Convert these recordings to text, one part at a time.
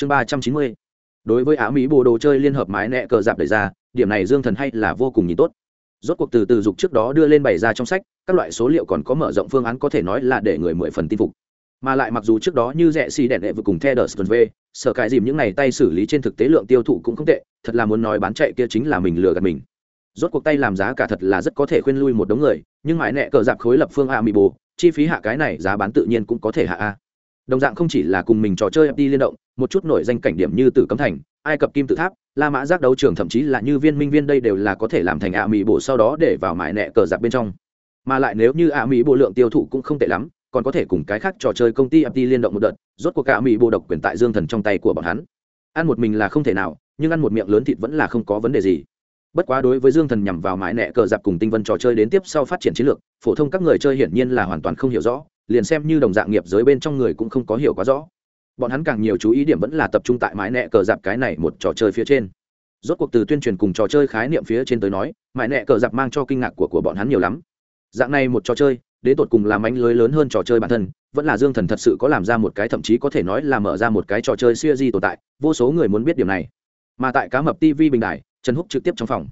chương ba trăm chín mươi. Đối với á mỹ bộ đồ chơi liên hợp mái nẹ cờ dạp đề ra, điểm này dương thần hay là vô cùng nhìn tốt. Rốt cuộc từ từ dục trước đó đưa lên bày ra trong sách, các loại số liệu còn có mở rộng phương án có thể nói là để người mười phần tin phục. Mà lại mặc dù trước đó như rẻ xì đèn đệ vừa cùng the đờ v sở cải dìm những này tay xử lý trên thực tế lượng tiêu thụ cũng không tệ, thật là muốn nói bán chạy kia chính là mình lừa gạt mình. Rốt cuộc tay làm giá cả thật là rất có thể khuyên lui một đống người, nhưng mãi nẹ cờ dạp khối lập phương a mỹ bồ chi phí hạ cái này giá bán tự nhiên cũng có thể hạ a đồng dạng không chỉ là cùng mình trò chơi đi liên động một chút nổi danh cảnh điểm như tử cấm thành ai cập kim tự tháp la mã giác đấu trường thậm chí là như viên minh viên đây đều là có thể làm thành ạ mỹ bộ sau đó để vào mãi nẹ cờ giặc bên trong mà lại nếu như ạ mỹ bộ lượng tiêu thụ cũng không tệ lắm còn có thể cùng cái khác trò chơi công ty FT liên động một đợt, rốt cuộc cả mỹ bộ độc quyền tại Dương Thần trong tay của bọn hắn. Ăn một mình là không thể nào, nhưng ăn một miệng lớn thịt vẫn là không có vấn đề gì. Bất quá đối với Dương Thần nhằm vào mãi nẹ cờ giặc cùng tinh vân trò chơi đến tiếp sau phát triển chiến lược, phổ thông các người chơi hiển nhiên là hoàn toàn không hiểu rõ, liền xem như đồng dạng nghiệp giới bên trong người cũng không có hiểu quá rõ. Bọn hắn càng nhiều chú ý điểm vẫn là tập trung tại mái nẹ cờ dạp cái này một trò chơi phía trên. Rốt cuộc từ tuyên truyền cùng trò chơi khái niệm phía trên tới nói mái nẹ cờ dạp mang cho kinh ngạc của của bọn hắn nhiều lắm. Dạng này một trò chơi, đến tột cùng làm ánh lưới lớn hơn trò chơi bản thân, vẫn là dương thần thật sự có làm ra một cái thậm chí có thể nói là mở ra một cái trò chơi siêu di tồn tại, vô số người muốn biết điều này. Mà tại cá mập tv bình đại, trần húc trực tiếp trong phòng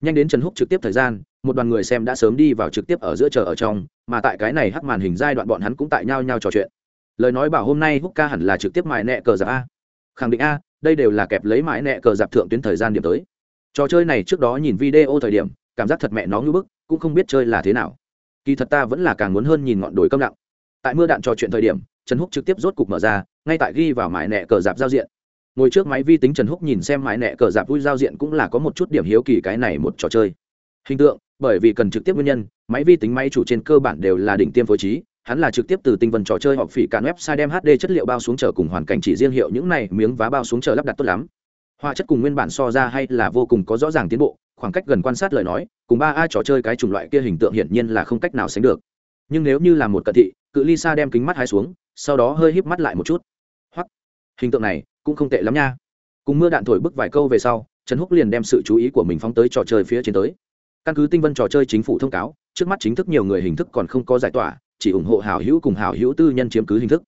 nhanh đến trần húc trực tiếp thời gian, một đoàn người xem đã sớm đi vào trực tiếp ở giữa chờ ở trong, mà tại cái này hắc màn hình giai đoạn bọn hắn cũng tại nhau nhau trò chuyện. Lời nói bảo hôm nay húc ca hẳn là trực tiếp mại nẹ cờ giặc a. Khẳng định a, đây đều là kẹp lấy mãi nẹ cờ giặc thượng tuyến thời gian điểm tới. Trò chơi này trước đó nhìn video thời điểm, cảm giác thật mẹ nó ngưỡng bức, cũng không biết chơi là thế nào. Kỳ thật ta vẫn là càng muốn hơn nhìn ngọn đồi câm lặng. Tại mưa đạn trò chuyện thời điểm, trần húc trực tiếp rốt cục mở ra, ngay tại ghi vào mãi nẹ cờ giặc giao diện ngồi trước máy vi tính trần húc nhìn xem mãi nẹ cờ dạp vui giao diện cũng là có một chút điểm hiếu kỳ cái này một trò chơi. Hình tượng, bởi vì cần trực tiếp nguyên nhân, máy vi tính máy chủ trên cơ bản đều là đỉnh tiêm phối trí, hắn là trực tiếp từ tinh vân trò chơi họp phỉ cạn website đem hd chất liệu bao xuống chờ cùng hoàn cảnh chỉ riêng hiệu những này miếng vá bao xuống chờ lắp đặt tốt lắm. Hoa chất cùng nguyên bản so ra hay là vô cùng có rõ ràng tiến bộ, khoảng cách gần quan sát lời nói, cùng ba a trò chơi cái chủng loại kia hình tượng hiển nhiên là không cách nào sánh được. Nhưng nếu như là một cận thị, cự ly xa đem kính mắt hai xuống, sau đó hơi híp mắt lại một chút. Hoặc, hình tượng này cũng không tệ lắm nha. Cùng mưa đạn thổi bức vài câu về sau, trần húc liền đem sự chú ý của mình phóng tới trò chơi phía trên tới. Căn cứ tinh vân trò chơi chính phủ thông cáo, trước mắt chính thức nhiều người hình thức còn không có giải tỏa, chỉ ủng hộ hảo hữu cùng hảo hữu tư nhân chiếm cứ hình thức.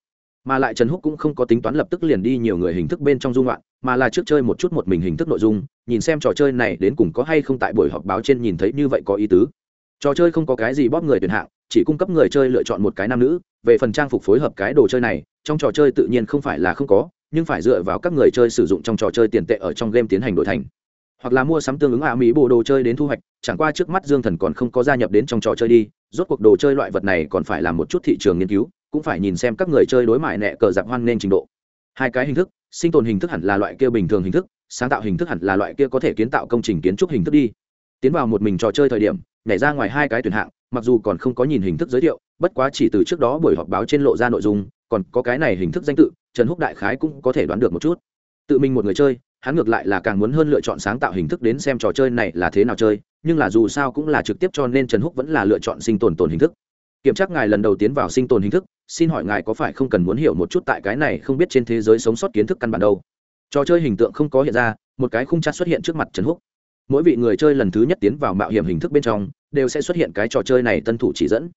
Mà lại trần húc cũng không có tính toán lập tức liền đi nhiều người hình thức bên trong dung loạn, mà là trước chơi một chút một mình hình thức nội dung, nhìn xem trò chơi này đến cùng có hay không tại buổi họp báo trên nhìn thấy như vậy có ý tứ. Trò chơi không có cái gì bóp người tuyển hạng, chỉ cung cấp người chơi lựa chọn một cái nam nữ, về phần trang phục phối hợp cái đồ chơi này, trong trò chơi tự nhiên không phải là không có nhưng phải dựa vào các người chơi sử dụng trong trò chơi tiền tệ ở trong game tiến hành đổi thành. Hoặc là mua sắm tương ứng ạ mỹ bộ đồ chơi đến thu hoạch, chẳng qua trước mắt dương thần còn không có gia nhập đến trong trò chơi đi, rốt cuộc đồ chơi loại vật này còn phải làm một chút thị trường nghiên cứu, cũng phải nhìn xem các người chơi đối mại nẹ cờ giặc hoan nên trình độ. Hai cái hình thức, sinh tồn hình thức hẳn là loại kia bình thường hình thức, sáng tạo hình thức hẳn là loại kia có thể kiến tạo công trình kiến trúc hình thức đi. Tiến vào một mình trò chơi thời điểm, nhảy ra ngoài hai cái tuyển hạng, mặc dù còn không có nhìn hình thức giới thiệu, bất quá chỉ từ trước đó buổi họp báo trên lộ ra nội dung, còn có cái này hình thức danh tự trần húc đại khái cũng có thể đoán được một chút. Tự mình một người chơi, hắn ngược lại là càng muốn hơn lựa chọn sáng tạo hình thức đến xem trò chơi này là thế nào chơi, nhưng là dù sao cũng là trực tiếp cho nên trần húc vẫn là lựa chọn sinh tồn tồn hình thức. Kiểm tra ngài lần đầu tiến vào sinh tồn hình thức, xin hỏi ngài có phải không cần muốn hiểu một chút tại cái này không biết trên thế giới sống sót kiến thức căn bản đâu? Trò chơi hình tượng không có hiện ra, một cái khung chát xuất hiện trước mặt trần húc. Mỗi vị người chơi lần thứ nhất tiến vào mạo hiểm hình thức bên trong, đều sẽ xuất hiện cái trò chơi này tân thủ chỉ dẫn.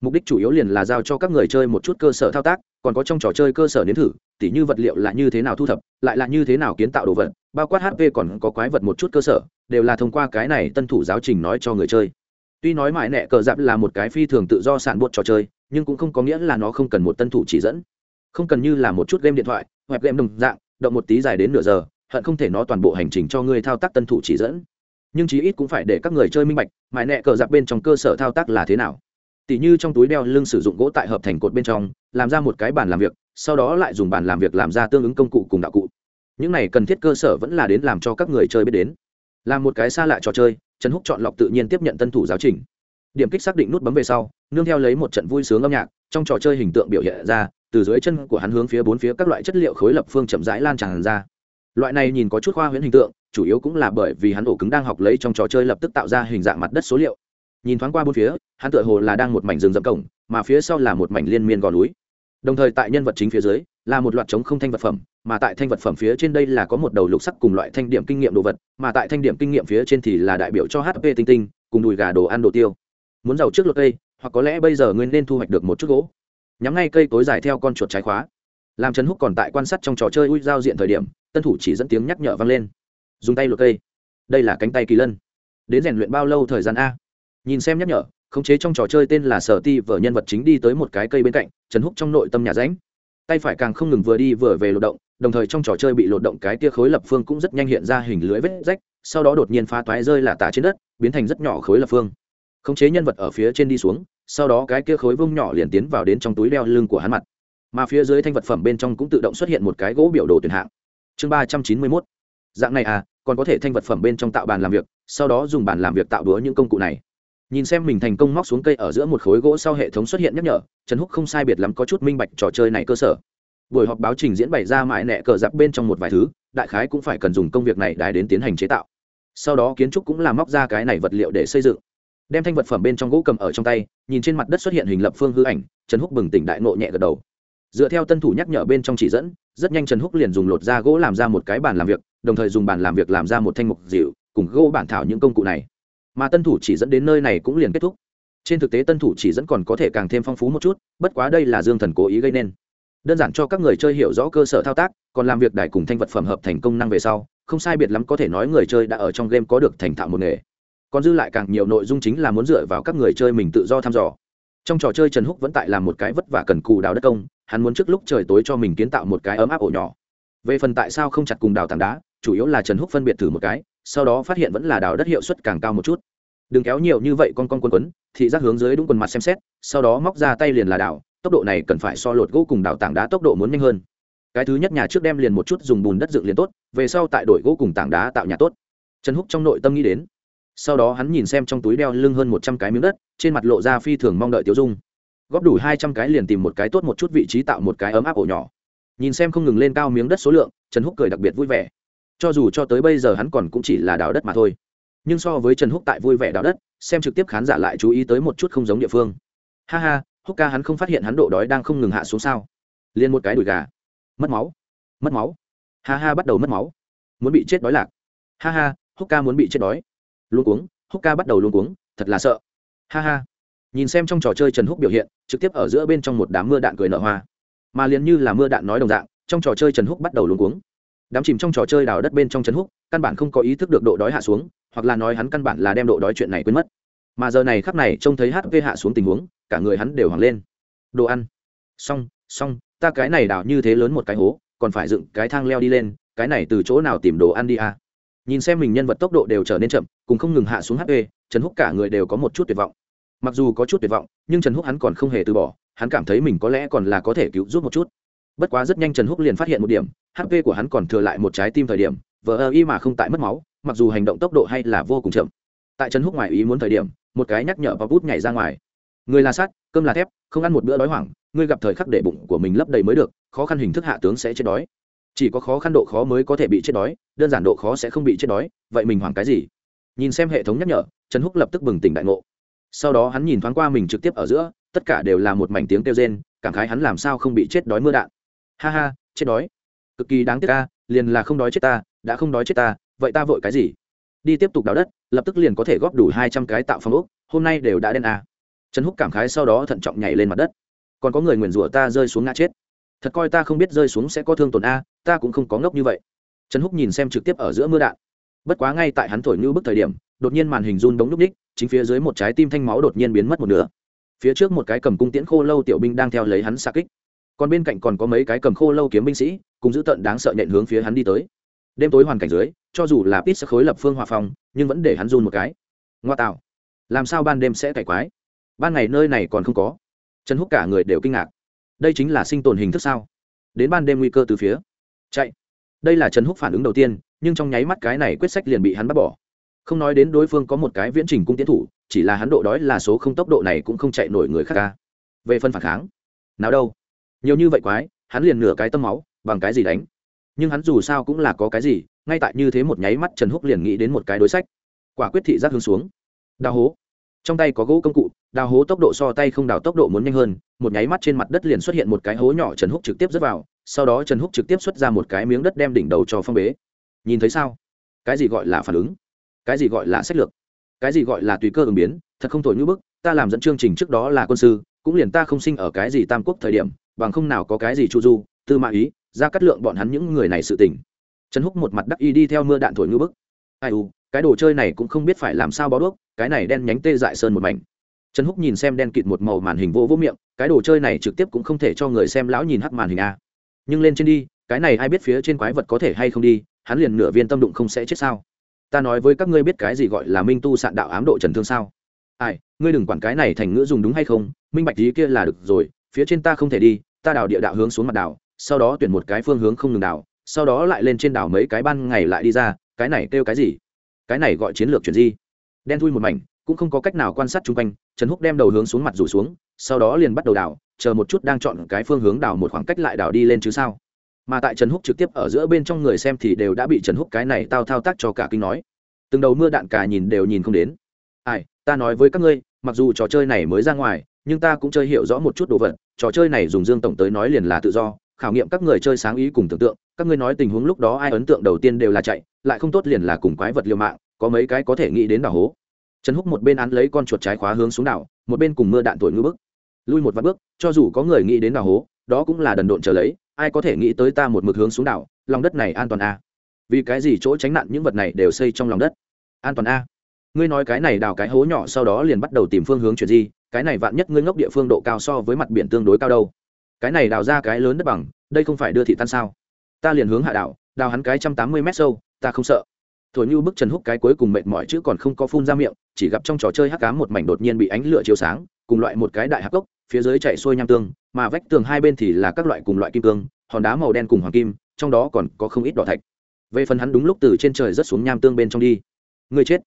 Mục đích chủ yếu liền là giao cho các người chơi một chút cơ sở thao tác còn có trong trò chơi cơ sở nếm thử, tỉ như vật liệu là như thế nào thu thập, lại là như thế nào kiến tạo đồ vật, bao quát hp còn có quái vật một chút cơ sở, đều là thông qua cái này tân thủ giáo trình nói cho người chơi. Tuy nói mãi nẹ cờ dạp là một cái phi thường tự do sản buộc trò chơi, nhưng cũng không có nghĩa là nó không cần một tân thủ chỉ dẫn. Không cần như là một chút game điện thoại, hoặc game đồng dạng, động một tí dài đến nửa giờ, hận không thể nó toàn bộ hành trình cho người thao tác tân thủ chỉ dẫn. Nhưng chí ít cũng phải để các người chơi minh bạch, mãi nẹ cờ dạp bên trong cơ sở thao tác là thế nào. Tỉ như trong túi đeo lưng sử dụng gỗ tại hợp thành cột bên trong làm ra một cái bàn làm việc, sau đó lại dùng bàn làm việc làm ra tương ứng công cụ cùng đạo cụ. Những này cần thiết cơ sở vẫn là đến làm cho các người chơi biết đến. Là một cái xa lạ trò chơi, trần húc chọn lọc tự nhiên tiếp nhận tân thủ giáo trình. Điểm kích xác định nút bấm về sau, nương theo lấy một trận vui sướng âm nhạc, trong trò chơi hình tượng biểu hiện ra, từ dưới chân của hắn hướng phía bốn phía các loại chất liệu khối lập phương chậm rãi lan tràn ra. Loại này nhìn có chút khoa huyễn hình tượng, chủ yếu cũng là bởi vì hắn ổ cứng đang học lấy trong trò chơi lập tức tạo ra hình dạng mặt đất số liệu. Nhìn thoáng qua bốn phía, hắn tựa hồ là đang một mảnh rừng rậm cổng mà phía sau là một mảnh liên miên gò núi. Đồng thời tại nhân vật chính phía dưới, là một loạt chống không thanh vật phẩm, mà tại thanh vật phẩm phía trên đây là có một đầu lục sắc cùng loại thanh điểm kinh nghiệm đồ vật, mà tại thanh điểm kinh nghiệm phía trên thì là đại biểu cho hp tinh tinh, cùng đùi gà đồ ăn đồ tiêu. Muốn giàu trước lượt cây, hoặc có lẽ bây giờ ngươi nên thu hoạch được một chút gỗ. Nhắm ngay cây cối dài theo con chuột trái khóa. Làm trần húc còn tại quan sát trong trò chơi ui giao diện thời điểm, tân thủ chỉ dẫn tiếng nhắc nhở vang lên. Dùng tay lột cây. Đây là cánh tay kỳ lân. Đến rèn luyện bao lâu thời gian a? Nhìn xem nhắc nhở khống chế trong trò chơi tên là sở ti vở nhân vật chính đi tới một cái cây bên cạnh, trần húc trong nội tâm nhà ránh. Tay phải càng không ngừng vừa đi vừa về lột động, đồng thời trong trò chơi bị lột động cái tia khối lập phương cũng rất nhanh hiện ra hình lưới vết rách, sau đó đột nhiên phá toái rơi là tả trên đất, biến thành rất nhỏ khối lập phương. Khống chế nhân vật ở phía trên đi xuống, sau đó cái kia khối vung nhỏ liền tiến vào đến trong túi đeo lưng của hắn mặt. Mà phía dưới thanh vật phẩm bên trong cũng tự động xuất hiện một cái gỗ biểu đồ tuyển hạng. Chương ba trăm chín mươi mốt. Dạng này à còn có thể thanh vật phẩm bên trong tạo bàn làm việc, sau đó dùng bàn làm việc tạo đúa những công cụ này nhìn xem mình thành công móc xuống cây ở giữa một khối gỗ sau hệ thống xuất hiện nhắc nhở, trần húc không sai biệt lắm có chút minh bạch trò chơi này cơ sở. Buổi họp báo trình diễn bày ra mãi nẹ cờ giặc bên trong một vài thứ, đại khái cũng phải cần dùng công việc này đài đến tiến hành chế tạo. Sau đó kiến trúc cũng làm móc ra cái này vật liệu để xây dựng. Đem thanh vật phẩm bên trong gỗ cầm ở trong tay, nhìn trên mặt đất xuất hiện hình lập phương hư ảnh, trần húc bừng tỉnh đại nộ nhẹ gật đầu. Dựa theo tân thủ nhắc nhở bên trong chỉ dẫn, rất nhanh trần húc liền dùng lột da gỗ làm ra một cái bàn làm việc, đồng thời dùng bàn làm việc làm ra một thanh mục dịu, cùng gỗ bản thảo những công cụ này mà tân thủ chỉ dẫn đến nơi này cũng liền kết thúc. Trên thực tế tân thủ chỉ dẫn còn có thể càng thêm phong phú một chút, bất quá đây là dương thần cố ý gây nên. Đơn giản cho các người chơi hiểu rõ cơ sở thao tác, còn làm việc đài cùng thanh vật phẩm hợp thành công năng về sau, không sai biệt lắm có thể nói người chơi đã ở trong game có được thành thạo một nghề. Còn dư lại càng nhiều nội dung chính là muốn dựa vào các người chơi mình tự do thăm dò. Trong trò chơi trần húc vẫn tại làm một cái vất vả cần cù đào đất công, hắn muốn trước lúc trời tối cho mình kiến tạo một cái ấm áp ổ nhỏ. Về phần tại sao không chặt cùng đào tảng đá, chủ yếu là trần húc phân biệt thử một cái, sau đó phát hiện vẫn là đào đất hiệu suất càng cao một chút đừng kéo nhiều như vậy con con quấn quấn, thị giác hướng dưới đúng quần mặt xem xét, sau đó móc ra tay liền là đào tốc độ này cần phải so lột gỗ cùng đào tảng đá tốc độ muốn nhanh hơn. Cái thứ nhất nhà trước đem liền một chút dùng bùn đất dựng liền tốt, về sau tại đội gỗ cùng tảng đá tạo nhà tốt. Trần húc trong nội tâm nghĩ đến. Sau đó hắn nhìn xem trong túi đeo lưng hơn một trăm cái miếng đất, trên mặt lộ ra phi thường mong đợi tiêu dung. Góp đủ hai trăm cái liền tìm một cái tốt một chút vị trí tạo một cái ấm áp ổ nhỏ. Nhìn xem không ngừng lên cao miếng đất số lượng, trần húc cười đặc biệt vui vẻ. Cho dù cho tới bây giờ hắn còn cũng chỉ là đào đất mà thôi nhưng so với trần húc tại vui vẻ đào đất, xem trực tiếp khán giả lại chú ý tới một chút không giống địa phương. Ha ha, húc ca hắn không phát hiện hắn độ đói đang không ngừng hạ xuống sao? Liền một cái đùi gà. Mất máu. Mất máu. Ha ha, bắt đầu mất máu. Muốn bị chết đói lạc. Ha ha, húc ca muốn bị chết đói. Luôn cuống, húc ca bắt đầu luôn cuống, thật là sợ. Ha ha. Nhìn xem trong trò chơi trần húc biểu hiện, trực tiếp ở giữa bên trong một đám mưa đạn cười nở hoa. Mà liền như là mưa đạn nói đồng dạng, trong trò chơi trần húc bắt đầu luôn cuống đám chìm trong trò chơi đào đất bên trong chấn húc, căn bản không có ý thức được độ đói hạ xuống, hoặc là nói hắn căn bản là đem độ đói chuyện này quên mất. Mà giờ này khắp này trông thấy hp hạ xuống tình huống, cả người hắn đều hoảng lên. Đồ ăn. Xong xong, ta cái này đào như thế lớn một cái hố, còn phải dựng cái thang leo đi lên, cái này từ chỗ nào tìm đồ ăn đi à? Nhìn xem mình nhân vật tốc độ đều trở nên chậm, cùng không ngừng hạ xuống hp trần húc cả người đều có một chút tuyệt vọng. Mặc dù có chút tuyệt vọng, nhưng trần húc hắn còn không hề từ bỏ, hắn cảm thấy mình có lẽ còn là có thể cứu giúp một chút bất quá rất nhanh trần húc liền phát hiện một điểm hp của hắn còn thừa lại một trái tim thời điểm, vờ ơ y mà không tại mất máu, mặc dù hành động tốc độ hay là vô cùng chậm. Tại trần húc ngoài ý muốn thời điểm, một cái nhắc nhở và bút nhảy ra ngoài. Người là sát cơm là thép, không ăn một bữa đói hoảng, ngươi gặp thời khắc để bụng của mình lấp đầy mới được, khó khăn hình thức hạ tướng sẽ chết đói. Chỉ có khó khăn độ khó mới có thể bị chết đói, đơn giản độ khó sẽ không bị chết đói, vậy mình hoảng cái gì? Nhìn xem hệ thống nhắc nhở, trần húc lập tức bừng tỉnh đại ngộ. Sau đó hắn nhìn thoáng qua mình trực tiếp ở giữa, tất cả đều là một mảnh tiếng kêu rên, cảm khái hắn làm sao không bị chết đói mưa đạn ha ha, chết đói. Cực kỳ đáng tiếc ta liền là không đói chết ta, đã không đói chết ta, vậy ta vội cái gì? Đi tiếp tục đào đất, lập tức liền có thể góp đủ hai trăm cái tạo phong ốc, hôm nay đều đã đen à. trần húc cảm khái sau đó thận trọng nhảy lên mặt đất. Còn có người nguyền rủa ta rơi xuống ngã chết. Thật coi ta không biết rơi xuống sẽ có thương tổn a, ta cũng không có ngốc như vậy. Trần húc nhìn xem trực tiếp ở giữa mưa đạn. Bất quá ngay tại hắn thổi như bức thời điểm, đột nhiên màn hình run đống núp ních, chính phía dưới một trái tim thanh máu đột nhiên biến mất một nửa. Phía trước một cái cầm cung tiễn khô lâu tiểu binh đang theo lấy hắn xa kích còn bên cạnh còn có mấy cái cầm khô lâu kiếm binh sĩ, cùng giữ tận đáng sợ nhện hướng phía hắn đi tới. Đêm tối hoàn cảnh dưới, cho dù là pit sẽ khối lập phương hòa phòng, nhưng vẫn để hắn run một cái. Ngoa tạo. Làm sao ban đêm sẽ cải quái? Ban ngày nơi này còn không có. Trần húc cả người đều kinh ngạc. Đây chính là sinh tồn hình thức sao? Đến ban đêm nguy cơ từ phía. Chạy. Đây là trần húc phản ứng đầu tiên, nhưng trong nháy mắt cái này quyết sách liền bị hắn bắt bỏ. Không nói đến đối phương có một cái viễn trình cung tiến thủ, chỉ là hắn độ đói là số không tốc độ này cũng không chạy nổi người khác ca. Về phân phản kháng. Nào đâu nhiều như vậy quái, hắn liền nửa cái tâm máu, bằng cái gì đánh? Nhưng hắn dù sao cũng là có cái gì, ngay tại như thế một nháy mắt trần húc liền nghĩ đến một cái đối sách. Quả quyết thị giác hướng xuống. Đào hố. Trong tay có gỗ công cụ, đào hố tốc độ so tay không đào tốc độ muốn nhanh hơn, một nháy mắt trên mặt đất liền xuất hiện một cái hố nhỏ trần húc trực tiếp rớt vào, sau đó trần húc trực tiếp xuất ra một cái miếng đất đem đỉnh đầu cho phong bế. Nhìn thấy sao? Cái gì gọi là phản ứng? Cái gì gọi là sách lược? Cái gì gọi là tùy cơ ứng biến? Thật không thổi như bức, ta làm dẫn chương trình trước đó là quân sư, cũng liền ta không sinh ở cái gì tam quốc thời điểm bằng không nào có cái gì chu du, tư mã ý, ra cắt lượng bọn hắn những người này sự tình. Trần húc một mặt đắc y đi theo mưa đạn thổi ngư bức. Ai u, cái đồ chơi này cũng không biết phải làm sao bó đuốc, cái này đen nhánh tê dại sơn một mảnh. Trần húc nhìn xem đen kịt một màu màn hình vô vô miệng, cái đồ chơi này trực tiếp cũng không thể cho người xem lão nhìn hắc màn hình a. Nhưng lên trên đi, cái này ai biết phía trên quái vật có thể hay không đi, hắn liền nửa viên tâm đụng không sẽ chết sao? Ta nói với các ngươi biết cái gì gọi là minh tu sạn đạo ám độ trần thương sao? Ai, ngươi đừng quản cái này thành ngữ dùng đúng hay không, minh bạch ý kia là được rồi, phía trên ta không thể đi ta đào địa đạo hướng xuống mặt đảo, sau đó tuyển một cái phương hướng không ngừng đảo sau đó lại lên trên đảo mấy cái ban ngày lại đi ra, cái này kêu cái gì? Cái này gọi chiến lược chuyển di. Đen thui một mảnh, cũng không có cách nào quan sát chung quanh, trần húc đem đầu hướng xuống mặt rủ xuống, sau đó liền bắt đầu đảo chờ một chút đang chọn cái phương hướng đảo một khoảng cách lại đảo đi lên chứ sao? Mà tại trần húc trực tiếp ở giữa bên trong người xem thì đều đã bị trần húc cái này tao thao tác cho cả kinh nói. Từng đầu mưa đạn cả nhìn đều nhìn không đến. Ai, ta nói với các ngươi, mặc dù trò chơi này mới ra ngoài, nhưng ta cũng chơi hiểu rõ một chút đồ vật trò chơi này dùng dương tổng tới nói liền là tự do, khảo nghiệm các người chơi sáng ý cùng tưởng tượng, các ngươi nói tình huống lúc đó ai ấn tượng đầu tiên đều là chạy, lại không tốt liền là cùng quái vật liều mạng, có mấy cái có thể nghĩ đến đảo hố trần húc một bên án lấy con chuột trái khóa hướng xuống đảo, một bên cùng mưa đạn tuổi ngư bức lui một vài bước, cho dù có người nghĩ đến đảo hố, đó cũng là đần độn trở lấy, ai có thể nghĩ tới ta một mực hướng xuống đảo, lòng đất này an toàn a à? vì cái gì chỗ tránh nạn những vật này đều xây trong lòng đất an toàn a ngươi nói cái này đào cái hố nhỏ sau đó liền bắt đầu tìm phương hướng chuyển gì? Cái này vạn nhất ngươi ngốc địa phương độ cao so với mặt biển tương đối cao đâu. Cái này đào ra cái lớn đất bằng, đây không phải đưa thị tan sao? Ta liền hướng hạ đảo, đào hắn cái trăm tám mươi mét sâu, ta không sợ. Thổi như bức trần húc cái cuối cùng mệt mỏi chứ còn không có phun ra miệng, chỉ gặp trong trò chơi hắc cám một mảnh đột nhiên bị ánh lửa chiếu sáng, cùng loại một cái đại hắc cốc, phía dưới chạy xuôi nham tương, mà vách tường hai bên thì là các loại cùng loại kim cương, hòn đá màu đen cùng hoàng kim, trong đó còn có không ít đỏ thạch. Về phần hắn đúng lúc từ trên trời rớt xuống nham tương bên trong đi. Người chết.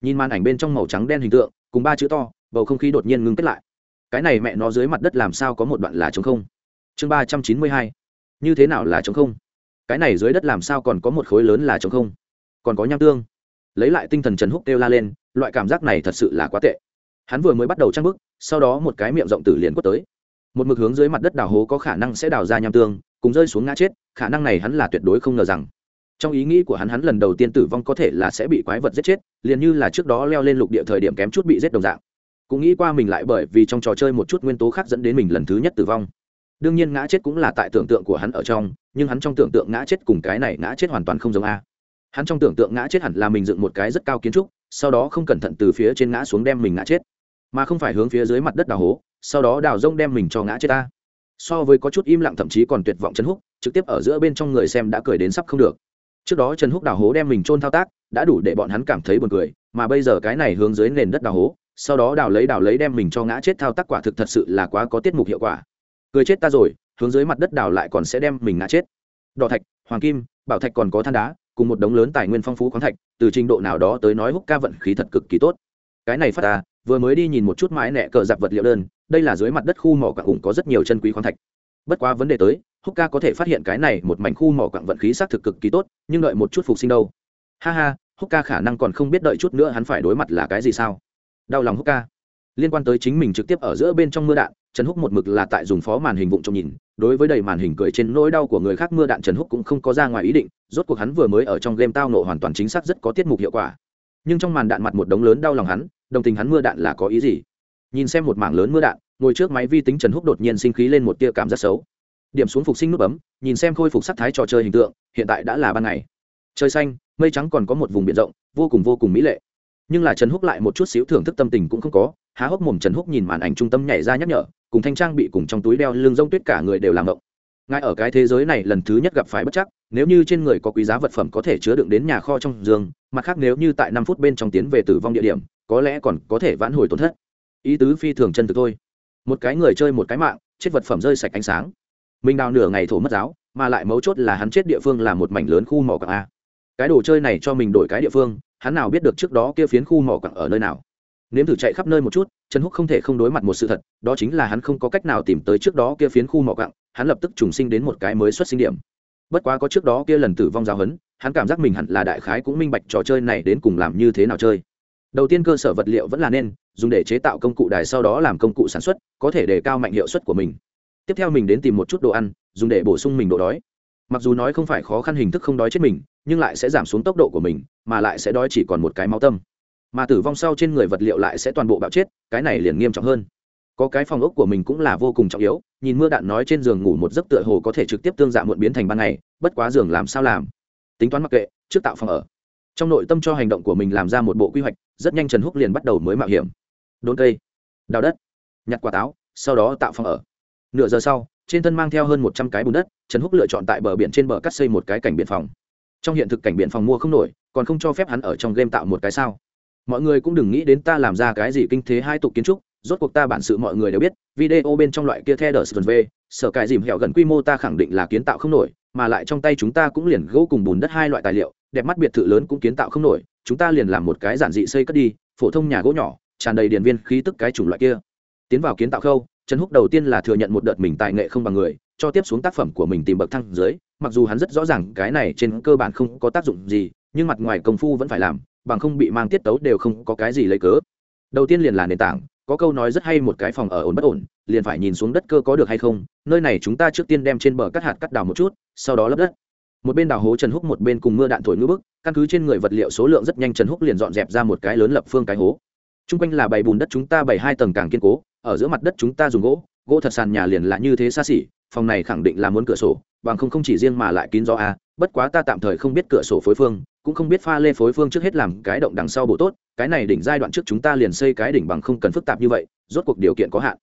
Nhìn màn ảnh bên trong màu trắng đen hình tượng, cùng ba chữ to bầu không khí đột nhiên ngưng kết lại. Cái này mẹ nó dưới mặt đất làm sao có một đoạn là trống không? Chương ba trăm chín mươi hai. Như thế nào là trống không? Cái này dưới đất làm sao còn có một khối lớn là trống không? Còn có nham tương. Lấy lại tinh thần trần húc kêu la lên, loại cảm giác này thật sự là quá tệ. Hắn vừa mới bắt đầu trang bức, sau đó một cái miệng rộng tử liền quất tới. Một mực hướng dưới mặt đất đào hố có khả năng sẽ đào ra nham tương, cùng rơi xuống ngã chết, khả năng này hắn là tuyệt đối không ngờ rằng. Trong ý nghĩ của hắn hắn lần đầu tiên tử vong có thể là sẽ bị quái vật giết chết, liền như là trước đó leo lên lục địa thời điểm kém chút bị giết đồng dạng cũng nghĩ qua mình lại bởi vì trong trò chơi một chút nguyên tố khác dẫn đến mình lần thứ nhất tử vong. Đương nhiên ngã chết cũng là tại tưởng tượng của hắn ở trong, nhưng hắn trong tưởng tượng ngã chết cùng cái này ngã chết hoàn toàn không giống a. Hắn trong tưởng tượng ngã chết hẳn là mình dựng một cái rất cao kiến trúc, sau đó không cẩn thận từ phía trên ngã xuống đem mình ngã chết, mà không phải hướng phía dưới mặt đất đào hố, sau đó đào rông đem mình cho ngã chết ta so với có chút im lặng thậm chí còn tuyệt vọng trần húc, trực tiếp ở giữa bên trong người xem đã cười đến sắp không được. Trước đó trần húc đào hố đem mình trôn thao tác, đã đủ để bọn hắn cảm thấy buồn cười, mà bây giờ cái này hướng dưới nền đất đào hố sau đó đào lấy đào lấy đem mình cho ngã chết thao tác quả thực thật sự là quá có tiết mục hiệu quả. Cười chết ta rồi, hướng dưới mặt đất đào lại còn sẽ đem mình ngã chết. Đỏ thạch, hoàng kim, bảo thạch còn có than đá, cùng một đống lớn tài nguyên phong phú khoáng thạch, từ trình độ nào đó tới nói húc ca vận khí thật cực kỳ tốt. Cái này phát ta, vừa mới đi nhìn một chút mái nẹ cờ dạp vật liệu đơn, đây là dưới mặt đất khu mỏ quạng hùng có rất nhiều chân quý khoáng thạch. Bất quá vấn đề tới húc ca có thể phát hiện cái này một mảnh khu mỏ quạng vận khí xác thực cực kỳ tốt, nhưng đợi một chút phục sinh đâu. Ha ha húc ca khả năng còn không biết đợi chút nữa hắn phải đối mặt là cái gì sao? Đau lòng húc ca. Liên quan tới chính mình trực tiếp ở giữa bên trong mưa đạn, trần húc một mực là tại dùng phó màn hình vụng trông nhìn. Đối với đầy màn hình cười trên nỗi đau của người khác, mưa đạn trần húc cũng không có ra ngoài ý định. Rốt cuộc hắn vừa mới ở trong game tao nộ hoàn toàn chính xác rất có tiết mục hiệu quả. Nhưng trong màn đạn mặt một đống lớn đau lòng hắn, đồng tình hắn mưa đạn là có ý gì? Nhìn xem một mảng lớn mưa đạn, ngồi trước máy vi tính trần húc đột nhiên sinh khí lên một tia cảm giác xấu. Điểm xuống phục sinh nút bấm, nhìn xem khôi phục sắc thái trò chơi hình tượng, hiện tại đã là ban ngày. Trời xanh, mây trắng còn có một vùng biển rộng, vô cùng vô cùng mỹ lệ nhưng là trần húc lại một chút xíu thưởng thức tâm tình cũng không có há hốc mồm trần húc nhìn màn ảnh trung tâm nhảy ra nhắc nhở cùng thanh trang bị cùng trong túi đeo lưng rông tuyết cả người đều làm động ngay ở cái thế giới này lần thứ nhất gặp phải bất chắc, nếu như trên người có quý giá vật phẩm có thể chứa đựng đến nhà kho trong giường, mặt khác nếu như tại năm phút bên trong tiến về tử vong địa điểm, có lẽ còn có thể vãn hồi tổn thất. Ý tứ phi thường chân thực thôi. Một cái người chơi một cái mạng, chết vật phẩm rơi sạch ánh sáng. Mình đào nửa ngày thổ mất giáo, mà lại mấu chốt là hắn chết địa phương là một mảnh lớn khu mỏ cả a. Cái đồ chơi này cho mình đổi cái địa phương hắn nào biết được trước đó kia phiến khu mỏ quặng ở nơi nào. Nếm thử chạy khắp nơi một chút, trần húc không thể không đối mặt một sự thật, đó chính là hắn không có cách nào tìm tới trước đó kia phiến khu mỏ quặng, hắn lập tức trùng sinh đến một cái mới xuất sinh điểm. Bất quá có trước đó kia lần tử vong giáo hấn hắn cảm giác mình hẳn là đại khái cũng minh bạch trò chơi này đến cùng làm như thế nào chơi. Đầu tiên cơ sở vật liệu vẫn là nên dùng để chế tạo công cụ đài sau đó làm công cụ sản xuất, có thể đề cao mạnh hiệu suất của mình. Tiếp theo mình đến tìm một chút đồ ăn, dùng để bổ sung mình độ đói mặc dù nói không phải khó khăn hình thức không đói chết mình, nhưng lại sẽ giảm xuống tốc độ của mình, mà lại sẽ đói chỉ còn một cái máu tâm. Mà tử vong sau trên người vật liệu lại sẽ toàn bộ bạo chết, cái này liền nghiêm trọng hơn. Có cái phòng ốc của mình cũng là vô cùng trọng yếu, nhìn mưa đạn nói trên giường ngủ một giấc tựa hồ có thể trực tiếp tương dạ muộn biến thành ban ngày, bất quá giường làm sao làm? Tính toán mặc kệ, trước tạo phòng ở. Trong nội tâm cho hành động của mình làm ra một bộ quy hoạch, rất nhanh trần húc liền bắt đầu mới mạo hiểm. Đốn cây, đào đất, nhặt quả táo, sau đó tạo phòng ở. Nửa giờ sau trên thân mang theo hơn một trăm cái bùn đất, trần húc lựa chọn tại bờ biển trên bờ cắt xây một cái cảnh biển phòng. Trong hiện thực cảnh biển phòng mua không nổi, còn không cho phép hắn ở trong game tạo một cái sao. Mọi người cũng đừng nghĩ đến ta làm ra cái gì kinh thế hai tục kiến trúc, rốt cuộc ta bản sự mọi người đều biết, video bên trong loại kia theo đờ sờ v, sở cài dìm hẹo gần quy mô ta khẳng định là kiến tạo không nổi, mà lại trong tay chúng ta cũng liền gỗ cùng bùn đất hai loại tài liệu, đẹp mắt biệt thự lớn cũng kiến tạo không nổi, chúng ta liền làm một cái giản dị xây cất đi, phổ thông nhà gỗ nhỏ, tràn đầy điện viên khí tức cái chủng loại kia. Tiến vào kiến tạo khâu trần húc đầu tiên là thừa nhận một đợt mình tài nghệ không bằng người, cho tiếp xuống tác phẩm của mình tìm bậc thang dưới, mặc dù hắn rất rõ ràng cái này trên cơ bản không có tác dụng gì, nhưng mặt ngoài công phu vẫn phải làm, bằng không bị mang tiết tấu đều không có cái gì lấy cớ. Đầu tiên liền là nền tảng, có câu nói rất hay một cái phòng ở ổn bất ổn, liền phải nhìn xuống đất cơ có được hay không, nơi này chúng ta trước tiên đem trên bờ cắt hạt cắt đào một chút, sau đó lấp đất. Một bên đào hố trần húc, một bên cùng mưa đạn thổi ngữ bức, căn cứ trên người vật liệu số lượng rất nhanh trần húc liền dọn dẹp ra một cái lớn lập phương cái hố t r u n g quanh là bày bùn đất chúng ta bày hai tầng càng kiên cố, ở giữa mặt đất chúng ta dùng gỗ gỗ thật sàn nhà liền là như thế xa xỉ, phòng này khẳng định là muốn cửa sổ, bằng không không chỉ riêng mà lại kín gió a bất quá ta tạm thời không biết cửa sổ phối phương, cũng không biết pha lê phối phương trước hết làm cái động đằng sau bộ tốt, cái này đỉnh giai đoạn trước chúng ta liền xây cái đỉnh bằng không cần phức tạp như vậy, rốt cuộc điều kiện có hạn.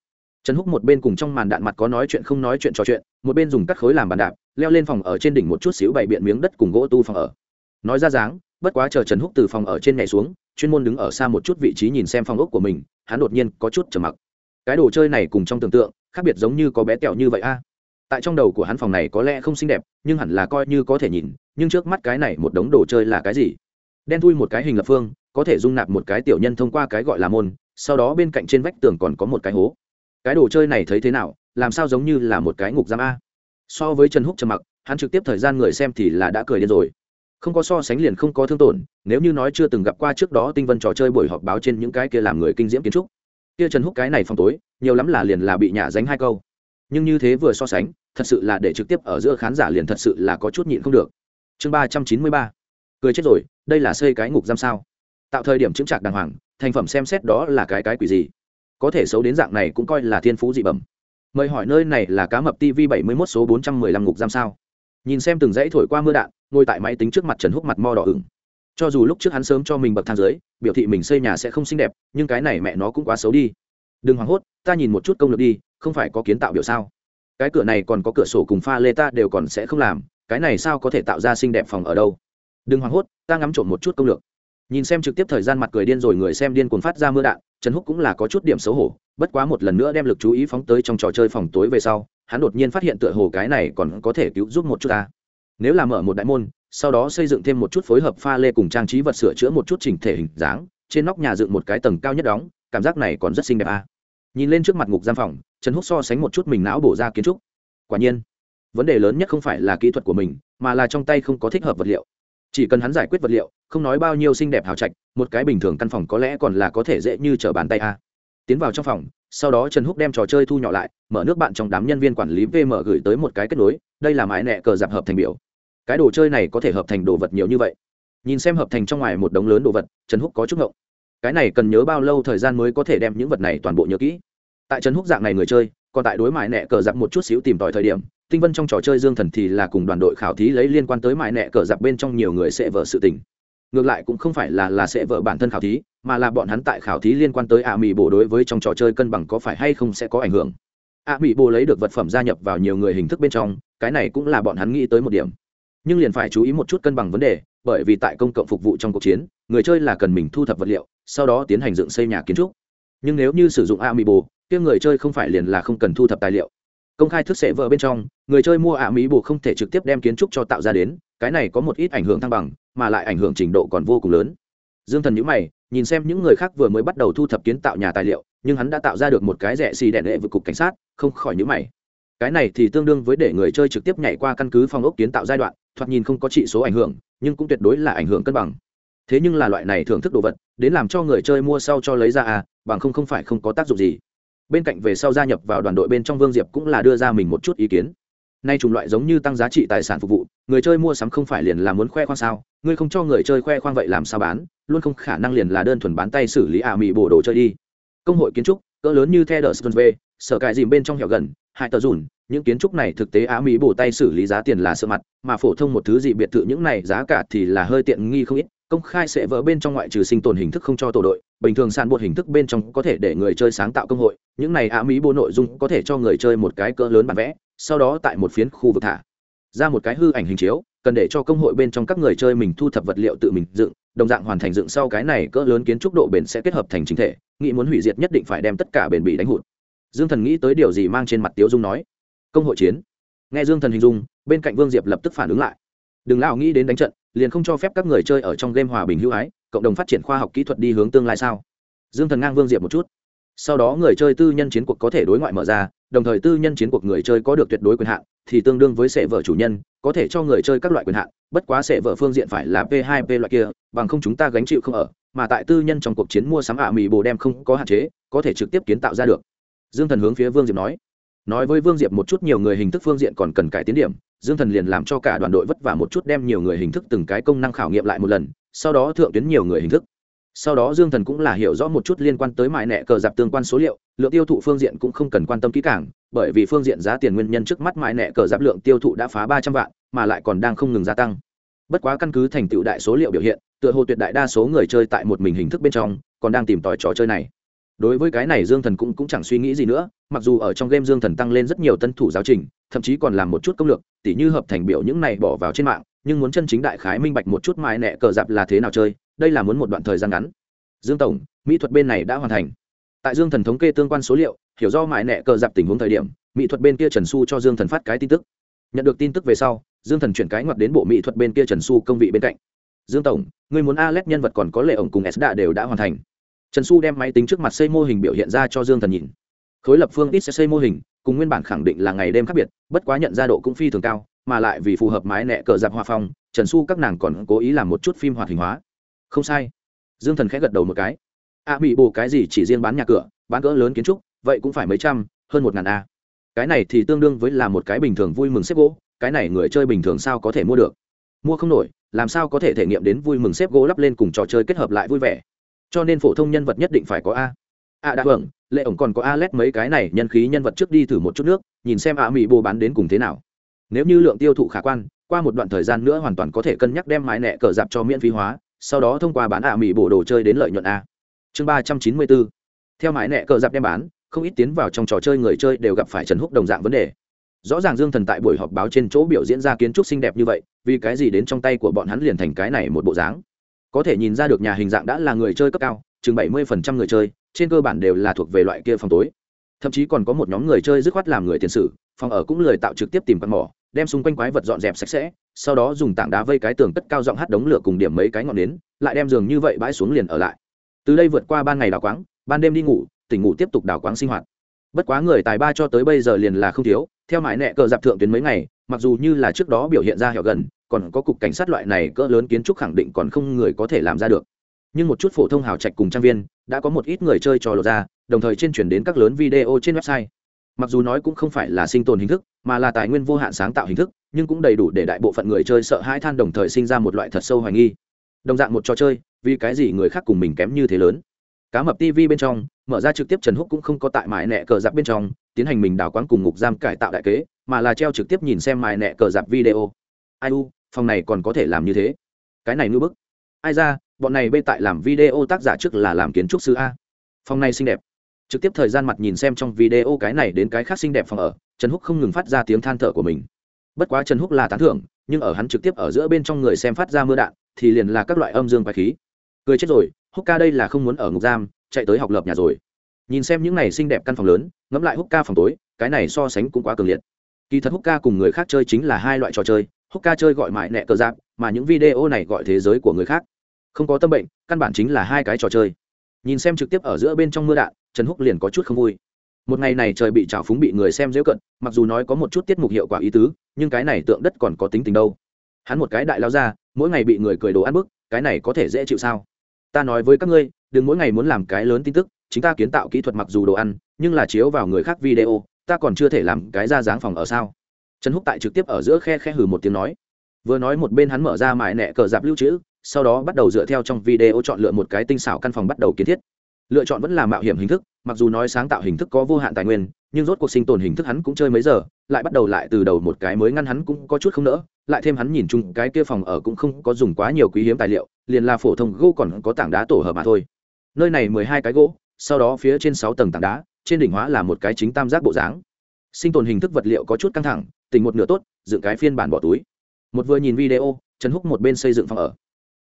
Trần húc một bên cùng trong màn đạn mặt có nói chuyện không nói chuyện trò chuyện, một bên dùng cắt khối làm bàn đạp, leo lên phòng ở trên đỉnh một chút xíu bày biện miếng đất cùng gỗ tu phòng ở. Nói ra dáng, bất quá chờ trần húc từ phòng ở trên nhảy xuống chuyên môn đứng ở xa một chút vị trí nhìn xem phòng ốc của mình, hắn đột nhiên có chút trầm mặc. Cái đồ chơi này cùng trong tưởng tượng, khác biệt giống như có bé tẹo như vậy a. Tại trong đầu của hắn phòng này có lẽ không xinh đẹp, nhưng hẳn là coi như có thể nhìn, nhưng trước mắt cái này một đống đồ chơi là cái gì? Đen thui một cái hình lập phương, có thể dung nạp một cái tiểu nhân thông qua cái gọi là môn, sau đó bên cạnh trên vách tường còn có một cái hố. Cái đồ chơi này thấy thế nào, làm sao giống như là một cái ngục giam a? So với trần húc trầm mặc, hắn trực tiếp thời gian người xem thì là đã cười điên rồi không có so sánh liền không có thương tổn, nếu như nói chưa từng gặp qua trước đó tinh vân trò chơi buổi họp báo trên những cái kia làm người kinh diễm kiến trúc. Kia trần húc cái này phong tối, nhiều lắm là liền là bị nhả dánh hai câu. Nhưng như thế vừa so sánh, thật sự là để trực tiếp ở giữa khán giả liền thật sự là có chút nhịn không được. Chương ba trăm chín mươi ba. Cười chết rồi, đây là xây cái ngục giam sao? Tạo thời điểm chứng trạc đàng hoàng, thành phẩm xem xét đó là cái cái quỷ gì? Có thể xấu đến dạng này cũng coi là thiên phú dị bẩm. Mời hỏi nơi này là cá mập tv bảy mươi mốt số bốn trăm mười lăm ngục giam sao? Nhìn xem từng dãy thổi qua mưa đạn ngồi tại máy tính trước mặt trần húc mặt mo đỏ ửng. Cho dù lúc trước hắn sớm cho mình bậc thang dưới, biểu thị mình xây nhà sẽ không xinh đẹp, nhưng cái này mẹ nó cũng quá xấu đi. Đừng hoảng hốt, ta nhìn một chút công lực đi, không phải có kiến tạo biểu sao? Cái cửa này còn có cửa sổ cùng pha lê ta đều còn sẽ không làm, cái này sao có thể tạo ra xinh đẹp phòng ở đâu? Đừng hoảng hốt, ta ngắm trộm một chút công lược. Nhìn xem trực tiếp thời gian mặt cười điên rồi người xem điên cuồng phát ra mưa đạn, trần húc cũng là có chút điểm xấu hổ, bất quá một lần nữa đem lực chú ý phóng tới trong trò chơi phòng tối về sau, hắn đột nhiên phát hiện tựa hồ cái này còn có thể cứu giúp một chút ta nếu là mở một đại môn, sau đó xây dựng thêm một chút phối hợp pha lê cùng trang trí vật sửa chữa một chút chỉnh thể hình dáng, trên nóc nhà dựng một cái tầng cao nhất đóng, cảm giác này còn rất xinh đẹp à. nhìn lên trước mặt ngục giam phòng, trần húc so sánh một chút mình não bổ ra kiến trúc. Quả nhiên, vấn đề lớn nhất không phải là kỹ thuật của mình, mà là trong tay không có thích hợp vật liệu. Chỉ cần hắn giải quyết vật liệu, không nói bao nhiêu xinh đẹp hào trạch, một cái bình thường căn phòng có lẽ còn là có thể dễ như t r ở bàn tay a tiến vào trong phòng, sau đó trần húc đem trò chơi thu nhỏ lại, mở nước bạn trong đám nhân viên quản lý vm gửi tới một cái kết nối, đây là mãi nẹ cờ dạp hợp thành biểu cái đồ chơi này có thể hợp thành đồ vật nhiều như vậy. Nhìn xem hợp thành trong ngoài một đống lớn đồ vật, trần húc có chút ngộng. Cái này cần nhớ bao lâu thời gian mới có thể đem những vật này toàn bộ nhớ kỹ? Tại trần húc dạng này người chơi, còn tại đối mại nẹ cờ dạp một chút xíu tìm tòi thời điểm, tinh vân trong trò chơi dương thần thì là cùng đoàn đội khảo thí lấy liên quan tới mại nẹ cờ dạp bên trong nhiều người sẽ vợ sự tình. Ngược lại cũng không phải là là sẽ vợ bản thân khảo thí, mà là bọn hắn tại khảo thí liên quan tới ạ mỹ bộ đối với trong trò chơi cân bằng có phải hay không sẽ có ảnh hưởng. Ạ mỹ bộ lấy được vật phẩm gia nhập vào nhiều người hình thức bên trong, cái này cũng là bọn hắn nghĩ tới một điểm nhưng liền phải chú ý một chút cân bằng vấn đề, bởi vì tại công cộng phục vụ trong cuộc chiến, người chơi là cần mình thu thập vật liệu, sau đó tiến hành dựng xây nhà kiến trúc. Nhưng nếu như sử dụng ạ mỹ bộ kia người chơi không phải liền là không cần thu thập tài liệu. Công khai thức sẽ vợ bên trong, người chơi mua ạ mỹ bộ không thể trực tiếp đem kiến trúc cho tạo ra đến, cái này có một ít ảnh hưởng thăng bằng, mà lại ảnh hưởng trình độ còn vô cùng lớn. Dương thần nhữ mày, nhìn xem những người khác vừa mới bắt đầu thu thập kiến tạo nhà tài liệu, nhưng hắn đã tạo ra được một cái rẻ xì đèn lệ vượt cục cảnh sát, không khỏi nhữ mày cái này thì tương đương với để người chơi trực tiếp nhảy qua căn cứ phong ốc kiến tạo giai đoạn, thoạt nhìn không có trị số ảnh hưởng, nhưng cũng tuyệt đối là ảnh hưởng cân bằng. Thế nhưng là loại này thưởng thức đồ vật, đến làm cho người chơi mua sau cho lấy ra à bằng không không phải không có tác dụng gì. Bên cạnh về sau gia nhập vào đoàn đội bên trong vương diệp cũng là đưa ra mình một chút ý kiến. Nay chủng loại giống như tăng giá trị tài sản phục vụ, người chơi mua sắm không phải liền là muốn khoe khoang sao? Ngươi không cho người chơi khoe khoang vậy làm sao bán? Luôn không khả năng liền là đơn thuần bán tay xử lý ả à mị bổ đồ chơi đi. Công hội kiến trúc, cỡ lớn như the đờ v sở cài dìm bên trong hẻo gần hai tờ dùn, những kiến trúc này thực tế á mỹ bổ tay xử lý giá tiền là sợ mặt, mà phổ thông một thứ gì biệt thự những này giá cả thì là hơi tiện nghi không ít, công khai sẽ vỡ bên trong ngoại trừ sinh tồn hình thức không cho tổ đội, bình thường sàn bột hình thức bên trong có thể để người chơi sáng tạo công hội, những này á mỹ bộ nội dung có thể cho người chơi một cái cỡ lớn bản vẽ, sau đó tại một phiến khu vực thả ra một cái hư ảnh hình chiếu, cần để cho công hội bên trong các người chơi mình thu thập vật liệu tự mình dựng, đồng dạng hoàn thành dựng sau cái này cỡ lớn kiến trúc độ bền sẽ kết hợp thành chính thể nghĩ muốn hủy diệt nhất định phải đem tất cả bền bị đánh hụt dương thần nghĩ tới điều gì mang trên mặt tiếu dung nói. Công hội chiến. Nghe dương thần hình dung, bên cạnh vương diệp lập tức phản ứng lại. Đừng lao nghĩ đến đánh trận, liền không cho phép các người chơi ở trong game hòa bình hữu ái, cộng đồng phát triển khoa học kỹ thuật đi hướng tương lai sao? Dương thần ngang vương diệp một chút. Sau đó người chơi tư nhân chiến cuộc có thể đối ngoại mở ra, đồng thời tư nhân chiến cuộc người chơi có được tuyệt đối quyền hạn, thì tương đương với sệ vợ chủ nhân, có thể cho người chơi các loại quyền hạn, bất quá sệ vợ phương diện phải là p 2 p loại kia, bằng không chúng ta gánh chịu không ở, mà tại tư nhân trong cuộc chiến mua sắm ả mì bồ đem không có hạn chế, có thể trực tiếp kiến tạo ra được dương thần hướng phía vương diệp nói. Nói với vương diệp một chút nhiều người hình thức phương diện còn cần cải tiến điểm, dương thần liền làm cho cả đoàn đội vất vả một chút đem nhiều người hình thức từng cái công năng khảo nghiệm lại một lần, sau đó thượng tuyến nhiều người hình thức. Sau đó dương thần cũng là hiểu rõ một chút liên quan tới mại nẹ cờ dạp tương quan số liệu, lượng tiêu thụ phương diện cũng không cần quan tâm kỹ càng, bởi vì phương diện giá tiền nguyên nhân trước mắt mại nẹ cờ dạp lượng tiêu thụ đã phá ba trăm vạn, mà lại còn đang không ngừng gia tăng. Bất quá căn cứ thành tựu đại số liệu biểu hiện, tựa hồ tuyệt đại đa số người chơi tại một mình hình thức bên trong, còn đang tìm tòi trò chơi này đối với cái này dương thần cũng, cũng chẳng suy nghĩ gì nữa mặc dù ở trong game dương thần tăng lên rất nhiều tân thủ giáo trình thậm chí còn làm một chút công lược tỉ như hợp thành biểu những này bỏ vào trên mạng nhưng muốn chân chính đại khái minh bạch một chút mãi nẹ cờ dạp là thế nào chơi đây là muốn một đoạn thời gian ngắn. Dương tổng mỹ thuật bên này đã hoàn thành. Tại dương thần thống kê tương quan số liệu hiểu do mãi nẹ cờ dạp tình huống thời điểm mỹ thuật bên kia trần su cho dương thần phát cái tin tức. Nhận được tin tức về sau dương thần chuyển cái ngoặt đến bộ mỹ thuật bên kia trần su công vị bên cạnh. Dương tổng người muốn a l e t nhân vật còn có lệ ổng cùng s đạ đều đã hoàn thành trần su đem máy tính trước mặt xây mô hình biểu hiện ra cho dương thần nhìn. Khối lập phương ít sẽ xây mô hình, cùng nguyên bản khẳng định là ngày đêm khác biệt, bất quá nhận ra độ cũng phi thường cao, mà lại vì phù hợp mái nẹ cờ giặc hòa phong, trần su các nàng còn cố ý làm một chút phim hoạt hình hóa. Không sai. Dương thần khẽ gật đầu một cái. A bị bồ cái gì chỉ riêng bán nhà cửa, bán cỡ lớn kiến trúc, vậy cũng phải mấy trăm, hơn một ngàn a. Cái này thì tương đương với là một cái bình thường vui mừng xếp gỗ, cái này người chơi bình thường sao có thể mua được? Mua không nổi, làm sao có thể thể nghiệm đến vui mừng xếp gỗ lắp lên cùng trò chơi kết hợp lại vui vẻ? Cho nên phổ thông nhân vật nhất định phải có a. A đã hưởng lệ ổng còn có a lét mấy cái này nhân khí nhân vật trước đi thử một chút nước, nhìn xem a mỹ bồ bán đến cùng thế nào. Nếu như lượng tiêu thụ khả quan, qua một đoạn thời gian nữa hoàn toàn có thể cân nhắc đem mái nẹ cờ dạp cho miễn phí hóa, sau đó thông qua bán a mỹ bồ đồ chơi đến lợi nhuận a. Chương ba trăm chín mươi bốn. Theo mái nẹ cờ dạp đem bán, không ít tiến vào trong trò chơi người chơi đều gặp phải trần húc đồng dạng vấn đề. Rõ ràng dương thần tại buổi họp báo trên chỗ biểu diễn ra kiến trúc xinh đẹp như vậy, vì cái gì đến trong tay của bọn hắn liền thành cái này một bộ dáng? Có thể nhìn ra được nhà hình dạng đã là người chơi cấp cao, chừng bảy mươi phần trăm người chơi, trên cơ bản đều là thuộc về loại kia phòng tối. Thậm chí còn có một nhóm người chơi dứt khoát làm người tiền sử, phòng ở cũng lười tạo trực tiếp tìm căn mỏ, đem xung quanh quái vật dọn dẹp sạch sẽ, sau đó dùng tảng đá vây cái tường cất cao giọng hát đống lửa cùng điểm mấy cái ngọn nến, lại đem giường như vậy bãi xuống liền ở lại. Từ đây vượt qua ban ngày đào quáng, ban đêm đi ngủ, tỉnh ngủ tiếp tục đào quáng sinh hoạt. Bất quá người tài ba cho tới bây giờ liền là không thiếu, theo mãi nẹ cờ dạp thượng tuyến mấy ngày, mặc dù như là trước đó biểu hiện ra hẻo gần còn có cục cảnh sát loại này cỡ lớn kiến trúc khẳng định còn không người có thể làm ra được. Nhưng một chút phổ thông hào trạch cùng trang viên đã có một ít người chơi trò lột ra, đồng thời trên chuyển đến các lớn video trên website. Mặc dù nói cũng không phải là sinh tồn hình thức, mà là tài nguyên vô hạn sáng tạo hình thức, nhưng cũng đầy đủ để đại bộ phận người chơi sợ hai than đồng thời sinh ra một loại thật sâu hoài nghi. Đồng dạng một trò chơi, vì cái gì người khác cùng mình kém như thế lớn? Cá mập tv bên trong, mở ra trực tiếp trần húc cũng không có tại mãi nẹ cờ giặc bên trong, tiến hành mình đào quán cùng ngục giam cải tạo đại kế, mà là treo trực tiếp nhìn xem mãi nẹ cờ giặc video. Ai u phòng này còn có thể làm như thế. Cái này ngưỡng bức. Ai ra, bọn này bê tại làm video tác giả trước là làm kiến trúc sư a. Phòng này xinh đẹp. Trực tiếp thời gian mặt nhìn xem trong video cái này đến cái khác xinh đẹp phòng ở, trần húc không ngừng phát ra tiếng than thở của mình. Bất quá trần húc là tán thưởng, nhưng ở hắn trực tiếp ở giữa bên trong người xem phát ra mưa đạn, thì liền là các loại âm dương bài khí. Cười chết rồi, húc ca đây là không muốn ở ngục giam, chạy tới học lập nhà rồi. Nhìn xem những này xinh đẹp căn phòng lớn, ngẫm lại húc ca phòng tối, cái này so sánh cũng quá cường liệt. Kỳ thật húc ca cùng người khác chơi chính là hai loại trò chơi húc ca chơi gọi mại nẹ cờ giáp, mà những video này gọi thế giới của người khác. Không có tâm bệnh, căn bản chính là hai cái trò chơi. Nhìn xem trực tiếp ở giữa bên trong mưa đạn, trần húc liền có chút không vui. Một ngày này trời bị trào phúng bị người xem dễ cận, mặc dù nói có một chút tiết mục hiệu quả ý tứ, nhưng cái này tượng đất còn có tính tình đâu. Hắn một cái đại lao ra, mỗi ngày bị người cười đồ ăn bức, cái này có thể dễ chịu sao? Ta nói với các ngươi, đừng mỗi ngày muốn làm cái lớn tin tức chính ta kiến tạo kỹ thuật mặc dù đồ ăn, nhưng là chiếu vào người khác video, ta còn chưa thể làm cái ra dáng phòng ở sao? Trần húc tại trực tiếp ở giữa khe khe hử một tiếng nói. Vừa nói một bên hắn mở ra mại nẹ cờ dạp lưu trữ, sau đó bắt đầu dựa theo trong video chọn lựa một cái tinh xảo căn phòng bắt đầu kiến thiết. Lựa chọn vẫn là mạo hiểm hình thức, mặc dù nói sáng tạo hình thức có vô hạn tài nguyên, nhưng rốt cuộc sinh tồn hình thức hắn cũng chơi mấy giờ, lại bắt đầu lại từ đầu một cái mới ngăn hắn cũng có chút không nỡ, lại thêm hắn nhìn chung cái kia phòng ở cũng không có dùng quá nhiều quý hiếm tài liệu, liền là phổ thông gỗ còn có tảng đá tổ hợp mà thôi. Nơi này mười hai cái gỗ, sau đó phía trên sáu tầng tảng đá, trên đỉnh hóa là một cái chính tam giác bộ dáng. Sinh tồn hình thức vật liệu có chút căng thẳng tình một nửa tốt, dựng cái phiên bản bỏ túi. Một vừa nhìn video, trần húc một bên xây dựng phòng ở.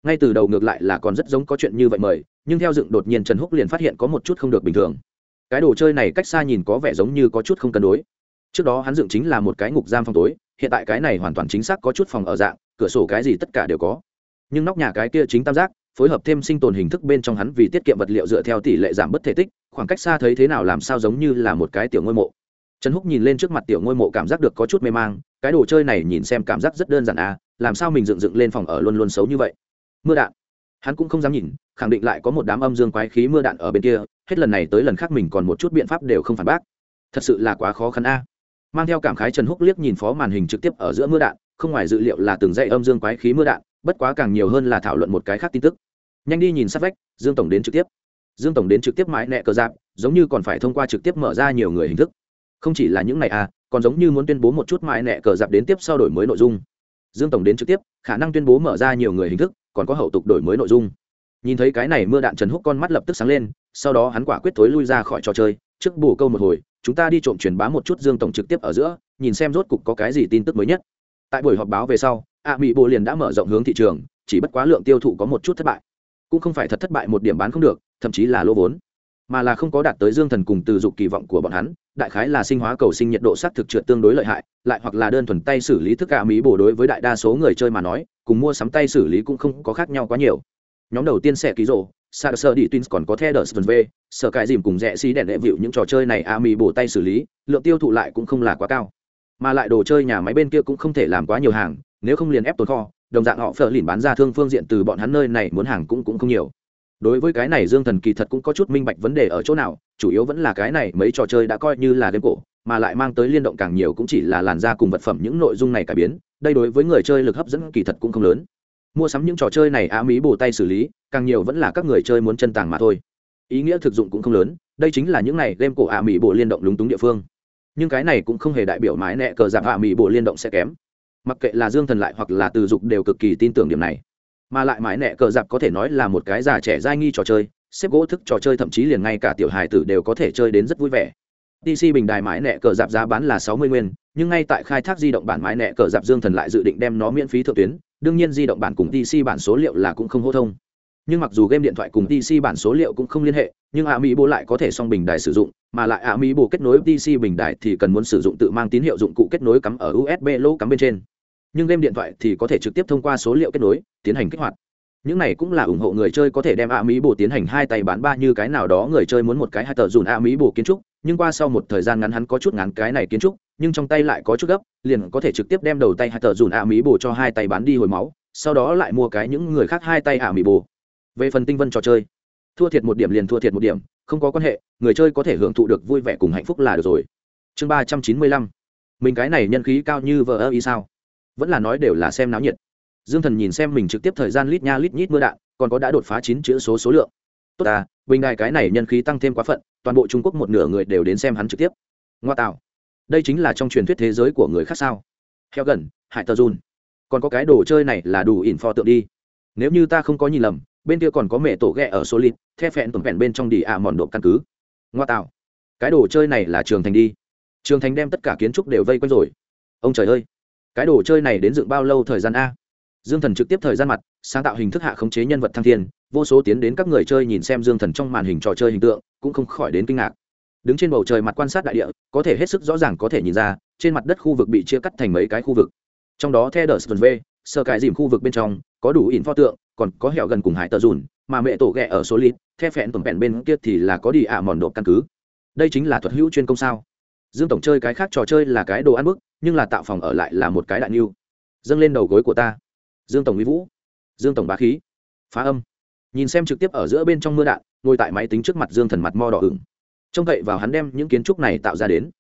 Ngay từ đầu ngược lại là còn rất giống có chuyện như vậy mời, nhưng theo dựng đột nhiên trần húc liền phát hiện có một chút không được bình thường. Cái đồ chơi này cách xa nhìn có vẻ giống như có chút không cân đối. Trước đó hắn dựng chính là một cái ngục giam phòng tối, hiện tại cái này hoàn toàn chính xác có chút phòng ở dạng, cửa sổ cái gì tất cả đều có. Nhưng nóc nhà cái kia chính tam giác, phối hợp thêm sinh tồn hình thức bên trong hắn vì tiết kiệm vật liệu dựa theo tỷ lệ giảm bất thể tích, khoảng cách xa thấy thế nào làm sao giống như là một cái tiểu ngôi mộ trần húc nhìn lên trước mặt tiểu ngôi mộ cảm giác được có chút mê mang, cái đồ chơi này nhìn xem cảm giác rất đơn giản à làm sao mình dựng dựng lên phòng ở luôn luôn xấu như vậy? Mưa đạn. Hắn cũng không dám nhìn, khẳng định lại có một đám âm dương quái khí mưa đạn ở bên kia, hết lần này tới lần khác mình còn một chút biện pháp đều không phản bác. Thật sự là quá khó khăn a mang theo cảm khái trần húc liếc nhìn phó màn hình trực tiếp ở giữa mưa đạn, không ngoài dự liệu là từng dãy âm dương quái khí mưa đạn, bất quá càng nhiều hơn là thảo luận một cái khác tin tức. Nhanh đi nhìn sát vách, dương tổng đến trực tiếp. Dương tổng đến trực tiếp mãi nẹ cờ giáp, giống như còn phải thông qua trực tiếp mở ra nhiều người hình thức không chỉ là những này à còn giống như muốn tuyên bố một chút mãi nẹ cờ dạp đến tiếp sau đổi mới nội dung. Dương tổng đến trực tiếp, khả năng tuyên bố mở ra nhiều người hình thức, còn có hậu tục đổi mới nội dung. Nhìn thấy cái này mưa đạn trần húc con mắt lập tức sáng lên, sau đó hắn quả quyết thối lui ra khỏi trò chơi, trước bù câu một hồi, chúng ta đi trộm truyền bá một chút dương tổng trực tiếp ở giữa, nhìn xem rốt cục có cái gì tin tức mới nhất. Tại buổi họp báo về sau a mỹ bộ liền đã mở rộng hướng thị trường, chỉ bất quá lượng tiêu thụ có một chút thất bại. Cũng không phải thật thất bại một điểm bán không được, thậm chí là lỗ vốn mà là không có đạt tới dương thần cùng từ dục kỳ vọng của bọn hắn, đại khái là sinh hóa cầu sinh nhiệt độ xác thực trượt tương đối lợi hại, lại hoặc là đơn thuần tay xử lý thức gà mỹ bổ đối với đại đa số người chơi mà nói, cùng mua sắm tay xử lý cũng không có khác nhau quá nhiều. Nhóm đầu tiên sẽ ký rộ sa sơ đi twins còn có the đờ v sợ cái dìm cùng rẽ xí đèn đệ vịu những trò chơi này à a mỹ bổ tay xử lý, lượng tiêu thụ lại cũng không là quá cao. Mà lại đồ chơi nhà máy bên kia cũng không thể làm quá nhiều hàng, nếu không liền ép tồn kho, đồng dạng họ phở lìn bán ra thương phương diện từ bọn hắn nơi này muốn hàng cũng cũng không nhiều đối với cái này dương thần kỳ thật cũng có chút minh bạch vấn đề ở chỗ nào, chủ yếu vẫn là cái này mấy trò chơi đã coi như là đêm cổ, mà lại mang tới liên động càng nhiều cũng chỉ là làn da cùng vật phẩm những nội dung này cải biến, đây đối với người chơi lực hấp dẫn kỳ thật cũng không lớn. Mua sắm những trò chơi này á mỹ bồ tay xử lý, càng nhiều vẫn là các người chơi muốn chân tàng mà thôi. Ý nghĩa thực dụng cũng không lớn, đây chính là những này game cổ ạ mỹ bồ liên động lúng túng địa phương. Nhưng cái này cũng không hề đại biểu mái nẹ cờ giảm ạ mỹ bồ liên động sẽ kém. Mặc kệ là dương thần lại hoặc là từ dục đều cực kỳ tin tưởng điểm này mà lại mãi nẹ cờ dạp có thể nói là một cái già trẻ dai nghi trò chơi xếp gỗ thức trò chơi thậm chí liền ngay cả tiểu hài tử đều có thể chơi đến rất vui vẻ DC bình đài mãi nẹ cờ dạp giá bán là sáu mươi nguyên, nhưng ngay tại khai thác di động bản mãi nẹ cờ dạp Dương Thần lại dự định đem nó miễn phí thượng tuyến, đương nhiên di động bản cùng DC bản số liệu là cũng không hô thông. Nhưng mặc dù game điện thoại cùng DC bản số liệu cũng không liên hệ, nhưng ạ mỹ bố lại có thể song bình đài sử dụng, mà lại ạ mỹ bố kết nối DC bình đài thì cần muốn sử dụng tự mang tín hiệu dụng cụ kết nối cắm ở USB lỗ cắm bên trên nhưng game điện thoại thì có thể trực tiếp thông qua số liệu kết nối, tiến hành kích hoạt. Những này cũng là ủng hộ người chơi có thể đem a mỹ bồ tiến hành hai tay bán ba như cái nào đó người chơi muốn một cái hai tờ dùn a mỹ bồ kiến trúc, nhưng qua sau một thời gian ngắn hắn có chút ngắn cái này kiến trúc, nhưng trong tay lại có chút gấp, liền có thể trực tiếp đem đầu tay hai tờ dùn a mỹ bồ cho hai tay bán đi hồi máu, sau đó lại mua cái những người khác hai tay a mỹ bồ về phần tinh vân trò chơi, thua thiệt một điểm liền thua thiệt một điểm, không có quan hệ, người chơi có thể hưởng thụ được vui vẻ cùng hạnh phúc là được rồi. Chương ba trăm chín mươi lăm, mình cái này nhân khí cao như vợ ơ y sao? Vẫn là nói đều là xem náo nhiệt. Dương thần nhìn xem mình trực tiếp thời gian lít nha lít nhít mưa đạn, còn có đã đột phá chín chữ số số lượng. Tốt à bình đài cái này nhân khí tăng thêm quá phận, toàn bộ trung quốc một nửa người đều đến xem hắn trực tiếp. Ngoa tạo. Đây chính là trong truyền thuyết thế giới của người khác sao? Heo gần hại tờ dùn. Còn có cái đồ chơi này là đủ ỉn pho tượng đi. Nếu như ta không có nhìn lầm, bên kia còn có mẹ tổ ghẹ ở số lít the phẹn tuần phẹn bên trong đi ạ mòn độ căn cứ. Ngoa tạo. Cái đồ chơi này là trường thành đi. Trường thành đem tất cả kiến trúc đều vây quanh rồi. Ông trời ơi cái đồ chơi này đến dựng bao lâu thời gian a? Dương thần trực tiếp thời gian mặt, sáng tạo hình thức hạ khống chế nhân vật thăng thiên, vô số tiến đến các người chơi nhìn xem dương thần trong màn hình trò chơi hình tượng, cũng không khỏi đến kinh ngạc. Đứng trên bầu trời mặt quan sát đại địa, có thể hết sức rõ ràng có thể nhìn ra, trên mặt đất khu vực bị chia cắt thành mấy cái khu vực. Trong đó theo đờ sơn v sơ cải dìm khu vực bên trong, có đủ in pho tượng, còn có hẻo gần cùng hải tờ dùn, mà mẹ tổ ghẹ ở số lít theo phẹn tuần phẹn bên kia thì là có đi ạ mòn độ căn cứ. Đây chính là thuật hữu chuyên công sao dương tổng chơi cái khác trò chơi là cái đồ ăn bức, nhưng là tạo phòng ở lại là một cái đại niu. Dâng lên đầu gối của ta. Dương tổng mỹ vũ. Dương tổng bá khí. Phá âm. Nhìn xem trực tiếp ở giữa bên trong mưa đạn, ngồi tại máy tính trước mặt dương thần mặt mo đỏ ửng. Trông cậy vào hắn đem những kiến trúc này tạo ra đến.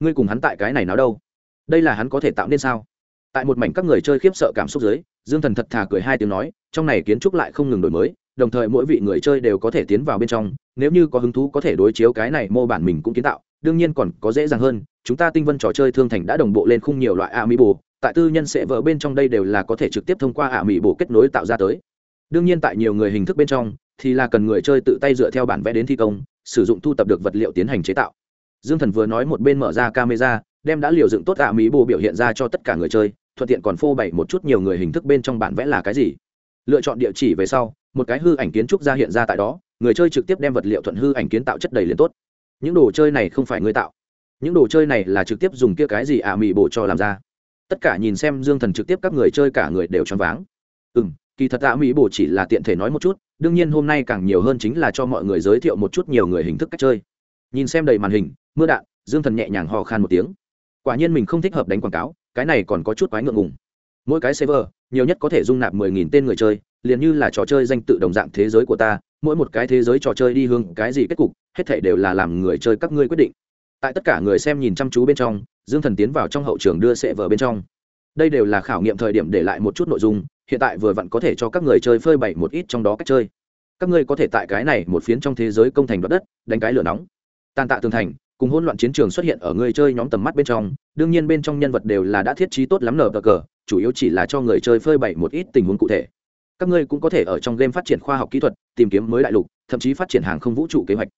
Ngươi cùng hắn tại cái này nào đâu? Đây là hắn có thể tạo nên sao? Tại một mảnh các người chơi khiếp sợ cảm xúc dưới, dương thần thật thà cười hai tiếng nói, trong này kiến trúc lại không ngừng đổi mới, đồng thời mỗi vị người chơi đều có thể tiến vào bên trong, nếu như có hứng thú có thể đối chiếu cái này mô bản mình cũng kiến tạo đương nhiên còn có dễ dàng hơn, chúng ta tinh vân trò chơi thương thành đã đồng bộ lên khung nhiều loại a mỹ bồ tại tư nhân sẽ vỡ bên trong đây đều là có thể trực tiếp thông qua a mỹ bồ kết nối tạo ra tới. Đương nhiên tại nhiều người hình thức bên trong, thì là cần người chơi tự tay dựa theo bản vẽ đến thi công, sử dụng thu tập được vật liệu tiến hành chế tạo. Dương thần vừa nói một bên mở ra camera, đem đã liều dựng tốt ạ mỹ bồ biểu hiện ra cho tất cả người chơi, thuận tiện còn phô bày một chút nhiều người hình thức bên trong bản vẽ là cái gì. Lựa chọn địa chỉ về sau, một cái hư ảnh kiến trúc ra hiện ra tại đó, người chơi trực tiếp đem vật liệu thuận hư ảnh kiến tạo chất đầy liền tốt những đồ chơi này không phải người tạo. Những đồ chơi này là trực tiếp dùng kia cái gì à, ạ mỹ bổ cho làm ra. Tất cả nhìn xem dương thần trực tiếp các người chơi cả người đều choáng váng. Ừ m kỳ thật à, ạ mỹ bổ chỉ là tiện thể nói một chút, đương nhiên hôm nay càng nhiều hơn chính là cho mọi người giới thiệu một chút nhiều người hình thức cách chơi. Nhìn xem đầy màn hình, mưa đạn, dương thần nhẹ nhàng hò khan một tiếng. Quả nhiên mình không thích hợp đánh quảng cáo, cái này còn có chút quái ngượng ngùng. Mỗi cái server, nhiều nhất có thể dung nạp mười nghìn tên người chơi, liền như là trò chơi danh tự đồng dạng thế giới của ta mỗi một cái thế giới trò chơi đi hướng cái gì kết cục, hết thể đều là làm người chơi các ngươi quyết định. Tại tất cả người xem nhìn chăm chú bên trong, dương thần tiến vào trong hậu trường đưa sệ vở bên trong. Đây đều là khảo nghiệm thời điểm để lại một chút nội dung, hiện tại vừa vặn có thể cho các người chơi phơi bày một ít trong đó cách chơi. Các ngươi có thể tại cái này một phiến trong thế giới công thành đoạt đất, đánh cái lửa nóng. Tàn tạ tường thành, cùng hỗn loạn chiến trường xuất hiện ở người chơi nhóm tầm mắt bên trong, đương nhiên bên trong nhân vật đều là đã thiết trí tốt lắm nở cờ cờ, chủ yếu chỉ là cho người chơi phơi bày một ít tình huống cụ thể các ngươi cũng có thể ở trong game phát triển khoa học kỹ thuật, tìm kiếm mới đại lục, thậm chí phát triển hàng không vũ trụ kế hoạch.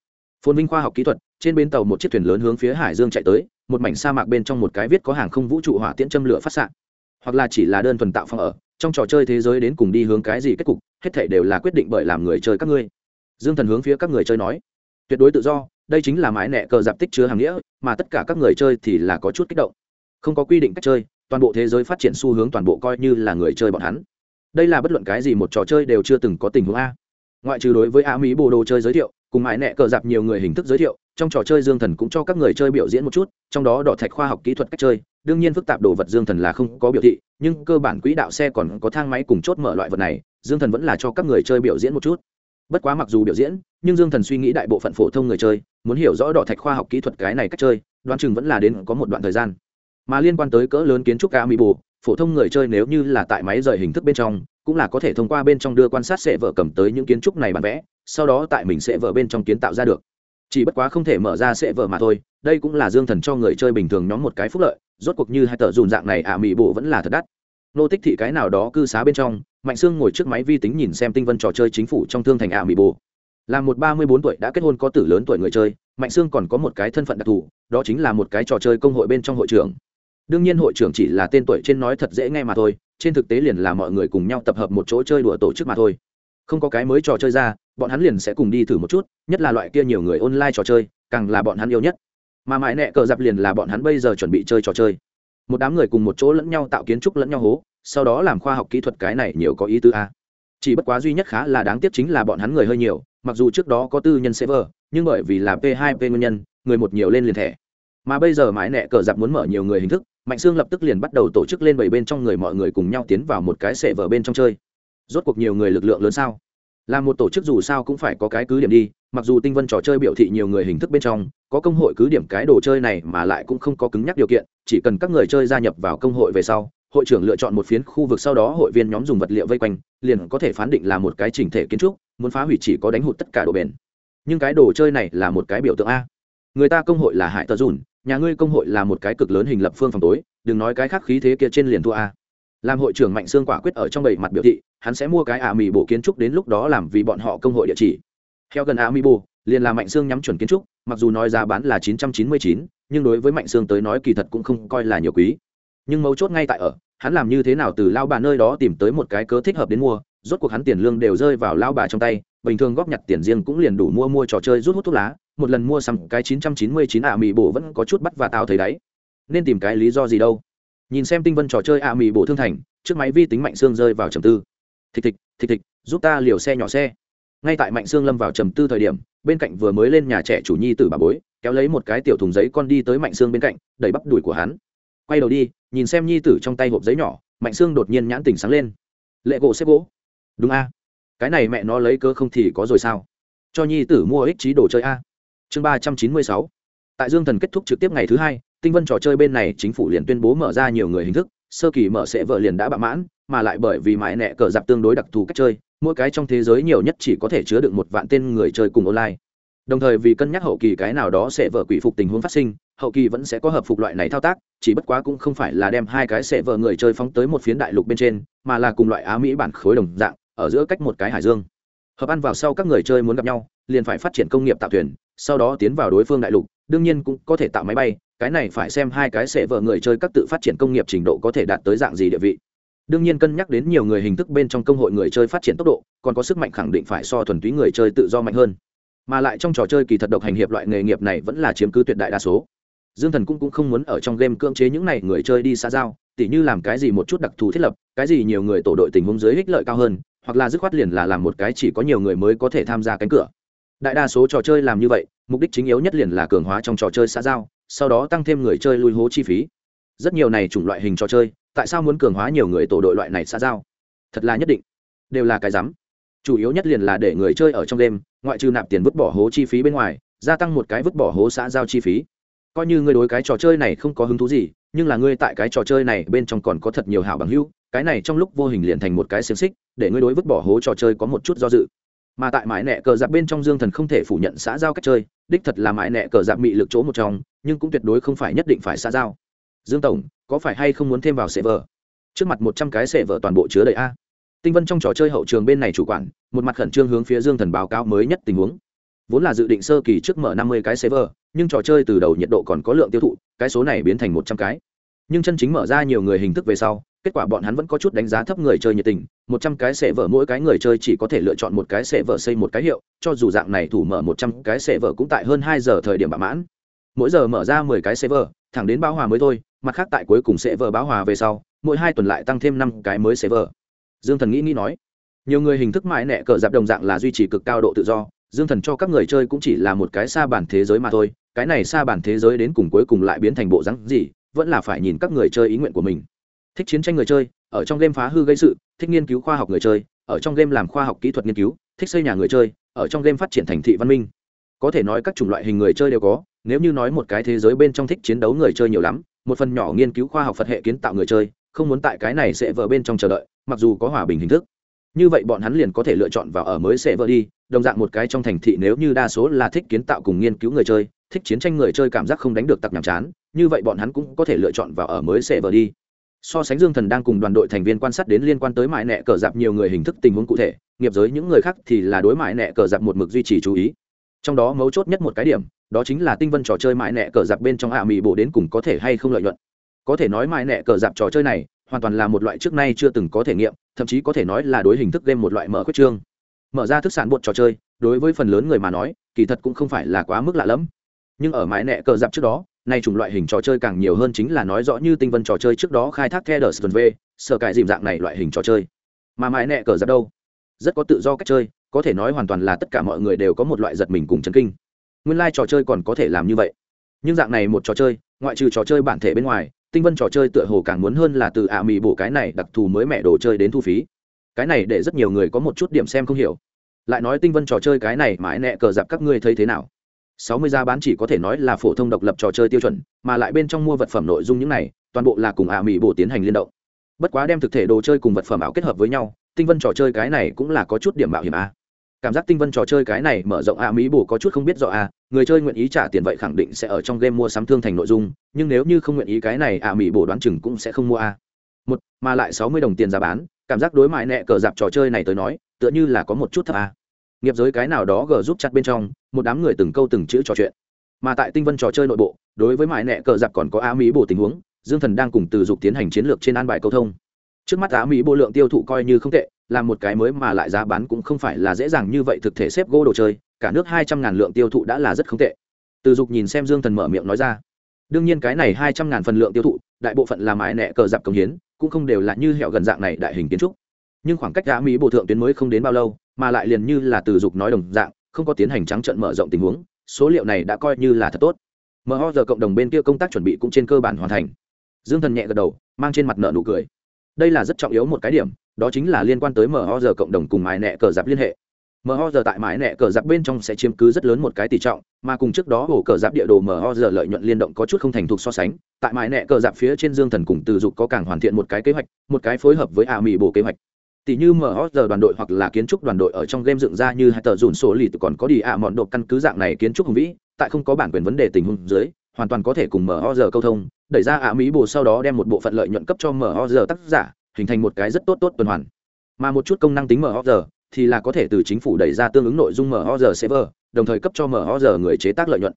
Phồn vinh khoa học kỹ thuật, trên bến tàu một chiếc thuyền lớn hướng phía hải dương chạy tới, một mảnh sa mạc bên trong một cái viết có hàng không vũ trụ hỏa tiễn châm lửa phát xạ. Hoặc là chỉ là đơn thuần tạo phòng ở, trong trò chơi thế giới đến cùng đi hướng cái gì kết cục, hết thể đều là quyết định bởi làm người chơi các ngươi. Dương thần hướng phía các người chơi nói, tuyệt đối tự do, đây chính là mái nẹ cờ dạp tích chứa hàng nghĩa, mà tất cả các người chơi thì là có chút kích động. Không có quy định cách chơi, toàn bộ thế giới phát triển xu hướng toàn bộ coi như là người chơi bọn hắn đây là bất luận cái gì một trò chơi đều chưa từng có tình huống a. Ngoại trừ đối với á mỹ bồ đồ chơi giới thiệu, cùng mãi nẹ cờ dạp nhiều người hình thức giới thiệu, trong trò chơi dương thần cũng cho các người chơi biểu diễn một chút, trong đó đỏ thạch khoa học kỹ thuật cách chơi, đương nhiên phức tạp đồ vật dương thần là không có biểu thị, nhưng cơ bản quỹ đạo xe còn có thang máy cùng chốt mở loại vật này, dương thần vẫn là cho các người chơi biểu diễn một chút. Bất quá mặc dù biểu diễn, nhưng dương thần suy nghĩ đại bộ phận phổ thông người chơi, muốn hiểu rõ đỏ thạch khoa học kỹ thuật cái này cách chơi, đoán chừng vẫn là đến có một đoạn thời gian. Mà liên quan tới cỡ lớn kiến trúc ca mỹ bù phổ thông người chơi nếu như là tại máy rời hình thức bên trong cũng là có thể thông qua bên trong đưa quan sát sẽ vợ cầm tới những kiến trúc này bản vẽ sau đó tại mình sẽ vợ bên trong kiến tạo ra được. Chỉ bất quá không thể mở ra sẽ vợ mà thôi đây cũng là dương thần cho người chơi bình thường nhóm một cái phúc lợi rốt cuộc như hai tờ dùn dạng này ả à, mỹ bộ vẫn là thật đắt. Nô tích thị cái nào đó cư xá bên trong mạnh sương ngồi trước máy vi tính nhìn xem tinh vân trò chơi chính phủ trong thương thành ả à, mỹ bộ là một ba mươi bốn tuổi đã kết hôn có tử lớn tuổi người chơi mạnh sương còn có một cái thân phận đặc thù đó chính là một cái trò chơi công hội bên trong hội trưởng đương nhiên hội trưởng chỉ là tên tuổi trên nói thật dễ nghe mà thôi, trên thực tế liền là mọi người cùng nhau tập hợp một chỗ chơi đùa tổ chức mà thôi. Không có cái mới trò chơi ra, bọn hắn liền sẽ cùng đi thử một chút, nhất là loại kia nhiều người online trò chơi, càng là bọn hắn yêu nhất. Mà mãi nẹ cờ dạp liền là bọn hắn bây giờ chuẩn bị chơi trò chơi. Một đám người cùng một chỗ lẫn nhau tạo kiến trúc lẫn nhau hố, sau đó làm khoa học kỹ thuật cái này nhiều có ý tứ a. Chỉ bất quá duy nhất khá là đáng tiếc chính là bọn hắn người hơi nhiều, mặc dù trước đó có tư nhân server, nhưng bởi vì là p 2 p nguyên nhân, người một nhiều lên liền thẻ. Mà bây giờ mãi nẹ cờ dập muốn mở nhiều người hình thức mạnh sương lập tức liền bắt đầu tổ chức lên bảy bên trong người mọi người cùng nhau tiến vào một cái sệ vở bên trong chơi. Rốt cuộc nhiều người lực lượng lớn sao? Là một tổ chức dù sao cũng phải có cái cứ điểm đi, mặc dù tinh vân trò chơi biểu thị nhiều người hình thức bên trong, có công hội cứ điểm cái đồ chơi này mà lại cũng không có cứng nhắc điều kiện, chỉ cần các người chơi gia nhập vào công hội về sau, hội trưởng lựa chọn một phiến khu vực sau đó hội viên nhóm dùng vật liệu vây quanh, liền có thể phán định là một cái chỉnh thể kiến trúc, muốn phá hủy chỉ có đánh hụt tất cả độ bền. Nhưng cái đồ chơi này là một cái biểu tượng a. Người ta công hội là hải tờ dùn nhà ngươi công hội là một cái cực lớn hình lập phương phòng tối, đừng nói cái khác khí thế kia trên liền thua a. Làm hội trưởng mạnh xương quả quyết ở trong bảy mặt biểu thị, hắn sẽ mua cái ả mì bộ kiến trúc đến lúc đó làm vì bọn họ công hội địa chỉ. Theo gần ả mì bộ liền là mạnh xương nhắm chuẩn kiến trúc, mặc dù nói giá bán là chín trăm chín mươi chín, nhưng đối với mạnh xương tới nói kỳ thật cũng không coi là nhiều quý. Nhưng mấu chốt ngay tại ở, hắn làm như thế nào từ lao bà nơi đó tìm tới một cái cớ thích hợp đến mua, rốt cuộc hắn tiền lương đều rơi vào lao bà trong tay, bình thường góp nhặt tiền riêng cũng liền đủ mua mua trò chơi rút hút thuốc lá một lần mua sắm cái chín trăm chín mươi chín mì bổ vẫn có chút bắt và tao thấy đấy. Nên tìm cái lý do gì đâu? Nhìn xem tinh vân trò chơi ạ mì bổ thương thành, trước máy vi tính mạnh xương rơi vào trầm tư. Thịch thịch thịch thịch, giúp ta liều xe nhỏ xe. Ngay tại mạnh xương lâm vào trầm tư thời điểm, bên cạnh vừa mới lên nhà trẻ chủ nhi tử bà bối, kéo lấy một cái tiểu thùng giấy con đi tới mạnh xương bên cạnh, đẩy bắp đùi của hắn. Quay đầu đi, nhìn xem nhi tử trong tay hộp giấy nhỏ, mạnh xương đột nhiên nhãn tỉnh sáng lên. Lệ gỗ xếp gỗ. Đúng a. Cái này mẹ nó lấy cơ không thì có rồi sao? Cho nhi tử mua ích trí đồ chơi a chương ba trăm chín mươi sáu. Tại dương thần kết thúc trực tiếp ngày thứ hai, tinh vân trò chơi bên này chính phủ liền tuyên bố mở ra nhiều người hình thức, sơ kỳ mở sẽ vợ liền đã bạo mãn, mà lại bởi vì mãi nẹ cờ dạp tương đối đặc thù cách chơi, mỗi cái trong thế giới nhiều nhất chỉ có thể chứa được một vạn tên người chơi cùng online. Đồng thời vì cân nhắc hậu kỳ cái nào đó sẽ vợ quỷ phục tình huống phát sinh, hậu kỳ vẫn sẽ có hợp phục loại này thao tác, chỉ bất quá cũng không phải là đem hai cái sẽ vợ người chơi phóng tới một phiến đại lục bên trên, mà là cùng loại á mỹ bản khối đồng dạng, ở giữa cách một cái hải dương. Hợp ăn vào sau các người chơi muốn gặp nhau, liền phải phát triển công nghiệp tạo thuyền sau đó tiến vào đối phương đại lục đương nhiên cũng có thể tạo máy bay cái này phải xem hai cái sẽ vợ người chơi các tự phát triển công nghiệp trình độ có thể đạt tới dạng gì địa vị. Đương nhiên cân nhắc đến nhiều người hình thức bên trong công hội người chơi phát triển tốc độ còn có sức mạnh khẳng định phải so thuần túy người chơi tự do mạnh hơn. Mà lại trong trò chơi kỳ thật độc hành hiệp loại nghề nghiệp này vẫn là chiếm cứ tuyệt đại đa số. Dương thần cũng, cũng không muốn ở trong game cưỡng chế những này người chơi đi xa giao tỉ như làm cái gì một chút đặc thù thiết lập cái gì nhiều người tổ đội tình huống dưới ích lợi cao hơn hoặc là dứt khoát liền là làm một cái chỉ có nhiều người mới có thể tham gia cánh cửa đại đa số trò chơi làm như vậy, mục đích chính yếu nhất liền là cường hóa trong trò chơi xã giao, sau đó tăng thêm người chơi lui hố chi phí. Rất nhiều này chủng loại hình trò chơi, tại sao muốn cường hóa nhiều người tổ đội loại này xã giao? Thật là nhất định. Đều là cái rắm. Chủ yếu nhất liền là để người chơi ở trong đêm ngoại trừ nạp tiền vứt bỏ hố chi phí bên ngoài, gia tăng một cái vứt bỏ hố xã giao chi phí. Coi như ngươi đối cái trò chơi này không có hứng thú gì, nhưng là ngươi tại cái trò chơi này bên trong còn có thật nhiều hảo bằng hữu, cái này trong lúc vô hình liền thành một cái xiềng xích, để ngươi đối vứt bỏ hố trò chơi có một chút do dự mà tại mãi nẹ cờ giặc bên trong dương thần không thể phủ nhận xã giao cách chơi, đích thật là mãi nẹ cờ giặc mị lực chỗ một trong, nhưng cũng tuyệt đối không phải nhất định phải xã giao. Dương tổng, có phải hay không muốn thêm vào server trước mặt một trăm cái server toàn bộ chứa đầy a. Tinh vân trong trò chơi hậu trường bên này chủ quản, một mặt khẩn trương hướng phía dương thần báo cáo mới nhất tình huống. Vốn là dự định sơ kỳ trước mở năm mươi cái server nhưng trò chơi từ đầu nhiệt độ còn có lượng tiêu thụ, cái số này biến thành một trăm cái. Nhưng chân chính mở ra nhiều người hình thức về sau kết quả bọn hắn vẫn có chút đánh giá thấp người chơi nhiệt tình, một trăm cái sẽ vở mỗi cái người chơi chỉ có thể lựa chọn một cái sẽ vở xây một cái hiệu, cho dù dạng này thủ mở một trăm cái sẽ vở cũng tại hơn hai giờ thời điểm bạo mãn. Mỗi giờ mở ra mười cái sẽ vở thẳng đến báo hòa mới thôi, mặt khác tại cuối cùng sẽ vở báo hòa về sau, mỗi hai tuần lại tăng thêm năm cái mới sẽ vở dương thần nghĩ nghĩ nói, nhiều người hình thức mãi nẹ cờ dạp đồng dạng là duy trì cực cao độ tự do, dương thần cho các người chơi cũng chỉ là một cái xa bản thế giới mà thôi, cái này xa bản thế giới đến cùng cuối cùng lại biến thành bộ rắn gì, vẫn là phải nhìn các người chơi ý nguyện của mình thích chiến tranh người chơi, ở trong game phá hư gây sự, thích nghiên cứu khoa học người chơi, ở trong game làm khoa học kỹ thuật nghiên cứu, thích xây nhà người chơi, ở trong game phát triển thành thị văn minh. Có thể nói các chủng loại hình người chơi đều có, nếu như nói một cái thế giới bên trong thích chiến đấu người chơi nhiều lắm, một phần nhỏ nghiên cứu khoa học phật hệ kiến tạo người chơi, không muốn tại cái này sẽ vờ bên trong chờ đợi, mặc dù có hòa bình hình thức. Như vậy bọn hắn liền có thể lựa chọn vào ở mới sẽ vợ đi, đồng dạng một cái trong thành thị nếu như đa số là thích kiến tạo cùng nghiên cứu người chơi, thích chiến tranh người chơi cảm giác không đánh được tặc nhàm chán, như vậy bọn hắn cũng có thể lựa chọn vào ở mới sẽ vợ đi so sánh dương thần đang cùng đoàn đội thành viên quan sát đến liên quan tới mại nẹ cờ dạp nhiều người hình thức tình huống cụ thể, nghiệp giới những người khác thì là đối mại nẹ cờ dạp một mực duy trì chú ý. Trong đó mấu chốt nhất một cái điểm, đó chính là tinh vân trò chơi mại nẹ cờ dạp bên trong ạ à mì bộ đến cùng có thể hay không lợi nhuận. Có thể nói mại nẹ cờ dạp trò chơi này, hoàn toàn là một loại trước nay chưa từng có thể nghiệm, thậm chí có thể nói là đối hình thức game một loại mở khuyết trương. Mở ra thức sản bột trò chơi, đối với phần lớn người mà nói, kỳ thật cũng không phải là quá mức lạ lẫm. Nhưng ở mãi nẹ cờ dạp trước đó nay chủng loại hình trò chơi càng nhiều hơn chính là nói rõ như tinh vân trò chơi trước đó khai thác theo đờ v sở cải dìm dạng này loại hình trò chơi. Mà mãi nẹ cờ ra đâu? Rất có tự do cách chơi, có thể nói hoàn toàn là tất cả mọi người đều có một loại giật mình cùng chấn kinh. Nguyên lai、like、trò chơi còn có thể làm như vậy. Nhưng dạng này một trò chơi, ngoại trừ trò chơi bản thể bên ngoài, tinh vân trò chơi tựa hồ càng muốn hơn là từ ạ à mì bổ cái này đặc thù mới mẹ đồ chơi đến thu phí. Cái này để rất nhiều người có một chút điểm xem không hiểu. Lại nói tinh vân trò chơi cái này mãi nẹ cờ dạp các ngươi thấy thế nào? Sáu mươi giá bán chỉ có thể nói là phổ thông độc lập trò chơi tiêu chuẩn, mà lại bên trong mua vật phẩm nội dung những này, toàn bộ là cùng ạ à mỹ bổ tiến hành liên động. Bất quá đem thực thể đồ chơi cùng vật phẩm ảo kết hợp với nhau, tinh vân trò chơi cái này cũng là có chút điểm mạo hiểm a. Cảm giác tinh vân trò chơi cái này mở rộng ạ à mỹ bổ có chút không biết rõ a, người chơi nguyện ý trả tiền vậy khẳng định sẽ ở trong game mua sắm thương thành nội dung, nhưng nếu như không nguyện ý cái này ạ mỹ bổ đoán chừng cũng sẽ không mua a. Một, mà lại sáu mươi đồng tiền giá bán, cảm giác đối mại nẹ cờ dạp trò chơi này tới nói, tựa như là có một chút thấp a nghiệp giới cái nào đó gờ giúp chặt bên trong, một đám người từng câu từng chữ trò chuyện. Mà tại tinh vân trò chơi nội bộ, đối với mãi nẹ cờ giặc còn có á mỹ bổ tình huống, dương thần đang cùng từ dục tiến hành chiến lược trên an bài câu thông. Trước mắt á mỹ bộ lượng tiêu thụ coi như không tệ, là một cái mới mà lại giá bán cũng không phải là dễ dàng như vậy thực thể xếp gỗ đồ chơi, cả nước hai trăm ngàn lượng tiêu thụ đã là rất không tệ. Từ dục nhìn xem dương thần mở miệng nói ra. Đương nhiên cái này hai trăm ngàn phần lượng tiêu thụ, đại bộ phận là mãi nẹ cờ dạp công hiến, cũng không đều là như hẹo gần dạng này đại hình kiến trúc nhưng khoảng cách á mỹ bộ thượng tuyến mới không đến bao lâu, mà lại liền như là từ dục nói đồng dạng, không có tiến hành trắng trận mở rộng tình huống, số liệu này đã coi như là thật tốt. Mho giờ cộng đồng bên kia công tác chuẩn bị cũng trên cơ bản hoàn thành. Dương thần nhẹ gật đầu, mang trên mặt nợ nụ cười. Đây là rất trọng yếu một cái điểm, đó chính là liên quan tới mho giờ cộng đồng cùng mái nẹ cờ giáp liên hệ. Mho giờ tại mãi nẹ cờ giáp bên trong sẽ chiếm cứ rất lớn một cái tỷ trọng, mà cùng trước đó ổ cờ giáp địa đồ mho giờ lợi nhuận liên động có chút không thành thục so sánh, tại mãi nẹ cờ giáp phía trên dương thần cùng từ dục có càng hoàn thiện một cái kế hoạch, một cái phối hợp với ả mỹ bộ kế hoạch tỷ như mở giờ đoàn đội hoặc là kiến trúc đoàn đội ở trong game dựng ra như hai tờ dùn số lì còn có đi ạ mọn độ căn cứ dạng này kiến trúc hùng vĩ, tại không có bản quyền vấn đề tình huống dưới, hoàn toàn có thể cùng mở giờ câu thông, đẩy ra ả mỹ bộ sau đó đem một bộ phận lợi nhuận cấp cho mở giờ tác giả, hình thành một cái rất tốt tốt tuần hoàn. Mà một chút công năng tính mở giờ thì là có thể từ chính phủ đẩy ra tương ứng nội dung mở giờ server, đồng thời cấp cho mở giờ người chế tác lợi nhuận.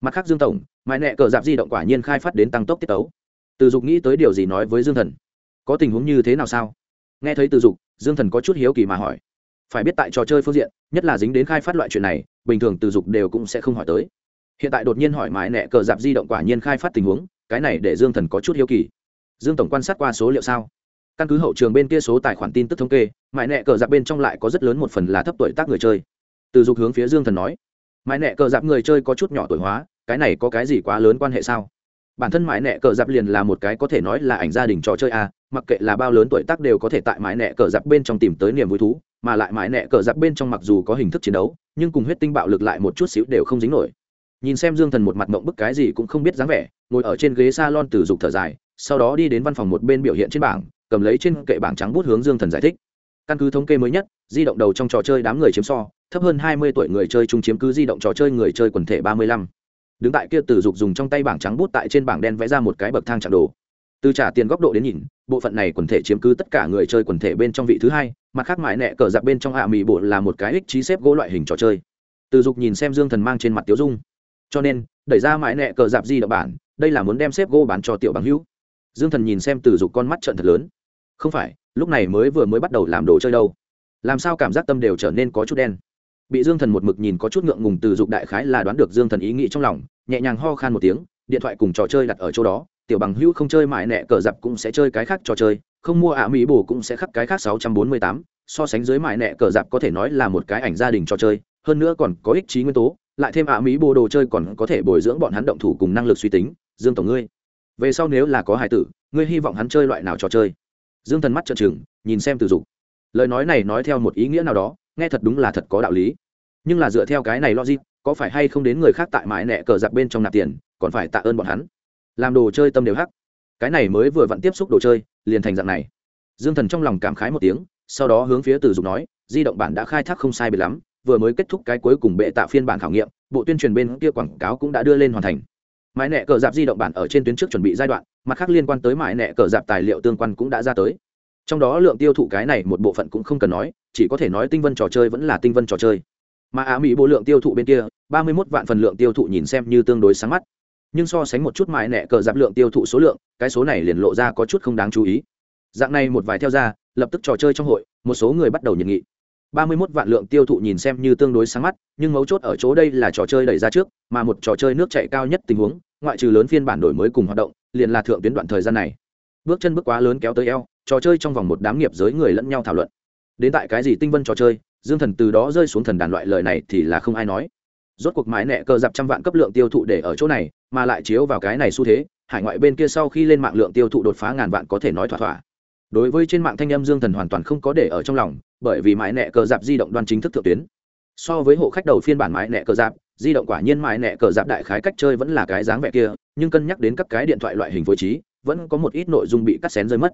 Mặt khác dương tổng, mãi nẹ cờ dạp di động quả nhiên khai phát đến tăng tốc tiết tấu. Từ dục nghĩ tới điều gì nói với dương thần? Có tình huống như thế nào sao? Nghe thấy từ dục dương thần có chút hiếu kỳ mà hỏi, phải biết tại trò chơi phương diện, nhất là dính đến khai phát loại chuyện này, bình thường từ dục đều cũng sẽ không hỏi tới. Hiện tại đột nhiên hỏi mãi nẹ cờ dạp di động quả nhiên khai phát tình huống, cái này để dương thần có chút hiếu kỳ. Dương tổng quan sát qua số liệu sao? Căn cứ hậu trường bên kia số tài khoản tin tức thống kê, mãi nẹ cờ dạp bên trong lại có rất lớn một phần là thấp tuổi tác người chơi. Từ dục hướng phía dương thần nói, mãi nẹ cờ dạp người chơi có chút nhỏ tuổi hóa, cái này có cái gì quá lớn quan hệ sao? Bản thân mãi nẹ cờ dạp liền là một cái có thể nói là ảnh gia đình trò chơi a mặc kệ là bao lớn tuổi tác đều có thể tại mãi nẹ cờ giặc bên trong tìm tới niềm vui thú, mà lại mãi nẹ cờ giặc bên trong mặc dù có hình thức chiến đấu, nhưng cùng huyết tinh bạo lực lại một chút xíu đều không dính nổi. Nhìn xem dương thần một mặt mộng bức cái gì cũng không biết dáng vẻ, ngồi ở trên ghế s a lon từ dục thở dài, sau đó đi đến văn phòng một bên biểu hiện trên bảng, cầm lấy trên kệ bảng trắng bút hướng dương thần giải thích. Căn cứ thống kê mới nhất, di động đầu trong trò chơi đám người chiếm so, thấp hơn hai mươi tuổi người chơi chung chiếm cứ di động trò chơi người chơi quần thể ba mươi lăm. Đứng tại kia tử dục dùng trong tay bảng trắng bút tại trên bảng đen vẽ ra một cái bậc thang chạm đồ từ trả tiền góc độ đến nhìn, bộ phận này quần thể chiếm cứ tất cả người chơi quần thể bên trong vị thứ hai mặt khác mãi nẹ cờ giặc bên trong hạ mỹ bộ là một cái ích trí xếp gỗ loại hình trò chơi. Từ dục nhìn xem dương thần mang trên mặt tiếu dung. Cho nên, đẩy ra mãi nẹ cờ dạp di động bản, đây là muốn đem xếp gỗ bán cho tiểu bằng hữu. Dương thần nhìn xem từ dục con mắt trận thật lớn. Không phải, lúc này mới vừa mới bắt đầu làm đồ chơi đâu. Làm sao cảm giác tâm đều trở nên có chút đen. Bị dương thần một mực nhìn có chút ngượng ngùng từ dục đại khái là đoán được dương thần ý nghĩ trong lòng, nhẹ nhàng ho khan một tiếng, điện thoại cùng trò chơi đặt ở chỗ đó tiểu bằng hữu không chơi mại nẹ cờ dập cũng sẽ chơi cái khác trò chơi, không mua ạ à mỹ bù cũng sẽ khắc cái khác sáu trăm bốn mươi tám, so sánh dưới mại nẹ cờ dạp có thể nói là một cái ảnh gia đình trò chơi, hơn nữa còn có ích trí nguyên tố, lại thêm ạ à mỹ bồ đồ chơi còn có thể bồi dưỡng bọn hắn động thủ cùng năng lực suy tính. Dương tổng ngươi, về sau nếu là có hải tử, ngươi hy vọng hắn chơi loại nào trò chơi? Dương thần mắt trợn trừng, nhìn xem từ dục. Lời nói này nói theo một ý nghĩa nào đó, nghe thật đúng là thật có đạo lý. Nhưng là dựa theo cái này logic, có phải hay không đến người khác tại mãi nẹ cờ giặc bên trong nạp tiền, còn phải tạ ơn bọn hắn? Làm đồ chơi tâm đều hắc. Cái này mới vừa vặn tiếp xúc đồ chơi, liền thành dạng này. Dương thần trong lòng cảm khái một tiếng, sau đó hướng phía từ dục nói, di động bản đã khai thác không sai biệt lắm, vừa mới kết thúc cái cuối cùng bệ tạ phiên bản khảo nghiệm, bộ tuyên truyền bên kia quảng cáo cũng đã đưa lên hoàn thành. Mãi nẹ cờ dạp di động bản ở trên tuyến trước chuẩn bị giai đoạn, mặt khác liên quan tới mãi nẹ cờ dạp tài liệu tương quan cũng đã ra tới. Trong đó lượng tiêu thụ cái này một bộ phận cũng không cần nói, chỉ có thể nói tinh vân trò chơi vẫn là tinh vân trò chơi. Mà á mỹ bộ lượng tiêu thụ bên kia, ba mươi mốt vạn phần lượng tiêu thụ nhìn xem như tương đối sáng mắt nhưng so sánh một chút mãi nẹ cờ dạp lượng tiêu thụ số lượng cái số này liền lộ ra có chút không đáng chú ý dạng này một vài theo ra lập tức trò chơi trong hội một số người bắt đầu nhiệt nghị ba mươi 31 vạn lượng tiêu thụ nhìn xem như tương đối sáng mắt, nhưng mấu chốt ở chỗ đây là trò chơi đẩy ra trước, mà một trò chơi nước chạy cao nhất tình huống, ngoại trừ lớn phiên bản đổi mới cùng hoạt động, liền là thượng tuyến đoạn thời gian này. Bước chân bước quá lớn kéo tới eo, trò chơi trong vòng một đám nghiệp giới người lẫn nhau thảo luận. Đến tại cái gì tinh vân trò chơi, Dương Thần từ đó rơi xuống thần đàn loại lời này thì là không ai nói. Rốt cuộc mái nẹ cờ dập trăm vạn cấp lượng tiêu thụ để ở chỗ này, mà lại chiếu vào cái này xu thế, hải ngoại bên kia sau khi lên mạng lượng tiêu thụ đột phá ngàn vạn có thể nói thỏa thỏa. Đối với trên mạng thanh âm dương thần hoàn toàn không có để ở trong lòng bởi vì mãi nẹ cờ dạp di động đoan chính thức thượng tuyến. So với hộ khách đầu phiên bản mãi nẹ cờ dạp di động quả nhiên mãi nẹ cờ dạp đại khái cách chơi vẫn là cái dáng vẻ kia nhưng cân nhắc đến các cái điện thoại loại hình phối trí vẫn có một ít nội dung bị cắt xén rơi mất.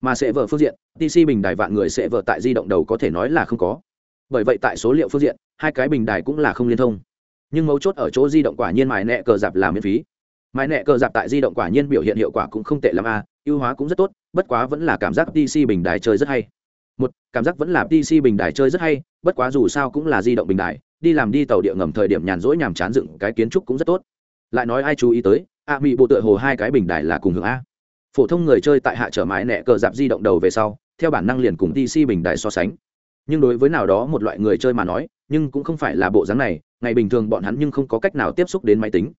Mà sẽ vợ phương diện tc bình đài vạn người sẽ vợ tại di động đầu có thể nói là không có. Bởi vậy tại số liệu phương diện hai cái bình đài cũng là không liên thông nhưng mấu chốt ở chỗ di động quả nhiên mài nẹ cờ dạp là miễn phí. Mài nẹ cờ dạp tại di động quả nhiên biểu hiện hiệu quả cũng không tệ l a, ưu hóa cũng rất tốt, bất quá vẫn là cảm giác pc bình đài chơi rất hay. Một, cảm giác vẫn là pc bình đài chơi rất hay, bất quá dù sao cũng là di động bình đài, đi làm đi tàu địa ngầm thời điểm nhàn rỗi nhàm chán dựng cái kiến trúc cũng rất tốt. Lại nói ai chú ý tới, a mỹ bộ tựa hồ hai cái bình đài là cùng hưởng a. Phổ thông người chơi tại hạ trở mái nẹ cờ dạp di động đầu về sau, theo bản năng liền cùng pc bình đài so sánh. Nhưng đối với nào đó một loại người chơi mà nói, nhưng cũng không phải là bộ dáng này ngày bình thường bọn hắn nhưng không có cách nào tiếp xúc đến máy tính.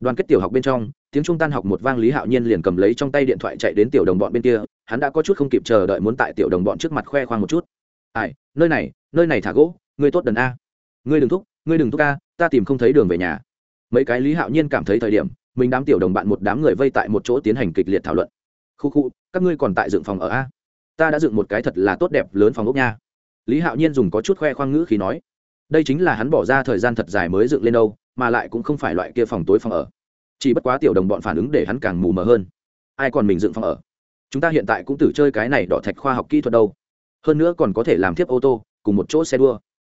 Đoàn kết tiểu học bên trong, tiếng trung tan học một vang lý hạo nhiên liền cầm lấy trong tay điện thoại chạy đến tiểu đồng bọn bên kia, hắn đã có chút không kịp chờ đợi muốn tại tiểu đồng bọn trước mặt khoe khoang một chút. Ai, nơi này nơi này thả gỗ, ngươi tốt đần a. Ngươi đừng thúc, ngươi đừng thúc a, ta tìm không thấy đường về nhà. Mấy cái lý hạo nhiên cảm thấy thời điểm, mình đám tiểu đồng bạn một đám người vây tại một chỗ tiến hành kịch liệt thảo luận. Khu khu, các ngươi còn tại dựng phòng ở a? Ta đã dựng một cái thật là tốt đẹp lớn phòng ốc nha. Lý hạo nhiên dùng có chút khoe khoang ngữ khi nói đây chính là hắn bỏ ra thời gian thật dài mới dựng lên đâu, mà lại cũng không phải loại kia phòng tối phòng ở. Chỉ bất quá tiểu đồng bọn phản ứng để hắn càng mù mờ hơn. Ai còn mình dựng phòng ở? Chúng ta hiện tại cũng tử chơi cái này đỏ thạch khoa học kỹ thuật đâu. Hơn nữa còn có thể làm tiếp ô tô, cùng một chỗ xe đua.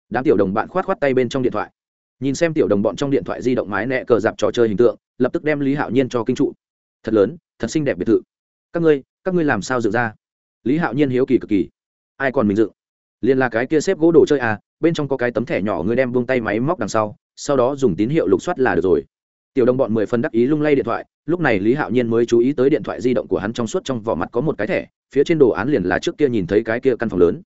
Đám tiểu đồng bạn khoát khoát tay bên trong điện thoại. Nhìn xem tiểu đồng bọn trong điện thoại di động mái nẹ cờ dạp trò chơi hình tượng, lập tức đem lý hạo nhiên cho kinh trụ. Thật lớn, thật xinh đẹp biệt thự. Các ngươi các ngươi làm sao dựng ra? Lý hạo nhiên hiếu kỳ cực kỳ. Ai còn mình dựng? Liền là cái kia xếp gỗ đồ chơi à bên trong có cái tấm thẻ nhỏ ngươi đem vung tay máy móc đằng sau sau đó dùng tín hiệu lục soát là được rồi. Tiểu đồng bọn mười phân đắc ý lung lay điện thoại, lúc này lý hạo nhiên mới chú ý tới điện thoại di động của hắn trong suốt trong vỏ mặt có một cái thẻ, phía trên đồ án liền là trước kia nhìn thấy cái kia căn phòng lớn.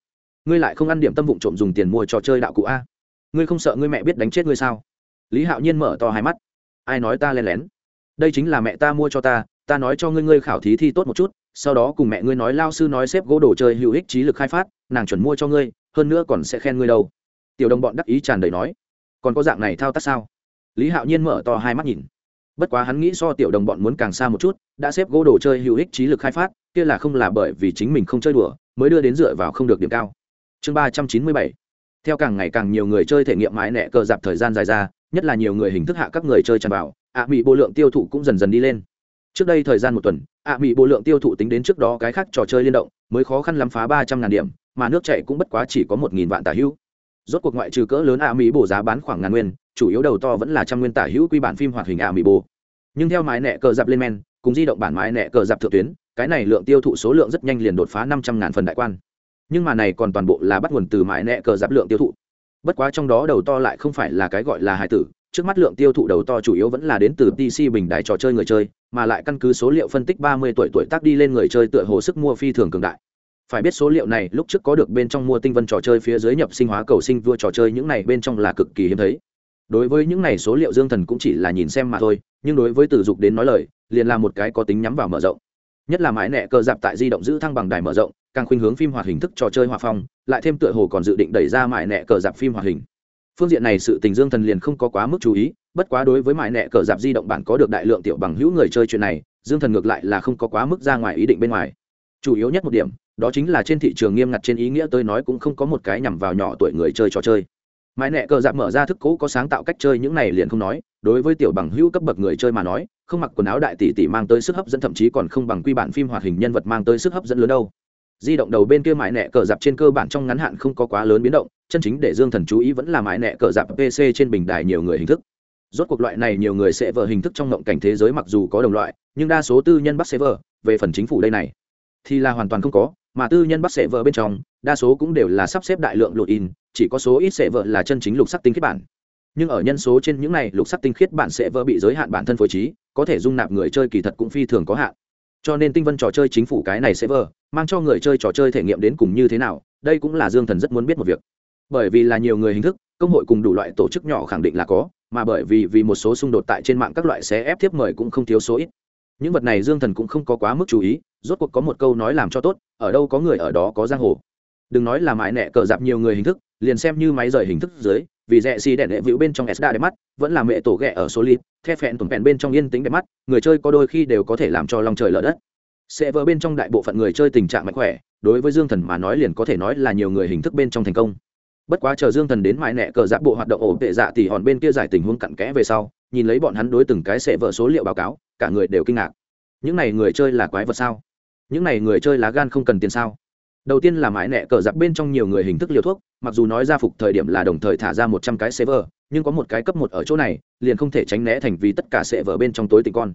Ngươi lại không ăn điểm tâm vụng trộm dùng tiền mua trò chơi đạo cụ a? Ngươi không sợ ngươi mẹ biết đánh chết ngươi sao? Lý hạo nhiên mở to hai mắt. Ai nói ta len lén? Đây chính là mẹ ta mua cho ta ta nói cho ngươi ngươi khảo thí thi tốt một chút sau đó cùng mẹ ngươi nói lao sư nói xếp gỗ đồ chơi hữu ích trí lực khai phát, nàng chuẩn mua cho ngươi, hơn nữa còn sẽ khen ngươi đâu. Tiểu đồng bọn đắc ý tràn đầy nói. Còn có dạng này thao tác sao? Lý hạo nhiên mở to hai mắt nhìn. Bất quá hắn nghĩ so tiểu đồng bọn muốn càng xa một chút, đã xếp gỗ đồ chơi hữu ích trí lực khai phát, kia là không là bởi vì chính mình không chơi đùa, mới đưa đến dựa vào không được điểm cao. Chương ba trăm chín mươi bảy. Theo càng ngày càng nhiều người chơi thể nghiệm mãi nẹ cờ dạp thời gian dài ra, nhất là nhiều người hình thức hạ các người chơi tràn vào, ạ mỹ bộ lượng tiêu thụ cũng dần dần đi lên trước đây thời gian một tuần, ạ mỹ bộ lượng tiêu thụ tính đến trước đó cái khác trò chơi liên động, mới khó khăn lắm phá ba trăm ngàn điểm, mà nước chạy cũng bất quá chỉ có một nghìn vạn tả hữu. Rốt cuộc ngoại trừ cỡ lớn ạ mỹ bộ giá bán khoảng ngàn nguyên, chủ yếu đầu to vẫn là trăm nguyên tả hữu quy bản phim hoạt hình ạ mỹ bộ. Nhưng theo mái nẹ cờ dạp lên men, cùng di động bản mái nẹ cờ dạp thượng tuyến, cái này lượng tiêu thụ số lượng rất nhanh liền đột phá năm trăm ngàn phần đại quan. Nhưng mà này còn toàn bộ là bắt nguồn từ mái nẹ cờ dạp lượng tiêu thụ. Bất quá trong đó đầu to lại không phải là cái gọi là hải tử trước mắt lượng tiêu thụ đầu to chủ yếu vẫn là đến từ pc bình đại trò chơi người chơi, mà lại căn cứ số liệu phân tích ba mươi tuổi tuổi tác đi lên người chơi tựa hồ sức mua phi thường cường đại. Phải biết số liệu này lúc trước có được bên trong mua tinh vân trò chơi phía dưới nhập sinh hóa cầu sinh vua trò chơi những này bên trong là cực kỳ hiếm thấy. Đối với những này số liệu dương thần cũng chỉ là nhìn xem mà thôi, nhưng đối với từ dục đến nói lời, liền là một cái có tính nhắm vào mở rộng. Nhất là mãi nẹ cờ dạp tại di động giữ thăng bằng đài mở rộng, càng khuynh hướng phim hoạt hình thức trò chơi hòa phong, lại thêm tựa hồ còn dự định đẩy ra mãi nẹ cờ dạp phim hoạt hình phương diện này sự tình dương thần liền không có quá mức chú ý, bất quá đối với mại nẹ cờ dạp di động bản có được đại lượng tiểu bằng hữu người chơi chuyện này, dương thần ngược lại là không có quá mức ra ngoài ý định bên ngoài. Chủ yếu nhất một điểm, đó chính là trên thị trường nghiêm ngặt trên ý nghĩa tôi nói cũng không có một cái nhằm vào nhỏ tuổi người chơi trò chơi. Mãi nẹ cờ dạp mở ra thức cũ có sáng tạo cách chơi những này liền không nói, đối với tiểu bằng hữu cấp bậc người chơi mà nói, không mặc quần áo đại tỷ tỷ mang tới sức hấp dẫn thậm chí còn không bằng quy bản phim hoạt hình nhân vật mang tới sức hấp dẫn lớn đâu di động đầu bên kia mãi nẹ cờ dạp trên cơ bản trong ngắn hạn không có quá lớn biến động, chân chính để dương thần chú ý vẫn là mãi nẹ cờ dạp pc trên bình đài nhiều người hình thức. Rốt cuộc loại này nhiều người sẽ vờ hình thức trong ngộng cảnh thế giới mặc dù có đồng loại, nhưng đa số tư nhân bắt sẽ vờ, về phần chính phủ đây này, thì là hoàn toàn không có, mà tư nhân bắt sẽ vờ bên trong, đa số cũng đều là sắp xếp đại lượng lột in, chỉ có số ít sẽ vờ là chân chính lục sắc tinh khiết bản. Nhưng ở nhân số trên những này, lục sắc tinh khiết bản sẽ vỡ bị giới hạn bản thân phối trí, có thể dung nạp người chơi kỳ thật cũng phi thường có hạn cho nên tinh vân trò chơi chính phủ cái này sẽ vờ, mang cho người chơi trò chơi thể nghiệm đến cùng như thế nào, đây cũng là dương thần rất muốn biết một việc. Bởi vì là nhiều người hình thức, công hội cùng đủ loại tổ chức nhỏ khẳng định là có, mà bởi vì vì một số xung đột tại trên mạng các loại xé ép tiếp mời cũng không thiếu số ít. Những vật này dương thần cũng không có quá mức chú ý, rốt cuộc có một câu nói làm cho tốt, ở đâu có người ở đó có giang hồ. Đừng nói là mãi nẹ cờ dạp nhiều người hình thức, liền xem như máy rời hình thức dưới vì rẽ xì đèn đệ vĩu bên trong sda đẹp mắt, vẫn là mẹ tổ ghẹ ở số lít the phẹn tổn phẹn bên trong yên tĩnh đẹp mắt, người chơi có đôi khi đều có thể làm cho lòng trời lở đất. Sẽ vỡ bên trong đại bộ phận người chơi tình trạng mạnh khỏe, đối với dương thần mà nói liền có thể nói là nhiều người hình thức bên trong thành công. Bất quá chờ dương thần đến mãi nẹ cờ giáp bộ hoạt động ổn tệ dạ thì hòn bên kia giải tình huống cặn kẽ về sau, nhìn lấy bọn hắn đối từng cái sẽ vỡ số liệu báo cáo, cả người đều kinh ngạc. Những này người chơi là quái vật sao? Những này người chơi lá gan không cần tiền sao? Đầu tiên là mãi nẹ cờ giặc bên trong nhiều người hình thức liều thuốc, mặc dù nói ra phục thời điểm là đồng thời thả ra một trăm cái server, nhưng có một cái cấp một ở chỗ này, liền không thể tránh né thành vì tất cả sẽ bên trong tối tình con.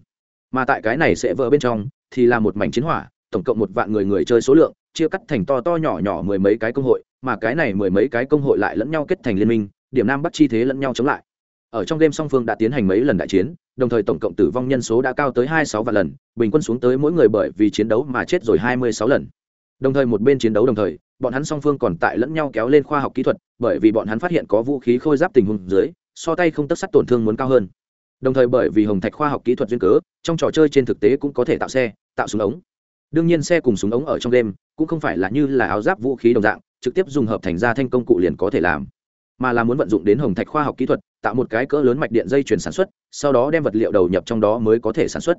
Mà tại cái này sẽ bên trong, thì là một mảnh chiến hỏa, tổng cộng một vạn người người chơi số lượng, chia cắt thành to to nhỏ nhỏ mười mấy cái công hội, mà cái này mười mấy cái công hội lại lẫn nhau kết thành liên minh, điểm nam bắt chi thế lẫn nhau chống lại. Ở trong đêm song phương đã tiến hành mấy lần đại chiến, đồng thời tổng cộng tử vong nhân số đã cao tới hai sáu vạn lần, bình quân xuống tới mỗi người bởi vì chiến đấu mà chết rồi hai mươi sáu lần đồng thời một bên chiến đấu đồng thời, bọn hắn song phương còn tại lẫn nhau kéo lên khoa học kỹ thuật, bởi vì bọn hắn phát hiện có vũ khí khôi giáp tình huống dưới, so tay không tất sắt tổn thương muốn cao hơn. Đồng thời bởi vì hồng thạch khoa học kỹ thuật duyên cớ, trong trò chơi trên thực tế cũng có thể tạo xe, tạo súng ống. Đương nhiên xe cùng súng ống ở trong game cũng không phải là như là áo giáp vũ khí đồng dạng, trực tiếp dùng hợp thành ra thanh công cụ liền có thể làm. Mà là muốn vận dụng đến hồng thạch khoa học kỹ thuật, tạo một cái cỡ lớn mạch điện dây chuyển sản xuất, sau đó đem vật liệu đầu nhập trong đó mới có thể sản xuất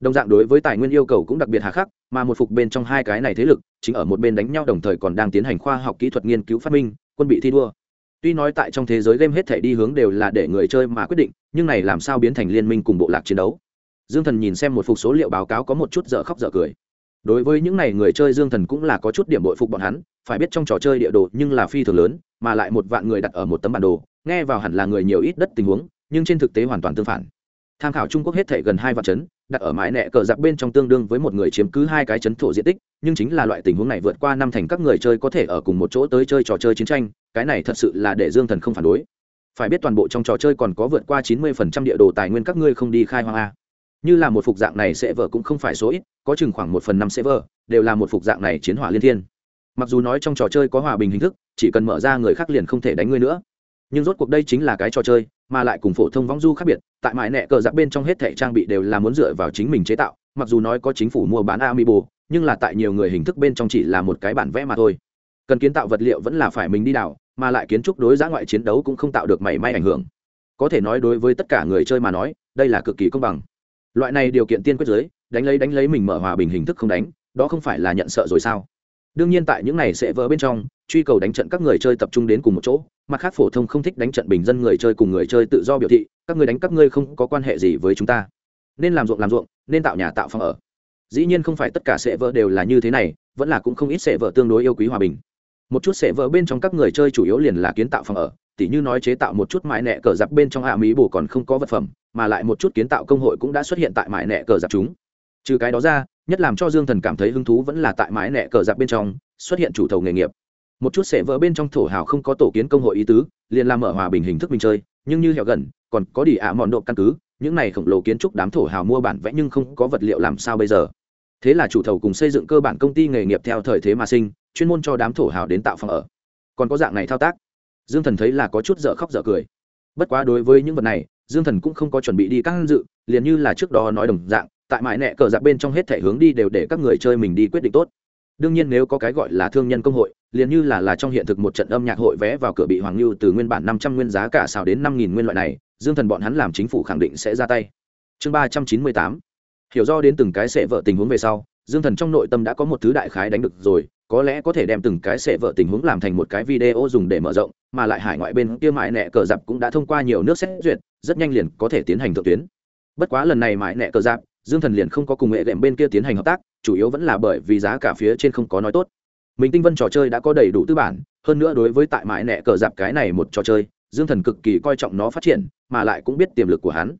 đồng dạng đối với tài nguyên yêu cầu cũng đặc biệt hà khắc, mà một phục bên trong hai cái này thế lực, chính ở một bên đánh nhau đồng thời còn đang tiến hành khoa học kỹ thuật nghiên cứu phát minh, quân bị thi đua. Tuy nói tại trong thế giới game hết thể đi hướng đều là để người chơi mà quyết định, nhưng này làm sao biến thành liên minh cùng bộ lạc chiến đấu? Dương thần nhìn xem một phục số liệu báo cáo có một chút dở khóc dở cười. Đối với những n à y người chơi dương thần cũng là có chút điểm bội phục bọn hắn, phải biết trong trò chơi địa đồ nhưng là phi thường lớn, mà lại một vạn người đặt ở một tấm bản đồ, nghe vào hẳn là người nhiều ít đất tình huống, nhưng trên thực tế hoàn toàn tương phản. Tham khảo trung quốc hết thể gần hai vạn chấn đặt ở mãi nẹ cờ giặc bên trong tương đương với một người chiếm cứ hai cái chấn thổ diện tích, nhưng chính là loại tình huống này vượt qua năm thành các người chơi có thể ở cùng một chỗ tới chơi trò chơi chiến tranh, cái này thật sự là để dương thần không phản đối. Phải biết toàn bộ trong trò chơi còn có vượt qua chín mươi phần trăm địa đồ tài nguyên các ngươi không đi khai hoang a. Như là một phục dạng này sẽ vợ cũng không phải số ít, có chừng khoảng một phần năm sẽ vợ đều là một phục dạng này chiến hỏa liên thiên. Mặc dù nói trong trò chơi có hòa bình hình thức, chỉ cần mở ra người khác liền không thể đánh ngươi nữa nhưng rốt cuộc đây chính là cái trò chơi, mà lại cùng phổ thông vong du khác biệt, tại mãi nẹ cờ giặc bên trong hết thẻ trang bị đều là muốn dựa vào chính mình chế tạo, mặc dù nói có chính phủ mua bán amiibo, nhưng là tại nhiều người hình thức bên trong chỉ là một cái bản vẽ mà thôi. Cần kiến tạo vật liệu vẫn là phải mình đi đảo mà lại kiến trúc đối giã ngoại chiến đấu cũng không tạo được mảy may ảnh hưởng. Có thể nói đối với tất cả người chơi mà nói, đây là cực kỳ công bằng. Loại này điều kiện tiên quyết giới, đánh lấy đánh lấy mình mở hòa bình hình thức không đánh, đó không phải là nhận sợ rồi sao? Đương nhiên tại những này sẽ vỡ bên trong, truy cầu đánh trận các người chơi tập trung đến cùng một chỗ, mặt khác phổ thông không thích đánh trận bình dân người chơi cùng người chơi tự do biểu thị, các người đánh các ngươi không có quan hệ gì với chúng ta. Nên làm ruộng làm ruộng, nên tạo nhà tạo phòng ở. Dĩ nhiên không phải tất cả sẽ vỡ đều là như thế này, vẫn là cũng không ít sẽ vỡ tương đối yêu quý hòa bình. Một chút sẽ vỡ bên trong các người chơi chủ yếu liền là kiến tạo phòng ở, tỉ như nói chế tạo một chút mại nẹ cờ giặc bên trong hạ à, mỹ bù còn không có vật phẩm, mà lại một chút kiến tạo công hội cũng đã xuất hiện tại mại nẹ cờ giặc chúng. Trừ cái đó ra nhất làm cho dương thần cảm thấy hứng thú vẫn là tại mãi nẹ cờ giặc bên trong, xuất hiện chủ thầu nghề nghiệp. Một chút sẽ vỡ bên trong thổ hào không có tổ kiến công hội ý tứ, liền làm mở hòa bình hình thức mình chơi, nhưng như hẹo gần, còn có đi ạ mòn độ căn cứ, những này khổng lồ kiến trúc đám thổ hào mua bản vẽ nhưng không có vật liệu làm sao bây giờ. Thế là chủ thầu cùng xây dựng cơ bản công ty nghề nghiệp theo thời thế mà sinh, chuyên môn cho đám thổ hào đến tạo phòng ở. Còn có dạng này thao tác. Dương thần thấy là có chút dở khóc dở cười. Bất quá đối với những vật này, dương thần cũng không có chuẩn bị đi các dự, liền như là trước đó nói đồng dạng tại mãi nẹ cờ giặc bên trong hết thể hướng đi đều để các người chơi mình đi quyết định tốt. Đương nhiên nếu có cái gọi là thương nhân công hội, liền như là là trong hiện thực một trận âm nhạc hội vé vào cửa bị hoàng lưu từ nguyên bản năm trăm nguyên giá cả xào đến năm nghìn nguyên loại này, dương thần bọn hắn làm chính phủ khẳng định sẽ ra tay. Chương ba trăm chín mươi tám. Hiểu do đến từng cái sệ vợ tình huống về sau, dương thần trong nội tâm đã có một thứ đại khái đánh được rồi, có lẽ có thể đem từng cái sệ vợ tình huống làm thành một cái video dùng để mở rộng, mà lại hải ngoại bên kia mãi nẹ cờ dạp cũng đã thông qua nhiều nước xét duyệt, rất nhanh liền có thể tiến hành thượng tuyến. Bất quá lần này mãi nẹ cờ dạp dương thần liền không có cùng hệ đệm bên kia tiến hành hợp tác, chủ yếu vẫn là bởi vì giá cả phía trên không có nói tốt. Mình tinh vân trò chơi đã có đầy đủ tư bản, hơn nữa đối với tại mãi nẹ cờ dạp cái này một trò chơi, dương thần cực kỳ coi trọng nó phát triển, mà lại cũng biết tiềm lực của hắn.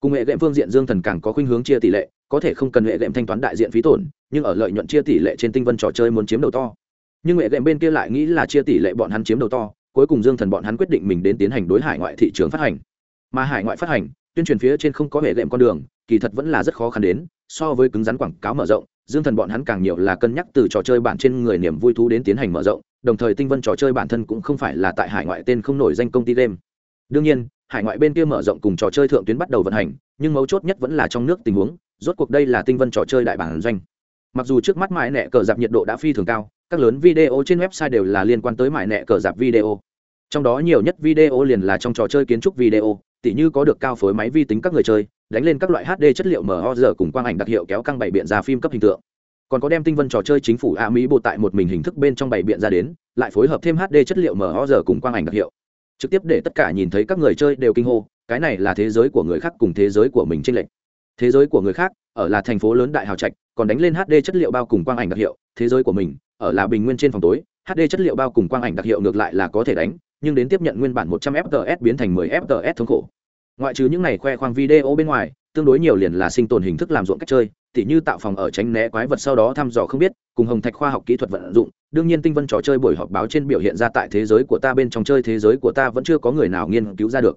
Cùng hệ đệm phương diện dương thần càng có khuynh hướng chia tỷ lệ, có thể không cần hệ đệm thanh toán đại diện phí tổn, nhưng ở lợi nhuận chia tỷ lệ trên tinh vân trò chơi muốn chiếm đầu to. Nhưng hệ đệm bên kia lại nghĩ là chia tỷ lệ bọn hắn chiếm đầu to, cuối cùng dương thần bọn hắn quyết định mình đến tiến hành đối hải ngoại thị trường phát hành. Mà hải ngoại phát hành, tuyên truyền phía trên không có hệ đệm con đường kỳ thật vẫn là rất khó khăn đến, so với cứng rắn quảng cáo mở rộng, dương thần bọn hắn càng nhiều là cân nhắc từ trò chơi bản trên người niềm vui thú đến tiến hành mở rộng, đồng thời tinh vân trò chơi bản thân cũng không phải là tại hải ngoại tên không nổi danh công ty game. Đương nhiên, hải ngoại bên kia mở rộng cùng trò chơi thượng tuyến bắt đầu vận hành, nhưng mấu chốt nhất vẫn là trong nước tình huống, rốt cuộc đây là tinh vân trò chơi đại bản doanh. Mặc dù trước mắt mãi nẹ cờ dạp nhiệt độ đã phi thường cao, các lớn video trên website đều là liên quan tới mãi nẹ cờ dạp video. Trong đó nhiều nhất video liền là trong trò chơi kiến trúc video tỉ như có được cao phối máy vi tính các người chơi, đánh lên các loại hd chất liệu mho giờ cùng quang ảnh đặc hiệu kéo căng bảy biện ra phim cấp hình tượng. Còn có đem tinh vân trò chơi chính phủ a mỹ bộ tại một mình hình thức bên trong bảy biện ra đến, lại phối hợp thêm hd chất liệu mho giờ cùng quang ảnh đặc hiệu. Trực tiếp để tất cả nhìn thấy các người chơi đều kinh hô, cái này là thế giới của người khác cùng thế giới của mình tranh lệch. Thế giới của người khác, ở là thành phố lớn đại hào trạch, còn đánh lên hd chất liệu bao cùng quang ảnh đặc hiệu. Thế giới của mình, ở là bình nguyên trên phòng tối hd chất liệu bao cùng quang ảnh đặc hiệu ngược lại là có thể đánh nhưng đến tiếp nhận nguyên bản 100 fps biến thành 10 fps thống khổ. Ngoại trừ những này khoe khoang video bên ngoài, tương đối nhiều liền là sinh tồn hình thức làm ruộng cách chơi, tỉ như tạo phòng ở tránh né quái vật sau đó thăm dò không biết, cùng hồng thạch khoa học kỹ thuật vận dụng. Đương nhiên tinh vân trò chơi buổi họp báo trên biểu hiện ra tại thế giới của ta bên trong chơi thế giới của ta vẫn chưa có người nào nghiên cứu ra được.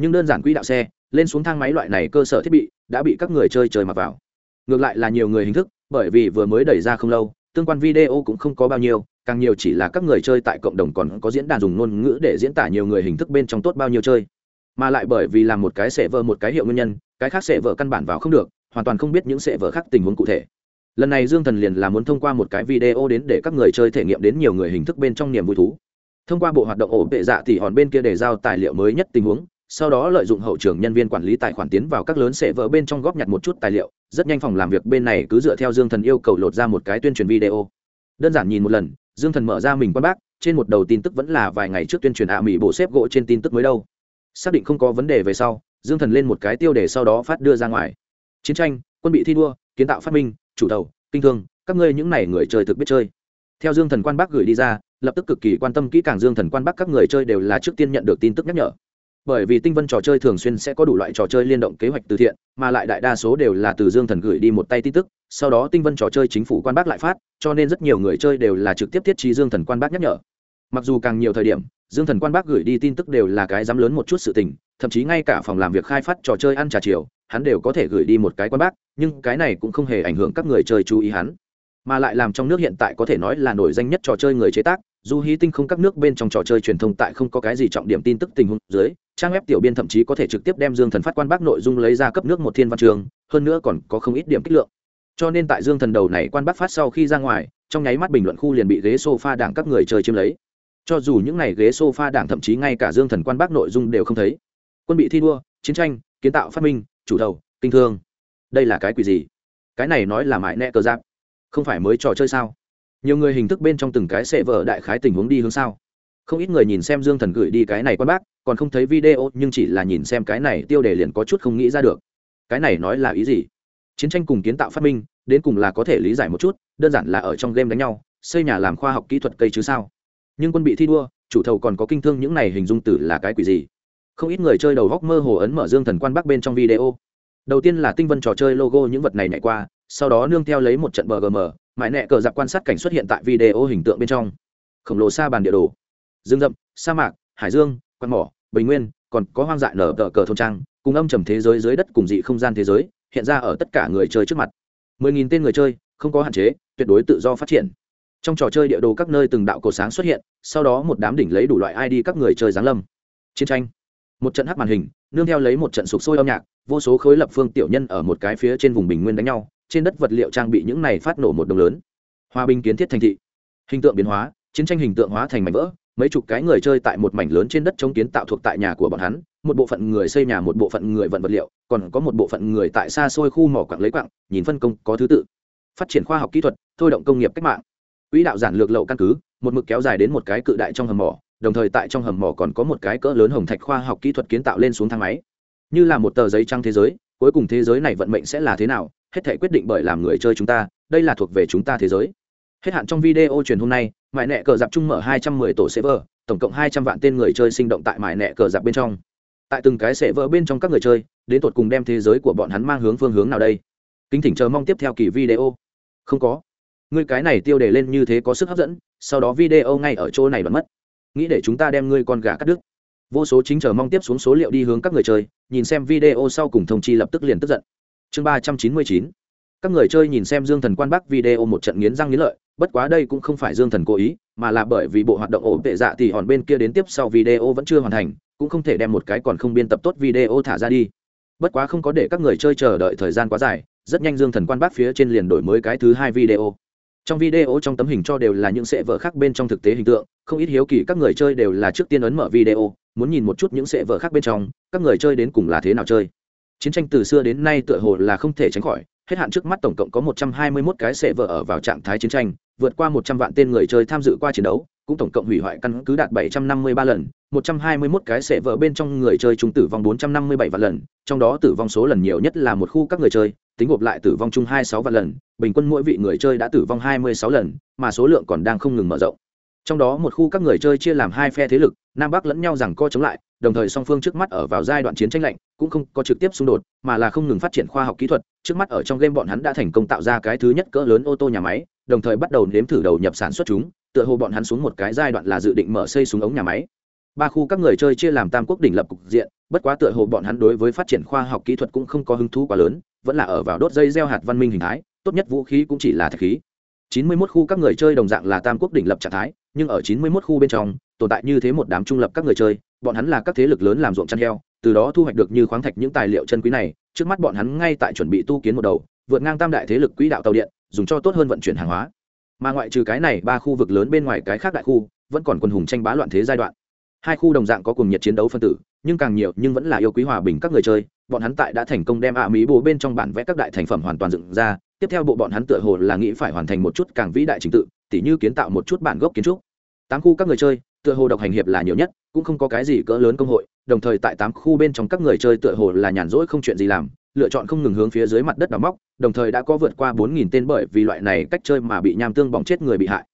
Nhưng đơn giản quỹ đạo xe, lên xuống thang máy loại này cơ sở thiết bị, đã bị các người chơi chơi mặc vào. Ngược lại là nhiều người hình thức, bởi vì vừa mới đẩy ra không lâu tương quan video cũng không có bao nhiêu, càng nhiều chỉ là các người chơi tại cộng đồng còn có diễn đàn dùng ngôn ngữ để diễn tả nhiều người hình thức bên trong tốt bao nhiêu chơi. Mà lại bởi vì làm một cái sệ vợ một cái hiệu nguyên nhân, cái khác sệ vợ căn bản vào không được, hoàn toàn không biết những sệ vợ khác tình huống cụ thể. Lần này dương thần liền là muốn thông qua một cái video đến để các người chơi thể nghiệm đến nhiều người hình thức bên trong niềm vui thú. Thông qua bộ hoạt động ổ vệ dạ thì hòn bên kia để giao tài liệu mới nhất tình huống sau đó lợi dụng hậu trường nhân viên quản lý tài khoản tiến vào các lớn sẽ vợ bên trong góp nhặt một chút tài liệu, rất nhanh phòng làm việc bên này cứ dựa theo dương thần yêu cầu lột ra một cái tuyên truyền video. Đơn giản nhìn một lần, dương thần mở ra mình quan bác, trên một đầu tin tức vẫn là vài ngày trước tuyên truyền ạ mỹ bộ xếp gỗ trên tin tức mới đâu. Xác định không có vấn đề về sau, dương thần lên một cái tiêu đề sau đó phát đưa ra ngoài. Chiến tranh, quân bị thi đua, kiến tạo phát minh, chủ đầu kinh thương, các ngươi những n à y người chơi thực biết chơi. Theo dương thần quan bắc gửi đi ra, lập tức cực kỳ quan tâm kỹ càng dương thần quan bắc các người chơi đều là trước tiên nhận được tin tức nhắc nhở bởi vì tinh vân trò chơi thường xuyên sẽ có đủ loại trò chơi liên động kế hoạch từ thiện, mà lại đại đa số đều là từ dương thần gửi đi một tay tin tức, sau đó tinh vân trò chơi chính phủ quan bác lại phát, cho nên rất nhiều người chơi đều là trực tiếp thiết trí dương thần quan bác nhắc nhở. Mặc dù càng nhiều thời điểm, dương thần quan bác gửi đi tin tức đều là cái dám lớn một chút sự tình, thậm chí ngay cả phòng làm việc khai phát trò chơi ăn trà chiều, hắn đều có thể gửi đi một cái quan bác, nhưng cái này cũng không hề ảnh hưởng các người chơi chú ý hắn. Mà lại làm trong nước hiện tại có thể nói là nổi danh nhất trò chơi người chế tác, dù hí tinh không các nước bên trong trò chơi truyền thông tại không có cái gì trọng điểm tin tức tình huống dưới trang web tiểu biên thậm chí có thể trực tiếp đem dương thần phát quan bác nội dung lấy ra cấp nước một thiên văn trường, hơn nữa còn có không ít điểm kích lượng. Cho nên tại dương thần đầu này quan bác phát sau khi ra ngoài, trong nháy mắt bình luận khu liền bị ghế sofa đảng các người chơi chiếm lấy. Cho dù những ngày ghế sofa đảng thậm chí ngay cả dương thần quan bác nội dung đều không thấy. Quân bị thi đua, chiến tranh, kiến tạo phát minh, chủ đầu, kinh thương. Đây là cái quỷ gì? Cái này nói là mãi nẹ cờ giáp. Không phải mới trò chơi sao? Nhiều người hình thức bên trong từng cái sệ vở đại khái tình huống đi hướng sao? Không ít người nhìn xem dương thần gửi đi cái này quan bác còn không thấy video, nhưng chỉ là nhìn xem cái này, tiêu đề liền có chút không nghĩ ra được. Cái này nói là ý gì? Chiến tranh cùng kiến tạo phát minh, đến cùng là có thể lý giải một chút, đơn giản là ở trong game đánh nhau, xây nhà làm khoa học kỹ thuật cây chứ sao? Nhưng quân bị thi đua, chủ thầu còn có kinh thương những này hình dung tử là cái quỷ gì? Không ít người chơi đầu góc mơ hồ ấn mở dương thần quan bắc bên trong video. Đầu tiên là tinh vân trò chơi logo những vật này nhảy qua, sau đó nương theo lấy một trận bờ gm mãi nẹ cờ giặc quan sát cảnh xuất hiện tại video hình tượng bên trong. Khổng lồ xa bàn địa đồ. Dương rậm, sa mạc, hải dương, quan mỏ bình nguyên, còn có hoang dại nở tờ cờ thôn trang, cùng âm trầm thế giới dưới đất cùng dị không gian thế giới, hiện ra ở tất cả người chơi trước mặt. Mười nghìn tên người chơi, không có hạn chế, tuyệt đối tự do phát triển. Trong trò chơi địa đồ các nơi từng đạo cổ sáng xuất hiện, sau đó một đám đỉnh lấy đủ loại id các người chơi giáng lâm. Chiến tranh. Một trận hắc màn hình, nương theo lấy một trận sụp sôi âm nhạc, vô số khối lập phương tiểu nhân ở một cái phía trên vùng bình nguyên đánh nhau, trên đất vật liệu trang bị những này phát nổ một đồng lớn. Hòa bình kiến thiết thành thị. Hình tượng biến hóa, chiến tranh hình tượng hóa thành mảnh vỡ mấy chục cái người chơi tại một mảnh lớn trên đất chống kiến tạo thuộc tại nhà của bọn hắn, một bộ phận người xây nhà, một bộ phận người vận vật liệu, còn có một bộ phận người tại xa xôi khu mỏ quặng lấy quặng, nhìn phân công có thứ tự. Phát triển khoa học kỹ thuật, thôi động công nghiệp cách mạng. Quỹ đạo giản lược lậu căn cứ, một mực kéo dài đến một cái cự đại trong hầm mỏ, đồng thời tại trong hầm mỏ còn có một cái cỡ lớn hồng thạch khoa học kỹ thuật kiến tạo lên xuống thang máy. Như là một tờ giấy trăng thế giới, cuối cùng thế giới này vận mệnh sẽ là thế nào, hết thể quyết định bởi làm người chơi chúng ta, đây là thuộc về chúng ta thế giới. Hết hạn trong video truyền hôm nay mại nẹ cờ dạp chung mở hai trăm mười tổ server, tổng cộng hai trăm vạn tên người chơi sinh động tại mại nẹ cờ dạp bên trong. Tại từng cái server bên trong các người chơi, đến tột cùng đem thế giới của bọn hắn mang hướng phương hướng nào đây? Kính thỉnh chờ mong tiếp theo kỳ video. Không có. Ngươi cái này tiêu đề lên như thế có sức hấp dẫn, sau đó video ngay ở chỗ này đoạn mất. Nghĩ để chúng ta đem ngươi con gà cắt đứt. Vô số chính chờ mong tiếp xuống số liệu đi hướng các người chơi, nhìn xem video sau cùng thông chi lập tức liền tức giận. Chương ba trăm chín mươi chín. Các người chơi nhìn xem dương thần quan bắc video một trận nghiến răng nghiến lợi bất quá đây cũng không phải dương thần cố ý, mà là bởi vì bộ hoạt động ổn tệ dạ thì hòn bên kia đến tiếp sau video vẫn chưa hoàn thành, cũng không thể đem một cái còn không biên tập tốt video thả ra đi. Bất quá không có để các người chơi chờ đợi thời gian quá dài, rất nhanh dương thần quan bác phía trên liền đổi mới cái thứ hai video. Trong video trong tấm hình cho đều là những sệ vợ khác bên trong thực tế hình tượng, không ít hiếu kỳ các người chơi đều là trước tiên ấn mở video, muốn nhìn một chút những sệ vợ khác bên trong, các người chơi đến cùng là thế nào chơi. Chiến tranh từ xưa đến nay tựa hồ là không thể tránh khỏi, hết hạn trước mắt tổng cộng có 121 cái sệ vợ ở vào trạng thái chiến tranh vượt qua 100 vạn tên người chơi tham dự qua chiến đấu, cũng tổng cộng hủy hoại căn cứ đạt 753 lần 121 cái sẽ vỡ bên trong người chơi trung tử vong 457 vạn lần, trong đó tử vong số lần nhiều nhất là một khu các người chơi, tính gộp lại tử vong chung 26 vạn lần, bình quân mỗi vị người chơi đã tử vong 26 lần, mà số lượng còn đang không ngừng mở rộng. Trong đó một khu các người chơi chia làm hai phe thế lực, nam bắc lẫn nhau rằng co chống lại, đồng thời song phương trước mắt ở vào giai đoạn chiến tranh lạnh, cũng không có trực tiếp xung đột, mà là không ngừng phát triển khoa học kỹ thuật. Trước mắt ở trong game bọn hắn đã thành công tạo ra cái thứ nhất cỡ lớn ô tô nhà máy đồng thời bắt đầu nếm thử đầu nhập sản xuất chúng, tựa hồ bọn hắn xuống một cái giai đoạn là dự định mở xây súng ống nhà máy. Ba khu các người chơi chia làm tam quốc đỉnh lập cục diện, bất quá tựa hồ bọn hắn đối với phát triển khoa học kỹ thuật cũng không có hứng thú quá lớn, vẫn là ở vào đốt dây gieo hạt văn minh hình thái, tốt nhất vũ khí cũng chỉ là thạch khí. 91 khu các người chơi đồng dạng là tam quốc đỉnh lập trạng thái, nhưng ở 91 khu bên trong, tồn tại như thế một đám trung lập các người chơi, bọn hắn là các thế lực lớn làm ruộng chăn heo, từ đó thu hoạch được như khoáng thạch những tài liệu chân quý này, trước mắt bọn hắn ngay tại chuẩn bị tu kiến một đầu, vượt ngang tam đại thế lực quỹ đạo tàu điện dùng cho tốt hơn vận chuyển hàng hóa. Mà ngoại trừ cái này, ba khu vực lớn bên ngoài cái khác đại khu, vẫn còn quân hùng tranh bá loạn thế giai đoạn. Hai khu đồng dạng có cùng nhiệt chiến đấu phân tử, nhưng càng nhiều, nhưng vẫn là yêu quý hòa bình các người chơi. Bọn hắn tại đã thành công đem ạ mỹ bố bên trong bản vẽ các đại thành phẩm hoàn toàn dựng ra, tiếp theo bộ bọn hắn tựa hồ là nghĩ phải hoàn thành một chút càng vĩ đại trình tự, tỉ như kiến tạo một chút bản gốc kiến trúc. Tám khu các người chơi, tựa hồ độc hành hiệp là nhiều nhất, cũng không có cái gì cỡ lớn công hội đồng thời tại tám khu bên trong các người chơi tựa hồ là nhàn rỗi không chuyện gì làm, lựa chọn không ngừng hướng phía dưới mặt đất đào móc, đồng thời đã có vượt qua bốn nghìn tên bởi vì loại này cách chơi mà bị nham tương bỏng chết người bị hại.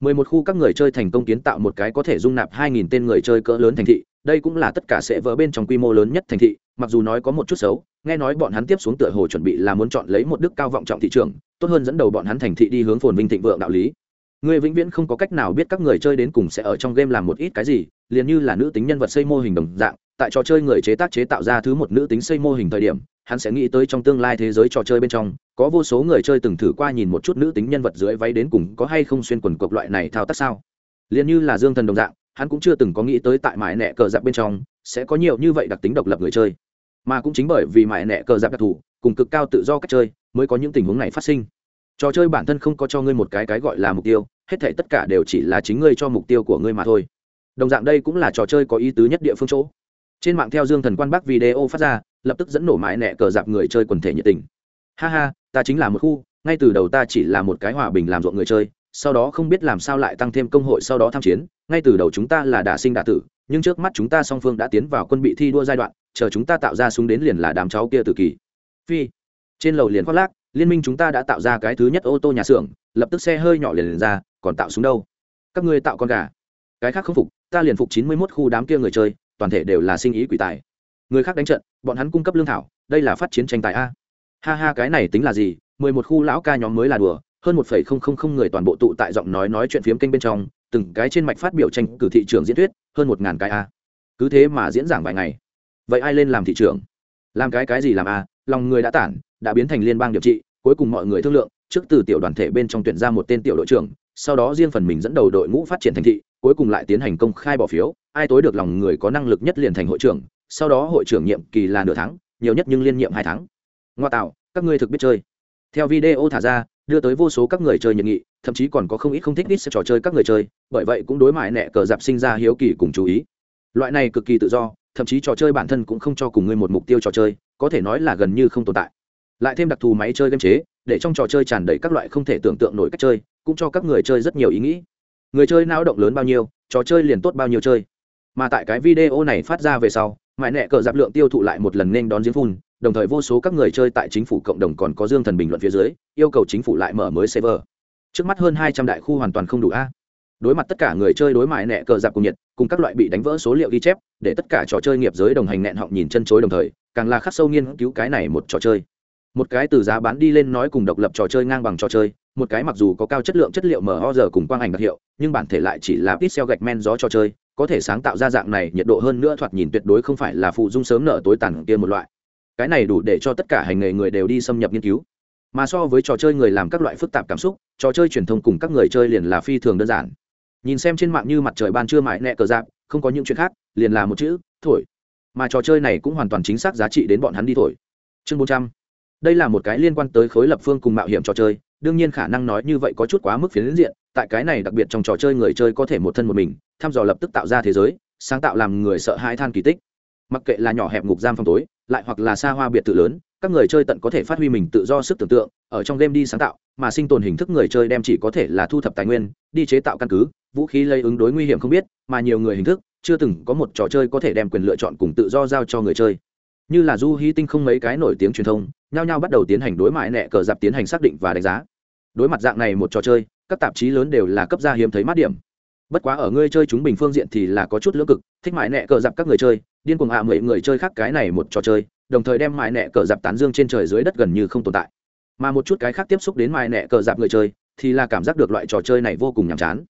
mười một khu các người chơi thành công kiến tạo một cái có thể dung nạp hai nghìn tên người chơi cỡ lớn thành thị, đây cũng là tất cả sẽ vỡ bên trong quy mô lớn nhất thành thị, mặc dù nói có một chút xấu, nghe nói bọn hắn tiếp xuống tựa hồ chuẩn bị là muốn chọn lấy một đức cao vọng trọng thị trường, tốt hơn dẫn đầu bọn hắn thành thị đi hướng phồn vinh thịnh vượng đạo lý. Người vĩnh viễn không có cách nào biết các người chơi đến cùng sẽ ở trong game làm một ít cái gì, liền như là nữ tính nhân vật xây mô hình đồng dạng tại trò chơi người chế tác chế tạo ra thứ một nữ tính xây mô hình thời điểm, hắn sẽ nghĩ tới trong tương lai thế giới trò chơi bên trong, có vô số người chơi từng thử qua nhìn một chút nữ tính nhân vật dưới váy đến cùng có hay không xuyên quần cộc loại này thao tác sao. Liền như là dương thần đồng dạng, hắn cũng chưa từng có nghĩ tới tại mãi nẹ cờ giặc bên trong sẽ có nhiều như vậy đặc tính độc lập người chơi. Mà cũng chính bởi vì mãi nẹ cờ giặc đặc thù, cùng cực cao tự do cách chơi, mới có những tình huống này phát sinh. Trò chơi bản thân không có cho ngươi một cái cái gọi là mục tiêu, hết thể tất cả đều chỉ là chính ngươi cho mục tiêu của ngươi mà thôi. Đồng dạng đây cũng là trò chơi có ý tứ nhất địa phương chỗ trên mạng theo dương thần quan bắc video phát ra lập tức dẫn nổ mãi nẹ cờ dạp người chơi quần thể nhiệt tình. Ha ha ta chính là một khu ngay từ đầu ta chỉ là một cái hòa bình làm ruộng người chơi sau đó không biết làm sao lại tăng thêm công hội sau đó tham chiến ngay từ đầu chúng ta là đả sinh đả tử nhưng trước mắt chúng ta song phương đã tiến vào quân bị thi đua giai đoạn chờ chúng ta tạo ra súng đến liền là đám cháu kia tự kỳ. Phi trên lầu liền khoác lác liên minh chúng ta đã tạo ra cái thứ nhất ô tô nhà xưởng lập tức xe hơi nhỏ liền, liền ra còn tạo súng đâu? Các ngươi tạo con gà. Cái khác không phục ta liền phục chín mươi mốt khu đám kia người chơi toàn thể đều là sinh ý quỷ tài. Người khác đánh trận, bọn hắn cung cấp lương thảo, đây là phát chiến tranh tài a. Ha ha, cái này tính là gì? Mười một khu lão ca nhóm mới là đùa, hơn một phẩy không không không người toàn bộ tụ tại giọng nói nói chuyện phiếm kênh bên trong, từng cái trên mạch phát biểu tranh cử thị trường diễn thuyết, hơn một ngàn cái a. Cứ thế mà diễn giảng vài ngày. Vậy ai lên làm thị trường làm cái cái gì làm a? Lòng người đã tản, đã biến thành liên bang điều trị, cuối cùng mọi người thương lượng, trước từ tiểu đoàn thể bên trong tuyển ra một tên tiểu đội trưởng, sau đó riêng phần mình dẫn đầu đội ngũ phát triển thành thị cuối cùng lại tiến hành công khai bỏ phiếu, ai tối được lòng người có năng lực nhất liền thành hội trưởng, sau đó hội trưởng nhiệm kỳ là nửa tháng, nhiều nhất nhưng liên nhiệm hai tháng. Ngoa tạo, các ngươi thực biết chơi. Theo video thả ra, đưa tới vô số các người chơi nhiệt nghị, thậm chí còn có không ít không thích ít trò chơi các người chơi, bởi vậy cũng đối mại nẹ cờ dạp sinh ra hiếu kỳ cùng chú ý. Loại này cực kỳ tự do, thậm chí trò chơi bản thân cũng không cho cùng ngươi một mục tiêu trò chơi, có thể nói là gần như không tồn tại. Lại thêm đặc thù máy chơi game chế, để trong trò chơi tràn đầy các loại không thể tưởng tượng nổi cách chơi, cũng cho các người chơi rất nhiều ý nghĩ người chơi não động lớn bao nhiêu, trò chơi liền tốt bao nhiêu chơi. Mà tại cái video này phát ra về sau, mãi nẹ cờ dạp lượng tiêu thụ lại một lần nên đón diễn phun, đồng thời vô số các người chơi tại chính phủ cộng đồng còn có dương thần bình luận phía dưới, yêu cầu chính phủ lại mở mới server. Trước mắt hơn hai trăm đại khu hoàn toàn không đủ a. Đối mặt tất cả người chơi đối mại nẹ cờ dạp cùng nhiệt, cùng các loại bị đánh vỡ số liệu ghi chép, để tất cả trò chơi nghiệp giới đồng hành nẹn họng nhìn chân chối đồng thời, càng là khắc sâu nghiên cứu cái này một trò chơi. Một cái từ giá bán đi lên nói cùng độc lập trò chơi ngang bằng trò chơi một cái mặc dù có cao chất lượng chất liệu mở giờ cùng quang ảnh đặc hiệu, nhưng bản thể lại chỉ là ít xeo gạch men gió cho chơi, có thể sáng tạo ra dạng này, nhiệt độ hơn nữa thoạt nhìn tuyệt đối không phải là phụ dung sớm nở tối tàn kia một loại. Cái này đủ để cho tất cả hành nghề người đều đi xâm nhập nghiên cứu. Mà so với trò chơi người làm các loại phức tạp cảm xúc, trò chơi truyền thông cùng các người chơi liền là phi thường đơn giản. Nhìn xem trên mạng như mặt trời ban trưa mãi nẹ cờ dạp không có những chuyện khác, liền là một chữ, thổi. Mà trò chơi này cũng hoàn toàn chính xác giá trị đến bọn hắn đi thổi. Chương bốn trăm. Đây là một cái liên quan tới khối lập phương cùng mạo hiểm trò chơi đương nhiên khả năng nói như vậy có chút quá mức phiến diện, tại cái này đặc biệt trong trò chơi người chơi có thể một thân một mình, thăm dò lập tức tạo ra thế giới, sáng tạo làm người sợ hai than kỳ tích. Mặc kệ là nhỏ hẹp ngục giam phòng tối, lại hoặc là xa hoa biệt thự lớn, các người chơi tận có thể phát huy mình tự do sức tưởng tượng, ở trong game đi sáng tạo, mà sinh tồn hình thức người chơi đem chỉ có thể là thu thập tài nguyên, đi chế tạo căn cứ, vũ khí lây ứng đối nguy hiểm không biết, mà nhiều người hình thức, chưa từng có một trò chơi có thể đem quyền lựa chọn cùng tự do giao cho người chơi. Như là du hy tinh không mấy cái nổi tiếng truyền thông, nhao nhao bắt đầu tiến hành đối mại nẹ cờ dạp tiến hành xác định và đánh giá đối mặt dạng này một trò chơi các tạp chí lớn đều là cấp gia hiếm thấy mát điểm. Bất quá ở ngươi chơi chúng bình phương diện thì là có chút lưỡng cực thích mại nẹ cờ dạp các người chơi điên cuồng hạ à mười người chơi khác cái này một trò chơi đồng thời đem mại nẹ cờ dạp tán dương trên trời dưới đất gần như không tồn tại. Mà một chút cái khác tiếp xúc đến mại nẹ cờ dạp người chơi thì là cảm giác được loại trò chơi này vô cùng nhàm chán.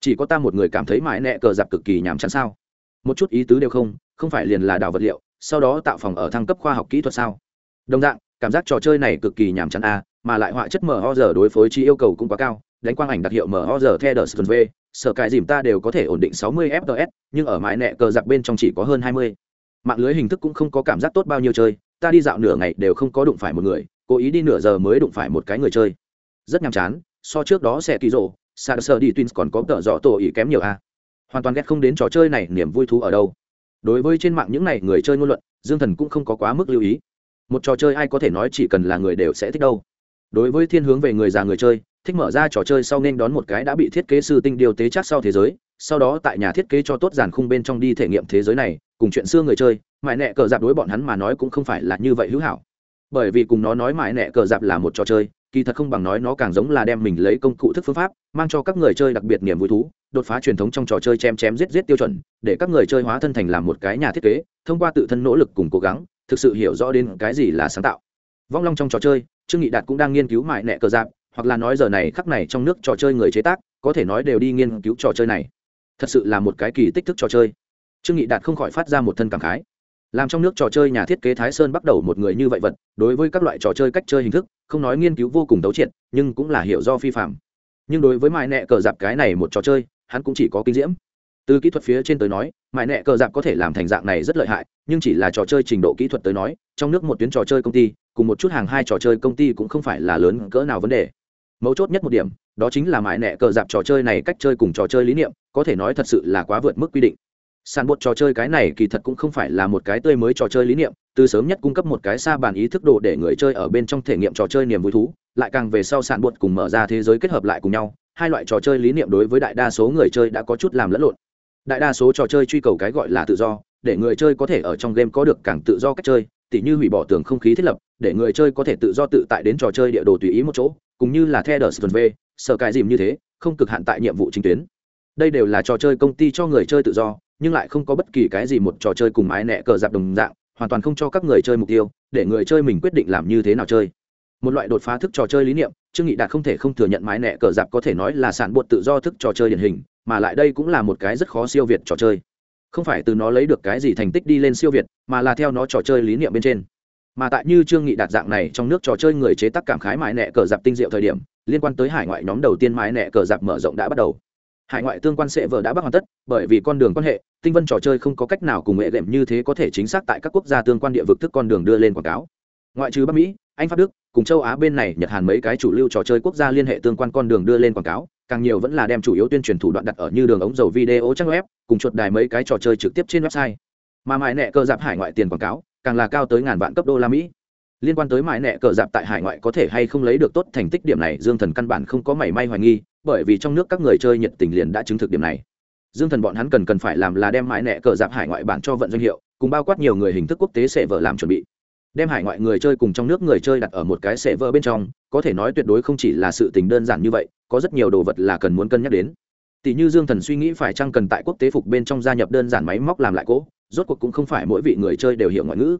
Chỉ có ta một người cảm thấy mại nẹ cờ dạp cực kỳ nhàm chán sao? Một chút ý tứ đều không không phải liền là đào vật liệu sau đó tạo phòng ở thăng cấp khoa học kỹ thuật sao? Đồng dạng cảm giác trò chơi này cực kỳ nhàm chán a à, mà lại họa chất mở ho giờ đối phối chi yêu cầu cũng quá cao, đánh quang ảnh đặc hiệu mở ho giờ theo đờ v sở cài dìm ta đều có thể ổn định 60 fps nhưng ở mãi nẹ cờ giặc bên trong chỉ có hơn 20. mạng lưới hình thức cũng không có cảm giác tốt bao nhiêu chơi, ta đi dạo nửa ngày đều không có đụng phải một người, cố ý đi nửa giờ mới đụng phải một cái người chơi. Rất nhàm chán, so trước đó sẽ kỳ rộ sa sơ đi twins còn có tợ dọ tổ ý kém nhiều a. Hoàn toàn ghét không đến trò chơi này, niềm vui thú ở đâu. Đối với trên mạng những này người chơi ngôn luận, dương thần cũng không có quá mức lưu ý. Một trò chơi ai có thể nói chỉ cần là người đều sẽ thích đâu đối với thiên hướng về người già người chơi, thích mở ra trò chơi sau nên đón một cái đã bị thiết kế sư tinh điều tế chắc sau thế giới, sau đó tại nhà thiết kế cho tốt giàn khung bên trong đi thể nghiệm thế giới này, cùng chuyện xưa người chơi, mãi nẹ cờ dạp đối bọn hắn mà nói cũng không phải là như vậy hữu hảo. Bởi vì cùng nó nói mãi nẹ cờ dạp là một trò chơi, kỳ thật không bằng nói nó càng giống là đem mình lấy công cụ thức phương pháp, mang cho các người chơi đặc biệt niềm vui thú, đột phá truyền thống trong trò chơi chém chém giết giết tiêu chuẩn, để các người chơi hóa thân thành làm một cái nhà thiết kế, thông qua tự thân nỗ lực cùng cố gắng, thực sự hiểu rõ đến cái gì là sáng tạo. Vong long trong trò chơi trương nghị đạt cũng đang nghiên cứu mại nẹ cờ dạp hoặc là nói giờ này khắc này trong nước trò chơi người chế tác, có thể nói đều đi nghiên cứu trò chơi này. Thật sự là một cái kỳ tích thức trò chơi. Trương nghị đạt không khỏi phát ra một thân cảm khái. Làm trong nước trò chơi nhà thiết kế thái sơn bắt đầu một người như vậy vật, đối với các loại trò chơi cách chơi hình thức, không nói nghiên cứu vô cùng tấu triệt, nhưng cũng là hiểu do phi phạm. Nhưng đối với mại nẹ cờ dạp cái này một trò chơi, hắn cũng chỉ có kinh diễm. Từ kỹ thuật phía trên tới nói mại nẹ cờ dạp có thể làm thành dạng này rất lợi hại, nhưng chỉ là trò chơi trình độ kỹ thuật tới nói, trong nước một tuyến trò chơi công ty, cùng một chút hàng hai trò chơi công ty cũng không phải là lớn cỡ nào vấn đề. Mấu chốt nhất một điểm, đó chính là mại nẹ cờ dạp trò chơi này cách chơi cùng trò chơi lý niệm, có thể nói thật sự là quá vượt mức quy định. Sàn bột trò chơi cái này kỳ thật cũng không phải là một cái tươi mới trò chơi lý niệm, từ sớm nhất cung cấp một cái xa bàn ý thức đồ để người chơi ở bên trong thể nghiệm trò chơi niềm vui thú, lại càng về sau sàn bột cùng mở ra thế giới kết hợp lại cùng nhau, hai loại trò chơi lý niệm đối với đại đa số người chơi đã có chút làm lẫn lộn đại đa số trò chơi truy cầu cái gọi là tự do, để người chơi có thể ở trong game có được càng tự do cách chơi, tỉ như hủy bỏ tường không khí thiết lập, để người chơi có thể tự do tự tại đến trò chơi địa đồ tùy ý một chỗ, cũng như là theo đờ sờ v, sở cài dìm như thế, không cực hạn tại nhiệm vụ chính tuyến. Đây đều là trò chơi công ty cho người chơi tự do, nhưng lại không có bất kỳ cái gì một trò chơi cùng mái nẹ cờ dạp đồng dạng, hoàn toàn không cho các người chơi mục tiêu, để người chơi mình quyết định làm như thế nào chơi. Một loại đột phá thức trò chơi lý niệm trương nghị đạt không thể không thừa nhận mái nẹ cờ dạp có thể nói là sản bột tự do thức trò chơi điển hình, mà lại đây cũng là một cái rất khó siêu việt trò chơi. Không phải từ nó lấy được cái gì thành tích đi lên siêu việt, mà là theo nó trò chơi lý niệm bên trên. Mà tại như trương nghị đạt dạng này trong nước trò chơi người chế tác cảm khái mái nẹ cờ dạp tinh diệu thời điểm, liên quan tới hải ngoại nhóm đầu tiên mái nẹ cờ dạp mở rộng đã bắt đầu. Hải ngoại tương quan sẽ vợ đã bắt hoàn tất, bởi vì con đường quan hệ, tinh vân trò chơi không có cách nào cùng nghệ đệm như thế có thể chính xác tại các quốc gia tương quan địa vực thức con đường đưa lên quảng cáo. Ngoại trừ bắc mỹ anh pháp đức, cùng châu á bên này, nhật hàn mấy cái chủ lưu trò chơi quốc gia liên hệ tương quan con đường đưa lên quảng cáo, càng nhiều vẫn là đem chủ yếu tuyên truyền thủ đoạn đặt ở như đường ống dầu video trang web, cùng chuột đài mấy cái trò chơi trực tiếp trên website. Mà mãi nẹ cờ dạp hải ngoại tiền quảng cáo, càng là cao tới ngàn vạn cấp đô la mỹ. Liên quan tới mãi nẹ cờ dạp tại hải ngoại có thể hay không lấy được tốt thành tích điểm này, dương thần căn bản không có mảy may hoài nghi, bởi vì trong nước các người chơi nhiệt tình liền đã chứng thực điểm này. Dương thần bọn hắn cần cần phải làm là đem mãi nẹ cờ dạp hải ngoại bản cho vận doanh hiệu, cùng bao quát nhiều người hình thức quốc tế sẽ vợ làm chuẩn bị đem hải ngoại người chơi cùng trong nước người chơi đặt ở một cái sệ vơ bên trong, có thể nói tuyệt đối không chỉ là sự tình đơn giản như vậy, có rất nhiều đồ vật là cần muốn cân nhắc đến. Tỷ như dương thần suy nghĩ phải chăng cần tại quốc tế phục bên trong gia nhập đơn giản máy móc làm lại cỗ, rốt cuộc cũng không phải mỗi vị người chơi đều hiểu ngoại ngữ.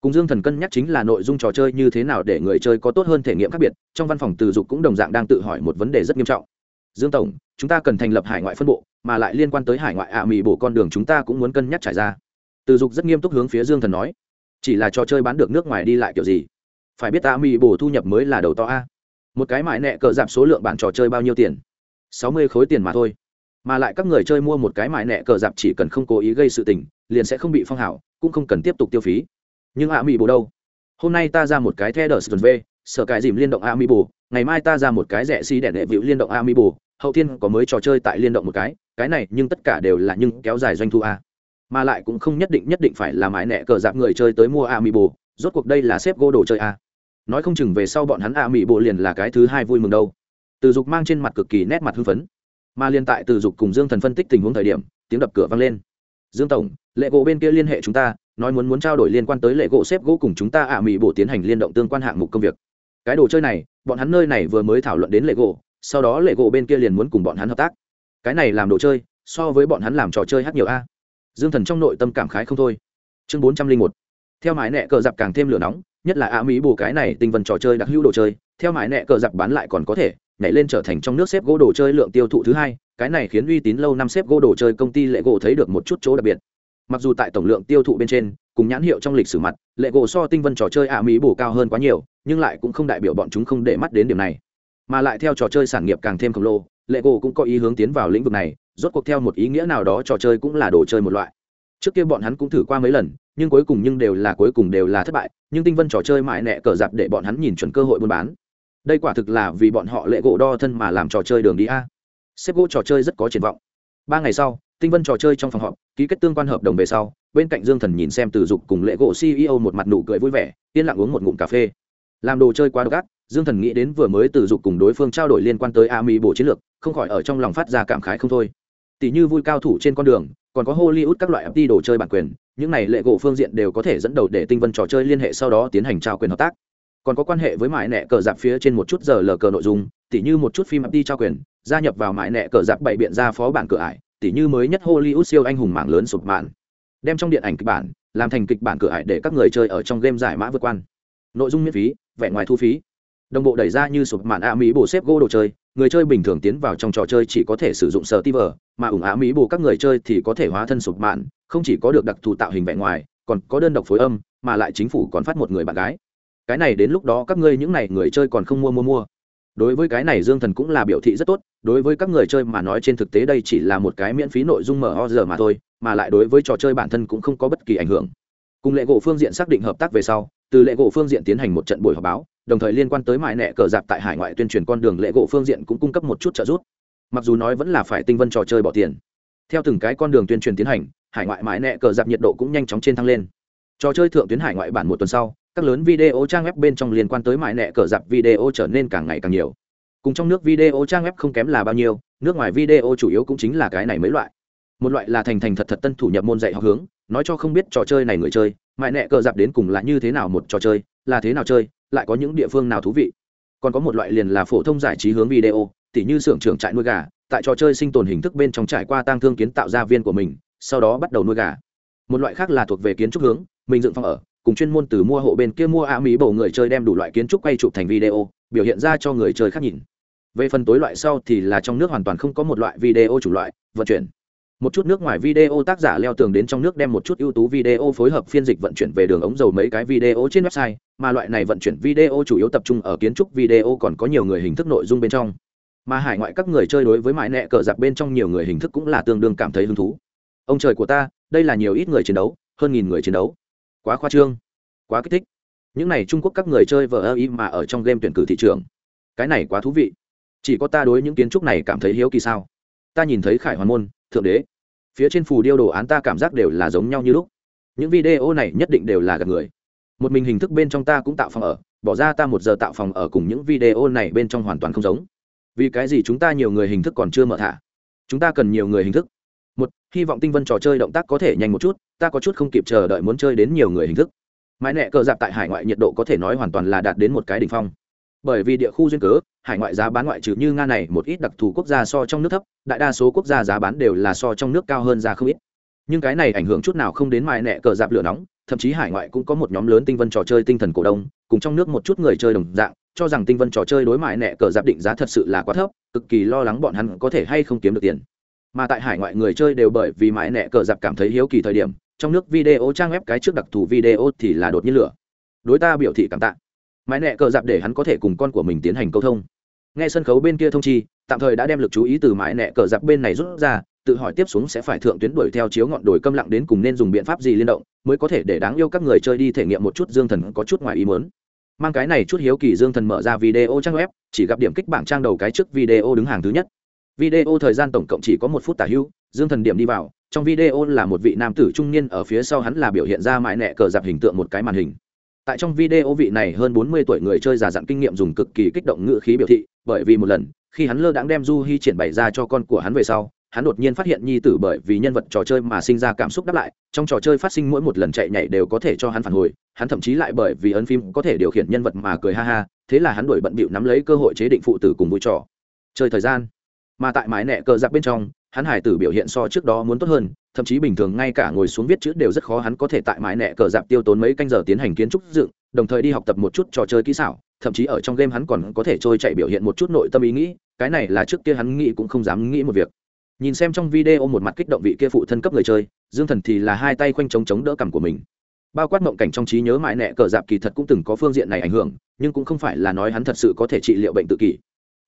Cùng dương thần cân nhắc chính là nội dung trò chơi như thế nào để người chơi có tốt hơn thể nghiệm khác biệt, trong văn phòng từ dục cũng đồng dạng đang tự hỏi một vấn đề rất nghiêm trọng. Dương tổng, chúng ta cần thành lập hải ngoại phân bộ, mà lại liên quan tới hải ngoại ạ à mì bổ con đường chúng ta cũng muốn cân nhắc trải ra. Từ dục rất nghiêm túc hướng phía dương thần nói chỉ là trò chơi bán được nước ngoài đi lại kiểu gì? Phải biết ta mỹ bổ thu nhập mới là đầu to a. Một cái mại nẹ cờ giảm số lượng bản trò chơi bao nhiêu tiền? Sáu mươi khối tiền mà thôi. Mà lại các người chơi mua một cái mại nẹ cờ giảm chỉ cần không cố ý gây sự tình, liền sẽ không bị phong hảo, cũng không cần tiếp tục tiêu phí. Nhưng ạ mỹ bổ đâu? Hôm nay ta ra một cái the đờ v sở cài dìm liên động a mỹ bổ ngày mai ta ra một cái rẻ xi đẻ đệ vịu liên động a mỹ bổ hậu thiên có mới trò chơi tại liên động một cái. Cái này nhưng tất cả đều là những kéo dài doanh thu a mà lại cũng không nhất định nhất định phải là mãi nẹ cờ dạp người chơi tới mua a mỹ bồ rốt cuộc đây là xếp gô đồ chơi a nói không chừng về sau bọn hắn a mỹ bồ liền là cái thứ hai vui mừng đâu. Từ dục mang trên mặt cực kỳ nét mặt hưng phấn. Mà liên tại từ dục cùng dương thần phân tích tình huống thời điểm, tiếng đập cửa vang lên. Dương tổng, lệ gỗ bên kia liên hệ chúng ta, nói muốn muốn trao đổi liên quan tới lệ gỗ xếp gỗ cùng chúng ta ạ mỹ bổ tiến hành liên động tương quan hạng mục công việc. Cái đồ chơi này, bọn hắn nơi này vừa mới thảo luận đến lệ gỗ, sau đó lệ gỗ bên kia liền muốn cùng bọn hắn hợp tác. Cái này làm đồ chơi, so với bọn hắn làm trò chơi hát nhiều a dương thần trong nội tâm cảm khái không thôi. Chương bốn trăm linh một. Theo mãi nẹ cờ giặc càng thêm lửa nóng, nhất là ạ mỹ bù cái này tinh vần trò chơi đặc hữu đồ chơi, theo mãi nẹ cờ giặc bán lại còn có thể nhảy lên trở thành trong nước xếp gỗ đồ chơi lượng tiêu thụ thứ hai, cái này khiến uy tín lâu năm xếp gỗ đồ chơi công ty lệ gỗ thấy được một chút chỗ đặc biệt. Mặc dù tại tổng lượng tiêu thụ bên trên, cùng nhãn hiệu trong lịch sử mặt, lệ gỗ so tinh vân trò chơi ạ mỹ bù cao hơn quá nhiều, nhưng lại cũng không đại biểu bọn chúng không để mắt đến điểm này. Mà lại theo trò chơi sản nghiệp càng thêm khổng lồ, lệ gỗ cũng có ý hướng tiến vào lĩnh vực này rốt cuộc theo một ý nghĩa nào đó trò chơi cũng là đồ chơi một loại. Trước kia bọn hắn cũng thử qua mấy lần, nhưng cuối cùng nhưng đều là cuối cùng đều là thất bại, nhưng tinh vân trò chơi mãi nẹ cờ dạp để bọn hắn nhìn chuẩn cơ hội buôn bán. Đây quả thực là vì bọn họ lệ gỗ đo thân mà làm trò chơi đường đi a. Xếp gỗ trò chơi rất có triển vọng. Ba ngày sau, tinh vân trò chơi trong phòng họp, ký kết tương quan hợp đồng về sau, bên cạnh dương thần nhìn xem từ dục cùng lệ gỗ ceo một mặt nụ cười vui vẻ, yên lặng uống một ngụm cà phê. Làm đồ chơi quá độc ác, dương thần nghĩ đến vừa mới từ dục cùng đối phương trao đổi liên quan tới a mỹ bộ chiến lược, không khỏi ở trong lòng phát ra cảm khái không thôi tỷ như vui cao thủ trên con đường, còn có hollywood các loại đi đồ chơi bản quyền, những này lệ gỗ phương diện đều có thể dẫn đầu để tinh vân trò chơi liên hệ sau đó tiến hành trao quyền hợp tác. Còn có quan hệ với mãi nẹ cờ dạp phía trên một chút giờ lờ cờ nội dung, tỉ như một chút phim đi trao quyền, gia nhập vào mãi nẹ cờ dạp bậy biện ra phó bản cửa ải, tỉ như mới nhất hollywood siêu anh hùng mạng lớn sụp mạn. Đem trong điện ảnh kịch bản, làm thành kịch bản cửa ải để các người chơi ở trong game giải mã vượt quan. Nội dung miễn phí, vẻ ngoài thu phí. Đồng bộ đẩy ra như sụp mạn a mỹ bổ xếp gỗ đồ chơi người chơi bình thường tiến vào trong trò chơi chỉ có thể sử dụng sở ti vờ, mà ủng á mỹ bù các người chơi thì có thể hóa thân sụp mạn, không chỉ có được đặc thù tạo hình vẻ ngoài, còn có đơn độc phối âm, mà lại chính phủ còn phát một người bạn gái. Cái này đến lúc đó các ngươi những n à y người chơi còn không mua mua mua. Đối với cái này dương thần cũng là biểu thị rất tốt, đối với các người chơi mà nói trên thực tế đây chỉ là một cái miễn phí nội dung mở o giờ mà thôi, mà lại đối với trò chơi bản thân cũng không có bất kỳ ảnh hưởng. Cùng lệ gỗ phương diện xác định hợp tác về sau, từ lệ gỗ phương diện tiến hành một trận buổi họp báo đồng thời liên quan tới mại nẹ cờ dạp tại hải ngoại tuyên truyền con đường lễ gỗ phương diện cũng cung cấp một chút trợ giúp. Mặc dù nói vẫn là phải tinh vân trò chơi bỏ tiền, theo từng cái con đường tuyên truyền tiến hành, hải ngoại mại nẹ cờ dạp nhiệt độ cũng nhanh chóng trên thăng lên. Trò chơi thượng tuyến hải ngoại bản một tuần sau, các lớn video trang web bên trong liên quan tới mại nẹ cờ dạp video trở nên càng ngày càng nhiều. Cùng trong nước video trang web không kém là bao nhiêu, nước ngoài video chủ yếu cũng chính là cái này mấy loại. Một loại là thành thành thật thật tân thủ nhập môn dạy học hướng, nói cho không biết trò chơi này người chơi, mại nẹ cờ dạp đến cùng là như thế nào một trò chơi, là thế nào chơi lại có những địa phương nào thú vị. Còn có một loại liền là phổ thông giải trí hướng video, tỉ như xưởng trưởng trại nuôi gà, tại trò chơi sinh tồn hình thức bên trong trải qua tang thương kiến tạo ra viên của mình, sau đó bắt đầu nuôi gà. Một loại khác là thuộc về kiến trúc hướng, mình dựng phòng ở, cùng chuyên môn từ mua hộ bên kia mua a mỹ bầu người chơi đem đủ loại kiến trúc quay chụp thành video, biểu hiện ra cho người chơi khác nhìn. Về phần tối loại sau thì là trong nước hoàn toàn không có một loại video chủ loại, vận chuyển một chút nước ngoài video tác giả leo tường đến trong nước đem một chút ưu tú video phối hợp phiên dịch vận chuyển về đường ống dầu mấy cái video trên website, mà loại này vận chuyển video chủ yếu tập trung ở kiến trúc video còn có nhiều người hình thức nội dung bên trong. Mà hải ngoại các người chơi đối với mãi nẹ cờ giặc bên trong nhiều người hình thức cũng là tương đương cảm thấy hứng thú. Ông trời của ta, đây là nhiều ít người chiến đấu, hơn nghìn người chiến đấu. Quá khoa trương, quá kích thích. Những này trung quốc các người chơi vờ ơ ý mà ở trong game tuyển cử thị trường. Cái này quá thú vị. Chỉ có ta đối những kiến trúc này cảm thấy hiếu kỳ sao? Ta nhìn thấy khải hoàn môn thượng đế. Phía trên phù điêu đồ án ta cảm giác đều là giống nhau như lúc. Những video này nhất định đều là gặp người. Một mình hình thức bên trong ta cũng tạo phòng ở, bỏ ra ta một giờ tạo phòng ở cùng những video này bên trong hoàn toàn không giống. Vì cái gì chúng ta nhiều người hình thức còn chưa mở thả? Chúng ta cần nhiều người hình thức. Một, hy vọng tinh vân trò chơi động tác có thể nhanh một chút, ta có chút không kịp chờ đợi muốn chơi đến nhiều người hình thức. Mãi nẹ cờ dạp tại hải ngoại nhiệt độ có thể nói hoàn toàn là đạt đến một cái đ ỉ n h phong bởi vì địa khu duyên cớ, hải ngoại giá bán ngoại trừ như nga này một ít đặc thù quốc gia so trong nước thấp, đại đa số quốc gia giá bán đều là so trong nước cao hơn ra không ít. Nhưng cái này ảnh hưởng chút nào không đến mãi nẹ cờ dạp lửa nóng, thậm chí hải ngoại cũng có một nhóm lớn tinh vân trò chơi tinh thần cổ đông, cùng trong nước một chút người chơi đồng dạng, cho rằng tinh vân trò chơi đối mại nẹ cờ giáp định giá thật sự là quá thấp, cực kỳ lo lắng bọn hắn có thể hay không kiếm được tiền. Mà tại hải ngoại người chơi đều bởi vì mãi nẹ cờ giáp cảm thấy hiếu kỳ thời điểm, trong nước video trang web cái trước đặc thù video thì là đột nhiên lửa. Đối ta biểu thị cảm tạ mãi nẹ cờ dạp để hắn có thể cùng con của mình tiến hành câu thông. Nghe sân khấu bên kia thông chi, tạm thời đã đem lực chú ý từ mãi nẹ cờ dạp bên này rút ra, tự hỏi tiếp xuống sẽ phải thượng tuyến đuổi theo chiếu ngọn đồi câm lặng đến cùng nên dùng biện pháp gì liên động, mới có thể để đáng yêu các người chơi đi thể nghiệm một chút dương thần có chút ngoài ý muốn. Mang cái này chút hiếu kỳ dương thần mở ra video trang web, chỉ gặp điểm kích bảng trang đầu cái trước video đứng hàng thứ nhất. Video thời gian tổng cộng chỉ có một phút tả hữu, dương thần điểm đi vào, trong video là một vị nam tử trung niên, ở phía sau hắn là biểu hiện ra mãi nẹ cờ dạp hình tượng một cái màn hình tại trong video vị này hơn bốn mươi tuổi người chơi già dặn kinh nghiệm dùng cực kỳ kích động ngữ khí biểu thị, bởi vì một lần, khi hắn lơ đãng đem du hy triển bày ra cho con của hắn về sau, hắn đột nhiên phát hiện nhi tử bởi vì nhân vật trò chơi mà sinh ra cảm xúc đáp lại, trong trò chơi phát sinh mỗi một lần chạy nhảy đều có thể cho hắn phản hồi, hắn thậm chí lại bởi vì ấn phim có thể điều khiển nhân vật mà cười ha ha, thế là hắn đổi bận bịu nắm lấy cơ hội chế định phụ tử cùng vui trò. Chơi thời gian. Mà tại mái nẹ cờ giặc bên trong hắn hải tử biểu hiện so trước đó muốn tốt hơn, thậm chí bình thường ngay cả ngồi xuống viết chữ đều rất khó hắn có thể tại mái nẹ cờ dạp tiêu tốn mấy canh giờ tiến hành kiến trúc dựng, đồng thời đi học tập một chút trò chơi kỹ xảo, thậm chí ở trong game hắn còn có thể trôi chạy biểu hiện một chút nội tâm ý nghĩ, cái này là trước kia hắn nghĩ cũng không dám nghĩ một việc. Nhìn xem trong video một mặt kích động vị kia phụ thân cấp người chơi, dương thần thì là hai tay khoanh chống chống đỡ cằm của mình. Bao quát mộng cảnh trong trí nhớ mãi nẹ cờ dạp kỳ thật cũng từng có phương diện này ảnh hưởng, nhưng cũng không phải là nói hắn thật sự có thể trị liệu bệnh tự kỷ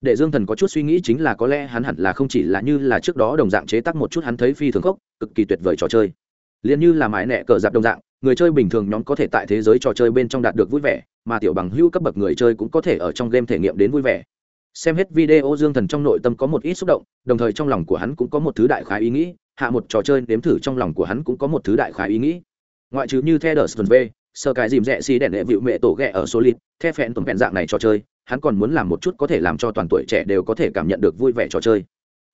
để dương thần có chút suy nghĩ chính là có lẽ hắn hẳn là không chỉ là như là trước đó đồng dạng chế tác một chút hắn thấy phi thường khốc, cực kỳ tuyệt vời trò chơi. Liền như là mãi nẹ cờ dạp đồng dạng, người chơi bình thường nhóm có thể tại thế giới trò chơi bên trong đạt được vui vẻ, mà tiểu bằng hữu cấp bậc người chơi cũng có thể ở trong game thể nghiệm đến vui vẻ. Xem hết video, dương thần trong nội tâm có một ít xúc động, đồng thời trong lòng của hắn cũng có một thứ đại khái ý nghĩ, hạ một trò chơi nếm thử trong lòng của hắn cũng có một thứ đại khái ý nghĩ. Ngoại trừ như the đờ sơn v sơ cái dìm rẽ xi đèn đệ vịu mẹ tổ ghẹ ở số lít the phẹn tổng vẹn dạng này trò chơi hắn còn muốn làm một chút có thể làm cho toàn tuổi trẻ đều có thể cảm nhận được vui vẻ trò chơi.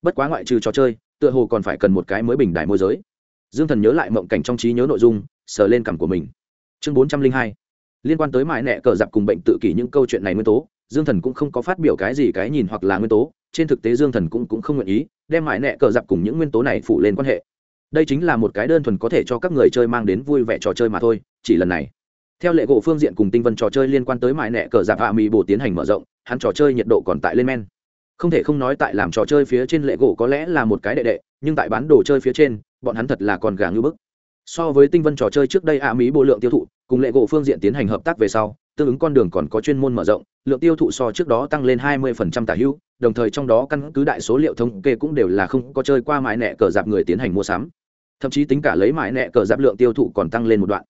Bất quá ngoại trừ trò chơi tựa hồ còn phải cần một cái mới bình đại môi giới. Dương thần nhớ lại mộng cảnh trong trí nhớ nội dung sờ lên cảm của mình. Chương bốn trăm linh hai. Liên quan tới mại nẹ cờ giặc cùng bệnh tự kỷ những câu chuyện này nguyên tố dương thần cũng không có phát biểu cái gì cái nhìn hoặc là nguyên tố trên thực tế dương thần cũng, cũng không nguyện ý đem mại nẹ cờ giặc cùng những nguyên tố này phụ lên quan hệ. Đây chính là một cái đơn thuần có thể cho các người chơi mang đến vui vẻ trò chơi mà thôi chỉ lần này theo lệ gỗ phương diện cùng tinh vân trò chơi liên quan tới mại nẹ cờ giặc hạ mỹ bồ tiến hành mở rộng, hắn trò chơi nhiệt độ còn tại lên men. Không thể không nói tại làm trò chơi phía trên lệ gỗ có lẽ là một cái đệ đệ, nhưng tại bán đồ chơi phía trên, bọn hắn thật là còn gà ngưỡng bức. So với tinh vân trò chơi trước đây ạ mỹ bộ lượng tiêu thụ, cùng lệ gỗ phương diện tiến hành hợp tác về sau, tương ứng con đường còn có chuyên môn mở rộng, lượng tiêu thụ so trước đó tăng lên 20% tả hữu đồng thời trong đó căn cứ đại số liệu thống kê cũng đều là không có chơi qua mãi nẹ cờ dạp người tiến hành mua sắm. Thậm chí tính cả lấy mãi nẹ cờ dạp lượng tiêu thụ còn tăng lên một đoạn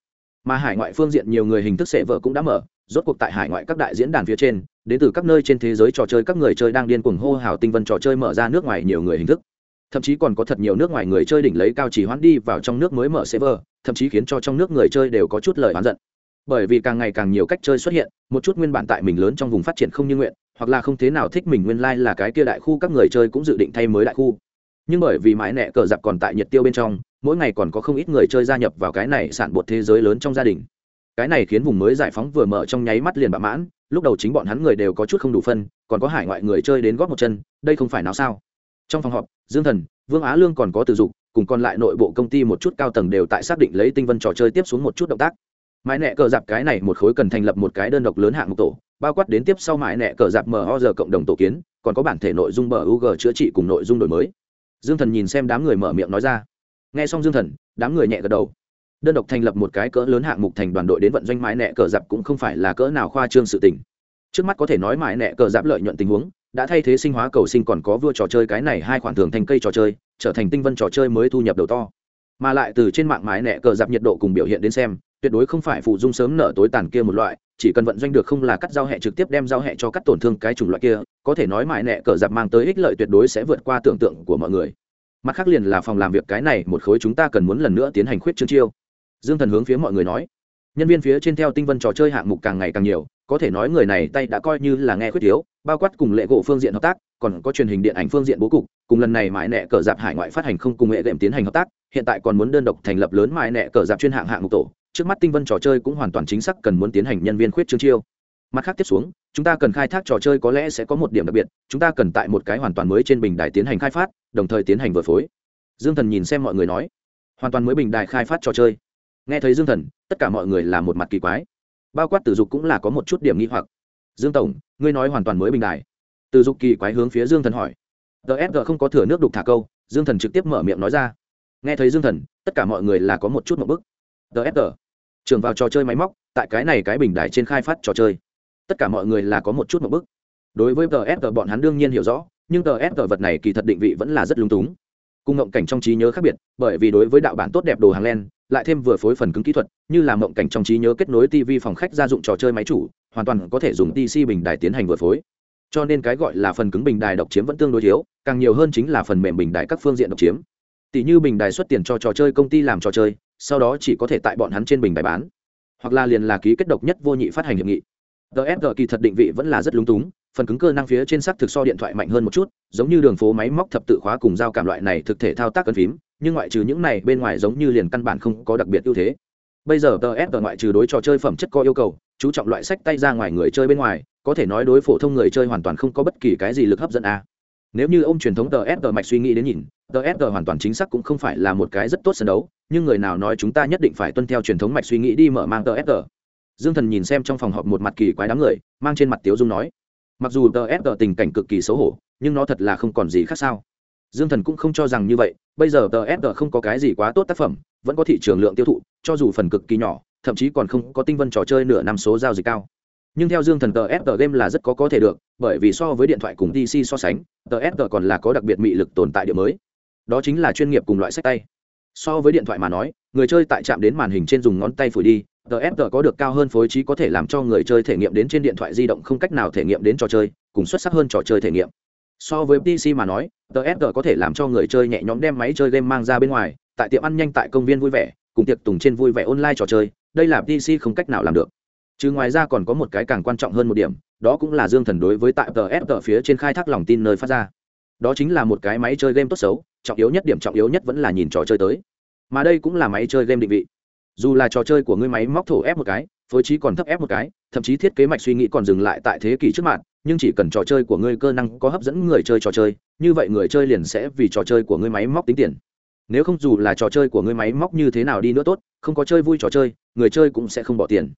mà hải ngoại phương diện nhiều người hình thức sệ vợ cũng đã mở, rốt cuộc tại hải ngoại các đại diễn đàn phía trên, đến từ các nơi trên thế giới trò chơi các người chơi đang điên cuồng hô hào tinh vân trò chơi mở ra nước ngoài nhiều người hình thức. Thậm chí còn có thật nhiều nước ngoài người chơi đỉnh lấy cao chỉ hoãn đi vào trong nước mới mở server thậm chí khiến cho trong nước người chơi đều có chút lời oán giận. Bởi vì càng ngày càng nhiều cách chơi xuất hiện, một chút nguyên bản tại mình lớn trong vùng phát triển không như nguyện, hoặc là không thế nào thích mình nguyên lai、like、là cái kia đại khu các người chơi cũng dự định thay mới đại khu. Nhưng bởi vì mãi nẹ cờ giặc còn tại nhiệt tiêu bên trong mỗi ngày còn có không ít người chơi gia nhập vào cái này sản bột thế giới lớn trong gia đình. Cái này khiến vùng mới giải phóng vừa mở trong nháy mắt liền bạ mãn, lúc đầu chính bọn hắn người đều có chút không đủ phân, còn có hải ngoại người chơi đến góp một chân, đây không phải nào sao? Trong phòng họp, dương thần, vương á lương còn có từ dục, cùng còn lại nội bộ công ty một chút cao tầng đều tại xác định lấy tinh vân trò chơi tiếp xuống một chút động tác. Mãi nẹ cờ dạp cái này một khối cần thành lập một cái đơn độc lớn hạng mục tổ, bao quát đến tiếp sau mãi nẹ cờ dạp mở ho giờ cộng đồng tổ kiến, còn có bản thể nội dung bờ g chữa trị cùng nội dung đổi mới. Dương thần nhìn xem đám người mở miệng nói ra nghe xong dương thần, đám người nhẹ gật đầu. Đơn độc thành lập một cái cỡ lớn hạng mục thành đoàn đội đến vận doanh mãi nẹ cờ dạp cũng không phải là cỡ nào khoa trương sự tình. Trước mắt có thể nói mãi nẹ cờ dạp lợi nhuận tình huống, đã thay thế sinh hóa cầu sinh còn có vua trò chơi cái này hai khoản thường thành cây trò chơi, trở thành tinh vân trò chơi mới thu nhập đầu to. Mà lại từ trên mạng mãi nẹ cờ dạp nhiệt độ cùng biểu hiện đến xem, tuyệt đối không phải phụ dung sớm nở tối tàn kia một loại, chỉ cần vận doanh được không là cắt giao hẹ trực tiếp đem giao hẹ cho cắt tổn thương cái chủng loại kia, có thể nói mãi nẹ cờ dạp mang tới ích lợi tuyệt đối sẽ vượt qua tưởng tượng của mọi người mặt khác liền là phòng làm việc cái này một khối chúng ta cần muốn lần nữa tiến hành khuyết chương chiêu. Dương thần hướng phía mọi người nói. Nhân viên phía trên theo tinh vân trò chơi hạng mục càng ngày càng nhiều, có thể nói người này tay đã coi như là nghe khuyết thiếu, bao quát cùng lệ gỗ phương diện hợp tác, còn có truyền hình điện ảnh phương diện bố cục, cùng lần này mãi nẹ cờ dạp hải ngoại phát hành không cùng nghệ đệm tiến hành hợp tác, hiện tại còn muốn đơn độc thành lập lớn mãi nẹ cờ dạp chuyên hạng hạng mục tổ, trước mắt tinh vân trò chơi cũng hoàn toàn chính xác cần muốn tiến hành nhân viên khuyết chương chiêu. Mặt khác tiếp xuống chúng ta cần khai thác trò chơi có lẽ sẽ có một điểm đặc biệt, chúng ta cần tại một cái hoàn toàn mới trên bình đài tiến hành khai phát, đồng thời tiến hành vừa phối. Dương thần nhìn xem mọi người nói. Hoàn toàn mới bình đài khai phát trò chơi. Nghe thấy dương thần, tất cả mọi người là một mặt kỳ quái. Bao quát tử dục cũng là có một chút điểm nghi hoặc. Dương tổng, ngươi nói hoàn toàn mới bình đài. Tử dục kỳ quái hướng phía dương thần hỏi. Gsg không có thừa nước đục thả câu. Dương thần trực tiếp mở miệng nói ra. Nghe thấy dương thần, tất cả mọi người là có một chút một bức. Gsg trường vào trò chơi máy móc, tại cái này cái bình đài trên khai phát trò chơi tất cả mọi người là có một chút một bức. Đối với tờ bọn hắn đương nhiên hiểu rõ, nhưng tờ vật này kỳ thật định vị vẫn là rất lung túng. Cùng ngộng cảnh trong trí nhớ khác biệt, bởi vì đối với đạo bản tốt đẹp đồ hàng len, lại thêm vừa phối phần cứng kỹ thuật, như là mộng cảnh trong trí nhớ kết nối tv phòng khách gia dụng trò chơi máy chủ, hoàn toàn có thể dùng tc bình đài tiến hành vừa phối. Cho nên cái gọi là phần cứng bình đài độc chiếm vẫn tương đối thiếu, càng nhiều hơn chính là phần mềm bình đài các phương diện độc chiếm. Tỷ như bình đài xuất tiền cho trò chơi công ty làm trò chơi, sau đó chỉ có thể tại bọn hắn trên bình đài bán, hoặc là liền là ký kết độc nhất vô nhị phát hành hiệp nghị dsg kỳ thật định vị vẫn là rất lúng túng, phần cứng cơ năng phía trên sắc thực so điện thoại mạnh hơn một chút, giống như đường phố máy móc thập tự khóa cùng giao cảm loại này thực thể thao tác cân phím, nhưng ngoại trừ những này, bên ngoài giống như liền căn bản không có đặc biệt ưu thế bây giờ dsg ngoại trừ đối trò chơi phẩm chất có yêu cầu, chú trọng loại sách tay ra ngoài người chơi bên ngoài, có thể nói đối phổ thông người chơi hoàn toàn không có bất kỳ cái gì lực hấp dẫn a à. nếu như ông truyền thống dsg mạch suy nghĩ đến nhìn dsg hoàn toàn chính xác cũng không phải là một cái rất tốt sân đấu, nhưng người nào nói chúng ta nhất định phải tuân theo truyền thống mạch suy nghĩ đi mở mang dsg dương thần nhìn xem trong phòng họp một mặt kỳ quái đám người, mang trên mặt tiếu dung nói, mặc dù ts tình cảnh cực kỳ xấu hổ, nhưng nó thật là không còn gì khác sao. Dương thần cũng không cho rằng như vậy, bây giờ ts không có cái gì quá tốt tác phẩm, vẫn có thị trường lượng tiêu thụ, cho dù phần cực kỳ nhỏ, thậm chí còn không có tinh vân trò chơi nửa năm số giao dịch cao. Nhưng theo dương thần ts game là rất có có thể được, bởi vì so với điện thoại cùng dc so sánh ts còn là có đặc biệt mị lực tồn tại điểm mới. Đó chính là chuyên nghiệp cùng loại sách tay. So với điện thoại mà nói, người chơi tại chạm đến màn hình trên dùng ngón tay phủi đi ts có được cao hơn phối trí có thể làm cho người chơi thể nghiệm đến trên điện thoại di động không cách nào thể nghiệm đến trò chơi, cùng xuất sắc hơn trò chơi thể nghiệm. So với pc mà nói ts có thể làm cho người chơi nhẹ nhõm đem máy chơi game mang ra bên ngoài, tại tiệm ăn nhanh tại công viên vui vẻ, cùng tiệc tùng trên vui vẻ online trò chơi, đây là pc không cách nào làm được. Chứ ngoài ra còn có một cái càng quan trọng hơn một điểm, đó cũng là dương thần đối với tại ts phía trên khai thác lòng tin nơi phát ra. Đó chính là một cái máy chơi game tốt xấu, trọng yếu nhất điểm trọng yếu nhất vẫn là nhìn trò chơi tới. Mà đây cũng là máy chơi game định vị dù là trò chơi của ngươi máy móc thổ ép một cái, phối trí còn thấp ép một cái, thậm chí thiết kế mạch suy nghĩ còn dừng lại tại thế kỷ trước mặt, nhưng chỉ cần trò chơi của ngươi cơ năng có hấp dẫn người chơi trò chơi, như vậy người chơi liền sẽ vì trò chơi của ngươi máy móc tính tiền. Nếu không dù là trò chơi của ngươi máy móc như thế nào đi nữa tốt, không có chơi vui trò chơi, người chơi cũng sẽ không bỏ tiền.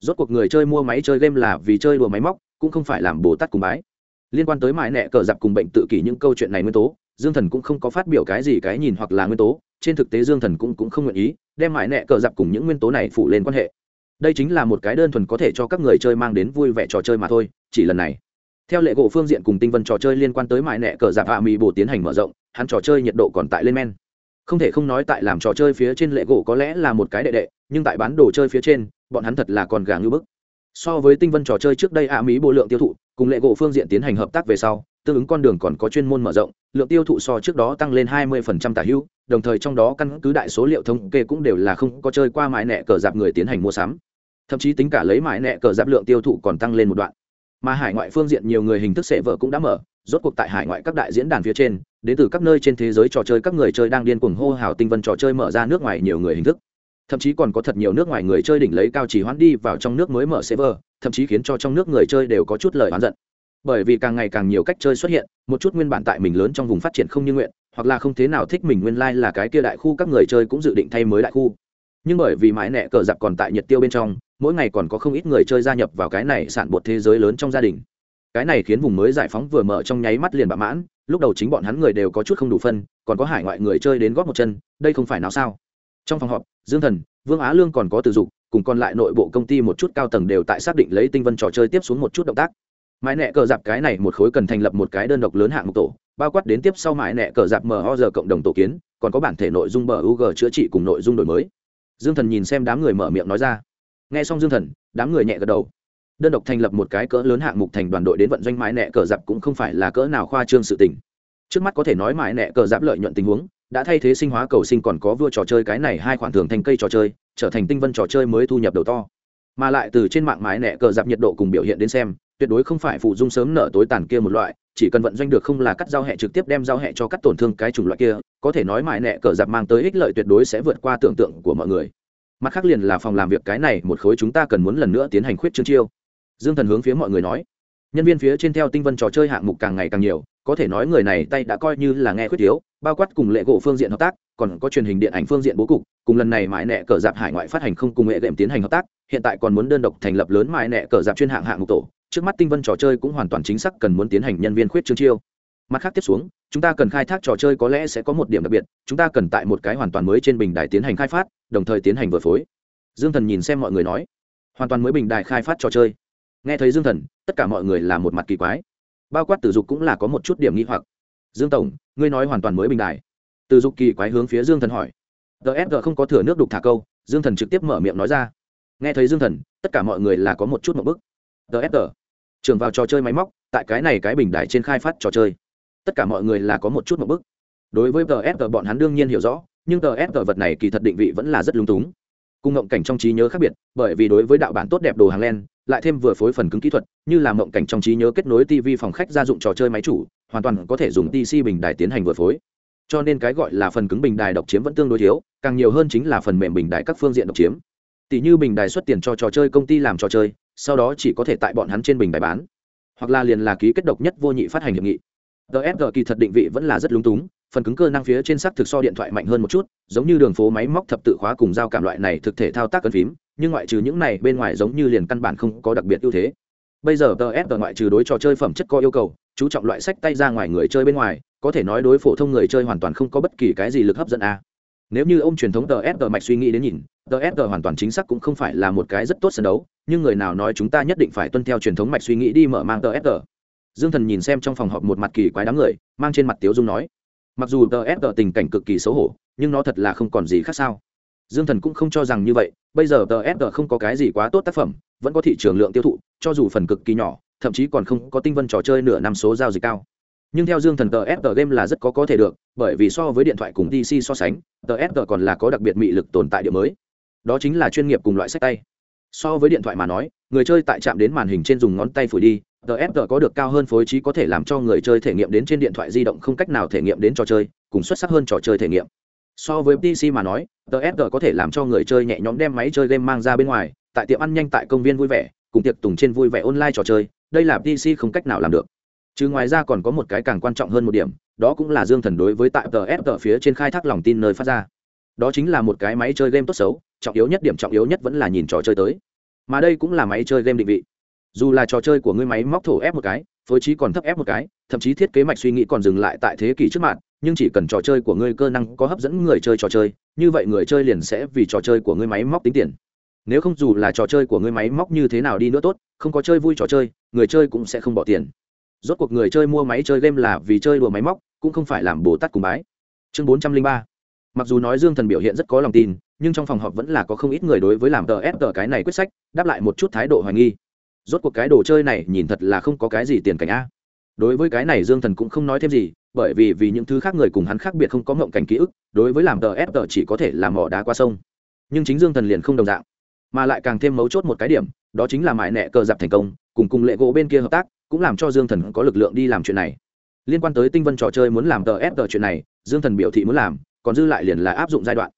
Rốt cuộc người chơi mua máy chơi game là vì chơi đùa máy móc, cũng không phải làm bồ tát cùng bái. Liên quan tới mãi nẹ cờ giặc cùng bệnh tự kỷ những câu chuyện này nguyên tố dương thần cũng không có phát biểu cái gì cái nhìn hoặc là nguyên tố trên thực tế dương thần cũng, cũng không nguyện ý đem mãi nẹ cờ dạp cùng những nguyên tố này phụ lên quan hệ. Đây chính là một cái đơn thuần có thể cho các người chơi mang đến vui vẻ trò chơi mà thôi chỉ lần này. Theo lệ gỗ phương diện cùng tinh vân trò chơi liên quan tới mãi nẹ cờ dạp, hạ mỹ bồ tiến hành mở rộng hắn trò chơi nhiệt độ còn tại lên men. Không thể không nói tại làm trò chơi phía trên lệ gỗ có lẽ là một cái đệ đệ nhưng tại bán đồ chơi phía trên bọn hắn thật là còn gà ngưỡng bức. So với tinh vân trò chơi trước đây ạ mỹ bộ lượng tiêu thụ cùng lệ gỗ phương diện tiến hành hợp tác về sau tương ứng con đường còn có chuyên môn mở rộng, lượng tiêu thụ so trước đó tăng lên 20% tả hữu đồng thời trong đó căn cứ đại số liệu thống kê cũng đều là không có chơi qua mãi nẹ cờ dạp người tiến hành mua sắm. Thậm chí tính cả lấy mãi nẹ cờ dạp lượng tiêu thụ còn tăng lên một đoạn. Mà hải ngoại phương diện nhiều người hình thức sệ vợ cũng đã mở, rốt cuộc tại hải ngoại các đại diễn đàn phía trên, đến từ các nơi trên thế giới trò chơi các người chơi đang điên cuồng hô hào tinh vân trò chơi mở ra nước ngoài nhiều người hình thức. Thậm chí còn có thật nhiều nước ngoài người chơi đỉnh lấy cao chỉ hoãn đi vào trong nước mới mở server, thậm chí khiến cho trong nước người chơi đều có chút lời oán giận bởi vì càng ngày càng nhiều cách chơi xuất hiện, một chút nguyên bản tại mình lớn trong vùng phát triển không như nguyện, hoặc là không thế nào thích mình nguyên lai、like、là cái kia đại khu các người chơi cũng dự định thay mới đại khu. Nhưng bởi vì mãi nẹ cờ giặc còn tại nhiệt tiêu bên trong, mỗi ngày còn có không ít người chơi gia nhập vào cái này sản bột thế giới lớn trong gia đình. Cái này khiến vùng mới giải phóng vừa mở trong nháy mắt liền bạ mãn, lúc đầu chính bọn hắn người đều có chút không đủ phân, còn có hải ngoại người chơi đến góp một chân, đây không phải nào sao? Trong phòng họp, dương thần, vương á lương còn có từ dục, cùng còn lại nội bộ công ty một chút cao tầng đều tại xác định lấy tinh vân trò chơi tiếp xuống một chút động tác mãi nẹ cờ dạp cái này một khối cần thành lập một cái đơn độc lớn hạng mục tổ, bao quát đến tiếp sau mãi nẹ cờ dạp mho giờ cộng đồng tổ kiến, còn có bản thể nội dung bờ ug chữa trị cùng nội dung đổi mới. Dương thần nhìn xem đám người mở miệng nói ra. Nghe xong dương thần, đám người nhẹ gật đầu. Đơn độc thành lập một cái cỡ lớn hạng mục thành đoàn đội đến vận doanh mãi nẹ cờ dạp cũng không phải là cỡ nào khoa trương sự tình. Trước mắt có thể nói mãi nẹ cờ dạp lợi nhuận tình huống, đã thay thế sinh hóa cầu sinh còn có vua trò chơi cái này hai khoản thường thành cây trò chơi, trở thành tinh vân trò chơi mới thu nhập đầu to. Mà lại từ trên mạng mái nẹ cờ dạp nhiệt độ cùng biểu hiện đến xem tuyệt đối không phải phụ dung sớm nở tối tàn kia một loại, chỉ cần vận doanh được không là cắt giao hẹ trực tiếp đem giao hẹ cho cắt tổn thương cái chủng loại kia, có thể nói mại nẹ cờ giặc mang tới ích lợi tuyệt đối sẽ vượt qua tưởng tượng của mọi người. Mặt khác liền là phòng làm việc cái này một khối chúng ta cần muốn lần nữa tiến hành khuyết chương chiêu. Dương thần hướng phía mọi người nói. Nhân viên phía trên theo tinh vân trò chơi hạng mục càng ngày càng nhiều, có thể nói người này tay đã coi như là nghe khuyết yếu bao quát cùng lệ gỗ phương diện hợp tác, còn có truyền hình điện ảnh phương diện bố cục, cùng lần này mãi nẹ cờ dạp hải ngoại phát hành không cùng nghệ đệm tiến hành hợp tác, hiện tại còn muốn đơn độc thành lập lớn mãi nẹ cờ dạp chuyên hạng hạng mục tổ trước mắt tinh vân trò chơi cũng hoàn toàn chính xác cần muốn tiến hành nhân viên khuyết chương chiêu. Mặt khác tiếp xuống, chúng ta cần khai thác trò chơi có lẽ sẽ có một điểm đặc biệt, chúng ta cần tại một cái hoàn toàn mới trên bình đài tiến hành khai phát, đồng thời tiến hành vừa phối. Dương thần nhìn xem mọi người nói, hoàn toàn mới bình đài khai phát trò chơi. Nghe thấy dương thần, tất cả mọi người là một mặt kỳ quái. Bao quát tử dục cũng là có một chút điểm nghi hoặc. Dương tổng, ngươi nói hoàn toàn mới bình đài. Tử dục kỳ quái hướng phía dương thần hỏi. Gsg không có thừa nước đục thả câu, dương thần trực tiếp mở miệng nói ra. Nghe thấy dương thần, tất cả mọi người là có một chút một bức gsg trường vào trò chơi máy móc, tại cái này cái bình đài trên khai phát trò chơi. Tất cả mọi người là có một chút một bức. Đối với gsg bọn hắn đương nhiên hiểu rõ, nhưng gsg vật này kỳ thật định vị vẫn là rất lung túng. Cùng ngộng cảnh trong trí nhớ khác biệt, bởi vì đối với đạo bản tốt đẹp đồ hàng len, lại thêm vừa phối phần cứng kỹ thuật, như là ngộng cảnh trong trí nhớ kết nối tv phòng khách gia dụng trò chơi máy chủ, hoàn toàn có thể dùng tc bình đài tiến hành vừa phối. Cho nên cái gọi là phần cứng bình đài độc chiếm vẫn tương đối thiếu, càng nhiều hơn chính là phần mềm bình đài các phương diện độc chiếm. Tỷ như bình đài xuất tiền cho trò chơi công ty làm trò chơi sau đó chỉ có thể tại bọn hắn trên bình bài bán. Hoặc là liền là ký kết độc nhất vô nhị phát hành hiệp nghị. Dsg kỳ thật định vị vẫn là rất lúng túng, phần cứng cơ năng phía trên sắc thực so điện thoại mạnh hơn một chút, giống như đường phố máy móc thập tự khóa cùng dao cảm loại này thực thể thao tác cân phím, nhưng ngoại trừ những này, bên ngoài giống như liền căn bản không có đặc biệt ưu thế. Bây giờ ts ngoại trừ đối trò chơi phẩm chất có yêu cầu, chú trọng loại sách tay ra ngoài người chơi bên ngoài, có thể nói đối phổ thông người chơi hoàn toàn không có bất kỳ cái gì lực hấp dẫn a. À. nếu như ông truyền thống ts mạch suy nghĩ đến nhìn ts hoàn toàn chính xác cũng không phải là một cái rất tốt sân đấu nhưng người nào nói chúng ta nhất định phải tuân theo truyền thống mạch suy nghĩ đi mở mang ts dương thần nhìn xem trong phòng họp một mặt kỳ quái đám người, mang trên mặt tiếu dung nói, mặc dù ts tình cảnh cực kỳ xấu hổ, nhưng nó thật là không còn gì khác sao. Dương thần cũng không cho rằng như vậy, bây giờ ts không có cái gì quá tốt tác phẩm, vẫn có thị trường lượng tiêu thụ, cho dù phần cực kỳ nhỏ, thậm chí còn không có tinh vân trò chơi nửa năm số giao dịch cao. Nhưng theo dương thần, tờ sg game là rất có có thể được, bởi vì so với điện thoại cùng dc so sánh, tờ sg còn là có đặc biệt mị lực tồn tại địa mới. Đó chính là chuyên nghiệp cùng loại sách tay so với điện thoại mà nói, người chơi tại chạm đến màn hình trên dùng ngón tay phủi đi tfg có được cao hơn phối trí có thể làm cho người chơi thể nghiệm đến trên điện thoại di động không cách nào thể nghiệm đến trò chơi, cùng xuất sắc hơn trò chơi thể nghiệm. So với pc mà nói tfg có thể làm cho người chơi nhẹ nhõm đem máy chơi game mang ra bên ngoài, tại tiệm ăn nhanh tại công viên vui vẻ, cùng tiệc tùng trên vui vẻ online trò chơi, đây là pc không cách nào làm được. Chứ ngoài ra còn có một cái càng quan trọng hơn một điểm, đó cũng là dương thần đối với tại tfg phía trên khai thác lòng tin nơi phát ra. Đó chính là một cái máy chơi game tốt xấu trọng yếu nhất điểm trọng yếu nhất vẫn là nhìn trò chơi tới. Mà đây cũng là máy chơi game định vị. Dù là trò chơi của ngươi máy móc thổ ép một cái, phối trí còn thấp ép một cái, thậm chí thiết kế mạch suy nghĩ còn dừng lại tại thế kỷ trước mặt, nhưng chỉ cần trò chơi của ngươi cơ năng có hấp dẫn người chơi trò chơi, như vậy người chơi liền sẽ vì trò chơi của ngươi máy móc tính tiền. Nếu không dù là trò chơi của ngươi máy móc như thế nào đi nữa tốt, không có chơi vui trò chơi, người chơi cũng sẽ không bỏ tiền. Rốt cuộc người chơi mua máy chơi game là vì chơi đùa máy móc, cũng không phải làm bồ tát cùng bái. Chương bốn trăm linh ba. Mặc dù nói dương thần biểu hiện rất có lòng tin nhưng trong phòng họp vẫn là có không ít người đối với làm tờ ép tờ cái này quyết sách, đáp lại một chút thái độ hoài nghi. Rốt cuộc cái đồ chơi này nhìn thật là không có cái gì tiền cảnh a. Đối với cái này dương thần cũng không nói thêm gì, bởi vì vì những thứ khác người cùng hắn khác biệt không có ngộng cảnh ký ức, đối với làm tờ ép tờ chỉ có thể làm mỏ đá qua sông. Nhưng chính dương thần liền không đồng dạng, mà lại càng thêm mấu chốt một cái điểm, đó chính là mại nẹ cờ dạp thành công, cùng cùng lệ gỗ bên kia hợp tác, cũng làm cho dương thần có lực lượng đi làm chuyện này. Liên quan tới tinh vân trò chơi muốn làm tờ ép tờ chuyện này, dương thần biểu thị muốn làm, còn dư lại liền là áp dụng giai đoạn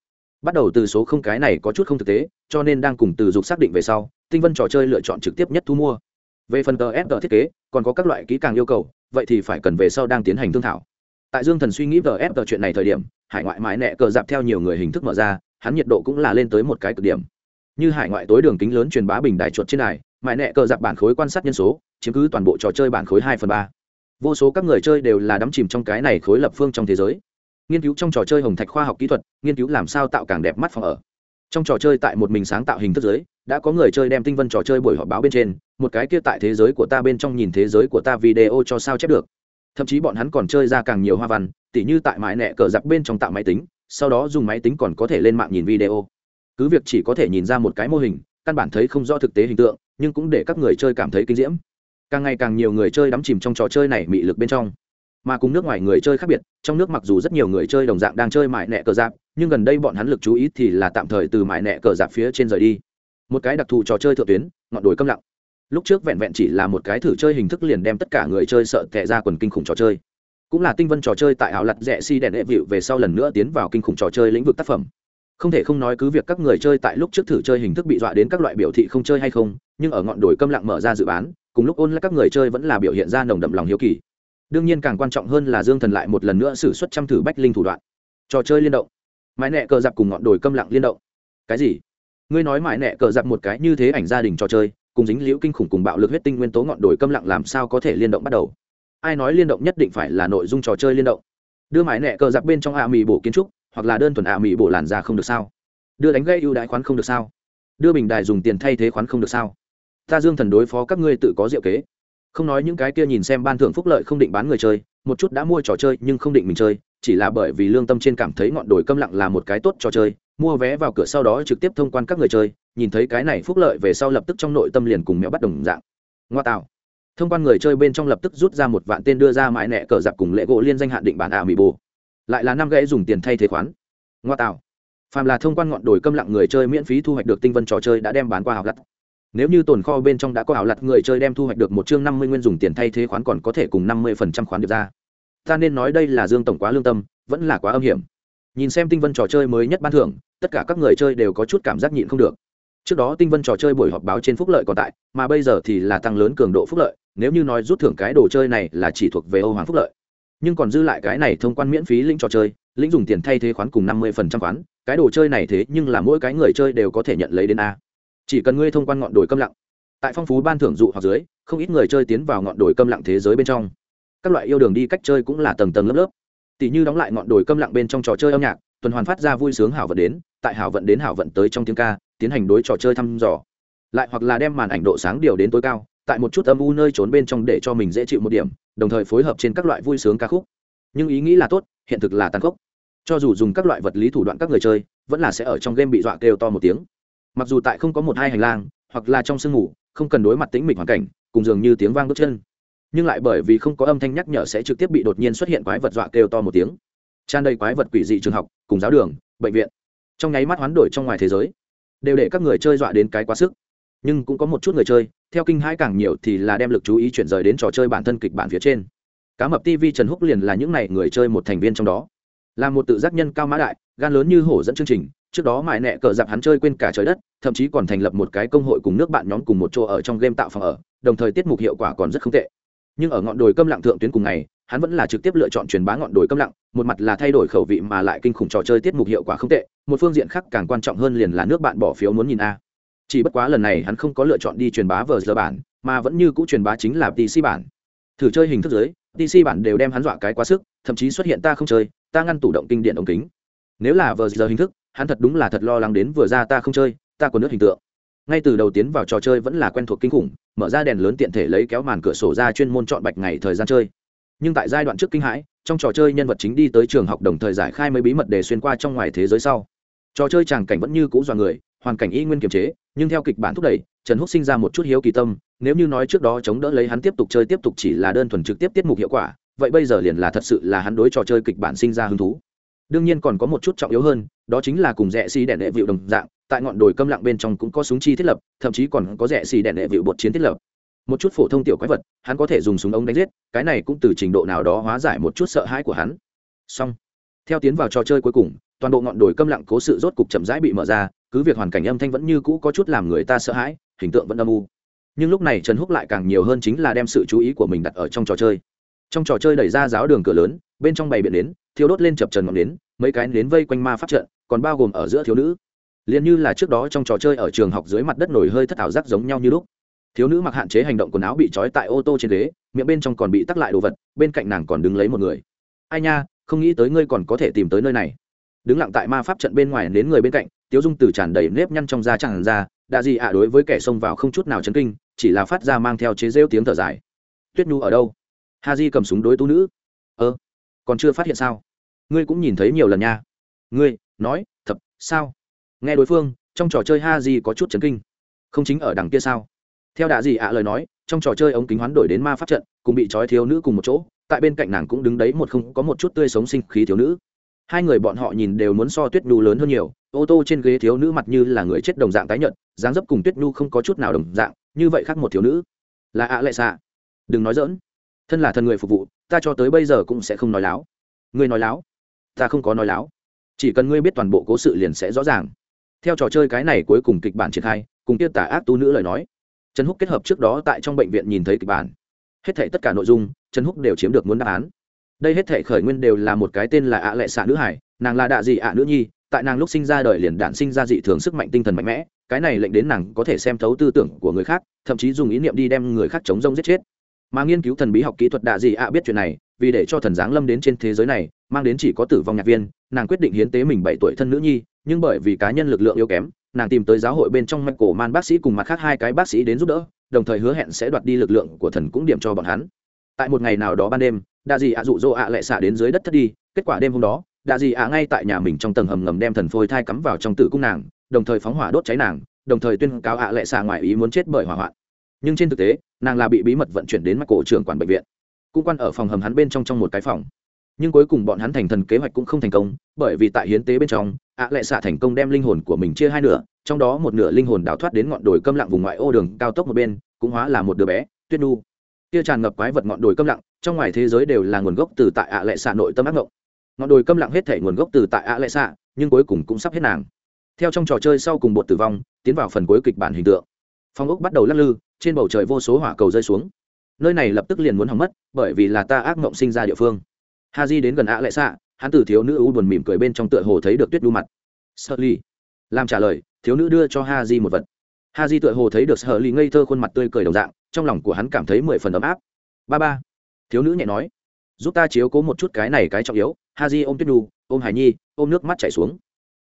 bắt đầu từ số không cái này có chút không thực tế, cho nên đang cùng từ dục xác định về sau, tinh vân trò chơi lựa chọn trực tiếp nhất thu mua. Về phần tờ ép tờ thiết kế, còn có các loại kỹ càng yêu cầu, vậy thì phải cần về sau đang tiến hành thương thảo. Tại dương thần suy nghĩ tờ ép tờ chuyện này thời điểm, hải ngoại mãi nẹ cờ dạp theo nhiều người hình thức mở ra, hắn nhiệt độ cũng là lên tới một cái cực điểm. Như hải ngoại tối đường kính lớn truyền bá bình đại chuột trên này mãi nẹ cờ dạp bản khối quan sát nhân số, chiếm cứ toàn bộ trò chơi bản khối hai phần ba. Vô số các người chơi đều là đắm chìm trong cái này khối lập phương trong thế giới nghiên cứu trong trò chơi hồng thạch khoa học kỹ thuật, nghiên cứu làm sao tạo càng đẹp mắt phòng ở. Trong trò chơi tại một mình sáng tạo hình thức giới, đã có người chơi đem tinh vân trò chơi buổi họp báo bên trên, một cái kia tại thế giới của ta bên trong nhìn thế giới của ta video cho sao chép được. Thậm chí bọn hắn còn chơi ra càng nhiều hoa văn, tỉ như tại mãi nẹ cờ giặc bên trong tạo máy tính, sau đó dùng máy tính còn có thể lên mạng nhìn video. Cứ việc chỉ có thể nhìn ra một cái mô hình, căn bản thấy không rõ thực tế hình tượng, nhưng cũng để các người chơi cảm thấy kinh diễm. Càng ngày càng nhiều người chơi đắm chìm trong trò chơi này mị lực bên trong mà cùng nước ngoài người chơi khác biệt, trong nước mặc dù rất nhiều người chơi đồng dạng đang chơi mại nẹ cờ giáp, nhưng gần đây bọn hắn lực chú ý thì là tạm thời từ mại nẹ cờ giáp phía trên rời đi. Một cái đặc thù trò chơi thượng tuyến, ngọn đồi câm lặng. Lúc trước vẹn vẹn chỉ là một cái thử chơi hình thức liền đem tất cả người chơi sợ tệ ra quần kinh khủng trò chơi. Cũng là tinh vân trò chơi tại ảo lặt rẽ si đèn hệ vịu về sau lần nữa tiến vào kinh khủng trò chơi lĩnh vực tác phẩm. Không thể không nói cứ việc các người chơi tại lúc trước thử chơi hình thức bị dọa đến các loại biểu thị không chơi hay không, nhưng ở ngọn đồi câm lặng mở ra dự bán, cùng lúc ôn lại các người chơi vẫn là biểu hiện ra nồng đậm lòng hiếu kỳ đương nhiên càng quan trọng hơn là dương thần lại một lần nữa xử suất trăm thử bách linh thủ đoạn. Trò chơi liên động. Mãi nẹ cờ giặc cùng ngọn đồi câm lặng liên động. Cái gì? Ngươi nói mãi nẹ cờ giặc một cái như thế ảnh gia đình trò chơi, cùng dính liễu kinh khủng cùng bạo lực huyết tinh nguyên tố ngọn đồi câm lặng làm sao có thể liên động bắt đầu? Ai nói liên động nhất định phải là nội dung trò chơi liên động? Đưa mãi nẹ cờ giặc bên trong ạ mì bổ kiến trúc, hoặc là đơn thuần ạ mì bổ làn ra không được sao? Đưa đánh gây ưu đãi khoán không được sao? Đưa bình đài dùng tiền thay thế khoán không được sao? Ta dương thần đối phó các ngươi tự có diệu kế không nói những cái kia nhìn xem ban thưởng phúc lợi không định bán người chơi, một chút đã mua trò chơi nhưng không định mình chơi, chỉ là bởi vì lương tâm trên cảm thấy ngọn đồi câm lặng là một cái tốt trò chơi, mua vé vào cửa sau đó trực tiếp thông quan các người chơi, nhìn thấy cái này phúc lợi về sau lập tức trong nội tâm liền cùng mẹo bắt đồng dạng. Ngoa tạo. Thông quan người chơi bên trong lập tức rút ra một vạn tên đưa ra mãi nẹ cờ giặc cùng lễ gỗ liên danh hạn định bản ả mỹ bồ lại là năm gãy dùng tiền thay thế khoán. Ngoa tạo. Phàm là thông quan ngọn đồi câm lặng người chơi miễn phí thu hoạch được tinh vân trò chơi đã đem bán qua học lặt nếu như tồn kho bên trong đã có ảo lặt người chơi đem thu hoạch được một chương năm mươi nguyên dùng tiền thay thế khoán còn có thể cùng năm mươi phần trăm khoán được ra. Ta nên nói đây là dương tổng quá lương tâm, vẫn là quá âm hiểm. Nhìn xem tinh vân trò chơi mới nhất ban thưởng, tất cả các người chơi đều có chút cảm giác nhịn không được. Trước đó tinh vân trò chơi buổi họp báo trên phúc lợi còn tại, mà bây giờ thì là tăng lớn cường độ phúc lợi, nếu như nói rút thưởng cái đồ chơi này là chỉ thuộc về âu hoàng phúc lợi. Nhưng còn dư lại cái này thông quan miễn phí lĩnh trò chơi, lĩnh dùng tiền thay thế khoán cùng năm mươi phần trăm khoán, cái đồ chơi này thế nhưng là mỗi cái người chơi đều có thể nhận lấy đến a chỉ cần ngươi thông quan ngọn đồi câm lặng, tại phong phú ban thưởng dụ hoặc dưới, không ít người chơi tiến vào ngọn đồi câm lặng thế giới bên trong. Các loại yêu đường đi cách chơi cũng là tầng tầng lớp lớp. Tỷ như đóng lại ngọn đồi câm lặng bên trong trò chơi âm nhạc, tuần hoàn phát ra vui sướng hảo vận đến, tại hảo vận đến hảo vận tới trong tiếng ca, tiến hành đối trò chơi thăm dò. Lại hoặc là đem màn ảnh độ sáng điều đến tối cao, tại một chút âm u nơi trốn bên trong để cho mình dễ chịu một điểm, đồng thời phối hợp trên các loại vui sướng ca khúc. Nhưng ý nghĩ là tốt, hiện thực là tàn khốc. Cho dù dùng các loại vật lý thủ đoạn các người chơi, vẫn là sẽ ở trong game bị dọa kêu to một tiếng mặc dù tại không có một hai hành lang, hoặc là trong sương ngủ không cần đối mặt tĩnh mịch hoàn cảnh, cùng dường như tiếng vang bước chân. Nhưng lại bởi vì không có âm thanh nhắc nhở sẽ trực tiếp bị đột nhiên xuất hiện quái vật dọa kêu to một tiếng. Tràn đầy quái vật quỷ dị trường học, cùng giáo đường, bệnh viện. Trong nháy mắt hoán đổi trong ngoài thế giới, đều để các người chơi dọa đến cái quá sức. Nhưng cũng có một chút người chơi, theo kinh hãi càng nhiều thì là đem lực chú ý chuyển rời đến trò chơi bản thân kịch bản phía trên. Cá mập tv trần húc liền là những n à y người chơi một thành viên trong đó. Là một tự giác nhân cao mã đại, gan lớn như hổ dẫn chương trình trước đó mại nẹ cờ dạp hắn chơi quên cả trời đất, thậm chí còn thành lập một cái công hội cùng nước bạn nhóm cùng một chỗ ở trong game tạo phòng ở, đồng thời tiết mục hiệu quả còn rất không tệ. Nhưng ở ngọn đồi câm lặng thượng tuyến cùng ngày, hắn vẫn là trực tiếp lựa chọn truyền bá ngọn đồi câm lặng, một mặt là thay đổi khẩu vị mà lại kinh khủng trò chơi tiết mục hiệu quả không tệ, một phương diện khác càng quan trọng hơn liền là nước bạn bỏ phiếu muốn nhìn a. Chỉ bất quá lần này hắn không có lựa chọn đi truyền bá vờ giờ bản, mà vẫn như cũ truyền bá chính là pc bản. Thử chơi hình thức giới pc bản đều đem hắn dọa cái quá sức, thậm chí xuất hiện ta không chơi, ta ngăn tủ động kinh điện ống kính. Nếu là vờ giờ hình thức hắn thật đúng là thật lo lắng đến vừa ra ta không chơi, ta còn nước hình tượng. Ngay từ đầu tiến vào trò chơi vẫn là quen thuộc kinh khủng, mở ra đèn lớn tiện thể lấy kéo màn cửa sổ ra chuyên môn chọn bạch ngày thời gian chơi. Nhưng tại giai đoạn trước kinh hãi, trong trò chơi nhân vật chính đi tới trường học đồng thời giải khai mấy bí mật để xuyên qua trong ngoài thế giới sau. Trò chơi tràng cảnh vẫn như cũ dọa người, hoàn cảnh y nguyên kiềm chế, nhưng theo kịch bản thúc đẩy, trần húc sinh ra một chút hiếu kỳ tâm, nếu như nói trước đó chống đỡ lấy hắn tiếp tục chơi tiếp tục chỉ là đơn thuần trực tiếp tiết mục hiệu quả, vậy bây giờ liền là thật sự là hắn đối trò chơi kịch bản sinh ra hứng thú đương nhiên còn có một chút trọng yếu hơn, đó chính là cùng rẽ xì đèn đệ vịu đồng dạng, tại ngọn đồi câm lặng bên trong cũng có súng chi thiết lập, thậm chí còn có rẽ xì đèn đệ vịu bột chiến thiết lập. Một chút phổ thông tiểu quái vật, hắn có thể dùng súng ống đánh giết, cái này cũng từ trình độ nào đó hóa giải một chút sợ hãi của hắn. Xong. Theo tiến vào trò chơi cuối cùng, toàn bộ ngọn đồi câm lặng cố sự rốt cục chậm rãi bị mở ra, cứ việc hoàn cảnh âm thanh vẫn như cũ có chút làm người ta sợ hãi, hình tượng vẫn âm u. Nhưng lúc này trần húc lại càng nhiều hơn chính là đem sự chú ý của mình đặt ở trong trò chơi. Trong trò chơi đẩy ra giáo đường cửa lớn, bên trong bày biện đến thiêu đốt lên chập trần ngọn nến, mấy cái nến vây quanh ma pháp trận, còn bao gồm ở giữa thiếu nữ. Liền như là trước đó trong trò chơi ở trường học dưới mặt đất nổi hơi thất ảo giác giống nhau như lúc. Thiếu nữ mặc hạn chế hành động quần áo bị trói tại ô tô trên ghế, miệng bên trong còn bị tắc lại đồ vật, bên cạnh nàng còn đứng lấy một người. Ai nha, không nghĩ tới ngươi còn có thể tìm tới nơi này. Đứng lặng tại ma pháp trận bên ngoài đến người bên cạnh, tiếu dung từ tràn đầy nếp nhăn trong da tràn ra đạ gì ạ à đối với kẻ xông vào không chút nào chấn kinh, chỉ là phát ra mang theo chế rêu tiếng thở dài. Tuyết nhu ở đâu? Ha di cầm súng đối tú nữ. Ơ, còn chưa phát hiện sao? Ngươi cũng nhìn thấy nhiều lần nha. Ngươi nói thập, sao? Nghe đối phương trong trò chơi ha di có chút chấn kinh. Không chính ở đằng kia sao? Theo đạ gì ạ lời nói trong trò chơi ống kính hoán đổi đến ma pháp trận cùng bị trói thiếu nữ cùng một chỗ tại bên cạnh nàng cũng đứng đấy một không có một chút tươi sống sinh khí thiếu nữ. Hai người bọn họ nhìn đều muốn so tuyết nhu lớn hơn nhiều ô tô trên ghế thiếu nữ mặt như là người chết đồng dạng tái nhợt dáng dấp cùng tuyết nhu không có chút nào đồng dạng như vậy khác một thiếu nữ. Là ạ lệ xạ. Đừng nói dỡn thân là thân người phục vụ ta cho tới bây giờ cũng sẽ không nói láo. Ngươi nói láo ta không có nói láo. Chỉ cần ngươi biết toàn bộ cố sự liền sẽ rõ ràng. Theo trò chơi cái này cuối cùng kịch bản triển khai, cùng tiết tả ác tu nữ lời nói. Trần húc kết hợp trước đó tại trong bệnh viện nhìn thấy kịch bản. Hết thể tất cả nội dung, trần húc đều chiếm được muốn đáp án. Đây hết thể khởi nguyên đều là một cái tên là ạ lệ xạ nữ hải, nàng là đạ dị ạ nữ nhi, tại nàng lúc sinh ra đời liền đạn sinh ra dị thường sức mạnh tinh thần mạnh mẽ, cái này lệnh đến nàng có thể xem thấu tư tưởng của người khác, thậm chí dùng ý niệm đi đem người khác chống rông giết chết. Mà nghiên cứu thần bí học kỹ thuật đạ dị ạ biết chuyện này vì để cho thần giáng lâm đến trên thế giới này, mang đến chỉ có tử vong nhạc viên, nàng quyết định hiến tế mình bảy tuổi thân nữ nhi, nhưng bởi vì cá nhân lực lượng yếu kém, nàng tìm tới giáo hội bên trong mạch cổ man bác sĩ cùng mặt khác hai cái bác sĩ đến giúp đỡ, đồng thời hứa hẹn sẽ đoạt đi lực lượng của thần cũng điểm cho bọn hắn. Tại một ngày nào đó ban đêm, đa dị ạ dụ dỗ ạ lại xả đến dưới đất thất đi, kết quả đêm hôm đó, đa dị ạ ngay tại nhà mình trong tầng hầm ngầm đem thần phôi thai cắm vào trong tử cung nàng, đồng thời phóng hỏa đốt cháy nàng, đồng thời tuyên cáo ạ lại xả ngoài ý muốn chết bởi hỏa hoạn. Nhưng trên thực tế, nàng là bị bí mật vận chuyển đến mạch cổ trưởng quản bệnh viện cũng quan ở phòng hầm hắn bên trong trong một cái phòng. Nhưng cuối cùng bọn hắn thành thần kế hoạch cũng không thành công, bởi vì tại hiến tế bên trong, ạ lệ xạ thành công đem linh hồn của mình chia hai nửa, trong đó một nửa linh hồn đào thoát đến ngọn đồi câm lặng vùng ngoại ô đường cao tốc một bên, cũng hóa là một đứa bé, tuyết nu kia tràn ngập quái vật ngọn đồi câm lặng, trong ngoài thế giới đều là nguồn gốc từ tại ạ lệ xạ nội tâm ác ngộng. Ngọn đồi câm lặng hết thể nguồn gốc từ tại ạ lệ xạ, nhưng cuối cùng cũng sắp hết nàng. Theo trong trò chơi sau cùng bột tử vong, tiến vào phần cuối kịch bản hình tượng. Phong ốc bắt đầu lắc lư, trên bầu trời vô số hỏa cầu rơi xuống nơi này lập tức liền muốn hỏng mất, bởi vì là ta ác mộng sinh ra địa phương. Ha di đến gần ạ lệ xạ, hắn từ thiếu nữ u buồn mỉm cười bên trong tựa hồ thấy được tuyết đu mặt. Sợ ly làm trả lời, thiếu nữ đưa cho ha di một vật. Ha di tựa hồ thấy được sợ ly ngây thơ khuôn mặt tươi cười đồng dạng, trong lòng của hắn cảm thấy mười phần ấm áp. Ba ba. Thiếu nữ nhẹ nói, giúp ta chiếu cố một chút cái này cái trọng yếu. Ha di ôm tuyết đu ôm hải nhi, ôm nước mắt chảy xuống.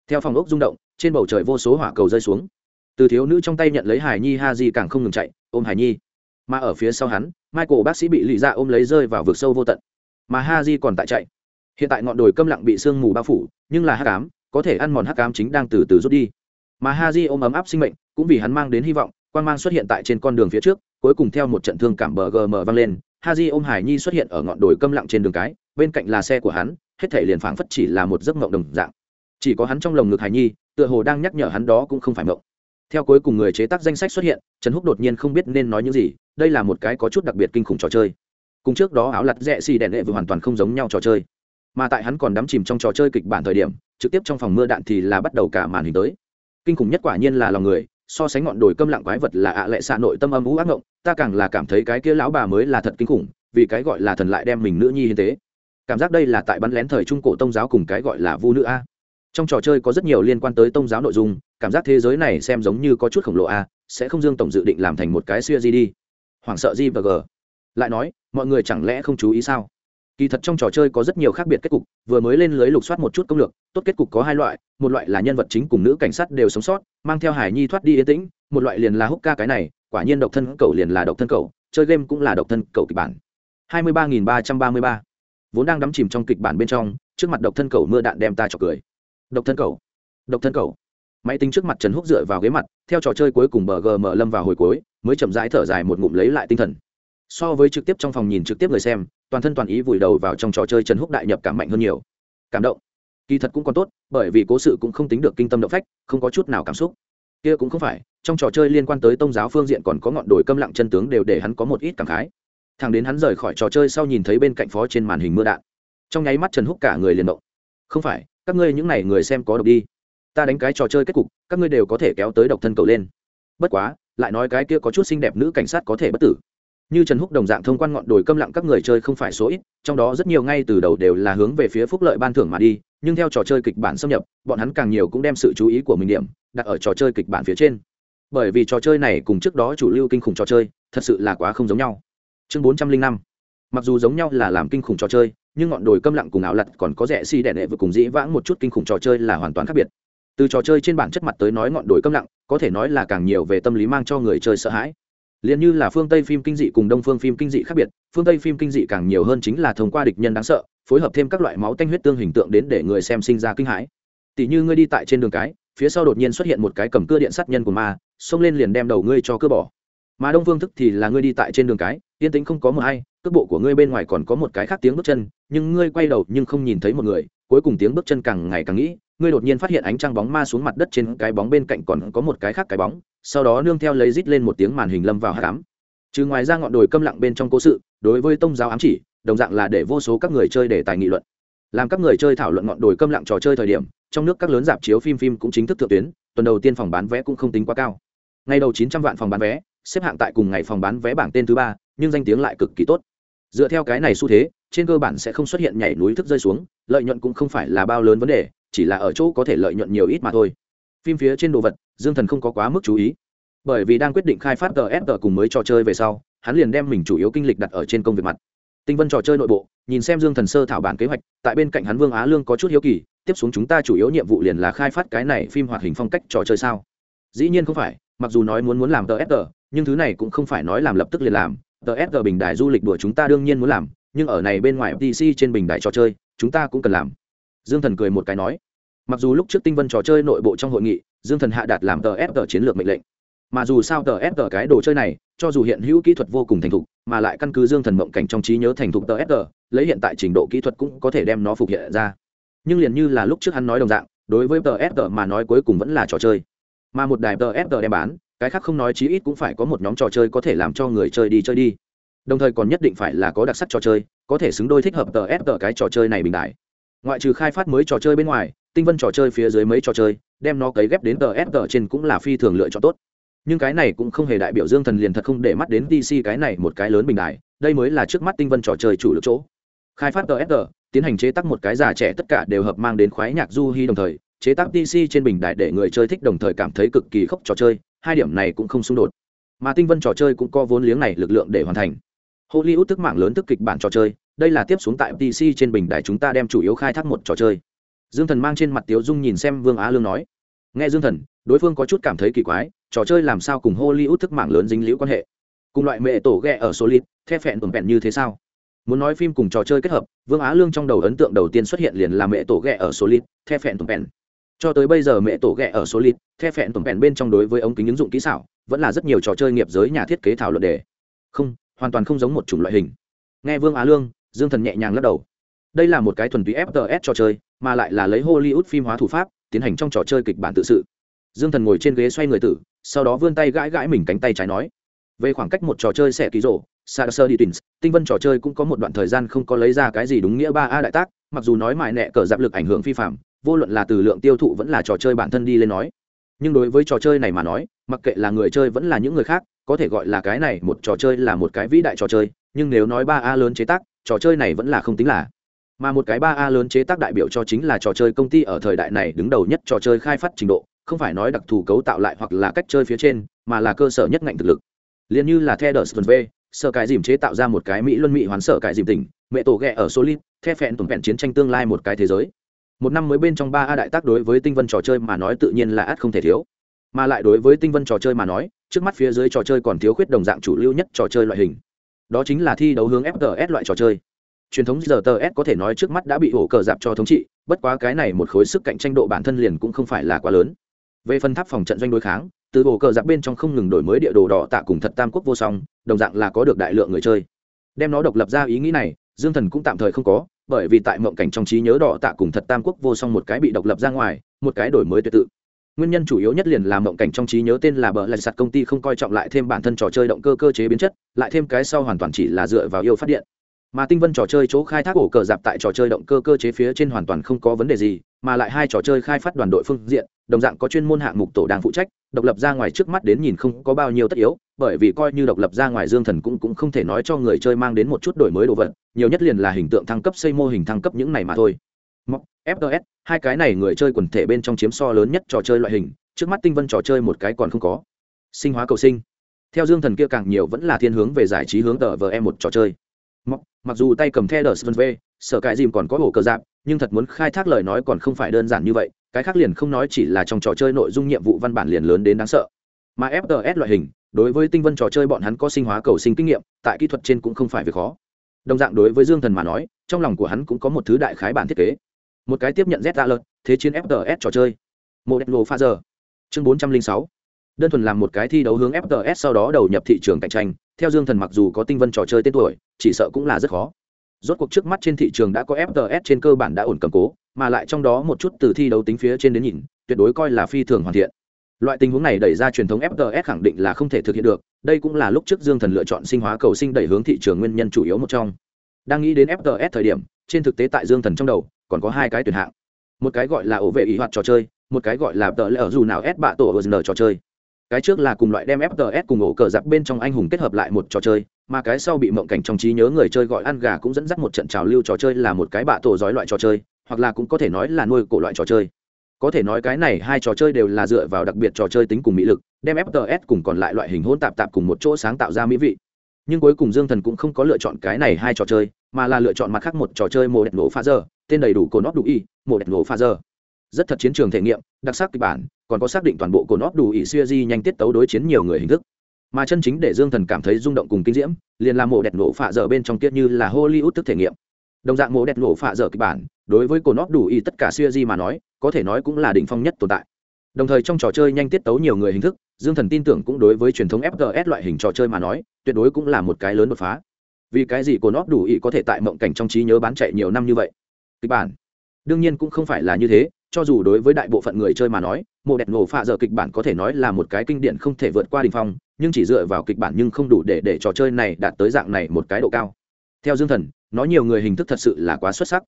Theo phòng ốc rung động, trên bầu trời vô số hỏa cầu rơi xuống. Từ thiếu nữ trong tay nhận lấy hải nhi ha di càng không ngừng chạy, ôm hải nhi mà ở phía sau hắn, michael bác sĩ bị lì ra ôm lấy rơi vào vực sâu vô tận. Mà ha di còn tại chạy. Hiện tại ngọn đồi câm lặng bị sương mù bao phủ, nhưng là hắc cám có thể ăn mòn hắc cám chính đang từ từ rút đi. Mà ha di ôm ấm áp sinh mệnh, cũng vì hắn mang đến hy vọng quan mang xuất hiện tại trên con đường phía trước, cuối cùng theo một trận thương cảm bờ gm vang lên ha di ôm hải nhi xuất hiện ở ngọn đồi câm lặng trên đường cái, bên cạnh là xe của hắn, hết thể liền phảng phất chỉ là một giấc mộng đồng dạng. Chỉ có hắn trong lồng ngực hải nhi, tựa hồ đang nhắc nhở hắn đó cũng không phải mộng theo cuối cùng người chế tác danh sách xuất hiện, trần húc đột nhiên không biết nên nói những gì, đây là một cái có chút đặc biệt kinh khủng trò chơi. Cùng trước đó áo lặt rẽ xì đèn lệ vừa hoàn toàn không giống nhau trò chơi. Mà tại hắn còn đắm chìm trong trò chơi kịch bản thời điểm, trực tiếp trong phòng mưa đạn thì là bắt đầu cả màn hình tới. Kinh khủng nhất quả nhiên là lòng người, so sánh ngọn đồi câm lặng quái vật là ạ lệ xạ nội tâm âm ú ác ngộng, ta càng là cảm thấy cái kia lão bà mới là thật kinh khủng, vì cái gọi là thần lại đem mình nữ nhi hiến tế. Cảm giác đây là tại bắn lén thời trung cổ tông giáo cùng cái gọi là vu nữ a trong trò chơi có rất nhiều liên quan tới tôn giáo nội dung, cảm giác thế giới này xem giống như có chút khổng lồ a, sẽ không dương tổng dự định làm thành một cái siêu gì đi. Hoảng sợ gì và g. Lại nói, mọi người chẳng lẽ không chú ý sao? Kỳ thật trong trò chơi có rất nhiều khác biệt kết cục, vừa mới lên lưới lục soát một chút công lược, tốt kết cục có hai loại, một loại là nhân vật chính cùng nữ cảnh sát đều sống sót, mang theo hải nhi thoát đi yên tĩnh, một loại liền là húc ca cái này, quả nhiên độc thân cầu liền là độc thân cầu chơi game cũng là độc thân cầu kịch bản. Hai mươi ba nghìn ba trăm ba mươi ba. Vốn đang đắm chìm trong kịch bản bên trong, trước mặt độc thân cầu mưa đạn đem ta cho cười độc thân cầu. Độc thân cầu. Máy tính trước mặt trần húc dựa vào ghế mặt, theo trò chơi cuối cùng bờ gm lâm vào hồi cuối, mới chậm rãi thở dài một ngụm lấy lại tinh thần. So với trực tiếp trong phòng nhìn trực tiếp người xem, toàn thân toàn ý vùi đầu vào trong trò chơi trần húc đại nhập cảm mạnh hơn nhiều. Cảm động. Kỳ thật cũng còn tốt, bởi vì cố sự cũng không tính được kinh tâm động phách, không có chút nào cảm xúc. Kia cũng không phải, trong trò chơi liên quan tới tôn giáo phương diện còn có ngọn đồi câm lặng chân tướng đều để hắn có một ít cảm khái. Thằng đến hắn rời khỏi trò chơi sau nhìn thấy bên cạnh phó trên màn hình mưa đạn. Trong nháy mắt trần húc cả người liền động. Không phải các ngươi những n à y người xem có độc đi. Ta đánh cái trò chơi kết cục, các ngươi đều có thể kéo tới độc thân cầu lên. Bất quá, lại nói cái kia có chút xinh đẹp nữ cảnh sát có thể bất tử. Như trần húc đồng dạng thông quan ngọn đồi câm lặng các người chơi không phải số ít, trong đó rất nhiều ngay từ đầu đều là hướng về phía phúc lợi ban thưởng mà đi, nhưng theo trò chơi kịch bản xâm nhập, bọn hắn càng nhiều cũng đem sự chú ý của mình điểm, đặt ở trò chơi kịch bản phía trên. Bởi vì trò chơi này cùng trước đó chủ lưu kinh khủng trò chơi, thật sự là quá không giống nhau. Chương bốn trăm linh năm mặc dù giống nhau là làm kinh khủng trò chơi, nhưng ngọn đồi câm lặng cùng ảo lặt còn có rẻ xi si đẻ đệ vừa cùng dĩ vãng một chút kinh khủng trò chơi là hoàn toàn khác biệt. Từ trò chơi trên bản chất mặt tới nói ngọn đồi câm lặng, có thể nói là càng nhiều về tâm lý mang cho người chơi sợ hãi. Liền như là phương tây phim kinh dị cùng đông phương phim kinh dị khác biệt, phương tây phim kinh dị càng nhiều hơn chính là thông qua địch nhân đáng sợ, phối hợp thêm các loại máu tanh huyết tương hình tượng đến để người xem sinh ra kinh hãi. Tỷ như ngươi đi tại trên đường cái, phía sau đột nhiên xuất hiện một cái cầm cưa điện sát nhân của ma, xông lên liền đem đầu ngươi cho cưa bỏ. Mà đông phương thức thì là ngươi đi tại trên đường cái, yên tĩnh không có mờ hay cước bộ của ngươi bên ngoài còn có một cái khác tiếng bước chân, nhưng ngươi quay đầu nhưng không nhìn thấy một người, cuối cùng tiếng bước chân càng ngày càng nghĩ, ngươi đột nhiên phát hiện ánh trăng bóng ma xuống mặt đất trên cái bóng bên cạnh còn có một cái khác cái bóng, sau đó nương theo lấy rít lên một tiếng màn hình lâm vào hạ cám trừ ngoài ra ngọn đồi câm lặng bên trong cố sự, đối với tông giáo ám chỉ, đồng dạng là để vô số các người chơi để tài nghị luận. Làm các người chơi thảo luận ngọn đồi câm lặng trò chơi thời điểm, trong nước các lớn dạp chiếu phim phim cũng chính thức thượng tuyến, tuần đầu tiên phòng bán vé cũng không tính quá cao. Ngày đầu chín trăm vạn phòng bán vé, xếp hạng tại cùng ngày phòng bán vé bảng tên thứ ba, nhưng danh tiếng lại cực kỳ tốt dựa theo cái này xu thế, trên cơ bản sẽ không xuất hiện nhảy núi thức rơi xuống, lợi nhuận cũng không phải là bao lớn vấn đề, chỉ là ở chỗ có thể lợi nhuận nhiều ít mà thôi. Phim phía trên đồ vật, dương thần không có quá mức chú ý. Bởi vì đang quyết định khai phát tờ cùng mới trò chơi về sau, hắn liền đem mình chủ yếu kinh lịch đặt ở trên công việc mặt. Tinh vân trò chơi nội bộ, nhìn xem dương thần sơ thảo bản kế hoạch, tại bên cạnh hắn vương á lương có chút hiếu kỳ, tiếp xuống chúng ta chủ yếu nhiệm vụ liền là khai phát cái này phim hoạt hình phong cách trò chơi sao? Dĩ nhiên không phải, mặc dù nói muốn muốn làm gsg nhưng thứ này cũng không phải nói làm lập tức liền làm gsg bình đài du lịch đùa chúng ta đương nhiên muốn làm, nhưng ở này bên ngoài pc trên bình đài trò chơi, chúng ta cũng cần làm. Dương thần cười một cái nói. Mặc dù lúc trước tinh vân trò chơi nội bộ trong hội nghị, dương thần hạ đạt làm tờ chiến lược mệnh lệnh. Mà dù sao tờ cái đồ chơi này, cho dù hiện hữu kỹ thuật vô cùng thành thục, mà lại căn cứ dương thần mộng cảnh trong trí nhớ thành thục tờ lấy hiện tại trình độ kỹ thuật cũng có thể đem nó phục hiện ra. Nhưng liền như là lúc trước hắn nói đồng dạng, đối với tờ mà nói cuối cùng vẫn là trò chơi. Mà một đài tờ đem bán cái khác không nói chí ít cũng phải có một nhóm trò chơi có thể làm cho người chơi đi chơi đi. Đồng thời còn nhất định phải là có đặc sắc trò chơi, có thể xứng đôi thích hợp tờ ép tờ cái trò chơi này bình đại. Ngoại trừ khai phát mới trò chơi bên ngoài, tinh vân trò chơi phía dưới mấy trò chơi, đem nó cấy ghép đến tờ ép tờ trên cũng là phi thường lựa chọn tốt. Nhưng cái này cũng không hề đại biểu dương thần liền thật không để mắt đến dc cái này một cái lớn bình đại, đây mới là trước mắt tinh vân trò chơi chủ lực chỗ. Khai phát tờ ép tờ, tiến hành chế tác một cái già trẻ tất cả đều hợp mang đến khoái nhạc du hy đồng thời, chế tác dc trên bình đại để người chơi thích đồng thời cảm thấy cực kỳ khốc trò chơi hai điểm này cũng không xung đột. Mà tinh vân trò chơi cũng có vốn liếng này lực lượng để hoàn thành. Hollywood tức mạng lớn tức kịch bản trò chơi, đây là tiếp xuống tại pc trên bình đài chúng ta đem chủ yếu khai thác một trò chơi. Dương thần mang trên mặt tiếu dung nhìn xem vương á lương nói, nghe dương thần, đối phương có chút cảm thấy kỳ quái, trò chơi làm sao cùng hollywood thức mạng lớn dính liễu quan hệ? Cùng loại mẹ tổ ghẹ ở solid, the phẹn tuần vẹn như thế sao? Muốn nói phim cùng trò chơi kết hợp, vương á lương trong đầu ấn tượng đầu tiên xuất hiện liền là mẹ tổ ghẹ ở solid, the phẹn tuần vẹn cho tới bây giờ mẹ tổ ghẹ ở số lít the phẹn tổng vẹn bên trong đối với ống kính ứng dụng kỹ xảo, vẫn là rất nhiều trò chơi nghiệp giới nhà thiết kế thảo luận đề. Không, hoàn toàn không giống một chủng loại hình. Nghe vương á lương, dương thần nhẹ nhàng lắc đầu. Đây là một cái thuần túy fts trò chơi, mà lại là lấy hollywood phim hóa thủ pháp, tiến hành trong trò chơi kịch bản tự sự. Dương thần ngồi trên ghế xoay người tử, sau đó vươn tay gãi gãi mình cánh tay trái nói. Về khoảng cách một trò chơi sẽ ký rổ sarser sơ đi twins tinh vân trò chơi cũng có một đoạn thời gian không có lấy ra cái gì đúng nghĩa ba a đại tác, mặc dù nói mại nẹ cờ giáp lực ảnh hưởng phi phạm vô luận là từ lượng tiêu thụ vẫn là trò chơi bản thân đi lên nói. Nhưng đối với trò chơi này mà nói, mặc kệ là người chơi vẫn là những người khác, có thể gọi là cái này một trò chơi là một cái vĩ đại trò chơi, nhưng nếu nói ba a lớn chế tác, trò chơi này vẫn là không tính là. Mà một cái ba a lớn chế tác đại biểu cho chính là trò chơi công ty ở thời đại này đứng đầu nhất trò chơi khai phát trình độ, không phải nói đặc thù cấu tạo lại hoặc là cách chơi phía trên, mà là cơ sở nhất ngạnh thực lực. Liền như là the đờ v, sở cái dìm chế tạo ra một cái mỹ luân mỹ hoán sở cái dìm tỉnh, mẹ tổ ghẹ ở solid, the phẹn tổn vẹn chiến tranh tương lai một cái thế giới một năm mới bên trong ba a đại tác đối với tinh vân trò chơi mà nói tự nhiên là ắt không thể thiếu. Mà lại đối với tinh vân trò chơi mà nói, trước mắt phía dưới trò chơi còn thiếu khuyết đồng dạng chủ lưu nhất trò chơi loại hình. Đó chính là thi đấu hướng fts loại trò chơi. Truyền thống giờ tờ s có thể nói trước mắt đã bị ổ cờ dạp cho thống trị, bất quá cái này một khối sức cạnh tranh độ bản thân liền cũng không phải là quá lớn. Về phân tháp phòng trận doanh đối kháng, từ ổ cờ dạp bên trong không ngừng đổi mới địa đồ đỏ tạ cùng thật tam quốc vô song, đồng dạng là có được đại lượng người chơi. Đem nó độc lập ra ý nghĩ này, dương thần cũng tạm thời không có bởi vì tại mộng cảnh trong trí nhớ đỏ tạ cùng thật tam quốc vô song một cái bị độc lập ra ngoài, một cái đổi mới tuyệt tự. Nguyên nhân chủ yếu nhất liền là mộng cảnh trong trí nhớ tên là bờ lại sạt công ty không coi trọng lại thêm bản thân trò chơi động cơ cơ chế biến chất, lại thêm cái sau hoàn toàn chỉ là dựa vào yêu phát điện mà tinh vân trò chơi chỗ khai thác ổ cờ dạp tại trò chơi động cơ cơ chế phía trên hoàn toàn không có vấn đề gì, mà lại hai trò chơi khai phát đoàn đội phương diện, đồng dạng có chuyên môn hạng mục tổ đang phụ trách, độc lập ra ngoài trước mắt đến nhìn không có bao nhiêu tất yếu, bởi vì coi như độc lập ra ngoài dương thần cũng cũng không thể nói cho người chơi mang đến một chút đổi mới đồ vật, nhiều nhất liền là hình tượng thăng cấp xây mô hình thăng cấp những này mà thôi. Móc fts hai cái này người chơi quần thể bên trong chiếm so lớn nhất trò chơi loại hình, trước mắt tinh vân trò chơi một cái còn không có. Sinh hóa cầu sinh. Theo dương thần kia càng nhiều vẫn là thiên hướng về giải trí hướng tờ vờ em một trò chơi mặc dù tay cầm theo đờ v, sở cãi dìm còn có ổ cờ dạp nhưng thật muốn khai thác lời nói còn không phải đơn giản như vậy, cái khác liền không nói chỉ là trong trò chơi nội dung nhiệm vụ văn bản liền lớn đến đáng sợ. Mà fts loại hình, đối với tinh vân trò chơi bọn hắn có sinh hóa cầu sinh kinh nghiệm, tại kỹ thuật trên cũng không phải việc khó. Đồng dạng đối với dương thần mà nói, trong lòng của hắn cũng có một thứ đại khái bản thiết kế. Một cái tiếp nhận z ra lợn thế chiến fts trò chơi. Một đẹp lô pha giờ chương bốn trăm linh sáu. Đơn thuần làm một cái thi đấu hướng fts sau đó đầu nhập thị trường cạnh tranh theo dương thần mặc dù có tinh vân trò chơi tên tuổi, chỉ sợ cũng là rất khó. Rốt cuộc trước mắt trên thị trường đã có fts trên cơ bản đã ổn cầm cố, mà lại trong đó một chút từ thi đấu tính phía trên đến nhìn, tuyệt đối coi là phi thường hoàn thiện. Loại tình huống này đẩy ra truyền thống fts khẳng định là không thể thực hiện được, đây cũng là lúc trước dương thần lựa chọn sinh hóa cầu sinh đẩy hướng thị trường nguyên nhân chủ yếu một trong. Đang nghĩ đến fts thời điểm, trên thực tế tại dương thần trong đầu, còn có hai cái tuyển hạng. Một cái gọi là ổ vệ ý hoạt trò chơi, một cái gọi là tờ lỡ dù nào ép bạ tổ ở trò chơi cái trước là cùng loại đem fts cùng ổ cờ giặc bên trong anh hùng kết hợp lại một trò chơi, mà cái sau bị mộng cảnh trong trí nhớ người chơi gọi ăn gà cũng dẫn dắt một trận trào lưu trò chơi là một cái bạ tổ giói loại trò chơi, hoặc là cũng có thể nói là nuôi cổ loại trò chơi. Có thể nói cái này hai trò chơi đều là dựa vào đặc biệt trò chơi tính cùng mỹ lực, đem fts cùng còn lại loại hình hỗn tạp tạp cùng một chỗ sáng tạo ra mỹ vị. Nhưng cuối cùng dương thần cũng không có lựa chọn cái này hai trò chơi, mà là lựa chọn mặt khác một trò chơi mồ đẹp nổ pha giờ tên đầy đủ cổ óc đủ y mồ đẹp nổ pha giờ rất thật chiến trường thể nghiệm, đặc sắc kịch bản còn có xác định toàn bộ cồn óp đủ ỷ xuya di nhanh tiết tấu đối chiến nhiều người hình thức. Mà chân chính để dương thần cảm thấy rung động cùng kinh diễm, liền là mộ đẹp nổ phạ dở bên trong tiết như là hollywood tức thể nghiệm. Đồng dạng mộ đẹp nổ phạ dở kịch bản, đối với cồn óp đủ ỷ tất cả xuya di mà nói, có thể nói cũng là đỉnh phong nhất tồn tại. Đồng thời trong trò chơi nhanh tiết tấu nhiều người hình thức, dương thần tin tưởng cũng đối với truyền thống fgs loại hình trò chơi mà nói, tuyệt đối cũng là một cái lớn đột phá. Vì cái gì cồn nó đủ ý có thể tại mộng cảnh trong trí nhớ bán chạy nhiều năm như vậy? Kịch bản. Đương nhiên cũng không phải là như thế, cho dù đối với đại bộ phận người chơi mà nói mộ đẹp nổ phạ giờ kịch bản có thể nói là một cái kinh điển không thể vượt qua đình phong, nhưng chỉ dựa vào kịch bản nhưng không đủ để để trò chơi này đạt tới dạng này một cái độ cao. Theo dương thần nói nhiều người hình thức thật sự là quá xuất sắc.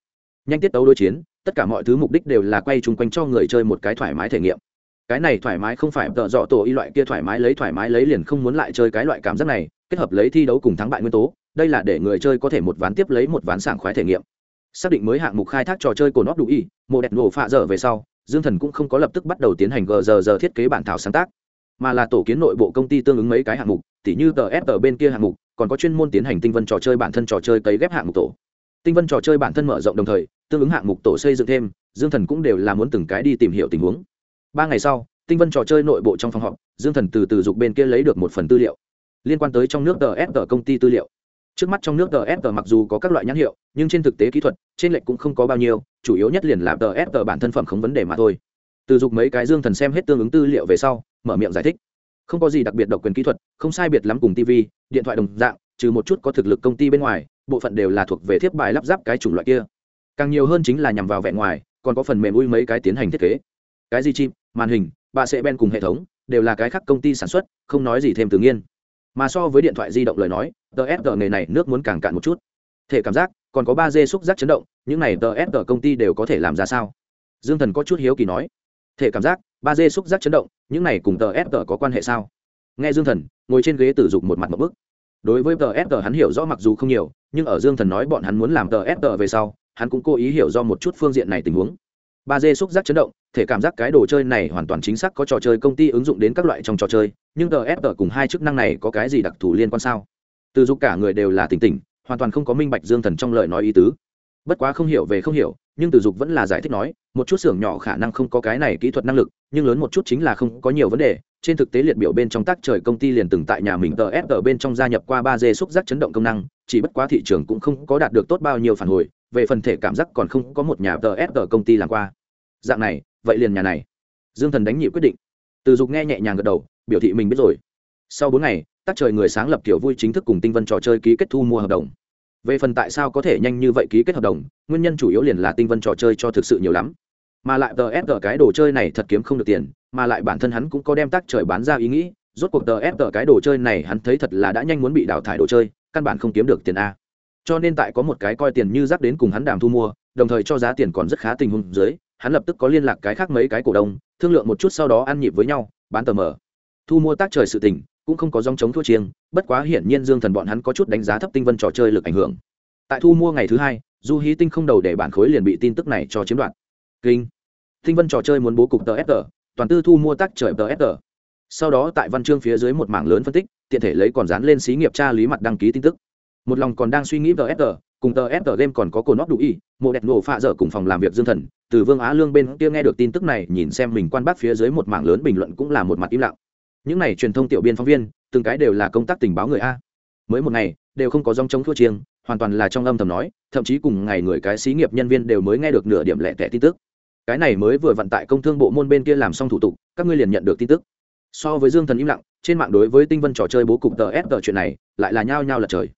Nhanh tiết tấu đối chiến, tất cả mọi thứ mục đích đều là quay chung quanh cho người chơi một cái thoải mái thể nghiệm. Cái này thoải mái không phải tợ dọ tổ y loại kia thoải mái lấy thoải mái lấy liền không muốn lại chơi cái loại cảm giác này, kết hợp lấy thi đấu cùng thắng bại nguyên tố, đây là để người chơi có thể một ván tiếp lấy một ván sảng khoái thể nghiệm. Xác định mới hạng mục khai thác trò chơi của nó đủ y mộ đẹp nổ phạ dở về sau dương thần cũng không có lập tức bắt đầu tiến hành gờ giờ giờ thiết kế bản thảo sáng tác, mà là tổ kiến nội bộ công ty tương ứng mấy cái hạng mục, tỉ như tờ s ở bên kia hạng mục, còn có chuyên môn tiến hành tinh vân trò chơi bản thân trò chơi cấy ghép hạng mục tổ. Tinh vân trò chơi bản thân mở rộng đồng thời, tương ứng hạng mục tổ xây dựng thêm, dương thần cũng đều là muốn từng cái đi tìm hiểu tình huống. Ba ngày sau, tinh vân trò chơi nội bộ trong phòng họp, dương thần từ từ dục bên kia lấy được một phần tư liệu. Liên quan tới trong nước ts tờ công ty tư liệu trước mắt trong nước ts tờ mặc dù có các loại nhãn hiệu, nhưng trên thực tế kỹ thuật, trên lệch cũng không có bao nhiêu, chủ yếu nhất liền là ts tờ bản thân phẩm không vấn đề mà thôi. Từ dục mấy cái dương thần xem hết tương ứng tư liệu về sau, mở miệng giải thích. Không có gì đặc biệt độc quyền kỹ thuật, không sai biệt lắm cùng tv điện thoại đồng dạng, trừ một chút có thực lực công ty bên ngoài, bộ phận đều là thuộc về thiếp bài lắp ráp cái chủng loại kia. Càng nhiều hơn chính là nhằm vào vẹn ngoài, còn có phần mềm ui mấy cái tiến hành thiết kế. Cái gì chim màn hình, bà sẽ ben cùng hệ thống, đều là cái khác công ty sản xuất, không nói gì thêm tự nhiên. Mà so với điện thoại di động lời nói ts nghề này nước muốn càng cạn một chút. Thể cảm giác, còn có ba d xúc giác chấn động, những này ts công ty đều có thể làm ra sao? Dương thần có chút hiếu kỳ nói. Thể cảm giác, ba d xúc giác chấn động, những này cùng ts có quan hệ sao? Nghe dương thần, ngồi trên ghế tử dục một mặt một bức. Đối với ts hắn hiểu rõ mặc dù không nhiều, nhưng ở dương thần nói bọn hắn muốn làm ts về sau, hắn cũng cố ý hiểu do một chút phương diện này tình huống. Ba d xúc giác chấn động, thể cảm giác cái đồ chơi này hoàn toàn chính xác có trò chơi công ty ứng dụng đến các loại trong trò chơi, nhưng ts cùng hai chức năng này có cái gì đặc thù liên quan sao? Từ dục cả người đều là tỉnh tỉnh, hoàn toàn không có minh bạch dương thần trong lời nói ý tứ. Bất quá không hiểu về không hiểu, nhưng từ dục vẫn là giải thích nói, một chút xưởng nhỏ khả năng không có cái này kỹ thuật năng lực, nhưng lớn một chút chính là không có nhiều vấn đề. Trên thực tế liệt biểu bên trong tác trời công ty liền từng tại nhà mình tờ ép ở bên trong gia nhập qua ba d xúc giác chấn động công năng, chỉ bất quá thị trường cũng không có đạt được tốt bao nhiêu phản hồi, về phần thể cảm giác còn không có một nhà tờ ép ở công ty làm qua. Dạng này, vậy liền nhà này. Dương thần đánh nhị quyết định. Từ dục nghe nhẹ nhàng gật đầu, biểu thị mình biết rồi sau bốn ngày tác trời người sáng lập kiểu vui chính thức cùng tinh vân trò chơi ký kết thu mua hợp đồng. Về phần tại sao có thể nhanh như vậy ký kết hợp đồng, nguyên nhân chủ yếu liền là tinh vân trò chơi cho thực sự nhiều lắm. Mà lại tờ ép tờ cái đồ chơi này thật kiếm không được tiền, mà lại bản thân hắn cũng có đem tác trời bán ra ý nghĩ, rốt cuộc tờ ép tờ cái đồ chơi này hắn thấy thật là đã nhanh muốn bị đào thải đồ chơi, căn bản không kiếm được tiền a. Cho nên tại có một cái coi tiền như rác đến cùng hắn đàm thu mua, đồng thời cho giá tiền còn rất khá tình huống dưới, hắn lập tức có liên lạc cái khác mấy cái cổ đông, thương lượng một chút sau đó ăn nhịp với nhau, bán tờ mờ thu mua tác trời sự tình cũng không có dòng chống thua chiêng, bất quá hiển nhiên dương thần bọn hắn có chút đánh giá thấp tinh vân trò chơi lực ảnh hưởng. Tại thu mua ngày thứ hai, du hí tinh không đầu để bản khối liền bị tin tức này cho chiếm đoạt. Kinh. Tinh vân trò chơi muốn bố cục tờ sg toàn tư thu mua tác trời tờ sg sau đó tại văn chương phía dưới một mảng lớn phân tích, tiện thể lấy còn dán lên xí nghiệp tra lý mặt đăng ký tin tức. Một lòng còn đang suy nghĩ tờ sg cùng tờ sg game còn có cồn nóc đủ y, mộ đẹp nổ phạ dở cùng phòng làm việc dương thần, từ vương á lương bên kia nghe được tin tức này, nhìn xem mình quan bác phía dưới một mảng lớn bình luận cũng là một mặt im lặng những này truyền thông tiểu biên phóng viên, từng cái đều là công tác tình báo người a. Mới một ngày, đều không có dòng chống thua chiêng, hoàn toàn là trong âm thầm nói, thậm chí cùng ngày người cái xí nghiệp nhân viên đều mới nghe được nửa điểm lẻ tẻ tin tức. Cái này mới vừa vận tại công thương bộ môn bên kia làm xong thủ tục, các ngươi liền nhận được tin tức. So với dương thần im lặng, trên mạng đối với tinh vân trò chơi bố cục tờ ép tờ chuyện này, lại là nhao nhao lật trời.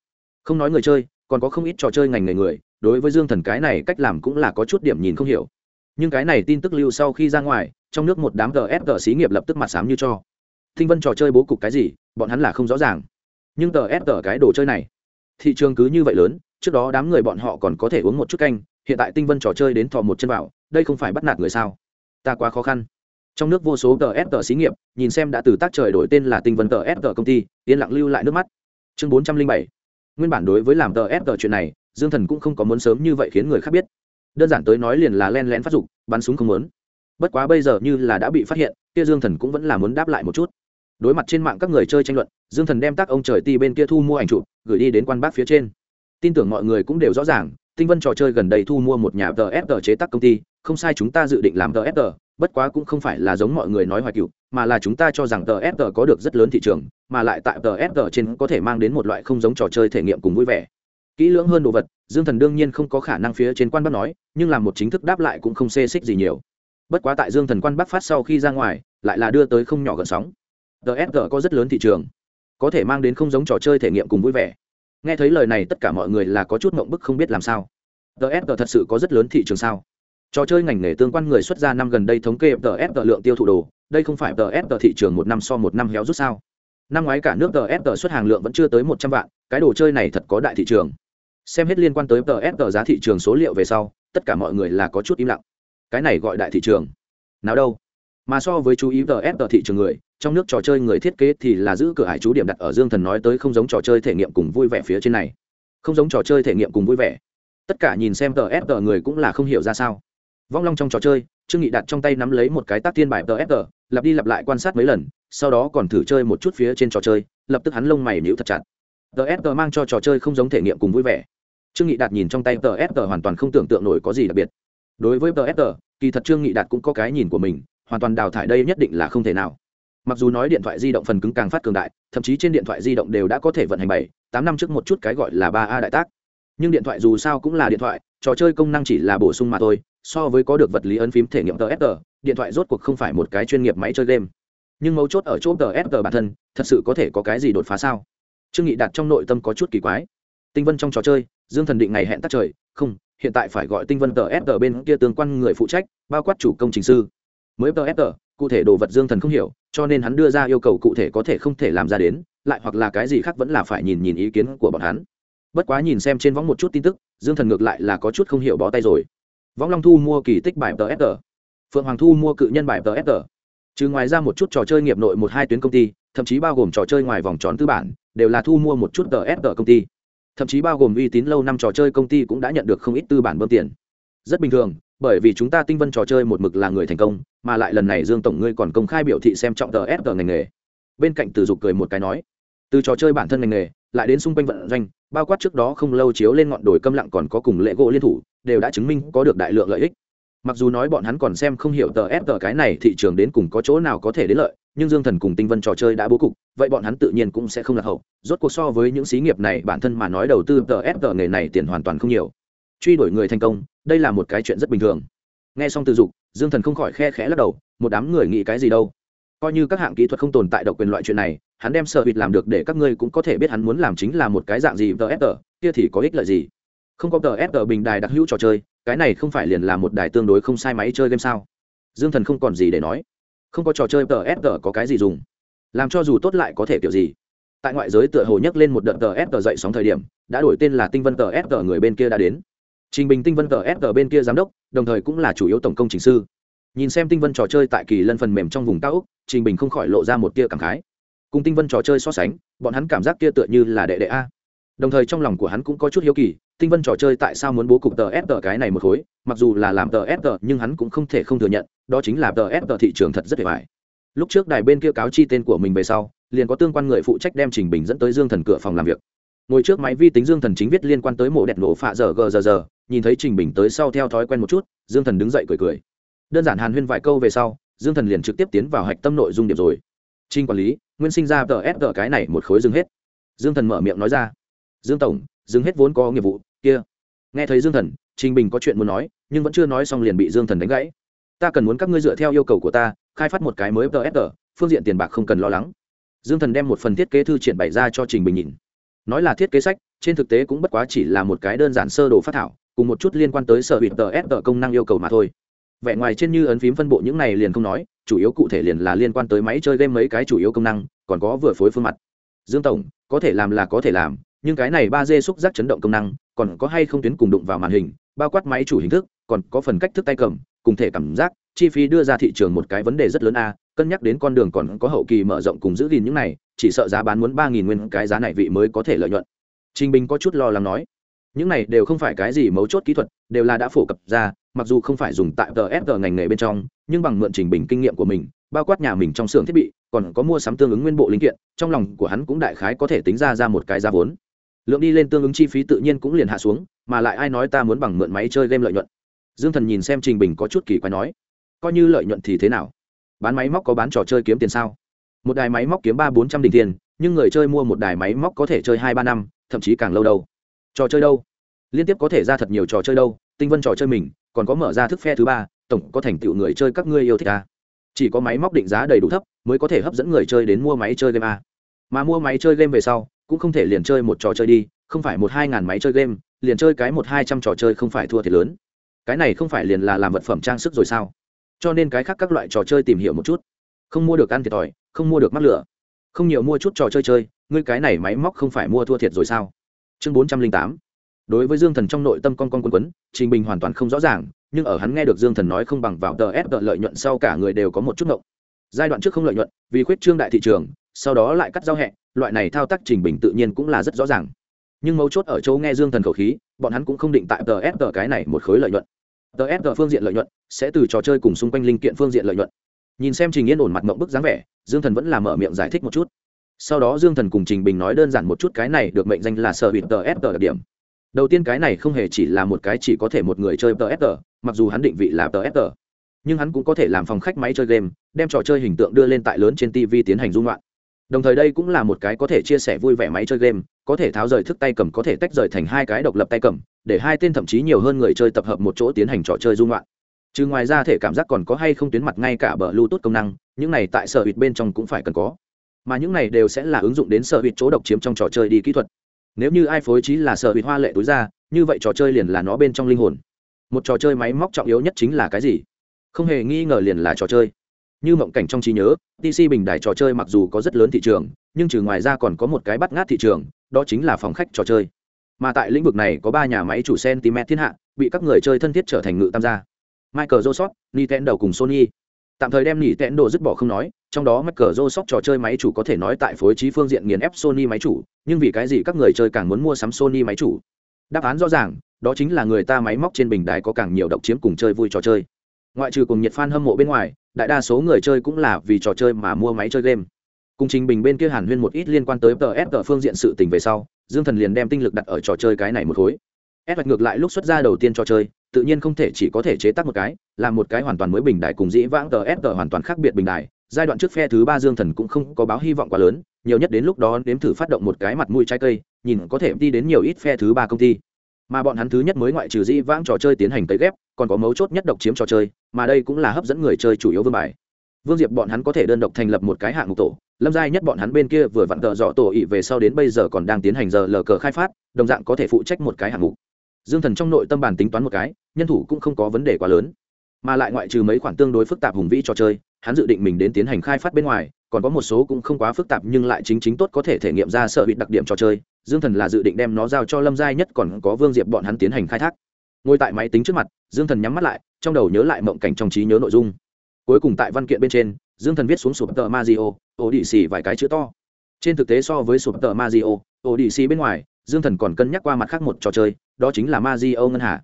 Không nói người chơi, còn có không ít trò chơi ngành nghề người, đối với dương thần cái này cách làm cũng là có chút điểm nhìn không hiểu. Nhưng cái này tin tức lưu sau khi ra ngoài, trong nước một đám tờ ép tờ xí nghiệp lập tức mặt sám như cho tinh vân trò chơi bố cục cái gì, bọn hắn là không rõ ràng. Nhưng tờ ép tờ cái đồ chơi này, thị trường cứ như vậy lớn, trước đó đám người bọn họ còn có thể uống một chút canh, hiện tại tinh vân trò chơi đến thò một chân vào, đây không phải bắt nạt người sao? Ta quá khó khăn. Trong nước vô số tờ ép tờ xí nghiệp, nhìn xem đã từ tác trời đổi tên là tinh vân tờ ép tờ công ty, yên lặng lưu lại nước mắt. Chương bốn trăm linh bảy. Nguyên bản đối với làm tờ ép tờ chuyện này, dương thần cũng không có muốn sớm như vậy khiến người khác biết. Đơn giản tới nói liền là len lén phát dục, bắn súng không muốn. Bất quá bây giờ như là đã bị phát hiện, kia dương thần cũng vẫn là muốn đáp lại một chút đối mặt trên mạng các người chơi tranh luận, dương thần đem tác ông trời ti bên kia thu mua ảnh chụp, gửi đi đến quan bác phía trên. Tin tưởng mọi người cũng đều rõ ràng, tinh vân trò chơi gần đây thu mua một nhà ts chế tác công ty, không sai chúng ta dự định làm ts bất quá cũng không phải là giống mọi người nói hoài cựu mà là chúng ta cho rằng ts có được rất lớn thị trường, mà lại tại ts trên có thể mang đến một loại không giống trò chơi thể nghiệm cùng vui vẻ. Kỹ lưỡng hơn đồ vật, dương thần đương nhiên không có khả năng phía trên quan bắc nói, nhưng làm một chính thức đáp lại cũng không xê xích gì nhiều. Bất quá tại dương thần quan bắc phát sau khi ra ngoài, lại là đưa tới không nhỏ gần sóng dsg có rất lớn thị trường. Có thể mang đến không giống trò chơi thể nghiệm cùng vui vẻ. Nghe thấy lời này tất cả mọi người là có chút mộng bức không biết làm sao. Dsg thật sự có rất lớn thị trường sao? Trò chơi ngành nghề tương quan người xuất ra năm gần đây thống kê dsg lượng tiêu thụ đồ, đây không phải dsg thị trường một năm so một năm héo rút sao? Năm ngoái cả nước dsg xuất hàng lượng vẫn chưa tới một trăm vạn, cái đồ chơi này thật có đại thị trường. Xem hết liên quan tới dsg giá thị trường số liệu về sau, tất cả mọi người là có chút im lặng. Cái này gọi đại thị trường. Nào đâu? Mà so với chú ý dsg thị trường người trong nước trò chơi người thiết kế thì là giữ cửa hải chú điểm đặt ở dương thần nói tới không giống trò chơi thể nghiệm cùng vui vẻ phía trên này. Không giống trò chơi thể nghiệm cùng vui vẻ. Tất cả nhìn xem tờ ép tờ người cũng là không hiểu ra sao. Vong long trong trò chơi, trương nghị đặt trong tay nắm lấy một cái tác tiên bài tờ ép tờ, lặp đi lặp lại quan sát mấy lần, sau đó còn thử chơi một chút phía trên trò chơi, lập tức hắn lông mày nhíu thật chặt. Tờ ép tờ mang cho trò chơi không giống thể nghiệm cùng vui vẻ. Trương nghị đạt nhìn trong tay tờ ép tờ hoàn toàn không tưởng tượng nổi có gì đặc biệt. Đối với tờ ép tờ, kỳ thật trương nghị đạt cũng có cái nhìn của mình, hoàn toàn đào thải đây nhất định là không thể nào mặc dù nói điện thoại di động phần cứng càng phát cường đại, thậm chí trên điện thoại di động đều đã có thể vận hành bảy, tám năm trước một chút cái gọi là ba a đại tác. Nhưng điện thoại dù sao cũng là điện thoại, trò chơi công năng chỉ là bổ sung mà thôi, so với có được vật lý ấn phím thể nghiệm tờ fg điện thoại rốt cuộc không phải một cái chuyên nghiệp máy chơi game. Nhưng mấu chốt ở chỗ tờ fg bản thân, thật sự có thể có cái gì đột phá sao? Trương nghị đặt trong nội tâm có chút kỳ quái. Tinh vân trong trò chơi, dương thần định ngày hẹn tắt trời, không, hiện tại phải gọi tinh vân tờ fg bên kia tương quan người phụ trách, bao quát chủ công trình sư. Mới tờ fg cụ thể đồ vật dương thần không hiểu, cho nên hắn đưa ra yêu cầu cụ thể có thể không thể làm ra đến, lại hoặc là cái gì khác vẫn là phải nhìn nhìn ý kiến của bọn hắn. Bất quá nhìn xem trên võng một chút tin tức, dương thần ngược lại là có chút không hiểu bó tay rồi. Võng long thu mua kỳ tích bài tờ fg phượng hoàng thu mua cự nhân bài tờ fg trừ ngoài ra một chút trò chơi nghiệp nội một hai tuyến công ty, thậm chí bao gồm trò chơi ngoài vòng tròn tư bản, đều là thu mua một chút tờ fg công ty. Thậm chí bao gồm uy tín lâu năm trò chơi công ty cũng đã nhận được không ít tư bản bơm tiền. Rất bình thường bởi vì chúng ta tinh vân trò chơi một mực là người thành công, mà lại lần này dương tổng ngươi còn công khai biểu thị xem trọng tờ fg ngành nghề. Bên cạnh từ dục cười một cái nói, từ trò chơi bản thân ngành nghề, lại đến xung quanh vận doanh, bao quát trước đó không lâu chiếu lên ngọn đồi câm lặng còn có cùng lễ gỗ liên thủ, đều đã chứng minh có được đại lượng lợi ích. Mặc dù nói bọn hắn còn xem không hiểu tờ ép tờ cái này thị trường đến cùng có chỗ nào có thể đến lợi, nhưng dương thần cùng tinh vân trò chơi đã bố cục, vậy bọn hắn tự nhiên cũng sẽ không lạc hậu. Rốt cuộc so với những xí nghiệp này, bản thân mà nói đầu tư tờ ép tờ nghề này tiền hoàn toàn không nhiều truy đuổi người thành công, đây là một cái chuyện rất bình thường. Nghe xong từ dục, dương thần không khỏi khe khẽ lắc đầu, một đám người nghĩ cái gì đâu. Coi như các hạng kỹ thuật không tồn tại độc quyền loại chuyện này, hắn đem sợ hụt làm được để các ngươi cũng có thể biết hắn muốn làm chính là một cái dạng gì, tờ fg kia thì có ích lợi gì. Không có tờ fg bình đài đặc hữu trò chơi, cái này không phải liền là một đài tương đối không sai máy chơi game sao? Dương thần không còn gì để nói. Không có trò chơi tờ fg có cái gì dùng? Làm cho dù tốt lại có thể kiểu gì? Tại ngoại giới tựa hồ nhấc lên một đợt tờ fg dậy sóng thời điểm, đã đổi tên là tinh vân tờ fg người bên kia đã đến trình bình tinh vân tờ bên kia giám đốc, đồng thời cũng là chủ yếu tổng công trình sư. Nhìn xem tinh vân trò chơi tại kỳ lân phần mềm trong vùng cao úc trình bình không khỏi lộ ra một tia cảm khái. Cùng tinh vân trò chơi so sánh, bọn hắn cảm giác kia tựa như là đệ đệ a. Đồng thời trong lòng của hắn cũng có chút hiếu kỳ, tinh vân trò chơi tại sao muốn bố cục tờ ép tờ cái này một khối, mặc dù là làm tờ ép tờ nhưng hắn cũng không thể không thừa nhận, đó chính là tờ ép tờ thị trường thật rất hề vải lúc trước đài bên kia cáo chi tên của mình về sau, liền có tương quan người phụ trách đem trình bình dẫn tới dương thần cửa phòng làm việc. Ngồi trước máy vi tính dương thần chính viết liên quan tới mộ đẹp nổ phạ giờ gờ giờ giờ nhìn thấy trình bình tới sau theo thói quen một chút, dương thần đứng dậy cười cười. Đơn giản hàn huyên vài câu về sau, dương thần liền trực tiếp tiến vào hạch tâm nội dung điểm rồi. Trinh quản lý, nguyên sinh ra tờ ép tờ cái này một khối dừng hết. Dương thần mở miệng nói ra. Dương tổng dừng hết vốn có nghiệp vụ, kia. Nghe thấy dương thần, trình bình có chuyện muốn nói, nhưng vẫn chưa nói xong liền bị dương thần đánh gãy. Ta cần muốn các ngươi dựa theo yêu cầu của ta, khai phát một cái mới tờ ép tờ, phương diện tiền bạc không cần lo lắng. Dương thần đem một phần thiết kế thư triển bày ra cho trình bình nhìn. Nói là thiết kế sách, trên thực tế cũng bất quá chỉ là một cái đơn giản sơ đồ phát thảo cùng một chút liên quan tới sở hữu tờ ép tờ công năng yêu cầu mà thôi. Vẻ ngoài trên như ấn phím phân bộ những này liền không nói, chủ yếu cụ thể liền là liên quan tới máy chơi game mấy cái chủ yếu công năng, còn có vừa phối phương mặt. Dương tổng, có thể làm là có thể làm, nhưng cái này ba d xúc giác chấn động công năng, còn có hay không tuyến cùng đụng vào màn hình, bao quát máy chủ hình thức, còn có phần cách thức tay cầm, cùng thể cảm giác, chi phí đưa ra thị trường một cái vấn đề rất lớn a, cân nhắc đến con đường còn có hậu kỳ mở rộng cùng giữ gìn những này, chỉ sợ giá bán muốn ba nghìn nguyên cái giá này vị mới có thể lợi nhuận. Trình bình có chút lo lắng nói những này đều không phải cái gì mấu chốt kỹ thuật, đều là đã phổ cập ra, mặc dù không phải dùng tại tờ ngành nghề bên trong, nhưng bằng mượn trình bình kinh nghiệm của mình, bao quát nhà mình trong xưởng thiết bị, còn có mua sắm tương ứng nguyên bộ linh kiện, trong lòng của hắn cũng đại khái có thể tính ra ra một cái giá vốn. Lượng đi lên tương ứng chi phí tự nhiên cũng liền hạ xuống, mà lại ai nói ta muốn bằng mượn máy chơi game lợi nhuận? Dương thần nhìn xem trình bình có chút kỳ quái nói, coi như lợi nhuận thì thế nào? Bán máy móc có bán trò chơi kiếm tiền sao? Một đài máy móc kiếm ba bốn trăm đình tiền, nhưng người chơi mua một đài máy móc có thể chơi hai ba năm, thậm chí càng lâu đâu trò chơi đâu? Liên tiếp có thể ra thật nhiều trò chơi đâu, tinh vân trò chơi mình, còn có mở ra thức phe thứ ba, tổng có thành tựu người chơi các ngươi yêu thích a chỉ có máy móc định giá đầy đủ thấp, mới có thể hấp dẫn người chơi đến mua máy chơi game a mà mua máy chơi game về sau, cũng không thể liền chơi một trò chơi đi, không phải một hai ngàn máy chơi game, liền chơi cái một hai trăm trò chơi không phải thua thiệt lớn. Cái này không phải liền là làm vật phẩm trang sức rồi sao? Cho nên cái khác các loại trò chơi tìm hiểu một chút. Không mua được ăn thiệt thòi, không mua được mắc lửa. Không nhiều mua chút trò chơi chơi, ngươi cái này máy móc không phải mua thua thiệt rồi sao? Chương bốn trăm linh tám. Đối với dương thần trong nội tâm con con quân quấn, trình bình hoàn toàn không rõ ràng, nhưng ở hắn nghe được dương thần nói không bằng vào tờ ép tờ lợi nhuận sau cả người đều có một chút ngộng. Giai đoạn trước không lợi nhuận, vì khuyết trương đại thị trường, sau đó lại cắt giao hẹ, loại này thao tác trình bình tự nhiên cũng là rất rõ ràng. Nhưng mấu chốt ở chỗ nghe dương thần khẩu khí, bọn hắn cũng không định tại tờ ép tờ cái này một khối lợi nhuận. Tờ ép tờ phương diện lợi nhuận sẽ từ trò chơi cùng xung quanh linh kiện phương diện lợi nhuận. Nhìn xem trình yên ổn mặt mộng bức dáng vẻ, dương thần vẫn là mở miệng giải thích một chút sau đó dương thần cùng trình bình nói đơn giản một chút cái này được mệnh danh là sở hữu tờ s tờ đặc điểm. Đầu tiên cái này không hề chỉ là một cái chỉ có thể một người chơi tờ fg mặc dù hắn định vị là tờ fg nhưng hắn cũng có thể làm phòng khách máy chơi game, đem trò chơi hình tượng đưa lên tại lớn trên tv tiến hành dung loạn. Đồng thời đây cũng là một cái có thể chia sẻ vui vẻ máy chơi game, có thể tháo rời thức tay cầm, có thể tách rời thành hai cái độc lập tay cầm, để hai tên thậm chí nhiều hơn người chơi tập hợp một chỗ tiến hành trò chơi dung loạn. Chứ ngoài ra thể cảm giác còn có hay không tuyến mặt ngay cả bờ bluetooth công năng, những này tại sở hữu bên trong cũng phải cần có mà những này đều sẽ là ứng dụng đến sở hữu chỗ độc chiếm trong trò chơi đi kỹ thuật. Nếu như ai phối trí là sở hữu hoa lệ túi ra, như vậy trò chơi liền là nó bên trong linh hồn. Một trò chơi máy móc trọng yếu nhất chính là cái gì? Không hề nghi ngờ liền là trò chơi. Như mộng cảnh trong trí nhớ tc bình đài trò chơi mặc dù có rất lớn thị trường, nhưng trừ ngoài ra còn có một cái bắt ngát thị trường, đó chính là phòng khách trò chơi. Mà tại lĩnh vực này có ba nhà máy chủ cm thiên hạ, bị các người chơi thân thiết trở thành ngự tam gia. Michael joseph, nintendo cùng sony tạm thời đem nỉ tẹn đồ dứt bỏ không nói, trong đó mắc cờ rô sóc trò chơi máy chủ có thể nói tại phối trí phương diện nghiền ép sony máy chủ, nhưng vì cái gì các người chơi càng muốn mua sắm sony máy chủ? Đáp án rõ ràng, đó chính là người ta máy móc trên bình đài có càng nhiều độc chiếm cùng chơi vui trò chơi. Ngoại trừ cùng nhiệt fan hâm mộ bên ngoài, đại đa số người chơi cũng là vì trò chơi mà mua máy chơi game. Cùng trình bình bên kia hàn huyên một ít liên quan tới tờ ép phương diện sự tình về sau, dương thần liền đem tinh lực đặt ở trò chơi cái này một khối. Ép ngược lại lúc xuất ra đầu tiên trò chơi tự nhiên không thể chỉ có thể chế tác một cái là một cái hoàn toàn mới bình đại cùng dĩ vãng tờ hoàn toàn khác biệt bình đại giai đoạn trước phe thứ ba dương thần cũng không có báo hy vọng quá lớn, nhiều nhất đến lúc đó nếm thử phát động một cái mặt mũi trái cây, nhìn có thể đi đến nhiều ít phe thứ ba công ty. Mà bọn hắn thứ nhất mới ngoại trừ dĩ vãng trò chơi tiến hành tấy ghép, còn có mấu chốt nhất độc chiếm trò chơi, mà đây cũng là hấp dẫn người chơi chủ yếu vương bài. Vương diệp bọn hắn có thể đơn độc thành lập một cái hạng mục tổ, lâm giai nhất bọn hắn bên kia vừa vặn tợ dọ tổ ỵ về sau đến bây giờ còn đang tiến hành giờ lờ cờ khai phát, đồng dạng có thể phụ trách một cái hạng mục dương thần trong nội tâm bản tính toán một cái, nhân thủ cũng không có vấn đề quá lớn. Mà lại ngoại trừ mấy khoản tương đối phức tạp hùng vĩ trò chơi, hắn dự định mình đến tiến hành khai phát bên ngoài, còn có một số cũng không quá phức tạp nhưng lại chính chính tốt có thể thể nghiệm ra sợ bị đặc điểm trò chơi. Dương thần là dự định đem nó giao cho lâm giai nhất còn có vương diệp bọn hắn tiến hành khai thác. Ngồi tại máy tính trước mặt, dương thần nhắm mắt lại, trong đầu nhớ lại mộng cảnh trong trí nhớ nội dung. Cuối cùng tại văn kiện bên trên, dương thần viết xuống sụp tờ mazio ổ đĩ xì vài cái chữ to. Trên thực tế so với sụp tờ mazio ổ đĩ xì bên ngoài, dương thần còn cân nhắc qua mặt khác một trò chơi đó chính là mazio ngân hà.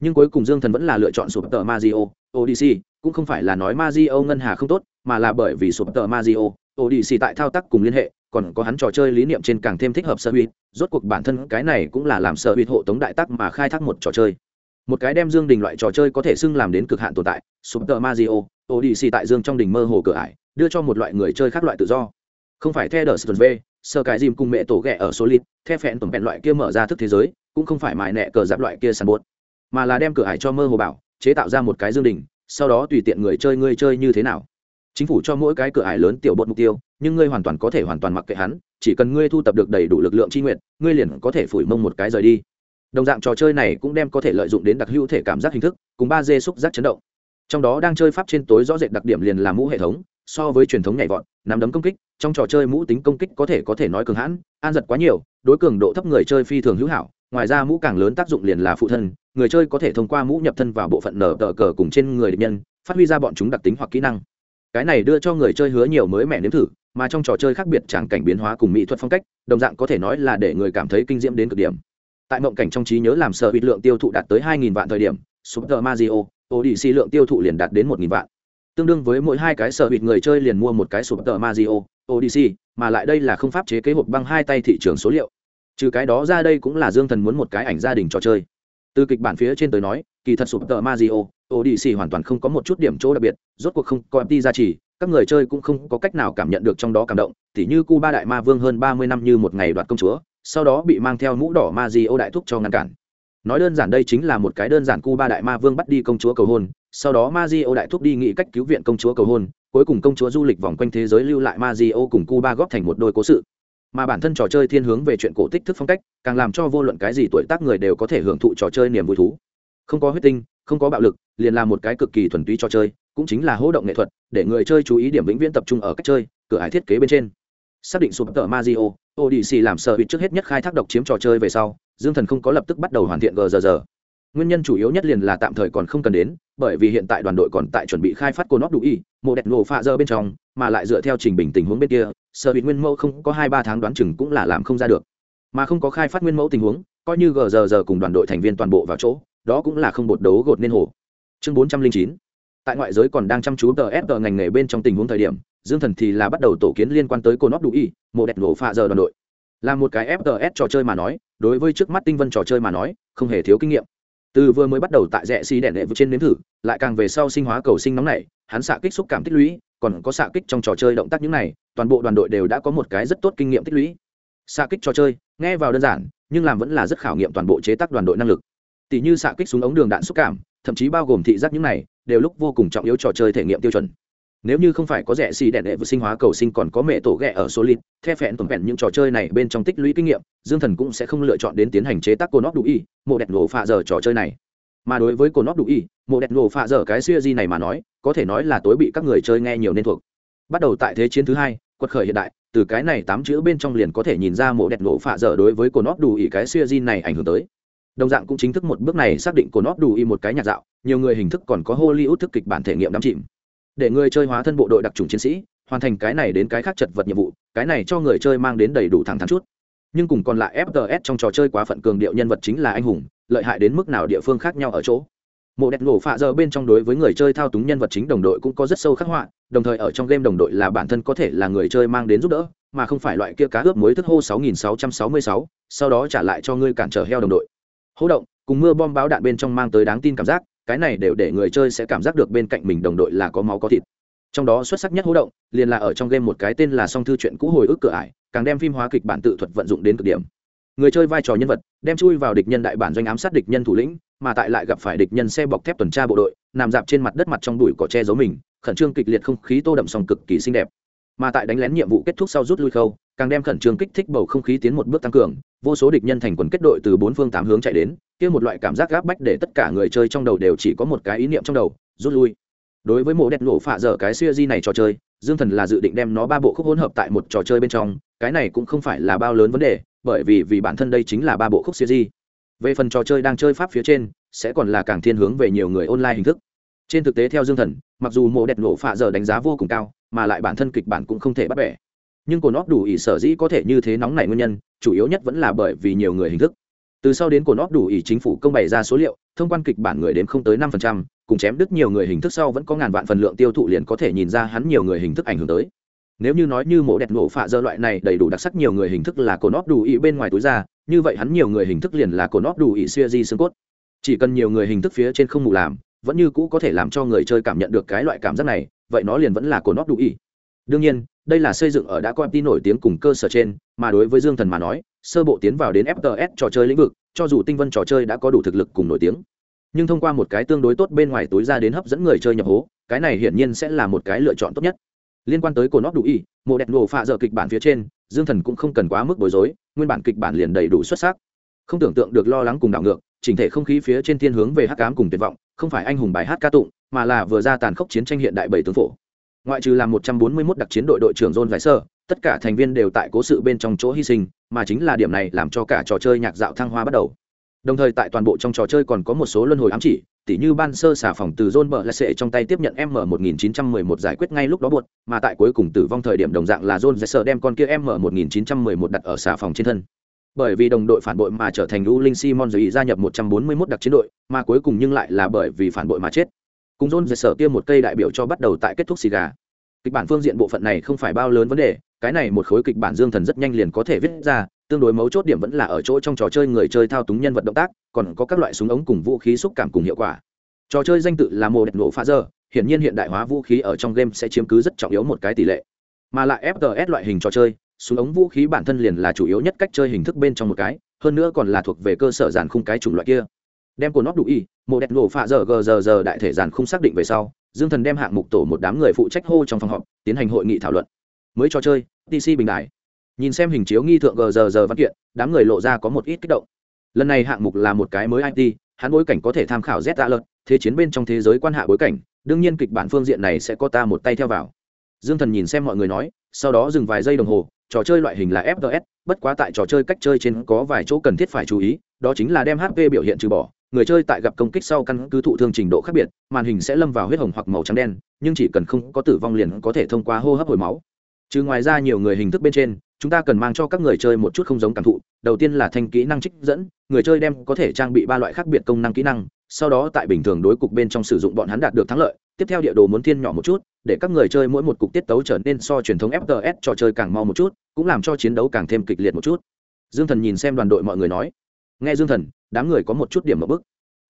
Nhưng cuối cùng dương thần vẫn là lựa chọn sụp tờ mazio, odyssey, cũng không phải là nói mazio ngân hà không tốt, mà là bởi vì sụp tờ mazio, odyssey tại thao tác cùng liên hệ, còn có hắn trò chơi lý niệm trên càng thêm thích hợp sơ huy rốt cuộc bản thân cái này cũng là làm sơ huy hộ tống đại tác mà khai thác một trò chơi. Một cái đem dương đình loại trò chơi có thể xưng làm đến cực hạn tồn tại sụp tờ mazio, odyssey tại dương trong đỉnh mơ hồ cửa ải, đưa cho một loại người chơi khác loại tự do. Không phải theo đờ sờ v sơ cái dìm cùng mẹ tổ ghẹ ở số lít theo phẹn tổng vẹn loại kia mở ra thức thế giới cũng không phải mài nẹ cờ giáp loại kia sàn bột mà là đem cửa hải cho mơ hồ bảo, chế tạo ra một cái dương đình sau đó tùy tiện người chơi ngươi chơi như thế nào. Chính phủ cho mỗi cái cửa hải lớn tiểu bột mục tiêu, nhưng ngươi hoàn toàn có thể hoàn toàn mặc kệ hắn, chỉ cần ngươi thu tập được đầy đủ lực lượng tri nguyện, ngươi liền có thể phủi mông một cái rời đi. Đồng dạng trò chơi này cũng đem có thể lợi dụng đến đặc hữu thể cảm giác hình thức, cùng ba d xúc giác chấn động. Trong đó đang chơi pháp trên tối rõ rệt đặc điểm liền là mũ hệ thống, so với truyền thống nhảy vọt, nắm đấm công kích, trong trò chơi mũ tính công kích có thể có thể nói cường hãn, an giật quá nhiều, đối cường độ thấp người chơi phi thường hữu hảo ngoài ra mũ càng lớn tác dụng liền là phụ thân, người chơi có thể thông qua mũ nhập thân vào bộ phận nở tờ cờ cùng trên người địch nhân, phát huy ra bọn chúng đặc tính hoặc kỹ năng. Cái này đưa cho người chơi hứa nhiều mới mẻ nếm thử, mà trong trò chơi khác biệt tràng cảnh biến hóa cùng mỹ thuật phong cách, đồng dạng có thể nói là để người cảm thấy kinh diễm đến cực điểm. Tại mộng cảnh trong trí nhớ làm sợ bị lượng tiêu thụ đạt tới 2.000 vạn thời điểm, super mario odyssey lượng tiêu thụ liền đạt đến 1.000 vạn. Tương đương với mỗi hai cái sợ bị người chơi liền mua một cái super mario odyssey, mà lại đây là không pháp chế kế hộp băng hai tay thị trường số liệu trừ cái đó ra đây cũng là dương thần muốn một cái ảnh gia đình trò chơi từ kịch bản phía trên tới nói kỳ thật sụp tờ Mario, xì hoàn toàn không có một chút điểm chỗ đặc biệt, rốt cuộc không có MT gia trì, các người chơi cũng không có cách nào cảm nhận được trong đó cảm động, tỉ như cu ba đại ma vương hơn 30 năm như một ngày đoạt công chúa, sau đó bị mang theo mũ đỏ Mario đại thúc cho ngăn cản. Nói đơn giản đây chính là một cái đơn giản cu ba đại ma vương bắt đi công chúa cầu hôn, sau đó Mario đại thúc đi nghĩ cách cứu viện công chúa cầu hôn, cuối cùng công chúa du lịch vòng quanh thế giới lưu lại Mario cùng cu ba góp thành một đôi cố sự mà bản thân trò chơi thiên hướng về chuyện cổ tích thức phong cách, càng làm cho vô luận cái gì tuổi tác người đều có thể hưởng thụ trò chơi niềm vui thú. Không có huyết tinh, không có bạo lực, liền là một cái cực kỳ thuần túy trò chơi, cũng chính là hỗ động nghệ thuật, để người chơi chú ý điểm vĩnh viễn tập trung ở cách chơi, cửa hải thiết kế bên trên. Xác định sụp tờ mazio odyssey làm sợ bị trước hết nhất khai thác độc chiếm trò chơi về sau, dương thần không có lập tức bắt đầu hoàn thiện gờ nguyên nhân chủ yếu nhất liền là tạm thời còn không cần đến, bởi vì hiện tại đoàn đội còn tại chuẩn bị khai phát cô nóc đủ y mộ đẹp nổ pha dơ bên trong mà lại dựa theo trình bình tình huống bên kia, sở hữu nguyên mẫu không có hai ba tháng đoán chừng cũng là làm không ra được. Mà không có khai phát nguyên mẫu tình huống, coi như gờ giờ giờ cùng đoàn đội thành viên toàn bộ vào chỗ, đó cũng là không bột đấu gột nên hồ. Chương bốn trăm linh chín. Tại ngoại giới còn đang chăm chú tờ ép tờ ngành nghề bên trong tình huống thời điểm, dương thần thì là bắt đầu tổ kiến liên quan tới cô nóc đủ y, mộ đẹp nổ pha giờ đoàn đội. Là một cái fts trò chơi mà nói, đối với trước mắt tinh vân trò chơi mà nói, không hề thiếu kinh nghiệm. Từ vừa mới bắt đầu tại rẽ xi đèn đệ vượt trên nếm thử, lại càng về sau sinh hóa cầu sinh nóng này hắn xạ kích xúc cảm tích lũy còn có xạ kích trong trò chơi động tác những này, toàn bộ đoàn đội đều đã có một cái rất tốt kinh nghiệm tích lũy. Xạ kích trò chơi, nghe vào đơn giản, nhưng làm vẫn là rất khảo nghiệm toàn bộ chế tác đoàn đội năng lực. Tỷ như xạ kích súng ống đường đạn xúc cảm, thậm chí bao gồm thị giác những này, đều lúc vô cùng trọng yếu trò chơi thể nghiệm tiêu chuẩn. Nếu như không phải có rẻ xì đèn đệ vừa sinh hóa cầu sinh còn có mẹ tổ ghẹ ở số lít the phẹn tổn vẹn những trò chơi này bên trong tích lũy kinh nghiệm, dương thần cũng sẽ không lựa chọn đến tiến hành chế tác cô nóc đủ y, mộ đẹp nổ phạ giờ trò chơi này mà đối với cổ nóc đủ y, mộ đẹp nổ phạ dở cái siêu di này mà nói, có thể nói là tối bị các người chơi nghe nhiều nên thuộc. Bắt đầu tại thế chiến thứ hai, quật khởi hiện đại, từ cái này tám chữ bên trong liền có thể nhìn ra mộ đẹp nổ phạ dở đối với cổ nóc đủ y cái siêu di này ảnh hưởng tới. Đồng dạng cũng chính thức một bước này xác định cổ nóc đủ y một cái nhạc dạo, nhiều người hình thức còn có hollywood thức kịch bản thể nghiệm đắm chìm. Để người chơi hóa thân bộ đội đặc trùng chiến sĩ, hoàn thành cái này đến cái khác chật vật nhiệm vụ, cái này cho người chơi mang đến đầy đủ thẳng thắn chút. Nhưng cùng còn lại fts trong trò chơi quá phận cường điệu nhân vật chính là anh hùng lợi hại đến mức nào địa phương khác nhau ở chỗ. Mộ đẹp nổ phạ giờ bên trong đối với người chơi thao túng nhân vật chính đồng đội cũng có rất sâu khắc họa đồng thời ở trong game đồng đội là bản thân có thể là người chơi mang đến giúp đỡ mà không phải loại kia cá ướp mới thức hô 6666, sau đó trả lại cho ngươi cản trở heo đồng đội. Hô động cùng mưa bom báo đạn bên trong mang tới đáng tin cảm giác cái này đều để người chơi sẽ cảm giác được bên cạnh mình đồng đội là có máu có thịt. Trong đó xuất sắc nhất hô động liền là ở trong game một cái tên là song thư chuyện cũ hồi ức cửa ải càng đem phim hóa kịch bản tự thuật vận dụng đến cực điểm người chơi vai trò nhân vật, đem chui vào địch nhân đại bản doanh ám sát địch nhân thủ lĩnh, mà tại lại gặp phải địch nhân xe bọc thép tuần tra bộ đội, nằm dạp trên mặt đất mặt trong đùi cỏ che giấu mình, khẩn trương kịch liệt không khí tô đậm song cực kỳ xinh đẹp. Mà tại đánh lén nhiệm vụ kết thúc sau rút lui khâu, càng đem khẩn trương kích thích bầu không khí tiến một bước tăng cường, vô số địch nhân thành quần kết đội từ bốn phương tám hướng chạy đến, kia một loại cảm giác gáp bách để tất cả người chơi trong đầu đều chỉ có một cái ý niệm trong đầu, rút lui đối với mộ đẹp nổ phạ dở cái siêu di này trò chơi, dương thần là dự định đem nó ba bộ khúc hỗn hợp tại một trò chơi bên trong, cái này cũng không phải là bao lớn vấn đề, bởi vì vì bản thân đây chính là ba bộ khúc siêu di về phần trò chơi đang chơi pháp phía trên, sẽ còn là càng thiên hướng về nhiều người online hình thức. Trên thực tế theo dương thần, mặc dù mộ đẹp nổ phạ dở đánh giá vô cùng cao, mà lại bản thân kịch bản cũng không thể bắt bẻ. Nhưng cổ nóc đủ ỷ sở dĩ có thể như thế nóng này nguyên nhân, chủ yếu nhất vẫn là bởi vì nhiều người hình thức từ sau đến cổ nóc đủ ý chính phủ công bày ra số liệu, thông quan kịch bản người đến không tới năm phần trăm, cùng chém đứt nhiều người hình thức sau vẫn có ngàn vạn phần lượng tiêu thụ liền có thể nhìn ra hắn nhiều người hình thức ảnh hưởng tới nếu như nói như mổ đẹp nổ phạ dơ loại này đầy đủ đặc sắc nhiều người hình thức là cổ nóc đủ ý bên ngoài túi ra, như vậy hắn nhiều người hình thức liền là cổ nóc đủ ý xuya di xương cốt chỉ cần nhiều người hình thức phía trên không mù làm, vẫn như cũ có thể làm cho người chơi cảm nhận được cái loại cảm giác này, vậy nó liền vẫn là cổ nóc đủ ý. đương nhiên, đây là xây dựng ở đã coi tin nổi tiếng cùng cơ sở trên, mà đối với dương thần mà nói sơ bộ tiến vào đến fts trò chơi lĩnh vực cho dù tinh vân trò chơi đã có đủ thực lực cùng nổi tiếng. Nhưng thông qua một cái tương đối tốt bên ngoài túi ra đến hấp dẫn người chơi nhập hố cái này hiển nhiên sẽ là một cái lựa chọn tốt nhất. Liên quan tới cổ nóc đủ y mộ đẹp nổ phạ dở kịch bản phía trên dương thần cũng không cần quá mức bối rối nguyên bản kịch bản liền đầy đủ xuất sắc. Không tưởng tượng được lo lắng cùng đảo ngược chỉnh thể không khí phía trên thiên hướng về hắc cám cùng tuyệt vọng không phải anh hùng bài hát ca tụng mà là vừa ra tàn khốc chiến tranh hiện đại bảy tướng phổ. Ngoại trừ làm 141 đặc chiến đội đội trưởng John Giải Sơ, tất cả thành viên đều tại cố sự bên trong chỗ hy sinh, mà chính là điểm này làm cho cả trò chơi nhạc dạo thăng hoa bắt đầu. Đồng thời tại toàn bộ trong trò chơi còn có một số luân hồi ám chỉ, tỉ như ban sơ xả phòng từ John bờ sẽ trong tay tiếp nhận M1911 giải quyết ngay lúc đó buộc, mà tại cuối cùng tử vong thời điểm đồng dạng là John Giải sợ đem con kia M1911 đặt ở xả phòng trên thân. Bởi vì đồng đội phản bội mà trở thành U Linh Simon rồi gia nhập 141 đặc chiến đội, mà cuối cùng nhưng lại là bởi vì phản bội mà chết cùng John dệt sợ kia một cây đại biểu cho bắt đầu tại kết thúc xì gà kịch bản phương diện bộ phận này không phải bao lớn vấn đề cái này một khối kịch bản dương thần rất nhanh liền có thể viết ra, tương đối mấu chốt điểm vẫn là ở chỗ trong trò chơi người chơi thao túng nhân vật động tác, còn có các loại súng ống cùng vũ khí xúc cảm cùng hiệu quả. Trò chơi danh tự là mô đẹp nổ pha dơ, hiển nhiên hiện đại hóa vũ khí ở trong game sẽ chiếm cứ rất trọng yếu một cái tỷ lệ. Mà lại fts loại hình trò chơi, súng ống vũ khí bản thân liền là chủ yếu nhất cách chơi hình thức bên trong một cái, hơn nữa còn là thuộc về cơ sở giàn khung cái chủng loại kia. Đem cổ nóc đủ y, mộ đẹp nổ phạ giờ gờ giờ giờ đại thể giàn không xác định về sau, dương thần đem hạng mục tổ một đám người phụ trách hô trong phòng họp, tiến hành hội nghị thảo luận mới cho chơi tc bình đại nhìn xem hình chiếu nghi thượng gờ giờ giờ văn kiện, đám người lộ ra có một ít kích động. Lần này hạng mục là một cái mới it hắn bối cảnh có thể tham khảo z đã lợn thế chiến bên trong thế giới quan hạ bối cảnh, đương nhiên kịch bản phương diện này sẽ có ta một tay theo vào. Dương thần nhìn xem mọi người nói, sau đó dừng vài giây đồng hồ, trò chơi loại hình là fts bất quá tại trò chơi cách chơi trên có vài chỗ cần thiết phải chú ý, đó chính là đem hp biểu hiện trừ bỏ, người chơi tại gặp công kích sau căn cứ thụ thương trình độ khác biệt, màn hình sẽ lâm vào huyết hồng hoặc màu trắng đen, nhưng chỉ cần không có tử vong liền có thể thông qua hô hấp hồi máu trừ ngoài ra nhiều người hình thức bên trên, chúng ta cần mang cho các người chơi một chút không giống cảm thụ. Đầu tiên là thanh kỹ năng trích dẫn, người chơi đem có thể trang bị ba loại khác biệt công năng kỹ năng, sau đó tại bình thường đối cục bên trong sử dụng bọn hắn đạt được thắng lợi. Tiếp theo địa đồ muốn thiên nhỏ một chút, để các người chơi mỗi một cục tiết tấu trở nên so truyền thống fts trò chơi càng mau một chút, cũng làm cho chiến đấu càng thêm kịch liệt một chút. Dương thần nhìn xem đoàn đội mọi người nói. Nghe dương thần, đám người có một chút điểm một bức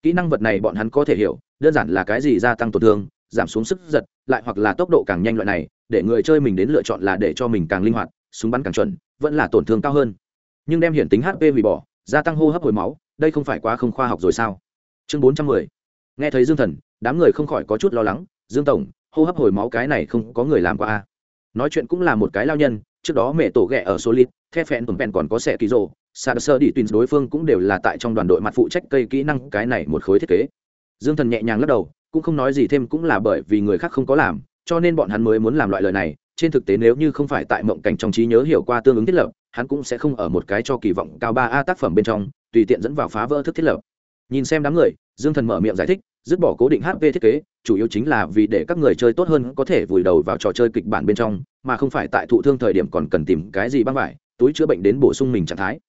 kỹ năng vật này bọn hắn có thể hiểu, đơn giản là cái gì gia tăng tổn thương giảm xuống sức giật, lại hoặc là tốc độ càng nhanh loại này, để người chơi mình đến lựa chọn là để cho mình càng linh hoạt, súng bắn càng chuẩn, vẫn là tổn thương cao hơn. Nhưng đem hiện tính hp hủy bỏ, gia tăng hô hấp hồi máu, đây không phải quá không khoa học rồi sao? Chương bốn trăm mười. Nghe thấy dương thần, đám người không khỏi có chút lo lắng, dương tổng, hô hấp hồi máu cái này không có người làm qua a nói chuyện cũng là một cái lao nhân, trước đó mẹ tổ ghẹ ở số lít the phẹn tổn phẹn còn có xe ký rộ sa sơ đi tuyến đối phương cũng đều là tại trong đoàn đội mặt phụ trách cây kỹ năng cái này một khối thiết kế. Dương thần nhẹ nhàng lắc đầu cũng không nói gì thêm cũng là bởi vì người khác không có làm, cho nên bọn hắn mới muốn làm loại lời này. Trên thực tế nếu như không phải tại mộng cảnh trong trí nhớ hiểu qua tương ứng thiết lập, hắn cũng sẽ không ở một cái cho kỳ vọng cao ba a tác phẩm bên trong, tùy tiện dẫn vào phá vỡ thức thiết lập. Nhìn xem đám người, dương thần mở miệng giải thích, dứt bỏ cố định hp thiết kế, chủ yếu chính là vì để các người chơi tốt hơn có thể vùi đầu vào trò chơi kịch bản bên trong, mà không phải tại thụ thương thời điểm còn cần tìm cái gì băng vải, túi chữa bệnh đến bổ sung mình trạng thái.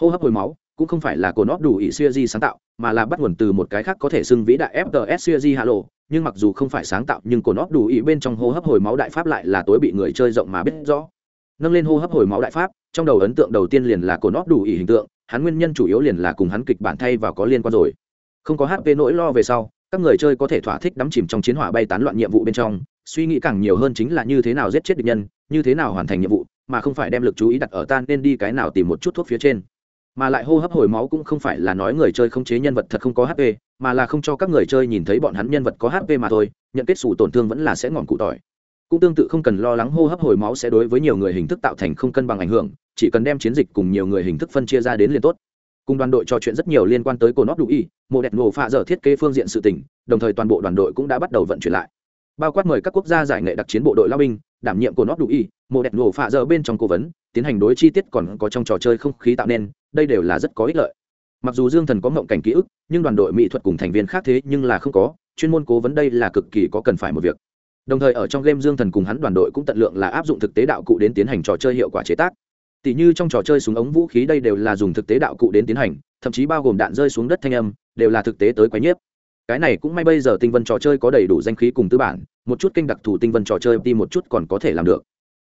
Hô hấp hồi máu cũng không phải là cồn óp đủ ý siêu di sáng tạo, mà là bắt nguồn từ một cái khác có thể xưng vĩ đại fts siêu di hạ lộ. Nhưng mặc dù không phải sáng tạo, nhưng cồn óp đủ ý bên trong hô hấp hồi máu đại pháp lại là tối bị người chơi rộng mà biết rõ. Nâng lên hô hấp hồi máu đại pháp, trong đầu ấn tượng đầu tiên liền là cồn óp đủ ý hình tượng, hắn nguyên nhân chủ yếu liền là cùng hắn kịch bản thay và có liên quan rồi. Không có hp nỗi lo về sau, các người chơi có thể thỏa thích đắm chìm trong chiến hỏa bay tán loạn nhiệm vụ bên trong, suy nghĩ càng nhiều hơn chính là như thế nào giết chết địch nhân, như thế nào hoàn thành nhiệm vụ, mà không phải đem lực chú ý đặt ở tan nên đi cái nào tìm một chút thuốc phía trên mà lại hô hấp hồi máu cũng không phải là nói người chơi không chế nhân vật thật không có hp mà là không cho các người chơi nhìn thấy bọn hắn nhân vật có hp mà thôi, nhận kết xù tổn thương vẫn là sẽ ngọn cụ tỏi. Cũng tương tự không cần lo lắng hô hấp hồi máu sẽ đối với nhiều người hình thức tạo thành không cân bằng ảnh hưởng, chỉ cần đem chiến dịch cùng nhiều người hình thức phân chia ra đến liền tốt. Cùng đoàn đội trò chuyện rất nhiều liên quan tới cổ nóc đủ y, mộ đẹp nổ pha dở thiết kế phương diện sự tỉnh đồng thời toàn bộ đoàn đội cũng đã bắt đầu vận chuyển lại. Bao quát mời các quốc gia giải nghệ đặc chiến bộ đội lao binh đảm nhiệm của nó đủ y mộ đẹp nổ phạ dở bên trong cố vấn, tiến hành đối chi tiết còn có trong trò chơi không khí tạo nên, đây đều là rất có ích lợi. Mặc dù dương thần có mộng cảnh ký ức, nhưng đoàn đội mỹ thuật cùng thành viên khác thế nhưng là không có, chuyên môn cố vấn đây là cực kỳ có cần phải một việc. Đồng thời ở trong game dương thần cùng hắn đoàn đội cũng tận lượng là áp dụng thực tế đạo cụ đến tiến hành trò chơi hiệu quả chế tác. Tỷ như trong trò chơi súng ống vũ khí đây đều là dùng thực tế đạo cụ đến tiến hành, thậm chí bao gồm đạn rơi xuống đất thanh âm, đều là thực tế tới quái nhiếp cái này cũng may bây giờ tinh vân trò chơi có đầy đủ danh khí cùng tư bản, một chút kênh đặc thù tinh vân trò chơi đi một chút còn có thể làm được.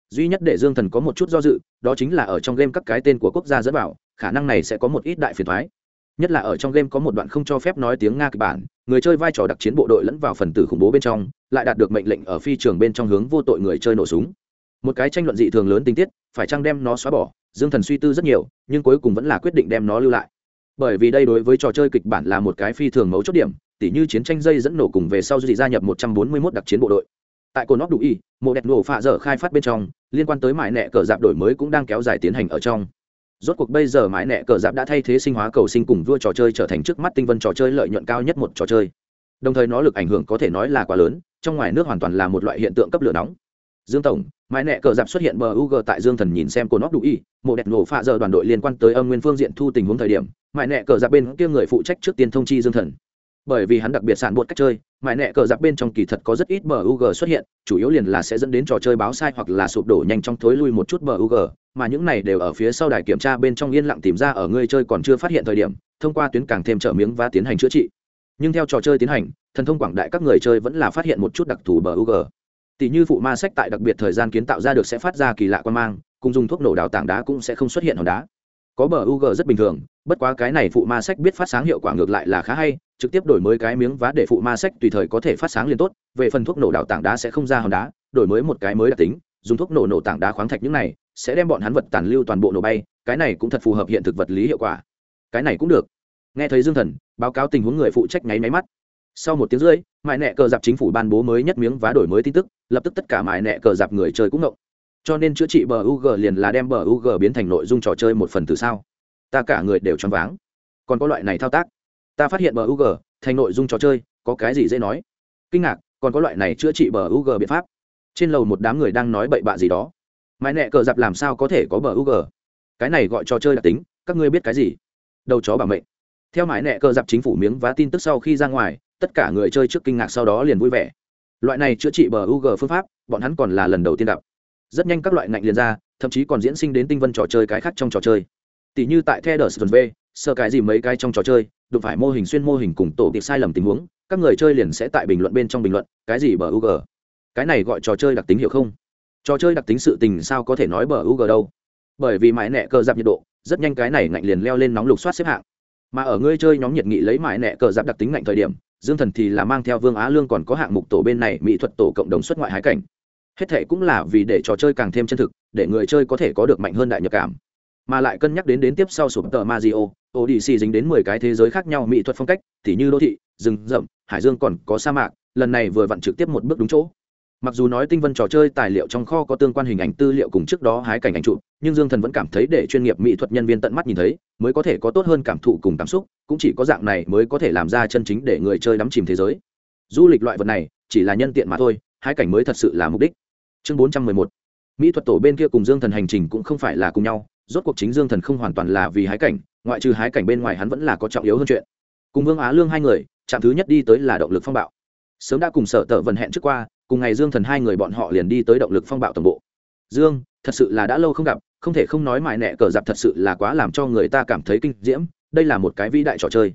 Duy nhất để dương thần có một chút do dự, đó chính là ở trong game các cái tên của quốc gia dẫn vào, khả năng này sẽ có một ít đại phiền thoái. Nhất là ở trong game có một đoạn không cho phép nói tiếng nga kịch bản, người chơi vai trò đặc chiến bộ đội lẫn vào phần tử khủng bố bên trong, lại đạt được mệnh lệnh ở phi trường bên trong hướng vô tội người chơi nổ súng. Một cái tranh luận dị thường lớn tình tiết, phải chăng đem nó xóa bỏ, dương thần suy tư rất nhiều, nhưng cuối cùng vẫn là quyết định đem nó lưu lại. Bởi vì đây đối với trò chơi kịch bản là một cái phi thường mấu chốt điểm tỉ như chiến tranh dây dẫn nổ cùng về sau dị gia nhập 141 đặc chiến bộ đội. Tại cồn Nóc đủ y mộ đẹp nổ phạ dở khai phát bên trong, liên quan tới mãi nẹ cờ dạp đổi mới cũng đang kéo dài tiến hành ở trong. Rốt cuộc bây giờ mãi nẹ cờ dạp đã thay thế sinh hóa cầu sinh cùng vua trò chơi trở thành trước mắt tinh vân trò chơi lợi nhuận cao nhất một trò chơi. Đồng thời nó lực ảnh hưởng có thể nói là quá lớn, trong ngoài nước hoàn toàn là một loại hiện tượng cấp lửa nóng. Dương tổng, mãi nẹ cờ dạp xuất hiện bờ u g tại dương thần nhìn xem cồn Nóc đủ y mộ đẹp nổ phạ dở đoàn đội liên quan tới âm nguyên phương diện thu tình huống thời điểm, mãi nẹ cờ dạp bên kia người phụ trách trước tiên thông chi dương thần bởi vì hắn đặc biệt sản buộc cách chơi, mãi nẹ cờ giặc bên trong kỳ thật có rất ít bờ u g xuất hiện, chủ yếu liền là sẽ dẫn đến trò chơi báo sai hoặc là sụp đổ nhanh trong thối lui một chút bờ u g mà những này đều ở phía sau đài kiểm tra bên trong yên lặng tìm ra ở người chơi còn chưa phát hiện thời điểm, thông qua tuyến càng thêm trợ miếng và tiến hành chữa trị. Nhưng theo trò chơi tiến hành, thần thông quảng đại các người chơi vẫn là phát hiện một chút đặc thù bờ u g tỷ như phụ ma sách tại đặc biệt thời gian kiến tạo ra được sẽ phát ra kỳ lạ quan mang, cùng dùng thuốc nổ đào tảng đá cũng sẽ không xuất hiện hòn đá. Có bờ u g rất bình thường, bất quá cái này phụ ma sách biết phát sáng hiệu quả ngược lại là khá hay trực tiếp đổi mới cái miếng vá để phụ ma sách tùy thời có thể phát sáng liền tốt, về phần thuốc nổ đào tảng đá sẽ không ra hòn đá, đổi mới một cái mới đặc tính, dùng thuốc nổ nổ tảng đá khoáng thạch những này, sẽ đem bọn hắn vật tàn lưu toàn bộ nổ bay, cái này cũng thật phù hợp hiện thực vật lý hiệu quả. Cái này cũng được. Nghe thấy dương thần, báo cáo tình huống người phụ trách nháy máy mắt. Sau một tiếng rưỡi mại nẹ cờ dạp chính phủ ban bố mới nhất miếng vá đổi mới tin tức, lập tức tất cả mại nẹ cờ dạp người chơi cũng ngộng cho nên chữa trị bờ UG liền là đem bờ UG biến thành nội dung trò chơi một phần từ sao ta cả người đều choáng váng. Còn có loại này thao tác ta phát hiện bờ UG thành nội dung trò chơi, có cái gì dễ nói? Kinh ngạc, còn có loại này chữa trị bờ UG biện pháp. Trên lầu một đám người đang nói bậy bạ gì đó. Mãi nẹ cờ dạp làm sao có thể có bờ UG cái này gọi trò chơi đặc tính, các ngươi biết cái gì? Đầu chó bảo mệnh. Theo mãi nẹ cờ dạp chính phủ miếng vá tin tức sau khi ra ngoài, tất cả người chơi trước kinh ngạc sau đó liền vui vẻ. Loại này chữa trị bờ UG phương pháp, bọn hắn còn là lần đầu tiên gặp. Rất nhanh các loại ngạnh liền ra, thậm chí còn diễn sinh đến tinh vân trò chơi cái khác trong trò chơi. Tỷ như tại the đờ sv sợ sơ cái gì mấy cái trong trò chơi, đụng phải mô hình xuyên mô hình cùng tổ tiệp sai lầm tình huống, các người chơi liền sẽ tại bình luận bên trong bình luận, cái gì bờ ug cái này gọi trò chơi đặc tính hiểu không? Trò chơi đặc tính sự tình sao có thể nói bờ ug đâu? Bởi vì mãi nẹ cờ dạp nhiệt độ, rất nhanh cái này ngạnh liền leo lên nóng lục soát xếp hạng. Mà ở ngươi chơi nhóm nhiệt nghị lấy mãi nẹ cờ dạp đặc tính ngạnh thời điểm, dương thần thì là mang theo vương á lương còn có hạng mục tổ bên này mỹ thuật tổ cộng đồng xuất ngoại hái cảnh. Hết thệ cũng là vì để trò chơi càng thêm chân thực, để người chơi có thể có được mạnh hơn đại nhập cảm. Mà lại cân nhắc đến đến tiếp sau sụp tờ ô đi xì dính đến mười cái thế giới khác nhau mỹ thuật phong cách, tỉ như đô thị, rừng rậm, hải dương còn có sa mạc, lần này vừa vặn trực tiếp một bước đúng chỗ. mặc dù nói tinh vân trò chơi tài liệu trong kho có tương quan hình ảnh tư liệu cùng trước đó hái cảnh ảnh chụp nhưng dương thần vẫn cảm thấy để chuyên nghiệp mỹ thuật nhân viên tận mắt nhìn thấy mới có thể có tốt hơn cảm thụ cùng cảm xúc cũng chỉ có dạng này mới có thể làm ra chân chính để người chơi đắm chìm thế giới du lịch loại vật này chỉ là nhân tiện mà thôi hái cảnh mới thật sự là mục đích chương bốn trăm mười một mỹ thuật tổ bên kia cùng dương thần hành trình cũng không phải là cùng nhau rốt cuộc chính dương thần không hoàn toàn là vì hái cảnh, ngoại trừ hái cảnh bên ngoài hắn vẫn là có trọng yếu hơn chuyện. Cùng vương á lương hai người, trạm thứ nhất đi tới là động lực phong bạo. Sớm đã cùng sở tợ vần hẹn trước qua, cùng ngày dương thần hai người bọn họ liền đi tới động lực phong bạo tổng bộ. Dương, thật sự là đã lâu không gặp, không thể không nói mại nẹ cờ dạp thật sự là quá làm cho người ta cảm thấy kinh diễm, đây là một cái vĩ đại trò chơi.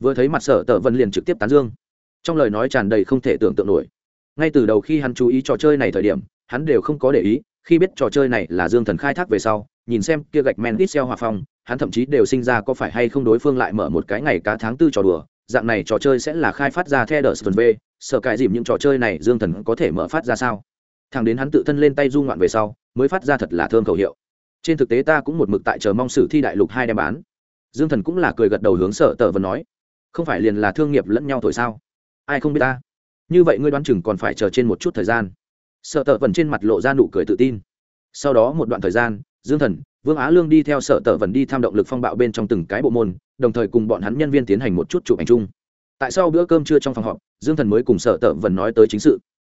Vừa thấy mặt sở tợ vân liền trực tiếp tán dương. Trong lời nói tràn đầy không thể tưởng tượng nổi. Ngay từ đầu khi hắn chú ý trò chơi này thời điểm, hắn đều không có để ý khi biết trò chơi này là dương thần khai thác về sau, nhìn xem kia gạch men ít xeo hòa phong, hắn thậm chí đều sinh ra có phải hay không đối phương lại mở một cái ngày cá tháng tư trò đùa, dạng này trò chơi sẽ là khai phát ra theo đờ sơn v, sợ cãi dìm những trò chơi này dương thần có thể mở phát ra sao? Thằng đến hắn tự thân lên tay du ngoạn về sau, mới phát ra thật là thơm khẩu hiệu. Trên thực tế ta cũng một mực tại chờ mong sử thi đại lục hai đem bán. Dương thần cũng là cười gật đầu hướng sở tờ vân nói, không phải liền là thương nghiệp lẫn nhau thổi sao? Ai không biết ta? Như vậy ngươi đoán chừng còn phải chờ trên một chút thời gian sợ tờ vần trên mặt lộ ra nụ cười tự tin. Sau đó một đoạn thời gian, dương thần, vương á lương đi theo sở tờ vần đi tham động lực phong bạo bên trong từng cái bộ môn, đồng thời cùng bọn hắn nhân viên tiến hành một chút chụp ảnh chung. Tại sau bữa cơm trưa trong phòng họp, dương thần mới cùng sở tờ vần nói tới chính sự.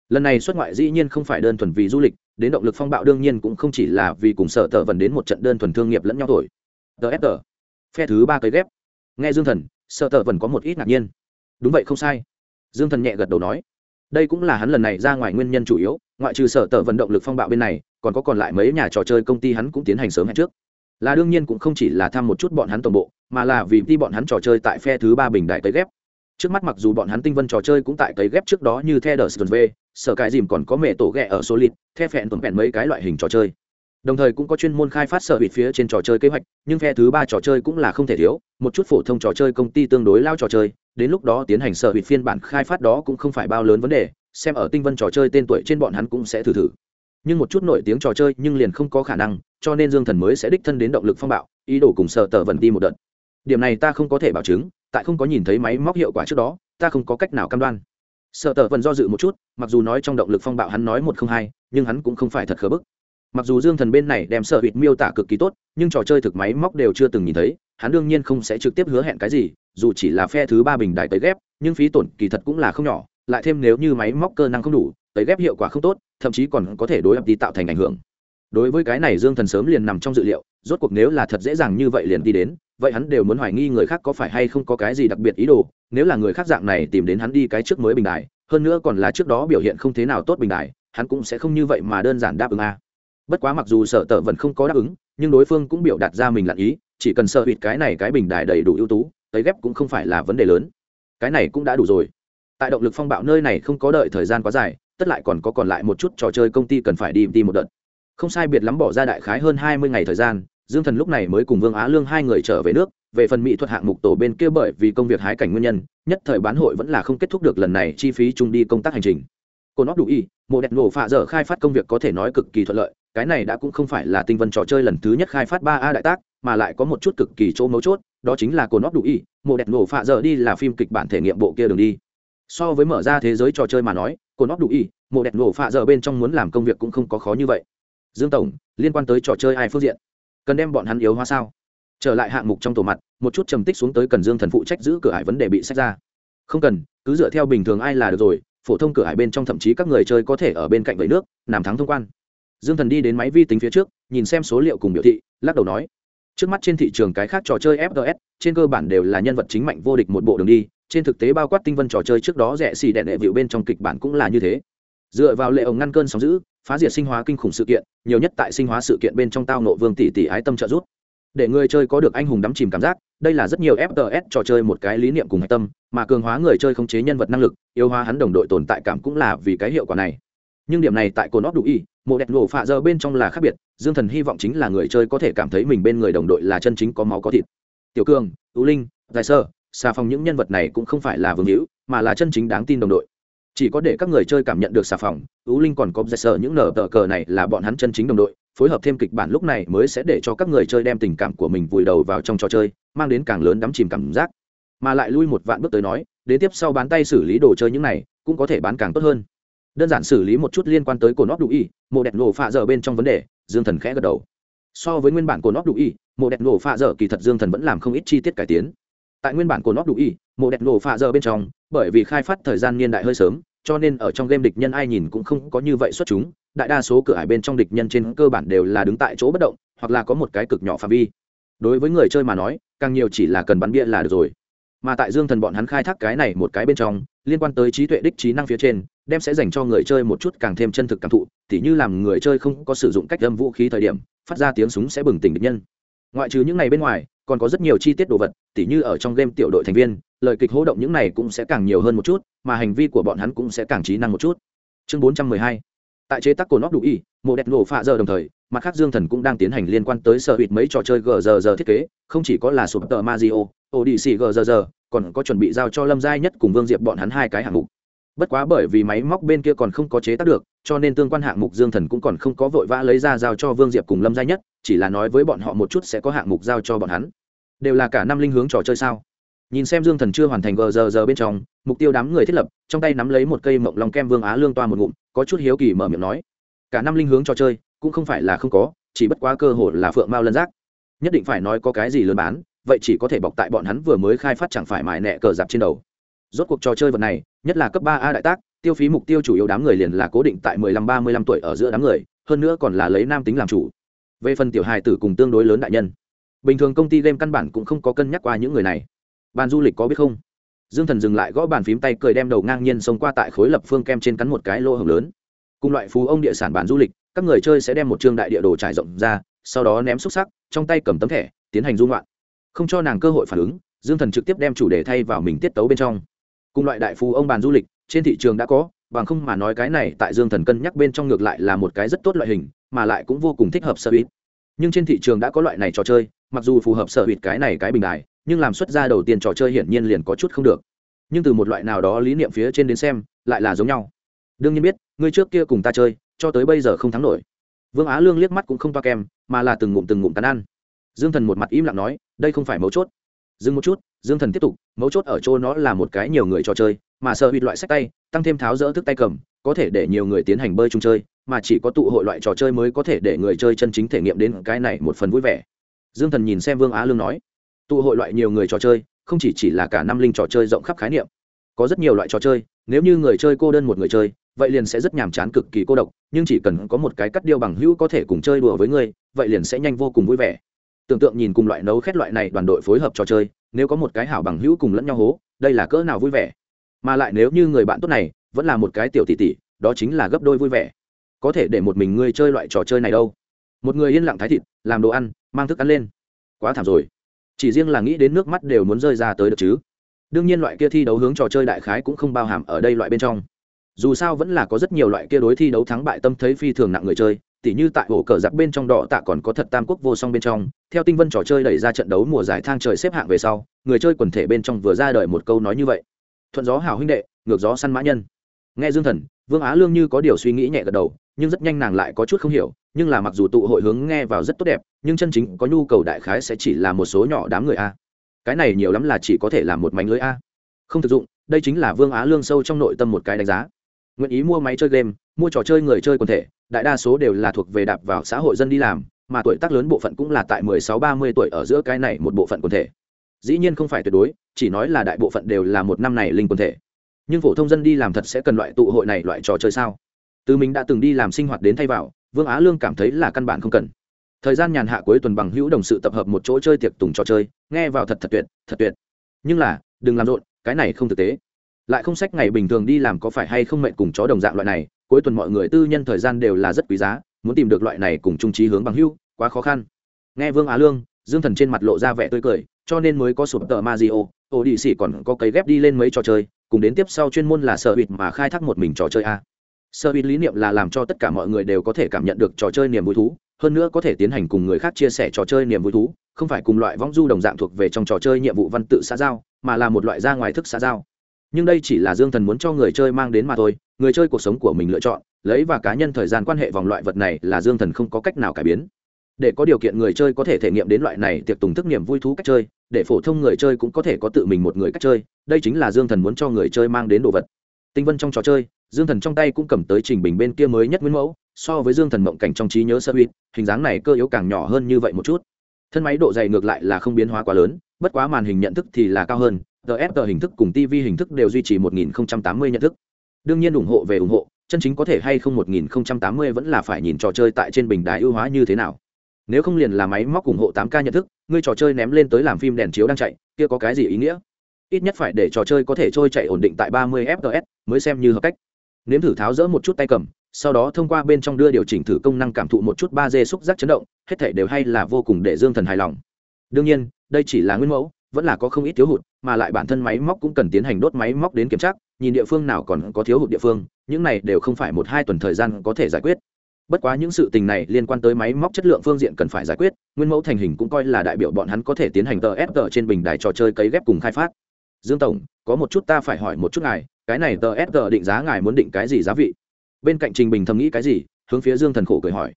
Lần này xuất ngoại dĩ nhiên không phải đơn thuần vì du lịch, đến động lực phong bạo đương nhiên cũng không chỉ là vì cùng sở tờ vần đến một trận đơn thuần thương nghiệp lẫn nhau thổi. Tờ phe thứ ba cấy ghép. Nghe dương thần, sở tờ vần có một ít ngạc nhiên. Đúng vậy không sai. Dương thần nhẹ gật đầu nói. Đây cũng là hắn lần này ra ngoài nguyên nhân chủ yếu ngoại trừ sở tờ vận động lực phong bạo bên này, còn có còn lại mấy nhà trò chơi công ty hắn cũng tiến hành sớm hẹn trước. Là đương nhiên cũng không chỉ là thăm một chút bọn hắn tổng bộ, mà là vì đi bọn hắn trò chơi tại phe thứ ba bình đại tới ghép. Trước mắt mặc dù bọn hắn tinh vân trò chơi cũng tại cấy ghép trước đó như the đờ v, sở cái dìm còn có mẹ tổ ghẹ ở số lít the phẹn tuần phẹn mấy cái loại hình trò chơi. Đồng thời cũng có chuyên môn khai phát sở bịt phía trên trò chơi kế hoạch, nhưng phe thứ ba trò chơi cũng là không thể thiếu, một chút phổ thông trò chơi công ty tương đối lao trò chơi, đến lúc đó tiến hành sở bịt phiên bản khai phát đó cũng không phải bao lớn vấn đề xem ở tinh vân trò chơi tên tuổi trên bọn hắn cũng sẽ thử thử. Nhưng một chút nổi tiếng trò chơi nhưng liền không có khả năng, cho nên dương thần mới sẽ đích thân đến động lực phong bạo, ý đồ cùng sợ tờ vần đi một đợt. Điểm này ta không có thể bảo chứng, tại không có nhìn thấy máy móc hiệu quả trước đó, ta không có cách nào cam đoan. Sợ tờ vần do dự một chút, mặc dù nói trong động lực phong bạo hắn nói một không hai, nhưng hắn cũng không phải thật khờ bức. Mặc dù dương thần bên này đem sợ hụt miêu tả cực kỳ tốt, nhưng trò chơi thực máy móc đều chưa từng nhìn thấy, hắn đương nhiên không sẽ trực tiếp hứa hẹn cái gì, dù chỉ là phe thứ ba bình đại tới ghép, nhưng phí tổn kỳ thật cũng là không nhỏ lại thêm nếu như máy móc cơ năng không đủ, tấy ghép hiệu quả không tốt, thậm chí còn có thể đối ập đi tạo thành ảnh hưởng. Đối với cái này dương thần sớm liền nằm trong dự liệu, rốt cuộc nếu là thật dễ dàng như vậy liền đi đến, vậy hắn đều muốn hoài nghi người khác có phải hay không có cái gì đặc biệt ý đồ, nếu là người khác dạng này tìm đến hắn đi cái trước mới bình đại hơn nữa còn là trước đó biểu hiện không thế nào tốt bình đại hắn cũng sẽ không như vậy mà đơn giản đáp ứng a. Bất quá mặc dù sở tờ vẫn không có đáp ứng, nhưng đối phương cũng biểu đạt ra mình lặn ý, chỉ cần sợ hụt cái này cái bình đài đầy đủ ưu tú, tấy ghép cũng không phải là vấn đề lớn. Cái này cũng đã đủ rồi tại động lực phong bạo nơi này không có đợi thời gian quá dài, tất lại còn có còn lại một chút trò chơi công ty cần phải đi đi một đợt. Không sai biệt lắm bỏ ra đại khái hơn hai mươi ngày thời gian, dương thần lúc này mới cùng vương á lương hai người trở về nước, về phần mỹ thuật hạng mục tổ bên kia bởi vì công việc hái cảnh nguyên nhân, nhất thời bán hội vẫn là không kết thúc được lần này chi phí chung đi công tác hành trình. Cô nóc đủ y, mộ đẹp nổ phạ dở khai phát công việc có thể nói cực kỳ thuận lợi, cái này đã cũng không phải là tinh vân trò chơi lần thứ nhất khai phát ba a đại tác, mà lại có một chút cực kỳ chỗ mấu chốt, đó chính là cô nóc đủ y, mộ đẹp nổ phạ dở đi là phim kịch bản thể nghiệm bộ kia đường đi so với mở ra thế giới trò chơi mà nói cô nóc đủ y mộ đẹp nổ phạ dở bên trong muốn làm công việc cũng không có khó như vậy. Dương tổng, liên quan tới trò chơi ai phương diện? Cần đem bọn hắn yếu hóa sao? Trở lại hạng mục trong tổ mặt, một chút trầm tích xuống tới cần dương thần phụ trách giữ cửa ải vấn đề bị sách ra. Không cần, cứ dựa theo bình thường ai là được rồi, phổ thông cửa ải bên trong thậm chí các người chơi có thể ở bên cạnh vẫy nước làm thắng thông quan. Dương thần đi đến máy vi tính phía trước, nhìn xem số liệu cùng biểu thị, lắc đầu nói, trước mắt trên thị trường cái khác trò chơi fts trên cơ bản đều là nhân vật chính mạnh vô địch một bộ đường đi trên thực tế bao quát tinh vân trò chơi trước đó rẻ xì đẹn đệ vịu bên trong kịch bản cũng là như thế. Dựa vào lệ ổng ngăn cơn sóng giữ phá diệt sinh hóa kinh khủng sự kiện, nhiều nhất tại sinh hóa sự kiện bên trong tao nộ vương tỷ tỷ ái tâm trợ giúp. Để người chơi có được anh hùng đắm chìm cảm giác, đây là rất nhiều fts trò chơi một cái lý niệm cùng hạch tâm, mà cường hóa người chơi khống chế nhân vật năng lực yêu hóa hắn đồng đội tồn tại cảm cũng là vì cái hiệu quả này. Nhưng điểm này tại cồn óc đủ y, mộ đẹp nổ phạ giờ bên trong là khác biệt, dương thần hy vọng chính là người chơi có thể cảm thấy mình bên người đồng đội là chân chính có máu có thịt. Tiểu cường, tú linh dài sơ xà phòng những nhân vật này cũng không phải là vương hữu, mà là chân chính đáng tin đồng đội. Chỉ có để các người chơi cảm nhận được xà phòng ưu linh còn có giải sơ những nở tờ cờ này là bọn hắn chân chính đồng đội, phối hợp thêm kịch bản lúc này mới sẽ để cho các người chơi đem tình cảm của mình vùi đầu vào trong trò chơi, mang đến càng lớn đắm chìm cảm giác. Mà lại lui một vạn bước tới nói, đến tiếp sau bán tay xử lý đồ chơi những này, cũng có thể bán càng tốt hơn. Đơn giản xử lý một chút liên quan tới cổ óc đủ y, mộ đẹp nổ phạ dở bên trong vấn đề, dương thần khẽ gật đầu. So với nguyên bản cổ óc đủ y, mộ đẹp nổ phạ dở kỳ thật dương thần vẫn làm không ít chi tiết cải tiến tại nguyên bản của nó đủ y, mộ đẹp nổ phạ giờ bên trong, bởi vì khai phát thời gian niên đại hơi sớm, cho nên ở trong game địch nhân ai nhìn cũng không có như vậy xuất chúng, đại đa số cửa ải bên trong địch nhân trên cơ bản đều là đứng tại chỗ bất động, hoặc là có một cái cực nhỏ phạm vi. Đối với người chơi mà nói, càng nhiều chỉ là cần bắn bia là được rồi. Mà tại dương thần bọn hắn khai thác cái này một cái bên trong, liên quan tới trí tuệ đích trí năng phía trên, đem sẽ dành cho người chơi một chút càng thêm chân thực cảm thụ, tỉ như làm người chơi không có sử dụng cách âm vũ khí thời điểm, phát ra tiếng súng sẽ bừng tỉnh địch nhân ngoại trừ những này bên ngoài, còn có rất nhiều chi tiết đồ vật, tỉ như ở trong game tiểu đội thành viên, lời kịch hỗ động những này cũng sẽ càng nhiều hơn một chút, mà hành vi của bọn hắn cũng sẽ càng trí năng một chút. Chương bốn trăm mười hai. Tại chế tác cồn nóc đủ y mộ đẹp nổ phạ giờ đồng thời, mặt khác dương thần cũng đang tiến hành liên quan tới sở hụt mấy trò chơi gờ giờ thiết kế, không chỉ có là sụp tờ mazio odyssey gờ giờ còn có chuẩn bị giao cho lâm giai nhất cùng vương diệp bọn hắn hai cái hạng mục bất quá bởi vì máy móc bên kia còn không có chế tác được, cho nên tương quan hạng mục dương thần cũng còn không có vội vã lấy ra giao cho vương diệp cùng lâm gia nhất, chỉ là nói với bọn họ một chút sẽ có hạng mục giao cho bọn hắn. Đều là cả năm linh hướng trò chơi sao? Nhìn xem dương thần chưa hoàn thành gờ giờ giờ bên trong, mục tiêu đám người thiết lập, trong tay nắm lấy một cây mộng lòng kem vương á lương toa một ngụm, có chút hiếu kỳ mở miệng nói. Cả năm linh hướng trò chơi, cũng không phải là không có, chỉ bất quá cơ hội là phượng mao lân giác. Nhất định phải nói có cái gì lớn bán, vậy chỉ có thể bọc tại bọn hắn vừa mới khai phát chẳng phải mài nẹ cờ dạp trên đầu. Rốt cuộc trò chơi vật này nhất là cấp ba a đại tác, tiêu phí mục tiêu chủ yếu đám người liền là cố định tại mười lăm, ba mươi lăm tuổi ở giữa đám người, hơn nữa còn là lấy nam tính làm chủ. Về phần tiểu hài tử cùng tương đối lớn đại nhân, bình thường công ty game căn bản cũng không có cân nhắc qua những người này. Bàn du lịch có biết không? Dương thần dừng lại gõ bàn phím tay cười đem đầu ngang nhiên xông qua tại khối lập phương kem trên cắn một cái lỗ hồng lớn. Cùng loại phú ông địa sản bàn du lịch, các người chơi sẽ đem một chương đại địa đồ trải rộng ra, sau đó ném xúc sắc, trong tay cầm tấm thẻ, tiến hành dung loạn. Không cho nàng cơ hội phản ứng, dương thần trực tiếp đem chủ đề thay vào mình tiết tấu bên trong cùng loại đại phú ông bàn du lịch, trên thị trường đã có, bằng không mà nói cái này tại dương thần cân nhắc bên trong ngược lại là một cái rất tốt loại hình, mà lại cũng vô cùng thích hợp sở hữu. Nhưng trên thị trường đã có loại này trò chơi, mặc dù phù hợp sở hữu cái này cái bình đại nhưng làm xuất ra đầu tiên trò chơi hiển nhiên liền có chút không được. Nhưng từ một loại nào đó lý niệm phía trên đến xem, lại là giống nhau. Đương nhiên biết ngươi trước kia cùng ta chơi, cho tới bây giờ không thắng nổi. Vương á lương liếc mắt cũng không toa kem, mà là từng ngụm từng ngụm tán ăn. Dương thần một mặt im lặng nói, đây không phải mấu chốt dừng một chút dương thần tiếp tục mấu chốt ở chỗ nó là một cái nhiều người trò chơi mà sợ hụt loại sách tay tăng thêm tháo rỡ thức tay cầm có thể để nhiều người tiến hành bơi chung chơi mà chỉ có tụ hội loại trò chơi mới có thể để người chơi chân chính thể nghiệm đến cái này một phần vui vẻ. Dương thần nhìn xem vương á lương nói tụ hội loại nhiều người trò chơi không chỉ chỉ là cả năm linh trò chơi rộng khắp khái niệm có rất nhiều loại trò chơi nếu như người chơi cô đơn một người chơi vậy liền sẽ rất nhàm chán cực kỳ cô độc nhưng chỉ cần có một cái cắt điêu bằng hữu có thể cùng chơi đùa với người, vậy liền sẽ nhanh vô cùng vui vẻ. Tưởng tượng nhìn cùng loại nấu khét loại này đoàn đội phối hợp trò chơi nếu có một cái hảo bằng hữu cùng lẫn nhau hố, đây là cỡ nào vui vẻ? Mà lại nếu như người bạn tốt này vẫn là một cái tiểu tỷ tỷ, đó chính là gấp đôi vui vẻ. Có thể để một mình ngươi chơi loại trò chơi này đâu. Một người yên lặng thái thịt, làm đồ ăn, mang thức ăn lên. Quá thảm rồi. Chỉ riêng là nghĩ đến nước mắt đều muốn rơi ra tới được chứ. Đương nhiên loại kia thi đấu hướng trò chơi đại khái cũng không bao hàm ở đây loại bên trong. Dù sao vẫn là có rất nhiều loại kia đối thi đấu thắng bại tâm thấy phi thường nặng người chơi tỉ như tại ổ cờ giặc bên trong đỏ tạ còn có thật tam quốc vô song bên trong, theo tinh vân trò chơi đẩy ra trận đấu mùa giải thang trời xếp hạng về sau, người chơi quần thể bên trong vừa ra đời một câu nói như vậy. Thuận gió hào huynh đệ, ngược gió săn mã nhân. Nghe dương thần, vương á lương như có điều suy nghĩ nhẹ gật đầu, nhưng rất nhanh nàng lại có chút không hiểu, nhưng là mặc dù tụ hội hướng nghe vào rất tốt đẹp, nhưng chân chính có nhu cầu đại khái sẽ chỉ là một số nhỏ đám người a. Cái này nhiều lắm là chỉ có thể là một mảnh lưới a. Không thực dụng, đây chính là vương á lương sâu trong nội tâm một cái đánh giá. Nguyện ý mua máy chơi game mua trò chơi người chơi quần thể, đại đa số đều là thuộc về đạp vào xã hội dân đi làm, mà tuổi tác lớn bộ phận cũng là tại mười sáu ba mươi tuổi ở giữa cái này một bộ phận quần thể. Dĩ nhiên không phải tuyệt đối, chỉ nói là đại bộ phận đều là một năm này linh quần thể. Nhưng phổ thông dân đi làm thật sẽ cần loại tụ hội này loại trò chơi sao? Từ mình đã từng đi làm sinh hoạt đến thay vào, vương á lương cảm thấy là căn bản không cần. Thời gian nhàn hạ cuối tuần bằng hữu đồng sự tập hợp một chỗ chơi tiệc tùng trò chơi, nghe vào thật thật tuyệt thật tuyệt. Nhưng là, đừng làm rộn, cái này không thực tế. Lại không sách ngày bình thường đi làm có phải hay không mệnh cùng chó đồng dạng loại này cuối tuần mọi người tư nhân thời gian đều là rất quý giá, muốn tìm được loại này cùng trung trí hướng bằng hưu quá khó khăn. Nghe vương á lương, dương thần trên mặt lộ ra vẻ tươi cười, cho nên mới có sụp tờ ma di ô ô đi xỉ còn có cấy ghép đi lên mấy trò chơi, cùng đến tiếp sau chuyên môn là sợ hụt mà khai thác một mình trò chơi a. Sợ hụt lý niệm là làm cho tất cả mọi người đều có thể cảm nhận được trò chơi niềm vui thú, hơn nữa có thể tiến hành cùng người khác chia sẻ trò chơi niềm vui thú, không phải cùng loại võng du đồng dạng thuộc về trong trò chơi nhiệm vụ văn tự xã giao, mà là một loại ra ngoài thức xã giao. Nhưng đây chỉ là dương thần muốn cho người chơi mang đến mà thôi người chơi cuộc sống của mình lựa chọn, lấy và cá nhân thời gian quan hệ vòng loại vật này là dương thần không có cách nào cải biến. Để có điều kiện người chơi có thể thể nghiệm đến loại này tiệc tùng thức niềm vui thú cách chơi, để phổ thông người chơi cũng có thể có tự mình một người cách chơi, đây chính là dương thần muốn cho người chơi mang đến đồ vật. Tinh vân trong trò chơi, dương thần trong tay cũng cầm tới trình bình bên kia mới nhất nguyên mẫu, so với dương thần mộng cảnh trong trí nhớ sơ huyết hình dáng này cơ yếu càng nhỏ hơn như vậy một chút. Thân máy độ dày ngược lại là không biến hóa quá lớn, bất quá màn hình nhận thức thì là cao hơn gs hình thức cùng tv hình thức đều duy trì 1080 nhận thức đương nhiên ủng hộ về ủng hộ, chân chính có thể hay không 1080 vẫn là phải nhìn trò chơi tại trên bình đài ưu hóa như thế nào. Nếu không liền là máy móc ủng hộ 8K nhận thức, ngươi trò chơi ném lên tới làm phim đèn chiếu đang chạy, kia có cái gì ý nghĩa? Ít nhất phải để trò chơi có thể trôi chạy ổn định tại 30 fps mới xem như hợp cách. Nếm thử tháo rỡ một chút tay cầm, sau đó thông qua bên trong đưa điều chỉnh thử công năng cảm thụ một chút ba d xúc giác chấn động, hết thể đều hay là vô cùng để dương thần hài lòng. Đương nhiên, đây chỉ là nguyên mẫu, vẫn là có không ít thiếu hụt, mà lại bản thân máy móc cũng cần tiến hành đốt máy móc đến kiểm tra nhìn địa phương nào còn có thiếu hụt địa phương, những này đều không phải một hai tuần thời gian có thể giải quyết. Bất quá những sự tình này liên quan tới máy móc chất lượng phương diện cần phải giải quyết, nguyên mẫu thành hình cũng coi là đại biểu bọn hắn có thể tiến hành tờ ép tờ trên bình đài trò chơi cấy ghép cùng khai phát. Dương tổng, có một chút ta phải hỏi một chút ngài, cái này tờ ép tờ định giá ngài muốn định cái gì giá vị? Bên cạnh trình bình thầm nghĩ cái gì, hướng phía dương thần khổ cười hỏi.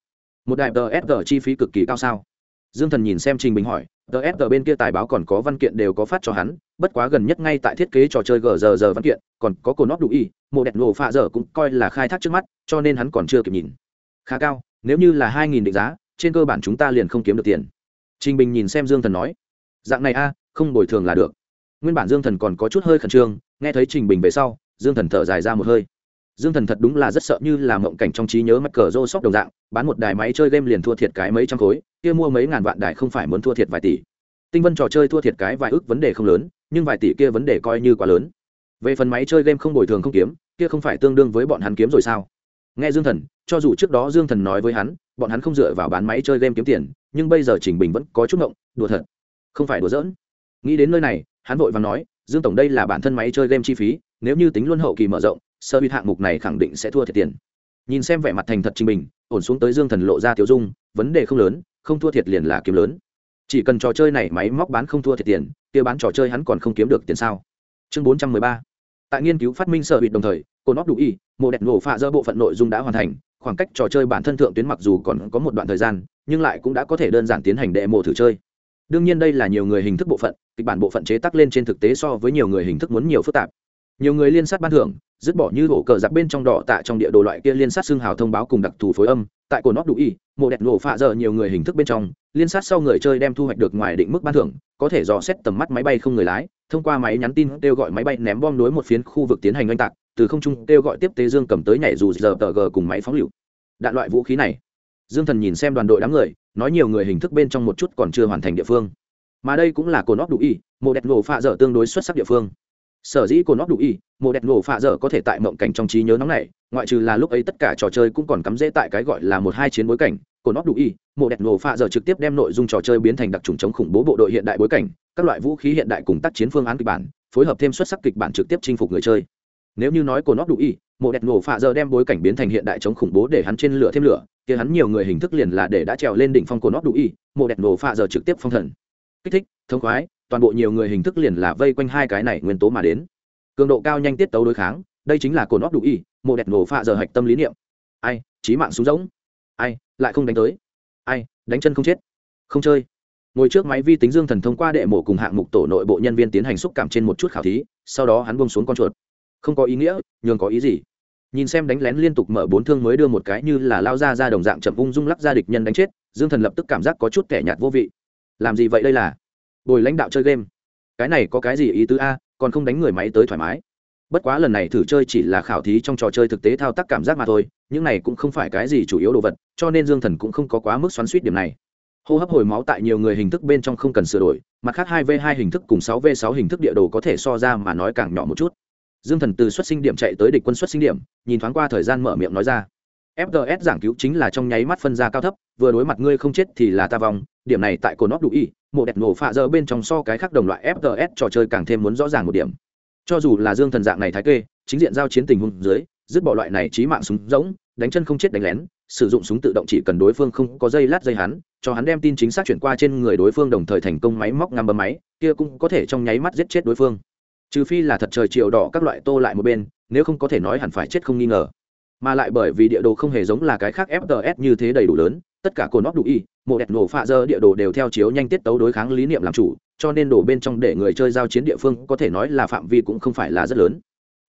Một đài tờ ép tờ chi phí cực kỳ cao sao? Dương thần nhìn xem trình bình hỏi, tờ ép tờ bên kia tài báo còn có văn kiện đều có phát cho hắn bất quá gần nhất ngay tại thiết kế trò chơi gờ giờ giờ văn kiện, còn có cồn nóc đủ y, mộ đẹp nổ phạ giờ cũng coi là khai thác trước mắt, cho nên hắn còn chưa kịp nhìn. Khá cao, nếu như là hai nghìn định giá, trên cơ bản chúng ta liền không kiếm được tiền. Trình bình nhìn xem dương thần nói, dạng này a, không bồi thường là được. Nguyên bản dương thần còn có chút hơi khẩn trương, nghe thấy trình bình về sau, dương thần thở dài ra một hơi. Dương thần thật đúng là rất sợ như là mộng cảnh trong trí nhớ mắc cờ rô sóc đồng dạng, bán một đài máy chơi game liền thua thiệt cái mấy trăm khối, kia mua mấy ngàn vạn đài không phải muốn thua thiệt vài tỷ. Tinh vân trò chơi thua thiệt cái vài ước vấn đề không lớn nhưng vài tỷ kia vấn đề coi như quá lớn. Về phần máy chơi game không bồi thường không kiếm, kia không phải tương đương với bọn hắn kiếm rồi sao? Nghe dương thần, cho dù trước đó dương thần nói với hắn, bọn hắn không dựa vào bán máy chơi game kiếm tiền, nhưng bây giờ trình bình vẫn có chút ngộng, đùa thật. Không phải đùa giỡn. Nghĩ đến nơi này, hắn vội và nói, dương tổng đây là bản thân máy chơi game chi phí, nếu như tính luôn hậu kỳ mở rộng, sơ bị hạng mục này khẳng định sẽ thua thiệt tiền. Nhìn xem vẻ mặt thành thật trình bình, ổn xuống tới dương thần lộ ra tiêu dung, vấn đề không lớn, không thua thiệt liền là kiếm lớn. Chỉ cần trò chơi này máy móc bán không thua thiệt tiền kia bán trò chơi hắn còn không kiếm được tiền sao? Chương bốn trăm mười ba. Tại nghiên cứu phát minh sở hữu đồng thời cô nóc đủ y, mộ đẹp nổ phạ dơ bộ phận nội dung đã hoàn thành, khoảng cách trò chơi bản thân thượng tuyến mặc dù còn có một đoạn thời gian, nhưng lại cũng đã có thể đơn giản tiến hành đệ mộ thử chơi. Đương nhiên đây là nhiều người hình thức bộ phận, kịch bản bộ phận chế tác lên trên thực tế so với nhiều người hình thức muốn nhiều phức tạp nhiều người liên sát ban thưởng, dứt bỏ như hổ cờ giặc bên trong đỏ tạ trong địa đồ loại kia liên sát xương hào thông báo cùng đặc thù phối âm, tại cổ nóc đủ y, mộ đẹp nổ phạ giờ nhiều người hình thức bên trong, liên sát sau người chơi đem thu hoạch được ngoài định mức ban thưởng, có thể dò xét tầm mắt máy bay không người lái, thông qua máy nhắn tin kêu gọi máy bay ném bom đối một phiến khu vực tiến hành oanh tạc, từ không trung kêu gọi tiếp tế dương cầm tới nhảy dù giờ tờ g cùng máy phóng lựu. Đạn loại vũ khí này, dương thần nhìn xem đoàn đội đám người, nói nhiều người hình thức bên trong một chút còn chưa hoàn thành địa phương. Mà đây cũng là cồn óc đủ y, mộ đẹp nổ phạ dở tương đối xuất sắc địa phương sở dĩ cồn óc đủ y mộ đẹp nổ phạ dở có thể tại mộng cảnh trong trí nhớ nóng này, ngoại trừ là lúc ấy tất cả trò chơi cũng còn cắm rễ tại cái gọi là một hai chiến bối cảnh cồn óc đủ y mộ đẹp nổ phạ dở trực tiếp đem nội dung trò chơi biến thành đặc trùng chống khủng bố bộ đội hiện đại bối cảnh, các loại vũ khí hiện đại cùng tác chiến phương án kịch bản, phối hợp thêm xuất sắc kịch bản trực tiếp chinh phục người chơi. Nếu như nói cồn óc đủ y mộ đẹp nổ phạ dở đem bối cảnh biến thành hiện đại chống khủng bố để hắn trên lửa thêm lửa, kia hắn nhiều người hình thức liền là để đã trèo lên đỉnh phong cồn óc đủ y mộ đẹp nổ phạ dở trực tiếp phong thần. Kích thích, thông khoái toàn bộ nhiều người hình thức liền là vây quanh hai cái này nguyên tố mà đến. Cường độ cao nhanh tiết tấu đối kháng, đây chính là cồn óc đủ y, mộ đẹp nổ phạ giờ hạch tâm lý niệm. Ai trí mạng xuống giống. Ai, lại không đánh tới. Ai, đánh chân không chết. Không chơi. Ngồi trước máy vi tính dương thần thông qua đệ mổ cùng hạng mục tổ nội bộ nhân viên tiến hành xúc cảm trên một chút khảo thí, sau đó hắn bông xuống con chuột. Không có ý nghĩa, nhường có ý gì? Nhìn xem đánh lén liên tục mở bốn thương mới đưa một cái như là lao ra ra đồng dạng chậm ung dung lắc ra địch nhân đánh chết, dương thần lập tức cảm giác có chút kẻ nhạt vô vị. Làm gì vậy đây là? Bồi lãnh đạo chơi game. Cái này có cái gì ý tứ a? Còn không đánh người máy tới thoải mái. Bất quá lần này thử chơi chỉ là khảo thí trong trò chơi thực tế thao tác cảm giác mà thôi những này cũng không phải cái gì chủ yếu đồ vật cho nên dương thần cũng không có quá mức xoắn suýt điểm này. Hô hấp hồi máu tại nhiều người hình thức bên trong không cần sửa đổi mặt khác hai v hai hình thức cùng sáu v sáu hình thức địa đồ có thể so ra mà nói càng nhỏ một chút. Dương thần từ xuất sinh điểm chạy tới địch quân xuất sinh điểm nhìn thoáng qua thời gian mở miệng nói ra. Fts giảng cứu chính là trong nháy mắt phân ra cao thấp vừa đối mặt ngươi không chết thì là ta vòng, điểm này tại cổ nóc đủ y mộ đẹp nổ phạ giờ bên trong so cái khác đồng loại fts trò chơi càng thêm muốn rõ ràng một điểm. Cho dù là dương thần dạng này thái kê, chính diện giao chiến tình huống dưới, dứt bỏ loại này trí mạng súng rỗng, đánh chân không chết đánh lén, sử dụng súng tự động chỉ cần đối phương không có dây lát dây hắn, cho hắn đem tin chính xác chuyển qua trên người đối phương đồng thời thành công máy móc ngắm bấm máy, kia cũng có thể trong nháy mắt giết chết đối phương. Trừ phi là thật trời chiều đỏ các loại tô lại một bên, nếu không có thể nói hẳn phải chết không nghi ngờ. Mà lại bởi vì địa đồ không hề giống là cái khác fts như thế đầy đủ lớn tất cả cồn óc đủ y, mộ đẹp nổ phạ dơ địa đồ đều theo chiếu nhanh tiết tấu đối kháng lý niệm làm chủ, cho nên đổ bên trong để người chơi giao chiến địa phương có thể nói là phạm vi cũng không phải là rất lớn.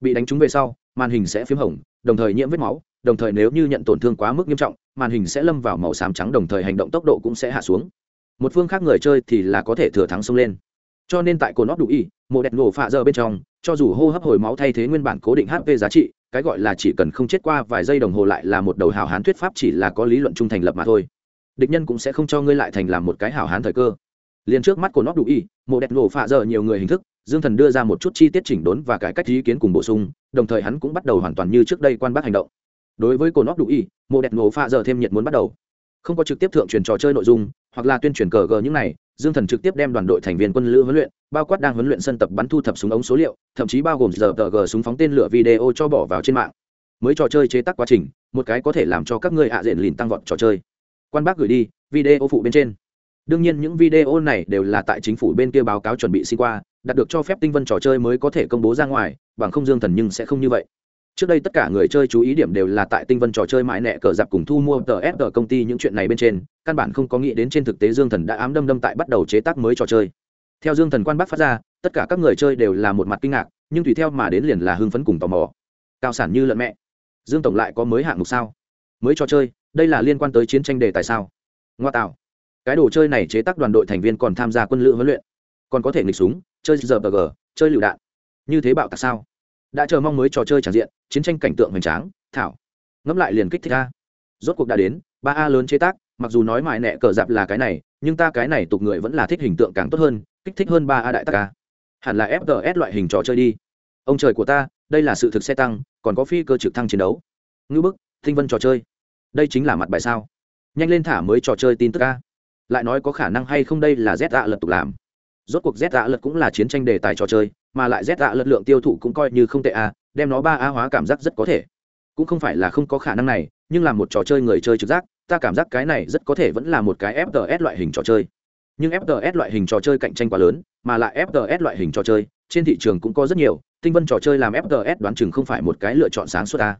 Bị đánh trúng về sau, màn hình sẽ p h í m hồng, đồng thời nhiễm vết máu, đồng thời nếu như nhận tổn thương quá mức nghiêm trọng, màn hình sẽ lâm vào màu xám trắng đồng thời hành động tốc độ cũng sẽ hạ xuống. Một phương khác người chơi thì là có thể thừa thắng xông lên. Cho nên tại cồn óc đủ y, mộ đẹp nổ phạ giờ bên trong, cho dù hô hấp hồi máu thay thế nguyên bản cố định hp giá trị cái gọi là chỉ cần không chết qua vài giây đồng hồ lại là một đầu hảo hán thuyết pháp chỉ là có lý luận trung thành lập mà thôi. Địch nhân cũng sẽ không cho ngươi lại thành làm một cái hảo hán thời cơ. Liền trước mắt của nó đủ y, mộ đẹp nổ phạ giờ nhiều người hình thức, dương thần đưa ra một chút chi tiết chỉnh đốn và cải cách ý kiến cùng bổ sung, đồng thời hắn cũng bắt đầu hoàn toàn như trước đây quan bác hành động. Đối với cổ nóc đủ y, mộ đẹp nổ phạ giờ thêm nhiệt muốn bắt đầu. Không có trực tiếp thượng truyền trò chơi nội dung, hoặc là tuyên truyền cờ gờ những này dương thần trực tiếp đem đoàn đội thành viên quân lữ huấn luyện, bao quát đang huấn luyện sân tập bắn thu thập súng ống số liệu, thậm chí bao gồm giờ tờ g súng phóng tên lửa video cho bỏ vào trên mạng. Mới trò chơi chế tác quá trình, một cái có thể làm cho các người hạ diện lìn tăng vọt trò chơi. Quan bác gửi đi, video phụ bên trên. Đương nhiên những video này đều là tại chính phủ bên kia báo cáo chuẩn bị xin qua, đạt được cho phép tinh vân trò chơi mới có thể công bố ra ngoài, bằng không dương thần nhưng sẽ không như vậy trước đây tất cả người chơi chú ý điểm đều là tại tinh vân trò chơi mãi nẹ cờ dạp cùng thu mua tờ ép tờ công ty những chuyện này bên trên, căn bản không có nghĩ đến trên thực tế dương thần đã ám đâm đâm tại bắt đầu chế tác mới trò chơi. Theo dương thần quan bắc phát ra, tất cả các người chơi đều là một mặt kinh ngạc, nhưng tùy theo mà đến liền là hưng phấn cùng tò mò. Cao sản như lợn mẹ. Dương tổng lại có mới hạng mục sao? Mới trò chơi, đây là liên quan tới chiến tranh đề tại sao? Ngoa tạo. Cái đồ chơi này chế tác đoàn đội thành viên còn tham gia quân lữ huấn luyện. Còn có thể nghịch súng, chơi giờ bờ gờ chơi lựu đạn. Như thế bạo tạc sao? Đã chờ mong mới trò chơi tràn diện, chiến tranh cảnh tượng hoành tráng, thảo. Ngẫm lại liền kích thích a. Rốt cuộc đã đến, ba a lớn chế tác, mặc dù nói mại nẹ cờ dạp là cái này, nhưng ta cái này tục người vẫn là thích hình tượng càng tốt hơn, kích thích hơn ba a đại tác a. Hẳn là fts loại hình trò chơi đi. Ông trời của ta, đây là sự thực xe tăng, còn có phi cơ trực thăng chiến đấu. Ngữ bức, thinh vân trò chơi. Đây chính là mặt bài sao. Nhanh lên thả mới trò chơi tin tức a. Lại nói có khả năng hay không đây là z ạ lật tục làm rốt cuộc z dạ lật cũng là chiến tranh đề tài trò chơi, mà lại z dạ lật lượng tiêu thụ cũng coi như không tệ a đem nó ba a hóa cảm giác rất có thể. Cũng không phải là không có khả năng này, nhưng là một trò chơi người chơi trực giác, ta cảm giác cái này rất có thể vẫn là một cái fts loại hình trò chơi. Nhưng fts loại hình trò chơi cạnh tranh quá lớn, mà lại fts loại hình trò chơi, trên thị trường cũng có rất nhiều, tinh vân trò chơi làm fts đoán chừng không phải một cái lựa chọn sáng suốt a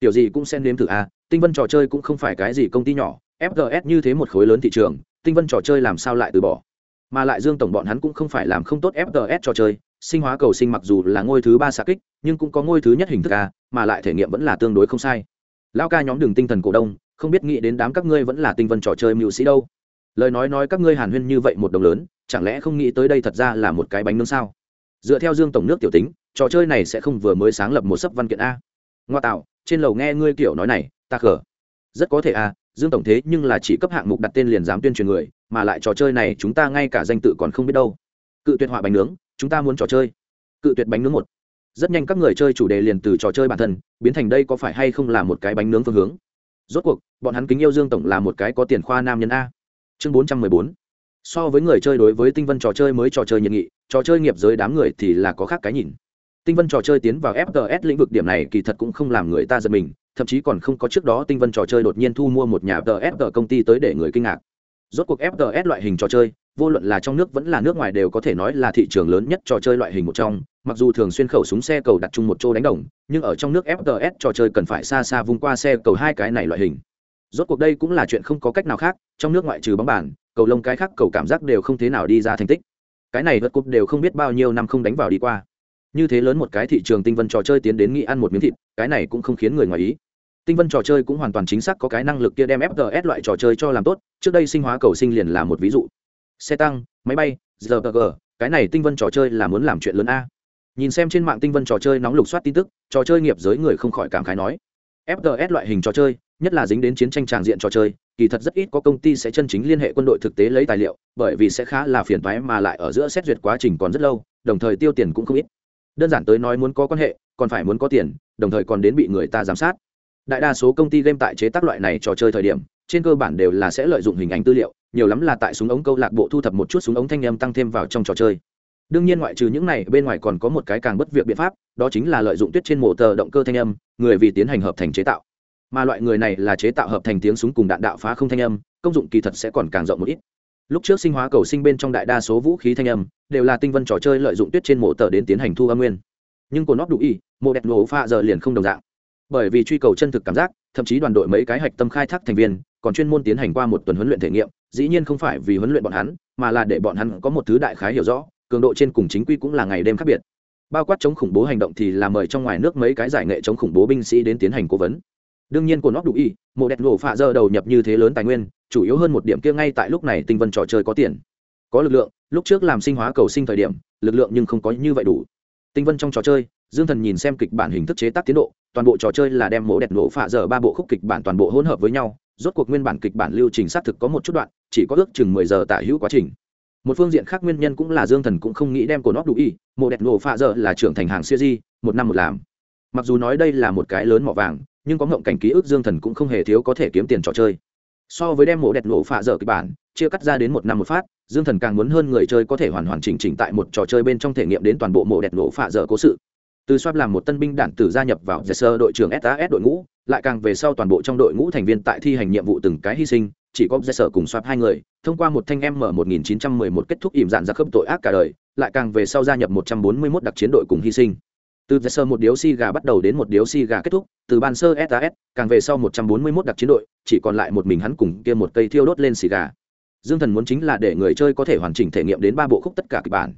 tiểu gì cũng xem nếm thử a tinh vân trò chơi cũng không phải cái gì công ty nhỏ fts như thế một khối lớn thị trường, tinh vân trò chơi làm sao lại từ bỏ? Mà lại dương tổng bọn hắn cũng không phải làm không tốt fts trò chơi, sinh hóa cầu sinh mặc dù là ngôi thứ ba xạ kích, nhưng cũng có ngôi thứ nhất hình thức a mà lại thể nghiệm vẫn là tương đối không sai. Lao ca nhóm đường tinh thần cổ đông, không biết nghĩ đến đám các ngươi vẫn là tinh vân trò chơi mưu sĩ đâu. Lời nói nói các ngươi hàn huyên như vậy một đồng lớn, chẳng lẽ không nghĩ tới đây thật ra là một cái bánh nướng sao? Dựa theo dương tổng nước tiểu tính, trò chơi này sẽ không vừa mới sáng lập một sấp văn kiện a. Ngoa tạo, trên lầu nghe ngươi kiểu nói này, ta khở rất có thể a dương tổng thế nhưng là chỉ cấp hạng mục đặt tên liền dám tuyên truyền người, mà lại trò chơi này chúng ta ngay cả danh tự còn không biết đâu. Cự tuyệt họa bánh nướng, chúng ta muốn trò chơi. Cự tuyệt bánh nướng một. Rất nhanh các người chơi chủ đề liền từ trò chơi bản thân, biến thành đây có phải hay không là một cái bánh nướng phương hướng. Rốt cuộc, bọn hắn kính yêu dương tổng là một cái có tiền khoa nam nhân a. Chương bốn trăm mười bốn. So với người chơi đối với tinh vân trò chơi mới trò chơi nhiệt nghị, trò chơi nghiệp giới đám người thì là có khác cái nhìn. Tinh vân trò chơi tiến vào fts lĩnh vực điểm này kỳ thật cũng không làm người ta giật mình thậm chí còn không có trước đó tinh vân trò chơi đột nhiên thu mua một nhà fts công ty tới để người kinh ngạc. Rốt cuộc fts loại hình trò chơi, vô luận là trong nước vẫn là nước ngoài đều có thể nói là thị trường lớn nhất trò chơi loại hình một trong. Mặc dù thường xuyên khẩu súng xe cầu đặt chung một chỗ đánh đồng, nhưng ở trong nước fts trò chơi cần phải xa xa vung qua xe cầu hai cái này loại hình. Rốt cuộc đây cũng là chuyện không có cách nào khác, trong nước ngoại trừ bóng bàn, cầu lông cái khác cầu cảm giác đều không thế nào đi ra thành tích. Cái này vượt cúp đều không biết bao nhiêu năm không đánh vào đi qua. Như thế lớn một cái thị trường tinh vân trò chơi tiến đến nghị ăn một miếng thịt, cái này cũng không khiến người ngoài ý tinh vân trò chơi cũng hoàn toàn chính xác có cái năng lực kia đem fts loại trò chơi cho làm tốt, trước đây sinh hóa cầu sinh liền là một ví dụ. Xe tăng, máy bay rpg cái này tinh vân trò chơi là muốn làm chuyện lớn a. Nhìn xem trên mạng tinh vân trò chơi nóng lục soát tin tức, trò chơi nghiệp giới người không khỏi cảm khái nói. Fts loại hình trò chơi, nhất là dính đến chiến tranh tràng diện trò chơi, kỳ thật rất ít có công ty sẽ chân chính liên hệ quân đội thực tế lấy tài liệu, bởi vì sẽ khá là phiền toái mà lại ở giữa xét duyệt quá trình còn rất lâu, đồng thời tiêu tiền cũng không ít. Đơn giản tới nói muốn có quan hệ, còn phải muốn có tiền, đồng thời còn đến bị người ta giám sát đại đa số công ty game tại chế tác loại này trò chơi thời điểm, trên cơ bản đều là sẽ lợi dụng hình ảnh tư liệu, nhiều lắm là tại súng ống câu lạc bộ thu thập một chút súng ống thanh âm tăng thêm vào trong trò chơi. Đương nhiên ngoại trừ những này, bên ngoài còn có một cái càng bất việc biện pháp, đó chính là lợi dụng tuyết trên mổ tờ động cơ thanh âm, người vì tiến hành hợp thành chế tạo. Mà loại người này là chế tạo hợp thành tiếng súng cùng đạn đạo phá không thanh âm, công dụng kỳ thật sẽ còn càng rộng một ít. Lúc trước sinh hóa cầu sinh bên trong đại đa số vũ khí thanh âm, đều là tinh vân trò chơi lợi dụng tuyết trên mổ tờ đến tiến hành thu âm nguyên. Nhưng của nó đủ y mô đẹp nổ pha giờ liền không đồng dạng bởi vì truy cầu chân thực cảm giác, thậm chí đoàn đội mấy cái hạch tâm khai thác thành viên, còn chuyên môn tiến hành qua một tuần huấn luyện thể nghiệm, dĩ nhiên không phải vì huấn luyện bọn hắn, mà là để bọn hắn có một thứ đại khái hiểu rõ, cường độ trên cùng chính quy cũng là ngày đêm khác biệt. Bao quát chống khủng bố hành động thì là mời trong ngoài nước mấy cái giải nghệ chống khủng bố binh sĩ đến tiến hành cố vấn. Đương nhiên của nó đủ y, mộ đẹp nổ phạ giờ đầu nhập như thế lớn tài nguyên, chủ yếu hơn một điểm kia ngay tại lúc này tinh vân trò chơi có tiền. Có lực lượng, lúc trước làm sinh hóa cầu sinh thời điểm, lực lượng nhưng không có như vậy đủ. Tinh vân trong trò chơi dương thần nhìn xem kịch bản hình thức chế tác tiến độ, toàn bộ trò chơi là đem mộ đẹp nổ phạ giờ ba bộ khúc kịch bản toàn bộ hỗn hợp với nhau, rốt cuộc nguyên bản kịch bản lưu trình xác thực có một chút đoạn, chỉ có ước chừng mười giờ tả hữu quá trình. Một phương diện khác nguyên nhân cũng là dương thần cũng không nghĩ đem cổ nóc đủ y mộ đẹp nổ phạ giờ là trưởng thành hàng siêu di một năm một làm. Mặc dù nói đây là một cái lớn mỏ vàng, nhưng có ngộng cảnh ký ức dương thần cũng không hề thiếu có thể kiếm tiền trò chơi. So với đem mộ đẹp nổ phạ dở kịch bản, chia cắt ra đến một năm một phát, dương thần càng muốn hơn người chơi có thể hoàn hoàn chỉnh chỉnh tại một trò chơi bên trong thể nghiệm đến toàn bộ mộ đẹp nổ phạ dở cố sự từ soát làm một tân binh đản tử gia nhập vào giải sơ đội trưởng sas đội ngũ, lại càng về sau toàn bộ trong đội ngũ thành viên tại thi hành nhiệm vụ từng cái hy sinh, chỉ có giải sở cùng soát hai người, thông qua một thanh m một nghìn chín trăm mười một kết thúc ỉm dạn ra khớp tội ác cả đời, lại càng về sau gia nhập một trăm bốn mươi mốt đặc chiến đội cùng hy sinh. Từ giải sơ một điếu si gà bắt đầu đến một điếu si gà kết thúc, từ ban sơ sas càng về sau một trăm bốn mươi mốt đặc chiến đội, chỉ còn lại một mình hắn cùng kia một cây thiêu đốt lên xì gà. Dương thần muốn chính là để người chơi có thể hoàn chỉnh thể nghiệm đến ba bộ khúc tất cả kịch bản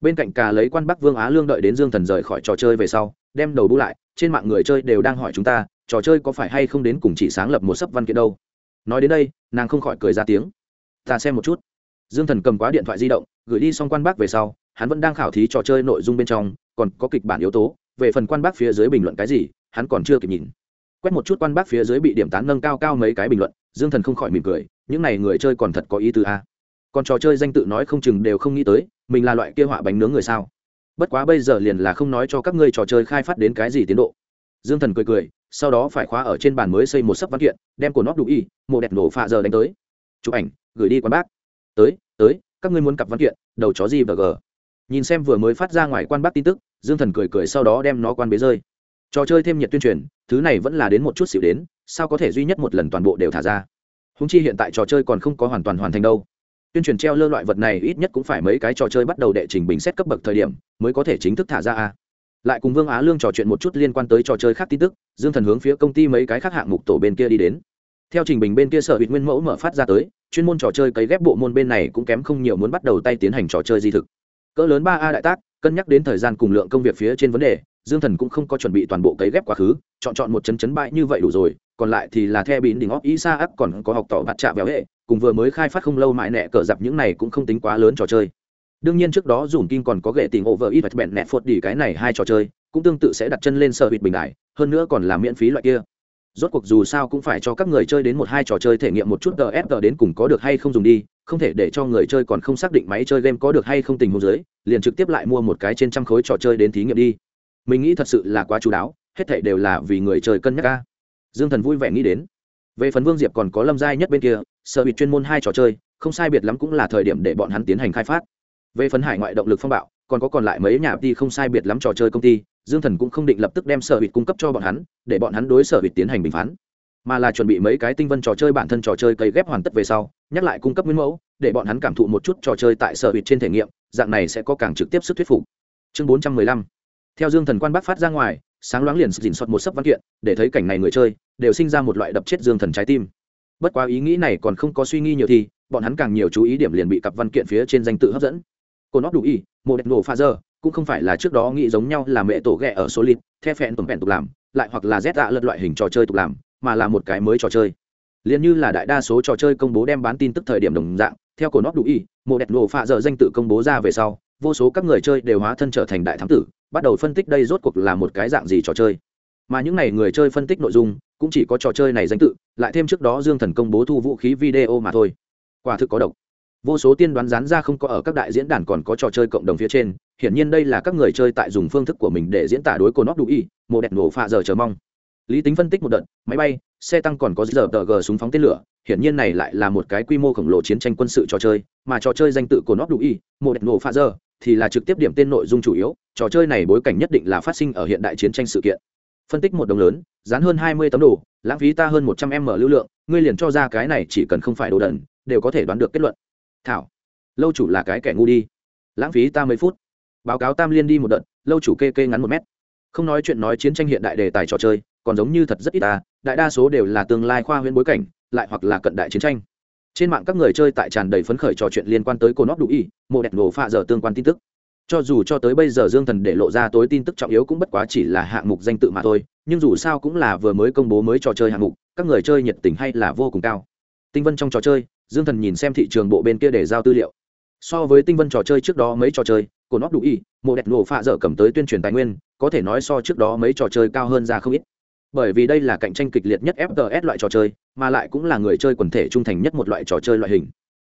bên cạnh cà lấy quan bắc vương á lương đợi đến dương thần rời khỏi trò chơi về sau, đem đầu bũ lại, trên mạng người chơi đều đang hỏi chúng ta, trò chơi có phải hay không đến cùng chỉ sáng lập một sấp văn kiện đâu. Nói đến đây, nàng không khỏi cười ra tiếng. Ta xem một chút. Dương thần cầm quá điện thoại di động, gửi đi xong quan bắc về sau, hắn vẫn đang khảo thí trò chơi nội dung bên trong, còn có kịch bản yếu tố, về phần quan bác phía dưới bình luận cái gì, hắn còn chưa kịp nhìn. Quét một chút quan bác phía dưới bị điểm tán nâng cao cao mấy cái bình luận, dương thần không khỏi mỉm cười, những n à y người chơi còn thật có ý tứ a. Còn trò chơi danh tự nói không chừng đều không nghĩ tới mình là loại kia họa bánh nướng người sao? Bất quá bây giờ liền là không nói cho các ngươi trò chơi khai phát đến cái gì tiến độ. Dương thần cười cười, sau đó phải khóa ở trên bàn mới xây một sấp văn kiện, đem cổ nóc đủ y, mộ đẹp nổ phạ giờ đánh tới. Chụp ảnh, gửi đi quan bác. Tới tới, các ngươi muốn cặp văn kiện, đầu chó gì và g nhìn xem vừa mới phát ra ngoài quan bác tin tức, dương thần cười cười sau đó đem nó quan bế rơi. Trò chơi thêm nhiệt tuyên truyền, thứ này vẫn là đến một chút xịu đến, sao có thể duy nhất một lần toàn bộ đều thả ra? Húng chi hiện tại trò chơi còn không có hoàn toàn hoàn thành đâu tuyên truyền treo lơ loại vật này ít nhất cũng phải mấy cái trò chơi bắt đầu đệ trình bình xét cấp bậc thời điểm mới có thể chính thức thả ra a. Lại cùng vương á lương trò chuyện một chút liên quan tới trò chơi khác tin tức, dương thần hướng phía công ty mấy cái khác hạng mục tổ bên kia đi đến. Theo trình bình bên kia sở hữu nguyên mẫu mở phát ra tới, chuyên môn trò chơi cấy ghép bộ môn bên này cũng kém không nhiều muốn bắt đầu tay tiến hành trò chơi di thực. Cỡ lớn ba a đại tác, cân nhắc đến thời gian cùng lượng công việc phía trên vấn đề, dương thần cũng không có chuẩn bị toàn bộ cấy ghép quá khứ, chọn chọn một chấn chấn bại như vậy đủ rồi, còn lại thì là the bín đỉnh óc xa ấp còn có học tỏ mặt trạ véo hệ cùng vừa mới khai phát không lâu mãi nẹ cờ dập những này cũng không tính quá lớn trò chơi. Đương nhiên trước đó dùm kim còn có ghệ tình vợ ít bẹn nẹt phốt đi cái này hai trò chơi, cũng tương tự sẽ đặt chân lên sở hụt bình đại, hơn nữa còn là miễn phí loại kia. Rốt cuộc dù sao cũng phải cho các người chơi đến một hai trò chơi thể nghiệm một chút dsg đến cùng có được hay không dùng đi, không thể để cho người chơi còn không xác định máy chơi game có được hay không tình huống dưới, liền trực tiếp lại mua một cái trên trăm khối trò chơi đến thí nghiệm đi. Mình nghĩ thật sự là quá chú đáo, hết thảy đều là vì người chơi cân nhắc ca dương thần vui vẻ nghĩ đến về phần vương diệp còn có lâm giai nhất bên kia sở bị chuyên môn hai trò chơi, không sai biệt lắm cũng là thời điểm để bọn hắn tiến hành khai phát. Về phần hải ngoại động lực phong bạo, còn có còn lại mấy nhà đi không sai biệt lắm trò chơi công ty, dương thần cũng không định lập tức đem sở bị cung cấp cho bọn hắn, để bọn hắn đối sở bị tiến hành bình phán. Mà là chuẩn bị mấy cái tinh vân trò chơi bản thân trò chơi cấy ghép hoàn tất về sau, nhắc lại cung cấp nguyên mẫu, để bọn hắn cảm thụ một chút trò chơi tại sở hữu trên thể nghiệm, dạng này sẽ có càng trực tiếp sức thuyết phục. Chương bốn trăm mười lăm. Theo dương thần quan bắc phát ra ngoài sáng loáng liền dình xót một sấp văn kiện, để thấy cảnh này người chơi đều sinh ra một loại đập chết dương thần trái tim. Bất quá ý nghĩ này còn không có suy nghĩ nhiều thì, bọn hắn càng nhiều chú ý điểm liền bị cặp văn kiện phía trên danh tự hấp dẫn. Cô nó đủ ý, một đẹp nổ pha giờ, cũng không phải là trước đó nghĩ giống nhau là mẹ tổ ghẹ ở số lít the phẹn tổng phẹn tục làm, lại hoặc là z dạ lật loại hình trò chơi tục làm, mà là một cái mới trò chơi. Liền như là đại đa số trò chơi công bố đem bán tin tức thời điểm đồng dạng, theo cổ nóc đủ ý, một đẹp nổ pha giờ danh tự công bố ra về sau, vô số các người chơi đều hóa thân trở thành đại thám tử bắt đầu phân tích đây rốt cuộc là một cái dạng gì trò chơi. Mà những n à y người chơi phân tích nội dung, cũng chỉ có trò chơi này danh tự, lại thêm trước đó dương thần công bố thu vũ khí video mà thôi. Quả thực có độc. Vô số tiên đoán rán ra không có ở các đại diễn đàn còn có trò chơi cộng đồng phía trên, hiển nhiên đây là các người chơi tại dùng phương thức của mình để diễn tả đối cô nóc đủ y mộ đẹp nổ phạ giờ chờ mong. Lý tính phân tích một đợt, máy bay, xe tăng còn có giờ tờ g súng phóng tên lửa, hiển nhiên này lại là một cái quy mô khổng lồ chiến tranh quân sự trò chơi, mà trò chơi danh tự của nó đủ y mộ đẹp nổ pha giờ thì là trực tiếp điểm tên nội dung chủ yếu, trò chơi này bối cảnh nhất định là phát sinh ở hiện đại chiến tranh sự kiện. Phân tích một đồng lớn, dán hơn hai mươi tấm đồ, lãng phí ta hơn một trăm m lưu lượng, ngươi liền cho ra cái này chỉ cần không phải đồ đần, đều có thể đoán được kết luận. Thảo, lâu chủ là cái kẻ ngu đi. Lãng phí ta mấy phút. Báo cáo tam liên đi một đợt, lâu chủ kê kê ngắn một mét. Không nói chuyện nói chiến tranh hiện đại đề tài trò chơi, còn giống như thật rất ít ta, đại đa số đều là tương lai khoa huyễn bối cảnh, lại hoặc là cận đại chiến tranh trên mạng các người chơi tại tràn đầy phấn khởi trò chuyện liên quan tới cô nóc đủ y mộ đẹp nổ pha giờ tương quan tin tức. Cho dù cho tới bây giờ dương thần để lộ ra tối tin tức trọng yếu cũng bất quá chỉ là hạng mục danh tự mà thôi, nhưng dù sao cũng là vừa mới công bố mới trò chơi hạng mục, các người chơi nhiệt tình hay là vô cùng cao. Tinh vân trong trò chơi, dương thần nhìn xem thị trường bộ bên kia để giao tư liệu. So với tinh vân trò chơi trước đó mấy trò chơi của nó đủ ý mộ đẹp nổ phạ dở cầm tới tuyên truyền tài nguyên, có thể nói so trước đó mấy trò chơi cao hơn ra không ít bởi vì đây là cạnh tranh kịch liệt nhất fts loại trò chơi, mà lại cũng là người chơi quần thể trung thành nhất một loại trò chơi loại hình.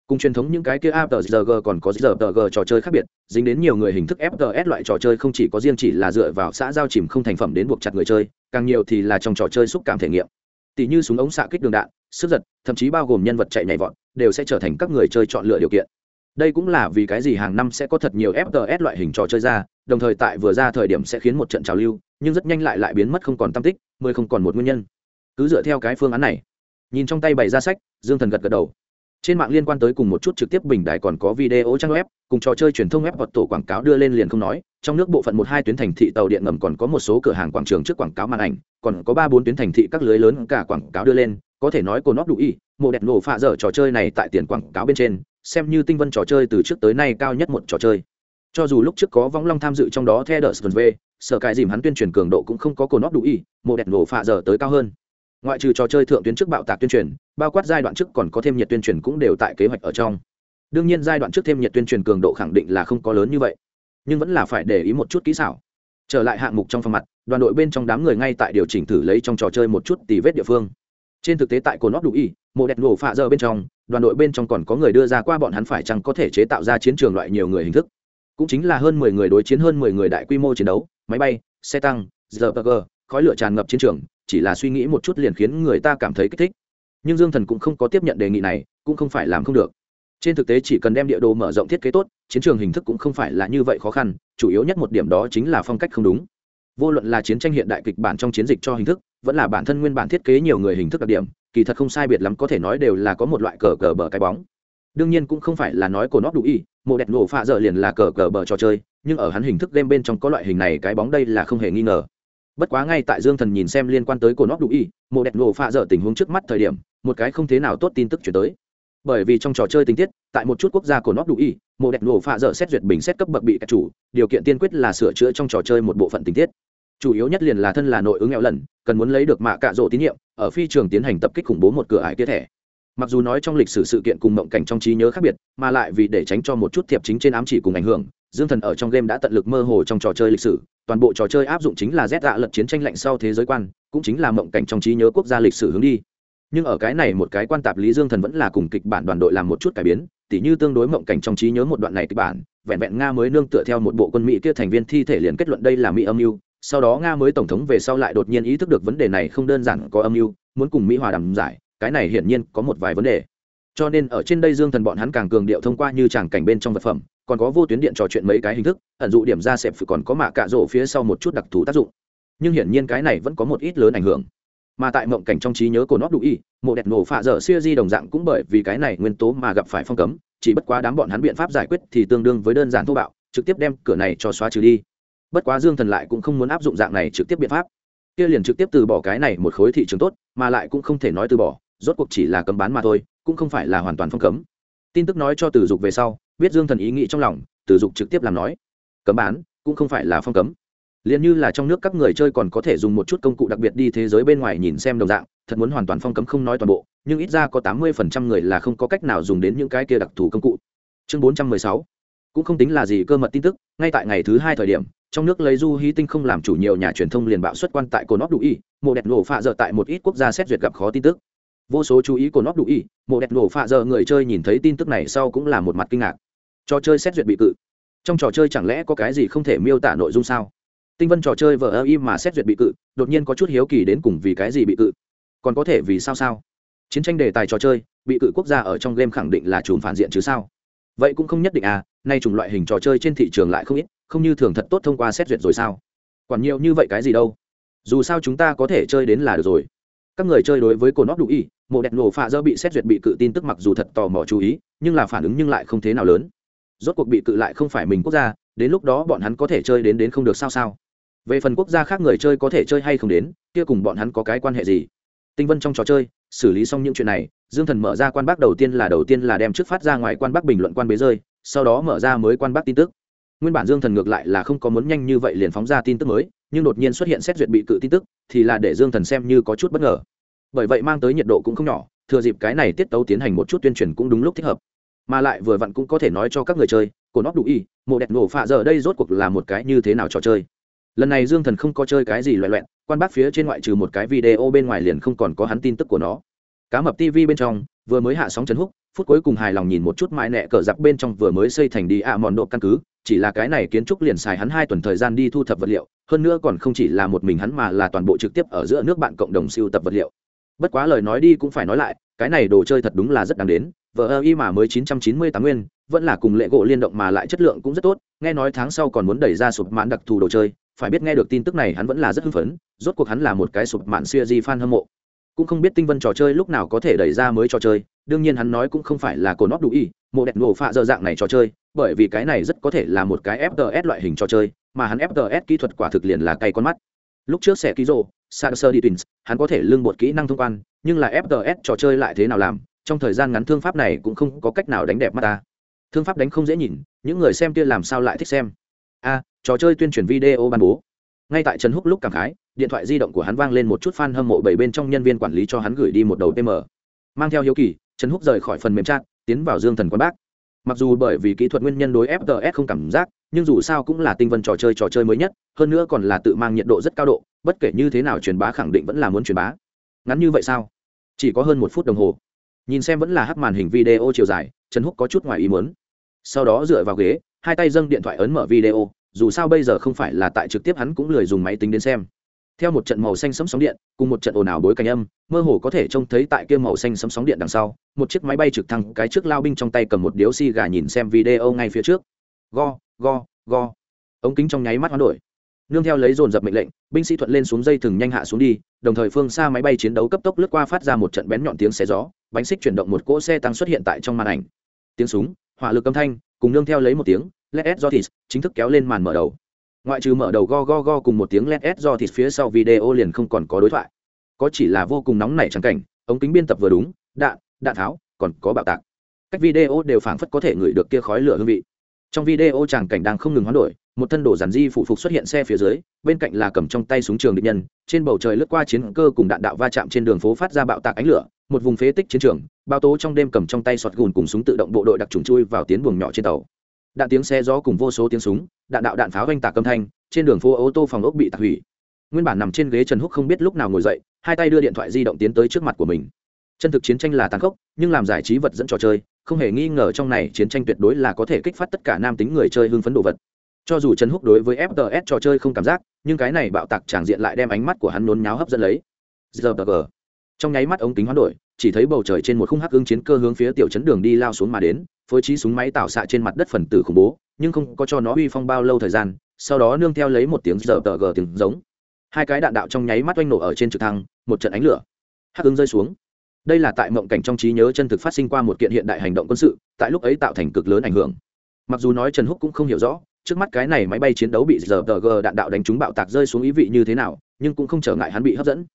Cùng truyền thống những cái kia aptg còn có rtg trò chơi khác biệt, dính đến nhiều người hình thức fts loại trò chơi không chỉ có riêng chỉ là dựa vào xã giao chìm không thành phẩm đến buộc chặt người chơi, càng nhiều thì là trong trò chơi xúc cảm thể nghiệm. Tỷ như súng ống xạ kích đường đạn, sức giật, thậm chí bao gồm nhân vật chạy nhảy vọt, đều sẽ trở thành các người chơi chọn lựa điều kiện. Đây cũng là vì cái gì hàng năm sẽ có thật nhiều fts loại hình trò chơi ra, đồng thời tại vừa ra thời điểm sẽ khiến một trận trào lưu, nhưng rất nhanh lại lại biến mất không còn tâm tích mới không còn một nguyên nhân. Cứ dựa theo cái phương án này, nhìn trong tay bày ra sách, dương thần gật gật đầu. Trên mạng liên quan tới cùng một chút trực tiếp bình đại còn có video trang web, cùng trò chơi truyền thông web hoặc tổ quảng cáo đưa lên liền không nói, trong nước bộ phận một hai tuyến thành thị tàu điện ngầm còn có một số cửa hàng quảng trường trước quảng cáo màn ảnh, còn có ba bốn tuyến thành thị các lưới lớn cả quảng cáo đưa lên, có thể nói cô nót đủ ý mộ đẹp nổ phạ dở trò chơi này tại tiền quảng cáo bên trên, xem như tinh vân trò chơi từ trước tới nay cao nhất một trò chơi. Cho dù lúc trước có vong long tham dự trong đó theo đờ sơn v sở cài dìm hắn tuyên truyền cường độ cũng không có cồn nóc đủ ý mộ đẹp nổ phạ giờ tới cao hơn. Ngoại trừ trò chơi thượng tuyến trước bạo tạc tuyên truyền, bao quát giai đoạn trước còn có thêm nhiệt tuyên truyền cũng đều tại kế hoạch ở trong. Đương nhiên giai đoạn trước thêm nhiệt tuyên truyền cường độ khẳng định là không có lớn như vậy, nhưng vẫn là phải để ý một chút kỹ xảo. Trở lại hạng mục trong phòng mặt, đoàn đội bên trong đám người ngay tại điều chỉnh thử lấy trong trò chơi một chút tì vết địa phương. Trên thực tế tại cồn óc đủ y, mộ đẹp nổ phạ dơ bên trong, đoàn đội bên trong còn có người đưa ra qua bọn hắn phải chăng có thể chế tạo ra chiến trường loại nhiều người hình thức cũng chính là hơn mười người đối chiến hơn mười người đại quy mô chiến đấu, máy bay, xe tăng rpg khói lửa tràn ngập chiến trường, chỉ là suy nghĩ một chút liền khiến người ta cảm thấy kích thích. Nhưng dương thần cũng không có tiếp nhận đề nghị này, cũng không phải làm không được. Trên thực tế chỉ cần đem địa đồ mở rộng thiết kế tốt, chiến trường hình thức cũng không phải là như vậy khó khăn, chủ yếu nhất một điểm đó chính là phong cách không đúng. Vô luận là chiến tranh hiện đại kịch bản trong chiến dịch cho hình thức, vẫn là bản thân nguyên bản thiết kế nhiều người hình thức đặc điểm, kỳ thật không sai biệt lắm có thể nói đều là có một loại cờ cờ bờ cái bóng. Đương nhiên cũng không phải là nói cổ nó đủ ý mộ đẹp nổ phạ dở liền là cờ cờ bờ trò chơi, nhưng ở hắn hình thức game bên trong có loại hình này, cái bóng đây là không hề nghi ngờ. Bất quá ngay tại dương thần nhìn xem liên quan tới cổ nóc đủ y, mộ đẹp nổ phạ dở tình huống trước mắt thời điểm, một cái không thế nào tốt tin tức chuyển tới. Bởi vì trong trò chơi tình tiết, tại một chút quốc gia cổ nóc đủ y, mộ đẹp nổ phạ dở xét duyệt bình xét cấp bậc bị các chủ, điều kiện tiên quyết là sửa chữa trong trò chơi một bộ phận tình tiết. Chủ yếu nhất liền là thân là nội ứng nghèo lần, cần muốn lấy được mạ cạ rộ tín nhiệm, ở phi trường tiến hành tập kích khủng bố một cửa ải kia thẻ mặc dù nói trong lịch sử sự kiện cùng mộng cảnh trong trí nhớ khác biệt, mà lại vì để tránh cho một chút thiệp chính trên ám chỉ cùng ảnh hưởng, dương thần ở trong game đã tận lực mơ hồ trong trò chơi lịch sử. Toàn bộ trò chơi áp dụng chính là rét dạ lật chiến tranh lạnh sau thế giới quan, cũng chính là mộng cảnh trong trí nhớ quốc gia lịch sử hướng đi. Nhưng ở cái này một cái quan tạp lý dương thần vẫn là cùng kịch bản đoàn đội làm một chút cải biến, tỉ như tương đối mộng cảnh trong trí nhớ một đoạn này kịch bản, vẹn vẹn nga mới nương tựa theo một bộ quân mỹ kia thành viên thi thể liền kết luận đây là mỹ âm mưu, sau đó nga mới tổng thống về sau lại đột nhiên ý thức được vấn đề này không đơn giản có âm mưu, muốn cùng mỹ hòa đàm giải cái này hiển nhiên có một vài vấn đề. Cho nên ở trên đây dương thần bọn hắn càng cường điệu thông qua như tràng cảnh bên trong vật phẩm, còn có vô tuyến điện trò chuyện mấy cái hình thức, ẩn dụ điểm ra xẹp phải còn có mạ cạ rỗ phía sau một chút đặc thù tác dụng. Nhưng hiển nhiên cái này vẫn có một ít lớn ảnh hưởng. Mà tại mộng cảnh trong trí nhớ của nó đủ y, mộ đẹp nổ phạ dở siêu di đồng dạng cũng bởi vì cái này nguyên tố mà gặp phải phong cấm, chỉ bất quá đám bọn hắn biện pháp giải quyết thì tương đương với đơn giản thô bạo, trực tiếp đem cửa này cho xóa trừ đi. Bất quá dương thần lại cũng không muốn áp dụng dạng này trực tiếp biện pháp. Kia liền trực tiếp từ bỏ cái này một khối thị trường tốt, mà lại cũng không thể nói từ bỏ rốt cuộc chỉ là cấm bán mà thôi, cũng không phải là hoàn toàn phong cấm. Tin tức nói cho từ dục về sau, biết dương thần ý nghĩ trong lòng, từ dục trực tiếp làm nói, cấm bán, cũng không phải là phong cấm. Liền như là trong nước các người chơi còn có thể dùng một chút công cụ đặc biệt đi thế giới bên ngoài nhìn xem đồng dạng, thật muốn hoàn toàn phong cấm không nói toàn bộ, nhưng ít ra có tám mươi phần trăm người là không có cách nào dùng đến những cái kia đặc thù công cụ. Chương bốn trăm mười sáu. Cũng không tính là gì cơ mật tin tức, ngay tại ngày thứ hai thời điểm, trong nước lấy du hí tinh không làm chủ nhiều nhà truyền thông liền bạo xuất quan tại cồn nóc đủ y, mộ đẹp nổ phạ dở tại một ít quốc gia xét duyệt gặp khó tin tức vô số chú ý của nóc đủ y, mộ đẹp nổ phạ giờ người chơi nhìn thấy tin tức này sau cũng là một mặt kinh ngạc. Trò chơi xét duyệt bị cự. Trong trò chơi chẳng lẽ có cái gì không thể miêu tả nội dung sao? Tinh vân trò chơi vờ ơ im mà xét duyệt bị cự, đột nhiên có chút hiếu kỳ đến cùng vì cái gì bị cự. Còn có thể vì sao sao? Chiến tranh đề tài trò chơi, bị cự quốc gia ở trong game khẳng định là chùm phản diện chứ sao? Vậy cũng không nhất định à nay chủng loại hình trò chơi trên thị trường lại không ít, không như thường thật tốt thông qua xét duyệt rồi sao? Còn nhiều như vậy cái gì đâu? Dù sao chúng ta có thể chơi đến là được rồi. Các người chơi đối với cồn óc đủ ý mộ đẹp nổ phạ dơ bị xét duyệt bị cự tin tức mặc dù thật tò mò chú ý, nhưng là phản ứng nhưng lại không thế nào lớn. Rốt cuộc bị cự lại không phải mình quốc gia, đến lúc đó bọn hắn có thể chơi đến đến không được sao sao. Về phần quốc gia khác người chơi có thể chơi hay không đến, kia cùng bọn hắn có cái quan hệ gì? Tinh vân trong trò chơi, xử lý xong những chuyện này, dương thần mở ra quan bác đầu tiên là đầu tiên là đem trước phát ra ngoài quan bác bình luận quan bế rơi, sau đó mở ra mới quan bác tin tức. Nguyên bản dương thần ngược lại là không có muốn nhanh như vậy liền phóng ra tin tức mới, nhưng đột nhiên xuất hiện xét duyệt bị cự tin tức, thì là để dương thần xem như có chút bất ngờ bởi vậy mang tới nhiệt độ cũng không nhỏ, thừa dịp cái này tiết tấu tiến hành một chút tuyên truyền cũng đúng lúc thích hợp. Mà lại vừa vặn cũng có thể nói cho các người chơi, cổ nóc đủ y, mộ đẹp nổ phạ giờ đây rốt cuộc là một cái như thế nào trò chơi. Lần này dương thần không có chơi cái gì loẹ loẹn, quan bác phía trên ngoại trừ một cái video bên ngoài liền không còn có hắn tin tức của nó. Cá mập tv bên trong, vừa mới hạ sóng chấn húc, phút cuối cùng hài lòng nhìn một chút mãi nẹ cờ giặc bên trong vừa mới xây thành đi ạ mòn độ căn cứ, chỉ là cái này kiến trúc liền xài hắn hai tuần thời gian đi thu thập vật liệu, hơn nữa còn không chỉ là một mình hắn mà là toàn bộ trực tiếp ở giữa nước bạn cộng đồng siêu tập vật liệu bất quá lời nói đi cũng phải nói lại, cái này đồ chơi thật đúng là rất đáng đến vợ ơ y mà mới chín trăm chín mươi tám nguyên, vẫn là cùng lệ gỗ liên động mà lại chất lượng cũng rất tốt, nghe nói tháng sau còn muốn đẩy ra sụp mãn đặc thù đồ chơi, phải biết nghe được tin tức này hắn vẫn là rất hưng phấn, rốt cuộc hắn là một cái sụp mạn siêu di fan hâm mộ. Cũng không biết tinh vân trò chơi lúc nào có thể đẩy ra mới trò chơi, đương nhiên hắn nói cũng không phải là cồn óp đủ y, mộ đẹp nổ phạ dơ dạng này trò chơi, bởi vì cái này rất có thể là một cái fts loại hình trò chơi, mà hắn fts kỹ thuật quả thực liền là cay con mắt. Lúc trước sẽ ký rộ Sarser đi twins, hắn có thể lương bột kỹ năng thông quan, nhưng là fts trò chơi lại thế nào làm, trong thời gian ngắn thương pháp này cũng không có cách nào đánh đẹp mắt ta. Thương pháp đánh không dễ nhìn, những người xem kia làm sao lại thích xem? A, trò chơi tuyên truyền video ban bố. Ngay tại trần húc lúc cảm khái, điện thoại di động của hắn vang lên một chút fan hâm mộ bảy bên trong nhân viên quản lý cho hắn gửi đi một đầu pm mang theo hiếu kỳ, trần húc rời khỏi phần mềm chat, tiến vào dương thần quán bác mặc dù bởi vì kỹ thuật nguyên nhân đối fts không cảm giác, nhưng dù sao cũng là tinh vân trò chơi trò chơi mới nhất, hơn nữa còn là tự mang nhiệt độ rất cao độ, bất kể như thế nào truyền bá khẳng định vẫn là muốn truyền bá. Ngắn như vậy sao? Chỉ có hơn một phút đồng hồ. Nhìn xem vẫn là hắc màn hình video chiều dài, trần húc có chút ngoài ý muốn. Sau đó dựa vào ghế, hai tay dâng điện thoại ấn mở video, dù sao bây giờ không phải là tại trực tiếp hắn cũng lười dùng máy tính đến xem theo một trận màu xanh sấm sóng điện, cùng một trận ồn ào bối cảnh âm, mơ hồ có thể trông thấy tại kia màu xanh sấm sóng điện đằng sau, một chiếc máy bay trực thăng cái trước lao binh trong tay cầm một điếu xi gà nhìn xem video ngay phía trước. Go go go. Ống kính trong nháy mắt hoán đổi. Nương theo lấy dồn dập mệnh lệnh, binh sĩ thuận lên xuống dây thừng nhanh hạ xuống đi, đồng thời phương xa máy bay chiến đấu cấp tốc lướt qua phát ra một trận bén nhọn tiếng xé gió, bánh xích chuyển động một cỗ xe tăng xuất hiện tại trong màn ảnh. Tiếng súng, hỏa lực âm thanh, cùng nương theo lấy một tiếng led do thịt chính thức kéo lên màn mở đầu ngoại trừ mở đầu go go go cùng một tiếng led do thịt phía sau video liền không còn có đối thoại. Có chỉ là vô cùng nóng nảy trắng cảnh, ống kính biên tập vừa đúng, đạn đạn tháo, còn có bạo tạc. Cách video đều phảng phất có thể ngửi được kia khói lửa hương vị. Trong video tràng cảnh đang không ngừng hoán đổi, một thân đồ giản di phụ phục xuất hiện xe phía dưới, bên cạnh là cầm trong tay súng trường địch nhân, trên bầu trời lướt qua chiến cơ cùng đạn đạo va chạm trên đường phố phát ra bạo tạc ánh lửa, một vùng phế tích chiến trường bao tố trong đêm cầm trong tay sọt gùn cùng súng tự động bộ đội đặc trùng chui vào tiến buồng nhỏ trên tàu. Đạn tiếng xe gió cùng vô số tiếng súng đạn đạo đạn pháo vang tạc âm thanh, trên đường phố ô tô phòng ốc bị tạc hủy. Nguyên bản nằm trên ghế trần húc không biết lúc nào ngồi dậy, hai tay đưa điện thoại di động tiến tới trước mặt của mình. Chân thực chiến tranh là tàn khốc, nhưng làm giải trí vật dẫn trò chơi, không hề nghi ngờ trong này chiến tranh tuyệt đối là có thể kích phát tất cả nam tính người chơi hưng phấn đồ vật. Cho dù trần húc đối với fts trò chơi không cảm giác, nhưng cái này bạo tạc tràng diện lại đem ánh mắt của hắn nôn nháo hấp dẫn lấy. Giờ trong nháy mắt ống kính hoán đổi chỉ thấy bầu trời trên một khung hắc ứng chiến cơ hướng phía tiểu chấn đường đi lao xuống mà đến, phối trí súng máy tạo xạ trên mặt đất phần tử khủng bố, nhưng không có cho nó uy phong bao lâu thời gian, sau đó nương theo lấy một tiếng giờ tờ gờ tiếng giống. Hai cái đạn đạo trong nháy mắt oanh nổ ở trên trực thăng, một trận ánh lửa. Hắc ứng rơi xuống. Đây là tại mộng cảnh trong trí nhớ chân thực phát sinh qua một kiện hiện đại hành động quân sự, tại lúc ấy tạo thành cực lớn ảnh hưởng. Mặc dù nói trần húc cũng không hiểu rõ, trước mắt cái này máy bay chiến đấu bị giờ tờ g đạn đạo đánh trúng bạo tạc rơi xuống ý vị như thế nào, nhưng cũng không trở ngại hắn bị hấp dẫn.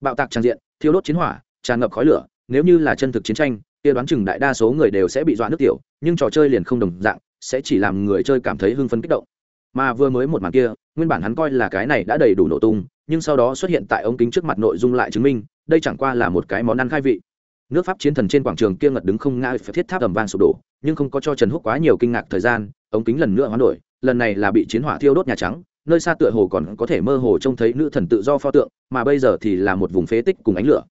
Bạo tạc trang diện, thiêu đốt chiến hỏa, tràn ngập khói lửa nếu như là chân thực chiến tranh, kia đoán chừng đại đa số người đều sẽ bị dọa nước tiểu, nhưng trò chơi liền không đồng dạng, sẽ chỉ làm người chơi cảm thấy hưng phấn kích động. Mà vừa mới một màn kia, nguyên bản hắn coi là cái này đã đầy đủ nổ tung, nhưng sau đó xuất hiện tại ống kính trước mặt nội dung lại chứng minh, đây chẳng qua là một cái món ăn khai vị. Nước pháp chiến thần trên quảng trường kia ngật đứng không ngã phải thiết tháp tầm vang sụp đổ, nhưng không có cho trần húc quá nhiều kinh ngạc thời gian, ống kính lần nữa hoán đổi, lần này là bị chiến hỏa thiêu đốt nhà trắng, nơi xa tựa hồ còn có thể mơ hồ trông thấy nữ thần tự do pho tượng, mà bây giờ thì là một vùng phế tích cùng ánh lửa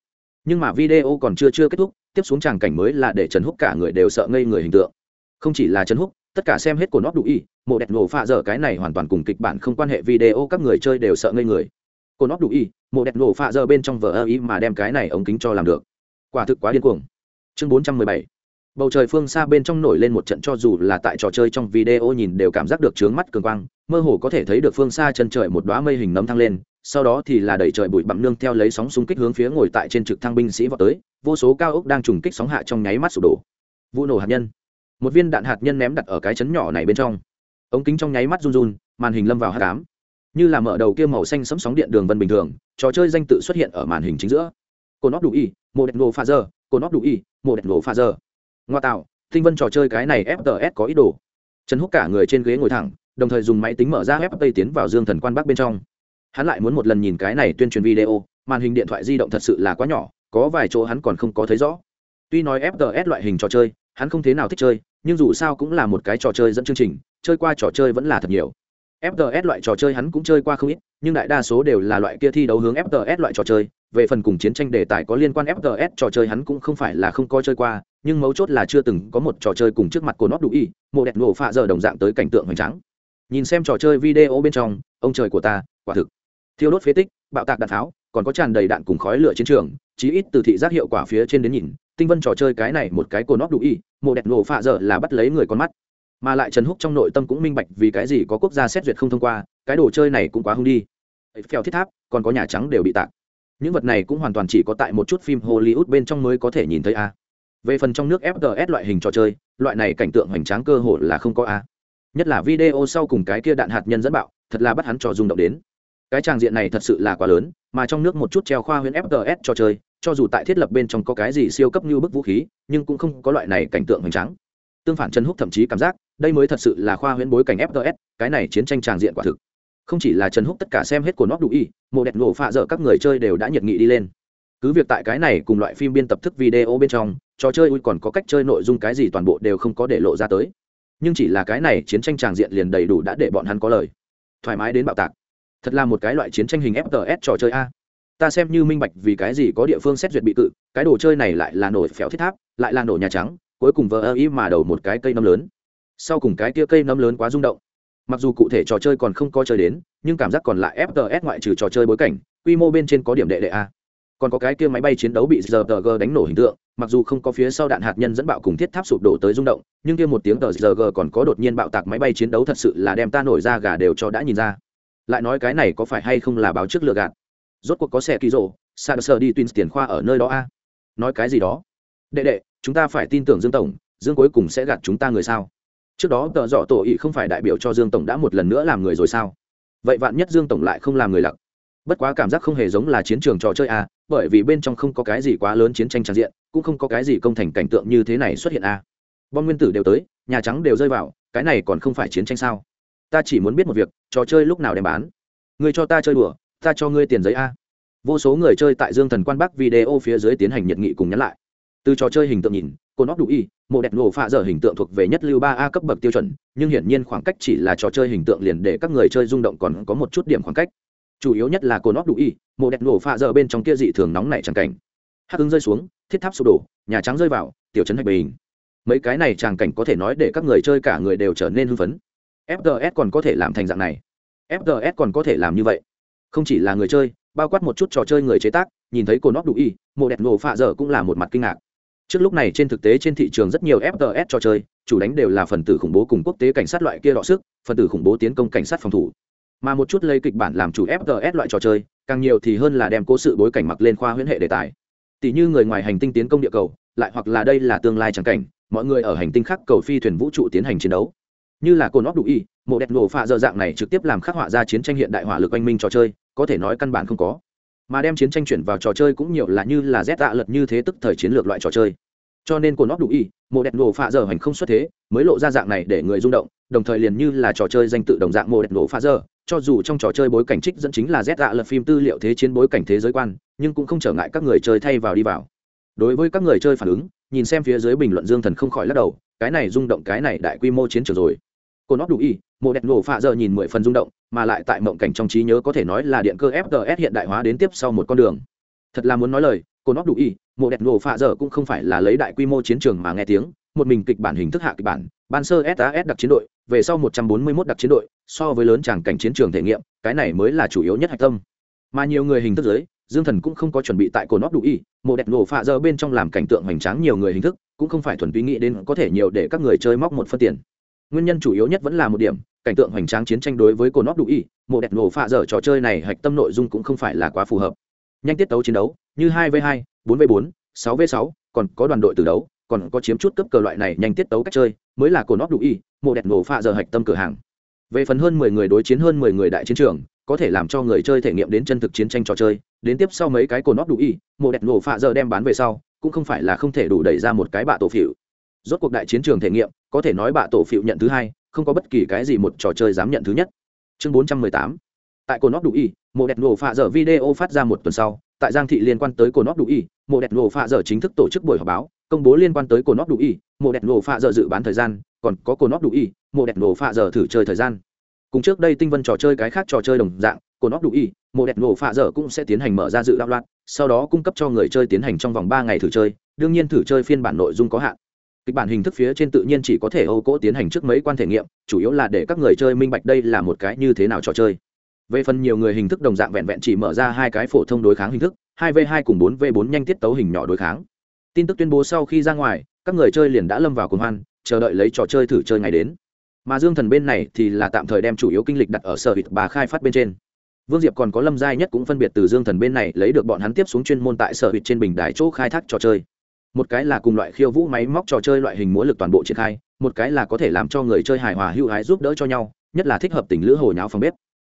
nhưng mà video còn chưa chưa kết thúc, tiếp xuống tràng cảnh mới là để trần húc cả người đều sợ ngây người hình tượng. Không chỉ là trần húc, tất cả xem hết của nó đủ y, mộ đẹp nổ pha dở cái này hoàn toàn cùng kịch bản không quan hệ video các người chơi đều sợ ngây người. Cô nó đủ y, mộ đẹp nổ pha dở bên trong vở ơ ý mà đem cái này ống kính cho làm được. Quả thực quá điên cuồng. Chương bốn trăm mười bảy bầu trời phương xa bên trong nổi lên một trận cho dù là tại trò chơi trong video nhìn đều cảm giác được trướng mắt cường quang, mơ hồ có thể thấy được phương xa chân trời một đoá mây hình nấm thăng lên, sau đó thì là đẩy trời bụi bặm nương theo lấy sóng xung kích hướng phía ngồi tại trên trực thăng binh sĩ vào tới, vô số cao ốc đang trùng kích sóng hạ trong nháy mắt sụp đổ. Vụ nổ hạt nhân. Một viên đạn hạt nhân ném đặt ở cái chấn nhỏ này bên trong. Ống kính trong nháy mắt run run, màn hình lâm vào hát cám như là mở đầu kia màu xanh sấm sóng điện đường vân bình thường, trò chơi danh tự xuất hiện ở màn hình chính giữa. Cô nót đủ y, mô đẹp nổ pha giờ cô nót đủ y, mô đẹp nổ pha giờ ngoa tạo, tinh vân trò chơi cái này fts có ý đồ. Trần húc cả người trên ghế ngồi thẳng, đồng thời dùng máy tính mở ra fp tiến vào dương thần quan bắc bên trong. Hắn lại muốn một lần nhìn cái này tuyên truyền video, màn hình điện thoại di động thật sự là quá nhỏ, có vài chỗ hắn còn không có thấy rõ. Tuy nói fts loại hình trò chơi, hắn không thế nào thích chơi, nhưng dù sao cũng là một cái trò chơi dẫn chương trình, chơi qua trò chơi vẫn là thật nhiều fts loại trò chơi hắn cũng chơi qua không ít, nhưng đại đa số đều là loại kia thi đấu hướng fts loại trò chơi. Về phần cùng chiến tranh đề tài có liên quan fts trò chơi hắn cũng không phải là không có chơi qua, nhưng mấu chốt là chưa từng có một trò chơi cùng trước mặt của nó đủ y, mộ đẹp nổ phạ giờ đồng dạng tới cảnh tượng hoành tráng. Nhìn xem trò chơi video bên trong, ông trời của ta, quả thực. Thiêu đốt phế tích, bạo tạc đạn tháo, còn có tràn đầy đạn cùng khói lửa chiến trường, chí ít từ thị giác hiệu quả phía trên đến nhìn, tinh vân trò chơi cái này một cái cô nót đủ y, mộ đẹp nổ phạ giờ là bắt lấy người con mắt mà lại trần húc trong nội tâm cũng minh bạch vì cái gì có quốc gia xét duyệt không thông qua, cái đồ chơi này cũng quá hung đi. Phèo thiết tháp, còn có nhà trắng đều bị tạc. Những vật này cũng hoàn toàn chỉ có tại một chút phim hollywood bên trong mới có thể nhìn thấy a. Về phần trong nước fgs loại hình trò chơi, loại này cảnh tượng hoành tráng cơ hội là không có a. Nhất là video sau cùng cái kia đạn hạt nhân dẫn bạo, thật là bắt hắn trò rung động đến. Cái tràng diện này thật sự là quá lớn, mà trong nước một chút treo khoa huyện fgs trò chơi, cho dù tại thiết lập bên trong có cái gì siêu cấp như bức vũ khí, nhưng cũng không có loại này cảnh tượng hoành tráng. Tương phản trần húc thậm chí cảm giác đây mới thật sự là khoa huyễn bối cảnh fts cái này chiến tranh tràng diện quả thực. Không chỉ là trần húc tất cả xem hết của nó đủ y, mộ đẹp nổ phạ dở các người chơi đều đã nhiệt nghị đi lên. Cứ việc tại cái này cùng loại phim biên tập thức video bên trong, trò chơi ui còn có cách chơi nội dung cái gì toàn bộ đều không có để lộ ra tới. Nhưng chỉ là cái này chiến tranh tràng diện liền đầy đủ đã để bọn hắn có lời. Thoải mái đến bạo tạc. Thật là một cái loại chiến tranh hình fts trò chơi a. Ta xem như minh bạch vì cái gì có địa phương xét duyệt bị cự, cái đồ chơi này lại là nổi phèo thiết tháp, lại là nổ nhà trắng, cuối cùng vờ ơ ý mà đầu một cái cây nấm lớn sau cùng cái kia cây nấm lớn quá rung động. Mặc dù cụ thể trò chơi còn không có chơi đến, nhưng cảm giác còn lại fts ngoại trừ trò chơi bối cảnh, quy mô bên trên có điểm đệ đệ a. Còn có cái kia máy bay chiến đấu bị giờ g đánh nổ hình tượng, mặc dù không có phía sau đạn hạt nhân dẫn bạo cùng thiết tháp sụp đổ tới rung động, nhưng kia một tiếng tờ giờ g còn có đột nhiên bạo tạc máy bay chiến đấu thật sự là đem ta nổi ra gà đều cho đã nhìn ra. Lại nói cái này có phải hay không là báo trước lừa gạt? Rốt cuộc có xe kỳ rộ sa sờ đi tuyên tiền khoa ở nơi đó a. Nói cái gì đó? Đệ đệ, chúng ta phải tin tưởng dương tổng, dương cuối cùng sẽ gạt chúng ta người sao? Trước đó tợ dọ tổ ý không phải đại biểu cho dương tổng đã một lần nữa làm người rồi sao? Vậy vạn nhất dương tổng lại không làm người lặc? Bất quá cảm giác không hề giống là chiến trường trò chơi a bởi vì bên trong không có cái gì quá lớn chiến tranh tràn diện, cũng không có cái gì công thành cảnh tượng như thế này xuất hiện a bom nguyên tử đều tới, nhà trắng đều rơi vào, cái này còn không phải chiến tranh sao? Ta chỉ muốn biết một việc, trò chơi lúc nào đem bán? Người cho ta chơi đùa, ta cho ngươi tiền giấy a vô số người chơi tại dương thần quan bắc video phía dưới tiến hành nhiệt nghị cùng nhắn lại. Từ trò chơi hình tượng nhìn cô nóc đủ y, mộ đẹp nổ phạ dở hình tượng thuộc về nhất lưu ba a cấp bậc tiêu chuẩn, nhưng hiển nhiên khoảng cách chỉ là trò chơi hình tượng liền để các người chơi rung động còn có một chút điểm khoảng cách. Chủ yếu nhất là cô nóc đủ y, mộ đẹp nổ phạ dở bên trong kia dị thường nóng nảy tràng cảnh. Hắc ứng rơi xuống, thiết tháp sụp đổ, nhà trắng rơi vào, tiểu trấn hạch bình. Mấy cái này tràng cảnh có thể nói để các người chơi cả người đều trở nên hưng phấn. Fts còn có thể làm thành dạng này. Fts còn có thể làm như vậy. Không chỉ là người chơi, bao quát một chút trò chơi người chế tác, nhìn thấy cô nóc đủ y, mộ đẹp nổ phạ dở cũng là một mặt kinh ngạc trước lúc này trên thực tế trên thị trường rất nhiều fts trò chơi, chủ đánh đều là phần tử khủng bố cùng quốc tế cảnh sát loại kia đọ sức, phần tử khủng bố tiến công cảnh sát phòng thủ. Mà một chút lấy kịch bản làm chủ fts loại trò chơi, càng nhiều thì hơn là đem cố sự bối cảnh mặc lên khoa huyễn hệ đề tài. Tỷ như người ngoài hành tinh tiến công địa cầu, lại hoặc là đây là tương lai trắng cảnh, mọi người ở hành tinh khác cầu phi thuyền vũ trụ tiến hành chiến đấu. Như là cồn óc đủ y, mộ đẹp nổ phạ dơ dạng này trực tiếp làm khắc họa ra chiến tranh hiện đại hỏa lực oanh minh trò chơi, có thể nói căn bản không có mà đem chiến tranh chuyển vào trò chơi cũng nhiều là như là z tạ lật như thế tức thời chiến lược loại trò chơi. Cho nên cồn óc đủ y mộ đẹp nổ pha giờ hành không xuất thế mới lộ ra dạng này để người rung động đồng thời liền như là trò chơi danh tự đồng dạng mộ đẹp nổ pha giờ, cho dù trong trò chơi bối cảnh trích dẫn chính là z tạ lật phim tư liệu thế chiến bối cảnh thế giới quan nhưng cũng không trở ngại các người chơi thay vào đi vào. Đối với các người chơi phản ứng nhìn xem phía dưới bình luận dương thần không khỏi lắc đầu cái này rung động cái này đại quy mô chiến trường rồi cô nóc đủ y, mộ đẹp nổ phạ giờ nhìn mười phần rung động, mà lại tại mộng cảnh trong trí nhớ có thể nói là điện cơ fts hiện đại hóa đến tiếp sau một con đường. Thật là muốn nói lời, cô nóc đủ y, mộ đẹp nổ phạ giờ cũng không phải là lấy đại quy mô chiến trường mà nghe tiếng, một mình kịch bản hình thức hạ kịch bản, ban sơ sas đặc chiến đội, về sau một trăm bốn mươi 141 đặc chiến đội, so với lớn tràng cảnh chiến trường thể nghiệm, cái này mới là chủ yếu nhất hạch tâm. Mà nhiều người hình thức giới, dương thần cũng không có chuẩn bị tại cổ nóc đủ y, mộ đẹp nổ phạ giờ bên trong làm cảnh tượng hoành tráng nhiều người hình thức, cũng không phải thuần túy nghĩ đến có thể nhiều để các người chơi móc một phân tiền nguyên nhân chủ yếu nhất vẫn là một điểm, cảnh tượng hoành tráng chiến tranh đối với cồn nóc đủ y, mộ đẹp nổ phạ dở trò chơi này hạch tâm nội dung cũng không phải là quá phù hợp. Nhanh tiết tấu chiến đấu, như hai v hai, bốn v bốn, sáu v sáu, còn có đoàn đội từ đấu, còn có chiếm chút cấp cờ loại này nhanh tiết tấu cách chơi, mới là cồn nóc đủ y, mộ đẹp nổ phạ dở hạch tâm cửa hàng. Về phần hơn mười người đối chiến hơn mười người đại chiến trường, có thể làm cho người chơi thể nghiệm đến chân thực chiến tranh trò chơi. Đến tiếp sau mấy cái cồn nóc đủ y, mộ đẹp nổ phạ dở đem bán về sau, cũng không phải là không thể đủ đẩy ra một cái bạ tổ phỉu rốt cuộc đại chiến trường thể nghiệm có thể nói bạ tổ phiệu nhận thứ hai không có bất kỳ cái gì một trò chơi dám nhận thứ nhất. Chương 418 tại cồn óc đủ y mộ đẹp nổ phạ dở video phát ra một tuần sau tại giang thị liên quan tới cồn óc đủ y mộ đẹp nổ phạ dở chính thức tổ chức buổi họp báo công bố liên quan tới cồn óc đủ y mộ đẹp nổ phạ dở dự bán thời gian còn có cồn óc đủ y mộ đẹp nổ phạ dở thử chơi thời gian. Cùng trước đây tinh vân trò chơi cái khác trò chơi đồng dạng cồn óc đủ y mộ đẹp nổ phạ dở cũng sẽ tiến hành mở ra dự đạo loạn, sau đó cung cấp cho người chơi tiến hành trong vòng ba ngày thử chơi đương nhiên thử chơi phiên bản nội dung có hạn kịch bản hình thức phía trên tự nhiên chỉ có thể âu cỗ tiến hành trước mấy quan thể nghiệm, chủ yếu là để các người chơi minh bạch đây là một cái như thế nào trò chơi. Về phần nhiều người hình thức đồng dạng vẹn vẹn chỉ mở ra hai cái phổ thông đối kháng hình thức, hai v hai cùng bốn v bốn nhanh tiết tấu hình nhỏ đối kháng. Tin tức tuyên bố sau khi ra ngoài, các người chơi liền đã lâm vào cuồng hoan, chờ đợi lấy trò chơi thử chơi ngày đến. Mà dương thần bên này thì là tạm thời đem chủ yếu kinh lịch đặt ở sở hữu bà khai phát bên trên. Vương diệp còn có lâm giai nhất cũng phân biệt từ dương thần bên này lấy được bọn hắn tiếp xuống chuyên môn tại sở hữu trên bình đài chỗ khai thác trò chơi một cái là cùng loại khiêu vũ máy móc trò chơi loại hình múa lực toàn bộ triển khai, một cái là có thể làm cho người chơi hài hòa hữu hái giúp đỡ cho nhau, nhất là thích hợp tình lữ hồi nháo phòng bếp.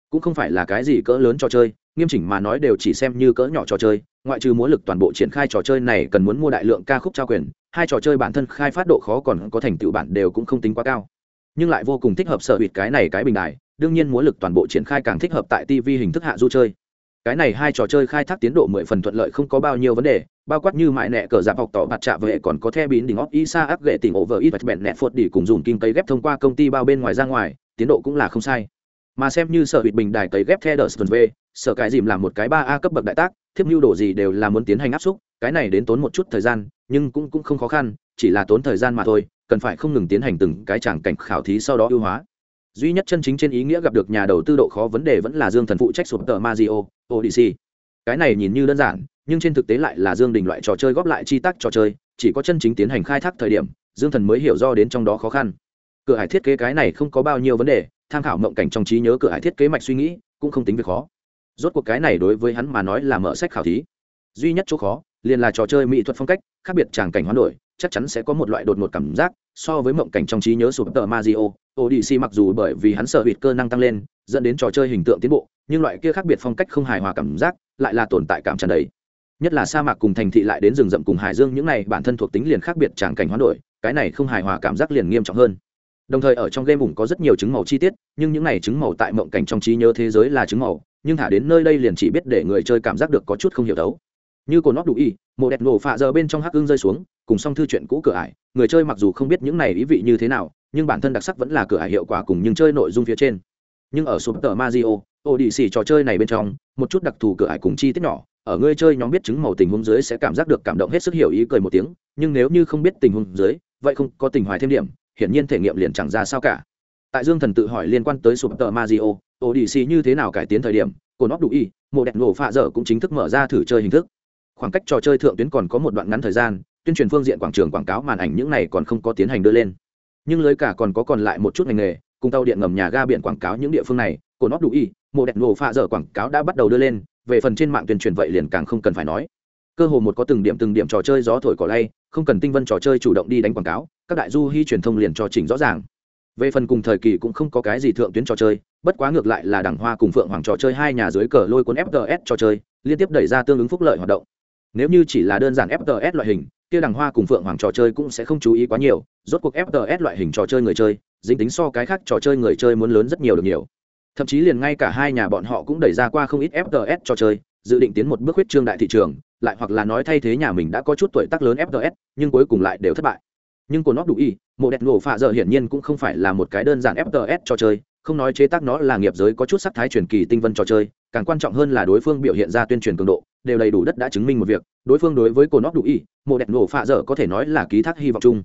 Cũng không phải là cái gì cỡ lớn trò chơi, nghiêm chỉnh mà nói đều chỉ xem như cỡ nhỏ trò chơi, ngoại trừ múa lực toàn bộ triển khai trò chơi này cần muốn mua đại lượng ca khúc trao quyền, hai trò chơi bản thân khai phát độ khó còn có thành tựu bản đều cũng không tính quá cao. Nhưng lại vô cùng thích hợp sở hữu cái này cái bình đài, đương nhiên múa lực toàn bộ triển khai càng thích hợp tại tv hình thức hạ du chơi cái này hai trò chơi khai thác tiến độ mười phần thuận lợi không có bao nhiêu vấn đề, bao quát như mại nẹ cờ dạp học tỏ bạt trạ vệ còn có the bín đỉnh óc isa áp gệ tỉnh ổ vợ ít bẹn nẹ phột đi cùng dùng kim cây ghép thông qua công ty bao bên ngoài ra ngoài, tiến độ cũng là không sai. Mà xem như sở hữu bình đài cấy ghép the đờ v, sở cái dìm làm một cái ba a cấp bậc đại tác, thiếp mưu đồ gì đều là muốn tiến hành áp xúc, cái này đến tốn một chút thời gian, nhưng cũng cũng không khó khăn, chỉ là tốn thời gian mà thôi, cần phải không ngừng tiến hành từng cái tràng cảnh khảo thí sau đó ưu hóa duy nhất chân chính trên ý nghĩa gặp được nhà đầu tư độ khó vấn đề vẫn là dương thần phụ trách sụp tờ mazio odyssey. Cái này nhìn như đơn giản, nhưng trên thực tế lại là dương đình loại trò chơi góp lại chi tác trò chơi, chỉ có chân chính tiến hành khai thác thời điểm, dương thần mới hiểu do đến trong đó khó khăn. Cửa hải thiết kế cái này không có bao nhiêu vấn đề, tham khảo mộng cảnh trong trí nhớ cửa hải thiết kế mạch suy nghĩ, cũng không tính việc khó. Rốt cuộc cái này đối với hắn mà nói là mở sách khảo thí. Duy nhất chỗ khó, liền là trò chơi mỹ thuật phong cách, khác biệt tràng cảnh hoán đổi, chắc chắn sẽ có một loại đột ngột cảm giác so với mộng cảnh trong trí nhớ sụp tờ Mario, Odyssey mặc dù bởi vì hắn sợ hụt cơ năng tăng lên, dẫn đến trò chơi hình tượng tiến bộ, nhưng loại kia khác biệt phong cách không hài hòa cảm giác, lại là tồn tại cảm tràn đầy. Nhất là sa mạc cùng thành thị lại đến rừng rậm cùng hải dương những này bản thân thuộc tính liền khác biệt tràng cảnh hoán đổi, cái này không hài hòa cảm giác liền nghiêm trọng hơn. Đồng thời ở trong game cũng có rất nhiều chứng màu chi tiết, nhưng những này chứng màu tại mộng cảnh trong trí nhớ thế giới là chứng màu, nhưng thả đến nơi đây liền chỉ biết để người chơi cảm giác được có chút không hiểu đấu như cồn nóc đủ y, Mộ đẹp nổ phạ giờ bên trong hắc ương rơi xuống, cùng song thư chuyện cũ cửa ải. Người chơi mặc dù không biết những này ý vị như thế nào, nhưng bản thân đặc sắc vẫn là cửa ải hiệu quả cùng những chơi nội dung phía trên. Nhưng ở Sụp tờ mazio ô đi xì trò chơi này bên trong, một chút đặc thù cửa ải cùng chi tiết nhỏ, ở người chơi nhóm biết chứng màu tình huống dưới sẽ cảm giác được cảm động hết sức hiểu ý cười một tiếng, nhưng nếu như không biết tình huống dưới, vậy không có tình hoài thêm điểm, hiển nhiên thể nghiệm liền chẳng ra sao cả. Tại dương thần tự hỏi liên quan tới Sụp tờ mazio ô đi xì như thế nào cải tiến thời điểm cồn óc đủ y, Mộ đẹp nổ phạ dở cũng chính thức mở ra thử chơi hình thức khoảng cách trò chơi thượng tuyến còn có một đoạn ngắn thời gian, tuyên truyền phương diện quảng trường quảng cáo màn ảnh những này còn không có tiến hành đưa lên. Nhưng lưới cả còn có còn lại một chút ngành nghề, cùng tàu điện ngầm nhà ga biển quảng cáo những địa phương này cồn óc đủ y một đẹp nổ pha dở quảng cáo đã bắt đầu đưa lên, về phần trên mạng tuyên truyền vậy liền càng không cần phải nói. Cơ hồ một có từng điểm từng điểm trò chơi gió thổi cỏ lay, không cần tinh vân trò chơi chủ động đi đánh quảng cáo, các đại du hy truyền thông liền cho chỉnh rõ ràng. Về phần cùng thời kỳ cũng không có cái gì thượng tuyến trò chơi, bất quá ngược lại là đảng hoa cùng phượng hoàng trò chơi hai nhà dưới cờ lôi cuốn FGS trò chơi, liên tiếp đẩy ra tương ứng phúc lợi hoạt động nếu như chỉ là đơn giản fts loại hình, kia đằng hoa cùng phượng hoàng trò chơi cũng sẽ không chú ý quá nhiều, rốt cuộc fts loại hình trò chơi người chơi, dính tính so cái khác trò chơi người chơi muốn lớn rất nhiều được nhiều. Thậm chí liền ngay cả hai nhà bọn họ cũng đẩy ra qua không ít fts trò chơi, dự định tiến một bước huyết trương đại thị trường, lại hoặc là nói thay thế nhà mình đã có chút tuổi tác lớn fts nhưng cuối cùng lại đều thất bại. Nhưng của nó đủ y một đẹp nổ phạ giờ hiển nhiên cũng không phải là một cái đơn giản fts trò chơi không nói chế tác nó là nghiệp giới có chút sắc thái truyền kỳ tinh vân trò chơi càng quan trọng hơn là đối phương biểu hiện ra tuyên truyền cường độ đều đầy đủ đất đã chứng minh một việc đối phương đối với cổ nóc đủ ý, mộ đẹp nổ phạ dở có thể nói là ký thác hy vọng chung.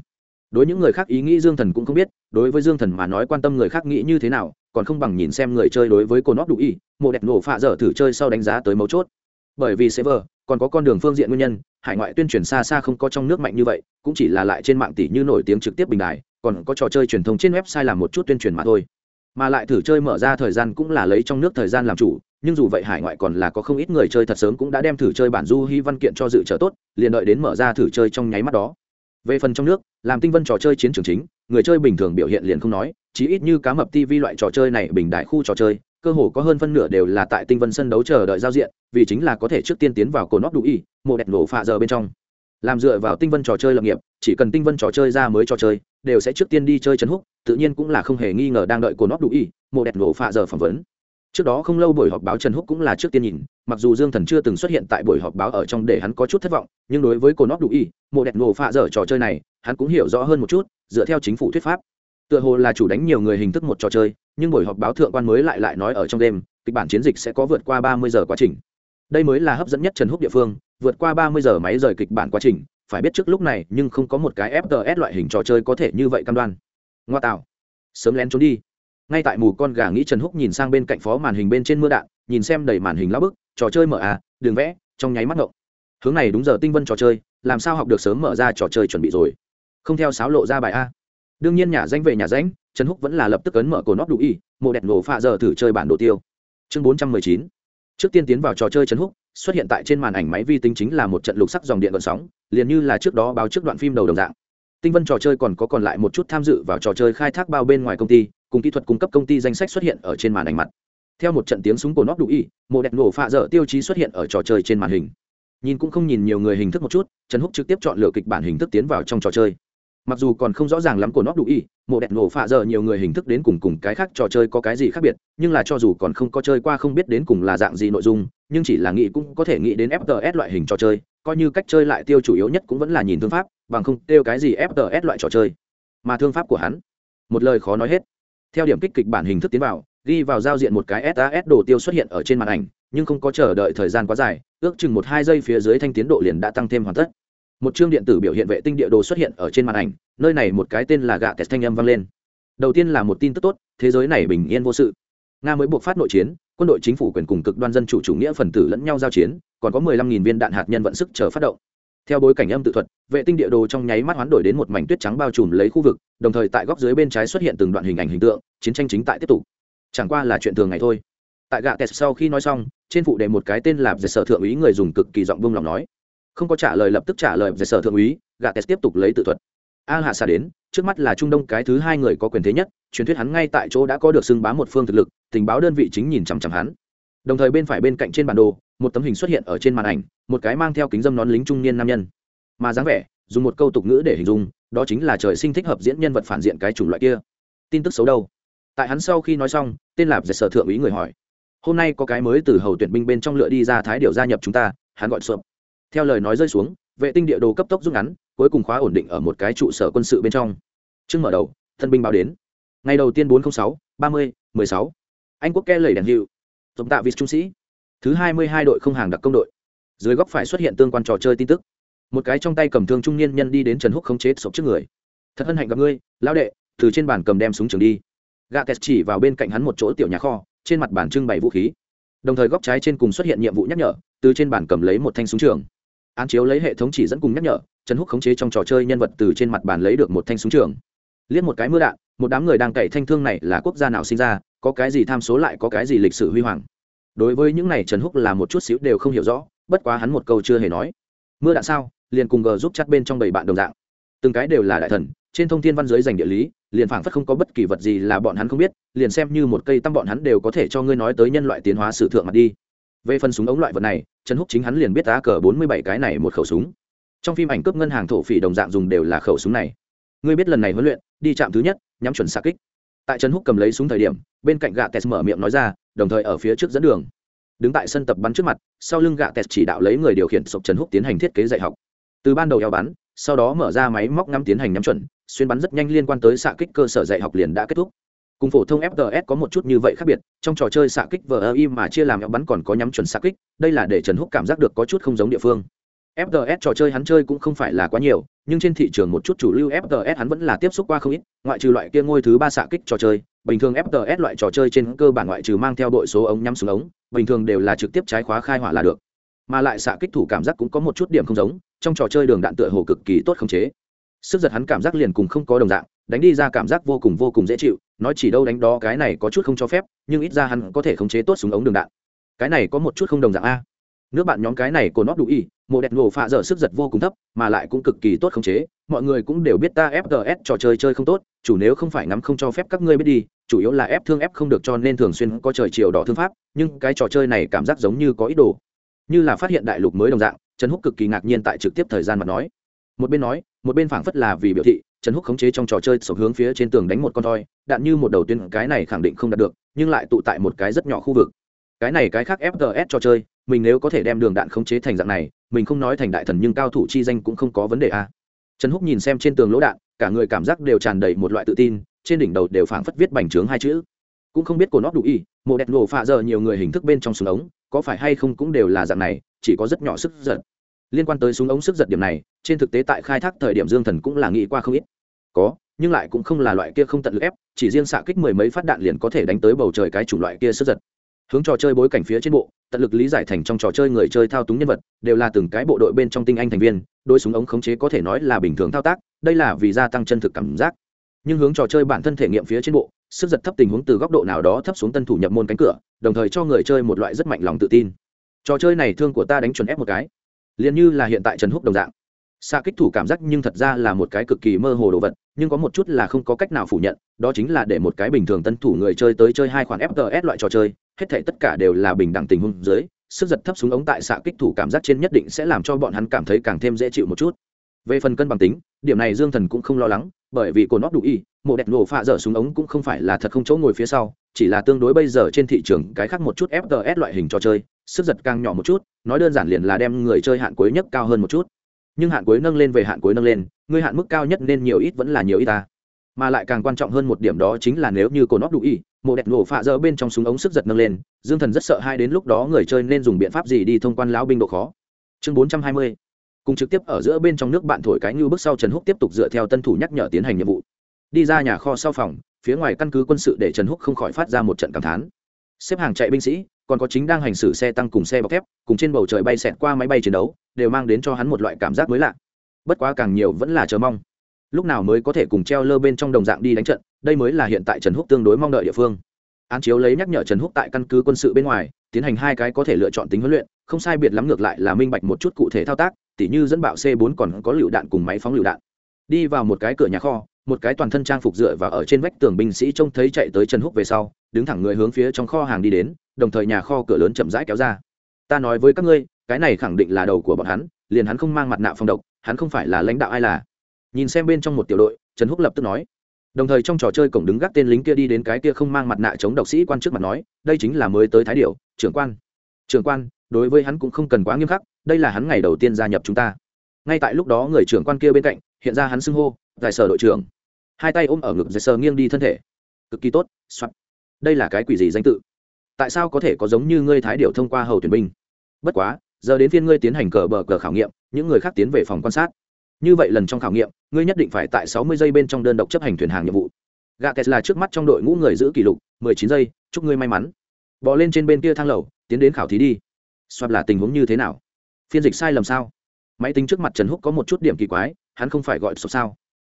Đối những người khác ý nghĩ dương thần cũng không biết đối với dương thần mà nói quan tâm người khác nghĩ như thế nào còn không bằng nhìn xem người chơi đối với cổ nóc đủ ý, mộ đẹp nổ phạ dở thử chơi sau đánh giá tới mấu chốt. Bởi vì server còn có con đường phương diện nguyên nhân hải ngoại tuyên truyền xa xa không có trong nước mạnh như vậy cũng chỉ là lại trên mạng tỷ như nổi tiếng trực tiếp bình đài còn có trò chơi truyền thông trên website làm một chút tuyên truyền mà thôi mà lại thử chơi mở ra thời gian cũng là lấy trong nước thời gian làm chủ, nhưng dù vậy hải ngoại còn là có không ít người chơi thật sớm cũng đã đem thử chơi bản du hy văn kiện cho dự trở tốt, liền đợi đến mở ra thử chơi trong nháy mắt đó. Về phần trong nước, làm tinh vân trò chơi chiến trường chính, người chơi bình thường biểu hiện liền không nói, chí ít như cá mập tv loại trò chơi này bình đại khu trò chơi, cơ hồ có hơn phân nửa đều là tại tinh vân sân đấu chờ đợi giao diện, vì chính là có thể trước tiên tiến vào cổ nóc đủ y, mộ đẹp nổ phạ giờ bên trong. Làm dựa vào tinh vân trò chơi lập nghiệp chỉ cần tinh vân trò chơi ra mới trò chơi, đều sẽ trước tiên đi chơi trấn húc, tự nhiên cũng là không hề nghi ngờ đang đợi cổ nóc đủ y, mộ đẹp nổ phạ giờ phỏng vấn. Trước đó không lâu buổi họp báo trần húc cũng là trước tiên nhìn, mặc dù dương thần chưa từng xuất hiện tại buổi họp báo ở trong để hắn có chút thất vọng, nhưng đối với cổ nóc đủ y, mộ đẹp nổ phạ dở trò chơi này, hắn cũng hiểu rõ hơn một chút, dựa theo chính phủ thuyết pháp. Tựa hồ là chủ đánh nhiều người hình thức một trò chơi, nhưng buổi họp báo thượng quan mới lại lại nói ở trong đêm, kịch bản chiến dịch sẽ có vượt qua ba mươi giờ quá trình. Đây mới là hấp dẫn nhất trần húc địa phương, vượt qua ba mươi giờ máy rời kịch bản quá trình phải biết trước lúc này nhưng không có một cái fts loại hình trò chơi có thể như vậy cam đoan. Ngoa tạo. Sớm lén trốn đi. Ngay tại mù con gà nghĩ trần húc nhìn sang bên cạnh phó màn hình bên trên mưa đạn, nhìn xem đầy màn hình lao bức, trò chơi mở à đường vẽ, trong nháy mắt ngộng. Hướng này đúng giờ tinh vân trò chơi, làm sao học được sớm mở ra trò chơi chuẩn bị rồi? Không theo sáo lộ ra bài a. Đương nhiên nhà danh về nhà danh, trần húc vẫn là lập tức ấn mở cổ nóc đủ y, mộ đẹp nổ pha giờ thử chơi bản đồ tiêu. Chương bốn trăm mười chín. Trước tiên tiến vào trò chơi trần húc xuất hiện tại trên màn ảnh máy vi tính chính là một trận lục sắc dòng điện gợn sóng, liền như là trước đó báo trước đoạn phim đầu đồng dạng. Tinh vân trò chơi còn có còn lại một chút tham dự vào trò chơi khai thác bao bên ngoài công ty, cùng kỹ thuật cung cấp công ty danh sách xuất hiện ở trên màn ảnh mặt. Theo một trận tiếng súng cổ nó đủ y một đẹp nổ pha dở tiêu chí xuất hiện ở trò chơi trên màn hình. Nhìn cũng không nhìn nhiều người hình thức một chút, trần húc trực tiếp chọn lựa kịch bản hình thức tiến vào trong trò chơi mặc dù còn không rõ ràng lắm của nó đủ y, mộ đẹp nổ phạ giờ nhiều người hình thức đến cùng cùng cái khác trò chơi có cái gì khác biệt, nhưng là cho dù còn không có chơi qua không biết đến cùng là dạng gì nội dung, nhưng chỉ là nghĩ cũng có thể nghĩ đến fts loại hình trò chơi, coi như cách chơi lại tiêu chủ yếu nhất cũng vẫn là nhìn thương pháp, bằng không tiêu cái gì fts loại trò chơi. Mà thương pháp của hắn, một lời khó nói hết. Theo điểm kích kịch bản hình thức tiến vào, ghi vào giao diện một cái sas đồ tiêu xuất hiện ở trên màn ảnh, nhưng không có chờ đợi thời gian quá dài, ước chừng một hai giây phía dưới thanh tiến độ liền đã tăng thêm hoàn tất một chương điện tử biểu hiện vệ tinh địa đồ xuất hiện ở trên màn ảnh, nơi này một cái tên là gạ test thanh âm vang lên. Đầu tiên là một tin tức tốt, thế giới này bình yên vô sự. Nga mới buộc phát nội chiến, quân đội chính phủ quyền cùng cực đoan dân chủ chủ nghĩa phần tử lẫn nhau giao chiến, còn có 15.000 viên đạn hạt nhân vận sức chờ phát động. Theo bối cảnh âm tự thuật, vệ tinh địa đồ trong nháy mắt hoán đổi đến một mảnh tuyết trắng bao trùm lấy khu vực, đồng thời tại góc dưới bên trái xuất hiện từng đoạn hình ảnh hình tượng, chiến tranh chính tại tiếp tục. Chẳng qua là chuyện thường ngày thôi. Tại gạ tes sau khi nói xong, trên phụ đề một cái tên là sở thượng úy người dùng cực kỳ giọng buông lòng nói không có trả lời lập tức trả lời về sở thượng úy gà tes tiếp tục lấy tự thuật. A hạ xà đến, trước mắt là trung đông cái thứ hai người có quyền thế nhất, truyền thuyết hắn ngay tại chỗ đã có được xưng bá một phương thực lực, tình báo đơn vị chính nhìn chằm chằm hắn. Đồng thời bên phải bên cạnh trên bản đồ, một tấm hình xuất hiện ở trên màn ảnh, một cái mang theo kính dâm nón lính trung niên nam nhân. Mà dáng vẻ, dùng một câu tục ngữ để hình dung, đó chính là trời sinh thích hợp diễn nhân vật phản diện cái chủng loại kia. Tin tức xấu đâu? Tại hắn sau khi nói xong, tên lạp giải sở thượng úy người hỏi. Hôm nay có cái mới từ hầu tuyển binh bên trong lựa đi ra thái điều gia nhập chúng ta, hắn gọi sộp theo lời nói rơi xuống, vệ tinh địa đồ cấp tốc rút ngắn, cuối cùng khóa ổn định ở một cái trụ sở quân sự bên trong. Chương mở đầu, thân binh báo đến. Ngày đầu tiên bốn trăm sáu, ba mươi, mười sáu. Anh quốc ke lầy đèn hiệu. Tổng tạ vịt trung sĩ. Thứ hai mươi hai đội không hàng đặc công đội. Dưới góc phải xuất hiện tương quan trò chơi tin tức. Một cái trong tay cầm thương trung niên nhân đi đến trần húc không chế sộp trước người. Thật hân hạnh gặp ngươi, lão đệ, từ trên bàn cầm đem súng trường đi. Gạ kẹt chỉ vào bên cạnh hắn một chỗ tiểu nhà kho, trên mặt bàn trưng bày vũ khí. Đồng thời góc trái trên cùng xuất hiện nhiệm vụ nhắc nhở, từ trên bàn cầm lấy một thanh súng trường án chiếu lấy hệ thống chỉ dẫn cùng nhắc nhở, trần húc khống chế trong trò chơi nhân vật từ trên mặt bàn lấy được một thanh súng trường. Liếc một cái mưa đạn, một đám người đang cậy thanh thương này là quốc gia nào sinh ra, có cái gì tham số lại có cái gì lịch sử huy hoàng. Đối với những này trần húc là một chút xíu đều không hiểu rõ, bất quá hắn một câu chưa hề nói. Mưa đạn sao? Liền cùng gờ giúp chắt bên trong bảy bạn đồng dạng. Từng cái đều là đại thần, trên thông tin văn giới dành địa lý, liền phảng phất không có bất kỳ vật gì là bọn hắn không biết, liền xem như một cây tăm bọn hắn đều có thể cho ngươi nói tới nhân loại tiến hóa sử thượng mặt đi về phần súng ống loại vật này, trần húc chính hắn liền biết tá cờ bốn mươi bảy cái này một khẩu súng. Trong phim ảnh cướp ngân hàng thổ phỉ đồng dạng dùng đều là khẩu súng này. Ngươi biết lần này huấn luyện, đi chạm thứ nhất, nhắm chuẩn xa kích. Tại trần húc cầm lấy súng thời điểm, bên cạnh gạ tes mở miệng nói ra, đồng thời ở phía trước dẫn đường. Đứng tại sân tập bắn trước mặt, sau lưng gạ tes chỉ đạo lấy người điều khiển sộc trần húc tiến hành thiết kế dạy học. Từ ban đầu eo bắn, sau đó mở ra máy móc ngắm tiến hành nhắm chuẩn, xuyên bắn rất nhanh liên quan tới xạ kích cơ sở dạy học liền đã kết thúc cùng phổ thông fts có một chút như vậy khác biệt, trong trò chơi xạ kích vờ im mà chia làm nhóm bắn còn có nhắm chuẩn xạ kích, đây là để trần húc cảm giác được có chút không giống địa phương. Fts trò chơi hắn chơi cũng không phải là quá nhiều, nhưng trên thị trường một chút chủ lưu fts hắn vẫn là tiếp xúc qua không ít, ngoại trừ loại kia ngôi thứ ba xạ kích trò chơi, bình thường fts loại trò chơi trên cơ bản ngoại trừ mang theo đội số ống nhắm xuống ống, bình thường đều là trực tiếp trái khóa khai hỏa là được. Mà lại xạ kích thủ cảm giác cũng có một chút điểm không giống, trong trò chơi đường đạn tựa hồ cực kỳ tốt khống chế sức giật hắn cảm giác liền cùng không có đồng dạng, đánh đi ra cảm giác vô cùng vô cùng dễ chịu, nói chỉ đâu đánh đó cái này có chút không cho phép, nhưng ít ra hắn có thể khống chế tốt súng ống đường đạn. Cái này có một chút không đồng dạng a. Nước bạn nhóm cái này của nó đủ y, mộ đẹp nổ phạ dở sức giật vô cùng thấp, mà lại cũng cực kỳ tốt khống chế, mọi người cũng đều biết ta fts trò chơi chơi không tốt, chủ nếu không phải ngắm không cho phép các ngươi biết đi, chủ yếu là ép thương ép không được cho nên thường xuyên có trời chiều đỏ thương pháp, nhưng cái trò chơi này cảm giác giống như có ý đồ. Như là phát hiện đại lục mới đồng dạng, trần húc cực kỳ ngạc nhiên tại trực tiếp thời gian mà nói. Một bên nói một bên phảng phất là vì biểu thị, trần húc khống chế trong trò chơi sổ hướng phía trên tường đánh một con thoi, đạn như một đầu tiên cái này khẳng định không đạt được, nhưng lại tụ tại một cái rất nhỏ khu vực. Cái này cái khác fts trò chơi, mình nếu có thể đem đường đạn khống chế thành dạng này, mình không nói thành đại thần nhưng cao thủ chi danh cũng không có vấn đề a trần húc nhìn xem trên tường lỗ đạn, cả người cảm giác đều tràn đầy một loại tự tin, trên đỉnh đầu đều phảng phất viết bành trướng hai chữ. Cũng không biết cổ nó đủ y một đẹp nổ phạ giờ nhiều người hình thức bên trong súng ống, có phải hay không cũng đều là dạng này, chỉ có rất nhỏ sức giật liên quan tới súng ống sức giật điểm này, trên thực tế tại khai thác thời điểm dương thần cũng là nghĩ qua không ít. Có, nhưng lại cũng không là loại kia không tận lực ép, chỉ riêng xạ kích mười mấy phát đạn liền có thể đánh tới bầu trời cái chủng loại kia sức giật. Hướng trò chơi bối cảnh phía trên bộ, tận lực lý giải thành trong trò chơi người chơi thao túng nhân vật, đều là từng cái bộ đội bên trong tinh anh thành viên đôi súng ống khống chế có thể nói là bình thường thao tác, đây là vì gia tăng chân thực cảm giác. Nhưng hướng trò chơi bản thân thể nghiệm phía trên bộ, sức giật thấp tình huống từ góc độ nào đó thấp xuống tân thủ nhập môn cánh cửa, đồng thời cho người chơi một loại rất mạnh lòng tự tin. Trò chơi này thương của ta đánh chuẩn ép một cái liền như là hiện tại trần húc đồng dạng. Xa kích thủ cảm giác nhưng thật ra là một cái cực kỳ mơ hồ đồ vật, nhưng có một chút là không có cách nào phủ nhận, đó chính là để một cái bình thường tân thủ người chơi tới chơi hai khoản fts loại trò chơi, hết thể tất cả đều là bình đẳng tình huống dưới, sức giật thấp xuống ống tại xạ kích thủ cảm giác trên nhất định sẽ làm cho bọn hắn cảm thấy càng thêm dễ chịu một chút. Về phần cân bằng tính, điểm này dương thần cũng không lo lắng, bởi vì cồn nót đủ y, mộ đẹp nổ phạ dở súng ống cũng không phải là thật không chỗ ngồi phía sau, chỉ là tương đối bây giờ trên thị trường cái khác một chút fts loại hình trò chơi sức giật càng nhỏ một chút, nói đơn giản liền là đem người chơi hạn cuối nhất cao hơn một chút. Nhưng hạn cuối nâng lên về hạn cuối nâng lên, người hạn mức cao nhất nên nhiều ít vẫn là nhiều ít ta. Mà lại càng quan trọng hơn một điểm đó chính là nếu như cổ nóc đủ y, mộ đẹp nổ phạ dỡ bên trong súng ống sức giật nâng lên, dương thần rất sợ hai đến lúc đó người chơi nên dùng biện pháp gì đi thông quan lão binh độ khó. Chương bốn trăm hai mươi, cùng trực tiếp ở giữa bên trong nước bạn thổi cái như bước sau trần húc tiếp tục dựa theo tân thủ nhắc nhở tiến hành nhiệm vụ. Đi ra nhà kho sau phòng, phía ngoài căn cứ quân sự để trần húc không khỏi phát ra một trận cảm thán. Xếp hàng chạy binh sĩ còn có chính đang hành xử xe tăng cùng xe bọc thép, cùng trên bầu trời bay xẹt qua máy bay chiến đấu, đều mang đến cho hắn một loại cảm giác mới lạ. Bất quá càng nhiều vẫn là chờ mong. Lúc nào mới có thể cùng treo lơ bên trong đồng dạng đi đánh trận, đây mới là hiện tại trần húc tương đối mong đợi địa phương. Án chiếu lấy nhắc nhở trần húc tại căn cứ quân sự bên ngoài, tiến hành hai cái có thể lựa chọn tính huấn luyện, không sai biệt lắm ngược lại là minh bạch một chút cụ thể thao tác, tỉ như dẫn bạo c 4 còn có lựu đạn cùng máy phóng lựu đạn. Đi vào một cái cửa nhà kho, một cái toàn thân trang phục dựa và ở trên vách tường binh sĩ trông thấy chạy tới trần húc về sau, đứng thẳng người hướng phía trong kho hàng đi đến đồng thời nhà kho cửa lớn chậm rãi kéo ra. Ta nói với các ngươi, cái này khẳng định là đầu của bọn hắn, liền hắn không mang mặt nạ phòng độc, hắn không phải là lãnh đạo ai là. Nhìn xem bên trong một tiểu đội, trần húc lập tức nói. Đồng thời trong trò chơi cổng đứng gác tên lính kia đi đến cái kia không mang mặt nạ chống độc sĩ quan trước mặt nói, đây chính là mới tới thái điệu trưởng quan. Trưởng quan, đối với hắn cũng không cần quá nghiêm khắc, đây là hắn ngày đầu tiên gia nhập chúng ta. Ngay tại lúc đó người trưởng quan kia bên cạnh, hiện ra hắn xưng hô, giải sở đội trưởng. Hai tay ôm ở ngực, giải sở nghiêng đi thân thể. Cực kỳ tốt, soạn. đây là cái quỷ gì danh tự? Tại sao có thể có giống như ngươi thái điệu thông qua hầu tuyển binh? Bất quá, giờ đến phiên ngươi tiến hành cờ bờ cờ khảo nghiệm, những người khác tiến về phòng quan sát. Như vậy lần trong khảo nghiệm, ngươi nhất định phải tại sáu mươi giây bên trong đơn độc chấp hành thuyền hàng nhiệm vụ. Gạ là trước mắt trong đội ngũ người giữ kỷ lục, mười chín giây, chúc ngươi may mắn. Bỏ lên trên bên kia thang lầu, tiến đến khảo thí đi. Soạt là tình huống như thế nào? Phiên dịch sai lầm sao? Máy tính trước mặt trần húc có một chút điểm kỳ quái, hắn không phải gọi sộp sao.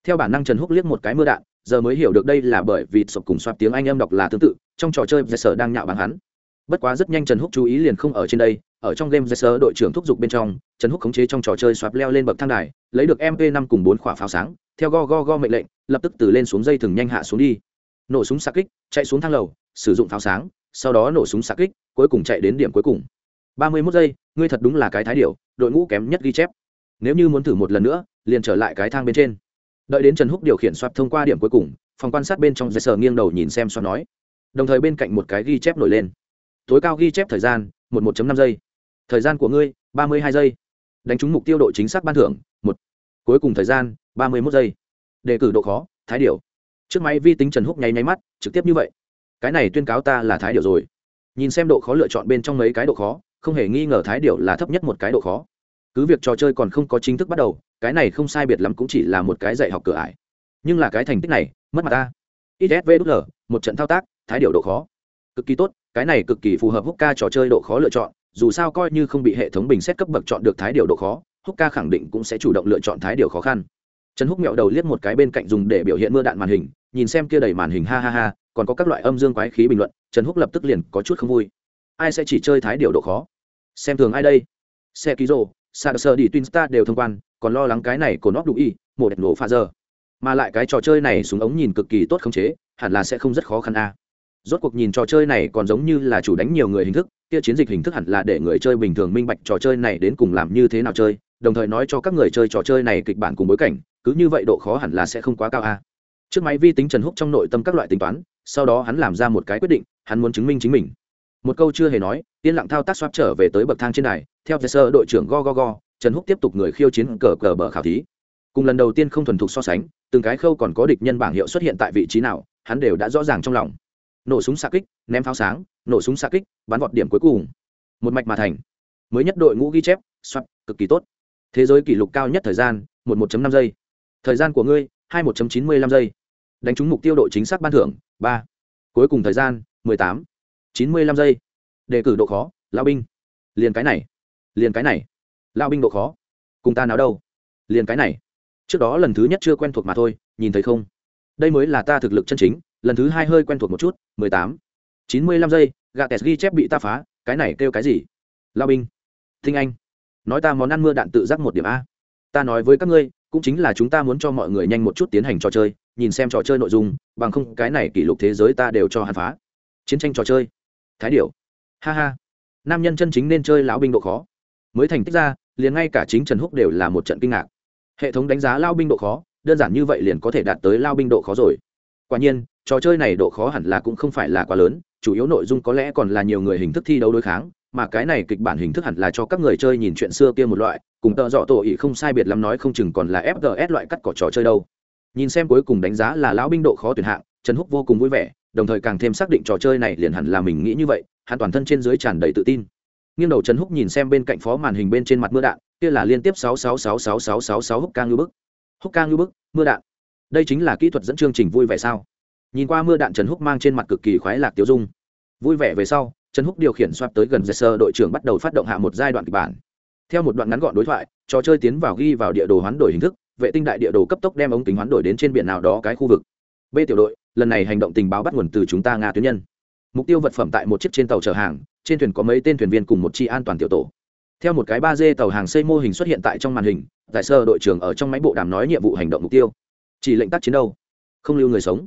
Theo bản năng trần húc liếc một cái mưa đạn giờ mới hiểu được đây là bởi vì sộp cùng soạt tiếng anh em đọc là tương tự, trong trò chơi sở đang nhạo bằng hắn. Bất quá rất nhanh trần húc chú ý liền không ở trên đây, ở trong game sở đội trưởng thúc giục bên trong, trần húc khống chế trong trò chơi xoạp leo lên bậc thang đài, lấy được mp năm cùng bốn quả pháo sáng, theo go go go mệnh lệnh, lập tức từ lên xuống dây thừng nhanh hạ xuống đi. Nổ súng xạ kích, chạy xuống thang lầu, sử dụng pháo sáng, sau đó nổ súng xạ kích, cuối cùng chạy đến điểm cuối cùng. Ba mươi mốt giây, ngươi thật đúng là cái thái điệu đội ngũ kém nhất ghi chép. Nếu như muốn thử một lần nữa, liền trở lại cái thang bên trên đợi đến trần húc điều khiển soạt thông qua điểm cuối cùng, phòng quan sát bên trong giấy sờ nghiêng đầu nhìn xem soạt nói. Đồng thời bên cạnh một cái ghi chép nổi lên. Tối cao ghi chép thời gian, một một năm giây. Thời gian của ngươi, ba mươi hai giây. Đánh trúng mục tiêu độ chính xác ban thưởng, một. Cuối cùng thời gian, ba mươi mốt giây. Đề cử độ khó, thái điệu trước máy vi tính trần húc nháy nháy mắt, trực tiếp như vậy. Cái này tuyên cáo ta là thái điều rồi. Nhìn xem độ khó lựa chọn bên trong mấy cái độ khó, không hề nghi ngờ thái điều là thấp nhất một cái độ khó. Cứ việc trò chơi còn không có chính thức bắt đầu cái này không sai biệt lắm cũng chỉ là một cái dạy học cửa ải. Nhưng là cái thành tích này, mất mặt ta. Isv đ một trận thao tác, thái điệu độ khó. Cực kỳ tốt, cái này cực kỳ phù hợp húc ca trò chơi độ khó lựa chọn. Dù sao coi như không bị hệ thống bình xét cấp bậc chọn được thái điều độ khó húc ca khẳng định cũng sẽ chủ động lựa chọn thái điều khó khăn. Trần húc mẹo đầu liếc một cái bên cạnh dùng để biểu hiện mưa đạn màn hình, nhìn xem kia đầy màn hình, ha ha ha, còn có các loại âm dương quái khí bình luận, trần húc lập tức liền có chút không vui. Ai sẽ chỉ chơi thái điều độ khó? Xem thường ai đây? Xe ký rô sa sơ đi twin star đều thông quan còn lo lắng cái này của nó đủ y một đẹp nổ pha giờ. Mà lại cái trò chơi này súng ống nhìn cực kỳ tốt khống chế, hẳn là sẽ không rất khó khăn a. Rốt cuộc nhìn trò chơi này còn giống như là chủ đánh nhiều người hình thức, kia chiến dịch hình thức hẳn là để người chơi bình thường minh bạch trò chơi này đến cùng làm như thế nào chơi, đồng thời nói cho các người chơi trò chơi này kịch bản cùng bối cảnh, cứ như vậy độ khó hẳn là sẽ không quá cao a. Trước máy vi tính trần húc trong nội tâm các loại tính toán, sau đó hắn làm ra một cái quyết định, hắn muốn chứng minh chính mình. Một câu chưa hề nói, yên lặng thao tác xoáp trở về tới bậc thang trên đài, theo sơ đội trưởng go go go trần húc tiếp tục người khiêu chiến cờ cờ bờ khảo thí. Cùng lần đầu tiên không thuần thục so sánh, từng cái khâu còn có địch nhân bảng hiệu xuất hiện tại vị trí nào, hắn đều đã rõ ràng trong lòng. Nổ súng xa kích, ném pháo sáng, nổ súng xa kích, bắn vọt điểm cuối cùng. Một mạch mà thành. Mới nhất đội ngũ ghi chép, soát, cực kỳ tốt. Thế giới kỷ lục cao nhất thời gian, một một năm giây. Thời gian của ngươi, hai một chín mươi năm giây. Đánh trúng mục tiêu độ chính xác ban thưởng, ba. Cuối cùng thời gian, mười tám. Chín mươi năm giây. Đề cử độ khó lao binh. Liền cái này. Liền cái này lao binh độ khó. Cùng ta nào đâu? Liền cái này. Trước đó lần thứ nhất chưa quen thuộc mà thôi, nhìn thấy không? Đây mới là ta thực lực chân chính, lần thứ hai hơi quen thuộc một chút, mười tám. chín mươi lăm giây gà tes ghi chép bị ta phá, cái này kêu cái gì? Lao binh. Thinh anh. Nói ta món ăn mưa đạn tự giác một điểm a. Ta nói với các ngươi, cũng chính là chúng ta muốn cho mọi người nhanh một chút tiến hành trò chơi, nhìn xem trò chơi nội dung, bằng không cái này kỷ lục thế giới ta đều cho hắn phá. Chiến tranh trò chơi. Thái điệu ha ha. Nam nhân chân chính nên chơi lão binh độ khó. Mới thành tích ra liền ngay cả chính trần húc đều là một trận kinh ngạc. Hệ thống đánh giá lao binh độ khó, đơn giản như vậy liền có thể đạt tới lao binh độ khó rồi. Quả nhiên, trò chơi này độ khó hẳn là cũng không phải là quá lớn, chủ yếu nội dung có lẽ còn là nhiều người hình thức thi đấu đối kháng, mà cái này kịch bản hình thức hẳn là cho các người chơi nhìn chuyện xưa kia một loại, cùng tợ dọ tổ ý không sai biệt lắm nói không chừng còn là fgs loại cắt cỏ trò chơi đâu. Nhìn xem cuối cùng đánh giá là lão binh độ khó tuyển hạng, trần húc vô cùng vui vẻ, đồng thời càng thêm xác định trò chơi này liền hẳn là mình nghĩ như vậy, hắn toàn thân trên dưới tràn đầy tự tin nghiêng đầu trần húc nhìn xem bên cạnh phó màn hình bên trên mặt mưa đạn, kia là liên tiếp sáu sáu sáu sáu sáu sáu sáu húc ca ngư bức. Húc ca ngư bức, mưa đạn. Đây chính là kỹ thuật dẫn chương trình vui vẻ sao? Nhìn qua mưa đạn trần húc mang trên mặt cực kỳ khoái lạc tiêu dung. Vui vẻ về sau, trần húc điều khiển soạt tới gần dây sơ đội trưởng bắt đầu phát động hạ một giai đoạn kịch bản. Theo một đoạn ngắn gọn đối thoại, trò chơi tiến vào ghi vào địa đồ hoán đổi hình thức, vệ tinh đại địa đồ cấp tốc đem ống kính hoán đổi đến trên biển nào đó cái khu vực. B tiểu đội, lần này hành động tình báo bắt nguồn từ chúng ta nga tuyến nhân. Mục tiêu vật phẩm tại một chiếc trên tàu chở hàng trên thuyền có mấy tên thuyền viên cùng một chi an toàn tiểu tổ. Theo một cái ba d tàu hàng xây mô hình xuất hiện tại trong màn hình tại sơ đội trưởng ở trong máy bộ đàm nói nhiệm vụ hành động mục tiêu. Chỉ lệnh tác chiến đâu? Không lưu người sống.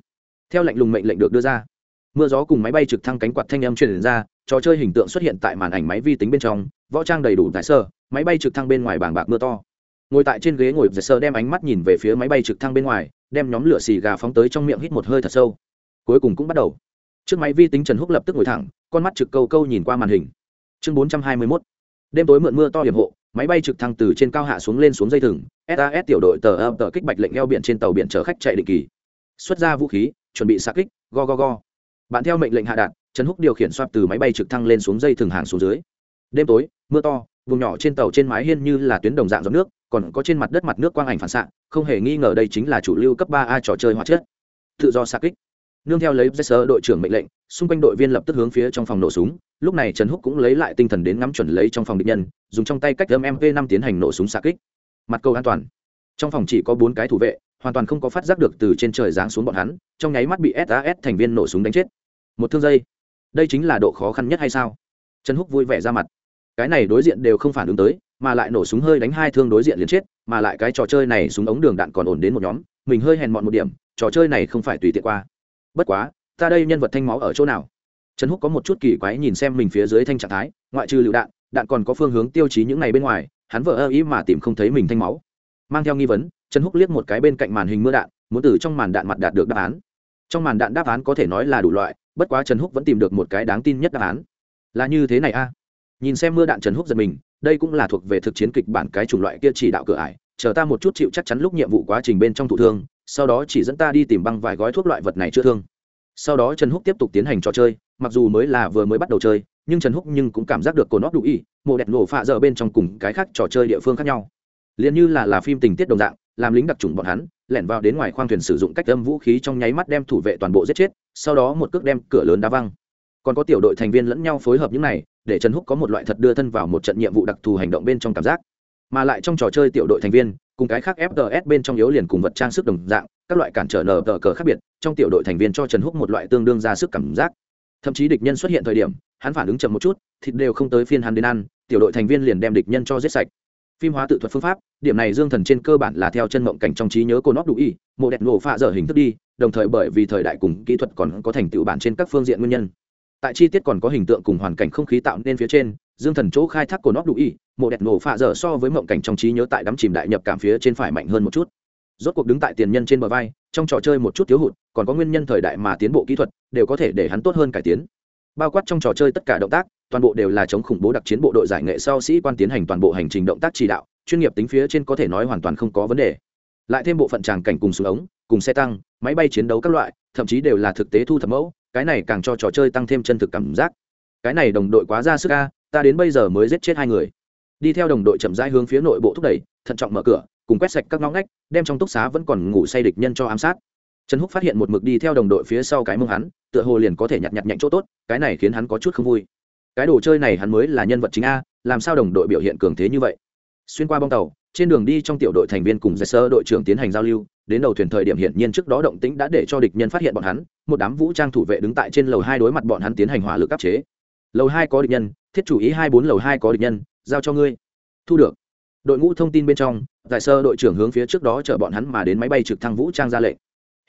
Theo lệnh lùng mệnh lệnh được đưa ra. Mưa gió cùng máy bay trực thăng cánh quạt thanh âm truyền ra, trò chơi hình tượng xuất hiện tại màn ảnh máy vi tính bên trong, võ trang đầy đủ tại sơ, máy bay trực thăng bên ngoài bảng bạc mưa to. Ngồi tại trên ghế ngồi giải sơ đem ánh mắt nhìn về phía máy bay trực thăng bên ngoài, đem nhóm lửa xì gà phóng tới trong miệng hít một hơi thật sâu. Cuối cùng cũng bắt đầu. Trước máy vi tính trần húc lập tức ngồi thẳng con mắt trực câu câu nhìn qua màn hình. Chương bốn trăm hai mươi mốt. Đêm tối mượn mưa to hiểm hộ, máy bay trực thăng từ trên cao hạ xuống lên xuống dây thừng. Sas tiểu đội tờ ập tờ kích bạch lệnh eo biển trên tàu biển chở khách chạy định kỳ. Xuất ra vũ khí, chuẩn bị xạ kích, go go go. Bạn theo mệnh lệnh hạ đạn trần húc điều khiển soát từ máy bay trực thăng lên xuống dây thừng hàng xuống dưới. Đêm tối, mưa to, vùng nhỏ trên tàu trên mái hiên như là tuyến đồng dạng giọt nước, còn có trên mặt đất mặt nước quang ảnh phản xạ, không hề nghi ngờ đây chính là chủ lưu cấp ba a trò chơi hóa chất. Tự do xạ kích nương theo lấy sơ đội trưởng mệnh lệnh, xung quanh đội viên lập tức hướng phía trong phòng nổ súng. Lúc này trần húc cũng lấy lại tinh thần đến ngắm chuẩn lấy trong phòng địch nhân, dùng trong tay cách âm MP5 tiến hành nổ súng xạ kích. Mặt cầu an toàn. Trong phòng chỉ có bốn cái thủ vệ, hoàn toàn không có phát giác được từ trên trời giáng xuống bọn hắn, trong nháy mắt bị sas thành viên nổ súng đánh chết. Một thương giây đây chính là độ khó khăn nhất hay sao? Trần húc vui vẻ ra mặt. Cái này đối diện đều không phản ứng tới, mà lại nổ súng hơi đánh hai thương đối diện liền chết, mà lại cái trò chơi này súng ống đường đạn còn ổn đến một nhóm, mình hơi hèn mọn một điểm, trò chơi này không phải tùy tiện qua bất quá, ta đây nhân vật thanh máu ở chỗ nào? Trần húc có một chút kỳ quái nhìn xem mình phía dưới thanh trạng thái, ngoại trừ lựu đạn đạn còn có phương hướng tiêu chí những ngày bên ngoài, hắn vợ ơ ý mà tìm không thấy mình thanh máu. Mang theo nghi vấn, trần húc liếc một cái bên cạnh màn hình mưa đạn, muốn từ trong màn đạn mặt đạt được đáp án. Trong màn đạn đáp án có thể nói là đủ loại, bất quá trần húc vẫn tìm được một cái đáng tin nhất đáp án. Là như thế này a. Nhìn xem mưa đạn trần húc giật mình, đây cũng là thuộc về thực chiến kịch bản cái chủng loại kia chỉ đạo cửa ải, chờ ta một chút chịu chắc chắn lúc nhiệm vụ quá trình bên trong thụ thương sau đó chỉ dẫn ta đi tìm băng vài gói thuốc loại vật này chữa thương. Sau đó trần húc tiếp tục tiến hành trò chơi, mặc dù mới là vừa mới bắt đầu chơi, nhưng trần húc nhưng cũng cảm giác được cồn óc đủ ý mộ đẹp nổ phạ giờ bên trong cùng cái khác trò chơi địa phương khác nhau. Liền như là là phim tình tiết đồng dạng, làm lính đặc trùng bọn hắn, lẻn vào đến ngoài khoang thuyền sử dụng cách âm vũ khí trong nháy mắt đem thủ vệ toàn bộ giết chết, sau đó một cước đem cửa lớn đá văng. Còn có tiểu đội thành viên lẫn nhau phối hợp những này, để trần húc có một loại thật đưa thân vào một trận nhiệm vụ đặc thù hành động bên trong cảm giác. Mà lại trong trò chơi tiểu đội thành viên cùng cái khác fts bên trong yếu liền cùng vật trang sức đồng dạng, các loại cản trở nở tờ cờ khác biệt, trong tiểu đội thành viên cho trần húc một loại tương đương ra sức cảm giác. Thậm chí địch nhân xuất hiện thời điểm, hắn phản ứng chậm một chút, thịt đều không tới phiên hắn đến ăn, tiểu đội thành viên liền đem địch nhân cho giết sạch. Phim hóa tự thuật phương pháp, điểm này dương thần trên cơ bản là theo chân mộng cảnh trong trí nhớ cô nót đủ y, mộ đẹp nổ phạ dở hình thức đi, đồng thời bởi vì thời đại cùng kỹ thuật còn có thành tựu bản trên các phương diện nguyên nhân tại chi tiết còn có hình tượng cùng hoàn cảnh không khí tạo nên phía trên, dương thần chỗ khai thác của nót đủ y, mộ đẹp nổ phạ dở so với mộng cảnh trong trí nhớ tại đắm chìm đại nhập cảm phía trên phải mạnh hơn một chút. Rốt cuộc đứng tại tiền nhân trên bờ vai, trong trò chơi một chút thiếu hụt, còn có nguyên nhân thời đại mà tiến bộ kỹ thuật, đều có thể để hắn tốt hơn cải tiến. Bao quát trong trò chơi tất cả động tác, toàn bộ đều là chống khủng bố đặc chiến bộ đội giải nghệ sau sĩ quan tiến hành toàn bộ hành trình động tác chỉ đạo, chuyên nghiệp tính phía trên có thể nói hoàn toàn không có vấn đề. Lại thêm bộ phận tràng cảnh cùng xuống ống, cùng xe tăng, máy bay chiến đấu các loại, thậm chí đều là thực tế thu thập mẫu cái này càng cho trò chơi tăng thêm chân thực cảm giác. Cái này đồng đội quá ra sức ca ta đến bây giờ mới giết chết hai người. Đi theo đồng đội chậm rãi hướng phía nội bộ thúc đẩy, thận trọng mở cửa, cùng quét sạch các ngõ ngách, đem trong túc xá vẫn còn ngủ say địch nhân cho ám sát. Trần húc phát hiện một mực đi theo đồng đội phía sau cái mông hắn, tựa hồ liền có thể nhặt nhặt nhạnh chỗ tốt, cái này khiến hắn có chút không vui. Cái đồ chơi này hắn mới là nhân vật chính a, làm sao đồng đội biểu hiện cường thế như vậy? Xuyên qua bong tàu, trên đường đi trong tiểu đội thành viên cùng giải sơ đội trưởng tiến hành giao lưu đến đầu thuyền thời điểm hiển nhiên trước đó động tĩnh đã để cho địch nhân phát hiện bọn hắn, một đám vũ trang thủ vệ đứng tại trên lầu hai đối mặt bọn hắn tiến hành hỏa lực áp chế. Lầu hai có địch nhân, thiết chủ ý hai bốn lầu hai có địch nhân, giao cho ngươi. Thu được. Đội ngũ thông tin bên trong tại sơ đội trưởng hướng phía trước đó chở bọn hắn mà đến máy bay trực thăng vũ trang ra lệnh.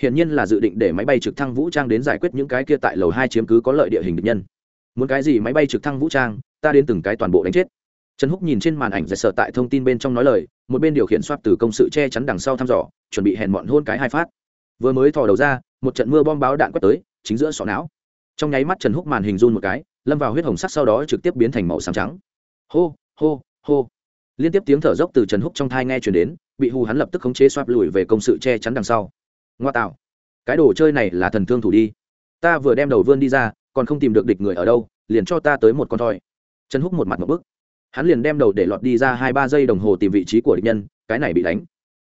Hiển nhiên là dự định để máy bay trực thăng vũ trang đến giải quyết những cái kia tại lầu hai chiếm cứ có lợi địa hình địch nhân. Muốn cái gì máy bay trực thăng vũ trang, ta đến từng cái toàn bộ đánh chết trần húc nhìn trên màn ảnh giải sợ tại thông tin bên trong nói lời, một bên điều khiển soát từ công sự che chắn đằng sau thăm dò, chuẩn bị hèn mọn hôn cái hai phát. Vừa mới thò đầu ra, một trận mưa bom báo đạn quét tới, chính giữa sọ não. Trong nháy mắt trần húc màn hình run một cái, lâm vào huyết hồng sắc sau đó trực tiếp biến thành màu xám trắng. Hô hô hô. Liên tiếp tiếng thở dốc từ trần húc trong thai nghe chuyển đến, bị hù hắn lập tức khống chế xoát lùi về công sự che chắn đằng sau. Ngoa tạo. Cái đồ chơi này là thần thương thủ đi. Ta vừa đem đầu vươn đi ra, còn không tìm được địch người ở đâu, liền cho ta tới một con thoi. Trần húc một mặt một bức hắn liền đem đầu để lọt đi ra hai ba giây đồng hồ tìm vị trí của địch nhân, cái này bị đánh.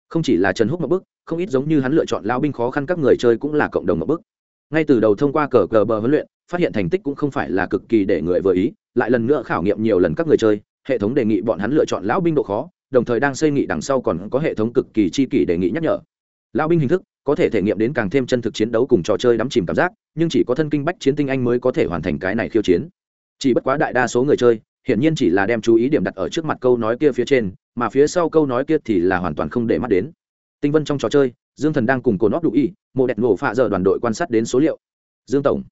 Không chỉ là trần húc một bức, không ít giống như hắn lựa chọn lao binh khó khăn các người chơi cũng là cộng đồng một bức. Ngay từ đầu thông qua cờ cờ bờ huấn luyện, phát hiện thành tích cũng không phải là cực kỳ để người vừa ý, lại lần nữa khảo nghiệm nhiều lần các người chơi, hệ thống đề nghị bọn hắn lựa chọn lão binh độ khó, đồng thời đang xây nghị đằng sau còn có hệ thống cực kỳ chi kỷ đề nghị nhắc nhở. Lão binh hình thức, có thể thể nghiệm đến càng thêm chân thực chiến đấu cùng trò chơi đắm chìm cảm giác, nhưng chỉ có thân kinh bách chiến tinh anh mới có thể hoàn thành cái này khiêu chiến. Chỉ bất quá đại đa số người chơi hiển nhiên chỉ là đem chú ý điểm đặt ở trước mặt câu nói kia phía trên, mà phía sau câu nói kia thì là hoàn toàn không để mắt đến. Tinh vân trong trò chơi, dương thần đang cùng cồn óc đủ y một đẹp nổ phạ giờ đoàn đội quan sát đến số liệu. Dương tổng,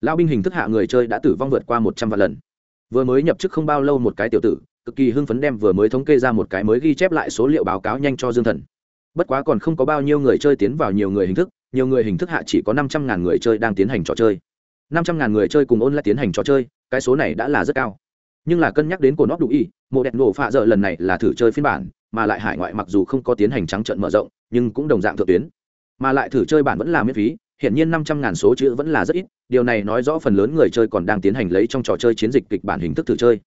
lão binh hình thức hạ người chơi đã tử vong vượt qua một trăm vạn lần. Vừa mới nhập chức không bao lâu một cái tiểu tử, cực kỳ hưng phấn đem vừa mới thống kê ra một cái mới ghi chép lại số liệu báo cáo nhanh cho dương thần. Bất quá còn không có bao nhiêu người chơi tiến vào nhiều người hình thức, nhiều người hình thức hạ chỉ có năm trăm ngàn người chơi đang tiến hành trò chơi. Năm trăm ngàn người chơi cùng ôn lại tiến hành trò chơi, cái số này đã là rất cao nhưng là cân nhắc đến cồn óc đủ y, mộ đẹp nổ phạ dở lần này là thử chơi phiên bản, mà lại hải ngoại mặc dù không có tiến hành trắng trận mở rộng, nhưng cũng đồng dạng thượng tuyến. Mà lại thử chơi bản vẫn là miễn phí hiện nhiên năm trăm ngàn số chữ vẫn là rất ít, điều này nói rõ phần lớn người chơi còn đang tiến hành lấy trong trò chơi chiến dịch kịch bản hình thức thử chơi.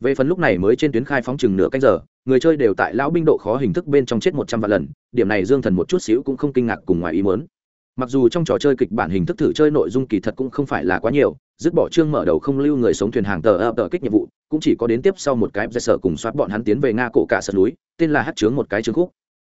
Về phần lúc này mới trên tuyến khai phóng chừng nửa canh giờ, người chơi đều tại lão binh độ khó hình thức bên trong chết một trăm vạn lần, điểm này dương thần một chút xíu cũng không kinh ngạc cùng ngoài ý mớn mặc dù trong trò chơi kịch bản hình thức thử chơi nội dung kỳ thật cũng không phải là quá nhiều, dứt bỏ chương mở đầu không lưu người sống thuyền hàng tờ ập tờ kích nhiệm vụ, cũng chỉ có đến tiếp sau một cái giải sở cùng soát bọn hắn tiến về nga cổ cả sân núi, tên là hát chướng một cái chương khúc.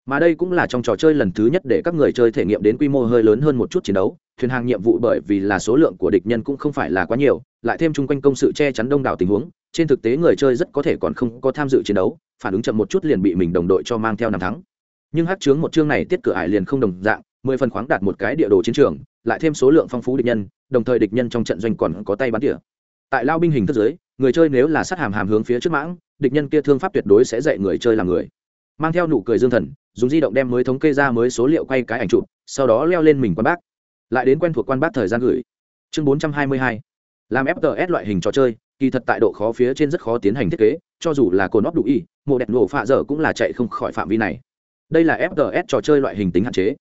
Mà đây cũng là trong trò chơi lần thứ nhất để các người chơi thể nghiệm đến quy mô hơi lớn hơn một chút chiến đấu, thuyền hàng nhiệm vụ bởi vì là số lượng của địch nhân cũng không phải là quá nhiều, lại thêm chung quanh công sự che chắn đông đảo tình huống, trên thực tế người chơi rất có thể còn không có tham dự chiến đấu, phản ứng chậm một chút liền bị mình đồng đội cho mang theo năm thắng. Nhưng hát chướng một chương này tiết cửa ải liền không đồng dạng mười phần khoáng đạt một cái địa đồ chiến trường, lại thêm số lượng phong phú địch nhân, đồng thời địch nhân trong trận doanh còn có tay bắn tỉa. Tại lao binh hình thức giới người chơi nếu là sát hàm hàm hướng phía trước mãng, địch nhân kia thương pháp tuyệt đối sẽ dạy người chơi làm người. Mang theo nụ cười dương thần, dùng di động đem mới thống kê ra mới số liệu quay cái ảnh chụp, sau đó leo lên mình quan bác. Lại đến quen thuộc quan bác thời gian gửi. Chương bốn trăm hai mươi hai. Làm fts loại hình trò chơi, kỳ thật tại độ khó phía trên rất khó tiến hành thiết kế, cho dù là cồn óc đủ y, mộ đẹp nổ phạ dở cũng là chạy không khỏi phạm vi này. Đây là fts trò chơi loại hình tính hạn chế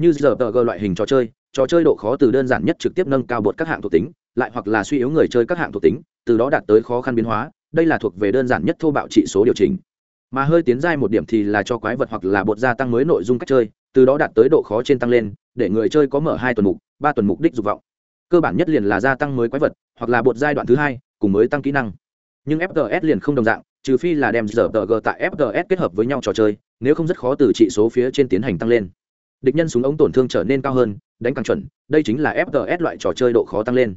như giờ tờ g loại hình trò chơi trò chơi độ khó từ đơn giản nhất trực tiếp nâng cao bột các hạng thuộc tính, lại hoặc là suy yếu người chơi các hạng thuộc tính, từ đó đạt tới khó khăn biến hóa, đây là thuộc về đơn giản nhất thô bạo trị số điều chỉnh. Mà hơi tiến giai một điểm thì là cho quái vật hoặc là bột gia tăng mới nội dung cách chơi, từ đó đạt tới độ khó trên tăng lên, để người chơi có mở hai tuần mục, ba tuần mục đích dục vọng. Cơ bản nhất liền là gia tăng mới quái vật, hoặc là bột giai đoạn thứ hai, cùng mới tăng kỹ năng. Nhưng fts liền không đồng dạng, trừ phi là đem giờ tờ g tại fts kết hợp với nhau trò chơi, nếu không rất khó từ trị số phía trên tiến hành tăng lên địch nhân súng ống tổn thương trở nên cao hơn, đánh càng chuẩn, đây chính là fts loại trò chơi độ khó tăng lên.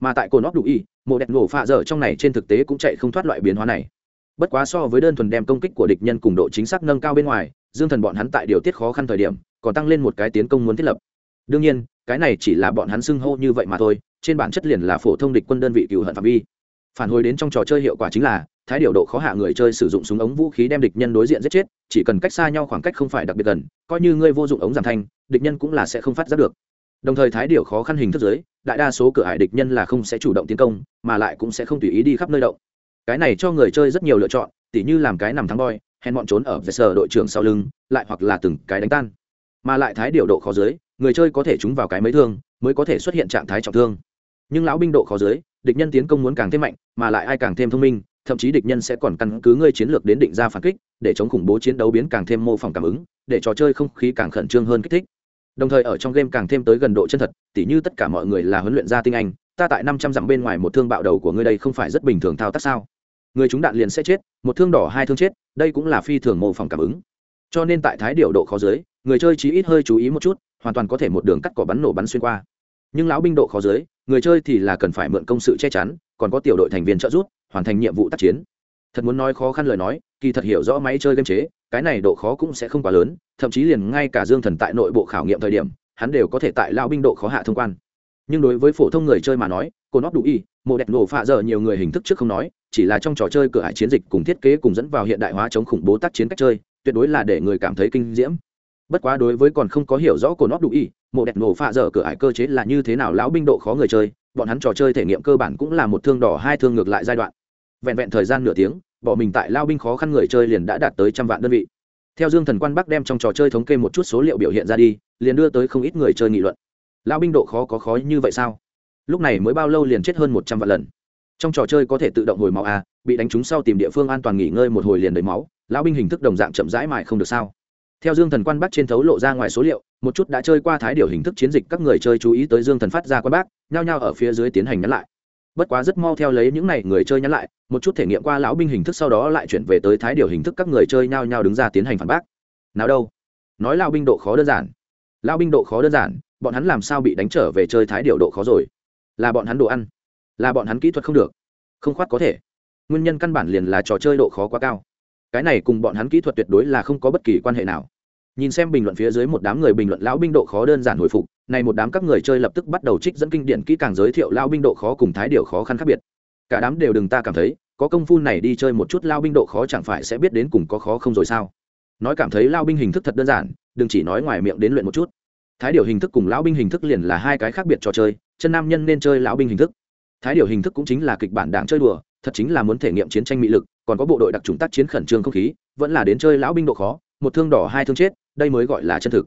Mà tại cồn óc đủ y, mộ đẹp nổ phạ dở trong này trên thực tế cũng chạy không thoát loại biến hóa này. Bất quá so với đơn thuần đem công kích của địch nhân cùng độ chính xác nâng cao bên ngoài, dương thần bọn hắn tại điều tiết khó khăn thời điểm, còn tăng lên một cái tiến công muốn thiết lập. Đương nhiên, cái này chỉ là bọn hắn xưng hô như vậy mà thôi, trên bản chất liền là phổ thông địch quân đơn vị cựu hận phạm vi. Phản hồi đến trong trò chơi hiệu quả chính là thái điều độ khó hạ người chơi sử dụng súng ống vũ khí đem địch nhân đối diện giết chết, chỉ cần cách xa nhau khoảng cách không phải đặc biệt gần, coi như ngươi vô dụng ống giảm thanh, địch nhân cũng là sẽ không phát giác được. Đồng thời thái điều khó khăn hình thức giới đại đa số cửa hải địch nhân là không sẽ chủ động tiến công, mà lại cũng sẽ không tùy ý đi khắp nơi động. Cái này cho người chơi rất nhiều lựa chọn, tỉ như làm cái nằm thắng boy hèn bọn trốn ở về sở đội trưởng sau lưng, lại hoặc là từng cái đánh tan. Mà lại thái điều độ khó dưới, người chơi có thể trúng vào cái mấy thương, mới có thể xuất hiện trạng thái trọng thương. Nhưng lão binh độ khó dưới, địch nhân tiến công muốn càng thêm mạnh, mà lại ai càng thêm thông minh thậm chí địch nhân sẽ còn căn cứ ngươi chiến lược đến định ra phản kích, để chống khủng bố chiến đấu biến càng thêm mô phỏng cảm ứng, để trò chơi không khí càng khẩn trương hơn kích thích. Đồng thời ở trong game càng thêm tới gần độ chân thật, tỉ như tất cả mọi người là huấn luyện gia tinh anh, ta tại năm trăm dặm bên ngoài một thương bạo đầu của ngươi đây không phải rất bình thường thao tác sao? Người chúng đạn liền sẽ chết, một thương đỏ hai thương chết, đây cũng là phi thường mô phỏng cảm ứng. Cho nên tại thái điều độ khó dưới, người chơi chỉ ít hơi chú ý một chút, hoàn toàn có thể một đường cắt cỏ bắn nổ bắn xuyên qua. Nhưng lão binh độ khó dưới, người chơi thì là cần phải mượn công sự che chắn, còn có tiểu đội thành viên trợ giúp hoàn thành nhiệm vụ tác chiến. Thật muốn nói khó khăn lời nói, kỳ thật hiểu rõ máy chơi game chế, cái này độ khó cũng sẽ không quá lớn, thậm chí liền ngay cả dương thần tại nội bộ khảo nghiệm thời điểm, hắn đều có thể tại lao binh độ khó hạ thông quan. Nhưng đối với phổ thông người chơi mà nói, cô nót đủ y, mộ đẹp nổ phạ giờ nhiều người hình thức trước không nói, chỉ là trong trò chơi cửa hải chiến dịch cùng thiết kế cùng dẫn vào hiện đại hóa chống khủng bố tác chiến cách chơi, tuyệt đối là để người cảm thấy kinh diễm. Bất quá đối với còn không có hiểu rõ cô nót đủ y, mộ đẹp nổ phạ giờ cửa hải cơ chế là như thế nào lão binh độ khó người chơi, bọn hắn trò chơi thể nghiệm cơ bản cũng là một thương đỏ hai thương ngược lại giai đoạn vẹn vẹn thời gian nửa tiếng, bỏ mình tại lao binh khó khăn người chơi liền đã đạt tới trăm vạn đơn vị. Theo dương thần quan bắc đem trong trò chơi thống kê một chút số liệu biểu hiện ra đi, liền đưa tới không ít người chơi nghị luận. Lao binh độ khó có khó như vậy sao? Lúc này mới bao lâu liền chết hơn một trăm vạn lần? Trong trò chơi có thể tự động hồi máu à bị đánh trúng sau tìm địa phương an toàn nghỉ ngơi một hồi liền đầy máu lão binh hình thức đồng dạng chậm rãi mại không được sao? Theo dương thần quan bắc trên thấu lộ ra ngoài số liệu, một chút đã chơi qua thái điều hình thức chiến dịch các người chơi chú ý tới dương thần phát ra quan bác, nhao nhao ở phía dưới tiến hành nhắn lại bất quá rất mau theo lấy những n à y người chơi nhắn lại, một chút thể nghiệm qua lão binh hình thức sau đó lại chuyển về tới thái điều hình thức các người chơi nhao nhao đứng ra tiến hành phản bác. Nào đâu? Nói lao binh độ khó đơn giản. Lao binh độ khó đơn giản, bọn hắn làm sao bị đánh trở về chơi thái điều độ khó rồi? Là bọn hắn đồ ăn. Là bọn hắn kỹ thuật không được. Không khoát có thể. Nguyên nhân căn bản liền là trò chơi độ khó quá cao. Cái này cùng bọn hắn kỹ thuật tuyệt đối là không có bất kỳ quan hệ nào. Nhìn xem bình luận phía dưới một đám người bình luận lão binh độ khó đơn giản hồi phục này một đám các người chơi lập tức bắt đầu trích dẫn kinh điển kỹ càng giới thiệu lao binh độ khó cùng thái điều khó khăn khác biệt. Cả đám đều đừng ta cảm thấy, có công phu này đi chơi một chút lao binh độ khó chẳng phải sẽ biết đến cùng có khó không rồi sao? Nói cảm thấy lao binh hình thức thật đơn giản, đừng chỉ nói ngoài miệng đến luyện một chút. Thái điều hình thức cùng lão binh hình thức liền là hai cái khác biệt trò chơi, chân nam nhân nên chơi lão binh hình thức. Thái điều hình thức cũng chính là kịch bản đảng chơi đùa, thật chính là muốn thể nghiệm chiến tranh mỹ lực, còn có bộ đội đặc trùng tác chiến khẩn trương không khí, vẫn là đến chơi lão binh độ khó, một thương đỏ hai thương chết, đây mới gọi là chân thực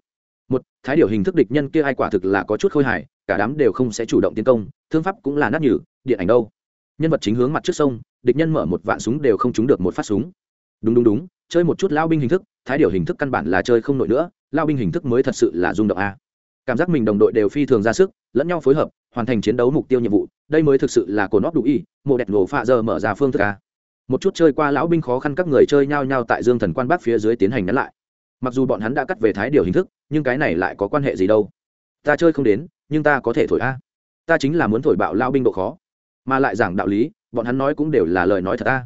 một, thái điều hình thức địch nhân kia ai quả thực là có chút khôi hài, cả đám đều không sẽ chủ động tiến công, thương pháp cũng là nát nhử điện ảnh đâu. Nhân vật chính hướng mặt trước sông, địch nhân mở một vạn súng đều không trúng được một phát súng. Đúng đúng đúng, chơi một chút lao binh hình thức, thái điều hình thức căn bản là chơi không nổi nữa, lao binh hình thức mới thật sự là rung động a. Cảm giác mình đồng đội đều phi thường ra sức, lẫn nhau phối hợp, hoàn thành chiến đấu mục tiêu nhiệm vụ, đây mới thực sự là cồn óp đủ y, mộ đẹp nổ pha giờ mở ra phương thức a. Một chút chơi qua lão binh khó khăn các người chơi nhau nhau tại dương thần quan bắc phía dưới tiến hành nhắn lại mặc dù bọn hắn đã cắt về thái điều hình thức, nhưng cái này lại có quan hệ gì đâu? Ta chơi không đến, nhưng ta có thể thổi a. Ta chính là muốn thổi bạo lao binh độ khó. Mà lại giảng đạo lý, bọn hắn nói cũng đều là lời nói thật ta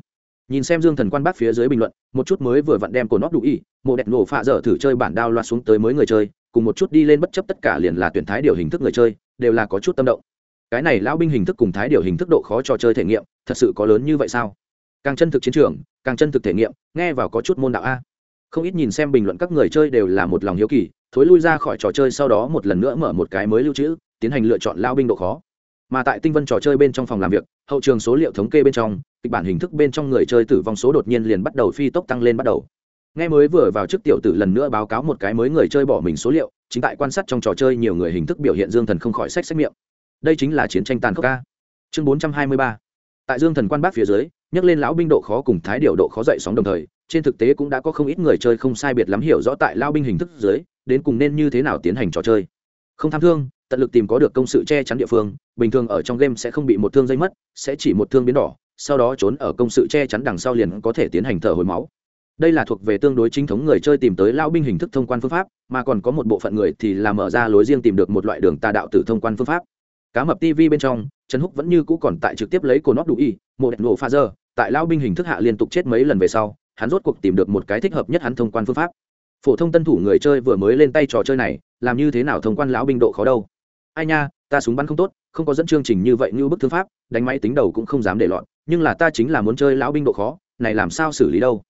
nhìn xem dương thần quan bác phía dưới bình luận, một chút mới vừa vặn đem cổ nóc đủ y, mộ đẹp nổ phạ dở thử chơi bản đao loạt xuống tới mới người chơi, cùng một chút đi lên bất chấp tất cả liền là tuyển thái điều hình thức người chơi, đều là có chút tâm động. Cái này lao binh hình thức cùng thái điều hình thức độ khó trò chơi thể nghiệm, thật sự có lớn như vậy sao? Càng chân thực chiến trường, càng chân thực thể nghiệm, nghe vào có chút môn đạo a không ít nhìn xem bình luận các người chơi đều là một lòng hiếu kỳ, thối lui ra khỏi trò chơi sau đó một lần nữa mở một cái mới lưu trữ, tiến hành lựa chọn lao binh độ khó. Mà tại tinh vân trò chơi bên trong phòng làm việc, hậu trường số liệu thống kê bên trong, kịch bản hình thức bên trong người chơi tử vong số đột nhiên liền bắt đầu phi tốc tăng lên bắt đầu. Nghe mới vừa vào trước tiểu tử lần nữa báo cáo một cái mới người chơi bỏ mình số liệu, chính tại quan sát trong trò chơi nhiều người hình thức biểu hiện dương thần không khỏi sách sách miệng. Đây chính là chiến tranh tàn khốc ca. Chương bốn trăm hai mươi ba. Tại dương thần quan bác phía dưới, nhắc lên lão binh độ khó cùng thái điều độ khó dậy sóng đồng thời trên thực tế cũng đã có không ít người chơi không sai biệt lắm hiểu rõ tại lao binh hình thức dưới, đến cùng nên như thế nào tiến hành trò chơi. Không tham thương, tận lực tìm có được công sự che chắn địa phương, bình thường ở trong game sẽ không bị một thương dây mất, sẽ chỉ một thương biến đỏ, sau đó trốn ở công sự che chắn đằng sau liền có thể tiến hành thở hồi máu. Đây là thuộc về tương đối chính thống người chơi tìm tới lao binh hình thức thông quan phương pháp, mà còn có một bộ phận người thì là mở ra lối riêng tìm được một loại đường tà đạo tử thông quan phương pháp. Cá mập tv bên trong, trần húc vẫn như cũ còn tại trực tiếp lấy cổ nóc đủ y một đèn nổ pha dơ, tại lao binh hình thức hạ liên tục chết mấy lần về sau hắn rốt cuộc tìm được một cái thích hợp nhất hắn thông quan phương pháp. Phổ thông tân thủ người chơi vừa mới lên tay trò chơi này, làm như thế nào thông quan lão binh độ khó đâu? Ai nha, ta súng bắn không tốt, không có dẫn chương trình như vậy như bức thương pháp, đánh máy tính đầu cũng không dám để lọt, nhưng là ta chính là muốn chơi lão binh độ khó, này làm sao xử lý đâu?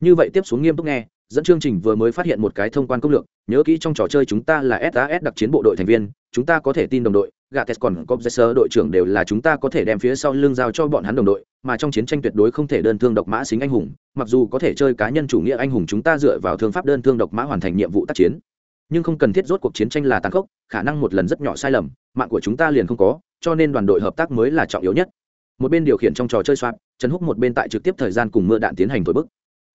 Như vậy tiếp xuống nghiêm túc nghe, dẫn chương trình vừa mới phát hiện một cái thông quan công lược, nhớ kỹ trong trò chơi chúng ta là sas đặc chiến bộ đội thành viên, chúng ta có thể tin đồng đội gates còn có sơ đội trưởng đều là chúng ta có thể đem phía sau lưng giao cho bọn hắn đồng đội mà trong chiến tranh tuyệt đối không thể đơn thương độc mã xính anh hùng mặc dù có thể chơi cá nhân chủ nghĩa anh hùng chúng ta dựa vào thương pháp đơn thương độc mã hoàn thành nhiệm vụ tác chiến. Nhưng không cần thiết rốt cuộc chiến tranh là tàn khốc khả năng một lần rất nhỏ sai lầm mạng của chúng ta liền không có cho nên đoàn đội hợp tác mới là trọng yếu nhất. Một bên điều khiển trong trò chơi soạn, trần húc một bên tại trực tiếp thời gian cùng mưa đạn tiến hành thổi bức.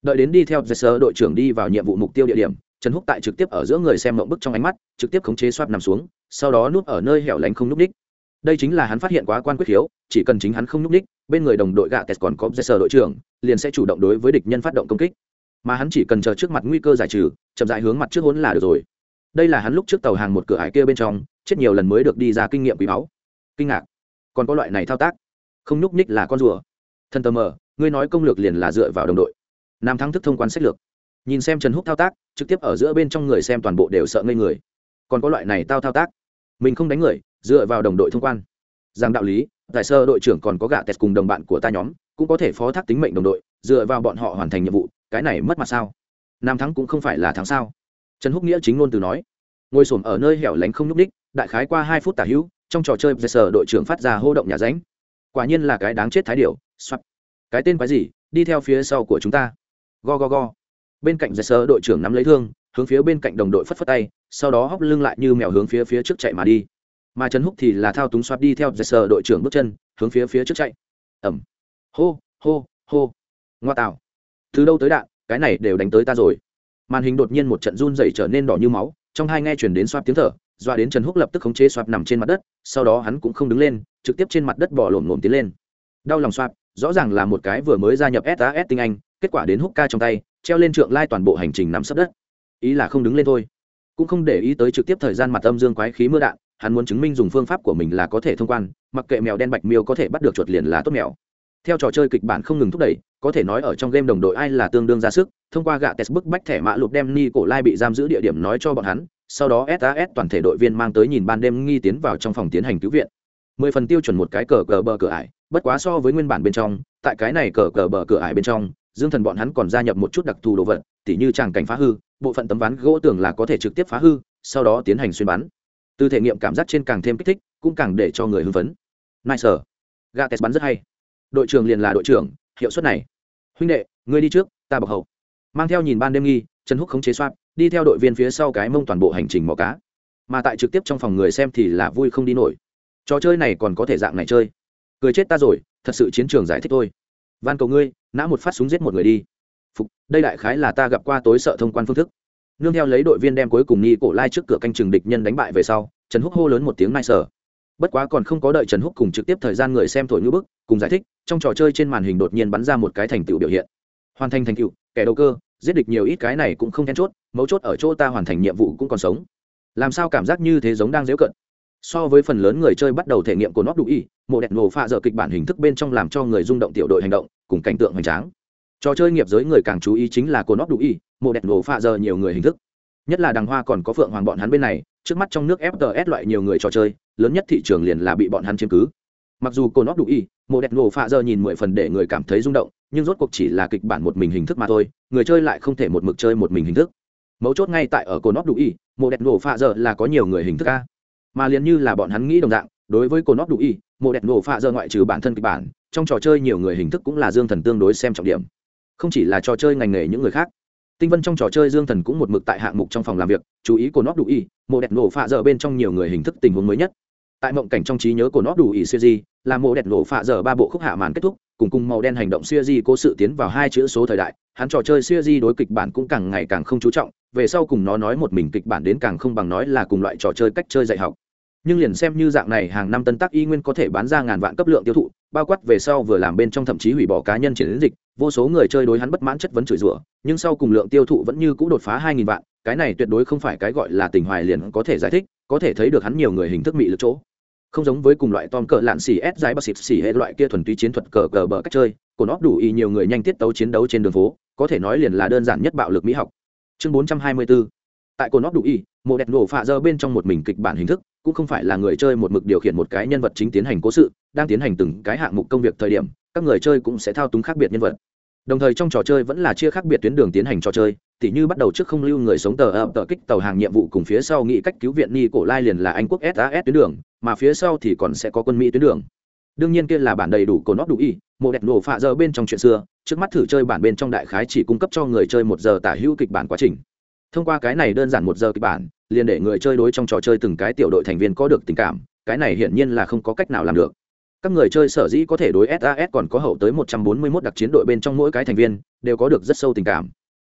Đợi đến đi theo sơ đội trưởng đi vào nhiệm vụ mục tiêu địa điểm trần húc tại trực tiếp ở giữa người xem mộng bức trong ánh mắt, trực tiếp khống chế swap nằm xuống, sau đó núp ở nơi hẻo lánh không núp đích. Đây chính là hắn phát hiện quá quan quyết khiếu chỉ cần chính hắn không núp đích, bên người đồng đội gạ kẹt còn có sơ đội trưởng, liền sẽ chủ động đối với địch nhân phát động công kích. Mà hắn chỉ cần chờ trước mặt nguy cơ giải trừ, chậm dại hướng mặt trước hốn là được rồi. Đây là hắn lúc trước tàu hàng một cửa hải kia bên trong, chết nhiều lần mới được đi ra kinh nghiệm quý báu. Kinh ngạc. Còn có loại này thao tác. Không nhúc nhích là con rùa. Thân tờ mờ, ngươi nói công lược liền là dựa vào đồng đội. Nam thắng thức thông quan sách lược nhìn xem trần húc thao tác trực tiếp ở giữa bên trong người xem toàn bộ đều sợ ngây người còn có loại này tao thao tác mình không đánh người dựa vào đồng đội thông quan rằng đạo lý tại sơ đội trưởng còn có gạ tẹt cùng đồng bạn của ta nhóm cũng có thể phó thác tính mệnh đồng đội dựa vào bọn họ hoàn thành nhiệm vụ cái này mất mặt sao nam thắng cũng không phải là thắng sao trần húc nghĩa chính ngôn từ nói ngồi s ở nơi hẻo lánh không nhúc ních đại khái qua hai phút tả hữu trong trò chơi sơ đội trưởng phát ra hô động nhà ránh quả nhiên là cái đáng chết thái điệu cái tên quái gì? Đi theo phía sau của chúng ta. Go go go bên cạnh giải sơ đội trưởng nắm lấy thương, hướng phía bên cạnh đồng đội phất phất tay, sau đó hóc lưng lại như mèo hướng phía phía trước chạy mà đi. Mà trần húc thì là thao túng xoát đi theo giải sơ đội trưởng bước chân, hướng phía phía trước chạy. Ẩm hô hô hô. Ngoa tạo từ đâu tới đạn, cái này đều đánh tới ta rồi. Màn hình đột nhiên một trận run dày trở nên đỏ như máu, trong hai nghe chuyển đến xoát tiếng thở, doa đến trần húc lập tức khống chế xoát nằm trên mặt đất, sau đó hắn cũng không đứng lên, trực tiếp trên mặt đất bỏ lổm lổm tiến lên. Đau lòng xoát, rõ ràng là một cái vừa mới gia nhập sas tinh anh, kết quả đến húc ca trong tay treo lên trượng lai toàn bộ hành trình nắm sấp đất. Ý là không đứng lên thôi. Cũng không để ý tới trực tiếp thời gian mặt âm dương quái khí mưa đạn, hắn muốn chứng minh dùng phương pháp của mình là có thể thông quan, mặc kệ mèo đen bạch miêu có thể bắt được chuột liền là tốt mèo. Theo trò chơi kịch bản không ngừng thúc đẩy, có thể nói ở trong game đồng đội ai là tương đương ra sức, thông qua gạ test bức bách thẻ mã lục đem ni cổ lai bị giam giữ địa điểm nói cho bọn hắn, sau đó sas toàn thể đội viên mang tới nhìn ban đêm nghi tiến vào trong phòng tiến hành cứu viện. Mười phần tiêu chuẩn một cái cờ cờ bờ cửa ải, bất quá so với nguyên bản bên trong, tại cái này cờ cờ bờ cửa ải bên trong dương thần bọn hắn còn gia nhập một chút đặc thù đồ vật, tỉ như tràng cảnh phá hư, bộ phận tấm ván gỗ tường là có thể trực tiếp phá hư, sau đó tiến hành xuyên bắn. Từ thể nghiệm cảm giác trên càng thêm kích thích, cũng càng để cho người hưng phấn. Nice ga test bắn rất hay. Đội trưởng liền là đội trưởng, hiệu suất này. Huynh đệ, ngươi đi trước, ta bọc hậu. Mang theo nhìn ban đêm nghi, trần húc không chế soát, đi theo đội viên phía sau cái mông toàn bộ hành trình mò cá. Mà tại trực tiếp trong phòng người xem thì là vui không đi nổi. Trò chơi này còn có thể dạng này chơi. Cười chết ta rồi, thật sự chiến trường giải thích thôi. Van cầu ngươi nã một phát súng giết một người đi. Phục, đây đại khái là ta gặp qua tối sợ thông quan phương thức. Nương theo lấy đội viên đem cuối cùng ni cổ lai trước cửa canh trường địch nhân đánh bại về sau, trần húc hô lớn một tiếng nai sở. Bất quá còn không có đợi trần húc cùng trực tiếp thời gian người xem thổi ngữ bức, cùng giải thích, trong trò chơi trên màn hình đột nhiên bắn ra một cái thành tựu biểu hiện. Hoàn thành thành tựu, kẻ đầu cơ, giết địch nhiều ít cái này cũng không then chốt, mấu chốt ở chỗ ta hoàn thành nhiệm vụ cũng còn sống. Làm sao cảm giác như thế giống đang dễu cận? So với phần lớn người chơi bắt đầu thể nghiệm của nó đủ y, mộ đẹp nổ pha dở kịch bản hình thức bên trong làm cho người rung động tiểu đội hành động, cùng cảnh tượng hoành tráng. Trò chơi nghiệp giới người càng chú ý chính là của óc đủ y, mộ đẹp nổ pha dở nhiều người hình thức. Nhất là đằng hoa còn có phượng hoàng bọn hắn bên này, trước mắt trong nước fts loại nhiều người trò chơi, lớn nhất thị trường liền là bị bọn hắn chiếm cứ. Mặc dù cô óc đủ y, mộ đẹp nổ pha dở nhìn mười phần để người cảm thấy rung động, nhưng rốt cuộc chỉ là kịch bản một mình hình thức mà thôi, người chơi lại không thể một mực chơi một mình hình thức. Mấu chốt ngay tại ở cô óc đủ y, mộ đẹp nổ pha dở là có nhiều người hình thức a mà liền như là bọn hắn nghĩ đồng dạng, đối với cồn óc đủ y, mộ đẹp nổ phạ dở ngoại trừ bản thân kịch bản, trong trò chơi nhiều người hình thức cũng là dương thần tương đối xem trọng điểm. Không chỉ là trò chơi ngành nghề những người khác, tinh vân trong trò chơi dương thần cũng một mực tại hạng mục trong phòng làm việc, chú ý của nó đủ y, mộ đẹp nổ phạ dở bên trong nhiều người hình thức tình huống mới nhất. Tại mộng cảnh trong trí nhớ của nó đủ y siêu di, là mộ đẹp nổ phạ dở ba bộ khúc hạ màn kết thúc, cùng cùng màu đen hành động siêu di cố sự tiến vào hai chữ số thời đại, hắn trò chơi siêu di đối kịch bản cũng càng ngày càng không chú trọng về sau cùng nó nói một mình kịch bản đến càng không bằng nói là cùng loại trò chơi cách chơi dạy học. Nhưng liền xem như dạng này hàng năm tân tác y nguyên có thể bán ra ngàn vạn cấp lượng tiêu thụ, bao quát về sau vừa làm bên trong thậm chí hủy bỏ cá nhân triển dịch, vô số người chơi đối hắn bất mãn chất vấn chửi rủa, nhưng sau cùng lượng tiêu thụ vẫn như cũ đột phá hai nghìn vạn, cái này tuyệt đối không phải cái gọi là tình hoài liền có thể giải thích, có thể thấy được hắn nhiều người hình thức mị lực chỗ. Không giống với cùng loại tom cờ lạn xì ép dài bác xịt xì hệ loại kia thuần túy chiến thuật cờ cờ bờ cách chơi của nó đủ y nhiều người nhanh tiết tấu chiến đấu trên đường phố, có thể nói liền là đơn giản nhất bạo lực mỹ học chương bốn trăm hai mươi bốn tại cồn nó đủ ý một đẹp nổ phạ dơ bên trong một mình kịch bản hình thức, cũng không phải là người chơi một mực điều khiển một cái nhân vật chính tiến hành cố sự, đang tiến hành từng cái hạng mục công việc thời điểm, các người chơi cũng sẽ thao túng khác biệt nhân vật. Đồng thời trong trò chơi vẫn là chia khác biệt tuyến đường tiến hành trò chơi, tỉ như bắt đầu trước không lưu người sống tờ ập tờ kích tàu hàng nhiệm vụ cùng phía sau nghĩ cách cứu viện ni cổ lai liền là anh quốc sas tuyến đường, mà phía sau thì còn sẽ có quân mỹ tuyến đường đương nhiên kia là bản đầy đủ cổ nót đủ y một đẹp nổ phạ giờ bên trong chuyện xưa, trước mắt thử chơi bản bên trong đại khái chỉ cung cấp cho người chơi một giờ tả hữu kịch bản quá trình. Thông qua cái này đơn giản một giờ kịch bản, liền để người chơi đối trong trò chơi từng cái tiểu đội thành viên có được tình cảm, cái này hiển nhiên là không có cách nào làm được. Các người chơi sở dĩ có thể đối sas còn có hậu tới 141 đặc chiến đội bên trong mỗi cái thành viên, đều có được rất sâu tình cảm.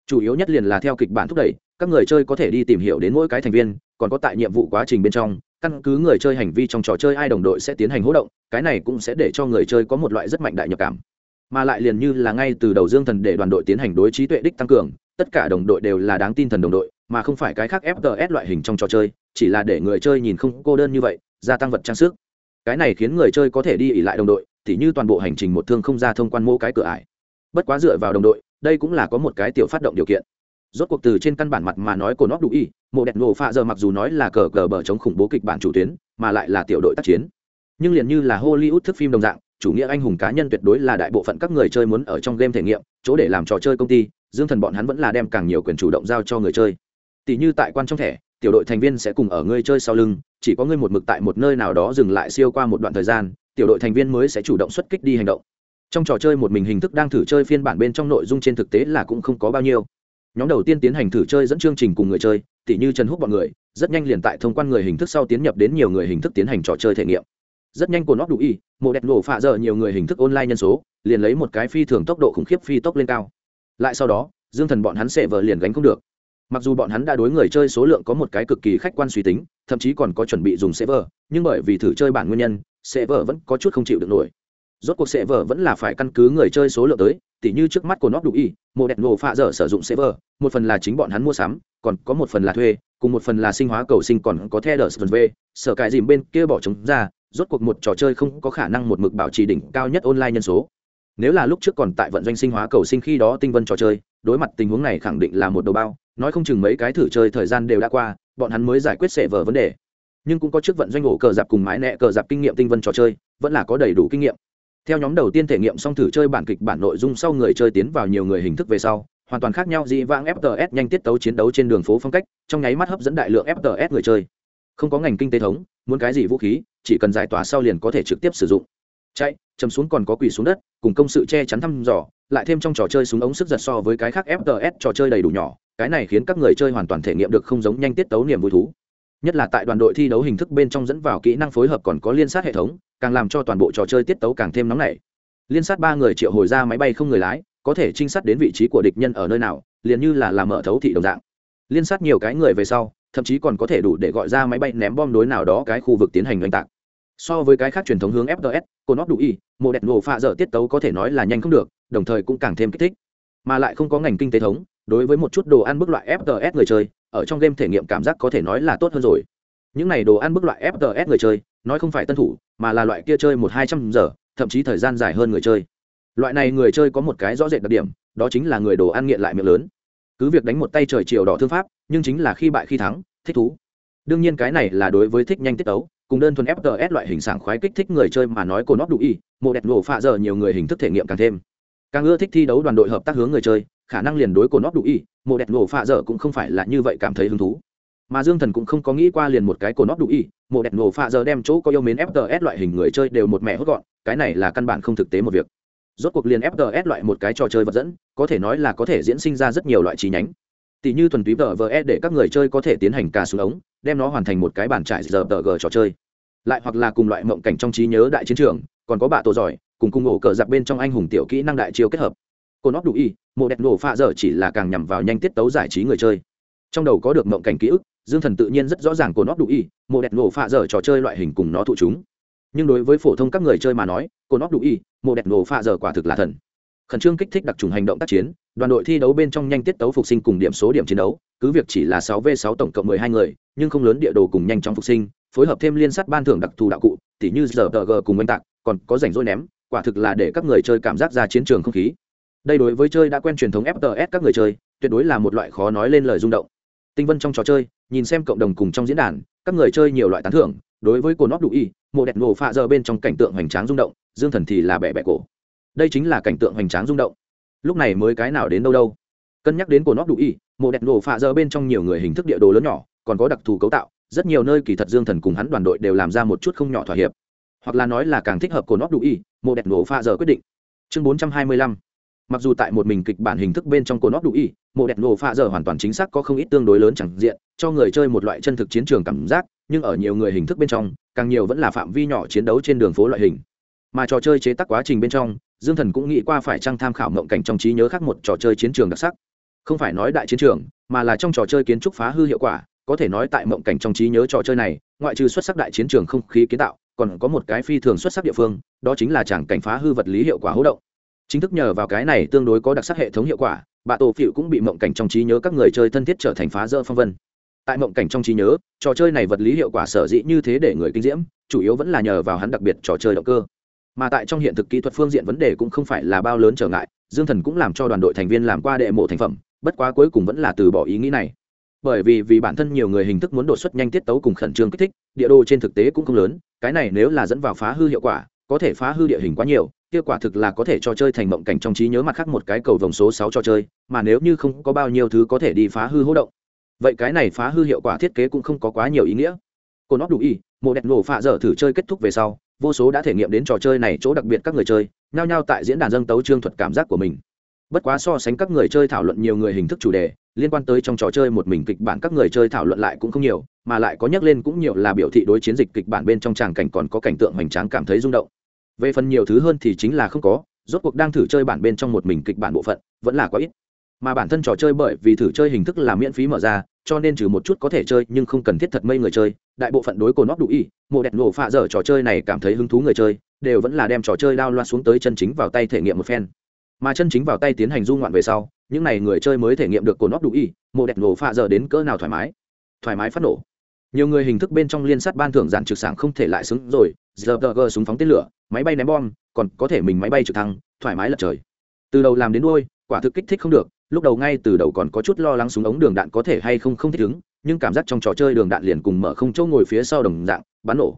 Chủ yếu nhất liền là theo kịch bản thúc đẩy, các người chơi có thể đi tìm hiểu đến mỗi cái thành viên, còn có tại nhiệm vụ quá trình bên trong căn cứ người chơi hành vi trong trò chơi ai đồng đội sẽ tiến hành hỗ động, cái này cũng sẽ để cho người chơi có một loại rất mạnh đại nhập cảm. Mà lại liền như là ngay từ đầu dương thần để đoàn đội tiến hành đối trí tuệ đích tăng cường, tất cả đồng đội đều là đáng tin thần đồng đội, mà không phải cái khác fts loại hình trong trò chơi, chỉ là để người chơi nhìn không cô đơn như vậy, gia tăng vật trang sức. Cái này khiến người chơi có thể đi ỉ lại đồng đội, tỉ như toàn bộ hành trình một thương không ra thông quan mô cái cửa ải. Bất quá dựa vào đồng đội, đây cũng là có một cái tiểu phát động điều kiện rốt cuộc từ trên căn bản mặt mà nói của nó đủ y, mộ đẹp nổ pha giờ mặc dù nói là cờ cờ bờ chống khủng bố kịch bản chủ tuyến, mà lại là tiểu đội tác chiến. Nhưng liền như là hollywood thức phim đồng dạng, chủ nghĩa anh hùng cá nhân tuyệt đối là đại bộ phận các người chơi muốn ở trong game thể nghiệm, chỗ để làm trò chơi công ty, dương thần bọn hắn vẫn là đem càng nhiều quyền chủ động giao cho người chơi. Tỷ như tại quan trong thẻ, tiểu đội thành viên sẽ cùng ở người chơi sau lưng, chỉ có người một mực tại một nơi nào đó dừng lại siêu qua một đoạn thời gian, tiểu đội thành viên mới sẽ chủ động xuất kích đi hành động. Trong trò chơi một mình hình thức đang thử chơi phiên bản bên trong nội dung trên thực tế là cũng không có bao nhiêu nhóm đầu tiên tiến hành thử chơi dẫn chương trình cùng người chơi, tỉ như trần húc bọn người, rất nhanh liền tại thông quan người hình thức sau tiến nhập đến nhiều người hình thức tiến hành trò chơi thể nghiệm. Rất nhanh của nó đủ y một đẹp nổ phạ dở nhiều người hình thức online nhân số, liền lấy một cái phi thường tốc độ khủng khiếp phi tốc lên cao. Lại sau đó, dương thần bọn hắn sẽ vờ liền gánh không được. Mặc dù bọn hắn đã đối người chơi số lượng có một cái cực kỳ khách quan suy tính, thậm chí còn có chuẩn bị dùng server nhưng bởi vì thử chơi bản nguyên nhân server vẫn có chút không chịu được nổi. Rốt cuộc server vẫn là phải căn cứ người chơi số lượng tới tỉ như trước mắt của nó đủ y một đẹp nổ phạ dở sử dụng server, một phần là chính bọn hắn mua sắm, còn có một phần là thuê, cùng một phần là sinh hóa cầu sinh còn có theo đờ về sở cài dìm bên kia bỏ trống ra, rốt cuộc một trò chơi không có khả năng một mực bảo trì đỉnh cao nhất online nhân số. Nếu là lúc trước còn tại vận doanh sinh hóa cầu sinh khi đó tinh vân trò chơi, đối mặt tình huống này khẳng định là một đầu bao, nói không chừng mấy cái thử chơi thời gian đều đã qua, bọn hắn mới giải quyết sệ vở vấn đề. Nhưng cũng có trước vận doanh ổ cờ dạp cùng mái nẹ cờ dạp kinh nghiệm tinh vân trò chơi, vẫn là có đầy đủ kinh nghiệm theo nhóm đầu tiên thể nghiệm xong thử chơi bản kịch bản nội dung sau người chơi tiến vào nhiều người hình thức về sau, hoàn toàn khác nhau dị vãng fts nhanh tiết tấu chiến đấu trên đường phố phong cách, trong nháy mắt hấp dẫn đại lượng fts người chơi. Không có ngành kinh tế thống, muốn cái gì vũ khí, chỉ cần giải tỏa sau liền có thể trực tiếp sử dụng. Chạy, chầm xuống còn có quỳ xuống đất, cùng công sự che chắn thăm dò, lại thêm trong trò chơi súng ống sức giật so với cái khác fts trò chơi đầy đủ nhỏ, cái này khiến các người chơi hoàn toàn thể nghiệm được không giống nhanh tiết tấu niềm vui thú nhất là tại đoàn đội thi đấu hình thức bên trong dẫn vào kỹ năng phối hợp còn có liên sát hệ thống, càng làm cho toàn bộ trò chơi tiết tấu càng thêm nóng nảy. Liên sát ba người triệu hồi ra máy bay không người lái, có thể trinh sát đến vị trí của địch nhân ở nơi nào, liền như là làm mở thấu thị đồng dạng. Liên sát nhiều cái người về sau, thậm chí còn có thể đủ để gọi ra máy bay ném bom đối nào đó cái khu vực tiến hành oanh tạc. So với cái khác truyền thống hướng fts cô nóc đủ y, mộ đẹp nổ pha dở tiết tấu có thể nói là nhanh không được, đồng thời cũng càng thêm kích thích. Mà lại không có ngành kinh tế thống, đối với một chút đồ ăn bức loại fts người chơi ở trong game thể nghiệm cảm giác có thể nói là tốt hơn rồi. Những này đồ ăn bức loại fts người chơi, nói không phải tân thủ, mà là loại kia chơi một hai trăm giờ, thậm chí thời gian dài hơn người chơi. Loại này người chơi có một cái rõ rệt đặc điểm, đó chính là người đồ ăn nghiện lại miệng lớn. Cứ việc đánh một tay trời chiều đỏ thương pháp, nhưng chính là khi bại khi thắng, thích thú. Đương nhiên cái này là đối với thích nhanh tiết tấu, cùng đơn thuần fts loại hình sảng khoái kích thích người chơi mà nói cô nót đủ y một đẹp nổ phạ giờ nhiều người hình thức thể nghiệm càng thêm. Càng ưa thích thi đấu đoàn đội hợp tác hướng người chơi khả năng liền đối cồn nót đủ y một đẹp nổ phạ dở cũng không phải là như vậy cảm thấy hứng thú. Mà dương thần cũng không có nghĩ qua liền một cái cồn nót đủ y một đẹp nổ phạ dở đem chỗ có yêu mến fts loại hình người chơi đều một mẹ hốt gọn, cái này là căn bản không thực tế một việc. Rốt cuộc liền fts loại một cái trò chơi vật dẫn, có thể nói là có thể diễn sinh ra rất nhiều loại trí nhánh. Tỷ như thuần túy tờ vờ e để các người chơi có thể tiến hành ca xuống ống, đem nó hoàn thành một cái bản trải giờ tờ g trò chơi. Lại hoặc là cùng loại mộng cảnh trong trí nhớ đại chiến trường, còn có bạ tổ giỏi, cùng cung ổ cờ giặc bên trong anh hùng tiểu kỹ năng đại chiêu kết hợp cô nót đủ y, mộ đẹp nổ pha giờ chỉ là càng nhằm vào nhanh tiết tấu giải trí người chơi. Trong đầu có được mộng cảnh ký ức, dương thần tự nhiên rất rõ ràng cô nót đủ y, mộ đẹp nổ pha giờ trò chơi loại hình cùng nó thụ chúng. Nhưng đối với phổ thông các người chơi mà nói, cô nót đủ y, mộ đẹp nổ pha giờ quả thực là thần. Khẩn trương kích thích đặc trùng hành động tác chiến, đoàn đội thi đấu bên trong nhanh tiết tấu phục sinh cùng điểm số điểm chiến đấu, cứ việc chỉ là sáu v sáu tổng cộng mười hai người, nhưng không lớn địa đồ cùng nhanh chóng phục sinh, phối hợp thêm liên sát ban thưởng đặc thù đạo cụ, tỉ như giờ tờ g cùng oanh tạc, còn có rảnh rỗi ném, quả thực là để các người chơi cảm giác ra chiến trường không khí đây đối với chơi đã quen truyền thống fts các người chơi, tuyệt đối là một loại khó nói lên lời rung động. Tinh vân trong trò chơi, nhìn xem cộng đồng cùng trong diễn đàn, các người chơi nhiều loại tán thưởng, đối với cồn óc đủ y, mộ đẹp nổ phạ giờ bên trong cảnh tượng hoành tráng rung động, dương thần thì là bẻ bẻ cổ. Đây chính là cảnh tượng hoành tráng rung động. Lúc này mới cái nào đến đâu đâu. Cân nhắc đến cồn óc đủ y, mộ đẹp nổ phạ giờ bên trong nhiều người hình thức địa đồ lớn nhỏ, còn có đặc thù cấu tạo, rất nhiều nơi kỳ thật dương thần cùng hắn đoàn đội đều làm ra một chút không nhỏ thỏa hiệp. Hoặc là nói là càng thích hợp cồn óc đủ y, mộ đẹp nổ phạ giờ quyết định. Chương bốn trăm hai mươi lăm mặc dù tại một mình kịch bản hình thức bên trong cồn nóc đủ y mộ đẹp nổ pha giờ hoàn toàn chính xác có không ít tương đối lớn chẳng diện, cho người chơi một loại chân thực chiến trường cảm giác, nhưng ở nhiều người hình thức bên trong, càng nhiều vẫn là phạm vi nhỏ chiến đấu trên đường phố loại hình. Mà trò chơi chế tác quá trình bên trong, dương thần cũng nghĩ qua phải trăng tham khảo mộng cảnh trong trí nhớ khác một trò chơi chiến trường đặc sắc. Không phải nói đại chiến trường, mà là trong trò chơi kiến trúc phá hư hiệu quả, có thể nói tại mộng cảnh trong trí nhớ trò chơi này, ngoại trừ xuất sắc đại chiến trường không khí kiến tạo, còn có một cái phi thường xuất sắc địa phương, đó chính là chẳng cảnh phá hư vật lý hiệu quả hỗ động chính thức nhờ vào cái này tương đối có đặc sắc hệ thống hiệu quả bạ tổ phịu cũng bị mộng cảnh trong trí nhớ các người chơi thân thiết trở thành phá rỡ phong vân. Tại mộng cảnh trong trí nhớ, trò chơi này vật lý hiệu quả sở dĩ như thế để người kinh diễm, chủ yếu vẫn là nhờ vào hắn đặc biệt trò chơi động cơ. Mà tại trong hiện thực kỹ thuật phương diện vấn đề cũng không phải là bao lớn trở ngại, dương thần cũng làm cho đoàn đội thành viên làm qua đệ mộ thành phẩm, bất quá cuối cùng vẫn là từ bỏ ý nghĩ này. Bởi vì vì bản thân nhiều người hình thức muốn đột xuất nhanh tiết tấu cùng khẩn trương kích thích, địa đồ trên thực tế cũng không lớn, cái này nếu là dẫn vào phá hư hiệu quả, có thể phá hư địa hình quá nhiều kết quả thực là có thể cho chơi thành mộng cảnh trong trí nhớ mặt khác một cái cầu vòng số sáu cho chơi, mà nếu như không có bao nhiêu thứ có thể đi phá hư hố động. Vậy cái này phá hư hiệu quả thiết kế cũng không có quá nhiều ý nghĩa. Cô nó đủ ý một đẹp nổ phạ dở thử chơi kết thúc về sau, vô số đã thể nghiệm đến trò chơi này chỗ đặc biệt các người chơi, nhao nhao tại diễn đàn dâng tấu trương thuật cảm giác của mình. Bất quá so sánh các người chơi thảo luận nhiều người hình thức chủ đề, liên quan tới trong trò chơi một mình kịch bản các người chơi thảo luận lại cũng không nhiều, mà lại có nhắc lên cũng nhiều là biểu thị đối chiến dịch kịch bản bên trong tràng cảnh còn có cảnh tượng hoành tráng cảm thấy rung động về phần nhiều thứ hơn thì chính là không có, rốt cuộc đang thử chơi bản bên trong một mình kịch bản bộ phận, vẫn là quá ít. Mà bản thân trò chơi bởi vì thử chơi hình thức là miễn phí mở ra, cho nên trừ một chút có thể chơi nhưng không cần thiết thật mây người chơi, đại bộ phận đối cồn nóc đủ y, mộ đẹp nổ phạ dở trò chơi này cảm thấy hứng thú người chơi, đều vẫn là đem trò chơi đao loa xuống tới chân chính vào tay thể nghiệm một phen. Mà chân chính vào tay tiến hành du ngoạn về sau, những n à y người chơi mới thể nghiệm được cồn nóc đủ y, mộ đẹp nổ phạ dở đến cỡ nào thoải mái. Thoải mái phát nổ nhiều người hình thức bên trong liên sát ban thưởng giản trực sảng không thể lại xứng rồi. Giờ gờ súng phóng tên lửa, máy bay ném bom, còn có thể mình máy bay trực thăng, thoải mái lật trời. Từ đầu làm đến đôi quả thực kích thích không được. Lúc đầu ngay từ đầu còn có chút lo lắng súng ống đường đạn có thể hay không không thích ứng, nhưng cảm giác trong trò chơi đường đạn liền cùng mở không chỗ ngồi phía sau đồng dạng, bắn nổ.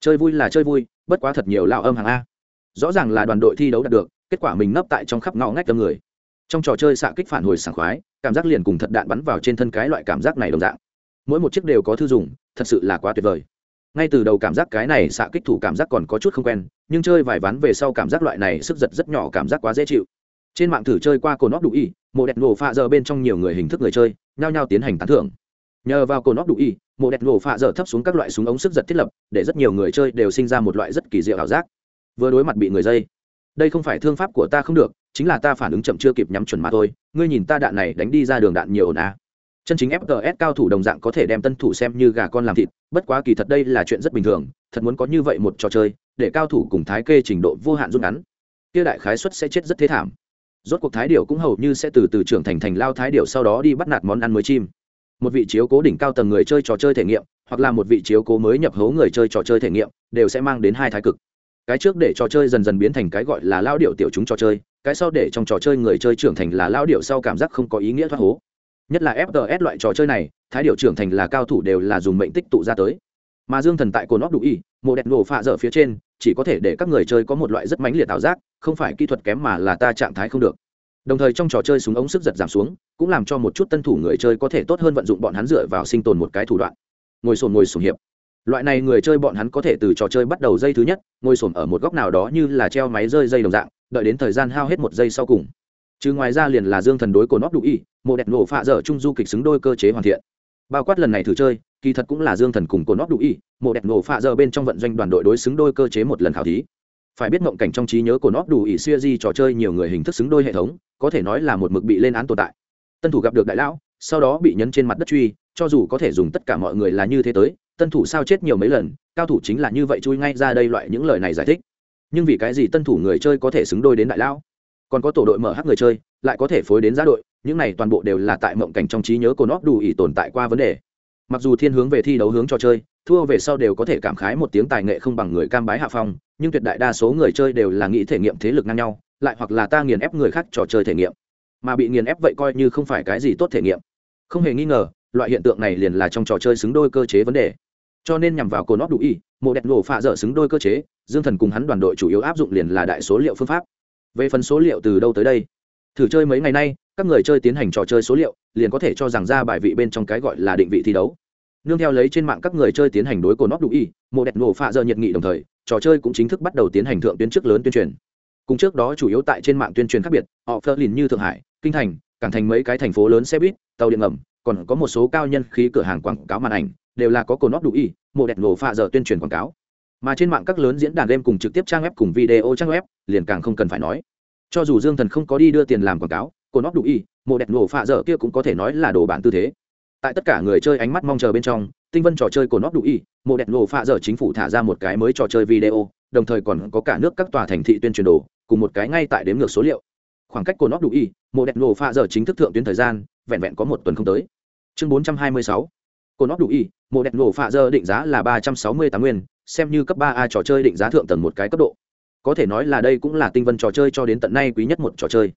Chơi vui là chơi vui, bất quá thật nhiều lao âm hàng a. Rõ ràng là đoàn đội thi đấu đạt được, kết quả mình nấp tại trong khắp ngõ ngách tâm người. Trong trò chơi xạ kích phản hồi sảng khoái, cảm giác liền cùng thật đạn bắn vào trên thân cái loại cảm giác này đồng dạng mỗi một chiếc đều có thư dùng, thật sự là quá tuyệt vời. Ngay từ đầu cảm giác cái này xạ kích thủ cảm giác còn có chút không quen, nhưng chơi vài ván về sau cảm giác loại này sức giật rất nhỏ cảm giác quá dễ chịu. Trên mạng thử chơi qua cồn nóc đủ y mộ đẹp nổ pha giờ bên trong nhiều người hình thức người chơi, nhao nhao tiến hành tán thưởng. Nhờ vào cồn nóc đủ y mộ đẹp nổ pha giờ thấp xuống các loại súng ống sức giật thiết lập, để rất nhiều người chơi đều sinh ra một loại rất kỳ diệu ảo giác. Vừa đối mặt bị người dây, đây không phải thương pháp của ta không được, chính là ta phản ứng chậm chưa kịp nhắm chuẩn mà thôi, ngươi nhìn ta đạn này đánh đi ra đường đạn nhiều ồn à chân chính fts cao thủ đồng dạng có thể đem tân thủ xem như gà con làm thịt, bất quá kỳ thật đây là chuyện rất bình thường, thật muốn có như vậy một trò chơi, để cao thủ cùng thái kê trình độ vô hạn rút ngắn, kia đại khái suất sẽ chết rất thế thảm. Rốt cuộc thái điệu cũng hầu như sẽ từ từ trưởng thành thành lao thái điệu sau đó đi bắt nạt món ăn mới chim. Một vị chiếu cố đỉnh cao tầng người chơi trò chơi thể nghiệm, hoặc là một vị chiếu cố mới nhập hố người chơi trò chơi thể nghiệm, đều sẽ mang đến hai thái cực. Cái trước để trò chơi dần dần biến thành cái gọi là lao điệu tiểu chúng trò chơi, cái sau để trong trò chơi người chơi trưởng thành là lao điệu sau cảm giác không có ý nghĩa thoát hố nhất là fts loại trò chơi này, thái điệu trưởng thành là cao thủ đều là dùng mệnh tích tụ ra tới. Mà dương thần tại cồn óc đủ y, mộ đẹp nổ phạ dở phía trên, chỉ có thể để các người chơi có một loại rất mãnh liệt ảo giác, không phải kỹ thuật kém mà là ta trạng thái không được. Đồng thời trong trò chơi súng ống sức giật giảm xuống, cũng làm cho một chút tân thủ người chơi có thể tốt hơn vận dụng bọn hắn dựa vào sinh tồn một cái thủ đoạn. Ngồi sồn ngồi sồn hiệp. Loại này người chơi bọn hắn có thể từ trò chơi bắt đầu dây thứ nhất, ngồi sồn ở một góc nào đó như là treo máy rơi dây đồng dạng, đợi đến thời gian hao hết một giây sau cùng. Chứ ngoài ra liền là dương thần đối cồn óc đủ y mộ đẹp nổ phạ dở trung du kịch xứng đôi cơ chế hoàn thiện. Bao quát lần này thử chơi, kỳ thật cũng là dương thần cùng của nót đủ y, mộ đẹp nổ phạ dở bên trong vận doanh đoàn đội đối xứng đôi cơ chế một lần khảo thí. Phải biết mộng cảnh trong trí nhớ của nót đủ Y xuya di trò chơi nhiều người hình thức xứng đôi hệ thống, có thể nói là một mực bị lên án tồn tại. Tân thủ gặp được đại lão, sau đó bị nhấn trên mặt đất truy, cho dù có thể dùng tất cả mọi người là như thế tới, tân thủ sao chết nhiều mấy lần, cao thủ chính là như vậy chui ngay ra đây loại những lời này giải thích. Nhưng vì cái gì tân thủ người chơi có thể xứng đôi đến đại lão? Còn có tổ đội mở hát người chơi, lại có thể phối đến giá đội những này toàn bộ đều là tại mộng cảnh trong trí nhớ của nó đủ ý tồn tại qua vấn đề. Mặc dù thiên hướng về thi đấu hướng cho chơi, thua về sau đều có thể cảm khái một tiếng tài nghệ không bằng người cam bái hạ phong, nhưng tuyệt đại đa số người chơi đều là nghĩ thể nghiệm thế lực ngang nhau, lại hoặc là ta nghiền ép người khác trò chơi thể nghiệm. Mà bị nghiền ép vậy coi như không phải cái gì tốt thể nghiệm. Không hề nghi ngờ, loại hiện tượng này liền là trong trò chơi xứng đôi cơ chế vấn đề. Cho nên nhằm vào cồn óc đủ y mộ đẹp nổ phạ dở xứng đôi cơ chế, dương thần cùng hắn đoàn đội chủ yếu áp dụng liền là đại số liệu phương pháp. Về phần số liệu từ đâu tới đây thử chơi mấy ngày nay, các người chơi tiến hành trò chơi số liệu, liền có thể cho rằng ra bài vị bên trong cái gọi là định vị thi đấu. Nương theo lấy trên mạng các người chơi tiến hành đối cổ nóc đủ y, mộ đẹp nổ phạ dở nhiệt nghị đồng thời, trò chơi cũng chính thức bắt đầu tiến hành thượng tuyến trước lớn tuyên truyền. Cùng trước đó chủ yếu tại trên mạng tuyên truyền khác biệt, họ phơ lìn như thượng hải, kinh thành, cảng thành mấy cái thành phố lớn xe buýt, tàu điện ngầm, còn có một số cao nhân khí cửa hàng quảng cáo màn ảnh, đều là có cổ nóc đủ y, mộ đẹp nổ phạ giờ tuyên truyền quảng cáo. Mà trên mạng các lớn diễn đàn game cùng trực tiếp trang web cùng video trang web, liền càng không cần phải nói cho dù dương thần không có đi đưa tiền làm quảng cáo cồn óc đủ y, mộ đẹp nổ phạ Dở kia cũng có thể nói là đồ bản tư thế. Tại tất cả người chơi ánh mắt mong chờ bên trong, tinh vân trò chơi cồn óc đủ y, mộ đẹp nổ phạ Dở chính phủ thả ra một cái mới trò chơi video, đồng thời còn có cả nước các tòa thành thị tuyên truyền đồ, cùng một cái ngay tại đếm ngược số liệu. Khoảng cách cồn óc đủ y, mộ đẹp nổ phạ Dở chính thức thượng tuyến thời gian, vẹn vẹn có một tuần không tới. Chương bốn trăm hai mươi sáu. Cồn óc đủ y, mộ đẹp nổ phạ Dở định giá là ba trăm sáu mươi tám nguyên, xem như cấp ba a trò chơi định giá thượng tầng một cái cấp độ có thể nói là đây cũng là tinh vân trò chơi cho đến tận nay quý nhất một trò chơi.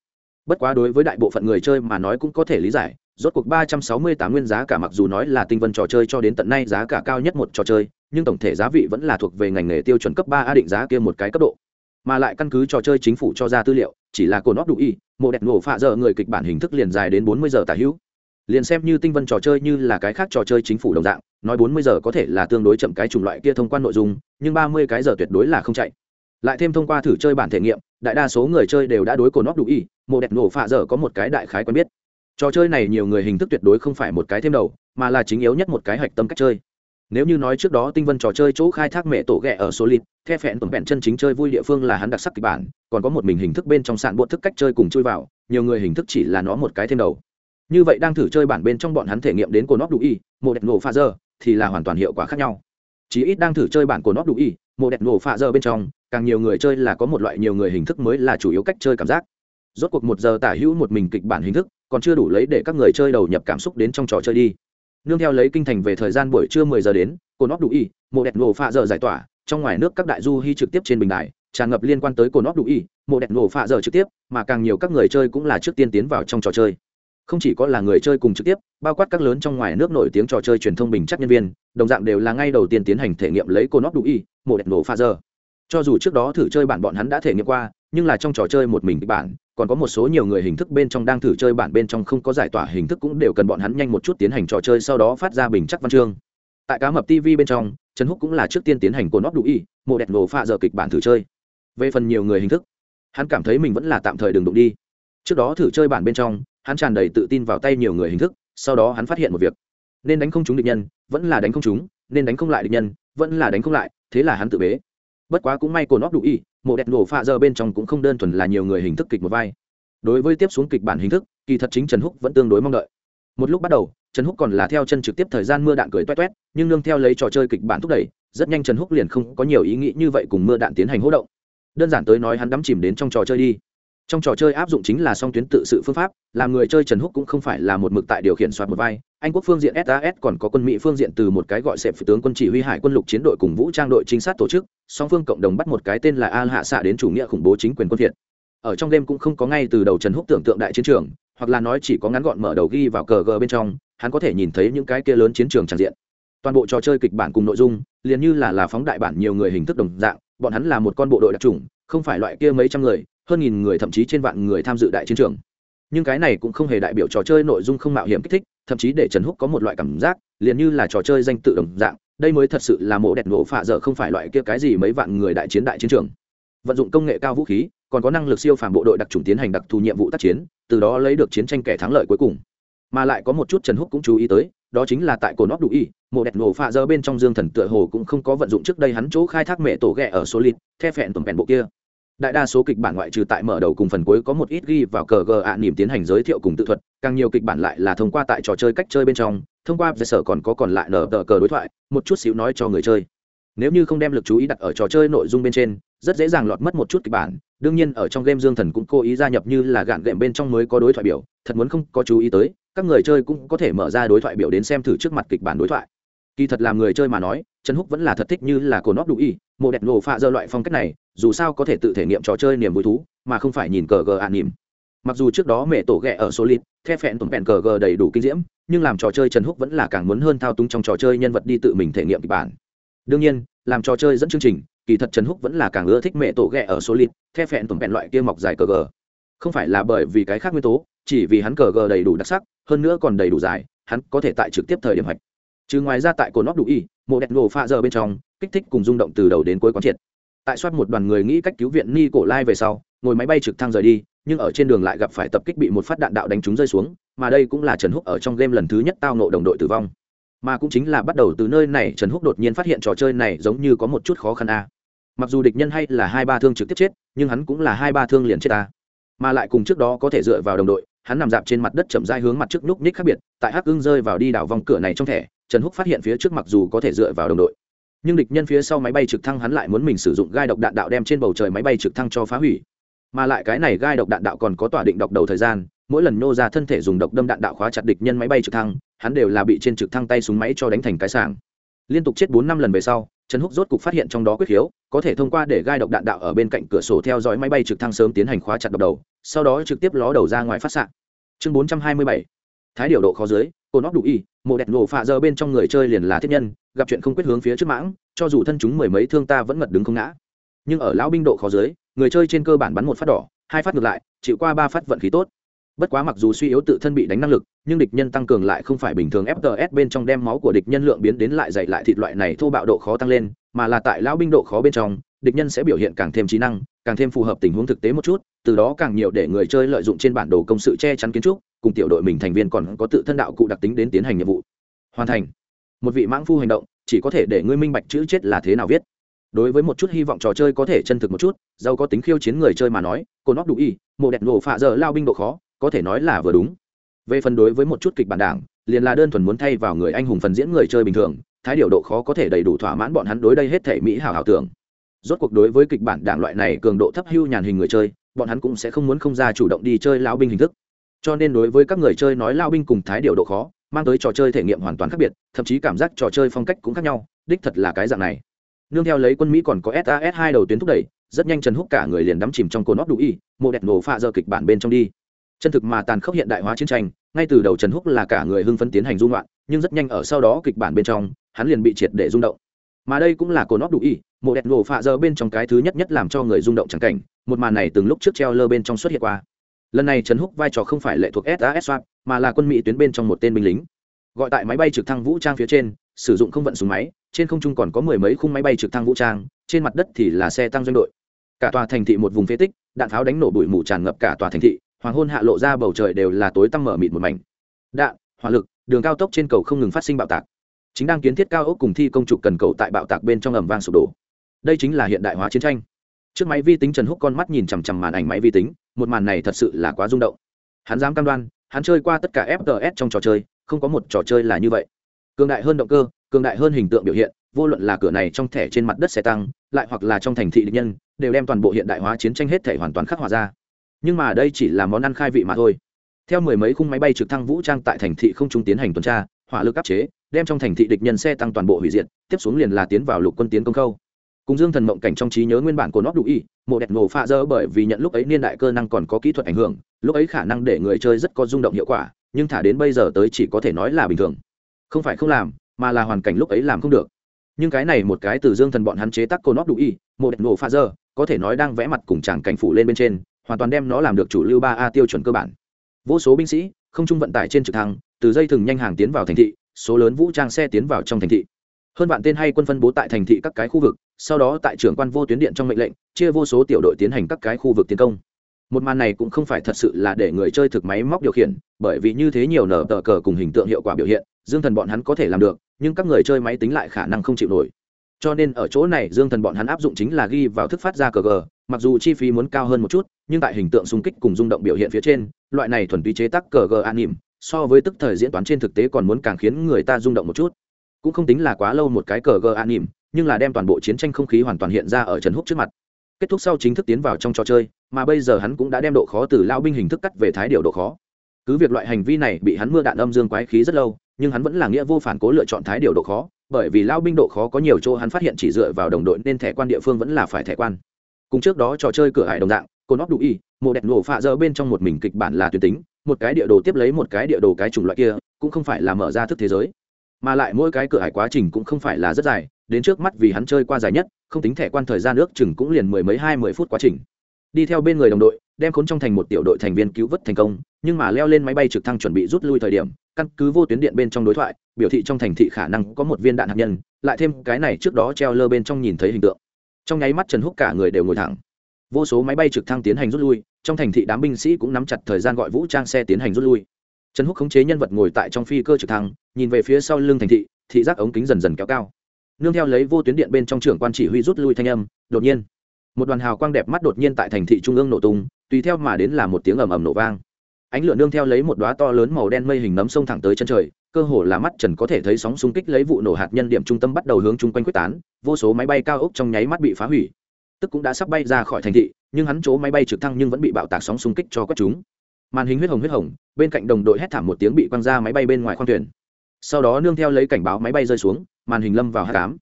Bất quá đối với đại bộ phận người chơi mà nói cũng có thể lý giải, rốt cuộc ba trăm sáu mươi tám nguyên giá cả mặc dù nói là tinh vân trò chơi cho đến tận nay giá cả cao nhất một trò chơi, nhưng tổng thể giá vị vẫn là thuộc về ngành nghề tiêu chuẩn cấp ba a định giá kia một cái cấp độ. Mà lại căn cứ trò chơi chính phủ cho ra tư liệu, chỉ là cồn óc đủ y, mộ đẹp nổ phạ giờ người kịch bản hình thức liền dài đến bốn mươi giờ tả hữu. Liền xem như tinh vân trò chơi như là cái khác trò chơi chính phủ đồng dạng, nói bốn mươi giờ có thể là tương đối chậm cái chủng loại kia thông quan nội dung, nhưng ba mươi cái giờ tuyệt đối là không chạy lại thêm thông qua thử chơi bản thể nghiệm, đại đa số người chơi đều đã đối cồn óc đủ y mộ đẹp nổ phạ dở có một cái đại khái quen biết. Trò chơi này nhiều người hình thức tuyệt đối không phải một cái thêm đầu, mà là chính yếu nhất một cái hạch tâm cách chơi. Nếu như nói trước đó tinh vân trò chơi chỗ khai thác mẹ tổ ghẹ ở số lít the phẹn tổng vẹn chân chính chơi vui địa phương là hắn đặc sắc kịch bản, còn có một mình hình thức bên trong sạn bộ thức cách chơi cùng chui vào, nhiều người hình thức chỉ là nó một cái thêm đầu. Như vậy đang thử chơi bản bên trong bọn hắn thể nghiệm đến cồn óc đủ y một đẹp nổ pha giờ thì là hoàn toàn hiệu quả khác nhau. Chỉ ít đang thử chơi bản cồn óc đủ y một đẹp nổ pha giờ bên trong càng nhiều người chơi là có một loại nhiều người hình thức mới là chủ yếu cách chơi cảm giác. Rốt cuộc một giờ tả hữu một mình kịch bản hình thức, còn chưa đủ lấy để các người chơi đầu nhập cảm xúc đến trong trò chơi đi. Nương theo lấy kinh thành về thời gian buổi trưa mười giờ đến cồn óc đủ y, mộ đẹp nổ pha giờ giải tỏa, trong ngoài nước các đại du hy trực tiếp trên bình đài, tràn ngập liên quan tới cồn óc đủ y, mộ đẹp nổ pha giờ trực tiếp, mà càng nhiều các người chơi cũng là trước tiên tiến vào trong trò chơi. Không chỉ có là người chơi cùng trực tiếp, bao quát các lớn trong ngoài nước nổi tiếng trò chơi truyền thông bình chắc nhân viên, đồng dạng đều là ngay đầu tiên tiến hành thể nghiệm lấy cồn óc đủ y, mộ đẹp nổ pha giờ cho dù trước đó thử chơi bản bọn hắn đã thể nghiệm qua, nhưng là trong trò chơi một mình bản, còn có một số nhiều người hình thức bên trong đang thử chơi bản bên trong không có giải tỏa hình thức cũng đều cần bọn hắn nhanh một chút tiến hành trò chơi sau đó phát ra bình chắc văn chương. Tại cá mập tv bên trong, trần húc cũng là trước tiên tiến hành cồn nóc đủ y một đẹp nổ pha giờ kịch bản thử chơi. Về phần nhiều người hình thức, hắn cảm thấy mình vẫn là tạm thời đừng đụng đi. Trước đó thử chơi bản bên trong, hắn tràn đầy tự tin vào tay nhiều người hình thức, sau đó hắn phát hiện một việc. Nên đánh không chúng địch nhân, vẫn là đánh không chúng nên đánh không lại địch nhân, vẫn là đánh không lại, thế là hắn tự bế bất quá cũng may cồn nóc đủ y, mộ đẹp nổ pha giờ bên trong cũng không đơn thuần là nhiều người hình thức kịch một vai. Đối với tiếp xuống kịch bản hình thức, kỳ thật chính trần húc vẫn tương đối mong đợi. Một lúc bắt đầu, trần húc còn là theo chân trực tiếp thời gian mưa đạn cười toét toét, nhưng nương theo lấy trò chơi kịch bản thúc đẩy, rất nhanh trần húc liền không có nhiều ý nghĩ như vậy cùng mưa đạn tiến hành hỗ động. Đơn giản tới nói hắn đắm chìm đến trong trò chơi đi. Trong trò chơi áp dụng chính là song tuyến tự sự phương pháp, làm người chơi trần húc cũng không phải là một mực tại điều khiển soạt một vai anh quốc phương diện sas còn có quân mỹ phương diện từ một cái gọi xẹp tướng quân chỉ huy hải quân lục chiến đội cùng vũ trang đội trinh sát tổ chức, song phương cộng đồng bắt một cái tên là al hạ xạ đến chủ nghĩa khủng bố chính quyền quân việt ở trong game cũng không có ngay từ đầu trần húc tưởng tượng đại chiến trường, hoặc là nói chỉ có ngắn gọn mở đầu ghi vào cờ gờ bên trong, hắn có thể nhìn thấy những cái kia lớn chiến trường tràn diện. Toàn bộ trò chơi kịch bản cùng nội dung, liền như là là phóng đại bản nhiều người hình thức đồng dạng, bọn hắn là một con bộ đội đặc chủng, không phải loại kia mấy trăm người, hơn nghìn người thậm chí trên vạn người tham dự đại chiến trường. Nhưng cái này cũng không hề đại biểu trò chơi nội dung không mạo hiểm kích thích thậm chí để trần húc có một loại cảm giác, liền như là trò chơi danh tự đồng dạng, đây mới thật sự là mổ đẹp nổ phạ dở không phải loại kia cái gì mấy vạn người đại chiến đại chiến trường. Vận dụng công nghệ cao vũ khí, còn có năng lực siêu phàm bộ đội đặc trùng tiến hành đặc thù nhiệm vụ tác chiến, từ đó lấy được chiến tranh kẻ thắng lợi cuối cùng. Mà lại có một chút trần húc cũng chú ý tới, đó chính là tại cổ nóc đủ y, mộ đẹp nổ phạ dơ bên trong dương thần tựa hồ cũng không có vận dụng trước đây hắn chỗ khai thác mẹ tổ ghẹ ở số lít the phẹn tuần phẹn bộ kia đại đa số kịch bản ngoại trừ tại mở đầu cùng phần cuối có một ít ghi vào cờ gờ ạ nỉm tiến hành giới thiệu cùng tự thuật, càng nhiều kịch bản lại là thông qua tại trò chơi cách chơi bên trong, thông qua về sở còn có còn lại nở tờ cờ đối thoại, một chút xíu nói cho người chơi. Nếu như không đem lực chú ý đặt ở trò chơi nội dung bên trên, rất dễ dàng lọt mất một chút kịch bản, đương nhiên ở trong game dương thần cũng cố ý gia nhập như là gạn đệm bên trong mới có đối thoại biểu, thật muốn không có chú ý tới, các người chơi cũng có thể mở ra đối thoại biểu đến xem thử trước mặt kịch bản đối thoại. Kỳ thật làm người chơi mà nói trần húc vẫn là thật thích như là cổ óc đủ y, mộ đẹp nổ phạ dơ loại phong cách này, dù sao có thể tự thể nghiệm trò chơi niềm vui thú, mà không phải nhìn cờ gờ ạn à nỉm. Mặc dù trước đó mẹ tổ ghẹ ở solid, the phẹn tổn phẹn cờ gờ đầy đủ kinh diễm, nhưng làm trò chơi trần húc vẫn là càng muốn hơn thao túng trong trò chơi nhân vật đi tự mình thể nghiệm kịch bản. Đương nhiên, làm trò chơi dẫn chương trình, kỳ thật trần húc vẫn là càng ưa thích mẹ tổ ghẹ ở solid, the phẹn tổn phẹn loại kia mọc dài cờ gờ. Không phải là bởi vì cái khác nguyên tố, chỉ vì hắn cờ gờ đầy đủ đặc sắc, hơn nữa còn đầy đủ dài, hắn có thể tại trực tiếp thời điểm hạch chứ ngoài ra tại cổ nóc đủ y, mộ đẹp nổ pha giờ bên trong, kích thích cùng rung động từ đầu đến cuối quán triệt. Tại soát một đoàn người nghĩ cách cứu viện ni cổ lai về sau, ngồi máy bay trực thăng rời đi, nhưng ở trên đường lại gặp phải tập kích bị một phát đạn đạo đánh trúng rơi xuống, mà đây cũng là trần húc ở trong game lần thứ nhất tao nộ đồng đội tử vong. Mà cũng chính là bắt đầu từ nơi này, trần húc đột nhiên phát hiện trò chơi này giống như có một chút khó khăn a. Mặc dù địch nhân hay là hai ba thương trực tiếp chết, nhưng hắn cũng là hai ba thương liền chết ta. Mà lại cùng trước đó có thể dựa vào đồng đội, hắn nằm dạp trên mặt đất chậm dai hướng mặt trước núc ních khác biệt, tại hắc ưng rơi vào đi đảo vòng cửa này trong thẻ trần húc phát hiện phía trước mặc dù có thể dựa vào đồng đội, nhưng địch nhân phía sau máy bay trực thăng hắn lại muốn mình sử dụng gai độc đạn đạo đem trên bầu trời máy bay trực thăng cho phá hủy. Mà lại cái này gai độc đạn đạo còn có tỏa định độc đầu thời gian, mỗi lần nô ra thân thể dùng độc đâm đạn đạo khóa chặt địch nhân máy bay trực thăng, hắn đều là bị trên trực thăng tay súng máy cho đánh thành cái sảng. Liên tục chết bốn năm lần về sau, trần húc rốt cục phát hiện trong đó quyết khiếu có thể thông qua để gai độc đạn đạo ở bên cạnh cửa sổ theo dõi máy bay trực thăng sớm tiến hành khóa chặt độc đầu, sau đó trực tiếp ló đầu ra ngoài phát xạ chương bốn trăm hai mươi bảy, thái điều độ khó dưới cô nóc đủ y mộ đẹp nổ phạ giờ bên trong người chơi liền là thiết nhân, gặp chuyện không quyết hướng phía trước mãng, cho dù thân chúng mười mấy thương ta vẫn ngật đứng không ngã. Nhưng ở lão binh độ khó dưới, người chơi trên cơ bản bắn một phát đỏ, hai phát ngược lại, chịu qua ba phát vận khí tốt. Bất quá mặc dù suy yếu tự thân bị đánh năng lực, nhưng địch nhân tăng cường lại không phải bình thường fts bên trong đem máu của địch nhân lượng biến đến lại dày lại thịt loại này thô bạo độ khó tăng lên, mà là tại lão binh độ khó bên trong địch nhân sẽ biểu hiện càng thêm trí năng, càng thêm phù hợp tình huống thực tế một chút, từ đó càng nhiều để người chơi lợi dụng trên bản đồ công sự che chắn kiến trúc, cùng tiểu đội mình thành viên còn có tự thân đạo cụ đặc tính đến tiến hành nhiệm vụ. Hoàn thành. Một vị mãng phu hành động, chỉ có thể để ngươi minh bạch chữ chết là thế nào viết. Đối với một chút hy vọng trò chơi có thể chân thực một chút, giàu có tính khiêu chiến người chơi mà nói cô nóc đủ y, mộ đẹp nổ phạ giờ lao binh độ khó, có thể nói là vừa đúng. Về phần đối với một chút kịch bản đảng, liền là đơn thuần muốn thay vào người anh hùng phần diễn người chơi bình thường, thái điều độ khó có thể đầy đủ thỏa mãn bọn hắn đối đây hết thể mỹ hảo hảo tưởng rốt cuộc đối với kịch bản đảng loại này cường độ thấp hưu nhàn hình người chơi, bọn hắn cũng sẽ không muốn không ra chủ động đi chơi lao binh hình thức. Cho nên đối với các người chơi nói lao binh cùng thái điều độ khó, mang tới trò chơi thể nghiệm hoàn toàn khác biệt, thậm chí cảm giác trò chơi phong cách cũng khác nhau, đích thật là cái dạng này. Nương theo lấy quân mỹ còn có sas hai đầu tuyến thúc đẩy, rất nhanh trần húc cả người liền đắm chìm trong cồn óc đủ y, mộ đẹp nổ pha giờ kịch bản bên trong đi. Chân thực mà tàn khốc hiện đại hóa chiến tranh, ngay từ đầu trần húc là cả người hưng phấn tiến hành dung loạn, nhưng rất nhanh ở sau đó kịch bản bên trong, hắn liền bị triệt để rung động mà đây cũng là cồn óc đủ ý mộ đẹp nổ pha giờ bên trong cái thứ nhất nhất làm cho người rung động chẳng cảnh, một màn này từng lúc trước treo lơ bên trong xuất hiện qua. Lần này trần húc vai trò không phải lệ thuộc sas swap, mà là quân mỹ tuyến bên trong một tên binh lính. Gọi tại máy bay trực thăng vũ trang phía trên, sử dụng không vận súng máy, trên không trung còn có mười mấy khung máy bay trực thăng vũ trang, trên mặt đất thì là xe tăng doanh đội. Cả tòa thành thị một vùng phế tích, đạn pháo đánh nổ bụi mù tràn ngập cả tòa thành thị, hoàng hôn hạ lộ ra bầu trời đều là tối tăm mở mịt một mảnh. Đạn, hỏa lực, đường cao tốc trên cầu không ngừng phát sinh bạo tạc chính đang kiến thiết cao ốc cùng thi công trục cần cầu tại bạo tạc bên trong ầm vang sụp đổ. Đây chính là hiện đại hóa chiến tranh. Trước máy vi tính trần húc con mắt nhìn chằm chằm màn ảnh máy vi tính, một màn này thật sự là quá rung động. Hắn dám cam đoan, hắn chơi qua tất cả fts trong trò chơi, không có một trò chơi là như vậy. Cường đại hơn động cơ, cường đại hơn hình tượng biểu hiện, vô luận là cửa này trong thẻ trên mặt đất xe tăng, lại hoặc là trong thành thị địch nhân, đều đem toàn bộ hiện đại hóa chiến tranh hết thể hoàn toàn khắc họa ra. Nhưng mà đây chỉ là món ăn khai vị mà thôi. Theo mười mấy khung máy bay trực thăng vũ trang tại thành thị không trung tiến hành tuần tra, hỏa lực áp chế đem trong thành thị địch nhân xe tăng toàn bộ hủy diệt, tiếp xuống liền là tiến vào lục quân tiến công khâu. Cùng dương thần mộng cảnh trong trí nhớ nguyên bản của nó đủ y, mộ đẹp nổ pha dơ bởi vì nhận lúc ấy niên đại cơ năng còn có kỹ thuật ảnh hưởng, lúc ấy khả năng để người chơi rất có rung động hiệu quả, nhưng thả đến bây giờ tới chỉ có thể nói là bình thường. Không phải không làm, mà là hoàn cảnh lúc ấy làm không được. Nhưng cái này một cái từ dương thần bọn hắn chế tác cô nót đủ y một đẹp nổ pha dơ, có thể nói đang vẽ mặt cùng tràng cảnh phủ lên bên trên, hoàn toàn đem nó làm được chủ lưu ba a tiêu chuẩn cơ bản. Vô số binh sĩ, không trung vận tải trên trực thăng, từ dây thừng nhanh hàng tiến vào thành thị số lớn vũ trang xe tiến vào trong thành thị. Hơn vạn tên hay quân phân bố tại thành thị các cái khu vực, sau đó tại trưởng quan vô tuyến điện trong mệnh lệnh, chia vô số tiểu đội tiến hành các cái khu vực tiến công. Một màn này cũng không phải thật sự là để người chơi thực máy móc điều khiển, bởi vì như thế nhiều nở tờ cờ cùng hình tượng hiệu quả biểu hiện, dương thần bọn hắn có thể làm được, nhưng các người chơi máy tính lại khả năng không chịu nổi. Cho nên ở chỗ này dương thần bọn hắn áp dụng chính là ghi vào thức phát ra cờ gờ mặc dù chi phí muốn cao hơn một chút, nhưng tại hình tượng xung kích cùng rung động biểu hiện phía trên, loại này thuần túy chế tác cờ gờ an nỉm so với tức thời diễn toán trên thực tế còn muốn càng khiến người ta rung động một chút. Cũng không tính là quá lâu một cái cờ gờ an nỉm, nhưng là đem toàn bộ chiến tranh không khí hoàn toàn hiện ra ở trần húc trước mặt. Kết thúc sau chính thức tiến vào trong trò chơi, mà bây giờ hắn cũng đã đem độ khó từ lao binh hình thức cắt về thái điều độ khó. Cứ việc loại hành vi này bị hắn mưa đạn âm dương quái khí rất lâu, nhưng hắn vẫn là nghĩa vô phản cố lựa chọn thái điều độ khó, bởi vì lao binh độ khó có nhiều chỗ hắn phát hiện chỉ dựa vào đồng đội nên thẻ quan địa phương vẫn là phải thẻ quan. Cùng trước đó trò chơi cửa hải đồng dạng cồn óc đủ y, mộ đẹp nổ phạ dơ bên trong một mình kịch bản là tuyến tính một cái địa đồ tiếp lấy một cái địa đồ cái chủng loại kia, cũng không phải là mở ra thức thế giới. Mà lại mỗi cái cửa hải quá trình cũng không phải là rất dài, đến trước mắt vì hắn chơi qua dài nhất, không tính thẻ quan thời gian ước chừng cũng liền mười mấy hai mươi phút quá trình. Đi theo bên người đồng đội, đem khốn trong thành một tiểu đội thành viên cứu vớt thành công, nhưng mà leo lên máy bay trực thăng chuẩn bị rút lui thời điểm, căn cứ vô tuyến điện bên trong đối thoại, biểu thị trong thành thị khả năng có một viên đạn hạt nhân, lại thêm cái này trước đó treo lơ bên trong nhìn thấy hình tượng. Trong nháy mắt trần húc cả người đều ngồi thẳng vô số máy bay trực thăng tiến hành rút lui, trong thành thị đám binh sĩ cũng nắm chặt thời gian gọi vũ trang xe tiến hành rút lui. Trần húc khống chế nhân vật ngồi tại trong phi cơ trực thăng, nhìn về phía sau lưng thành thị thị giác ống kính dần dần kéo cao. Nương theo lấy vô tuyến điện bên trong trưởng quan chỉ huy rút lui thanh âm, đột nhiên, một đoàn hào quang đẹp mắt đột nhiên tại thành thị trung ương nổ tung, tùy theo mà đến là một tiếng ầm ầm nổ vang. Ánh lửa nương theo lấy một đoá to lớn màu đen mây hình nấm sông thẳng tới chân trời, cơ hồ là mắt trần có thể thấy sóng xung kích lấy vụ nổ hạt nhân điểm trung tâm bắt đầu hướng chung quanh quyết tán, vô số máy bay cao ốc trong nháy mắt bị phá hủy tức cũng đã sắp bay ra khỏi thành thị, nhưng hắn chỗ máy bay trực thăng nhưng vẫn bị bạo tạc sóng xung kích cho quét chúng. Màn hình huyết hồng huyết hồng, bên cạnh đồng đội hét thảm một tiếng bị quăng ra máy bay bên ngoài khoang thuyền. Sau đó nương theo lấy cảnh báo máy bay rơi xuống, màn hình lâm vào hạ cám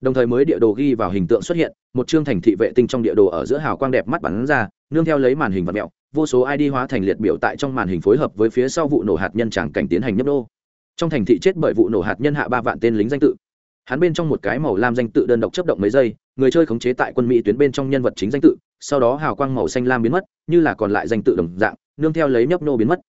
đồng thời mới địa đồ ghi vào hình tượng xuất hiện, một chương thành thị vệ tinh trong địa đồ ở giữa hào quang đẹp mắt bắn ra, nương theo lấy màn hình vật mẹo, vô số id hóa thành liệt biểu tại trong màn hình phối hợp với phía sau vụ nổ hạt nhân tràng cảnh tiến hành nhấp đô trong thành thị chết bởi vụ nổ hạt nhân hạ ba vạn tên lính danh tự. Hắn bên trong một cái màu lam danh tự đơn độc chấp động mấy giây người chơi khống chế tại quân mỹ tuyến bên trong nhân vật chính danh tự, sau đó hào quang màu xanh lam biến mất, như là còn lại danh tự đồng dạng, nương theo lấy nhấp nô biến mất.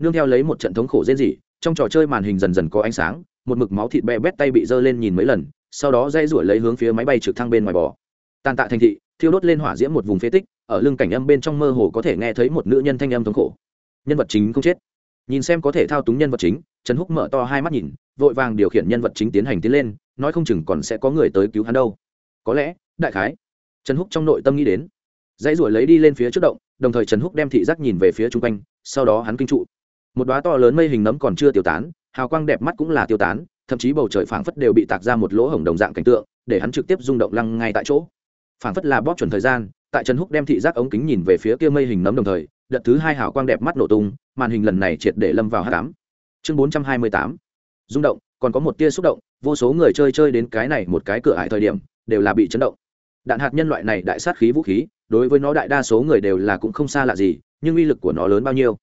Nương theo lấy một trận thống khổ rên rỉ, trong trò chơi màn hình dần dần có ánh sáng, một mực máu thịt bè bét tay bị giơ lên nhìn mấy lần, sau đó dây rủi lấy hướng phía máy bay trực thăng bên ngoài bò. Tàn tạ thành thị, thiêu đốt lên hỏa diễm một vùng phế tích, ở lưng cảnh âm bên trong mơ hồ có thể nghe thấy một nữ nhân thanh âm thống khổ. Nhân vật chính không chết. Nhìn xem có thể thao túng nhân vật chính, trần húc mở to hai mắt nhìn, vội vàng điều khiển nhân vật chính tiến hành tiến lên, nói không chừng còn sẽ có người tới cứu hắn đâu có lẽ, đại khái. Trần húc trong nội tâm nghĩ đến. Dãy ruổi lấy đi lên phía trước động, đồng thời trần húc đem thị giác nhìn về phía chung quanh, sau đó hắn kinh trụ. Một đoá to lớn mây hình nấm còn chưa tiêu tán, hào quang đẹp mắt cũng là tiêu tán, thậm chí bầu trời phảng phất đều bị tạc ra một lỗ hổng đồng dạng cảnh tượng, để hắn trực tiếp rung động lăng ngay tại chỗ. Phảng phất là bóp chuẩn thời gian, tại trần húc đem thị giác ống kính nhìn về phía kia mây hình nấm đồng thời, đợt thứ hai hào quang đẹp mắt nổ tung, màn hình lần này triệt để lâm vào h tám chương bốn trăm hai mươi tám. Rung động, còn có một tia xúc động, vô số người chơi chơi đến cái này một cái cửa hại thời điểm đều là bị chấn động. Đạn hạt nhân loại này đại sát khí vũ khí, đối với nó đại đa số người đều là cũng không xa lạ gì, nhưng uy lực của nó lớn bao nhiêu?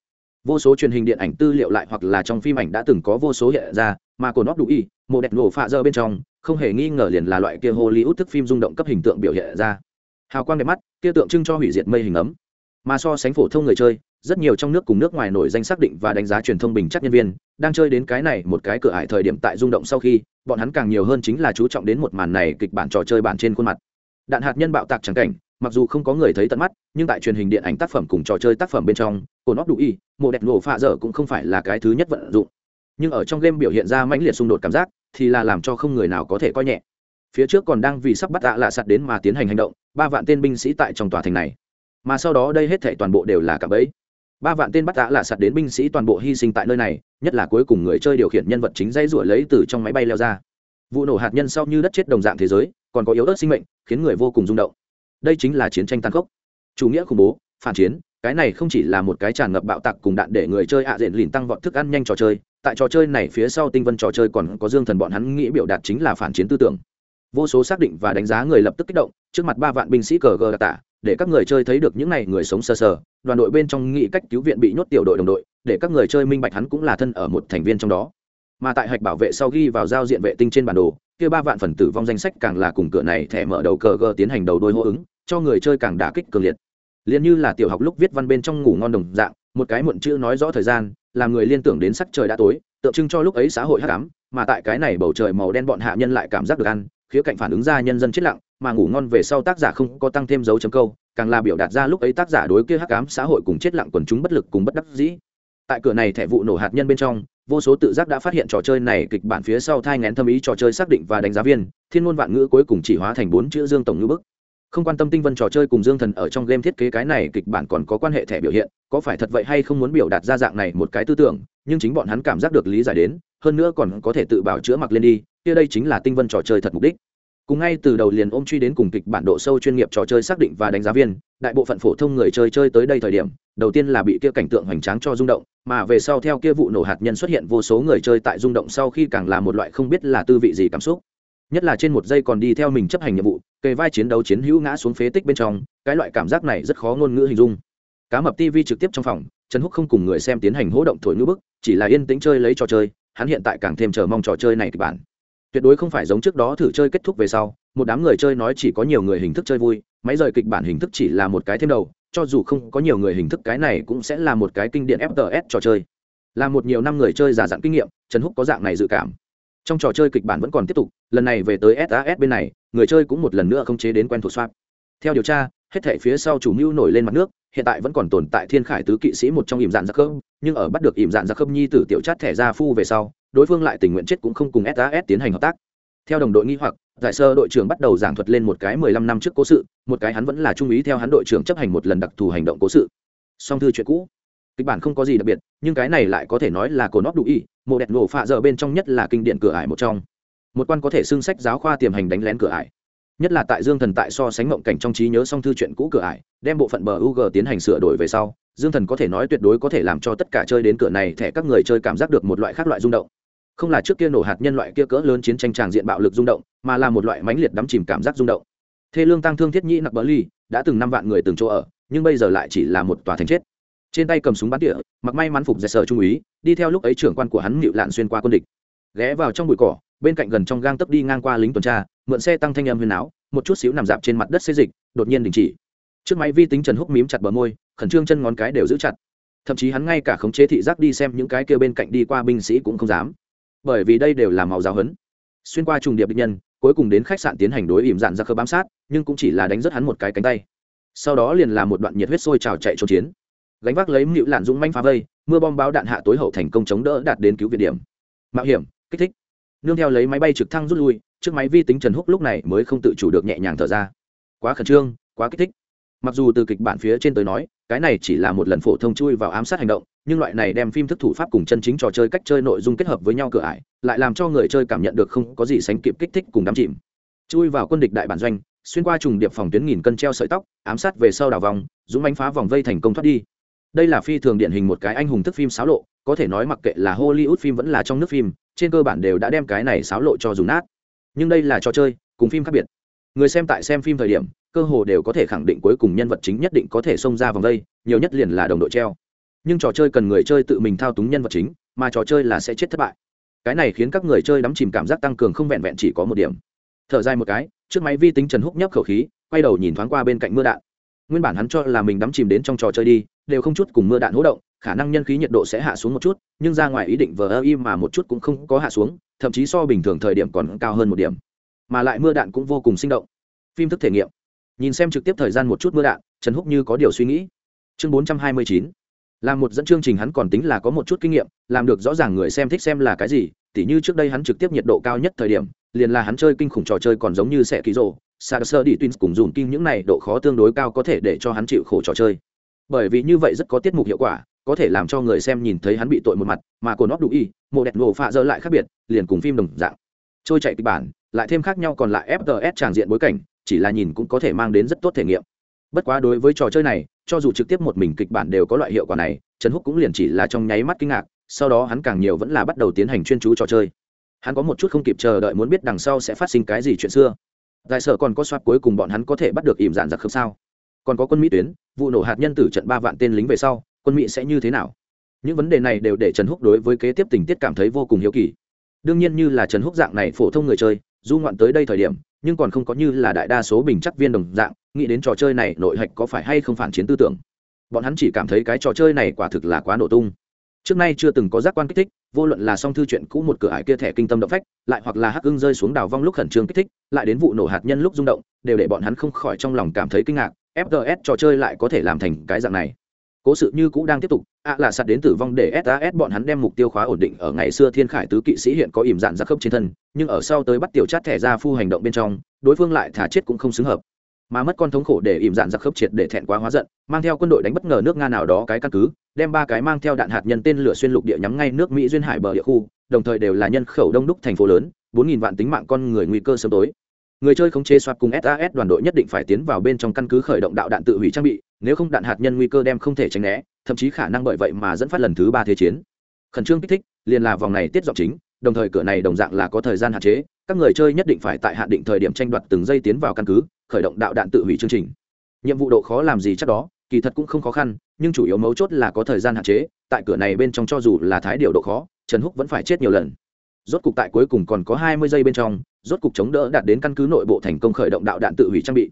Vô số truyền hình điện ảnh tư liệu lại hoặc là trong phim ảnh đã từng có vô số hiện ra, mà cổ nóc đủ y, một đẹp nổ phạ dơ bên trong, không hề nghi ngờ liền là loại kia hollywood thức phim rung động cấp hình tượng biểu hiện ra. Hào quang đẹp mắt, kia tượng trưng cho hủy diệt mây hình ấm. Mà so sánh phổ thông người chơi rất nhiều trong nước cùng nước ngoài nổi danh xác định và đánh giá truyền thông bình chắc nhân viên, đang chơi đến cái này một cái cửa ải thời điểm tại rung động sau khi, bọn hắn càng nhiều hơn chính là chú trọng đến một màn này kịch bản trò chơi bản trên khuôn mặt. Đạn hạt nhân bạo tạc trắng cảnh, mặc dù không có người thấy tận mắt, nhưng tại truyền hình điện ảnh tác phẩm cùng trò chơi tác phẩm bên trong cồn óc đủ y, mộ đẹp nổ phạ dở cũng không phải là cái thứ nhất vận dụng. Nhưng ở trong game biểu hiện ra mãnh liệt xung đột cảm giác, thì là làm cho không người nào có thể coi nhẹ. Phía trước còn đang vì sắp bắt tạ lạ sạt đến mà tiến hành hành động, ba vạn tên binh sĩ tại trong tòa thành này. Mà sau đó đây hết thể toàn bộ đều là cả bẫy ba vạn tên bắt đã là sạt đến binh sĩ toàn bộ hy sinh tại nơi này, nhất là cuối cùng người chơi điều khiển nhân vật chính dây rủa lấy từ trong máy bay leo ra. Vụ nổ hạt nhân sau như đất chết đồng dạng thế giới, còn có yếu ớt sinh mệnh, khiến người vô cùng rung động. Đây chính là chiến tranh tàn khốc. Chủ nghĩa khủng bố, phản chiến, cái này không chỉ là một cái tràn ngập bạo tạc cùng đạn để người chơi ạ diện lìn tăng vọt thức ăn nhanh trò chơi, tại trò chơi này phía sau tinh vân trò chơi còn có dương thần bọn hắn nghĩ biểu đạt chính là phản chiến tư tưởng. Vô số xác định và đánh giá người lập tức kích động, trước mặt ba vạn binh sĩ cờ gờ tả để các người chơi thấy được những n à y người sống sờ sờ, đoàn đội bên trong nghị cách cứu viện bị nhốt tiểu đội đồng đội, để các người chơi minh bạch hắn cũng là thân ở một thành viên trong đó. Mà tại hạch bảo vệ sau ghi vào giao diện vệ tinh trên bản đồ, kia ba vạn phần tử vong danh sách càng là cùng cửa này thẻ mở đầu cờ gờ tiến hành đầu đôi hô ứng, cho người chơi càng đả kích cường liệt. Liền như là tiểu học lúc viết văn bên trong ngủ ngon đồng dạng, một cái muộn chữ nói rõ thời gian, làm người liên tưởng đến sắc trời đã tối, tượng trưng cho lúc ấy xã hội hắc ám, mà tại cái này bầu trời màu đen bọn hạ nhân lại cảm giác được ăn, khía cạnh phản ứng ra nhân dân chết lặng mà ngủ ngon về sau tác giả không có tăng thêm dấu chấm câu, càng là biểu đạt ra lúc ấy tác giả đối kia hắc ám xã hội cùng chết lặng quần chúng bất lực cùng bất đắc dĩ. Tại cửa này thẻ vụ nổ hạt nhân bên trong, vô số tự giác đã phát hiện trò chơi này kịch bản phía sau thai ngén thâm ý trò chơi xác định và đánh giá viên, thiên ngôn vạn ngữ cuối cùng chỉ hóa thành bốn chữ dương tổng ngữ bức. Không quan tâm tinh vân trò chơi cùng dương thần ở trong game thiết kế cái này kịch bản còn có quan hệ thẻ biểu hiện, có phải thật vậy hay không muốn biểu đạt ra dạng này một cái tư tưởng, nhưng chính bọn hắn cảm giác được lý giải đến, hơn nữa còn có thể tự bảo chữa mặc lên đi, kia đây chính là tinh vân trò chơi thật mục đích cùng ngay từ đầu liền ôm truy đến cùng kịch bản độ sâu chuyên nghiệp trò chơi xác định và đánh giá viên, đại bộ phận phổ thông người chơi chơi tới đây thời điểm, đầu tiên là bị kia cảnh tượng hoành tráng cho rung động, mà về sau theo kia vụ nổ hạt nhân xuất hiện vô số người chơi tại rung động sau khi càng là một loại không biết là tư vị gì cảm xúc. Nhất là trên một giây còn đi theo mình chấp hành nhiệm vụ, kề vai chiến đấu chiến hữu ngã xuống phế tích bên trong, cái loại cảm giác này rất khó ngôn ngữ hình dung. Cá mập tv trực tiếp trong phòng, trần húc không cùng người xem tiến hành hỗ động thổi ngữ bức, chỉ là yên tĩnh chơi lấy trò chơi, hắn hiện tại càng thêm chờ mong trò chơi này kịch bản tuyệt đối không phải giống trước đó thử chơi kết thúc về sau, một đám người chơi nói chỉ có nhiều người hình thức chơi vui, máy rời kịch bản hình thức chỉ là một cái thêm đầu, cho dù không có nhiều người hình thức cái này cũng sẽ là một cái kinh điển fts trò chơi. Là một nhiều năm người chơi giả dặn kinh nghiệm, trần húc có dạng này dự cảm. Trong trò chơi kịch bản vẫn còn tiếp tục, lần này về tới sas bên này, người chơi cũng một lần nữa không chế đến quen thuộc swap. Theo điều tra, hết thể phía sau chủ mưu nổi lên mặt nước, hiện tại vẫn còn tồn tại thiên khải tứ kỵ sĩ một trong ìm dạn giặc khớp, nhưng ở bắt được ìm dạn giặc khớp nhi tử tiểu chát thẻ ra phu về sau đối phương lại tình nguyện chết cũng không cùng sas tiến hành hợp tác. Theo đồng đội nghi hoặc giải sơ đội trưởng bắt đầu giảng thuật lên một cái mười lăm năm trước cố sự một cái hắn vẫn là trung úy theo hắn đội trưởng chấp hành một lần đặc thù hành động cố sự. Song thư chuyện cũ. Kịch bản không có gì đặc biệt nhưng cái này lại có thể nói là cổ nóc đủ ý, một đẹp nổ phạ dở bên trong nhất là kinh điển cửa ải một trong. Một quan có thể xưng sách giáo khoa tiềm hành đánh lén cửa ải. Nhất là tại dương thần tại so sánh mộng cảnh trong trí nhớ song thư chuyện cũ cửa ải đem bộ phận bờ u g tiến hành sửa đổi về sau dương thần có thể nói tuyệt đối có thể làm cho tất cả chơi đến cửa này thẻ các người chơi cảm giác được một loại khác loại rung động không là trước kia nổ hạt nhân loại kia cỡ lớn chiến tranh tràng diện bạo lực rung động, mà là một loại mãnh liệt đắm chìm cảm giác rung động. Thê lương tăng thương thiết nhĩ nặc bờ ly đã từng năm vạn người từng chỗ ở, nhưng bây giờ lại chỉ là một tòa thành chết. Trên tay cầm súng bắn tỉa, mặc may mắn phục dạy sở trung úy, đi theo lúc ấy trưởng quan của hắn nịu lạn xuyên qua quân địch. Ghé vào trong bụi cỏ, bên cạnh gần trong gang tấp đi ngang qua lính tuần tra, mượn xe tăng thanh âm huyền áo, một chút xíu nằm dạp trên mặt đất xê dịch, đột nhiên đình chỉ. Trước máy vi tính trần húc mím chặt bờ môi, khẩn trương chân ngón cái đều giữ chặt. Thậm chí hắn ngay cả khống chế thị giác đi xem những cái kia bên cạnh đi qua binh sĩ cũng không dám bởi vì đây đều là màu giáo hấn xuyên qua trùng điệp địch nhân, cuối cùng đến khách sạn tiến hành đối ỉm dạn ra khớp bám sát, nhưng cũng chỉ là đánh rất hắn một cái cánh tay. Sau đó liền là một đoạn nhiệt huyết sôi trào chạy trốn chiến. Gánh vác lấy mịu lạn dũng manh phá vây, mưa bom báo đạn hạ tối hậu thành công chống đỡ đạt đến cứu viện điểm. Mạo hiểm, kích thích. Nương theo lấy máy bay trực thăng rút lui, chiếc máy vi tính trần húc lúc này mới không tự chủ được nhẹ nhàng thở ra. Quá khẩn trương, quá kích thích. Mặc dù từ kịch bản phía trên tới nói cái này chỉ là một lần phổ thông chui vào ám sát hành động, nhưng loại này đem phim thức thủ pháp cùng chân chính trò chơi cách chơi nội dung kết hợp với nhau cửa ải, lại làm cho người chơi cảm nhận được không có gì sánh kịp kích thích cùng đắm chìm. Chui vào quân địch đại bản doanh, xuyên qua trùng điệp phòng tuyến nghìn cân treo sợi tóc, ám sát về sau đào vòng, dũng bánh phá vòng vây thành công thoát đi. Đây là phi thường điển hình một cái anh hùng thức phim xáo lộ, có thể nói mặc kệ là hollywood phim vẫn là trong nước phim, trên cơ bản đều đã đem cái này xáo lộ cho dùng nát. Nhưng đây là trò chơi, cùng phim khác biệt. Người xem tại xem phim thời điểm cơ hồ đều có thể khẳng định cuối cùng nhân vật chính nhất định có thể xông ra vòng đây, nhiều nhất liền là đồng đội treo. Nhưng trò chơi cần người chơi tự mình thao túng nhân vật chính, mà trò chơi là sẽ chết thất bại. Cái này khiến các người chơi đắm chìm cảm giác tăng cường không vẹn vẹn chỉ có một điểm. Thở dài một cái, trước máy vi tính trần húc nhấp khẩu khí, quay đầu nhìn thoáng qua bên cạnh mưa đạn. Nguyên bản hắn cho là mình đắm chìm đến trong trò chơi đi, đều không chút cùng mưa đạn hỗ động, khả năng nhân khí nhiệt độ sẽ hạ xuống một chút, nhưng ra ngoài ý định vờ ơ im mà một chút cũng không có hạ xuống, thậm chí so bình thường thời điểm còn cao hơn một điểm. Mà lại mưa đạn cũng vô cùng sinh động. Phim thức thể nghiệm nhìn xem trực tiếp thời gian một chút mưa đạn, trần húc như có điều suy nghĩ. Chương bốn trăm hai mươi chín. Là một dẫn chương trình hắn còn tính là có một chút kinh nghiệm, làm được rõ ràng người xem thích xem là cái gì, tỉ như trước đây hắn trực tiếp nhiệt độ cao nhất thời điểm, liền là hắn chơi kinh khủng trò chơi còn giống như sẽ ký rộ sa sơ đi twins cùng dùn kinh những này độ khó tương đối cao có thể để cho hắn chịu khổ trò chơi. Bởi vì như vậy rất có tiết mục hiệu quả, có thể làm cho người xem nhìn thấy hắn bị tội một mặt, mà cồn óc đủ y mộ đẹp nổ phạ dơ lại khác biệt, liền cùng phim đồng dạng. Trôi chạy kịch bản, lại thêm khác nhau còn lại fts tràng diện bối cảnh chỉ là nhìn cũng có thể mang đến rất tốt thể nghiệm. Bất quá đối với trò chơi này, cho dù trực tiếp một mình kịch bản đều có loại hiệu quả này, trần húc cũng liền chỉ là trong nháy mắt kinh ngạc, sau đó hắn càng nhiều vẫn là bắt đầu tiến hành chuyên chú trò chơi. Hắn có một chút không kịp chờ đợi muốn biết đằng sau sẽ phát sinh cái gì chuyện xưa. Giải sở còn có soát cuối cùng bọn hắn có thể bắt được ỉm dạn giặc không sao. Còn có quân mỹ tuyến, vụ nổ hạt nhân tử trận ba vạn tên lính về sau, quân mỹ sẽ như thế nào? Những vấn đề này đều để trần húc đối với kế tiếp tình tiết cảm thấy vô cùng hiếu kỳ. Đương nhiên như là trần húc dạng này phổ thông người chơi, du ngoạn tới đây thời điểm nhưng còn không có như là đại đa số bình chắc viên đồng dạng, nghĩ đến trò chơi này nội hạch có phải hay không phản chiến tư tưởng. Bọn hắn chỉ cảm thấy cái trò chơi này quả thực là quá nổ tung. Trước nay chưa từng có giác quan kích thích, vô luận là song thư chuyện cũ một cửa ải kia thẻ kinh tâm động phách, lại hoặc là hắc ưng rơi xuống đào vong lúc khẩn trương kích thích, lại đến vụ nổ hạt nhân lúc rung động, đều để bọn hắn không khỏi trong lòng cảm thấy kinh ngạc fts trò chơi lại có thể làm thành cái dạng này cố sự như cũ đang tiếp tục, ạ là sạt đến tử vong để sas bọn hắn đem mục tiêu khóa ổn định ở ngày xưa thiên khải tứ kỵ sĩ hiện có ỉm dạn ra khớp trên thân, nhưng ở sau tới bắt tiểu chát thẻ ra phu hành động bên trong, đối phương lại thả chết cũng không xứng hợp. Mà mất con thống khổ để ỉm dạn ra khớp triệt để thẹn quá hóa giận, mang theo quân đội đánh bất ngờ nước nga nào đó cái căn cứ, đem ba cái mang theo đạn hạt nhân tên lửa xuyên lục địa nhắm ngay nước mỹ duyên hải bờ địa khu, đồng thời đều là nhân khẩu đông đúc thành phố lớn, bốn nghìn vạn tính mạng con người nguy cơ sớm tối người chơi khống chế soạt cùng sas đoàn đội nhất định phải tiến vào bên trong căn cứ khởi động đạo đạn tự hủy trang bị, nếu không đạn hạt nhân nguy cơ đem không thể tránh né, thậm chí khả năng bởi vậy mà dẫn phát lần thứ ba thế chiến. Khẩn trương kích thích, liền là vòng này tiết dọc chính, đồng thời cửa này đồng dạng là có thời gian hạn chế, các người chơi nhất định phải tại hạn định thời điểm tranh đoạt từng giây tiến vào căn cứ, khởi động đạo đạn tự hủy chương trình. Nhiệm vụ độ khó làm gì chắc đó, kỳ thật cũng không khó khăn, nhưng chủ yếu mấu chốt là có thời gian hạn chế, tại cửa này bên trong cho dù là thái điều độ khó, trần húc vẫn phải chết nhiều lần. Rốt cục tại cuối cùng còn có hai mươi giây bên trong rốt cục chống đỡ đạt đến căn cứ nội bộ thành công khởi động đạo đạn tự hủy trang bị.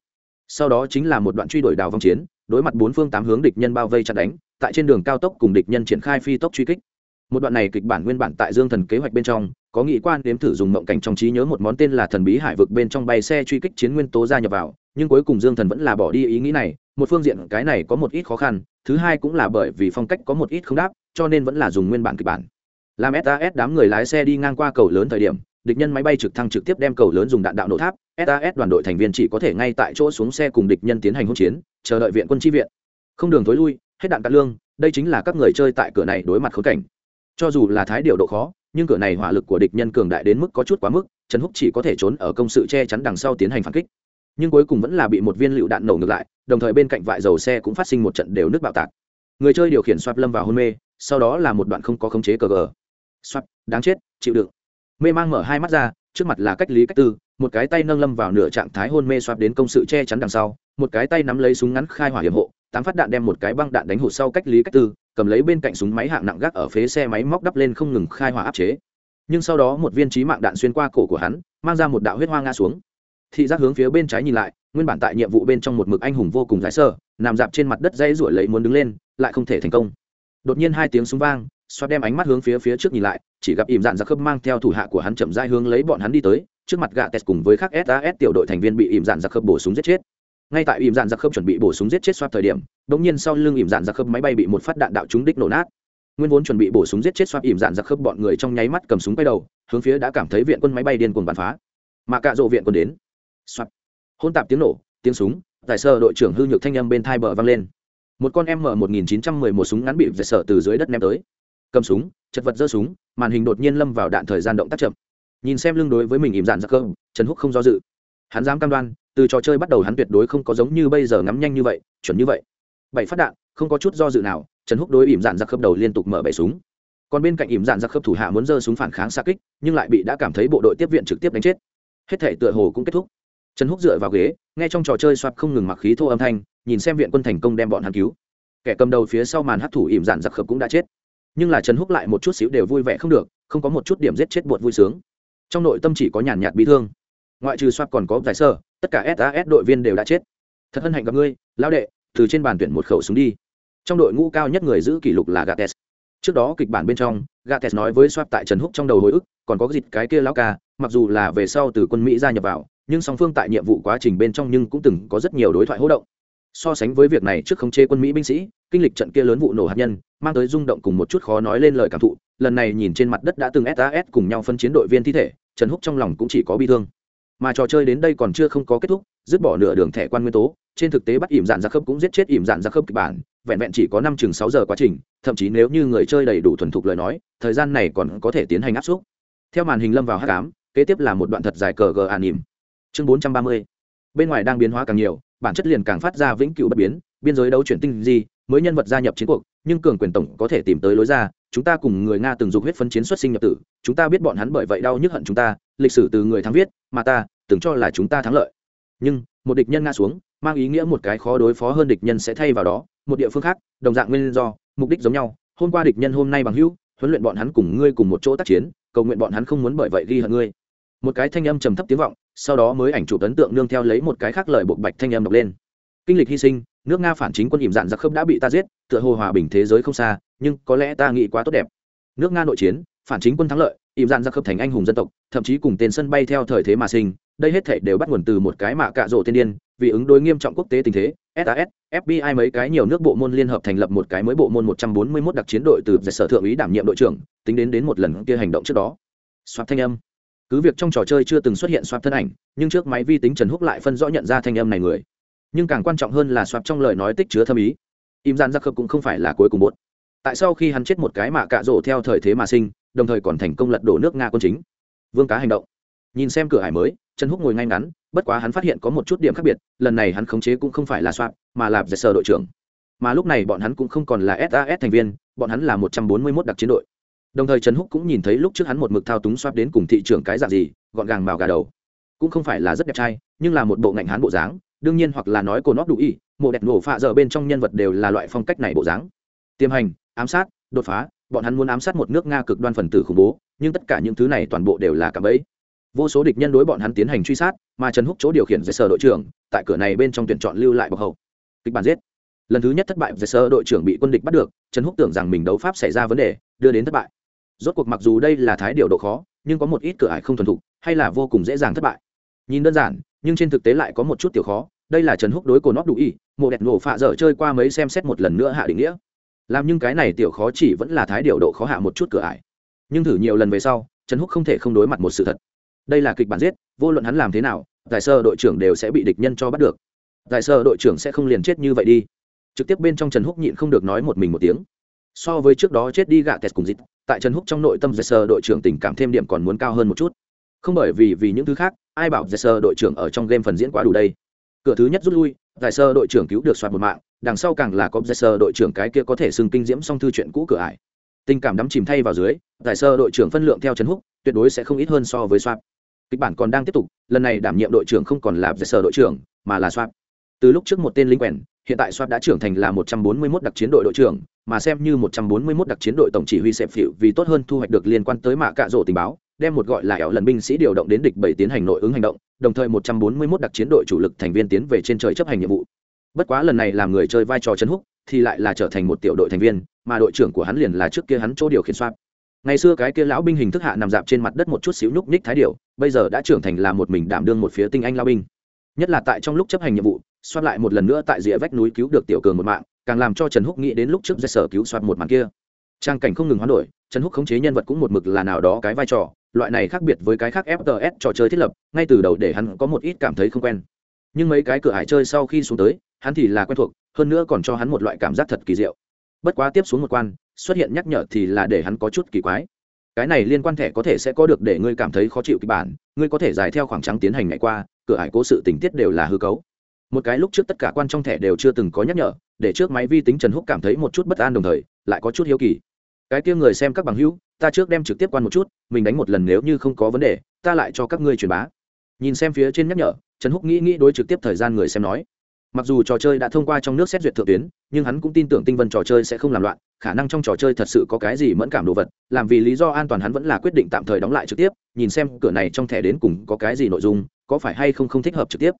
Sau đó chính là một đoạn truy đuổi đào vong chiến, đối mặt bốn phương tám hướng địch nhân bao vây chặt đánh, tại trên đường cao tốc cùng địch nhân triển khai phi tốc truy kích. Một đoạn này kịch bản nguyên bản tại dương thần kế hoạch bên trong, có nghị quan đếm thử dùng mộng cảnh trong trí nhớ một món tên là thần bí hải vực bên trong bay xe truy kích chiến nguyên tố gia nhập vào, nhưng cuối cùng dương thần vẫn là bỏ đi ý nghĩ này, một phương diện cái này có một ít khó khăn, thứ hai cũng là bởi vì phong cách có một ít không đáp, cho nên vẫn là dùng nguyên bản kịch bản. Làm sas đám người lái xe đi ngang qua cầu lớn thời điểm địch nhân máy bay trực thăng trực tiếp đem cầu lớn dùng đạn đạo nổ tháp sas đoàn đội thành viên chỉ có thể ngay tại chỗ xuống xe cùng địch nhân tiến hành hỗn chiến, chờ đợi viện quân tri viện. Không đường thối lui, hết đạn cắt lương, đây chính là các người chơi tại cửa này đối mặt khốn cảnh. Cho dù là thái điều độ khó, nhưng cửa này hỏa lực của địch nhân cường đại đến mức có chút quá mức, trần húc chỉ có thể trốn ở công sự che chắn đằng sau tiến hành phản kích. Nhưng cuối cùng vẫn là bị một viên lựu đạn nổ ngược lại, đồng thời bên cạnh vại dầu xe cũng phát sinh một trận đều nước bạo tạc. Người chơi điều khiển xoạp lâm vào hôn mê, sau đó là một đoạn không có khống chế cờ gờ. Xoạp đáng chết, chịu đựng mê mang mở hai mắt ra, trước mặt là cách lý cách tư, một cái tay nâng lâm vào nửa trạng thái hôn mê xoạp đến công sự che chắn đằng sau, một cái tay nắm lấy súng ngắn khai hỏa hiểm hộ, tám phát đạn đem một cái băng đạn đánh hụt sau cách lý cách tư, cầm lấy bên cạnh súng máy hạng nặng gác ở phế xe máy móc đắp lên không ngừng khai hỏa áp chế. Nhưng sau đó một viên trí mạng đạn xuyên qua cổ của hắn, mang ra một đạo huyết hoa ngã xuống. Thị giác hướng phía bên trái nhìn lại, nguyên bản tại nhiệm vụ bên trong một mực anh hùng vô cùng giải sơ, nằm dạp trên mặt đất dây ruổi lấy muốn đứng lên, lại không thể thành công. Đột nhiên hai tiếng súng vang, xoát đem ánh mắt hướng phía phía trước nhìn lại chỉ gặp ỉm dạn giặc khớp mang theo thủ hạ của hắn chậm rãi hướng lấy bọn hắn đi tới, trước mặt gạ tes cùng với các sas tiểu đội thành viên bị ỉm dạn giặc khớp bổ súng giết chết. Ngay tại ỉm dạn giặc khớp chuẩn bị bổ súng giết chết xoát thời điểm đ ỗ n g nhiên sau lưng ỉm dạn giặc khớp máy bay bị một phát đạn đạo trúng đích nổ nát. Nguyên vốn chuẩn bị bổ súng giết chết xoát ỉm dạn giặc khớp bọn người trong nháy mắt cầm súng quay đầu, hướng phía đã cảm thấy viện quân máy bay điên cuồng bắn phá. Mà cạ rộ viện quân đến. Xoát hôn tạp tiếng nổ, tiếng súng, tại sơ đội trưởng hư nhược thanh âm bên thai bờ vang lên. Một con m một nghìn chín trăm mười một súng ngắn bị vệt sở từ dưới đất ném tới cầm súng, chật vật giơ súng, màn hình đột nhiên lâm vào đạn thời gian động tác chậm. Nhìn xem lưng đối với mình ìm dạn ra cơm trần húc không do dự. Hắn dám cam đoan, từ trò chơi bắt đầu hắn tuyệt đối không có giống như bây giờ ngắm nhanh như vậy, chuẩn như vậy. Bảy phát đạn, không có chút do dự nào, trần húc đối ìm dạn ra khớp đầu liên tục mở bảy súng. Còn bên cạnh ìm dạn ra khớp thủ hạ muốn giơ súng phản kháng xa kích, nhưng lại bị đã cảm thấy bộ đội tiếp viện trực tiếp đánh chết. Hết thể tựa hồ cũng kết thúc. Trần húc dựa vào ghế, nghe trong trò chơi soạt không ngừng mặc khí thô âm thanh, nhìn xem viện quân thành công đem bọn hắn cứu. Kẻ cầm đầu phía sau màn hấp thủ ỉm dạn giặc khớp cũng đã chết nhưng là trần húc lại một chút xíu đều vui vẻ không được, không có một chút điểm giết chết bột vui sướng. Trong nội tâm chỉ có nhàn nhạt bị thương. Ngoại trừ soạt còn có giải sơ, tất cả sas đội viên đều đã chết. Thật hân hạnh gặp ngươi, lão đệ, từ trên bàn tuyển một khẩu súng đi. Trong đội ngũ cao nhất người giữ kỷ lục là gates. Trước đó kịch bản bên trong, gates nói với soạt tại trần húc trong đầu hồi ức, còn có dịp cái kia lão ca, mặc dù là về sau từ quân mỹ gia nhập vào, nhưng song phương tại nhiệm vụ quá trình bên trong nhưng cũng từng có rất nhiều đối thoại hỗ động. So sánh với việc này trước khống chế quân mỹ binh sĩ, kinh lịch trận kia lớn vụ nổ hạt nhân mang tới rung động cùng một chút khó nói lên lời cảm thụ, lần này nhìn trên mặt đất đã từng sas cùng nhau phân chiến đội viên thi thể, trần húc trong lòng cũng chỉ có bi thương. Mà trò chơi đến đây còn chưa không có kết thúc, dứt bỏ nửa đường thẻ quan nguyên tố, trên thực tế bắt ỉm dạn ra khớp cũng giết chết ỉm dạn ra khớp kịch bản, vẹn vẹn chỉ có năm chừng sáu giờ quá trình, thậm chí nếu như người chơi đầy đủ thuần thục lời nói, thời gian này còn có thể tiến hành áp suất theo màn hình lâm vào h tám kế tiếp là một đoạn thật dài cờ gờ an ỉm. Chương bốn trăm ba mươi. Bên ngoài đang biến hóa càng nhiều, bản chất liền càng phát ra vĩnh cửu bất biến biên giới đấu chuyển tinh gì mới nhân vật gia nhập chiến cuộc, nhưng cường quyền tổng có thể tìm tới lối ra. Chúng ta cùng người nga từng dục huyết phân chiến xuất sinh nhập tử, chúng ta biết bọn hắn bởi vậy đau nhức hận chúng ta, lịch sử từ người thắng viết, mà ta từng cho là chúng ta thắng lợi. Nhưng, một địch nhân nga xuống, mang ý nghĩa một cái khó đối phó hơn địch nhân sẽ thay vào đó, một địa phương khác, đồng dạng nguyên do, mục đích giống nhau. Hôm qua địch nhân hôm nay bằng hữu, huấn luyện bọn hắn cùng ngươi cùng một chỗ tác chiến, cầu nguyện bọn hắn không muốn bởi vậy ghi hận ngươi. Một cái thanh âm trầm thấp tiếng vọng, sau đó mới ảnh chụp ấn tượng nương theo lấy một cái khác lời buộc bạch thanh âm đọc lên. Kinh lịch hy sinh nước nga phản chính quân ỉm dạn giặc khớp đã bị ta giết, tựa hồ hòa bình thế giới không xa, nhưng có lẽ ta nghĩ quá tốt đẹp. Nước nga nội chiến, phản chính quân thắng lợi, ỉm dạn giặc khớp thành anh hùng dân tộc, thậm chí cùng tên sân bay theo thời thế mà sinh, đây hết thể đều bắt nguồn từ một cái mạ cạ rộ tiên điên, vì ứng đối nghiêm trọng quốc tế tình thế sas fbi mấy cái nhiều nước bộ môn liên hợp thành lập một cái mới bộ môn 141 đặc chiến đội từ giải sở thượng úy đảm nhiệm đội trưởng, tính đến đến một lần kia hành động trước đó. Soạt thanh âm. Cứ việc trong trò chơi chưa từng xuất hiện soạt thân ảnh, nhưng trước máy vi tính trần húc lại phân rõ nhận ra thanh âm này người nhưng càng quan trọng hơn là soạt trong lời nói tích chứa thâm ý. Im gian giặc khớp cũng không phải là cuối cùng bột tại sao khi hắn chết một cái mà cạ rổ theo thời thế mà sinh, đồng thời còn thành công lật đổ nước nga quân chính. Vương cá hành động. Nhìn xem cửa hải mới, trần húc ngồi ngay ngắn, bất quá hắn phát hiện có một chút điểm khác biệt, lần này hắn khống chế cũng không phải là soạt, mà là giải sờ đội trưởng. Mà lúc này bọn hắn cũng không còn là sas thành viên, bọn hắn là một trăm bốn mươi mốt đặc chiến đội. Đồng thời trần húc cũng nhìn thấy lúc trước hắn một mực thao túng soạt đến cùng thị trường cái dạng gì, gọn gàng màu gà đầu. Cũng không phải là rất đẹp trai, nhưng là một bộ ngạnh hán bộ dáng đương nhiên hoặc là nói cổ nóc đủ ý mộ đẹp nổ phạ giờ bên trong nhân vật đều là loại phong cách này bộ dáng. Tiềm hành, ám sát, đột phá, bọn hắn muốn ám sát một nước nga cực đoan phần tử khủng bố, nhưng tất cả những thứ này toàn bộ đều là cả bẫy. Vô số địch nhân đối bọn hắn tiến hành truy sát, mà trần húc chỗ điều khiển dây sở đội trưởng, tại cửa này bên trong tuyển chọn lưu lại bọc hậu. Kịch bản giết. Lần thứ nhất thất bại dây sở đội trưởng bị quân địch bắt được, trần húc tưởng rằng mình đấu pháp xảy ra vấn đề, đưa đến thất bại. Rốt cuộc mặc dù đây là thái điều độ khó, nhưng có một ít cửa ải không thuần thục, hay là vô cùng dễ dàng thất bại nhìn đơn giản, nhưng trên thực tế lại có một chút tiểu khó. Đây là trần húc đối cổ nóc đủ y, mộ đẹp nổ phạ dở chơi qua mấy xem xét một lần nữa hạ định nghĩa. Làm nhưng cái này tiểu khó chỉ vẫn là thái điều độ khó hạ một chút cửa ải. Nhưng thử nhiều lần về sau, trần húc không thể không đối mặt một sự thật. Đây là kịch bản giết, vô luận hắn làm thế nào, giải sơ đội trưởng đều sẽ bị địch nhân cho bắt được. Giải sơ đội trưởng sẽ không liền chết như vậy đi. Trực tiếp bên trong trần húc nhịn không được nói một mình một tiếng. So với trước đó chết đi gạ tẹt cùng dịp tại trần húc trong nội tâm giải sơ đội trưởng tình cảm thêm điểm còn muốn cao hơn một chút không bởi vì vì những thứ khác, ai bảo giải sơ đội trưởng ở trong game phần diễn quá đủ đây? Cửa thứ nhất rút lui, giải sơ đội trưởng cứu được soạt một mạng, đằng sau càng là có giải sơ đội trưởng cái kia có thể xưng kinh diễm song thư chuyện cũ cửa ải. Tình cảm đắm chìm thay vào dưới, giải sơ đội trưởng phân lượng theo trấn húc, tuyệt đối sẽ không ít hơn so với soạt. Kịch bản còn đang tiếp tục, lần này đảm nhiệm đội trưởng không còn là giải sơ đội trưởng, mà là soạt. Từ lúc trước một tên lính quèn, hiện tại soạt đã trưởng thành là một trăm bốn mươi 141 đặc chiến đội đội trưởng, mà xem như một trăm bốn mươi 141 đặc chiến đội tổng chỉ huy xẹp phịu vì tốt hơn thu hoạch được liên quan tới mạ cạ rổ tình báo đem một gọi là ẻo lần binh sĩ điều động đến địch bảy tiến hành nội ứng hành động, đồng thời 141 đặc chiến đội chủ lực thành viên tiến về trên trời chấp hành nhiệm vụ. Bất quá lần này làm người chơi vai trò chấn húc, thì lại là trở thành một tiểu đội thành viên, mà đội trưởng của hắn liền là trước kia hắn chỗ điều khiển soát ngày xưa cái kia lão binh hình thức hạ nằm dạp trên mặt đất một chút xíu nhúc nhích thái điệu bây giờ đã trưởng thành là một mình đảm đương một phía tinh anh lao binh. Nhất là tại trong lúc chấp hành nhiệm vụ soát lại một lần nữa tại rìa vách núi cứu được tiểu cường một mạng, càng làm cho trần húc nghĩ đến lúc trước dây sở cứu soát một màn kia. Trang cảnh không ngừng hoán đổi, trần húc khống chế nhân vật cũng một mực là nào đó cái vai trò loại này khác biệt với cái khác fts trò chơi thiết lập, ngay từ đầu để hắn có một ít cảm thấy không quen. Nhưng mấy cái cửa hải chơi sau khi xuống tới, hắn thì là quen thuộc, hơn nữa còn cho hắn một loại cảm giác thật kỳ diệu. Bất quá tiếp xuống một quan, xuất hiện nhắc nhở thì là để hắn có chút kỳ quái. Cái này liên quan thẻ có thể sẽ có được để ngươi cảm thấy khó chịu kịch bản, ngươi có thể dài theo khoảng trắng tiến hành ngày qua, cửa hải cố sự tình tiết đều là hư cấu. Một cái lúc trước tất cả quan trong thẻ đều chưa từng có nhắc nhở, để trước máy vi tính trần húc cảm thấy một chút bất an đồng thời, lại có chút hiếu kỳ. Cái kia người xem các bằng hữu ta trước đem trực tiếp quan một chút, mình đánh một lần nếu như không có vấn đề, ta lại cho các ngươi truyền bá. Nhìn xem phía trên nhắc nhở, trần húc nghĩ nghĩ đối trực tiếp thời gian người xem nói. Mặc dù trò chơi đã thông qua trong nước xét duyệt thượng tuyến, nhưng hắn cũng tin tưởng tinh vân trò chơi sẽ không làm loạn, khả năng trong trò chơi thật sự có cái gì mẫn cảm đồ vật, làm vì lý do an toàn hắn vẫn là quyết định tạm thời đóng lại trực tiếp, nhìn xem cửa này trong thẻ đến cùng có cái gì nội dung, có phải hay không không thích hợp trực tiếp.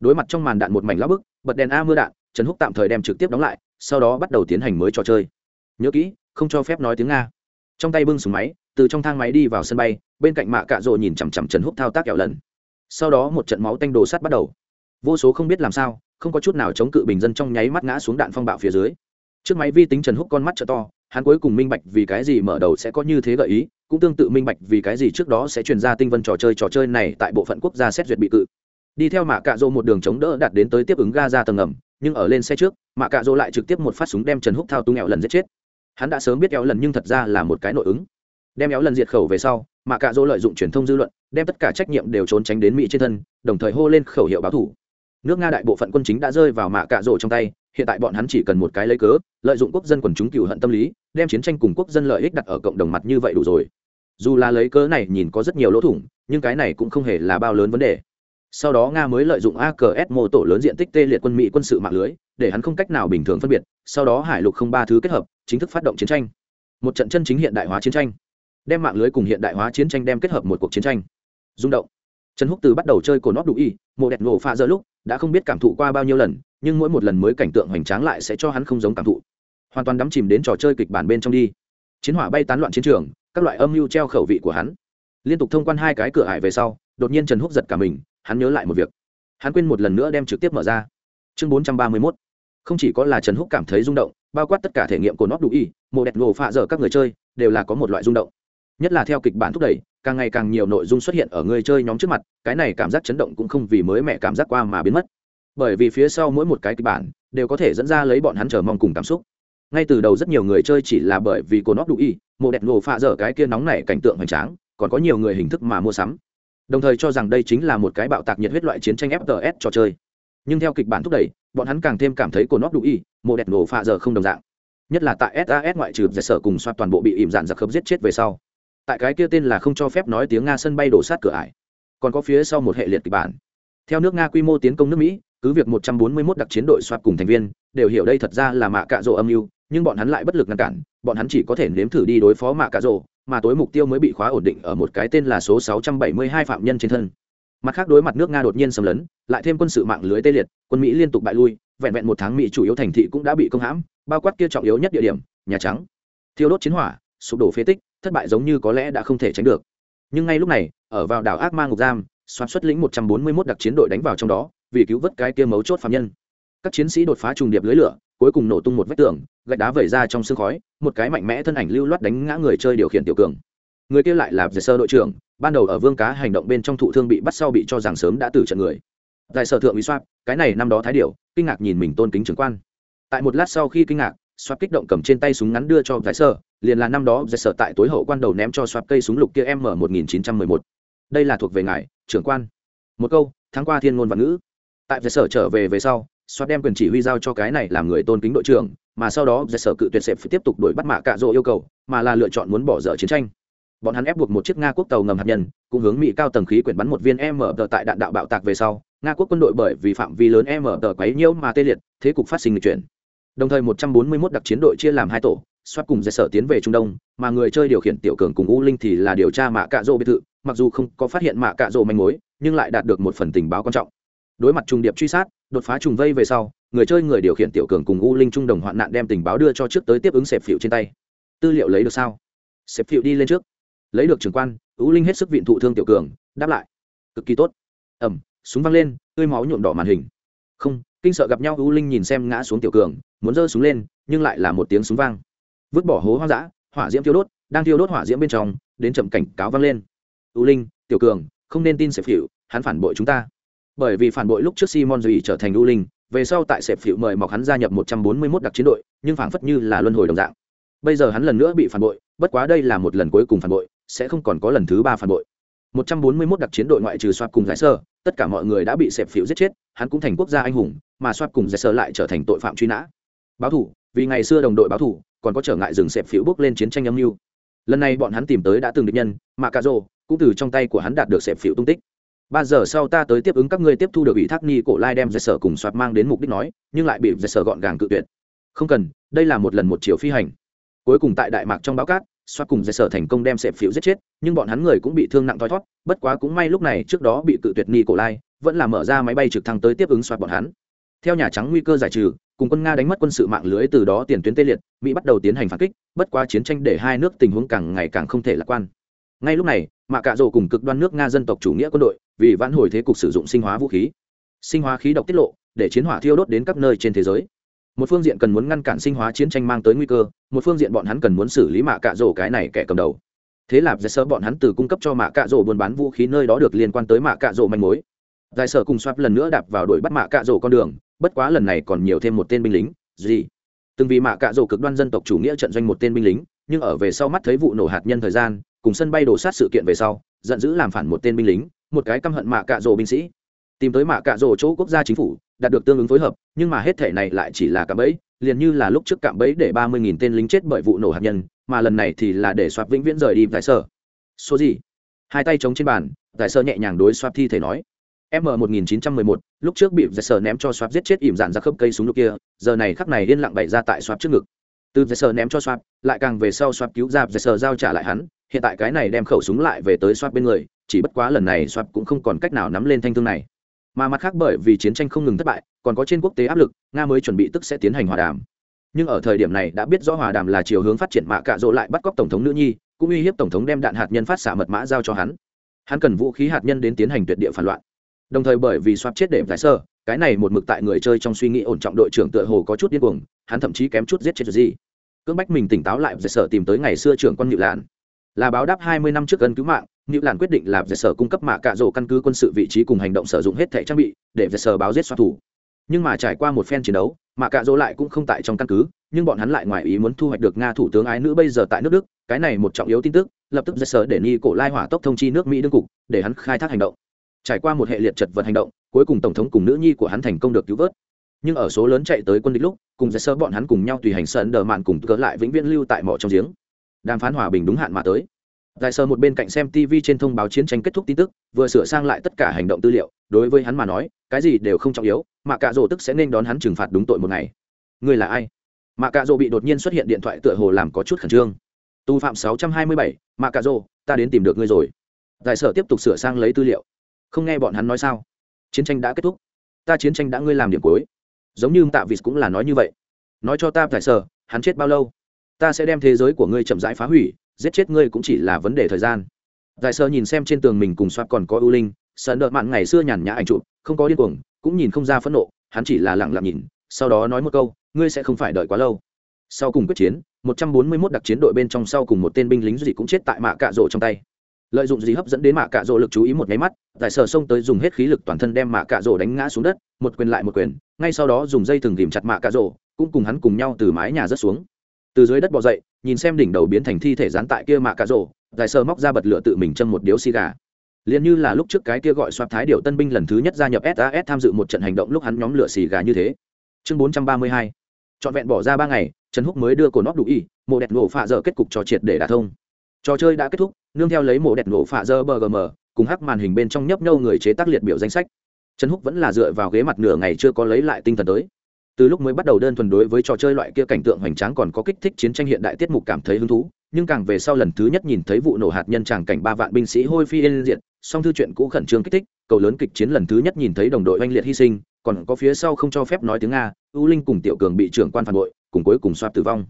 Đối mặt trong màn đạn một mảnh lá bức, bật đèn a mưa đạn, trần húc tạm thời đem trực tiếp đóng lại, sau đó bắt đầu tiến hành mới trò chơi. Nhớ kỹ, không cho phép nói tiếng nga trong tay bưng súng máy, từ trong thang máy đi vào sân bay, bên cạnh mạ cạ rộ nhìn chằm chằm trần húc thao tác kẹo lần. Sau đó một trận máu tanh đồ sắt bắt đầu. Vô số không biết làm sao, không có chút nào chống cự bình dân trong nháy mắt ngã xuống đạn phong bạo phía dưới. Trước máy vi tính trần húc con mắt t to, hắn cuối cùng minh bạch vì cái gì mở đầu sẽ có như thế gợi ý, cũng tương tự minh bạch vì cái gì trước đó sẽ truyền ra tinh vân trò chơi trò chơi này tại bộ phận quốc gia xét duyệt bị cự. Đi theo mạ cạ rộ một đường chống đỡ đạt đến tới tiếp ứng ga ra tầng ngầm, nhưng ở lên xe trước, mạ cạ rộ lại trực tiếp một phát súng đem trần húc thao tung nghẹo lần giết chết hắn đã sớm biết éo lần nhưng thật ra là một cái nội ứng. Đem éo lần diệt khẩu về sau, mà cạ dỗ lợi dụng truyền thông dư luận, đem tất cả trách nhiệm đều trốn tránh đến mỹ trên thân, đồng thời hô lên khẩu hiệu báo thủ. Nước nga đại bộ phận quân chính đã rơi vào mạ cạ rỗ trong tay, hiện tại bọn hắn chỉ cần một cái lấy cớ, lợi dụng quốc dân quần chúng cựu hận tâm lý, đem chiến tranh cùng quốc dân lợi ích đặt ở cộng đồng mặt như vậy đủ rồi. Dù là lấy cớ này nhìn có rất nhiều lỗ thủng, nhưng cái này cũng không hề là bao lớn vấn đề. Sau đó nga mới lợi dụng aks mô tổ lớn diện tích tê liệt quân mỹ quân sự mạng lưới, để hắn không cách nào bình thường phân biệt, sau đó hải lục không ba thứ kết hợp chính thức phát động chiến tranh. Một trận chân chính hiện đại hóa chiến tranh. Đem mạng lưới cùng hiện đại hóa chiến tranh đem kết hợp một cuộc chiến tranh. Rung động. Trần húc từ bắt đầu chơi cổ nót đủ y, mộ đẹp nổ pha giờ lúc, đã không biết cảm thụ qua bao nhiêu lần, nhưng mỗi một lần mới cảnh tượng hoành tráng lại sẽ cho hắn không giống cảm thụ. Hoàn toàn đắm chìm đến trò chơi kịch bản bên trong đi. Chiến hỏa bay tán loạn chiến trường, các loại âm mưu treo khẩu vị của hắn. Liên tục thông quan hai cái cửa ải về sau, đột nhiên trần húc giật cả mình, hắn nhớ lại một việc. Hắn quên một lần nữa đem trực tiếp mở ra. Chương bốn trăm ba mươi mốt. Không chỉ có là trần húc cảm thấy rung động bao quát tất cả thể nghiệm của nó đủ y, mộ đẹp ngộ phạ dở các người chơi đều là có một loại rung động. Nhất là theo kịch bản thúc đẩy, càng ngày càng nhiều nội dung xuất hiện ở người chơi nhóm trước mặt, cái này cảm giác chấn động cũng không vì mới mẹ cảm giác qua mà biến mất. Bởi vì phía sau mỗi một cái kịch bản đều có thể dẫn ra lấy bọn hắn chờ mong cùng cảm xúc. Ngay từ đầu rất nhiều người chơi chỉ là bởi vì cô nóc đủ y, mộ đẹp ngộ phạ dở cái kia nóng này cảnh tượng hoành tráng, còn có nhiều người hình thức mà mua sắm. Đồng thời cho rằng đây chính là một cái bạo tạc nhiệt huyết loại chiến tranh fts trò chơi. Nhưng theo kịch bản thúc đẩy, bọn hắn càng thêm cảm thấy cô nóc đủ y mộ đẹp nổ pha giờ không đồng dạng. Nhất là tại sas ngoại trừ giải sở cùng soát toàn bộ bị ỉm dạn giặc khớp giết chết về sau. Tại cái kia tên là không cho phép nói tiếng nga sân bay đổ sát cửa ải. Còn có phía sau một hệ liệt kịch bản. Theo nước nga quy mô tiến công nước mỹ, cứ việc 141 đặc chiến đội soạt cùng thành viên, đều hiểu đây thật ra là mạ cạ rộ âm mưu, nhưng bọn hắn lại bất lực ngăn cản, bọn hắn chỉ có thể nếm thử đi đối phó mạ cạ rộ mà tối mục tiêu mới bị khóa ổn định ở một cái tên là số 672 phạm nhân trên thân mặt khác đối mặt nước nga đột nhiên xâm lấn, lại thêm quân sự mạng lưới tê liệt, quân mỹ liên tục bại lui, vẹn vẹn một tháng mỹ chủ yếu thành thị cũng đã bị công hãm, bao quát kia trọng yếu nhất địa điểm, nhà trắng. Thiêu đốt chiến hỏa, sụp đổ phế tích, thất bại giống như có lẽ đã không thể tránh được. Nhưng ngay lúc này, ở vào đảo ác ma ngục giam xoát xuất lĩnh một trăm bốn mươi 141 đặc chiến đội đánh vào trong đó, vì cứu vớt cái kia mấu chốt phạm nhân. Các chiến sĩ đột phá trùng điệp lưới lửa, cuối cùng nổ tung một vách tường, gạch đá vẩy ra trong sương khói, một cái mạnh mẽ thân ảnh lưu loát đánh ngã người chơi điều khiển tiểu cường. Người kia lại là giải sơ đội trưởng ban đầu ở vương cá hành động bên trong thụ thương bị bắt sau bị cho rằng sớm đã tử trận người. Giải sở thượng uy soát cái này năm đó thái điệu kinh ngạc nhìn mình tôn kính trưởng quan. Tại một lát sau khi kinh ngạc soát kích động cầm trên tay súng ngắn đưa cho giải sở, liền là năm đó giải sở tại tối hậu quan đầu ném cho soát cây súng lục kia m một nghìn chín trăm mười một. Đây là thuộc về ngài trưởng quan. Một câu tháng qua thiên ngôn văn ngữ. Tại giải sở trở về về sau soát đem quyền chỉ huy giao cho cái này làm người tôn kính đội trưởng mà sau đó giải sở cự tuyệt sẹp phải tiếp tục đuổi bắt mạ cạ rỗ yêu cầu mà là lựa chọn muốn bỏ dở chiến tranh bọn hắn ép buộc một chiếc nga quốc tàu ngầm hạt nhân, cũng hướng mỹ cao tầng khí quyển bắn một viên m tờ tại đạn đạo bạo tạc về sau, nga quốc quân đội bởi vì phạm vi lớn m tờ quấy nhiễu mà tê liệt, thế cục phát sinh lịch chuyển. Đồng thời 141 đặc chiến đội chia làm hai tổ xoát cùng dây sở tiến về trung đông, mà người chơi điều khiển tiểu cường cùng u linh thì là điều tra mạ cạ rỗ biệt thự, mặc dù không có phát hiện mạ cạ rỗ manh mối, nhưng lại đạt được một phần tình báo quan trọng. Đối mặt trùng điệp truy sát, đột phá trùng vây về sau, người chơi người điều khiển tiểu cường cùng u linh trung đồng hoạn nạn đem tình báo đưa cho trước tới tiếp ứng sẹp phiệu trên tay. Tư liệu lấy được sao? Sẹp phiệu đi lên trước lấy được trường quan u linh hết sức vịn thụ thương tiểu cường, đáp lại. Cực kỳ tốt. Ẩm, súng văng lên, tươi máu nhuộm đỏ màn hình. Không, kinh sợ gặp nhau u linh nhìn xem ngã xuống tiểu cường, muốn giơ súng lên, nhưng lại là một tiếng súng vang. Vứt bỏ hố hoang dã, hỏa diễm tiêu đốt, đang tiêu đốt hỏa diễm bên trong, đến chậm cảnh cáo vang lên. U linh, tiểu cường, không nên tin sẹp phịu hắn phản bội chúng ta. Bởi vì phản bội lúc trước simon duy trở thành u linh, về sau tại sẹp phịu mời mọc hắn gia nhập một trăm bốn mươi 141 đặc chiến đội, nhưng phảng phất như là luân hồi đồng dạng. Bây giờ hắn lần nữa bị phản bội, bất quá đây là một lần cuối cùng phản bội sẽ không còn có lần thứ ba phản bội 141 đặc chiến đội ngoại trừ Soap cùng Giải Sơ, tất cả mọi người đã bị sẹp phiểu giết chết, hắn cũng thành quốc gia anh hùng, mà Soap cùng Giải Sơ lại trở thành tội phạm truy nã. Báo thủ, vì ngày xưa đồng đội báo thủ, còn có trở ngại dừng sẹp phiểu bước lên chiến tranh âm mưu. Lần này bọn hắn tìm tới đã từng địch nhân, mà Cazo cũng từ trong tay của hắn đạt được sẹp phiểu tung tích. Ba giờ sau ta tới tiếp ứng các ngươi tiếp thu được ủy thác ni cổ lai đem Giải Sơ cùng Soap mang đến mục đích nói, nhưng lại bị Giải Sơ gọn gàng cự tuyệt. Không cần, đây là một lần một chiều phi hành. Cuối cùng tại đại mạc trong báo cát, xoát cùng dây sở thành công đem sẹp phiếu giết chết, nhưng bọn hắn người cũng bị thương nặng thoi thót, bất quá cũng may lúc này trước đó bị cự tuyệt ni cổ lai, vẫn là mở ra máy bay trực thăng tới tiếp ứng xoát bọn hắn. Theo nhà trắng nguy cơ giải trừ, cùng quân nga đánh mất quân sự mạng lưới từ đó tiền tuyến tê liệt, mỹ bắt đầu tiến hành phản kích, bất quá chiến tranh để hai nước tình huống càng ngày càng không thể lạc quan. Ngay lúc này, mạ cạ rổ cùng cực đoan nước nga dân tộc chủ nghĩa quân đội, vì vãn hồi thế cục sử dụng sinh hóa vũ khí. Sinh hóa khí độc tiết lộ, để chiến hỏa thiêu đốt đến các nơi trên thế giới một phương diện cần muốn ngăn cản sinh hóa chiến tranh mang tới nguy cơ, một phương diện bọn hắn cần muốn xử lý mạ cạ rổ cái này kẻ cầm đầu. Thế là giải sở bọn hắn từ cung cấp cho mạ cạ rổ buôn bán vũ khí nơi đó được liên quan tới mạ cạ rổ manh mối. Giải sở cùng swap lần nữa đạp vào đuổi bắt mạ cạ rổ con đường, bất quá lần này còn nhiều thêm một tên binh lính gì từng vì mạ cạ rổ cực đoan dân tộc chủ nghĩa trận doanh một tên binh lính, nhưng ở về sau mắt thấy vụ nổ hạt nhân thời gian, cùng sân bay đổ sát sự kiện về sau, giận dữ làm phản một tên binh lính, một cái căm hận mạ cạ rổ binh sĩ tìm tới mạ cạ rổ chỗ quốc gia chính phủ, đạt được tương ứng phối hợp, nhưng mà hết thể này lại chỉ là cạm bẫy, liền như là lúc trước cạm bẫy để ba mươi nghìn tên lính chết bởi vụ nổ hạt nhân, mà lần này thì là để soạt vĩnh viễn rời đi giải sở. Số gì? Hai tay chống trên bàn giải sở nhẹ nhàng đối soạt thi thể nói. M một nghìn chín trăm mười một, lúc trước bị giải sở ném cho soạt giết chết ỉm dạn ra khớp cây súng lúc kia, giờ này khắc này yên lặng bày ra tại soạt trước ngực. Từ giải sở ném cho soạt lại càng về sau soạt cứu ra giải sở giao trả lại hắn, hiện tại cái này đem khẩu súng lại về tới soạt bên người, chỉ bất quá lần này soạt cũng không còn cách nào nắm lên thanh thương này mà mặt khác bởi vì chiến tranh không ngừng thất bại, còn có trên quốc tế áp lực, nga mới chuẩn bị tức sẽ tiến hành hòa đàm. Nhưng ở thời điểm này đã biết rõ hòa đàm là chiều hướng phát triển mạ cạ rỗ lại bắt cóc tổng thống nữ nhi, cũng uy hiếp tổng thống đem đạn hạt nhân phát xạ mật mã giao cho hắn. Hắn cần vũ khí hạt nhân đến tiến hành tuyệt địa phản loạn. Đồng thời bởi vì soát chết để giải sơ, cái này một mực tại người chơi trong suy nghĩ ổn trọng đội trưởng tựa hồ có chút điên cuồng, hắn thậm chí kém chút giết chết gì cưỡng bách mình tỉnh táo lại, giải sở tìm tới ngày xưa trưởng quân nhự lạn. Là báo đáp hai mươi năm trước ân cứu mạng New Làn quyết định là giải sở cung cấp mạ cạ rổ căn cứ quân sự vị trí cùng hành động sử dụng hết thảy trang bị để giải sở báo giết xoá thủ. Nhưng mà trải qua một phen chiến đấu, mạ cạ rổ lại cũng không tại trong căn cứ, nhưng bọn hắn lại ngoài ý muốn thu hoạch được Nga thủ tướng ái nữ bây giờ tại nước Đức, cái này một trọng yếu tin tức, lập tức giải sở để Ni cổ lai hỏa tốc thông chi nước Mỹ đương cục, để hắn khai thác hành động. Trải qua một hệ liệt chật vật hành động, cuối cùng tổng thống cùng nữ nhi của hắn thành công được cứu vớt. Nhưng ở số lớn chạy tới quân địch lúc, cùng giải sở bọn hắn cùng nhau tùy hành sơn đờ mạn cùng cỡ lại vĩnh viễn lưu tại mỏ trong giếng. Đàm phán hòa bình đúng hạn mà tới Đại sơ một bên cạnh xem TV trên thông báo chiến tranh kết thúc tin tức, vừa sửa sang lại tất cả hành động tư liệu, đối với hắn mà nói, cái gì đều không trọng yếu mà cả rồ tức sẽ nên đón hắn trừng phạt đúng tội một ngày. Ngươi là ai? Mạc cạ Dụ bị đột nhiên xuất hiện điện thoại tựa hồ làm có chút khẩn trương. Tu phạm 627, Mạc cạ Dụ, ta đến tìm được ngươi rồi. Giải sở tiếp tục sửa sang lấy tư liệu. Không nghe bọn hắn nói sao? Chiến tranh đã kết thúc. Ta chiến tranh đã ngươi làm điểm cuối. Giống như tạ vịt cũng là nói như vậy. Nói cho ta giải sở hắn chết bao lâu? Ta sẽ đem thế giới của ngươi chậm rãi phá hủy giết chết ngươi cũng chỉ là vấn đề thời gian. Giải sơ nhìn xem trên tường mình cùng soát còn có ưu linh sơn đợt mạn ngày xưa nhàn nhã ảnh chụp không có điên cuồng cũng nhìn không ra phẫn nộ hắn chỉ là lặng lặng nhìn sau đó nói một câu ngươi sẽ không phải đợi quá lâu. Sau cùng quyết chiến 141 đặc chiến đội bên trong sau cùng một tên binh lính gì cũng chết tại mạ cạ rộ trong tay. Lợi dụng gì hấp dẫn đến mạ cạ rộ lực chú ý một nháy mắt giải sở xông tới dùng hết khí lực toàn thân đem mạ cạ rộ đánh ngã xuống đất một quyền lại một quyền ngay sau đó dùng dây thừng ghìm chặt mạ cạ rộ, cũng cùng hắn cùng nhau từ mái nhà rớt xuống. Từ dưới đất bò dậy nhìn xem đỉnh đầu biến thành thi thể dán tại kia mạ cà rổ dài sơ móc ra bật lửa tự mình châm một điếu xì gà. Liền như là lúc trước cái kia gọi soạt thái điều tân binh lần thứ nhất gia nhập sas tham dự một trận hành động lúc hắn nhóm lửa xì gà như thế. Chương bốn trăm ba mươi hai. Trọn vẹn bỏ ra ba ngày, trần húc mới đưa cổ nóc đủ y, mộ đẹp nổ phạ giờ kết cục trò triệt để đả thông. Trò chơi đã kết thúc, nương theo lấy mộ đẹp nổ phạ giờ bgm cùng hắc màn hình bên trong nhấp nhâu người chế tác liệt biểu danh sách. Trần húc vẫn là dựa vào ghế mặt nửa ngày chưa có lấy lại tinh thần tới từ lúc mới bắt đầu đơn thuần đối với trò chơi loại kia cảnh tượng hoành tráng còn có kích thích chiến tranh hiện đại tiết mục cảm thấy hứng thú, nhưng càng về sau lần thứ nhất nhìn thấy vụ nổ hạt nhân tràng cảnh ba vạn binh sĩ hôi phi yên diện song thư chuyện cũ khẩn trương kích thích, cầu lớn kịch chiến lần thứ nhất nhìn thấy đồng đội oanh liệt hy sinh, còn có phía sau không cho phép nói tiếng nga, u linh cùng tiểu cường bị trưởng quan phản bội, cùng cuối cùng soạt tử vong.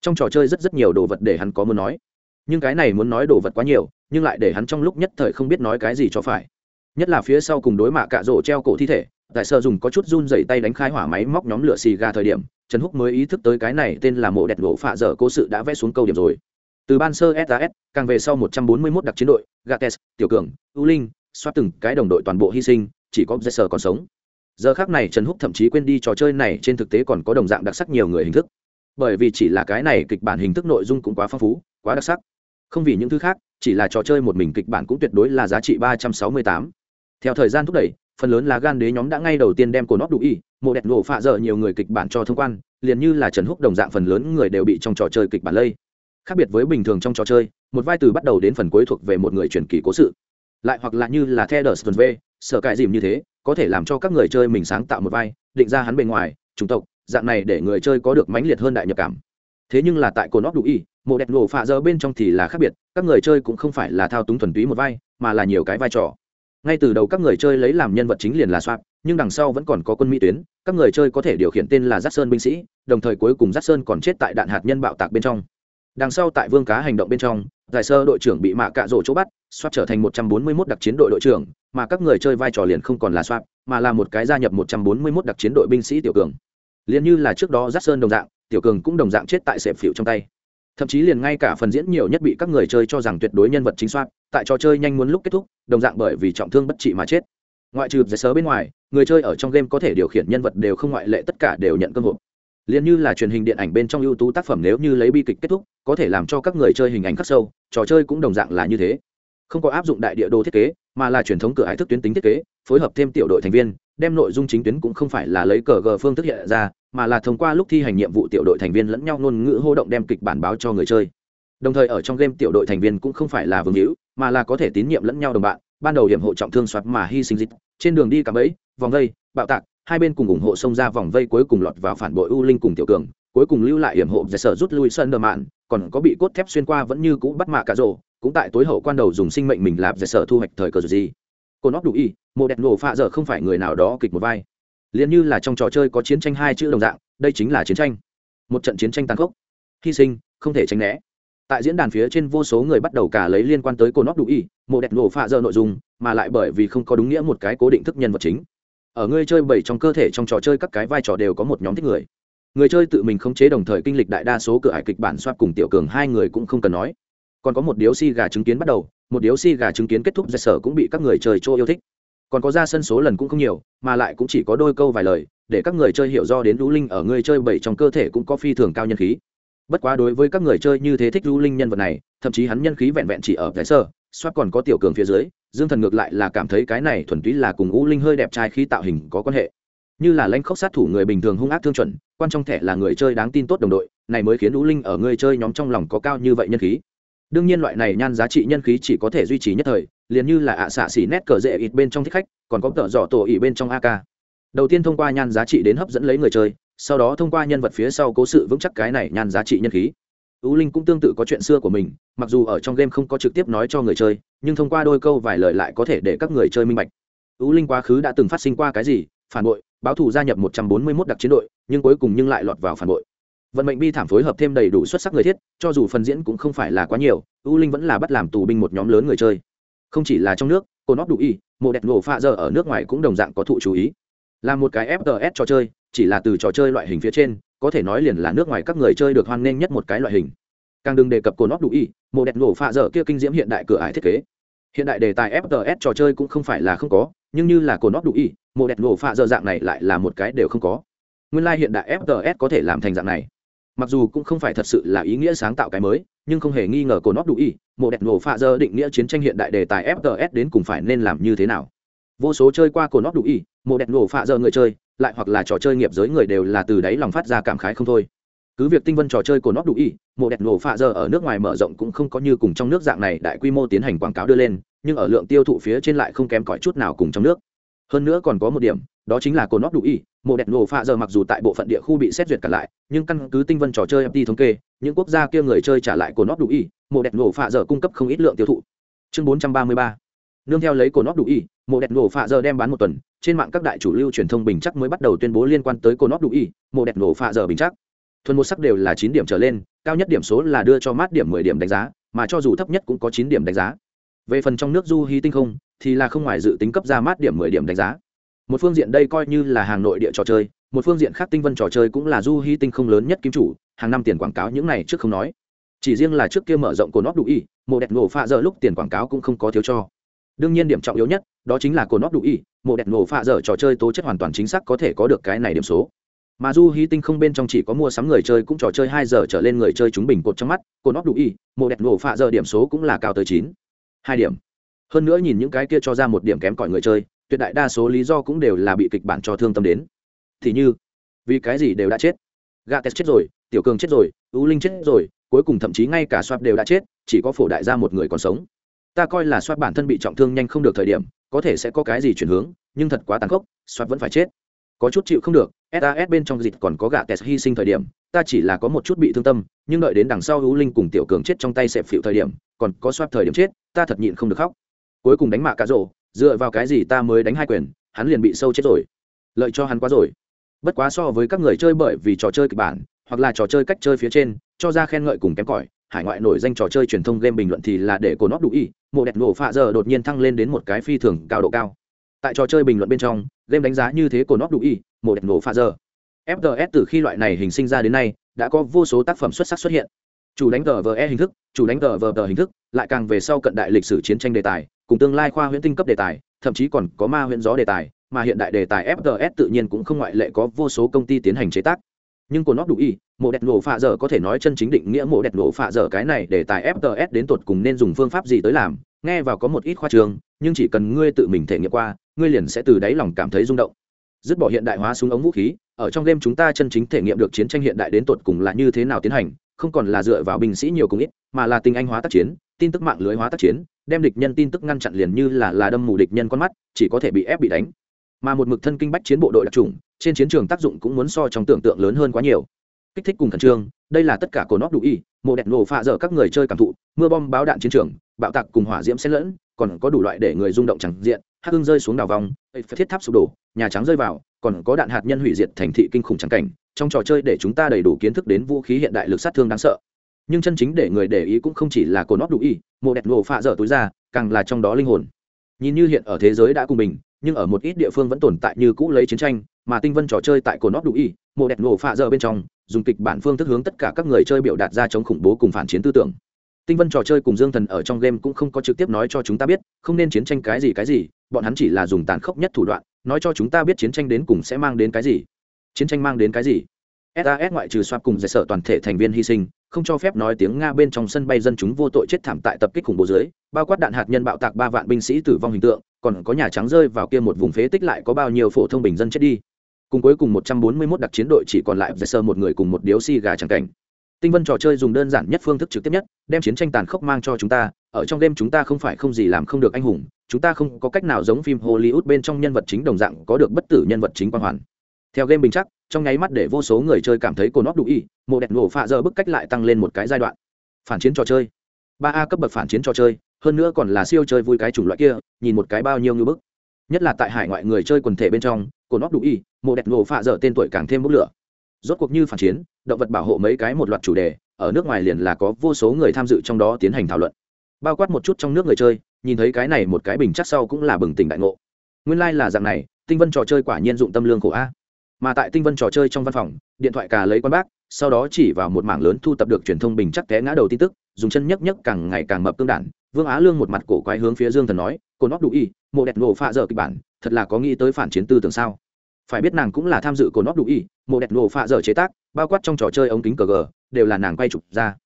Trong trò chơi rất rất nhiều đồ vật để hắn có muốn nói, nhưng cái này muốn nói đồ vật quá nhiều, nhưng lại để hắn trong lúc nhất thời không biết nói cái gì cho phải. Nhất là phía sau cùng đối mạ cạ rổ treo cổ thi thể tại sơ dùng có chút run dày tay đánh khai hỏa máy móc nhóm lửa xì ga thời điểm, trần húc mới ý thức tới cái này tên là mộ đẹp gỗ phạ dở cố sự đã vẽ xuống câu điểm rồi. Từ ban sơ sas càng về sau 141 đặc chiến đội, gates, tiểu cường, u linh, xoát từng cái đồng đội toàn bộ hy sinh, chỉ có jesser còn sống. Giờ khác này trần húc thậm chí quên đi trò chơi này trên thực tế còn có đồng dạng đặc sắc nhiều người hình thức. Bởi vì chỉ là cái này kịch bản hình thức nội dung cũng quá phong phú, quá đặc sắc. Không vì những thứ khác, chỉ là trò chơi một mình kịch bản cũng tuyệt đối là giá trị ba trăm sáu mươi tám. Theo thời gian thúc đẩy phần lớn là gan đế nhóm đã ngay đầu tiên đem cổ nóc đủ y, mộ đẹp nổ phạ dở nhiều người kịch bản cho thông quan, liền như là trần húc đồng dạng phần lớn người đều bị trong trò chơi kịch bản lây. Khác biệt với bình thường trong trò chơi, một vai từ bắt đầu đến phần cuối thuộc về một người truyền kỳ cố sự. Lại hoặc là như là theo đờ sơn v sợ cải dìm như thế, có thể làm cho các người chơi mình sáng tạo một vai, định ra hắn bề ngoài, chủng tộc, dạng này để người chơi có được mãnh liệt hơn đại nhập cảm. Thế nhưng là tại cổ nóc đủ y, mộ đẹp nổ phạ dở bên trong thì là khác biệt, các người chơi cũng không phải là thao túng thuần túy một vai, mà là nhiều cái vai trò ngay từ đầu các người chơi lấy làm nhân vật chính liền là soạt nhưng đằng sau vẫn còn có quân mỹ tuyến, các người chơi có thể điều khiển tên là giác sơn binh sĩ, đồng thời cuối cùng giác sơn còn chết tại đạn hạt nhân bạo tạc bên trong. Đằng sau tại vương cá hành động bên trong, giải sơ đội trưởng bị mạ cạ rổ chỗ bắt soát trở thành 141 đặc chiến đội đội trưởng, mà các người chơi vai trò liền không còn là soát mà là một cái gia nhập 141 đặc chiến đội binh sĩ tiểu cường. Liền như là trước đó giác sơn đồng dạng, tiểu cường cũng đồng dạng chết tại sẹp phịu trong tay thậm chí liền ngay cả phần diễn nhiều nhất bị các người chơi cho rằng tuyệt đối nhân vật chính xoát, tại trò chơi nhanh muốn lúc kết thúc đồng dạng bởi vì trọng thương bất trị mà chết. Ngoại trừ giải sớ bên ngoài người chơi ở trong game có thể điều khiển nhân vật đều không ngoại lệ tất cả đều nhận cơ hội. Liền như là truyền hình điện ảnh bên trong ưu tú tác phẩm nếu như lấy bi kịch kết thúc có thể làm cho các người chơi hình ảnh khắc sâu trò chơi cũng đồng dạng là như thế. Không có áp dụng đại địa đồ thiết kế mà là truyền thống cửa hải thức tuyến tính thiết kế phối hợp thêm tiểu đội thành viên đem nội dung chính tuyến cũng không phải là lấy cờ gờ phương thức hiện ra mà là thông qua lúc thi hành nhiệm vụ tiểu đội thành viên lẫn nhau ngôn ngữ hô động đem kịch bản báo cho người chơi. Đồng thời ở trong game tiểu đội thành viên cũng không phải là vương hữu, mà là có thể tín nhiệm lẫn nhau đồng bạn, ban đầu hiểm hộ trọng thương soạt mà hy sinh dịch, trên đường đi cả bẫy, vòng vây, bạo tạc, hai bên cùng ủng hộ xông ra vòng vây cuối cùng lọt vào phản bội u linh cùng tiểu cường, cuối cùng lưu lại hiểm hộ giải sở rút lui sơn đờ mạn còn có bị cốt thép xuyên qua vẫn như cũ bắt mạ cả rồ, cũng tại tối hậu quan đầu dùng sinh mệnh mình làm giải sở thu hoạch thời cờ gì. Cô nóc đủ y một đẹp nổ phạ giờ không phải người nào đó kịch một vai liền như là trong trò chơi có chiến tranh hai chữ đồng dạng, đây chính là chiến tranh. Một trận chiến tranh tàn khốc. Hy sinh, không thể tránh né. Tại diễn đàn phía trên vô số người bắt đầu cả lấy liên quan tới cô nóc đủ y, mộ đẹp nổ phạ dơ nội dung, mà lại bởi vì không có đúng nghĩa một cái cố định thức nhân vật chính. Ở người chơi bảy trong cơ thể trong trò chơi các cái vai trò đều có một nhóm thích người. Người chơi tự mình khống chế đồng thời kinh lịch đại đa số cửa hải kịch bản soát cùng tiểu cường hai người cũng không cần nói. Còn có một điếu si gà chứng kiến bắt đầu, một điếu si gà chứng kiến kết thúc giải sở cũng bị các người chơi chỗ yêu thích còn có ra sân số lần cũng không nhiều, mà lại cũng chỉ có đôi câu vài lời, để các người chơi hiểu do đến lũ linh ở người chơi bảy trong cơ thể cũng có phi thường cao nhân khí. Bất quá đối với các người chơi như thế thích lũ linh nhân vật này, thậm chí hắn nhân khí vẹn vẹn chỉ ở giải sơ soát còn có tiểu cường phía dưới, dương thần ngược lại là cảm thấy cái này thuần túy là cùng u linh hơi đẹp trai khi tạo hình có quan hệ. Như là lãnh khốc sát thủ người bình thường hung ác thương chuẩn, quan trong thẻ là người chơi đáng tin tốt đồng đội, này mới khiến u linh ở người chơi nhóm trong lòng có cao như vậy nhân khí. Đương nhiên loại này nhan giá trị nhân khí chỉ có thể duy trì nhất thời liền như là ạ xạ xỉ nét cờ rễ ít bên trong thích khách, còn có tợ dọ tổ ỉ bên trong ak đầu tiên thông qua nhan giá trị đến hấp dẫn lấy người chơi, sau đó thông qua nhân vật phía sau cố sự vững chắc cái này nhan giá trị nhân khí. Ưu linh cũng tương tự có chuyện xưa của mình, mặc dù ở trong game không có trực tiếp nói cho người chơi, nhưng thông qua đôi câu vài lời lại có thể để các người chơi minh bạch. Ưu linh quá khứ đã từng phát sinh qua cái gì, phản bội, báo thù gia nhập 141 đặc chiến đội, nhưng cuối cùng nhưng lại lọt vào phản bội. Vận mệnh bi thảm phối hợp thêm đầy đủ xuất sắc người thiết, cho dù phần diễn cũng không phải là quá nhiều ưu linh vẫn là bắt làm tù binh một nhóm lớn người chơi không chỉ là trong nước, cô nóc đủ y, mộ đẹp nổ pha giờ ở nước ngoài cũng đồng dạng có thụ chú ý. Là một cái fts trò chơi, chỉ là từ trò chơi loại hình phía trên, có thể nói liền là nước ngoài các người chơi được hoan nghênh nhất một cái loại hình. Càng đừng đề cập cô nóc đủ y, mộ đẹp nổ pha giờ kia kinh diễm hiện đại cửa ải thiết kế. Hiện đại đề tài fts trò chơi cũng không phải là không có, nhưng như là cô nóc đủ y, mộ đẹp nổ pha giờ dạng này lại là một cái đều không có. Nguyên lai hiện đại fts có thể làm thành dạng này mặc dù cũng không phải thật sự là ý nghĩa sáng tạo cái mới, nhưng không hề nghi ngờ cổ nóc đủ ý mộ đẹp nổ pha dơ định nghĩa chiến tranh hiện đại đề tài fts đến cùng phải nên làm như thế nào. Vô số chơi qua cổ nóc đủ ý mộ đẹp nổ pha dơ người chơi, lại hoặc là trò chơi nghiệp giới người đều là từ đáy lòng phát ra cảm khái không thôi. Cứ việc tinh vân trò chơi cổ nóc đủ ý mộ đẹp nổ pha dơ ở nước ngoài mở rộng cũng không có như cùng trong nước dạng này đại quy mô tiến hành quảng cáo đưa lên, nhưng ở lượng tiêu thụ phía trên lại không kém cỏi chút nào cùng trong nước. Hơn nữa còn có một điểm đó chính là cồn nóc đủ y, mộ đẹp nổ pha giờ mặc dù tại bộ phận địa khu bị xét duyệt cả lại, nhưng căn cứ tinh vân trò chơi mt thống kê, những quốc gia kia người chơi trả lại cồn nóc đủ y, mộ đẹp nổ pha giờ cung cấp không ít lượng tiêu thụ. Chương 433 nương theo lấy cồn nóc đủ y, mộ đẹp nổ pha giờ đem bán một tuần, trên mạng các đại chủ lưu truyền thông bình chắc mới bắt đầu tuyên bố liên quan tới cồn nóc đủ y, mộ đẹp nổ pha giờ bình chắc. Thuần một sắc đều là chín điểm trở lên, cao nhất điểm số là đưa cho mát điểm mười điểm đánh giá, mà cho dù thấp nhất cũng có chín điểm đánh giá. Về phần trong nước du hí tinh không, thì là không ngoài dự tính cấp ra mát điểm mười điểm đánh giá một phương diện đây coi như là hàng nội địa trò chơi, một phương diện khác tinh vân trò chơi cũng là du hy tinh không lớn nhất kim chủ, hàng năm tiền quảng cáo những này trước không nói. Chỉ riêng là trước kia mở rộng cồn nóc đủ y, mộ đẹp nổ pha dở lúc tiền quảng cáo cũng không có thiếu cho. Đương nhiên điểm trọng yếu nhất, đó chính là cồn nóc đủ y, mộ đẹp nổ pha dở trò chơi tố chất hoàn toàn chính xác có thể có được cái này điểm số. Mà du hy tinh không bên trong chỉ có mua sắm người chơi cũng trò chơi hai giờ trở lên người chơi chúng bình cột trong mắt cồn nóc đủ y, mộ đẹp nổ pha dở điểm số cũng là cao tới chín, hai điểm. Hơn nữa nhìn những cái kia cho ra một điểm kém cỏi người chơi tuyệt đại đa số lý do cũng đều là bị kịch bản cho thương tâm đến. Thì như, vì cái gì đều đã chết? Gà tes chết rồi, tiểu cường chết rồi ưu linh chết rồi, cuối cùng thậm chí ngay cả soát đều đã chết, chỉ có phổ đại gia một người còn sống. Ta coi là soát bản thân bị trọng thương nhanh không được thời điểm, có thể sẽ có cái gì chuyển hướng, nhưng thật quá tàn khốc soát vẫn phải chết. Có chút chịu không được sas bên trong dịch còn có gạ tes hy sinh thời điểm, ta chỉ là có một chút bị thương tâm, nhưng đợi đến đằng sau ưu linh cùng tiểu cường chết trong tay xẹp phịu thời điểm, còn có soát thời điểm chết, ta thật nhịn không được khóc. Cuối cùng đánh mạ cá rổ dựa vào cái gì ta mới đánh hai quyền, hắn liền bị sâu chết rồi. Lợi cho hắn quá rồi. Bất quá so với các người chơi bởi vì trò chơi kịch bản, hoặc là trò chơi cách chơi phía trên, cho ra khen ngợi cùng kém cỏi, hải ngoại nổi danh trò chơi truyền thông game bình luận thì là để cổ nóc đủ ý mộ đẹp nổ phạ giờ đột nhiên thăng lên đến một cái phi thường cao độ cao. Tại trò chơi bình luận bên trong, game đánh giá như thế cổ nóc đủ ý mộ đẹp nổ phạ giờ. Fts từ khi loại này hình sinh ra đến nay, đã có vô số tác phẩm xuất sắc xuất hiện chủ đánh tờ vờ e hình thức, chủ đánh tờ vờ tờ hình thức, lại càng về sau cận đại lịch sử chiến tranh đề tài, cùng tương lai khoa huyễn tinh cấp đề tài, thậm chí còn có ma huyễn gió đề tài, mà hiện đại đề tài fts tự nhiên cũng không ngoại lệ có vô số công ty tiến hành chế tác. Nhưng của nó đủ y, mộ đẹp nổ phạ dở có thể nói chân chính định nghĩa mộ đẹp nổ phạ dở cái này đề tài fts đến tột cùng nên dùng phương pháp gì tới làm, nghe vào có một ít khoa trường, nhưng chỉ cần ngươi tự mình thể nghiệm qua, ngươi liền sẽ từ đáy lòng cảm thấy rung động. Dứt bỏ hiện đại hóa súng ống vũ khí, ở trong game chúng ta chân chính thể nghiệm được chiến tranh hiện đại đến tột cùng là như thế nào tiến hành không còn là dựa vào binh sĩ nhiều cùng ít, mà là tình anh hóa tác chiến, tin tức mạng lưới hóa tác chiến, đem địch nhân tin tức ngăn chặn liền như là là đâm mù địch nhân con mắt, chỉ có thể bị ép bị đánh. Mà một mực thân kinh bách chiến bộ đội đặc trùng trên chiến trường tác dụng cũng muốn so trong tưởng tượng lớn hơn quá nhiều. Kích thích cùng khẩn trương, đây là tất cả cổ nóc đủ y, mộ đẹp nổ phạ dở các người chơi cảm thụ, mưa bom báo đạn chiến trường, bạo tạc cùng hỏa diễm xen lẫn, còn có đủ loại để người rung động chẳng diện, hắc hưng rơi xuống đào vòng thiết tháp sụp đổ, nhà trắng rơi vào, còn có đạn hạt nhân hủy diệt thành thị kinh khủng trắng cảnh trong trò chơi để chúng ta đầy đủ kiến thức đến vũ khí hiện đại lực sát thương đáng sợ. Nhưng chân chính để người để ý cũng không chỉ là cổ nót đủ y, mộ đẹp nổ phạ dở túi ra, càng là trong đó linh hồn. Nhìn như hiện ở thế giới đã cùng mình, nhưng ở một ít địa phương vẫn tồn tại như cũ lấy chiến tranh, mà tinh vân trò chơi tại cổ nót đủ y, mộ đẹp nổ phạ dở bên trong, dùng kịch bản phương thức hướng tất cả các người chơi biểu đạt ra chống khủng bố cùng phản chiến tư tưởng. Tinh vân trò chơi cùng dương thần ở trong game cũng không có trực tiếp nói cho chúng ta biết, không nên chiến tranh cái gì cái gì, bọn hắn chỉ là dùng tàn khốc nhất thủ đoạn, nói cho chúng ta biết chiến tranh đến cùng sẽ mang đến cái gì chiến tranh mang đến cái gì? Sas ngoại trừ xoát cùng giải sở toàn thể thành viên hy sinh, không cho phép nói tiếng nga bên trong sân bay dân chúng vô tội chết thảm tại tập kích khủng bố dưới, bao quát đạn hạt nhân bạo tạc ba vạn binh sĩ tử vong hình tượng, còn có nhà trắng rơi vào kia một vùng phế tích lại có bao nhiêu phổ thông bình dân chết đi. Cùng cuối cùng một trăm bốn mươi 141 đặc chiến đội chỉ còn lại giải sơ một người cùng một điếu xi gà chẳng cảnh. Tinh vân trò chơi dùng đơn giản nhất phương thức trực tiếp nhất, đem chiến tranh tàn khốc mang cho chúng ta, ở trong đêm chúng ta không phải không gì làm không được anh hùng, chúng ta không có cách nào giống phim hollywood bên trong nhân vật chính đồng dạng có được bất tử nhân vật chính quan hoàn theo game bình chắc, trong nháy mắt để vô số người chơi cảm thấy cồn óc đủ y, mộ đẹp nổ phạ giờ bức cách lại tăng lên một cái giai đoạn. Phản chiến trò chơi. Ba a cấp bậc phản chiến trò chơi, hơn nữa còn là siêu chơi vui cái chủng loại kia, nhìn một cái bao nhiêu như bức. Nhất là tại hải ngoại người chơi quần thể bên trong cồn óc đủ y, mộ đẹp nổ phạ giờ tên tuổi càng thêm bốc lửa. Rốt cuộc như phản chiến, động vật bảo hộ mấy cái một loạt chủ đề, ở nước ngoài liền là có vô số người tham dự trong đó tiến hành thảo luận. Bao quát một chút trong nước người chơi, nhìn thấy cái này một cái bình chắc sau cũng là bừng tỉnh đại ngộ. Nguyên lai、like、là dạng này, tinh vân trò chơi quả nhiên dụng tâm lương khổ a mà tại tinh vân trò chơi trong văn phòng, điện thoại cà lấy quan bác, sau đó chỉ vào một mảng lớn thu tập được truyền thông bình chắc té ngã đầu tin tức, dùng chân nhấc nhấc càng ngày càng mập cương đản, vương á lương một mặt cổ quái hướng phía dương thần nói, cô nót đủ y, mộ đẹp nổ pha dở kịch bản, thật là có nghĩ tới phản chiến tư tưởng sao? Phải biết nàng cũng là tham dự cô nót đủ y, mộ đẹp nổ pha dở chế tác, bao quát trong trò chơi ống kính cờ gờ, đều là nàng quay chụp ra.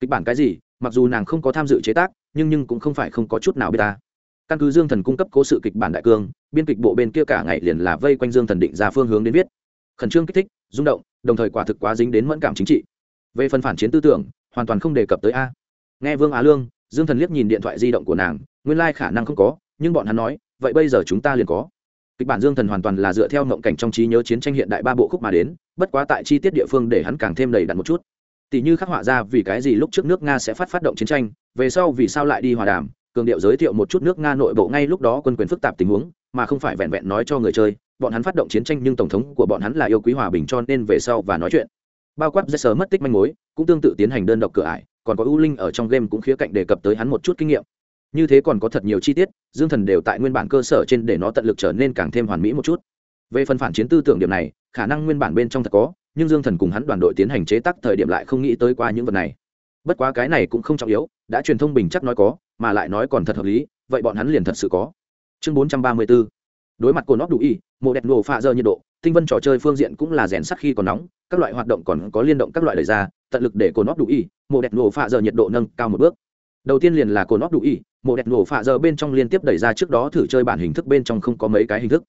Kịch bản cái gì? Mặc dù nàng không có tham dự chế tác, nhưng nhưng cũng không phải không có chút nào biết ta. Căn cứ dương thần cung cấp cố sự kịch bản đại cương, biên kịch bộ bên kia cả ngày liền là vây quanh dương thần định ra phương hướng đến viết khẩn trương kích thích, rung động, đồng thời quả thực quá dính đến mẫn cảm chính trị. Về phần phản chiến tư tưởng, hoàn toàn không đề cập tới a. Nghe vương á lương, dương thần liếc nhìn điện thoại di động của nàng, nguyên lai khả năng không có, nhưng bọn hắn nói, vậy bây giờ chúng ta liền có. Kịch bản dương thần hoàn toàn là dựa theo ngộng cảnh trong trí nhớ chiến tranh hiện đại ba bộ khúc mà đến, bất quá tại chi tiết địa phương để hắn càng thêm đầy đặn một chút. Tỷ như khắc họa ra vì cái gì lúc trước nước nga sẽ phát phát động chiến tranh, về sau vì sao lại đi hòa đàm cường điệu giới thiệu một chút nước nga nội bộ ngay lúc đó quân quyền phức tạp tình huống, mà không phải vẹn vẹn nói cho người chơi, bọn hắn phát động chiến tranh nhưng tổng thống của bọn hắn là yêu quý hòa bình cho nên về sau và nói chuyện. Bao quát rất sớm mất tích manh mối, cũng tương tự tiến hành đơn độc cửa ải, còn có ưu linh ở trong game cũng khía cạnh đề cập tới hắn một chút kinh nghiệm. Như thế còn có thật nhiều chi tiết, dương thần đều tại nguyên bản cơ sở trên để nó tận lực trở nên càng thêm hoàn mỹ một chút. Về phần phản chiến tư tưởng điểm này, khả năng nguyên bản bên trong thật có, nhưng dương thần cùng hắn đoàn đội tiến hành chế tác thời điểm lại không nghĩ tới qua những vật này. Bất quá cái này cũng không trọng yếu, đã truyền thông bình chắc nói có mà lại nói còn thật hợp lý, vậy bọn hắn liền thật sự có. Chương bốn trăm ba mươi 434 đối mặt cột nóc đủ y, mộ đẹp nổ pha dơ nhiệt độ, tinh vân trò chơi phương diện cũng là rèn sắc khi còn nóng, các loại hoạt động còn có liên động các loại lời ra, tận lực để cột nóc đủ y, mộ đẹp nổ pha dơ nhiệt độ nâng cao một bước. Đầu tiên liền là cột nóc đủ y, mộ đẹp nổ pha dơ bên trong liên tiếp đẩy ra trước đó thử chơi bản hình thức bên trong không có mấy cái hình thức.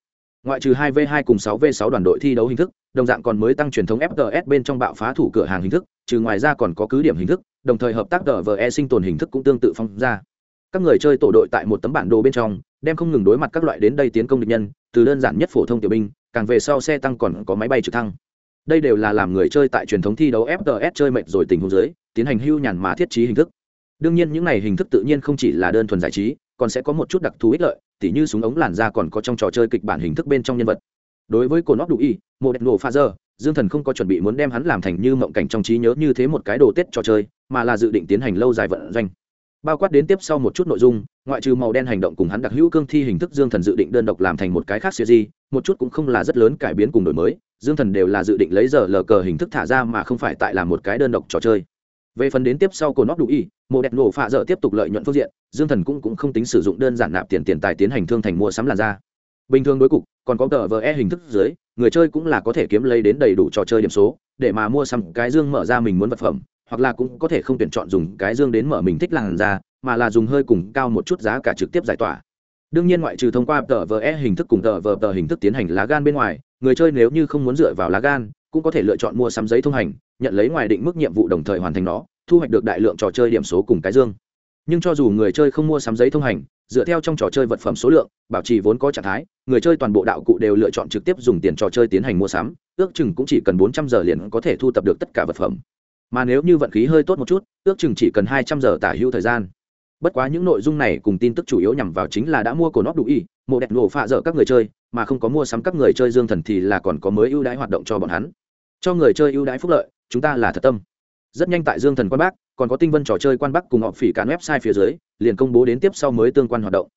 Ngoại trừ 2 v 2 cùng 6 v 6 đoàn đội thi đấu hình thức, đồng dạng còn mới tăng truyền thống fts bên trong bạo phá thủ cửa hàng hình thức, trừ ngoài ra còn có cứ điểm hình thức, đồng thời hợp tác tờ vờ e sinh tồn hình thức cũng tương tự phong ra các người chơi tổ đội tại một tấm bản đồ bên trong, đem không ngừng đối mặt các loại đến đây tiến công địch nhân, từ đơn giản nhất phổ thông tiểu binh, càng về sau xe tăng còn có máy bay trực thăng. Đây đều là làm người chơi tại truyền thống thi đấu fts chơi mệt rồi tình huống dưới, tiến hành hưu nhàn mà thiết trí hình thức. Đương nhiên những này hình thức tự nhiên không chỉ là đơn thuần giải trí, còn sẽ có một chút đặc thù ích lợi, tỉ như súng ống làn da còn có trong trò chơi kịch bản hình thức bên trong nhân vật. Đối với cô nóc đủ y mộ đẹp nổ pha dơ, dương thần không có chuẩn bị muốn đem hắn làm thành như mộng cảnh trong trí nhớ như thế một cái đồ tết trò chơi, mà là dự định tiến hành lâu dài vận doanh bao quát đến tiếp sau một chút nội dung ngoại trừ màu đen hành động cùng hắn đặc hữu cương thi hình thức dương thần dự định đơn độc làm thành một cái khác siêu di một chút cũng không là rất lớn cải biến cùng đổi mới dương thần đều là dự định lấy giờ lờ cờ hình thức thả ra mà không phải tại làm một cái đơn độc trò chơi. Về phần đến tiếp sau cổ nóc đủ y mộ đẹp nổ phạ dở tiếp tục lợi nhuận phương diện dương thần cũng, cũng không tính sử dụng đơn giản nạp tiền tiền tài tiến hành thương thành mua sắm làn da. Bình thường đối cục còn có tờ vờ e hình thức dưới người chơi cũng là có thể kiếm lấy đến đầy đủ trò chơi điểm số để mà mua sắm cái dương mở ra mình muốn vật phẩm hoặc là cũng có thể không tuyển chọn dùng cái dương đến mở mình thích làn da, mà là dùng hơi cùng cao một chút giá cả trực tiếp giải tỏa. Đương nhiên ngoại trừ thông qua tờ vờ e hình thức cùng tờ vờ tờ hình thức tiến hành lá gan bên ngoài, người chơi nếu như không muốn dựa vào lá gan, cũng có thể lựa chọn mua sắm giấy thông hành, nhận lấy ngoài định mức nhiệm vụ đồng thời hoàn thành nó, thu hoạch được đại lượng trò chơi điểm số cùng cái dương. Nhưng cho dù người chơi không mua sắm giấy thông hành, dựa theo trong trò chơi vật phẩm số lượng, bảo trì vốn có trạng thái, người chơi toàn bộ đạo cụ đều lựa chọn trực tiếp dùng tiền trò chơi tiến hành mua sắm, ước chừng cũng chỉ cần bốn trăm giờ liền có thể thu tập được tất cả vật phẩm mà nếu như vận khí hơi tốt một chút ước chừng chỉ cần hai trăm giờ tả hữu thời gian. Bất quá những nội dung này cùng tin tức chủ yếu nhằm vào chính là đã mua cổ nóc đủ y mộ đẹp nổ phạ dở các người chơi mà không có mua sắm các người chơi dương thần thì là còn có mới ưu đãi hoạt động cho bọn hắn. Cho người chơi ưu đãi phúc lợi chúng ta là thật tâm. Rất nhanh tại dương thần quan bắc, còn có tinh vân trò chơi quan bắc cùng họ phỉ cản website phía dưới liền công bố đến tiếp sau mới tương quan hoạt động.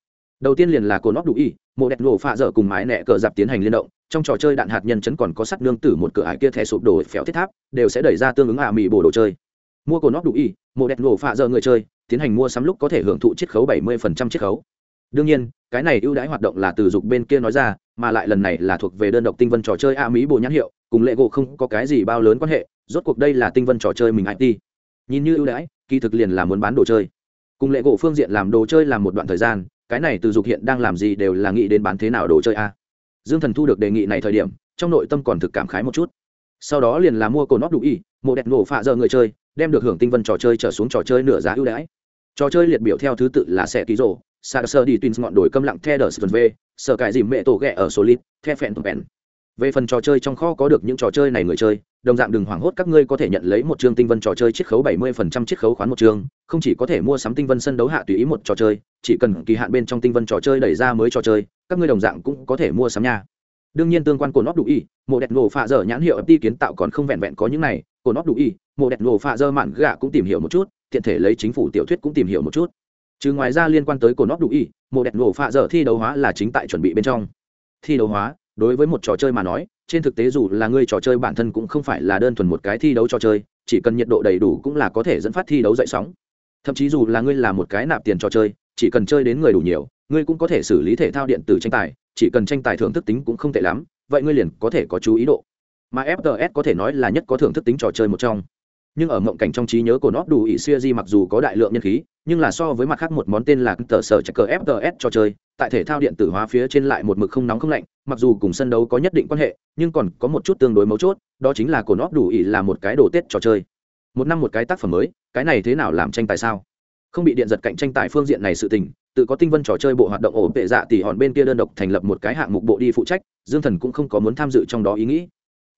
Đầu tiên liền là cổ nóc đủ y mộ đẹp nổ phạ dở cùng mái nẹ cờ dạp tiến hành liên động trong trò chơi đạn hạt nhân chấn còn có sắt nương tử một cửa ải kia thẻ sụp đổ phéo thiết tháp, đều sẽ đẩy ra tương ứng ả à mì bổ đồ chơi. Mua cổ nóc đủ y, mộ đẹp nổ phạ giờ người chơi, tiến hành mua sắm lúc có thể hưởng thụ chiết khấu 70% chiết khấu. Đương nhiên, cái này ưu đãi hoạt động là từ dục bên kia nói ra, mà lại lần này là thuộc về đơn độc tinh vân trò chơi a mỹ bộ nhãn hiệu, cùng lệ gỗ không có cái gì bao lớn quan hệ, rốt cuộc đây là tinh vân trò chơi mình it nhìn như ưu đãi, kỳ thực liền là muốn bán đồ chơi. Cùng lệ gỗ phương diện làm đồ chơi làm một đoạn thời gian, cái này từ dục hiện đang làm gì đều là nghĩ đến bán thế nào đồ chơi a dương thần thu được đề nghị này thời điểm, trong nội tâm còn thực cảm khái một chút. Sau đó liền là mua cổ óc đủ y một đẹp nổ phạ giờ người chơi, đem được hưởng tinh vân trò chơi trở xuống trò chơi nửa giá ưu đãi. Trò chơi liệt biểu theo thứ tự là xe ký rổ sạc sơ đi twins ngọn đồi câm lặng the đờ v, sở cải dìm mẹ tổ ghẹ ở solid, the phẹn tổ phẹn. Về phần trò chơi trong kho có được những trò chơi này người chơi, đồng dạng đừng hoảng hốt, các ngươi có thể nhận lấy một chương tinh vân trò chơi chiết khấu 70% chiết khấu khoán một chương, không chỉ có thể mua sắm tinh vân sân đấu hạ tùy ý một trò chơi, chỉ cần kỳ hạn bên trong tinh vân trò chơi đẩy ra mới trò chơi các ngươi đồng dạng cũng có thể mua sắm nha. Đương nhiên tương quan cổ nó đủ y, mộ đẹp nổ phạ dở nhãn hiệu FT kiến tạo còn không vẹn vẹn có những này, cổ nó đủ y, mộ đẹp nổ phạ dơ mạn gạ cũng tìm hiểu một chút, tiện thể lấy chính phủ tiểu thuyết cũng tìm hiểu một chút. Chứ ngoài ra liên quan tới cổ nóc đủ y, mộ đẹp nổ phạ dở thi đấu hóa là chính tại chuẩn bị bên trong. Thi đấu hóa, đối với một trò chơi mà nói, trên thực tế dù là ngươi trò chơi bản thân cũng không phải là đơn thuần một cái thi đấu trò chơi, chỉ cần nhiệt độ đầy đủ cũng là có thể dẫn phát thi đấu dậy sóng. Thậm chí dù là ngươi là một cái nạp tiền trò chơi, chỉ cần chơi đến người đủ nhiều ngươi cũng có thể xử lý thể thao điện tử tranh tài, chỉ cần tranh tài thưởng thức tính cũng không tệ lắm, vậy ngươi liền có thể có chú ý độ. Mà fts có thể nói là nhất có thưởng thức tính trò chơi một trong. Nhưng ở mộng cảnh trong trí nhớ của nó đủ ỷ xuya di mặc dù có đại lượng nhân khí, nhưng là so với mặt khác một món tên là tờ sở check cờ fts trò chơi, tại thể thao điện tử hóa phía trên lại một mực không nóng không lạnh, mặc dù cùng sân đấu có nhất định quan hệ, nhưng còn có một chút tương đối mấu chốt, đó chính là cổ nó đủ ỷ là một cái đồ tết trò chơi. Một năm một cái tác phẩm mới, cái này thế nào làm tranh tài sao? Không bị điện giật cạnh tranh tại phương diện này sự tình tự có tinh vân trò chơi bộ hoạt động ổ vệ dạ tỷ hòn bên kia đơn độc thành lập một cái hạng mục bộ đi phụ trách, dương thần cũng không có muốn tham dự trong đó ý nghĩ.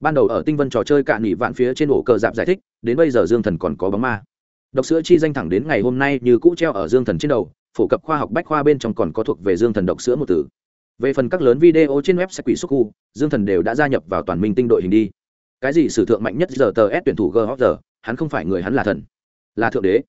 Ban đầu ở tinh vân trò chơi cạn nghỉ vạn phía trên ổ cờ dạp giải thích, đến bây giờ dương thần còn có bóng ma. Độc sữa chi danh thẳng đến ngày hôm nay như cũ treo ở dương thần trên đầu, phổ cập khoa học bách khoa bên trong còn có thuộc về dương thần độc sữa một từ. Về phần các lớn video trên web sẽ quỷ xúc khu, dương thần đều đã gia nhập vào toàn minh tinh đội hình đi. Cái gì sử thượng mạnh nhất giờ tờ s tuyển thủ gh hắn không phải người hắn là thần. Là thượng đế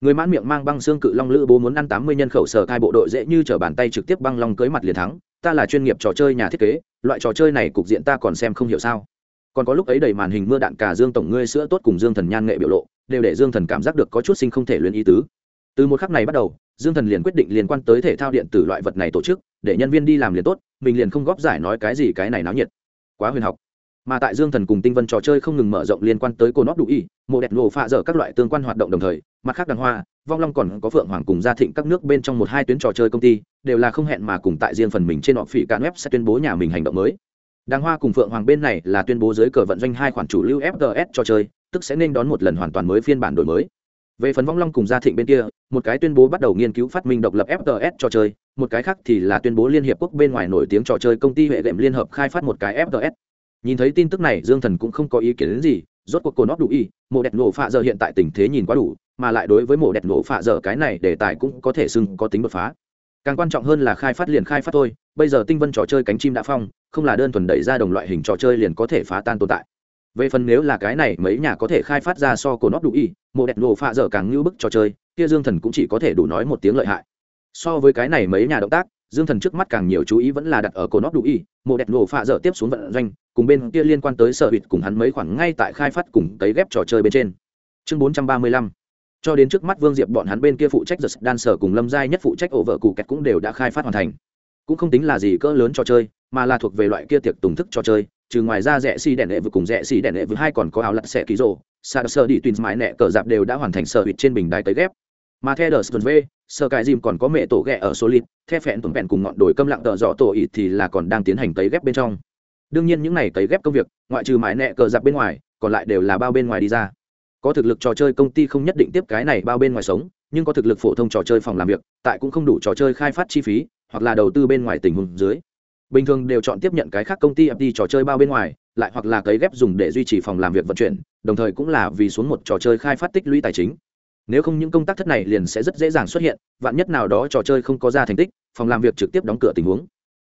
người mãn miệng mang băng xương cự long lữ bố muốn ăn tám mươi nhân khẩu sở thai bộ đội dễ như t bàn tay trực tiếp băng long cưới mặt liền thắng. Ta là chuyên nghiệp trò chơi nhà thiết kế, loại trò chơi này cục diện ta còn xem không hiểu sao. Còn có lúc ấy đầy màn hình mưa đạn cả dương tổng ngươi sữa tốt cùng dương thần nhan nghệ biểu lộ, đều để dương thần cảm giác được có chút sinh không thể luyện ý tứ. Từ một khắc này bắt đầu, dương thần liền quyết định liên quan tới thể thao điện tử loại vật này tổ chức, để nhân viên đi làm liền tốt, mình liền không góp giải nói cái gì cái này náo nhiệt. Quá huyền học mà tại dương thần cùng tinh vân trò chơi không ngừng mở rộng liên quan tới cô nót đủ y, mộ đẹp nổ phạ dở các loại tương quan hoạt động đồng thời, mặt khác đàng hoa, vong long còn có phượng hoàng cùng gia thịnh các nước bên trong một hai tuyến trò chơi công ty, đều là không hẹn mà cùng tại riêng phần mình trên họ phỉ cạn web sẽ tuyên bố nhà mình hành động mới. Đàng hoa cùng phượng hoàng bên này là tuyên bố dưới cờ vận doanh hai khoản chủ lưu fts trò chơi, tức sẽ nên đón một lần hoàn toàn mới phiên bản đổi mới. Về phần vong long cùng gia thịnh bên kia, một cái tuyên bố bắt đầu nghiên cứu phát minh độc lập fts trò chơi, một cái khác thì là tuyên bố liên hiệp quốc bên ngoài nổi tiếng trò chơi công ty hệ đệm liên hợp khai phát một cái fts nhìn thấy tin tức này, dương thần cũng không có ý kiến đến gì, rốt cuộc cồn nót đủ y, mộ đẹp nổ phạ giờ hiện tại tình thế nhìn quá đủ, mà lại đối với mộ đẹp nổ phạ giờ cái này đề tài cũng có thể xưng có tính đột phá. Càng quan trọng hơn là khai phát liền khai phát thôi, bây giờ tinh vân trò chơi cánh chim đã phong, không là đơn thuần đẩy ra đồng loại hình trò chơi liền có thể phá tan tồn tại. Về phần nếu là cái này, mấy nhà có thể khai phát ra so cổ nót đủ y, mộ đẹp nổ phạ dở càng ngưu bức trò chơi, kia dương thần cũng chỉ có thể đủ nói một tiếng lợi hại. So với cái này, mấy nhà động tác dương thần trước mắt càng nhiều chú ý vẫn là đặt ở cổ nóc đủ y, mộ đẹp nổ phạ dở tiếp xuống vận doanh, cùng bên kia liên quan tới sở hụt cùng hắn mấy khoảng ngay tại khai phát cùng tấy ghép trò chơi bên trên. Chương bốn trăm ba mươi lăm. Cho đến trước mắt vương diệp bọn hắn bên kia phụ trách giật đan sở cùng lâm giai nhất phụ trách ổ vợ cụ kẹt cũng đều đã khai phát hoàn thành. Cũng không tính là gì cỡ lớn trò chơi, mà là thuộc về loại kia tiệc tùng thức trò chơi, trừ ngoài ra rẽ xi đèn lệ vừa cùng rẽ xi đèn lệ vừa hai còn có áo lặt xẻ ký rồ, sa sơ đi tùy mãi nẹ cờ dạp đều đã hoàn thành sở hụt trên bình đài tới ghép mà theo đờ sơn v sơ cài dìm còn có mẹ tổ ghẹ ở solid theo phẹn tuần vẹn cùng ngọn đồi câm lặng tợ dọ tổ ít thì là còn đang tiến hành tấy ghép bên trong. Đương nhiên những này tấy ghép công việc, ngoại trừ mãi nẹ cờ giặc bên ngoài, còn lại đều là bao bên ngoài đi ra. Có thực lực trò chơi công ty không nhất định tiếp cái này bao bên ngoài sống, nhưng có thực lực phổ thông trò chơi phòng làm việc, tại cũng không đủ trò chơi khai phát chi phí, hoặc là đầu tư bên ngoài tình huống dưới. Bình thường đều chọn tiếp nhận cái khác công ty fd trò chơi bao bên ngoài, lại hoặc là cấy ghép dùng để duy trì phòng làm việc vận chuyển, đồng thời cũng là vì xuống một trò chơi khai phát tích lũy tài chính nếu không những công tác thất này liền sẽ rất dễ dàng xuất hiện, vạn nhất nào đó trò chơi không có ra thành tích, phòng làm việc trực tiếp đóng cửa tình huống.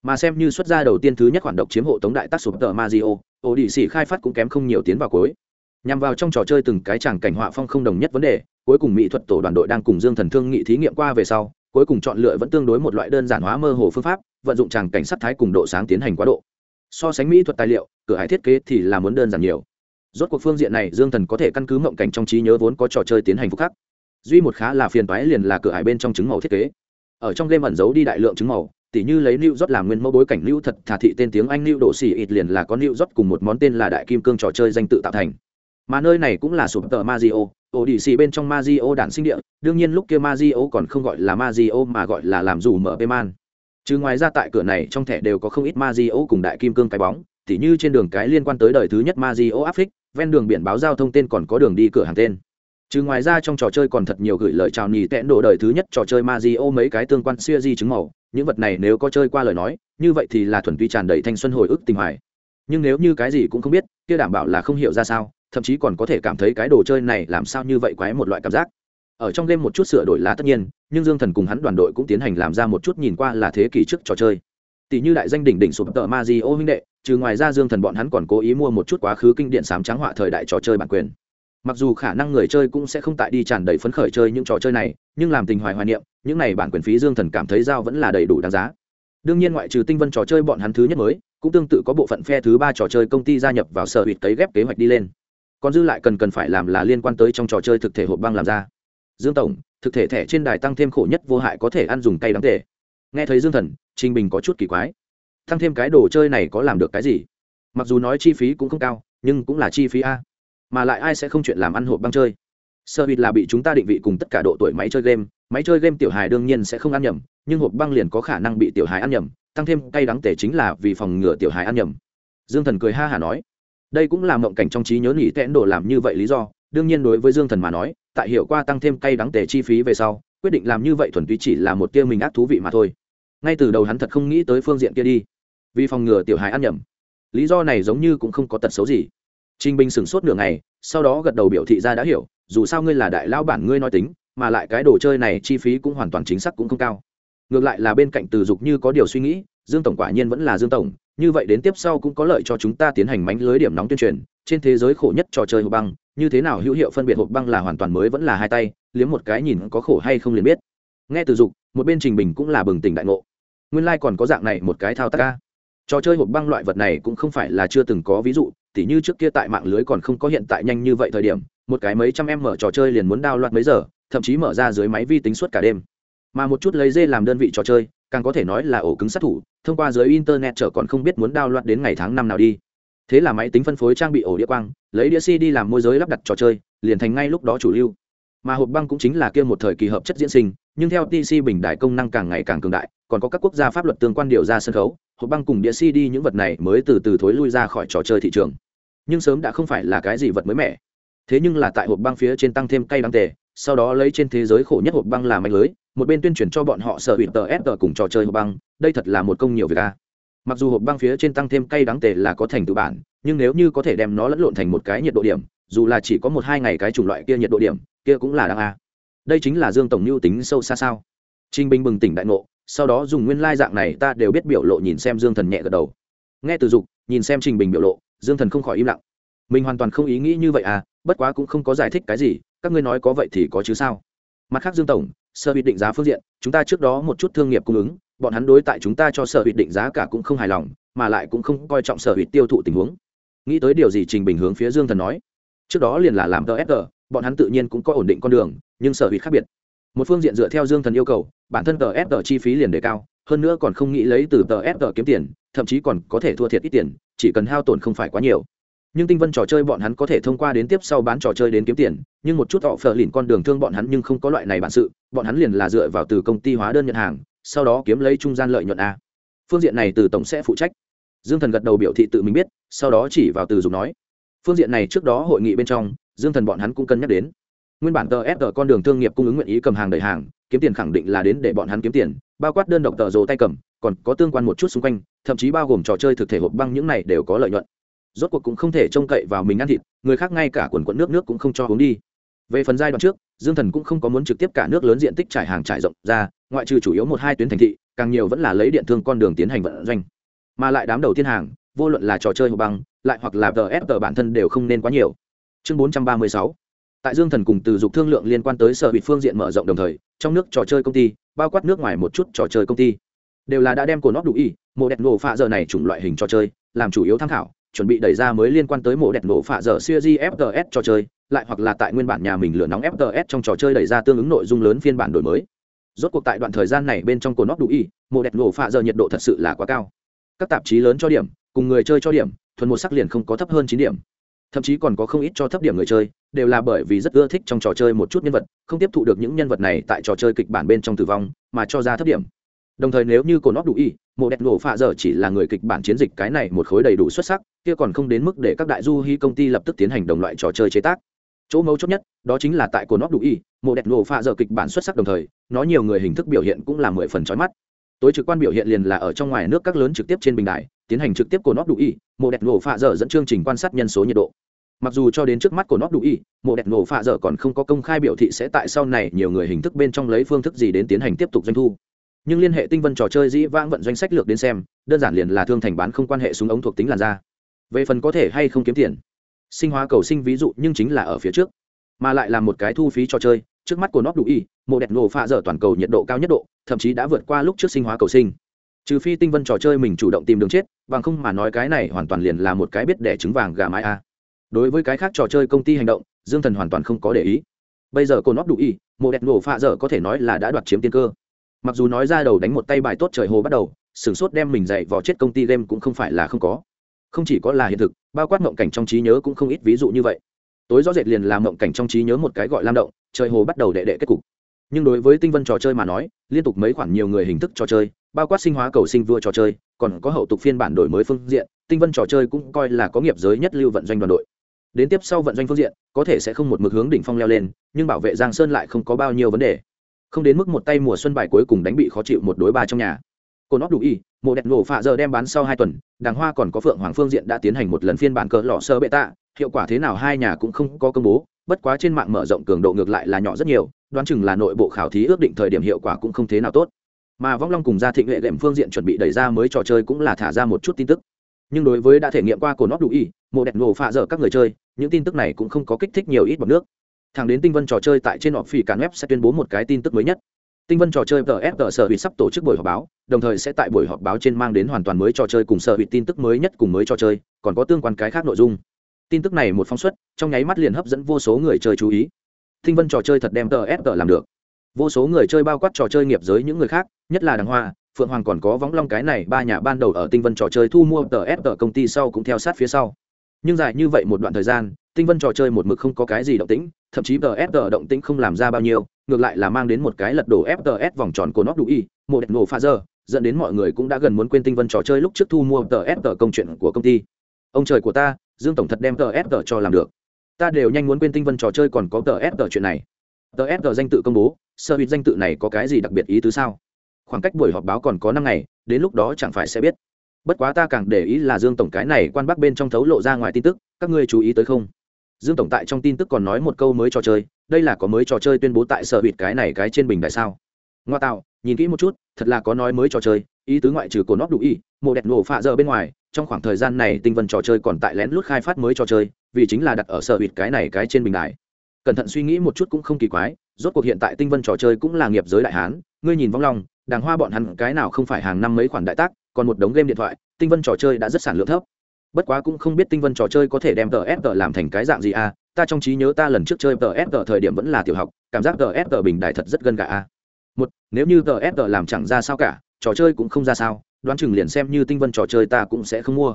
Mà xem như xuất gia đầu tiên thứ nhất khoản độc chiếm hộ tống đại tác sụp tờ mazio ổ đĩ xỉ khai phát cũng kém không nhiều tiến vào cuối. Nhằm vào trong trò chơi từng cái tràng cảnh họa phong không đồng nhất vấn đề, cuối cùng mỹ thuật tổ đoàn đội đang cùng dương thần thương nghị thí nghiệm qua về sau, cuối cùng chọn lựa vẫn tương đối một loại đơn giản hóa mơ hồ phương pháp, vận dụng tràng cảnh sắc thái cùng độ sáng tiến hành quá độ. So sánh mỹ thuật tài liệu, cửa hải thiết kế thì là muốn đơn giản nhiều rốt cuộc phương diện này dương thần có thể căn cứ mộng cảnh trong trí nhớ vốn có trò chơi tiến hành phúc khắc. Duy một khá là phiền toái liền là cửa hải bên trong trứng màu thiết kế. Ở trong game ẩn giấu đi đại lượng trứng màu tỉ như lấy lưu rót làm nguyên mẫu bối cảnh lưu thật thả thị tên tiếng anh lưu độ xỉ ít liền là có lưu rót cùng một món tên là đại kim cương trò chơi danh tự tạo thành. Mà nơi này cũng là sụp tờ Mario, ổ đỉ xì bên trong Mario đản sinh địa, đương nhiên lúc kia Mario còn không gọi là Mario mà gọi là làm dù mở man. Chứ ngoài ra tại cửa này trong thẻ đều có không ít Mario cùng đại kim cương cái bóng, tỉ như trên đường cái liên quan tới đời thứ nhất Mazio áp ven đường biển báo giao thông tên còn có đường đi cửa hàng tên. trừ ngoài ra trong trò chơi còn thật nhiều gửi lời chào nhì tẹn đồ đời thứ nhất trò chơi Mario mấy cái tương quan xưa di chứng màu. Những vật này nếu có chơi qua lời nói, như vậy thì là thuần túy tràn đầy thanh xuân hồi ức tình hoài. Nhưng nếu như cái gì cũng không biết, kia đảm bảo là không hiểu ra sao, thậm chí còn có thể cảm thấy cái đồ chơi này làm sao như vậy quái một loại cảm giác. Ở trong game một chút sửa đổi là tất nhiên, nhưng dương thần cùng hắn đoàn đội cũng tiến hành làm ra một chút nhìn qua là thế kỷ trước trò chơi. Tỷ như đại danh đỉnh đỉnh sụp tợ Mario huynh đệ trừ ngoài ra dương thần bọn hắn còn cố ý mua một chút quá khứ kinh điện sám trắng họa thời đại trò chơi bản quyền. Mặc dù khả năng người chơi cũng sẽ không tại đi tràn đầy phấn khởi chơi những trò chơi này, nhưng làm tình hoài hoài niệm, những này bản quyền phí dương thần cảm thấy giao vẫn là đầy đủ đáng giá. Đương nhiên ngoại trừ tinh vân trò chơi bọn hắn thứ nhất mới, cũng tương tự có bộ phận phe thứ ba trò chơi công ty gia nhập vào sở hụt cấy ghép kế hoạch đi lên. Còn dư lại cần cần phải làm là liên quan tới trong trò chơi thực thể hộp băng làm ra. Dương tổng, thực thể thẻ trên đài tăng thêm khổ nhất vô hại có thể ăn dùng cây đáng tệ. Nghe thấy dương thần trinh bình có chút kỳ quái tăng thêm cái đồ chơi này có làm được cái gì? Mặc dù nói chi phí cũng không cao, nhưng cũng là chi phí a. Mà lại ai sẽ không chuyện làm ăn hộp băng chơi? Sơ bịt là bị chúng ta định vị cùng tất cả độ tuổi máy chơi game, máy chơi game tiểu hài đương nhiên sẽ không ăn nhầm, nhưng hộp băng liền có khả năng bị tiểu hài ăn nhầm, tăng thêm cay đắng tể chính là vì phòng ngừa tiểu hài ăn nhầm. Dương thần cười ha hả nói, đây cũng là mộng cảnh trong trí nhớ nghỉ tẽn đồ làm như vậy lý do, đương nhiên đối với dương thần mà nói, tại hiệu qua tăng thêm cay đắng tể chi phí về sau, quyết định làm như vậy thuần túy chỉ là một tia mình ác thú vị mà thôi ngay từ đầu hắn thật không nghĩ tới phương diện kia đi. Vì phòng ngừa tiểu hài ăn nhầm. Lý do này giống như cũng không có tật xấu gì. Trinh binh sửng sốt nửa ngày, sau đó gật đầu biểu thị ra đã hiểu, dù sao ngươi là đại lao bản ngươi nói tính, mà lại cái đồ chơi này chi phí cũng hoàn toàn chính xác cũng không cao. Ngược lại là bên cạnh từ dục như có điều suy nghĩ, dương tổng quả nhiên vẫn là dương tổng, như vậy đến tiếp sau cũng có lợi cho chúng ta tiến hành mánh lưới điểm nóng tuyên truyền, trên thế giới khổ nhất trò chơi hộp băng, như thế nào hữu hiệu phân biệt hộp băng là hoàn toàn mới vẫn là hai tay, liếm một cái nhìn có khổ hay không liền biết. Nghe từ dục, một bên trình bình cũng là bừng tỉnh đại ngộ nguyên lai、like、còn có dạng này một cái thao tác ca. Trò chơi hộp băng loại vật này cũng không phải là chưa từng có, ví dụ, tỉ như trước kia tại mạng lưới còn không có hiện tại nhanh như vậy thời điểm, một cái mấy trăm em mở trò chơi liền muốn đao loạt mấy giờ, thậm chí mở ra dưới máy vi tính suốt cả đêm. Mà một chút lấy dê làm đơn vị trò chơi, càng có thể nói là ổ cứng sát thủ, thông qua dưới internet chở còn không biết muốn đao loạt đến ngày tháng năm nào đi. Thế là máy tính phân phối trang bị ổ đĩa quang, lấy đĩa cd làm môi giới lắp đặt trò chơi, liền thành ngay lúc đó chủ lưu. Mà hộp băng cũng chính là kia một thời kỳ hợp chất diễn sinh, nhưng theo tc bình đại công năng càng ngày càng cường đại còn có các quốc gia pháp luật tương quan điều ra sân khấu, hộp băng cùng đĩa cd những vật này mới từ từ thối lui ra khỏi trò chơi thị trường. Nhưng sớm đã không phải là cái gì vật mới mẻ. Thế nhưng là tại hộp băng phía trên tăng thêm cây đăng tề, sau đó lấy trên thế giới khổ nhất hộp băng làm mạnh lưới, một bên tuyên truyền cho bọn họ sở hữu tờ s cùng trò chơi hộp băng, đây thật là một công nhiều việc a. Mặc dù hộp băng phía trên tăng thêm cây đắng tề là có thành tự bản, nhưng nếu như có thể đem nó lẫn lộn thành một cái nhiệt độ điểm, dù là chỉ có một hai ngày cái chủng loại kia nhiệt độ điểm, kia cũng là đáng a. Đây chính là dương tổng mưu tính sâu xa sao. Trinh binh bừng tỉnh đại ngộ sau đó dùng nguyên lai dạng này ta đều biết biểu lộ nhìn xem dương thần nhẹ gật đầu. Nghe từ dục, nhìn xem trình bình biểu lộ, dương thần không khỏi im lặng. Mình hoàn toàn không ý nghĩ như vậy à bất quá cũng không có giải thích cái gì, các ngươi nói có vậy thì có chứ sao? Mặt khác dương tổng, sở bị định giá phương diện, chúng ta trước đó một chút thương nghiệp cung ứng, bọn hắn đối tại chúng ta cho sở bị định giá cả cũng không hài lòng, mà lại cũng không coi trọng sở bị tiêu thụ tình huống. Nghĩ tới điều gì trình bình hướng phía dương thần nói. Trước đó liền là làm tờ sg bọn hắn tự nhiên cũng có ổn định con đường, nhưng sở bị khác biệt một phương diện dựa theo dương thần yêu cầu, bản thân tờ sg chi phí liền đề cao, hơn nữa còn không nghĩ lấy từ tờ sg kiếm tiền, thậm chí còn có thể thua thiệt ít tiền, chỉ cần hao tổn không phải quá nhiều. Nhưng tinh vân trò chơi bọn hắn có thể thông qua đến tiếp sau bán trò chơi đến kiếm tiền, nhưng một chút họ phờ lìn con đường thương bọn hắn nhưng không có loại này bản sự, bọn hắn liền là dựa vào từ công ty hóa đơn nhận hàng, sau đó kiếm lấy trung gian lợi nhuận a. Phương diện này từ tổng sẽ phụ trách. Dương thần gật đầu biểu thị tự mình biết, sau đó chỉ vào từ dùng nói. Phương diện này trước đó hội nghị bên trong, dương thần bọn hắn cũng cân nhắc đến nguyên bản tờ s tờ con đường thương nghiệp cung ứng nguyện ý cầm hàng đầy hàng, kiếm tiền khẳng định là đến để bọn hắn kiếm tiền, bao quát đơn độc tờ rồ tay cầm, còn có tương quan một chút xung quanh, thậm chí bao gồm trò chơi thực thể hộp băng những này đều có lợi nhuận. Rốt cuộc cũng không thể trông cậy vào mình ăn thịt, người khác ngay cả quần quận nước nước cũng không cho uống đi. Về phần giai đoạn trước, dương thần cũng không có muốn trực tiếp cả nước lớn diện tích trải hàng trải rộng ra, ngoại trừ chủ yếu một hai tuyến thành thị, càng nhiều vẫn là lấy điện thương con đường tiến hành vận doanh. Mà lại đám đầu tiên hàng, vô luận là trò chơi hộp băng, lại hoặc là tờ bản thân đều không nên quá nhiều. Chương bốn trăm ba mươi sáu tại dương thần cùng từ dục thương lượng liên quan tới sở bị phương diện mở rộng đồng thời, trong nước trò chơi công ty, bao quát nước ngoài một chút trò chơi công ty, đều là đã đem cổ nóc đủ y, mộ đẹp nổ pha giờ này chủng loại hình trò chơi, làm chủ yếu tham khảo, chuẩn bị đẩy ra mới liên quan tới mộ đẹp nổ phạ giờ siêu fts trò chơi, lại hoặc là tại nguyên bản nhà mình lửa nóng fts trong trò chơi đẩy ra tương ứng nội dung lớn phiên bản đổi mới. Rốt cuộc tại đoạn thời gian này bên trong cổ nóc đủ y, mộ đẹp nổ phạ giờ nhiệt độ thật sự là quá cao. Các tạp chí lớn cho điểm, cùng người chơi cho điểm, thuần một sắc liền không có thấp hơn chín điểm thậm chí còn có không ít cho thấp điểm người chơi, đều là bởi vì rất ưa thích trong trò chơi một chút nhân vật, không tiếp thụ được những nhân vật này tại trò chơi kịch bản bên trong tử vong, mà cho ra thấp điểm. Đồng thời nếu như cồn nóc đủ y, mộ đẹp nổ phạ giờ chỉ là người kịch bản chiến dịch cái này một khối đầy đủ xuất sắc, kia còn không đến mức để các đại du hy công ty lập tức tiến hành đồng loại trò chơi chế tác. Chỗ mấu chốt nhất, đó chính là tại cồn óc đủ y, mộ đẹp nổ phạ giờ kịch bản xuất sắc đồng thời, nó nhiều người hình thức biểu hiện cũng là mười phần trói mắt. Tối trực quan biểu hiện liền là ở trong ngoài nước các lớn trực tiếp trên bình đài, tiến hành trực tiếp cồn óc đủ y, mộ đẹp nổ phạ giờ dẫn chương trình quan sát nhân số nhiệt độ mặc dù cho đến trước mắt của nó đủ y, mộ đẹp nổ pha dở còn không có công khai biểu thị sẽ tại sau này nhiều người hình thức bên trong lấy phương thức gì đến tiến hành tiếp tục doanh thu. Nhưng liên hệ tinh vân trò chơi dĩ vãng vận doanh sách lược đến xem, đơn giản liền là thương thành bán không quan hệ súng ống thuộc tính làn da. Về phần có thể hay không kiếm tiền. Sinh hóa cầu sinh ví dụ nhưng chính là ở phía trước. Mà lại là một cái thu phí trò chơi, trước mắt của nó đủ y, mộ đẹp nổ pha dở toàn cầu nhiệt độ cao nhất độ, thậm chí đã vượt qua lúc trước sinh hóa cầu sinh. Trừ phi tinh vân trò chơi mình chủ động tìm đường chết, bằng không mà nói cái này hoàn toàn liền là một cái biết đẻ trứng vàng gà mái a đối với cái khác trò chơi công ty hành động, dương thần hoàn toàn không có để ý. Bây giờ cồn nót đủ y, mộ đẹp nổ pha dở có thể nói là đã đoạt chiếm tiên cơ. Mặc dù nói ra đầu đánh một tay bài tốt trời hồ bắt đầu, sửng sốt đem mình dạy vào chết công ty game cũng không phải là không có. Không chỉ có là hiện thực, bao quát mộng cảnh trong trí nhớ cũng không ít ví dụ như vậy. Tối rõ rệt liền là mộng cảnh trong trí nhớ một cái gọi lam động, trời hồ bắt đầu đệ đệ kết cục. Nhưng đối với tinh vân trò chơi mà nói, liên tục mấy khoản nhiều người hình thức trò chơi, bao quát sinh hóa cầu sinh vua trò chơi, còn có hậu tục phiên bản đổi mới phương diện, tinh vân trò chơi cũng coi là có nghiệp giới nhất lưu vận doanh đoàn đội đến tiếp sau vận doanh phương diện, có thể sẽ không một mực hướng đỉnh phong leo lên, nhưng bảo vệ giang sơn lại không có bao nhiêu vấn đề. Không đến mức một tay mùa xuân bài cuối cùng đánh bị khó chịu một đối ba trong nhà. Cồn óc đủ y, mộ đẹp nổ phạ giờ đem bán sau hai tuần, đàng hoa còn có phượng hoàng phương diện đã tiến hành một lần phiên bản cỡ lọ sơ bệ tạ, hiệu quả thế nào hai nhà cũng không có công bố, bất quá trên mạng mở rộng cường độ ngược lại là nhỏ rất nhiều, đoán chừng là nội bộ khảo thí ước định thời điểm hiệu quả cũng không thế nào tốt. Mà vong long cùng gia thịnh hệ đệm phương diện chuẩn bị đẩy ra mới trò chơi cũng là thả ra một chút tin tức. Nhưng đối với đã thể nghiệm qua cồn óc đủ y, mộ đẹp nổ phạ giờ các người chơi những tin tức này cũng không có kích thích nhiều ít bọc nước. Thẳng đến tinh vân trò chơi tại trên họp phỉ cản web sẽ tuyên bố một cái tin tức mới nhất. Tinh vân trò chơi tf sở hủy sắp tổ chức buổi họp báo, đồng thời sẽ tại buổi họp báo trên mang đến hoàn toàn mới trò chơi cùng sở hủy tin tức mới nhất cùng mới trò chơi, còn có tương quan cái khác nội dung. Tin tức này một phóng xuất, trong nháy mắt liền hấp dẫn vô số người chơi chú ý. Tinh vân trò chơi thật đem tf làm được. Vô số người chơi bao quát trò chơi nghiệp giới những người khác, nhất là đàng hoa, phượng hoàng còn có võng long cái này ba nhà ban đầu ở tinh vân trò chơi thu mua tf công ty sau cũng theo sát phía sau nhưng dài như vậy một đoạn thời gian, tinh vân trò chơi một mực không có cái gì động tĩnh, thậm chí fg động tĩnh không làm ra bao nhiêu, ngược lại là mang đến một cái lật đổ fts vòng tròn của nó đủ y, một đẹp nổ pha giờ dẫn đến mọi người cũng đã gần muốn quên tinh vân trò chơi lúc trước thu mua tờ công chuyện của công ty. Ông trời của ta, dương tổng thật đem tờ cho làm được. Ta đều nhanh muốn quên tinh vân trò chơi còn có tờ chuyện này. Tờ danh tự công bố sơ hữu danh tự này có cái gì đặc biệt ý tứ sao? Khoảng cách buổi họp báo còn có năm ngày, đến lúc đó chẳng phải sẽ biết bất quá ta càng để ý là dương tổng cái này quan bắc bên trong thấu lộ ra ngoài tin tức, các ngươi chú ý tới không? Dương tổng tại trong tin tức còn nói một câu mới trò chơi, đây là có mới trò chơi tuyên bố tại sở bịt cái này cái trên bình đại sao? Ngoa tạo, nhìn kỹ một chút, thật là có nói mới trò chơi, ý tứ ngoại trừ cổ nóc đủ y, mộ đẹp nổ phạ giờ bên ngoài, trong khoảng thời gian này tinh vân trò chơi còn tại lén lút khai phát mới trò chơi, vì chính là đặt ở sở bịt cái này cái trên bình đại. Cẩn thận suy nghĩ một chút cũng không kỳ quái, rốt cuộc hiện tại tinh vân trò chơi cũng là nghiệp giới đại hán, ngươi nhìn vong long đàng hoa bọn hắn cái nào không phải hàng năm mấy khoản đại tác còn một đống game điện thoại, tinh vân trò chơi đã rất sản lượng thấp. Bất quá cũng không biết tinh vân trò chơi có thể đem tờ ép tờ làm thành cái dạng gì à ta trong trí nhớ ta lần trước chơi tờ ép tờ thời điểm vẫn là tiểu học, cảm giác tờ ép tờ bình đại thật rất gần gà à. Một, nếu như tờ ép tờ làm chẳng ra sao cả, trò chơi cũng không ra sao, đoán chừng liền xem như tinh vân trò chơi ta cũng sẽ không mua.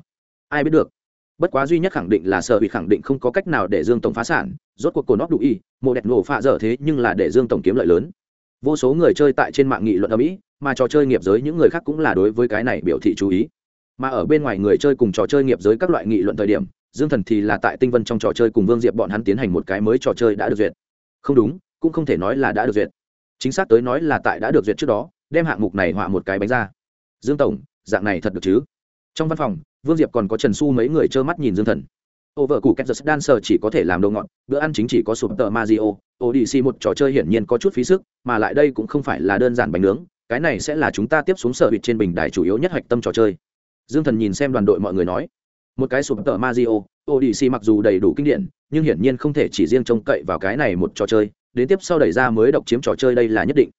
Ai biết được. Bất quá duy nhất khẳng định là sở bị khẳng định không có cách nào để dương tổng phá sản, rốt cuộc cổ nóc đủ y, mộ đẹp nổ phạ dở thế nhưng là để dương tổng kiếm lợi lớn. Vô số người chơi tại trên mạng nghị luận ở mỹ mà trò chơi nghiệp giới những người khác cũng là đối với cái này biểu thị chú ý. Mà ở bên ngoài người chơi cùng trò chơi nghiệp giới các loại nghị luận thời điểm, dương thần thì là tại tinh vân trong trò chơi cùng vương diệp bọn hắn tiến hành một cái mới trò chơi đã được duyệt. Không đúng, cũng không thể nói là đã được duyệt. Chính xác tới nói là tại đã được duyệt trước đó, đem hạng mục này họa một cái bánh ra. Dương tổng, dạng này thật được chứ? Trong văn phòng, vương diệp còn có trần su mấy người trơ mắt nhìn dương thần. Ô vợ cụ kansas dancer chỉ có thể làm đồ ngọn bữa ăn chính chỉ có sụp tờ mazio odc một trò chơi hiển nhiên có chút phí sức, mà lại đây cũng không phải là đơn giản bánh nướng cái này sẽ là chúng ta tiếp xuống sở hụt trên bình đài chủ yếu nhất hạch tâm trò chơi. Dương thần nhìn xem đoàn đội mọi người nói, một cái sụp tờ mazio Odyssey mặc dù đầy đủ kinh điển, nhưng hiển nhiên không thể chỉ riêng trông cậy vào cái này một trò chơi, đến tiếp sau đẩy ra mới độc chiếm trò chơi đây là nhất định.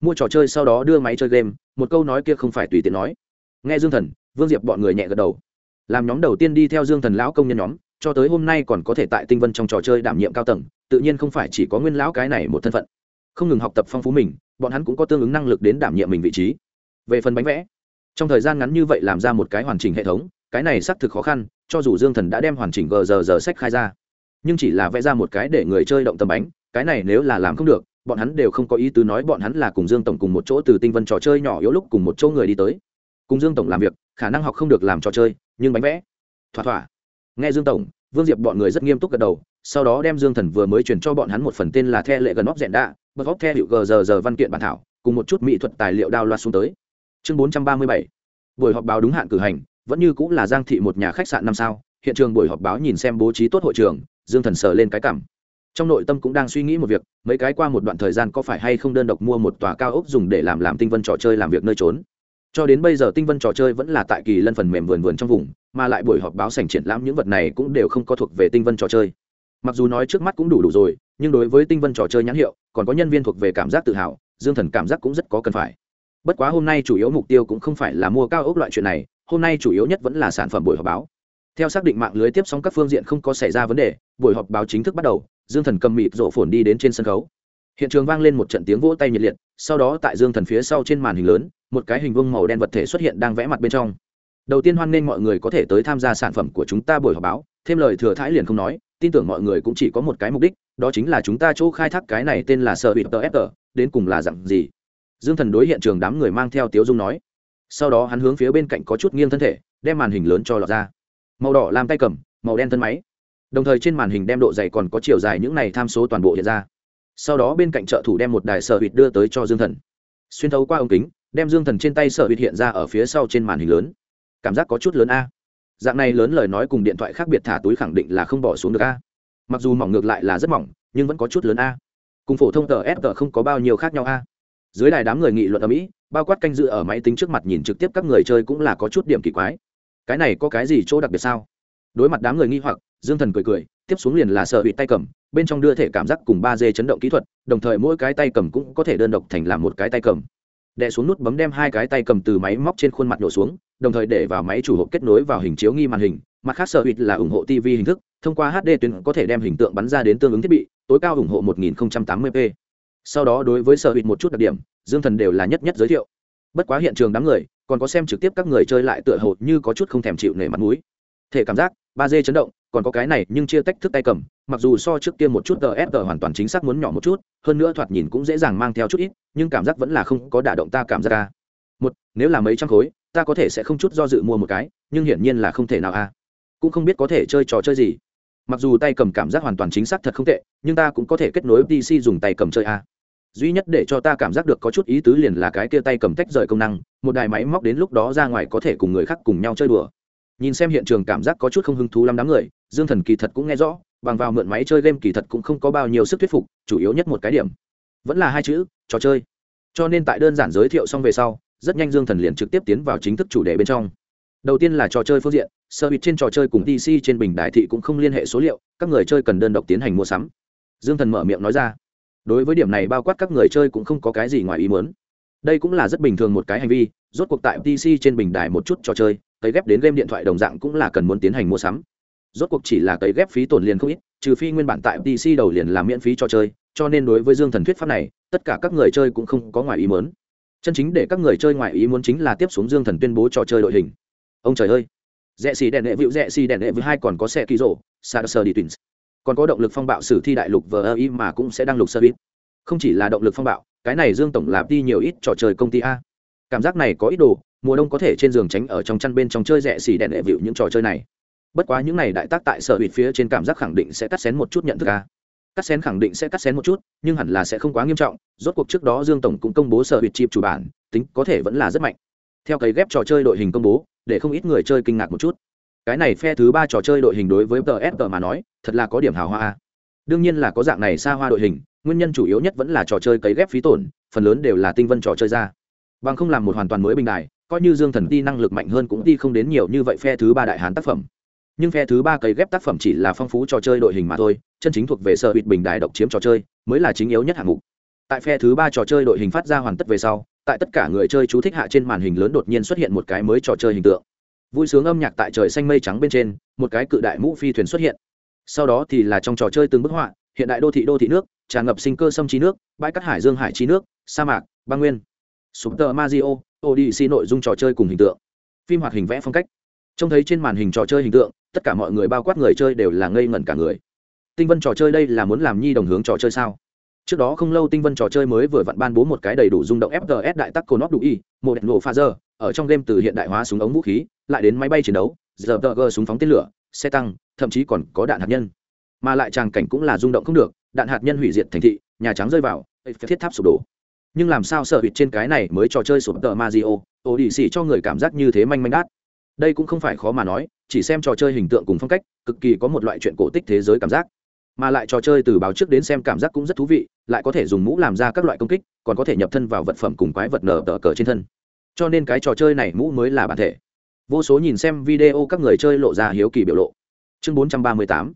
Mua trò chơi sau đó đưa máy chơi game, một câu nói kia không phải tùy tiện nói. Nghe dương thần, vương diệp bọn người nhẹ gật đầu. Làm nhóm đầu tiên đi theo dương thần lão công nhân nhóm, cho tới hôm nay còn có thể tại tinh vân trong trò chơi đảm nhiệm cao tầng, tự nhiên không phải chỉ có nguyên lão cái này một thân phận. Không ngừng học tập phong phú mình bọn hắn cũng có tương ứng năng lực đến đảm nhiệm mình vị trí. Về phần bánh vẽ, trong thời gian ngắn như vậy làm ra một cái hoàn chỉnh hệ thống, cái này xác thực khó khăn, cho dù dương thần đã đem hoàn chỉnh gờ giờ giờ sách khai ra, nhưng chỉ là vẽ ra một cái để người chơi động tầm bánh, cái này nếu là làm không được, bọn hắn đều không có ý tứ nói bọn hắn là cùng dương tổng cùng một chỗ từ tinh vân trò chơi nhỏ yếu lúc cùng một chỗ người đi tới. Cùng dương tổng làm việc, khả năng học không được làm trò chơi, nhưng bánh vẽ, thỏa thỏa. Nghe dương tổng, vương diệp bọn người rất nghiêm túc gật đầu sau đó đem dương thần vừa mới chuyển cho bọn hắn một phần tên là the lệ gần óc rẽn đạ, bật óc the hiệu gờ giờ giờ văn kiện bản thảo, cùng một chút mỹ thuật tài liệu đao loạt xuống tới. Chương bốn trăm ba mươi bảy. Buổi họp báo đúng hạn cử hành, vẫn như cũng là giang thị một nhà khách sạn năm sao, hiện trường buổi họp báo nhìn xem bố trí tốt hội trường, dương thần sờ lên cái cảm. Trong nội tâm cũng đang suy nghĩ một việc, mấy cái qua một đoạn thời gian có phải hay không đơn độc mua một tòa cao ốc dùng để làm làm tinh vân trò chơi làm việc nơi trốn. Cho đến bây giờ tinh vân trò chơi vẫn là tại kỳ lân phần mềm vườn vườn trong vùng, mà lại buổi họp báo sành triển lãm những vật này cũng đều không có thuộc về tinh vân trò chơi mặc dù nói trước mắt cũng đủ đủ rồi, nhưng đối với tinh vân trò chơi nhãn hiệu, còn có nhân viên thuộc về cảm giác tự hào, dương thần cảm giác cũng rất có cần phải. Bất quá hôm nay chủ yếu mục tiêu cũng không phải là mua cao ốc loại chuyện này, hôm nay chủ yếu nhất vẫn là sản phẩm buổi họp báo. Theo xác định mạng lưới tiếp sóng các phương diện không có xảy ra vấn đề, buổi họp báo chính thức bắt đầu, dương thần cầm mịt rộ phồn đi đến trên sân khấu. Hiện trường vang lên một trận tiếng vỗ tay nhiệt liệt, sau đó tại dương thần phía sau trên màn hình lớn, một cái hình vuông màu đen vật thể xuất hiện đang vẽ mặt bên trong. Đầu tiên hoan nghênh mọi người có thể tới tham gia sản phẩm của chúng ta buổi họp báo, thêm lời thừa thãi liền không nói tin tưởng mọi người cũng chỉ có một cái mục đích, đó chính là chúng ta chỗ khai thác cái này tên là sợ bị tờ fg đến cùng là dặn gì? Dương thần đối hiện trường đám người mang theo tiếu dung nói. Sau đó hắn hướng phía bên cạnh có chút nghiêng thân thể, đem màn hình lớn cho lọt ra. Màu đỏ làm tay cầm, màu đen thân máy. Đồng thời trên màn hình đem độ dày còn có chiều dài những này tham số toàn bộ hiện ra. Sau đó bên cạnh trợ thủ đem một đài sở hụt đưa tới cho dương thần. Xuyên thấu qua ống kính, đem dương thần trên tay sở hụt hiện ra ở phía sau trên màn hình lớn. Cảm giác có chút lớn a dạng này lớn lời nói cùng điện thoại khác biệt thả túi khẳng định là không bỏ xuống được a. Mặc dù mỏng ngược lại là rất mỏng, nhưng vẫn có chút lớn a. Cùng phổ thông tờ fg không có bao nhiêu khác nhau a. Dưới đài đám người nghị luận ở mỹ, bao quát canh dự ở máy tính trước mặt nhìn trực tiếp các người chơi cũng là có chút điểm kỳ quái. Cái này có cái gì chỗ đặc biệt sao? Đối mặt đám người nghi hoặc, dương thần cười cười, tiếp xuống liền là sợ bị tay cầm, bên trong đưa thể cảm giác cùng ba d chấn động kỹ thuật, đồng thời mỗi cái tay cầm cũng có thể đơn độc thành làm một cái tay cầm. Đè xuống nút bấm đem hai cái tay cầm từ máy móc trên khuôn mặt nhổ xuống đồng thời để vào máy chủ hộp kết nối vào hình chiếu nghi màn hình, mặt khác sở hụt là ủng hộ tv hình thức, thông qua hd tuyến có thể đem hình tượng bắn ra đến tương ứng thiết bị, tối cao ủng hộ 1080p sau đó đối với sở hụt một chút đặc điểm, dương thần đều là nhất nhất giới thiệu. Bất quá hiện trường đám người, còn có xem trực tiếp các người chơi lại tựa hồ như có chút không thèm chịu nể mặt mũi. Thể cảm giác, ba d chấn động, còn có cái này nhưng chia tách thức tay cầm, mặc dù so trước kia một chút gsg hoàn toàn chính xác muốn nhỏ một chút, hơn nữa thoạt nhìn cũng dễ dàng mang theo chút ít, nhưng cảm giác vẫn là không có đả động ta cảm giác a một, nếu là mấy trăm khối ta có thể sẽ không chút do dự mua một cái, nhưng hiển nhiên là không thể nào a. Cũng không biết có thể chơi trò chơi gì. Mặc dù tay cầm cảm giác hoàn toàn chính xác thật không tệ, nhưng ta cũng có thể kết nối pc dùng tay cầm chơi a. Duy nhất để cho ta cảm giác được có chút ý tứ liền là cái kia tay cầm tách rời công năng, một đài máy móc đến lúc đó ra ngoài có thể cùng người khác cùng nhau chơi đùa. Nhìn xem hiện trường cảm giác có chút không hứng thú lắm đám người, dương thần kỳ thật cũng nghe rõ, bằng vào mượn máy chơi game kỳ thật cũng không có bao nhiêu sức thuyết phục, chủ yếu nhất một cái điểm. Vẫn là hai chữ, trò chơi. Cho nên tại đơn giản giới thiệu xong về sau rất nhanh dương thần liền trực tiếp tiến vào chính thức chủ đề bên trong. Đầu tiên là trò chơi phương diện, sơ bịt trên trò chơi cùng dc trên bình đại thị cũng không liên hệ số liệu, các người chơi cần đơn độc tiến hành mua sắm. Dương thần mở miệng nói ra. Đối với điểm này bao quát các người chơi cũng không có cái gì ngoài ý muốn. Đây cũng là rất bình thường một cái hành vi, rốt cuộc tại pc trên bình đài một chút trò chơi, cấy ghép đến game điện thoại đồng dạng cũng là cần muốn tiến hành mua sắm. Rốt cuộc chỉ là cấy ghép phí tổn liền không ít, trừ phi nguyên bản tại pc đầu liền làm miễn phí trò chơi, cho nên đối với dương thần thuyết pháp này, tất cả các người chơi cũng không có ngoài ý muốn chân chính để các người chơi ngoài ý muốn chính là tiếp xuống dương thần tuyên bố trò chơi đội hình. Ông trời ơi. Rẽ xì đèn đệ vịu, rẽ xì đèn đệ với hai còn có xe ký rổ sa sơ đi twins còn có động lực phong bạo sử thi đại lục vờ ơ mà cũng sẽ đăng lục sơ bít không chỉ là động lực phong bạo, cái này dương tổng lạp đi nhiều ít trò chơi công ty a. Cảm giác này có ít đồ, mùa đông có thể trên giường tránh ở trong chăn bên trong chơi rẻ xì đèn đệ vịu những trò chơi này. Bất quá những này đại tác tại sở hụt phía trên cảm giác khẳng định sẽ cắt xén một chút nhận thức a cắt xén khẳng định sẽ cắt xén một chút, nhưng hẳn là sẽ không quá nghiêm trọng, rốt cuộc trước đó dương tổng cũng công bố sở hụt chịp chủ bản, tính có thể vẫn là rất mạnh. Theo cấy ghép trò chơi đội hình công bố, để không ít người chơi kinh ngạc một chút. Cái này phe thứ ba trò chơi đội hình đối với tờ mà nói, thật là có điểm hào hoa. Đương nhiên là có dạng này xa hoa đội hình, nguyên nhân chủ yếu nhất vẫn là trò chơi cấy ghép phí tổn, phần lớn đều là tinh vân trò chơi ra. Bằng không làm một hoàn toàn mới bình đài, coi như dương thần ti năng lực mạnh hơn cũng đi không đến nhiều như vậy phe thứ ba đại hán tác phẩm nhưng phe thứ ba cấy ghép tác phẩm chỉ là phong phú trò chơi đội hình mà thôi, chân chính thuộc về sở hụt bình đài độc chiếm trò chơi, mới là chính yếu nhất hạng mục. Tại phe thứ ba trò chơi đội hình phát ra hoàn tất về sau, tại tất cả người chơi chú thích hạ trên màn hình lớn đột nhiên xuất hiện một cái mới trò chơi hình tượng. Vui sướng âm nhạc tại trời xanh mây trắng bên trên, một cái cự đại mũ phi thuyền xuất hiện. Sau đó thì là trong trò chơi từng bức họa, hiện đại đô thị đô thị nước, tràn ngập sinh cơ sông trí nước, bãi cát hải dương hải trí nước, sa mạc, băng nguyên. Súng tờ mazio odyssey nội dung trò chơi cùng hình tượng. Phim hoạt hình vẽ phong cách trông thấy trên màn hình trò chơi hình tượng, tất cả mọi người bao quát người chơi đều là ngây ngẩn cả người. Tinh vân trò chơi đây là muốn làm nhi đồng hướng trò chơi sao? Trước đó không lâu tinh vân trò chơi mới vừa vặn ban bố một cái đầy đủ rung động fts đại tắc cồn óc đủ y, một đèn nổ pha giờ ở trong game từ hiện đại hóa súng ống vũ khí, lại đến máy bay chiến đấu giờ tờ gờ súng phóng tên lửa, xe tăng, thậm chí còn có đạn hạt nhân. Mà lại tràng cảnh cũng là rung động không được, đạn hạt nhân hủy diệt thành thị, nhà trắng rơi vào thiết tháp sụp đổ. Nhưng làm sao sợ hụt trên cái này mới trò chơi sụp tờ mazio ổ đi xì cho người cảm giác như thế manh manh đát đây cũng không phải khó mà nói, chỉ xem trò chơi hình tượng cùng phong cách, cực kỳ có một loại chuyện cổ tích thế giới cảm giác. Mà lại trò chơi từ báo trước đến xem cảm giác cũng rất thú vị, lại có thể dùng mũ làm ra các loại công kích, còn có thể nhập thân vào vật phẩm cùng quái vật nở tờ cờ trên thân. Cho nên cái trò chơi này mũ mới là bản thể. Vô số nhìn xem video các người chơi lộ ra hiếu kỳ biểu lộ. Chương 438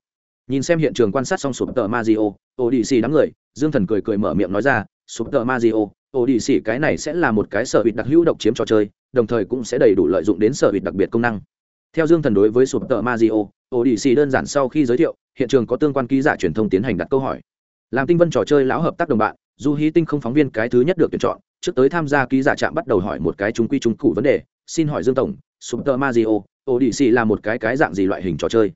nhìn xem hiện trường quan sát xong sụp tờ mazio ô đi xì đám người, dương thần cười cười mở miệng nói ra, sụp tờ mazio ô đi xì cái này sẽ là một cái sở hữu đặc hữu độc chiếm trò chơi đồng thời cũng sẽ đầy đủ lợi dụng đến sở hữu đặc biệt công năng. Theo dương thần đối với sụp tờ mazio ô đi xì đơn giản sau khi giới thiệu, hiện trường có tương quan ký giả truyền thông tiến hành đặt câu hỏi. Làm tinh vân trò chơi lão hợp tác đồng bạn, du hí tinh không phóng viên cái thứ nhất được tuyển chọn, trước tới tham gia ký giả trạm bắt đầu hỏi một cái chúng quy chúng cụ vấn đề, xin hỏi dương tổng super mario odyssey là một cái cái dạng gì loại hình trò chơi?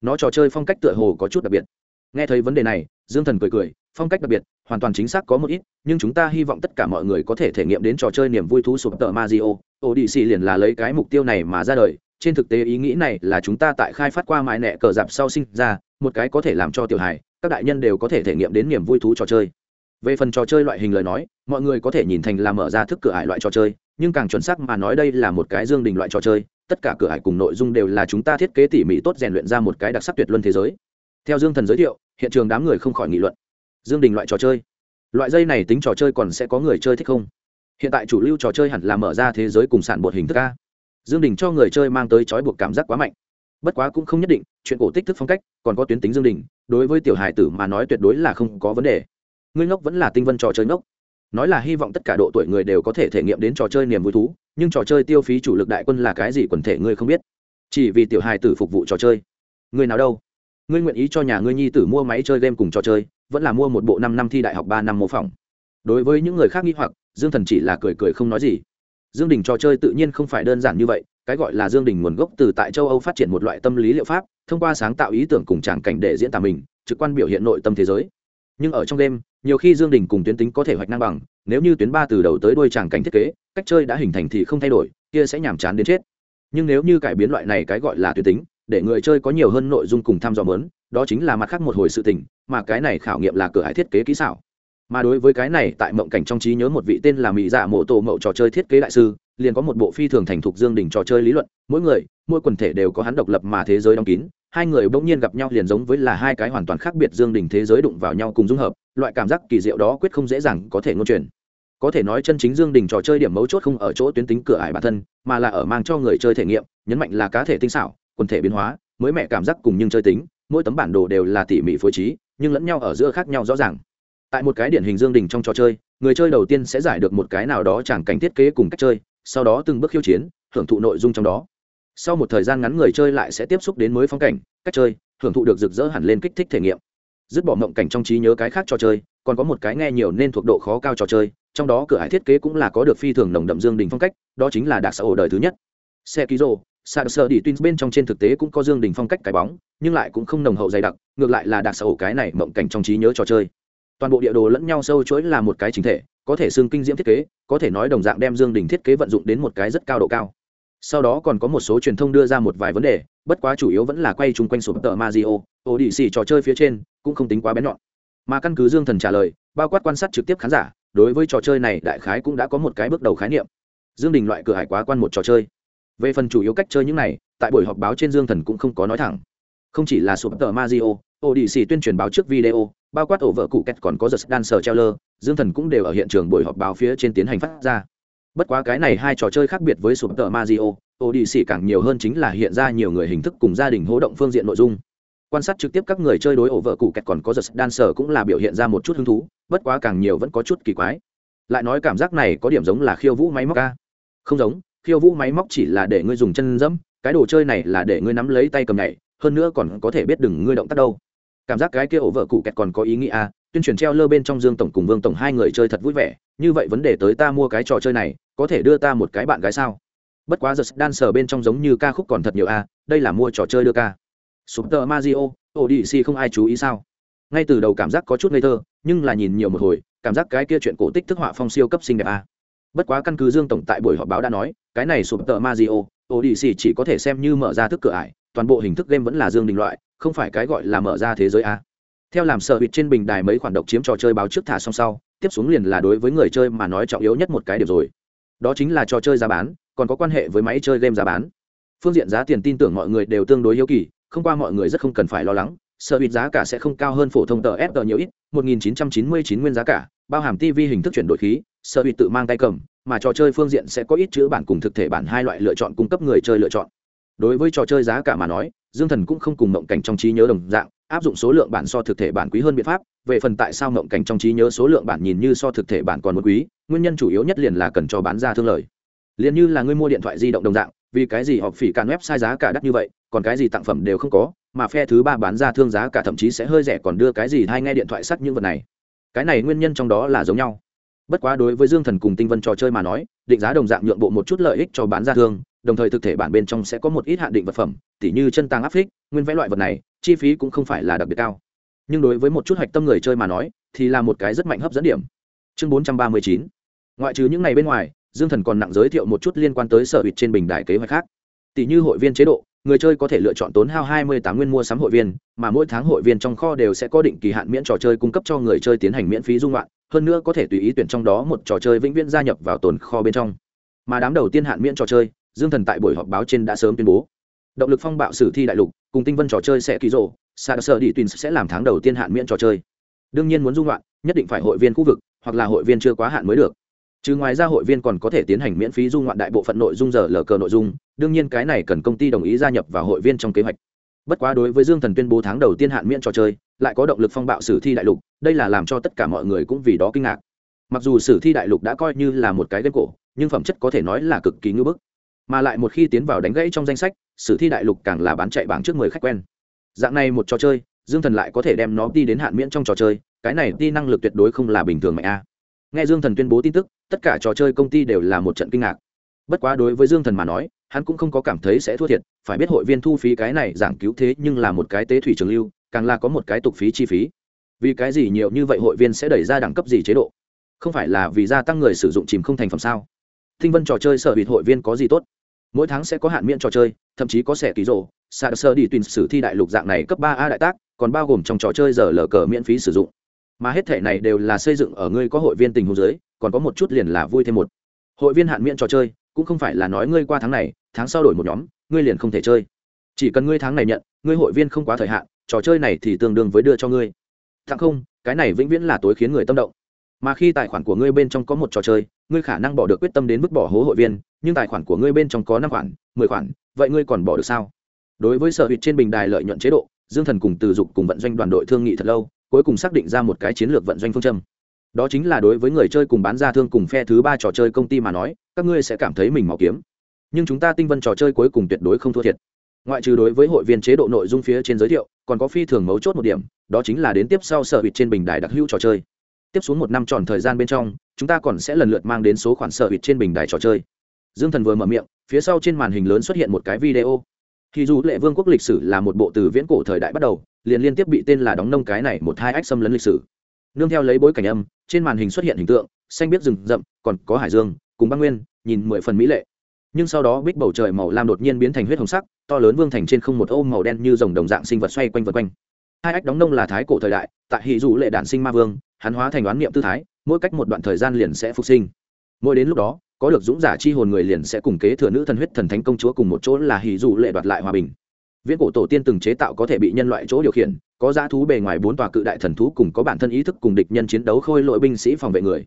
Nó trò chơi phong cách tựa hồ có chút đặc biệt. Nghe thấy vấn đề này, dương thần cười cười, phong cách đặc biệt hoàn toàn chính xác có một ít, nhưng chúng ta hy vọng tất cả mọi người có thể thể nghiệm đến trò chơi niềm vui thú sụp super mario. Odyssey liền là lấy cái mục tiêu này mà ra đời. Trên thực tế ý nghĩ này là chúng ta tại khai phát qua mãi nẹ cờ dạp sau sinh ra, một cái có thể làm cho tiểu hài, các đại nhân đều có thể thể nghiệm đến niềm vui thú trò chơi. Về phần trò chơi loại hình lời nói, mọi người có thể nhìn thành là mở ra thức cửa ải loại trò chơi, nhưng càng chuẩn xác mà nói đây là một cái dương đình loại trò chơi, tất cả cửa ải cùng nội dung đều là chúng ta thiết kế tỉ mỉ tốt rèn luyện ra một cái đặc sắc tuyệt luân thế giới. Theo dương thần giới thiệu, hiện trường đám người không khỏi nghị luận dương đình loại trò chơi. Loại dây này tính trò chơi còn sẽ có người chơi thích không? Hiện tại chủ lưu trò chơi hẳn là mở ra thế giới cùng sản bột hình thức a. Dương đình cho người chơi mang tới trói buộc cảm giác quá mạnh. Bất quá cũng không nhất định, chuyện cổ tích thức phong cách, còn có tuyến tính dương đình, đối với tiểu Hải tử mà nói tuyệt đối là không có vấn đề. Ngươi ngốc vẫn là tinh vân trò chơi ngốc. Nói là hy vọng tất cả độ tuổi người đều có thể thể nghiệm đến trò chơi niềm vui thú, nhưng trò chơi tiêu phí chủ lực đại quân là cái gì quần thể ngươi không biết. Chỉ vì tiểu hài tử phục vụ trò chơi. Ngươi nào đâu? Ngươi nguyện ý cho nhà ngươi nhi tử mua máy chơi game cùng trò chơi vẫn là mua một bộ năm năm thi đại học ba năm mô phỏng. Đối với những người khác nghi hoặc, dương thần chỉ là cười cười không nói gì. Dương đình trò chơi tự nhiên không phải đơn giản như vậy, cái gọi là dương đình nguồn gốc từ tại châu âu phát triển một loại tâm lý liệu pháp, thông qua sáng tạo ý tưởng cùng tràng cảnh để diễn tả mình, trực quan biểu hiện nội tâm thế giới. Nhưng ở trong đêm, nhiều khi dương đình cùng tuyến tính có thể hoạch năng bằng, nếu như tuyến ba từ đầu tới đuôi tràng cảnh thiết kế, cách chơi đã hình thành thì không thay đổi, kia sẽ nhàm chán đến chết. Nhưng nếu như cải biến loại này cái gọi là tuyến tính, để người chơi có nhiều hơn nội dung cùng tham dò mớn, đó chính là mặt khác một hồi sự tình mà cái này khảo nghiệm là cửa hải thiết kế kỹ xảo. Mà đối với cái này, tại mộng cảnh trong trí nhớ một vị tên là mỹ dạ mộ tổ mậu trò chơi thiết kế đại sư, liền có một bộ phi thường thành thục dương đình trò chơi lý luận. Mỗi người, mỗi quần thể đều có hắn độc lập mà thế giới đóng kín. Hai người bỗng nhiên gặp nhau liền giống với là hai cái hoàn toàn khác biệt dương đình thế giới đụng vào nhau cùng dung hợp, loại cảm giác kỳ diệu đó quyết không dễ dàng có thể ngôn truyền. Có thể nói chân chính dương đình trò chơi điểm mấu chốt không ở chỗ tuyến tính cửa ải bản thân, mà là ở mang cho người chơi thể nghiệm, nhấn mạnh là cá thể tinh xảo, quần thể biến hóa, mới mẹ cảm giác cùng nhưng chơi tính, mỗi tấm bản đồ đều là tỉ mỉ phối trí nhưng lẫn nhau ở giữa khác nhau rõ ràng. Tại một cái điển hình dương đình trong trò chơi, người chơi đầu tiên sẽ giải được một cái nào đó chẳng cảnh thiết kế cùng cách chơi, sau đó từng bước khiêu chiến hưởng thụ nội dung trong đó. Sau một thời gian ngắn người chơi lại sẽ tiếp xúc đến mới phong cảnh, cách chơi hưởng thụ được rực rỡ hẳn lên kích thích thể nghiệm. Dứt bỏ mộng cảnh trong trí nhớ cái khác trò chơi, còn có một cái nghe nhiều nên thuộc độ khó cao trò chơi, trong đó cửa hải thiết kế cũng là có được phi thường nồng đậm dương đình phong cách, đó chính là đặc xã hội đời thứ nhất. Xe ký rô sạc sợ đi tuyến bên trong trên thực tế cũng có dương đình phong cách cái bóng, nhưng lại cũng không nồng hậu dày đặc, ngược lại là đặc sở hữu cái này mộng cảnh trong trí nhớ trò chơi. Toàn bộ địa đồ lẫn nhau sâu chuỗi là một cái chính thể, có thể xương kinh diễm thiết kế, có thể nói đồng dạng đem dương đình thiết kế vận dụng đến một cái rất cao độ cao. Sau đó còn có một số truyền thông đưa ra một vài vấn đề, bất quá chủ yếu vẫn là quay chung quanh sụp tờ mazio ổ đi xì trò chơi phía trên, cũng không tính quá bén nhọn. Mà căn cứ dương thần trả lời, bao quát quan sát trực tiếp khán giả, đối với trò chơi này đại khái cũng đã có một cái bước đầu khái niệm. Dương đình loại cửa hải quá quan một trò chơi về phần chủ yếu cách chơi những này, tại buổi họp báo trên dương thần cũng không có nói thẳng. Không chỉ là sụp tờ mazio ổ đi xì tuyên truyền báo trước video, bao quát ổ vợ cụ kẹt còn có giật dancer trailer treo lơ dương thần cũng đều ở hiện trường buổi họp báo phía trên tiến hành phát ra. Bất quá cái này hai trò chơi khác biệt với sụp tờ mazio xì càng nhiều hơn chính là hiện ra nhiều người hình thức cùng gia đình hỗ động phương diện nội dung. Quan sát trực tiếp các người chơi đối ổ vợ cụ kẹt còn có giật dancer sở cũng là biểu hiện ra một chút hứng thú, bất quá càng nhiều vẫn có chút kỳ quái. Lại nói cảm giác này có điểm giống là khiêu vũ máy móc ca không giống khiêu vũ máy móc chỉ là để ngươi dùng chân dẫm cái đồ chơi này là để ngươi nắm lấy tay cầm nhảy hơn nữa còn có thể biết đừng ngươi động tác đâu. Cảm giác cái kia ổ vợ cụ kẹt còn có ý nghĩa à, tuyên truyền treo lơ bên trong dương tổng cùng vương tổng hai người chơi thật vui vẻ như vậy vấn đề tới ta mua cái trò chơi này có thể đưa ta một cái bạn gái sao? Bất quá giật đan sờ bên trong giống như ca khúc còn thật nhiều a đây là mua trò chơi đưa ca. Súp tờ mazio odyssey không ai chú ý sao? Ngay từ đầu cảm giác có chút ngây thơ nhưng là nhìn nhiều một hồi cảm giác cái kia chuyện cổ tích thức họa phong siêu cấp xinh đẹp a bất quá căn cứ dương tổng tại buổi họp báo đã nói cái này sụp tợ mazio odyssey chỉ có thể xem như mở ra thức cửa ải, toàn bộ hình thức game vẫn là dương đình loại, không phải cái gọi là mở ra thế giới a. Theo làm sợ bịt trên bình đài mấy khoản độc chiếm trò chơi báo trước thả xong sau, tiếp xuống liền là đối với người chơi mà nói trọng yếu nhất một cái điểm rồi. Đó chính là trò chơi giá bán, còn có quan hệ với máy chơi game giá bán. Phương diện giá tiền tin tưởng mọi người đều tương đối hiếu kỳ, không qua mọi người rất không cần phải lo lắng sợ bịt giá cả sẽ không cao hơn phổ thông tờ fg nhiều ít 1999 nguyên giá cả, bao hàm tv hình thức chuyển đổi khí sợ bịt tự mang tay cầm mà trò chơi phương diện sẽ có ít chữ bản cùng thực thể bản hai loại lựa chọn cung cấp người chơi lựa chọn. Đối với trò chơi giá cả mà nói, dương thần cũng không cùng mộng cảnh trong trí nhớ đồng dạng, áp dụng số lượng bản so thực thể bản quý hơn biện pháp. Về phần tại sao mộng cảnh trong trí nhớ số lượng bản nhìn như so thực thể bản còn một quý, nguyên nhân chủ yếu nhất liền là cần cho bán ra thương lời liền như là người mua điện thoại di động đồng dạng, vì cái gì họp phỉ càn website giá cả đắt như vậy, còn cái gì tặng phẩm đều không có, mà phe thứ ba bán ra thương giá cả thậm chí sẽ hơi rẻ còn đưa cái gì hay nghe điện thoại sắt những vật này. Cái này nguyên nhân trong đó là giống nhau bất quá đối với dương thần cùng tinh vân trò chơi mà nói định giá đồng dạng nhượng bộ một chút lợi ích cho bán ra thương đồng thời thực thể bản bên trong sẽ có một ít hạn định vật phẩm tỉ như chân tàng áp phích nguyên vẽ loại vật này chi phí cũng không phải là đặc biệt cao. Nhưng đối với một chút hạch tâm người chơi mà nói thì là một cái rất mạnh hấp dẫn điểm. Chương bốn trăm ba mươi chín. Ngoại trừ những ngày bên ngoài dương thần còn nặng giới thiệu một chút liên quan tới sở hữu trên bình đại kế hoạch khác. Tỷ như hội viên chế độ người chơi có thể lựa chọn tốn hao 28 nguyên mua sắm hội viên, mà mỗi tháng hội viên trong kho đều sẽ có định kỳ hạn miễn trò chơi cung cấp cho người chơi tiến hành miễn phí dung loạn, hơn nữa có thể tùy ý tuyển trong đó một trò chơi vĩnh viễn gia nhập vào tồn kho bên trong. Mà đám đầu tiên hạn miễn trò chơi, Dương Thần tại buổi họp báo trên đã sớm tuyên bố, động lực phong bạo sử thi đại lục, cùng tinh vân trò chơi sẽ ký rộ, Sa Sở Đi Twins sẽ làm tháng đầu tiên hạn miễn trò chơi. Đương nhiên muốn dung loạn, nhất định phải hội viên khu vực, hoặc là hội viên chưa quá hạn mới được chứ ngoài ra hội viên còn có thể tiến hành miễn phí dung ngoạn đại bộ phận nội dung giờ lờ cờ nội dung, đương nhiên cái này cần công ty đồng ý gia nhập vào hội viên trong kế hoạch. Bất quá đối với Dương Thần tuyên bố tháng đầu tiên hạn miễn trò chơi, lại có động lực phong bạo sử thi đại lục, đây là làm cho tất cả mọi người cũng vì đó kinh ngạc. Mặc dù sử thi đại lục đã coi như là một cái game cổ, nhưng phẩm chất có thể nói là cực kỳ ngưỡng bức. Mà lại một khi tiến vào đánh gãy trong danh sách, sử thi đại lục càng là bán chạy bảng trước mười khách quen. Dạng này một trò chơi, Dương Thần lại có thể đem nó đi đến hạn miễn trong trò chơi, cái này đi năng lực tuyệt đối không là bình thường mạnh a nghe dương thần tuyên bố tin tức tất cả trò chơi công ty đều là một trận kinh ngạc bất quá đối với dương thần mà nói hắn cũng không có cảm thấy sẽ thua thiệt phải biết hội viên thu phí cái này giảng cứu thế nhưng là một cái tế thủy trường lưu càng là có một cái tục phí chi phí. Vì cái gì nhiều như vậy hội viên sẽ đẩy ra đẳng cấp gì chế độ? Không phải là vì gia tăng người sử dụng chìm không thành phẩm sao? Thinh vân trò chơi sở hữu hội viên có gì tốt? Mỗi tháng sẽ có hạn miễn trò chơi, thậm chí có sẻ ký rộ sa sơ đi tuyển sử thi đại lục dạng này cấp ba a đại tác, còn bao gồm trong trò chơi giờ lờ cờ miễn phí sử dụng. Mà hết thể này đều là xây dựng ở ngươi có hội viên tình huống giới còn có một chút liền là vui thêm một. Hội viên hạn miễn trò chơi, cũng không phải là nói ngươi qua tháng này, tháng sau đổi một nhóm, ngươi liền không thể chơi. Chỉ cần ngươi tháng này nhận, ngươi hội viên không quá thời hạn trò chơi này thì tương đương với đưa cho ngươi. Thẳng không, cái này vĩnh viễn là tối khiến người tâm động. Mà khi tài khoản của ngươi bên trong có một trò chơi, ngươi khả năng bỏ được quyết tâm đến mức bỏ hố hội viên, nhưng tài khoản của ngươi bên trong có năm khoản, mười khoản, vậy ngươi còn bỏ được sao? Đối với sở hữu trên bình đài lợi nhuận chế độ, dương thần cùng từ dục cùng vận doanh đoàn đội thương nghị thật lâu, cuối cùng xác định ra một cái chiến lược vận doanh phương châm. Đó chính là đối với người chơi cùng bán ra thương cùng phe thứ ba trò chơi công ty mà nói, các ngươi sẽ cảm thấy mình màu kiếm. Nhưng chúng ta tinh vân trò chơi cuối cùng tuyệt đối không thua thiệt. Ngoại trừ đối với hội viên chế độ nội dung phía trên giới thiệu còn có phi thường mấu chốt một điểm, đó chính là đến tiếp sau sở hữu trên bình đài đặc hữu trò chơi. Tiếp xuống một năm tròn thời gian bên trong, chúng ta còn sẽ lần lượt mang đến số khoản sở hữu trên bình đài trò chơi. Dương thần vừa mở miệng, phía sau trên màn hình lớn xuất hiện một cái video. Thì dù lệ vương quốc lịch sử là một bộ từ viễn cổ thời đại bắt đầu, liền liên tiếp bị tên là đóng nông cái này một hai ách xâm lấn lịch sử. Nương theo lấy bối cảnh âm, trên màn hình xuất hiện hình tượng, xanh biết rừng rậm, còn có hải dương, cùng băng nguyên, nhìn mười phần mỹ lệ nhưng sau đó bích bầu trời màu lam đột nhiên biến thành huyết hồng sắc, to lớn vương thành trên không một ô màu đen như dòng đồng dạng sinh vật xoay quanh vật quanh. Hai ách đóng nông là thái cổ thời đại, tại hỷ dụ lệ đản sinh ma vương, hắn hóa thành oán niệm tư thái, mỗi cách một đoạn thời gian liền sẽ phục sinh. Mỗi đến lúc đó, có được dũng giả chi hồn người liền sẽ cùng kế thừa nữ thần huyết thần thánh công chúa cùng một chỗ là hỷ dụ lệ đoạt lại hòa bình. Viễn cổ tổ tiên từng chế tạo có thể bị nhân loại chỗ điều khiển, có giá thú bề ngoài bốn tòa cự đại thần thú cùng có bản thân ý thức cùng địch nhân chiến đấu khôi lội binh sĩ phòng vệ người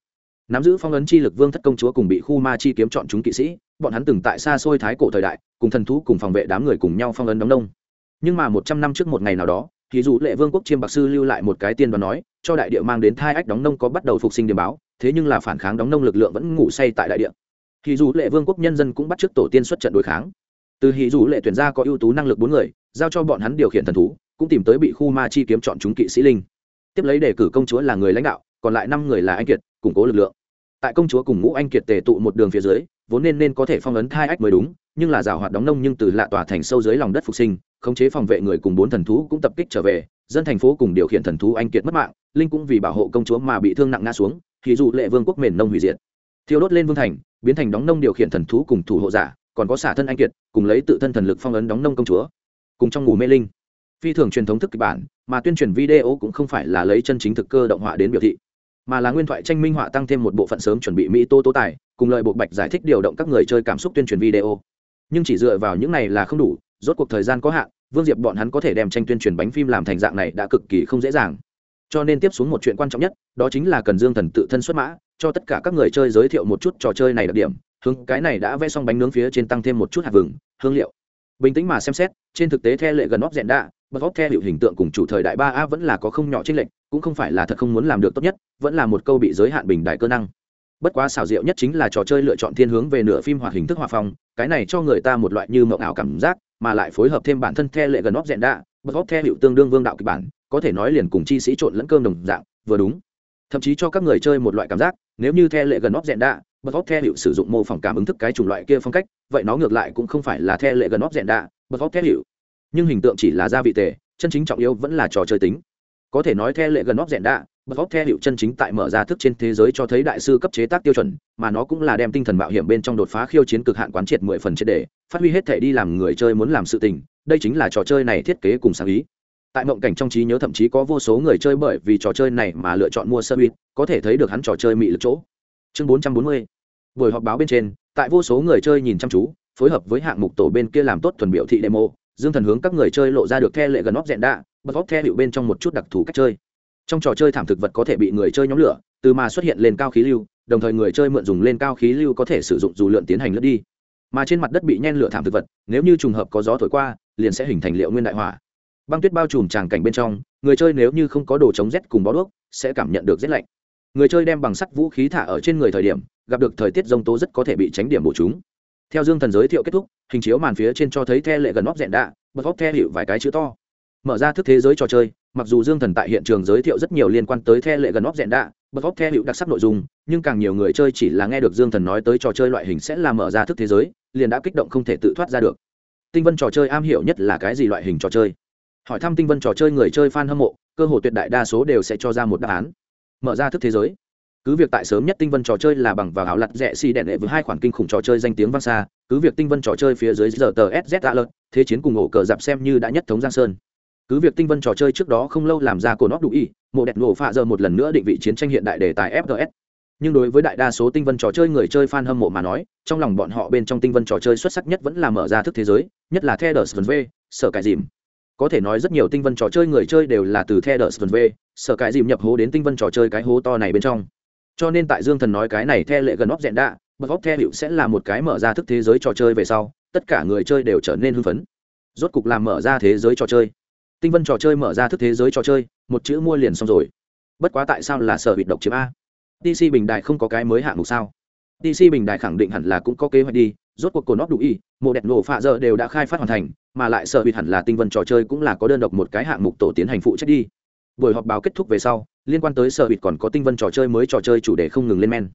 nắm giữ phong ấn chi lực vương thất công chúa cùng bị khu ma chi kiếm chọn chúng kỵ sĩ, bọn hắn từng tại xa xôi thái cổ thời đại, cùng thần thú cùng phòng vệ đám người cùng nhau phong ấn đóng đông nhưng mà một trăm năm trước một ngày nào đó, thì dù lệ vương quốc chiêm bạc sư lưu lại một cái tiên và nói, cho đại địa mang đến thai ách đóng nông có bắt đầu phục sinh điểm báo, thế nhưng là phản kháng đóng nông lực lượng vẫn ngủ say tại đại địa. Thì dù lệ vương quốc nhân dân cũng bắt t tổ tiên xuất trận đối kháng. Từ hì dù lệ tuyển ra có ưu tú năng lực bốn người, giao cho bọn hắn điều khiển thần thú, cũng tìm tới bị khu ma chi kiếm chọn chúng kỵ sĩ linh. Tiếp lấy đề cử công chúa là người lãnh đạo, còn lại năm người là anh kiệt củng cố lực lượng. Tại công chúa cùng ngũ anh kiệt tề tụ một đường phía dưới, vốn nên nên có thể phong ấn thai ách mới đúng, nhưng là rào hoạt đóng nông nhưng từ lạ tòa thành sâu dưới lòng đất phục sinh, khống chế phòng vệ người cùng bốn thần thú cũng tập kích trở về, dân thành phố cùng điều khiển thần thú anh kiệt mất mạng, linh cũng vì bảo hộ công chúa mà bị thương nặng ngã xuống, thì dù lệ vương quốc mền nông hủy diệt. Thiêu đốt lên vương thành, biến thành đóng nông điều khiển thần thú cùng thủ hộ giả, còn có xả thân anh kiệt, cùng lấy tự thân thần lực phong ấn đóng nông công chúa. Cùng trong ngủ mê linh. Phi thường truyền thống thức kịch bản, mà tuyên truyền video cũng không phải là lấy chân chính thực cơ động họa đến biểu thị mà là nguyên thoại tranh minh họa tăng thêm một bộ phận sớm chuẩn bị mỹ tô tố tài, cùng lời buộc bạch giải thích điều động các người chơi cảm xúc tuyên truyền video. Nhưng chỉ dựa vào những này là không đủ, rốt cuộc thời gian có hạn, vương diệp bọn hắn có thể đem tranh tuyên truyền bánh phim làm thành dạng này đã cực kỳ không dễ dàng. Cho nên tiếp xuống một chuyện quan trọng nhất, đó chính là cần dương thần tự thân xuất mã, cho tất cả các người chơi giới thiệu một chút trò chơi này đặc điểm. Hướng, cái này đã vẽ xong bánh nướng phía trên tăng thêm một chút hạt vừng, hương liệu. Bình tĩnh mà xem xét, trên thực tế the lệ gần óc rẽn đạ, bật óc theo hiệu hình tượng cùng chủ thời đại ba a vẫn là có không nhỏ trích lệnh cũng không phải là thật không muốn làm được tốt nhất, vẫn là một câu bị giới hạn bình đại cơ năng. Bất quá xảo diệu nhất chính là trò chơi lựa chọn thiên hướng về nửa phim hoạt hình thức hòa phong, cái này cho người ta một loại như mộng ảo cảm giác, mà lại phối hợp thêm bản thân the lệ gần óc rẽn đạ bất óc theo hiệu tương đương vương đạo kịch bản, có thể nói liền cùng chi sĩ trộn lẫn cơm đồng dạng, vừa đúng. Thậm chí cho các người chơi một loại cảm giác, nếu như the lệ gần óc rẽn đạ bất óc theo hiệu sử dụng mô phỏng cảm ứng thức cái chủng loại kia phong cách, vậy nó ngược lại cũng không phải là the lệ gần óc rẽn đạ bất óc theo hiệu nhưng hình tượng chỉ là gia vị tề, chân chính trọng yếu vẫn là trò chơi tính có thể nói theo lệ gần óc rèn đạ bật óc theo hiệu chân chính tại mở ra thức trên thế giới cho thấy đại sư cấp chế tác tiêu chuẩn, mà nó cũng là đem tinh thần mạo hiểm bên trong đột phá khiêu chiến cực hạn quán triệt mười phần triệt đề phát huy hết thể đi làm người chơi muốn làm sự tình, đây chính là trò chơi này thiết kế cùng sáng ý. Tại mộng cảnh trong trí nhớ thậm chí có vô số người chơi bởi vì trò chơi này mà lựa chọn mua sơ bít có thể thấy được hắn trò chơi mị lực chỗ. Chương bốn trăm bốn mươi, buổi họp báo bên trên, tại vô số người chơi nhìn chăm chú, phối hợp với hạng mục tổ bên kia làm tốt thuần biểu thị demo, dương thần hướng các người chơi lộ ra được the lệ gần óc dẹn đạ bật vóc the hiệu bên trong một chút đặc thù cách chơi. Trong trò chơi thảm thực vật có thể bị người chơi nhóm lửa, từ mà xuất hiện lên cao khí lưu, đồng thời người chơi mượn dùng lên cao khí lưu có thể sử dụng dù lượn tiến hành lướt đi. Mà trên mặt đất bị nhen lửa thảm thực vật, nếu như trùng hợp có gió thổi qua, liền sẽ hình thành liệu nguyên đại hỏa. Băng tuyết bao trùm tràng cảnh bên trong, người chơi nếu như không có đồ chống rét cùng bó đuốc, sẽ cảm nhận được rét lạnh. Người chơi đem bằng sắt vũ khí thả ở trên người thời điểm, gặp được thời tiết g tố rất có thể bị tránh điểm bổ chúng. Theo dương thần giới thiệu kết thúc, hình chiếu màn phía trên cho thấy the lệ gần óc dẹn đạ, bật óc the hiệu vài cái chữ to mở ra thức thế giới trò chơi, mặc dù dương thần tại hiện trường giới thiệu rất nhiều liên quan tới the lệ gần óc rẽn đạ, bật óc the hữu đặc sắc nội dung, nhưng càng nhiều người chơi chỉ là nghe được dương thần nói tới trò chơi loại hình sẽ là mở ra thức thế giới, liền đã kích động không thể tự thoát ra được. Tinh vân trò chơi am hiểu nhất là cái gì loại hình trò chơi? Hỏi thăm tinh vân trò chơi người chơi fan hâm mộ, cơ hội tuyệt đại đa số đều sẽ cho ra một đáp án. Mở ra thức thế giới. Cứ việc tại sớm nhất tinh vân trò chơi là bằng vào áo lặt rẻ xì đẹn đệ với hai khoản kinh khủng trò chơi danh tiếng vang xa, cứ việc tinh vân trò chơi phía dưới giờ tờ sz alert, thế chiến cùng ổ cờ dạp xem như đã nhất thống giang sơn cứ việc tinh vân trò chơi trước đó không lâu làm ra cổ nóc đủ y, mộ đẹp nổ phạ giờ một lần nữa định vị chiến tranh hiện đại đề tài fgs nhưng đối với đại đa số tinh vân trò chơi người chơi fan hâm mộ mà nói, trong lòng bọn họ bên trong tinh vân trò chơi xuất sắc nhất vẫn là mở ra thức thế giới, nhất là the đờ v, sở cải dìm. Có thể nói rất nhiều tinh vân trò chơi người chơi đều là từ the đờ v, sở cải dìm nhập hố đến tinh vân trò chơi cái hố to này bên trong. Cho nên tại dương thần nói cái này the lệ gần óc dẹn đạ, bật óc the hiệu sẽ là một cái mở ra thức thế giới trò chơi về sau, tất cả người chơi đều trở nên hưng phấn. Rốt cục làm mở ra thế giới trò chơi tinh vân trò chơi mở ra thức thế giới trò chơi, một chữ mua liền xong rồi. Bất quá tại sao là sở bị độc chiếm a? Dc bình đại không có cái mới hạng mục sao? Dc bình đại khẳng định hẳn là cũng có kế hoạch đi, rốt cuộc cồn óc đủ y, mộ đẹp nổ phạ giờ đều đã khai phát hoàn thành, mà lại sở bị hẳn là tinh vân trò chơi cũng là có đơn độc một cái hạng mục tổ tiến hành phụ trách đi. Buổi họp báo kết thúc về sau, liên quan tới sở bị còn có tinh vân trò chơi mới trò chơi chủ đề không ngừng lên men.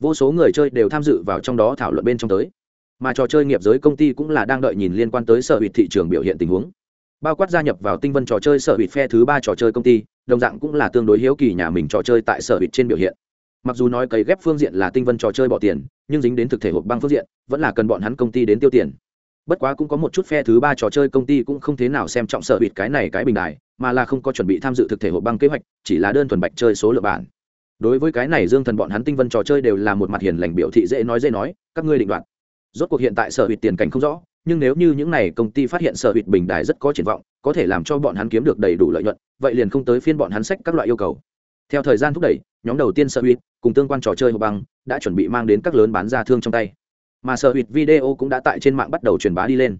Vô số người chơi đều tham dự vào trong đó thảo luận bên trong tới. Mà trò chơi nghiệp giới công ty cũng là đang đợi nhìn liên quan tới sở bị thị trường biểu hiện tình huống bao quát gia nhập vào tinh vân trò chơi sở hữu phe thứ ba trò chơi công ty, đồng dạng cũng là tương đối hiếu kỳ nhà mình trò chơi tại sở hữu trên biểu hiện. Mặc dù nói cấy ghép phương diện là tinh vân trò chơi bỏ tiền, nhưng dính đến thực thể hộp băng phương diện, vẫn là cần bọn hắn công ty đến tiêu tiền. Bất quá cũng có một chút phe thứ ba trò chơi công ty cũng không thế nào xem trọng sở hữu cái này cái bình đài, mà là không có chuẩn bị tham dự thực thể hộp băng kế hoạch, chỉ là đơn thuần bạch chơi số lượng bản. Đối với cái này dương thần bọn hắn tinh vân trò chơi đều là một mặt hiền lành biểu thị dễ nói dễ nói, các ngươi định đoạt. Rốt cuộc hiện tại sở hữu tiền cảnh không rõ nhưng nếu như những này công ty phát hiện sở hữu bình đài rất có triển vọng, có thể làm cho bọn hắn kiếm được đầy đủ lợi nhuận, vậy liền không tới phiên bọn hắn sách các loại yêu cầu. Theo thời gian thúc đẩy, nhóm đầu tiên sở hữu cùng tương quan trò chơi hộp băng đã chuẩn bị mang đến các lớn bán ra thương trong tay. Mà sở hữu video cũng đã tại trên mạng bắt đầu truyền bá đi lên.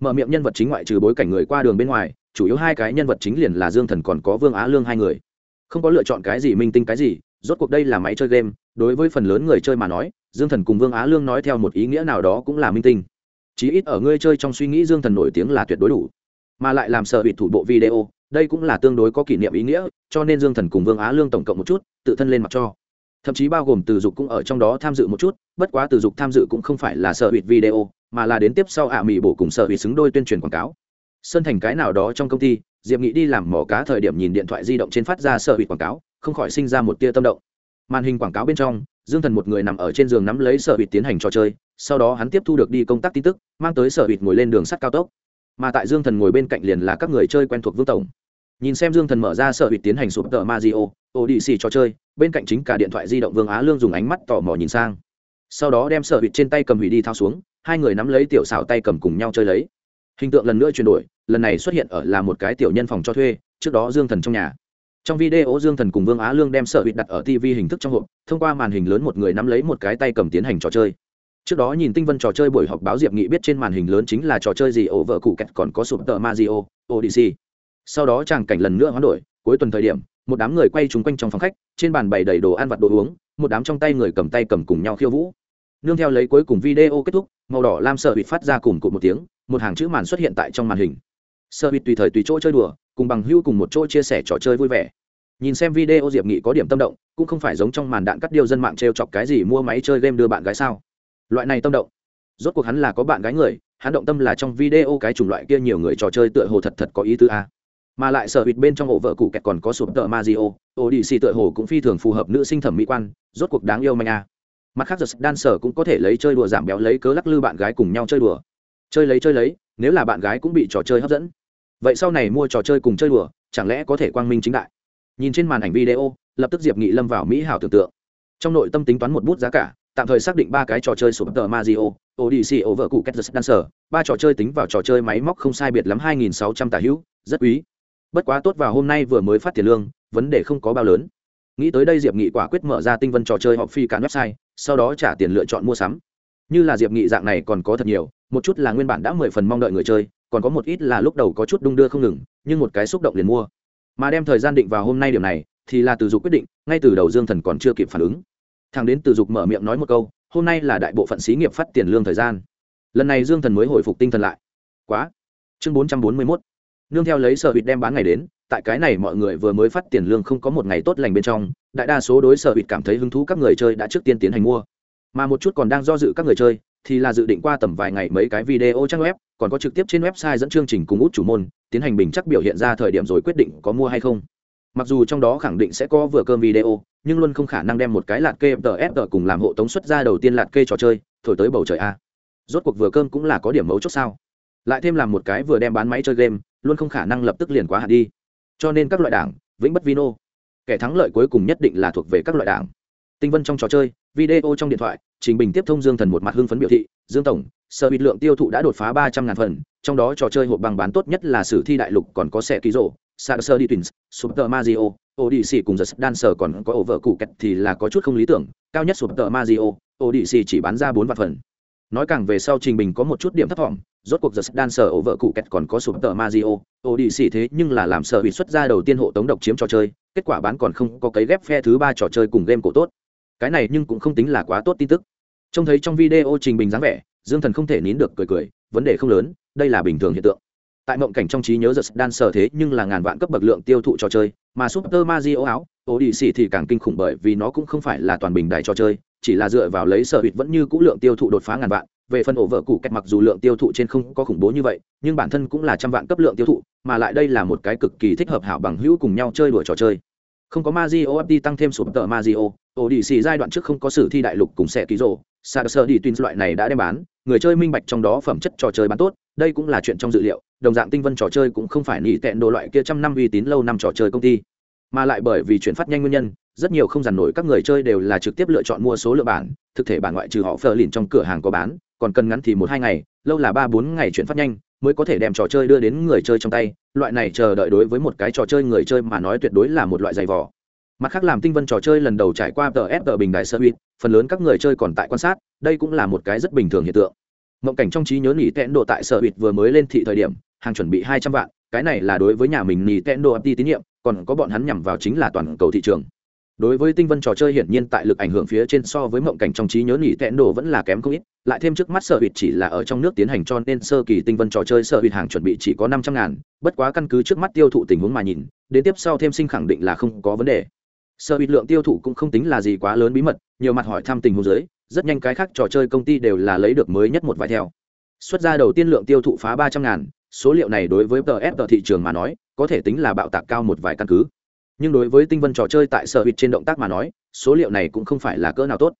Mở miệng nhân vật chính ngoại trừ bối cảnh người qua đường bên ngoài, chủ yếu hai cái nhân vật chính liền là dương thần còn có vương á lương hai người. Không có lựa chọn cái gì, minh tinh cái gì, rốt cuộc đây là máy chơi game, đối với phần lớn người chơi mà nói, dương thần cùng vương á lương nói theo một ý nghĩa nào đó cũng là minh tinh chí ít ở ngươi chơi trong suy nghĩ dương thần nổi tiếng là tuyệt đối đủ, mà lại làm sợ bị thủ bộ video, đây cũng là tương đối có kỷ niệm ý nghĩa, cho nên dương thần cùng vương á lương tổng cộng một chút, tự thân lên mặt cho. Thậm chí bao gồm từ dục cũng ở trong đó tham dự một chút, bất quá từ dục tham dự cũng không phải là sợ bị video, mà là đến tiếp sau ạ à mỹ bổ cùng sợ bị xứng đôi tuyên truyền quảng cáo. Sơn thành cái nào đó trong công ty, diệp nghị đi làm mỏ cá thời điểm nhìn điện thoại di động trên phát ra sợ bị quảng cáo, không khỏi sinh ra một tia tâm động. Màn hình quảng cáo bên trong, dương thần một người nằm ở trên giường nắm lấy sợ bị tiến hành trò chơi sau đó hắn tiếp thu được đi công tác tin tức, mang tới sở ủy ngồi lên đường sắt cao tốc. Mà tại dương thần ngồi bên cạnh liền là các người chơi quen thuộc vương tổng. Nhìn xem dương thần mở ra sở ủy tiến hành sụp tờ mazio ô đi xì trò chơi, bên cạnh chính cả điện thoại di động vương á lương dùng ánh mắt tò mò nhìn sang. Sau đó đem sở ủy trên tay cầm hủy đi thao xuống, hai người nắm lấy tiểu xảo tay cầm cùng nhau chơi lấy. Hình tượng lần nữa chuyển đổi, lần này xuất hiện ở là một cái tiểu nhân phòng cho thuê, trước đó dương thần trong nhà. Trong video dương thần cùng vương á lương đem sở hụt đặt ở tv hình thức trong hộp, thông qua màn hình lớn một người nắm lấy một cái tay cầm tiến hành trò chơi trước đó nhìn tinh vân trò chơi buổi họp báo diệp nghị biết trên màn hình lớn chính là trò chơi gì, ổ vợ cụ kẹt còn có sụp tờ mazio odyssey. Sau đó chàng cảnh lần nữa hoán đổi, cuối tuần thời điểm, một đám người quay trúng quanh trong phòng khách, trên bàn bày đầy đồ ăn vặt đồ uống, một đám trong tay người cầm tay cầm cùng nhau khiêu vũ. Nương theo lấy cuối cùng video kết thúc, màu đỏ lam sợ bị phát ra cùng cụt một tiếng, một hàng chữ màn xuất hiện tại trong màn hình. Sợ bị tùy thời tùy chỗ chơi đùa, cùng bằng hưu cùng một chỗ chia sẻ trò chơi vui vẻ. Nhìn xem video diệp nghị có điểm tâm động, cũng không phải giống trong màn đạn cắt điêu dân mạng t r e o chọc cái gì mua máy chơi game đưa bạn gái sao loại này tâm động. Rốt cuộc hắn là có bạn gái người, hắn động tâm là trong video cái chủng loại kia nhiều người trò chơi tựa hồ thật thật có ý tứ a. Mà lại sở hụt bên trong ổ vợ cụ kẹt còn có sụp tợ ma di ô ô đi xì tựa hồ cũng phi thường phù hợp nữ sinh thẩm mỹ quan, rốt cuộc đáng yêu manh a. Mặt khác giật đan sở cũng có thể lấy chơi đùa giảm béo lấy cớ lắc lư bạn gái cùng nhau chơi đùa. Chơi lấy chơi lấy, nếu là bạn gái cũng bị trò chơi hấp dẫn. Vậy sau này mua trò chơi cùng chơi đùa, chẳng lẽ có thể quang minh chính đại? Nhìn trên màn ảnh video, lập tức diệp nghị lâm vào mỹ hảo tưởng tượng. Trong nội tâm tính toán một bút giá cả tạm thời xác định ba cái trò chơi sụp tờ Mario, Odyssey over cụ Ketsus Dancer, ba trò chơi tính vào trò chơi máy móc không sai biệt lắm 2600 tà hữu, rất quý. Bất quá tốt vào hôm nay vừa mới phát tiền lương, vấn đề không có bao lớn. Nghĩ tới đây Diệp Nghị quả quyết mở ra tinh vân trò chơi họp phi cả website, sau đó trả tiền lựa chọn mua sắm. Như là Diệp Nghị dạng này còn có thật nhiều, một chút là nguyên bản đã 10 phần mong đợi người chơi, còn có một ít là lúc đầu có chút đung đưa không ngừng, nhưng một cái xúc động liền mua. Mà đem thời gian định vào hôm nay điểm này, thì là từ dục quyết định, ngay từ đầu Dương Thần còn chưa kịp phản ứng thằng đến từ dục mở miệng nói một câu, hôm nay là đại bộ phận xí nghiệp phát tiền lương thời gian. Lần này dương thần mới hồi phục tinh thần lại. Quá. Chương bốn trăm bốn mươi mốt. Nương theo lấy sở hụt đem bán ngày đến, tại cái này mọi người vừa mới phát tiền lương không có một ngày tốt lành bên trong, đại đa số đối sở hụt cảm thấy hứng thú các người chơi đã trước tiên tiến hành mua. Mà một chút còn đang do dự các người chơi, thì là dự định qua tầm vài ngày mấy cái video trang web, còn có trực tiếp trên website dẫn chương trình cùng út chủ môn, tiến hành bình chắc biểu hiện ra thời điểm rồi quyết định có mua hay không mặc dù trong đó khẳng định sẽ có vừa cơm video, nhưng luôn không khả năng đem một cái lạt kê tờ cùng làm hộ tống xuất ra đầu tiên lạt kê trò chơi, thổi tới bầu trời a. Rốt cuộc vừa cơm cũng là có điểm mấu chốt sao? Lại thêm làm một cái vừa đem bán máy chơi game, luôn không khả năng lập tức liền quá hạn đi. Cho nên các loại đảng, vĩnh bất vino. Kẻ thắng lợi cuối cùng nhất định là thuộc về các loại đảng. Tinh vân trong trò chơi, video trong điện thoại, trình bình tiếp thông dương thần một mặt hưng phấn biểu thị, dương tổng, sở bịt lượng tiêu thụ đã đột phá ba trăm ngàn phần, trong đó trò chơi hộp bằng bán tốt nhất là sử thi đại lục còn có xe ký rộ Sarser đi Super Mario, Odyssey cùng The Dancer còn có over cụ kẹt thì là có chút không lý tưởng, cao nhất Super Mario, Odyssey chỉ bán ra 4 vạn phần. Nói càng về sau trình bình có một chút điểm thấp vọng, rốt cuộc The Dancer over cụ kẹt còn có Super Mario, Odyssey thế nhưng là làm sở bị xuất ra đầu tiên hộ tống độc chiếm trò chơi, kết quả bán còn không có cấy ghép phe thứ ba trò chơi cùng game cổ tốt. Cái này nhưng cũng không tính là quá tốt tin tức. Trông thấy trong video trình bình dáng vẻ, Dương Thần không thể nín được cười cười, vấn đề không lớn, đây là bình thường hiện tượng tại mộng cảnh trong trí nhớ giật đan sở thế nhưng là ngàn vạn cấp bậc lượng tiêu thụ trò chơi mà super mario áo ô đi xì thì càng kinh khủng bởi vì nó cũng không phải là toàn bình đại trò chơi chỉ là dựa vào lấy sở hụt vẫn như cũ lượng tiêu thụ đột phá ngàn vạn. Về phần ổ vợ cụ cách mặc dù lượng tiêu thụ trên không có khủng bố như vậy nhưng bản thân cũng là trăm vạn cấp lượng tiêu thụ mà lại đây là một cái cực kỳ thích hợp hảo bằng hữu cùng nhau chơi đùa trò chơi. Không có Mario FD tăng thêm sụp tờ Mario, Odyssey giai đoạn trước không có sử thi đại lục cùng sẽ ký rồ, Sarser đi tuyên loại này đã đem bán, người chơi minh bạch trong đó phẩm chất trò chơi bán tốt, đây cũng là chuyện trong dự liệu, đồng dạng tinh vân trò chơi cũng không phải nỉ tẹn đồ loại kia trăm năm uy tín lâu năm trò chơi công ty, mà lại bởi vì chuyển phát nhanh nguyên nhân, rất nhiều không dàn nổi các người chơi đều là trực tiếp lựa chọn mua số lượng bản, thực thể bản ngoại trừ họ phờ lìn trong cửa hàng có bán, còn cần ngắn thì một hai ngày, lâu là ba bốn ngày chuyển phát nhanh, mới có thể đem trò chơi đưa đến người chơi trong tay. Loại này chờ đợi đối với một cái trò chơi người chơi mà nói tuyệt đối là một loại giày vò. Mặt khác làm tinh vân trò chơi lần đầu trải qua tờ ép tờ bình đại sơ uy phần lớn các người chơi còn tại quan sát đây cũng là một cái rất bình thường hiện tượng mộng cảnh trong trí nhớ nỉ tẹn độ tại sở bịt vừa mới lên thị thời điểm, hàng chuẩn bị hai trăm vạn, cái này là đối với nhà mình nỉ tẹn độ ấp đi tín nhiệm, còn có bọn hắn nhằm vào chính là toàn cầu thị trường. Đối với tinh vân trò chơi hiển nhiên tại lực ảnh hưởng phía trên so với mộng cảnh trong trí nhớ nỉ tẹn đồ vẫn là kém không ít, lại thêm trước mắt sở hụt chỉ là ở trong nước tiến hành cho nên sơ kỳ tinh vân trò chơi sở hụt hàng chuẩn bị chỉ có năm trăm ngàn, bất quá căn cứ trước mắt tiêu thụ tình huống mà nhìn, đến tiếp sau thêm sinh khẳng định là không có vấn đề sở bịt lượng tiêu thụ cũng không tính là gì quá lớn bí mật, nhiều mặt hỏi thăm tình hồ dưới, rất nhanh cái khác trò chơi công ty đều là lấy được mới nhất một vài theo. Xuất ra đầu tiên lượng tiêu thụ phá ba trăm ngàn, số liệu này đối với ts tờ thị trường mà nói, có thể tính là bạo tạc cao một vài căn cứ. Nhưng đối với tinh vân trò chơi tại sở hụt trên động tác mà nói, số liệu này cũng không phải là cỡ nào tốt.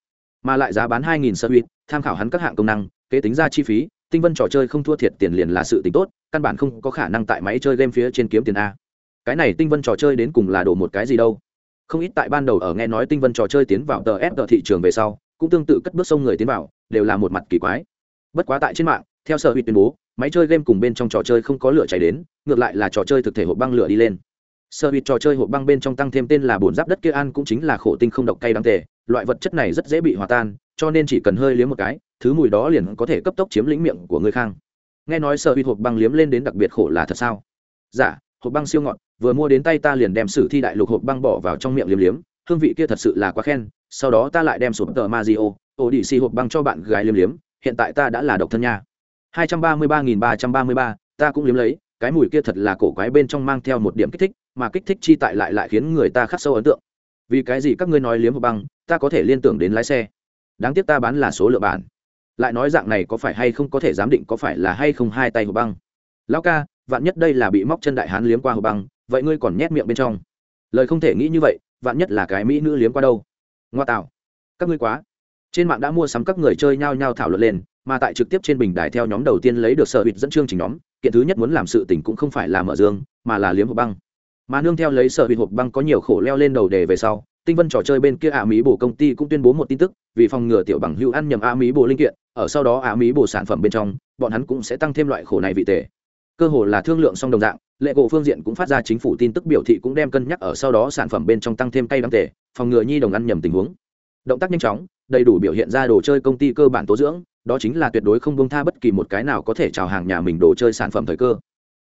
Mà lại giá bán 2.000 sở hụt tham khảo hắn các hạng công năng, kế tính ra chi phí, tinh vân trò chơi không thua thiệt tiền liền là sự tính tốt, căn bản không có khả năng tại máy chơi game phía trên kiếm tiền a. Cái này tinh vân trò chơi đến cùng là đổ một cái gì đâu không ít tại ban đầu ở nghe nói tinh vân trò chơi tiến vào tờ ép tờ thị trường về sau, cũng tương tự cất bước sông người tiến vào, đều là một mặt kỳ quái. Bất quá tại trên mạng, theo sở hữu tuyên bố, máy chơi game cùng bên trong trò chơi không có lửa cháy đến, ngược lại là trò chơi thực thể hộp băng lửa đi lên. Sở hữu trò chơi hộp băng bên trong tăng thêm tên là bồn giáp đất kia ăn cũng chính là khổ tinh không độc cay đáng tề, loại vật chất này rất dễ bị hòa tan, cho nên chỉ cần hơi liếm một cái, thứ mùi đó liền có thể cấp tốc chiếm lĩnh miệng của người khang. Nghe nói sở hữu hộp băng liếm lên đến đặc biệt khổ là thật sao? Dạ hộp băng siêu ngọt vừa mua đến tay ta liền đem sử thi đại lục hộp băng bỏ vào trong miệng liếm liếm, hương vị kia thật sự là quá khen, sau đó ta lại đem sụp tờ mazio ổ đi xì hộp băng cho bạn gái liếm liếm, hiện tại ta đã là độc thân nha. Hai trăm ba mươi ba nghìn ba trăm ba mươi ba, ta cũng liếm lấy, cái mùi kia thật là cổ quái bên trong mang theo một điểm kích thích, mà kích thích chi tại lại lại khiến người ta khắc sâu ấn tượng. Vì cái gì các ngươi nói liếm hộp băng, ta có thể liên tưởng đến lái xe. Đáng tiếc ta bán là số lượng bản. Lại nói dạng này có phải hay không có thể giám định có phải là hay không hai tay hộp băng. Lão ca vạn nhất đây là bị móc chân đại hán liếm qua hộp băng, vậy ngươi còn nhét miệng bên trong. Lời không thể nghĩ như vậy, vạn nhất là cái mỹ nữ liếm qua đâu. Ngoa tạo. Các ngươi quá. Trên mạng đã mua sắm các người chơi nhao nhao thảo luận lên, mà tại trực tiếp trên bình đài theo nhóm đầu tiên lấy được sở bịt dẫn chương trình nhóm, kiện thứ nhất muốn làm sự tình cũng không phải là mở dương, mà là liếm hộp băng. Mà nương theo lấy sở bịt hộp băng có nhiều khổ leo lên đầu đề về sau, tinh vân trò chơi bên kia ả mỹ bổ công ty cũng tuyên bố một tin tức, vì phòng ngừa tiểu bằng hữu ăn nhầm ả mỹ bổ linh kiện, ở sau đó ả mỹ bổ sản phẩm bên trong, bọn hắn cũng sẽ tăng thêm loại khổ này vị tệ cơ hồ là thương lượng song đồng dạng, lệ gỗ phương diện cũng phát ra chính phủ tin tức biểu thị cũng đem cân nhắc ở sau đó sản phẩm bên trong tăng thêm cây đáng tể phòng ngừa nhi đồng ăn nhầm tình huống. Động tác nhanh chóng, đầy đủ biểu hiện ra đồ chơi công ty cơ bản tố dưỡng, đó chính là tuyệt đối không bông tha bất kỳ một cái nào có thể chào hàng nhà mình đồ chơi sản phẩm thời cơ.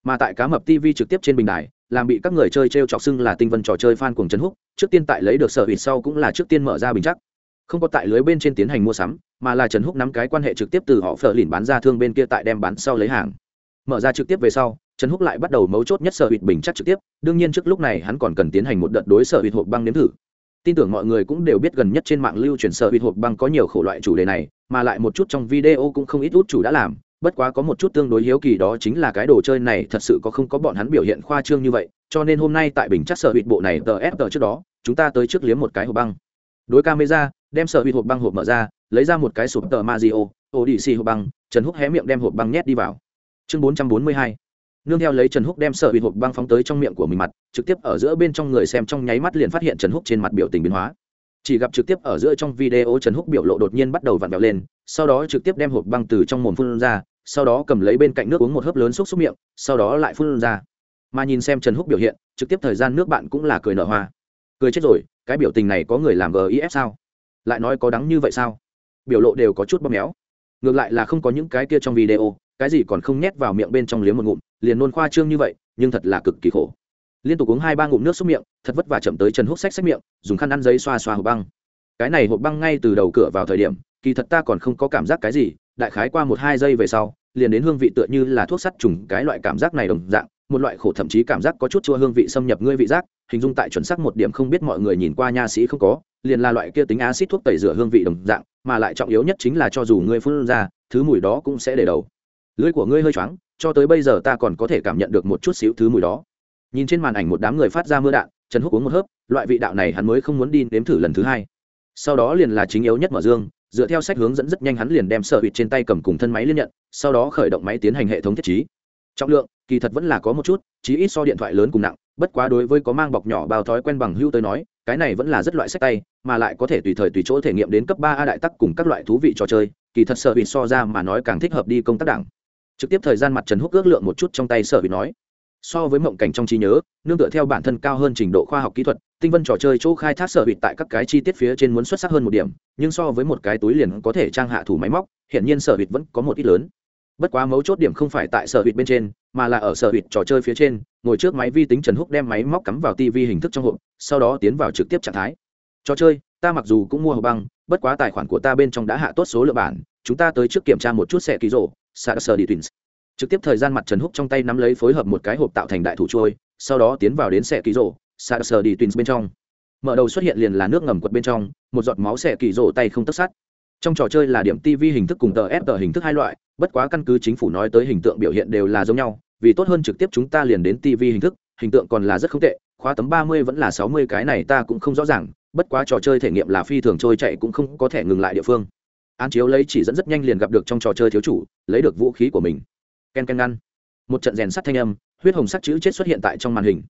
Mà tại cá mập tv trực tiếp trên bình đài, làm bị các người chơi t r e o chọc xưng là tinh vân trò chơi f a n cuồng trấn húc trước tiên tại lấy được sở hữu sau cũng là trước tiên mở ra bình chắc. Không có tại lưới bên trên tiến hành mua sắm, mà là trần húc nắm cái quan hệ trực tiếp từ họ phở lìn bán ra thương bên kia tại đem bán sau lấy hàng mở ra trực tiếp về sau, trần húc lại bắt đầu mấu chốt nhất sở hụt bình chắc trực tiếp, đương nhiên trước lúc này hắn còn cần tiến hành một đợt đối sở hụt hộp băng nếm thử. Tin tưởng mọi người cũng đều biết gần nhất trên mạng lưu truyền sở hụt hộp băng có nhiều khổ loại chủ đề này, mà lại một chút trong video cũng không ít út chủ đã làm, bất quá có một chút tương đối hiếu kỳ đó chính là cái đồ chơi này thật sự có không có bọn hắn biểu hiện khoa trương như vậy, cho nên hôm nay tại bình chắc sở hụt bộ này tờ ép tờ trước đó, chúng ta tới trước liếm một cái hộp băng. Đối camera, đem sở hụt hộp băng hộp mở ra, lấy ra một cái sụp tờ mazio odc hộp băng, trần húc hé miệng đem hộp băng nhét đi vào chương bốn trăm bốn mươi hai. Nương theo lấy trần húc đem sợ bị hộp băng phóng tới trong miệng của mình mặt, trực tiếp ở giữa bên trong người xem trong nháy mắt liền phát hiện trần húc trên mặt biểu tình biến hóa. Chỉ gặp trực tiếp ở giữa trong video trần húc biểu lộ đột nhiên bắt đầu vặn vẹo lên, sau đó trực tiếp đem hộp băng từ trong mồm phun ra, sau đó cầm lấy bên cạnh nước uống một hớp lớn xúc xúc miệng, sau đó lại phun ra. Mà nhìn xem trần húc biểu hiện, trực tiếp thời gian nước bạn cũng là cười nở hoa. Cười chết rồi, cái biểu tình này có người làm gif sao? Lại nói có đắng như vậy sao? Biểu lộ đều có chút bóp méo. Ngược lại là không có những cái kia trong video cái gì còn không nhét vào miệng bên trong liếm một ngụm, liền nôn khoa trương như vậy, nhưng thật là cực kỳ khổ. Liên tục uống hai ba ngụm nước xúc miệng, thật vất vả chậm tới trần húc sách sách miệng, dùng khăn ăn giấy xoa xoa hộp băng. Cái này hộp băng ngay từ đầu cửa vào thời điểm, kỳ thật ta còn không có cảm giác cái gì, đại khái qua một hai giây về sau, liền đến hương vị tựa như là thuốc sắt trùng cái loại cảm giác này đồng dạng, một loại khổ thậm chí cảm giác có chút chua hương vị xâm nhập ngươi vị giác, hình dung tại chuẩn xác một điểm không biết mọi người nhìn qua nha sĩ không có, liền là loại kia tính axit thuốc tẩy rửa hương vị đồng dạng, mà lại trọng yếu nhất chính là cho dù ngươi phun ra, thứ mùi đó cũng sẽ để đầu lưỡi của ngươi hơi choáng, cho tới bây giờ ta còn có thể cảm nhận được một chút xíu thứ mùi đó. Nhìn trên màn ảnh một đám người phát ra mưa đạn, trần húc uống một hớp, loại vị đạo này hắn mới không muốn đi nếm thử lần thứ hai. Sau đó liền là chính yếu nhất mở dương, dựa theo sách hướng dẫn rất nhanh hắn liền đem sợ hụt trên tay cầm cùng thân máy liên nhận, sau đó khởi động máy tiến hành hệ thống thiết trí. Trọng lượng, kỳ thật vẫn là có một chút, chí ít so điện thoại lớn cùng nặng, bất quá đối với có mang bọc nhỏ bao thói quen bằng hưu tới nói, cái này vẫn là rất loại sách tay, mà lại có thể tùy thời tùy chỗ thể nghiệm đến cấp ba a đại tắc cùng các loại thú vị trò chơi, kỳ thật sợ hụt so ra mà nói càng thích hợp đi công tác đảng trực tiếp thời gian mặt trần húc ước lượng một chút trong tay sở bị nói. So với mộng cảnh trong trí nhớ, nương tựa theo bản thân cao hơn trình độ khoa học kỹ thuật, tinh vân trò chơi chỗ khai thác sở bị tại các cái chi tiết phía trên muốn xuất sắc hơn một điểm, nhưng so với một cái túi liền có thể trang hạ thủ máy móc hiện nhiên sở bịt vẫn có một ít lớn. Bất quá mấu chốt điểm không phải tại sở bịt bên trên, mà là ở sở bịt trò chơi phía trên, ngồi trước máy vi tính trần húc đem máy móc cắm vào tv hình thức trong hộp, sau đó tiến vào trực tiếp trạng thái. Trò chơi, ta mặc dù cũng mua hộp băng, bất quá tài khoản của ta bên trong đã hạ tốt số lượng bản, chúng ta tới trước kiểm tra một chút xe ký rổ sa sơ đi twins trực tiếp thời gian mặt trần húc trong tay nắm lấy phối hợp một cái hộp tạo thành đại thủ trôi, sau đó tiến vào đến xe ký rổ sa sơ đi twins bên trong. Mở đầu xuất hiện liền là nước ngầm quật bên trong, một giọt máu xe kỳ rổ tay không tất sát. Trong trò chơi là điểm tv hình thức cùng tờ FT tờ hình thức hai loại, bất quá căn cứ chính phủ nói tới hình tượng biểu hiện đều là giống nhau, vì tốt hơn trực tiếp chúng ta liền đến tv hình thức, hình tượng còn là rất không tệ, khóa tấm ba mươi vẫn là sáu mươi cái này ta cũng không rõ ràng, bất quá trò chơi thể nghiệm là phi thường trôi chạy cũng không có thể ngừng lại địa phương án chiếu lấy chỉ dẫn rất nhanh liền gặp được trong trò chơi thiếu chủ, lấy được vũ khí của mình. Ken ken ngăn một trận rèn sắt thanh âm, huyết hồng sắc chữ chết xuất hiện tại trong màn hình.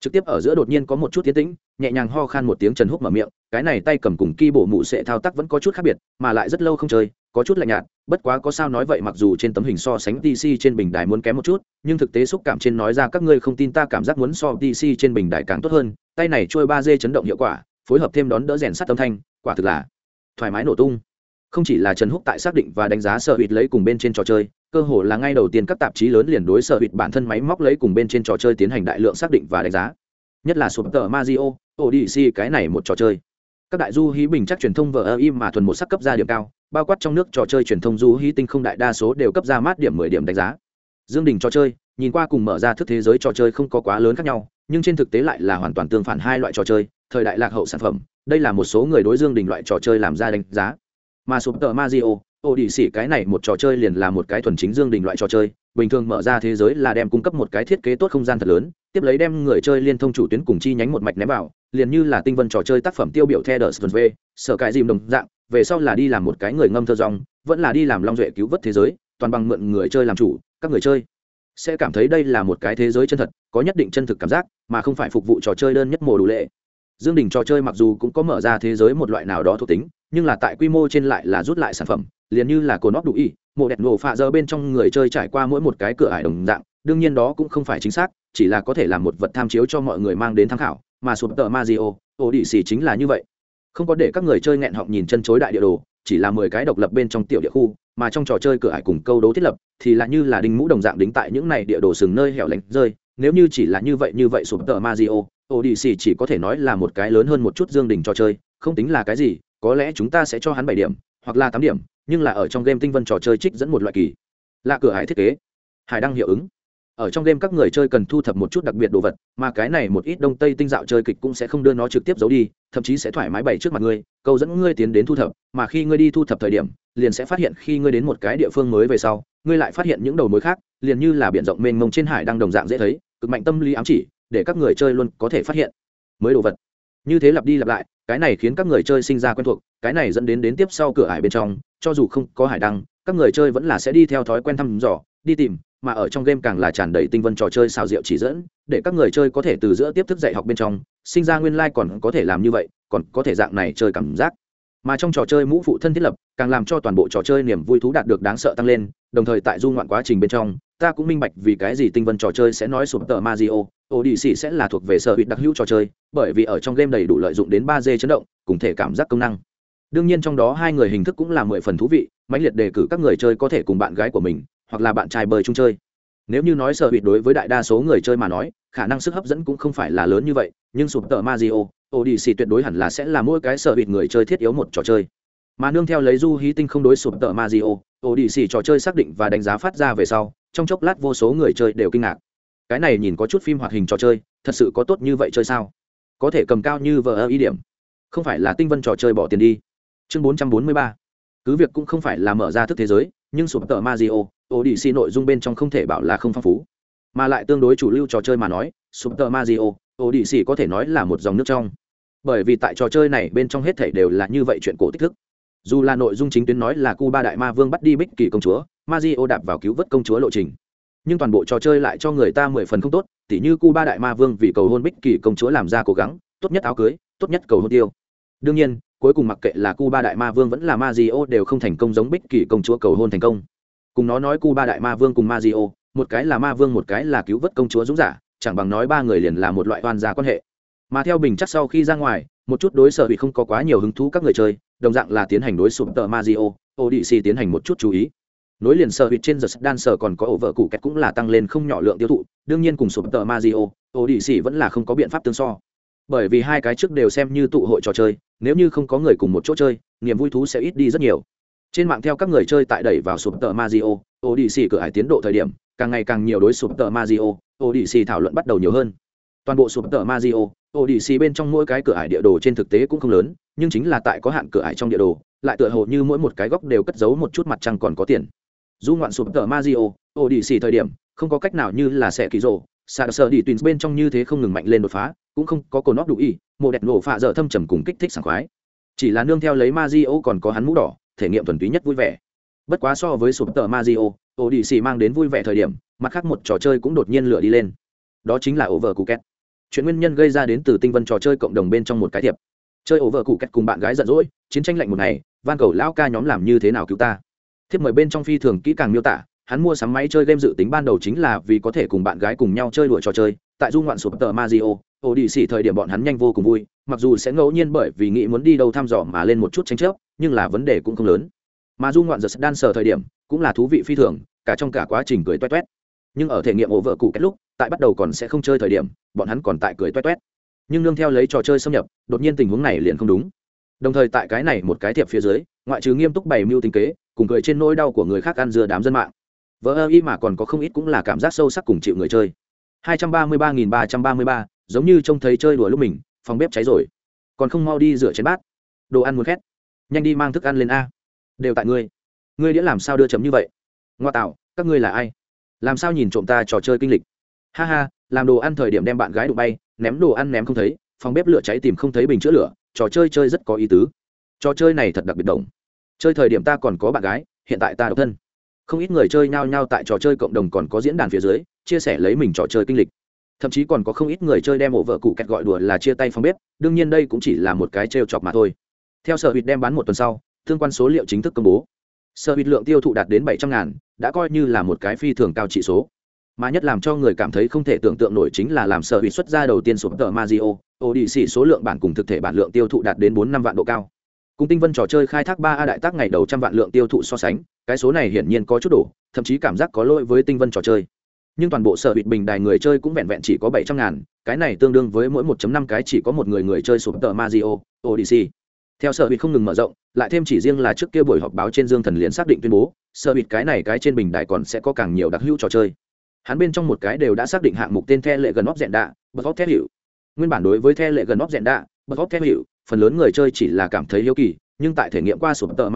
Trực tiếp ở giữa đột nhiên có một chút tiến tĩnh, nhẹ nhàng ho khan một tiếng trần húc mở miệng, cái này tay cầm cùng ki bổ mụ sẽ thao tác vẫn có chút khác biệt, mà lại rất lâu không chơi, có chút lạnh nhạt, bất quá có sao nói vậy mặc dù trên tấm hình so sánh dc trên bình đài muốn kém một chút, nhưng thực tế xúc cảm trên nói ra các ngươi không tin ta cảm giác muốn so dc trên bình đài càng tốt hơn, tay này trôi ba d chấn động hiệu quả, phối hợp thêm đón đỡ rèn sắt âm thanh, quả thực là thoải mái nổ tung không chỉ là trần húc tại xác định và đánh giá sợ hụt lấy cùng bên trên trò chơi, cơ hồ là ngay đầu tiên các tạp chí lớn liền đối sợ hụt bản thân máy móc lấy cùng bên trên trò chơi tiến hành đại lượng xác định và đánh giá. Nhất là sụp tờ mazio odyssey, cái này một trò chơi. Các đại du hí bình chắc truyền thông vờ ơ im mà thuần một sắc cấp ra điểm cao, bao quát trong nước trò chơi truyền thông du hí tinh không đại đa số đều cấp ra mát điểm mười điểm đánh giá. Dương đình trò chơi, nhìn qua cùng mở ra thức thế giới trò chơi không có quá lớn khác nhau, nhưng trên thực tế lại là hoàn toàn tương phản hai loại trò chơi, thời đại lạc hậu sản phẩm, đây là một số người đối dương đình loại trò chơi làm ra đánh giá mà sụp tờ mazio ô đi xỉ cái này một trò chơi liền là một cái thuần chính dương đình loại trò chơi, bình thường mở ra thế giới là đem cung cấp một cái thiết kế tốt không gian thật lớn, tiếp lấy đem người chơi liên thông chủ tuyến cùng chi nhánh một mạch ném vào, liền như là tinh vân trò chơi tác phẩm tiêu biểu theo đờ v, sở cái dìm đồng dạng, về sau là đi làm một cái người ngâm thơ rong vẫn là đi làm long duệ cứu vớt thế giới, toàn bằng mượn người chơi làm chủ, các người chơi sẽ cảm thấy đây là một cái thế giới chân thật, có nhất định chân thực cảm giác, mà không phải phục vụ trò chơi đơn nhất mùa đủ lệ. Dương đình trò chơi mặc dù cũng có mở ra thế giới một loại nào đó thuộc tính nhưng là tại quy mô trên lại là rút lại sản phẩm, liền như là cồn óc đủ y, mộ đẹp nổ phạ giờ bên trong người chơi trải qua mỗi một cái cửa ải đồng dạng, đương nhiên đó cũng không phải chính xác, chỉ là có thể làm một vật tham chiếu cho mọi người mang đến tham khảo, mà sụp tờ mazio ổ đĩ xì chính là như vậy. Không có để các người chơi nghẹn họng nhìn chân chối đại địa đồ, chỉ là mười cái độc lập bên trong tiểu địa khu, mà trong trò chơi cửa ải cùng câu đấu thiết lập, thì là như là đinh mũ đồng dạng đính tại những này địa đồ sừng nơi hẻo lánh rơi, nếu như chỉ là như vậy như vậy sụp tờ mazio ổ đĩ xì chỉ có thể nói là một cái lớn hơn một chút dương đình trò chơi, không tính là cái gì có lẽ chúng ta sẽ cho hắn bảy điểm, hoặc là tám điểm, nhưng là ở trong game tinh vân trò chơi trích dẫn một loại kỳ. Lạ cửa hải thiết kế. Hải đăng hiệu ứng. Ở trong game các người chơi cần thu thập một chút đặc biệt đồ vật, mà cái này một ít đông tây tinh dạo chơi kịch cũng sẽ không đưa nó trực tiếp giấu đi, thậm chí sẽ thoải mái bày trước mặt ngươi, câu dẫn ngươi tiến đến thu thập, mà khi ngươi đi thu thập thời điểm, liền sẽ phát hiện khi ngươi đến một cái địa phương mới về sau, ngươi lại phát hiện những đầu mối khác, liền như là biển rộng mênh mông trên hải đang đồng dạng dễ thấy, cực mạnh tâm lý ám chỉ, để các người chơi luôn có thể phát hiện mới đồ vật như thế lặp đi lặp lại, cái này khiến các người chơi sinh ra quen thuộc, cái này dẫn đến đến tiếp sau cửa hải bên trong, cho dù không có hải đăng, các người chơi vẫn là sẽ đi theo thói quen thăm dò, đi tìm, mà ở trong game càng là tràn đầy tinh vân trò chơi xào rượu chỉ dẫn, để các người chơi có thể từ giữa tiếp thức dạy học bên trong, sinh ra nguyên lai、like、còn có thể làm như vậy, còn có thể dạng này chơi cảm giác mà trong trò chơi mũ phụ thân thiết lập, càng làm cho toàn bộ trò chơi niềm vui thú đạt được đáng sợ tăng lên, đồng thời tại du ngoạn quá trình bên trong, ta cũng minh bạch vì cái gì tinh vân trò chơi sẽ nói sụp tờ mazio odyssey sẽ là thuộc về sở hữu đặc hữu trò chơi, bởi vì ở trong game đầy đủ lợi dụng đến ba d chấn động, cùng thể cảm giác công năng. Đương nhiên trong đó hai người hình thức cũng là mười phần thú vị, mãnh liệt đề cử các người chơi có thể cùng bạn gái của mình, hoặc là bạn trai bơi chung chơi. Nếu như nói sở hữu đối với đại đa số người chơi mà nói khả năng sức hấp dẫn cũng không phải là lớn như vậy, nhưng sụp tờ mazio odyssey tuyệt đối hẳn là sẽ là mỗi cái sợ bịt người chơi thiết yếu một trò chơi. Mà nương theo lấy du hí tinh không đối sụp tờ mazio odyssey trò chơi xác định và đánh giá phát ra về sau, trong chốc lát vô số người chơi đều kinh ngạc. Cái này nhìn có chút phim hoạt hình trò chơi, thật sự có tốt như vậy chơi sao? Có thể cầm cao như vờ ơ ý điểm. Không phải là tinh vân trò chơi bỏ tiền đi. Chương bốn trăm bốn mươi ba. Cứ việc cũng không phải là mở ra thức thế giới, nhưng sụp tờ mazio odyssey nội dung bên trong không thể bảo là không phong phú mà lại tương đối chủ lưu trò chơi mà nói super mario odyssey có thể nói là một dòng nước trong. Bởi vì tại trò chơi này bên trong hết thảy đều là như vậy chuyện cổ tích thức. Dù là nội dung chính tuyến nói là cuba đại ma vương bắt đi bích kỳ công chúa, mario đạp vào cứu vớt công chúa lộ trình. Nhưng toàn bộ trò chơi lại cho người ta mười phần không tốt, tỉ như cuba đại ma vương vì cầu hôn bích kỳ công chúa làm ra cố gắng, tốt nhất áo cưới, tốt nhất cầu hôn tiêu. Đương nhiên, cuối cùng mặc kệ là cuba đại ma vương vẫn là mario đều không thành công giống bích kỳ công chúa cầu hôn thành công. Cùng nó nói cuba đại ma vương cùng ma di o một cái là ma vương một cái là cứu vớt công chúa dũng giả, chẳng bằng nói ba người liền là một loại oan gia quan hệ. Mà theo bình chắc sau khi ra ngoài, một chút đối sở bị không có quá nhiều hứng thú các người chơi, đồng dạng là tiến hành đối sụp tờ ma di ô odyssey tiến hành một chút chú ý. Nối liền sở bị trên giờ đan sở còn có ổ vợ cũ kẹt cũng là tăng lên không nhỏ lượng tiêu thụ, đương nhiên cùng sụp tờ ma di ô odyssey vẫn là không có biện pháp tương so. Bởi vì hai cái trước đều xem như tụ hội trò chơi, nếu như không có người cùng một chỗ chơi, niềm vui thú sẽ ít đi rất nhiều. Trên mạng theo các người chơi tại đẩy vào sụp tờ mazio odyssey cửa hải tiến độ thời điểm càng ngày càng nhiều đối sụp tờ mazio odyssey thảo luận bắt đầu nhiều hơn. Toàn bộ sụp tờ mazio odyssey bên trong mỗi cái cửa hải địa đồ trên thực tế cũng không lớn, nhưng chính là tại có hạn cửa hải trong địa đồ, lại tựa hồ như mỗi một cái góc đều cất giấu một chút mặt trăng còn có tiền. Du ngoạn sụp tờ mazio odyssey thời điểm, không có cách nào như là sẽ kỳ rộ sạc sờ đi twins bên trong như thế không ngừng mạnh lên đột phá, cũng không có cồn nóc đủ y, mộ đẹp nổ phạ dở thâm trầm cùng kích thích sảng khoái. Chỉ là nương theo lấy Mario còn có hắn mũ đỏ, thể nghiệm thuần túy nhất vui vẻ. Bất quá so với sụp tờ mazio ổ đi xì mang đến vui vẻ thời điểm, mặt khác một trò chơi cũng đột nhiên lửa đi lên. Đó chính là over cụ két. Chuyện nguyên nhân gây ra đến từ tinh vân trò chơi cộng đồng bên trong một cái thiệp. Chơi over cụ két cùng bạn gái giận dỗi, chiến tranh lạnh một ngày, van cầu lão ca nhóm làm như thế nào cứu ta? Thiếp mời bên trong phi thường kỹ càng miêu tả, hắn mua sắm máy chơi game dự tính ban đầu chính là vì có thể cùng bạn gái cùng nhau chơi đùa trò chơi, tại du ngoạn sụp tờ mazio ổ đi xỉ thời điểm bọn hắn nhanh vô cùng vui, mặc dù sẽ ngẫu nhiên bởi vì nghĩ muốn đi đâu thăm dò mà lên một chút tranh chấp, nhưng là vấn đề cũng không lớn. Mà du ngoạn giật đan sờ thời điểm cũng là thú vị phi thường cả trong cả quá trình cười toét toét nhưng ở thể nghiệm ổ vợ cụ kết lúc tại bắt đầu còn sẽ không chơi thời điểm bọn hắn còn tại cười toét toét nhưng nương theo lấy trò chơi xâm nhập đột nhiên tình huống này liền không đúng. Đồng thời tại cái này một cái thiệp phía dưới ngoại trừ nghiêm túc bày mưu tính kế cùng cười trên nỗi đau của người khác ăn dừa đám dân mạng. Vỡ ơ y mà còn có không ít cũng là cảm giác sâu sắc cùng chịu người chơi. 233.333, giống như trông thấy chơi đùa lúc mình phòng bếp cháy rồi. Còn không mau đi rửa chén bát. Đồ ăn muốn khét. Nhanh đi mang thức ăn lên a. Đều tại ngươi ngươi đĩa làm sao đưa chấm như vậy? Ngoa tạo, các ngươi là ai? Làm sao nhìn trộm ta trò chơi kinh lịch? Ha ha, làm đồ ăn thời điểm đem bạn gái đụng bay, ném đồ ăn ném không thấy, phòng bếp lửa cháy tìm không thấy bình chữa lửa, trò chơi chơi rất có ý tứ. Trò chơi này thật đặc biệt đồng. Chơi thời điểm ta còn có bạn gái, hiện tại ta độc thân. Không ít người chơi nhao nhao tại trò chơi cộng đồng còn có diễn đàn phía dưới, chia sẻ lấy mình trò chơi kinh lịch. Thậm chí còn có không ít người chơi đem ổ vợ cụ kẹt gọi đùa là chia tay phòng bếp, đương nhiên đây cũng chỉ là một cái trêu chọc mà thôi. Theo sở hụt đem bán một tuần sau tương quan số liệu chính thức công bố sở hụt lượng tiêu thụ đạt đến bảy trăm ngàn, đã coi như là một cái phi thường cao trị số. Mà nhất làm cho người cảm thấy không thể tưởng tượng nổi chính là làm sở hụt xuất ra đầu tiên sụp tờ mazio, odyssey số lượng bản cùng thực thể bản lượng tiêu thụ đạt đến bốn năm vạn độ cao. Cùng tinh vân trò chơi khai thác ba a đại tác ngày đầu trăm vạn lượng tiêu thụ so sánh, cái số này hiển nhiên có chút đủ thậm chí cảm giác có lỗi với tinh vân trò chơi. Nhưng toàn bộ sở hụt bình đài người chơi cũng vẹn vẹn chỉ có bảy trăm ngàn, cái này tương đương với mỗi 1 năm cái chỉ có một người người chơi sụp tờ mazio, odyssey theo sở bịt không ngừng mở rộng, lại thêm chỉ riêng là trước kia buổi họp báo trên dương thần liền xác định tuyên bố, sở bịt cái này cái trên bình đài còn sẽ có càng nhiều đặc hữu trò chơi. Hắn bên trong một cái đều đã xác định hạng mục tên the lệ gần óc dẹn đạ, bật óc thép hiệu. Nguyên bản đối với the lệ gần óc dẹn đạ, bật óc thép hiệu, phần lớn người chơi chỉ là cảm thấy hiếu kỳ, nhưng tại thể nghiệm qua sụp tờ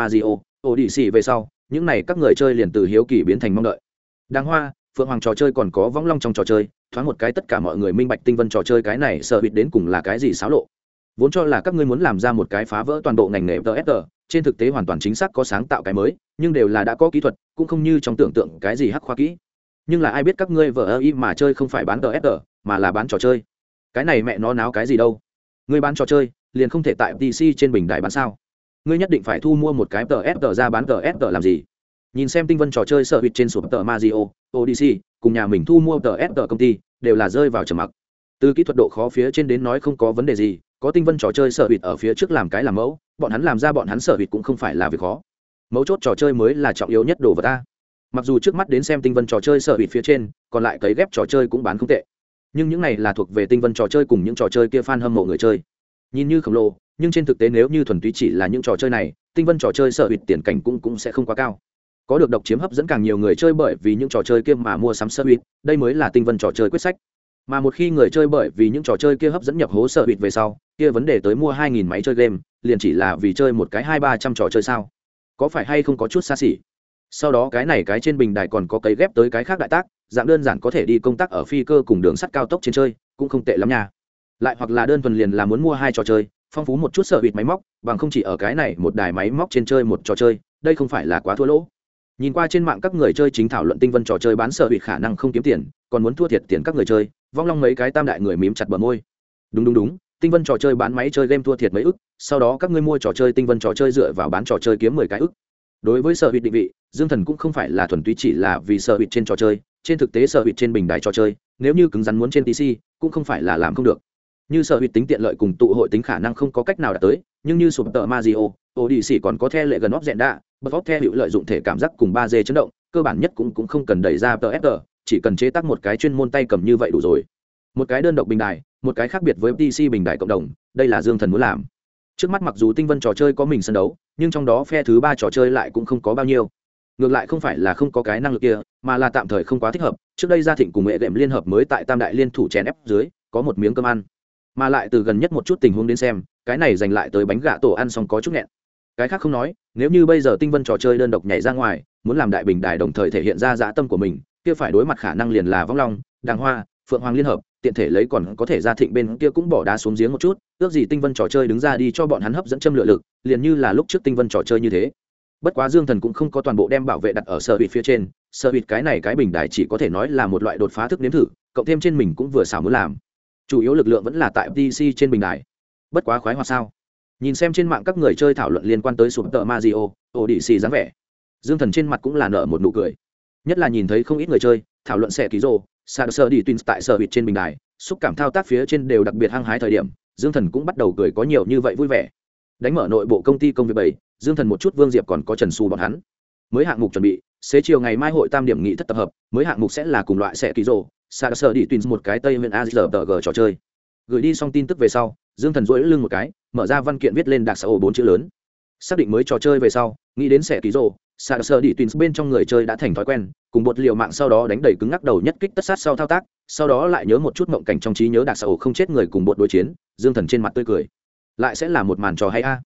đi xì về sau, những này các người chơi liền từ hiếu kỳ biến thành mong đợi. Đáng hoa, phượng hoàng trò chơi còn có võng long trong trò chơi, thoáng một cái tất cả mọi người minh bạch tinh vân trò chơi cái này sợ bịt đến cùng là cái gì xáo lộ vốn cho là các ngươi muốn làm ra một cái phá vỡ toàn bộ ngành nghề tfg trên thực tế hoàn toàn chính xác có sáng tạo cái mới, nhưng đều là đã có kỹ thuật, cũng không như trong tưởng tượng cái gì hắc khoa kỹ. Nhưng là ai biết các ngươi vợ ơ y mà chơi không phải bán tfg mà là bán trò chơi. Cái này mẹ nó náo cái gì đâu? Ngươi bán trò chơi, liền không thể tại pc trên bình đại bán sao? Ngươi nhất định phải thu mua một cái tfg ra bán tfg làm gì? Nhìn xem tinh vân trò chơi sợ hụt trên sụp tờ mazio odc cùng nhà mình thu mua tờ s tờ công ty, đều là rơi vào trầm mặc. Từ kỹ thuật độ khó phía trên đến nói không có vấn đề gì có tinh vân trò chơi sở hụt ở phía trước làm cái làm mẫu bọn hắn làm ra bọn hắn sở hụt cũng không phải là việc khó mấu chốt trò chơi mới là trọng yếu nhất đồ vật ta mặc dù trước mắt đến xem tinh vân trò chơi sở hụt phía trên còn lại cấy ghép trò chơi cũng bán không tệ nhưng những này là thuộc về tinh vân trò chơi cùng những trò chơi kia fan hâm mộ người chơi nhìn như khổng lồ nhưng trên thực tế nếu như thuần túy chỉ là những trò chơi này tinh vân trò chơi sở hụt tiền cảnh cũng cũng sẽ không quá cao có được độc chiếm hấp dẫn càng nhiều người chơi bởi vì những trò chơi kia mà mua sắm sở bịt đây mới là tinh vân trò chơi quyết sách mà một khi người chơi bởi vì những trò chơi kia hấp dẫn nhập hố sợ bịt về sau, kia vấn đề tới mua hai nghìn máy chơi game, liền chỉ là vì chơi một cái hai ba trăm trò chơi sao? Có phải hay không có chút xa xỉ? Sau đó cái này cái trên bình đài còn có cấy ghép tới cái khác đại tác, dạng đơn giản có thể đi công tác ở phi cơ cùng đường sắt cao tốc trên chơi, cũng không tệ lắm nha. Lại hoặc là đơn thuần liền là muốn mua hai trò chơi, phong phú một chút sợ bịt máy móc, bằng không chỉ ở cái này một đài máy móc trên chơi một trò chơi, đây không phải là quá thua lỗ. Nhìn qua trên mạng các người chơi chính thảo luận tinh vân trò chơi bán sợ hụt khả năng không kiếm tiền, còn muốn thua thiệt tiền các người chơi vong long mấy cái tam đại người mím chặt bờ môi. Đúng đúng đúng tinh vân trò chơi bán máy chơi game thua thiệt mấy ức sau đó các ngươi mua trò chơi tinh vân trò chơi dựa vào bán trò chơi kiếm mười cái ức. Đối với sở hụt định vị dương thần cũng không phải là thuần túy chỉ là vì sở hụt trên trò chơi trên thực tế sở hụt trên bình đài trò chơi nếu như cứng rắn muốn trên pc cũng không phải là làm không được. Như sở hụt tính tiện lợi cùng tụ hội tính khả năng không có cách nào đạt tới nhưng như sụp tờ Mario, ô đi xỉ còn có the lệ gần óc dẹn đạ bật óc theo hiệu lợi dụng thể cảm giác cùng ba d chấn động cơ bản nhất cũng cũng không cần đẩy ra tờ fg chỉ cần chế tác một cái chuyên môn tay cầm như vậy đủ rồi. Một cái đơn độc bình đài, một cái khác biệt với pc bình đài cộng đồng, đây là dương thần muốn làm. Trước mắt mặc dù tinh vân trò chơi có mình sân đấu, nhưng trong đó phe thứ ba trò chơi lại cũng không có bao nhiêu. Ngược lại không phải là không có cái năng lực kia, mà là tạm thời không quá thích hợp. Trước đây gia thịnh cùng nghệ đệm liên hợp mới tại tam đại liên thủ chèn ép dưới, có một miếng cơm ăn. Mà lại từ gần nhất một chút tình huống đến xem, cái này dành lại tới bánh gà tổ ăn xong có chút nghẹn. Cái khác không nói, nếu như bây giờ tinh vân trò chơi đơn độc nhảy ra ngoài, muốn làm đại bình đài đồng thời thể hiện ra dã tâm của mình kia phải đối mặt khả năng liền là vong long, đàng hoa, phượng hoàng liên hợp, tiện thể lấy còn có thể ra thịnh bên kia cũng bỏ đá xuống giếng một chút, ước gì tinh vân trò chơi đứng ra đi cho bọn hắn hấp dẫn châm lựa lực, liền như là lúc trước tinh vân trò chơi như thế. Bất quá dương thần cũng không có toàn bộ đem bảo vệ đặt ở sở hụt phía trên, sở hụt cái này cái bình đài chỉ có thể nói là một loại đột phá thức nếm thử, cộng thêm trên mình cũng vừa xảo muốn làm. Chủ yếu lực lượng vẫn là tại pc trên bình đài. Bất quá khoái hoa sao? Nhìn xem trên mạng các người chơi thảo luận liên quan tới sụp tợ mazio ổ đĩ xì dáng vẻ. Dương thần trên mặt cũng là nợ một nụ cười nhất là nhìn thấy không ít người chơi, thảo luận xe ký rô sạc sơ đi tuyến tại sở hụt trên bình đài, xúc cảm thao tác phía trên đều đặc biệt hăng hái thời điểm, dương thần cũng bắt đầu cười có nhiều như vậy vui vẻ. Đánh mở nội bộ công ty công việc bảy, dương thần một chút vương diệp còn có trần xu bọn hắn. Mới hạng mục chuẩn bị, xế chiều ngày mai hội tam điểm nghị thất tập hợp, mới hạng mục sẽ là cùng loại xe ký rô sạc sơ đi tuyến một cái tây huyện azrg trò chơi. Gửi đi xong tin tức về sau, dương thần dỗi lưng một cái, mở ra văn kiện viết lên đặc xã ổ bốn chữ lớn. Xác định mới trò chơi về sau, nghĩ đến sẽ ký rô sa sơ đi tuyến bên trong người chơi đã thành thói quen, cùng bột liều mạng sau đó đánh đầy cứng ngắc đầu nhất kích tất sát sau thao tác, sau đó lại nhớ một chút mộng cảnh trong trí nhớ đặc xã ổ không chết người cùng bột đối chiến, dương thần trên mặt tươi cười. Lại sẽ là một màn trò hay a.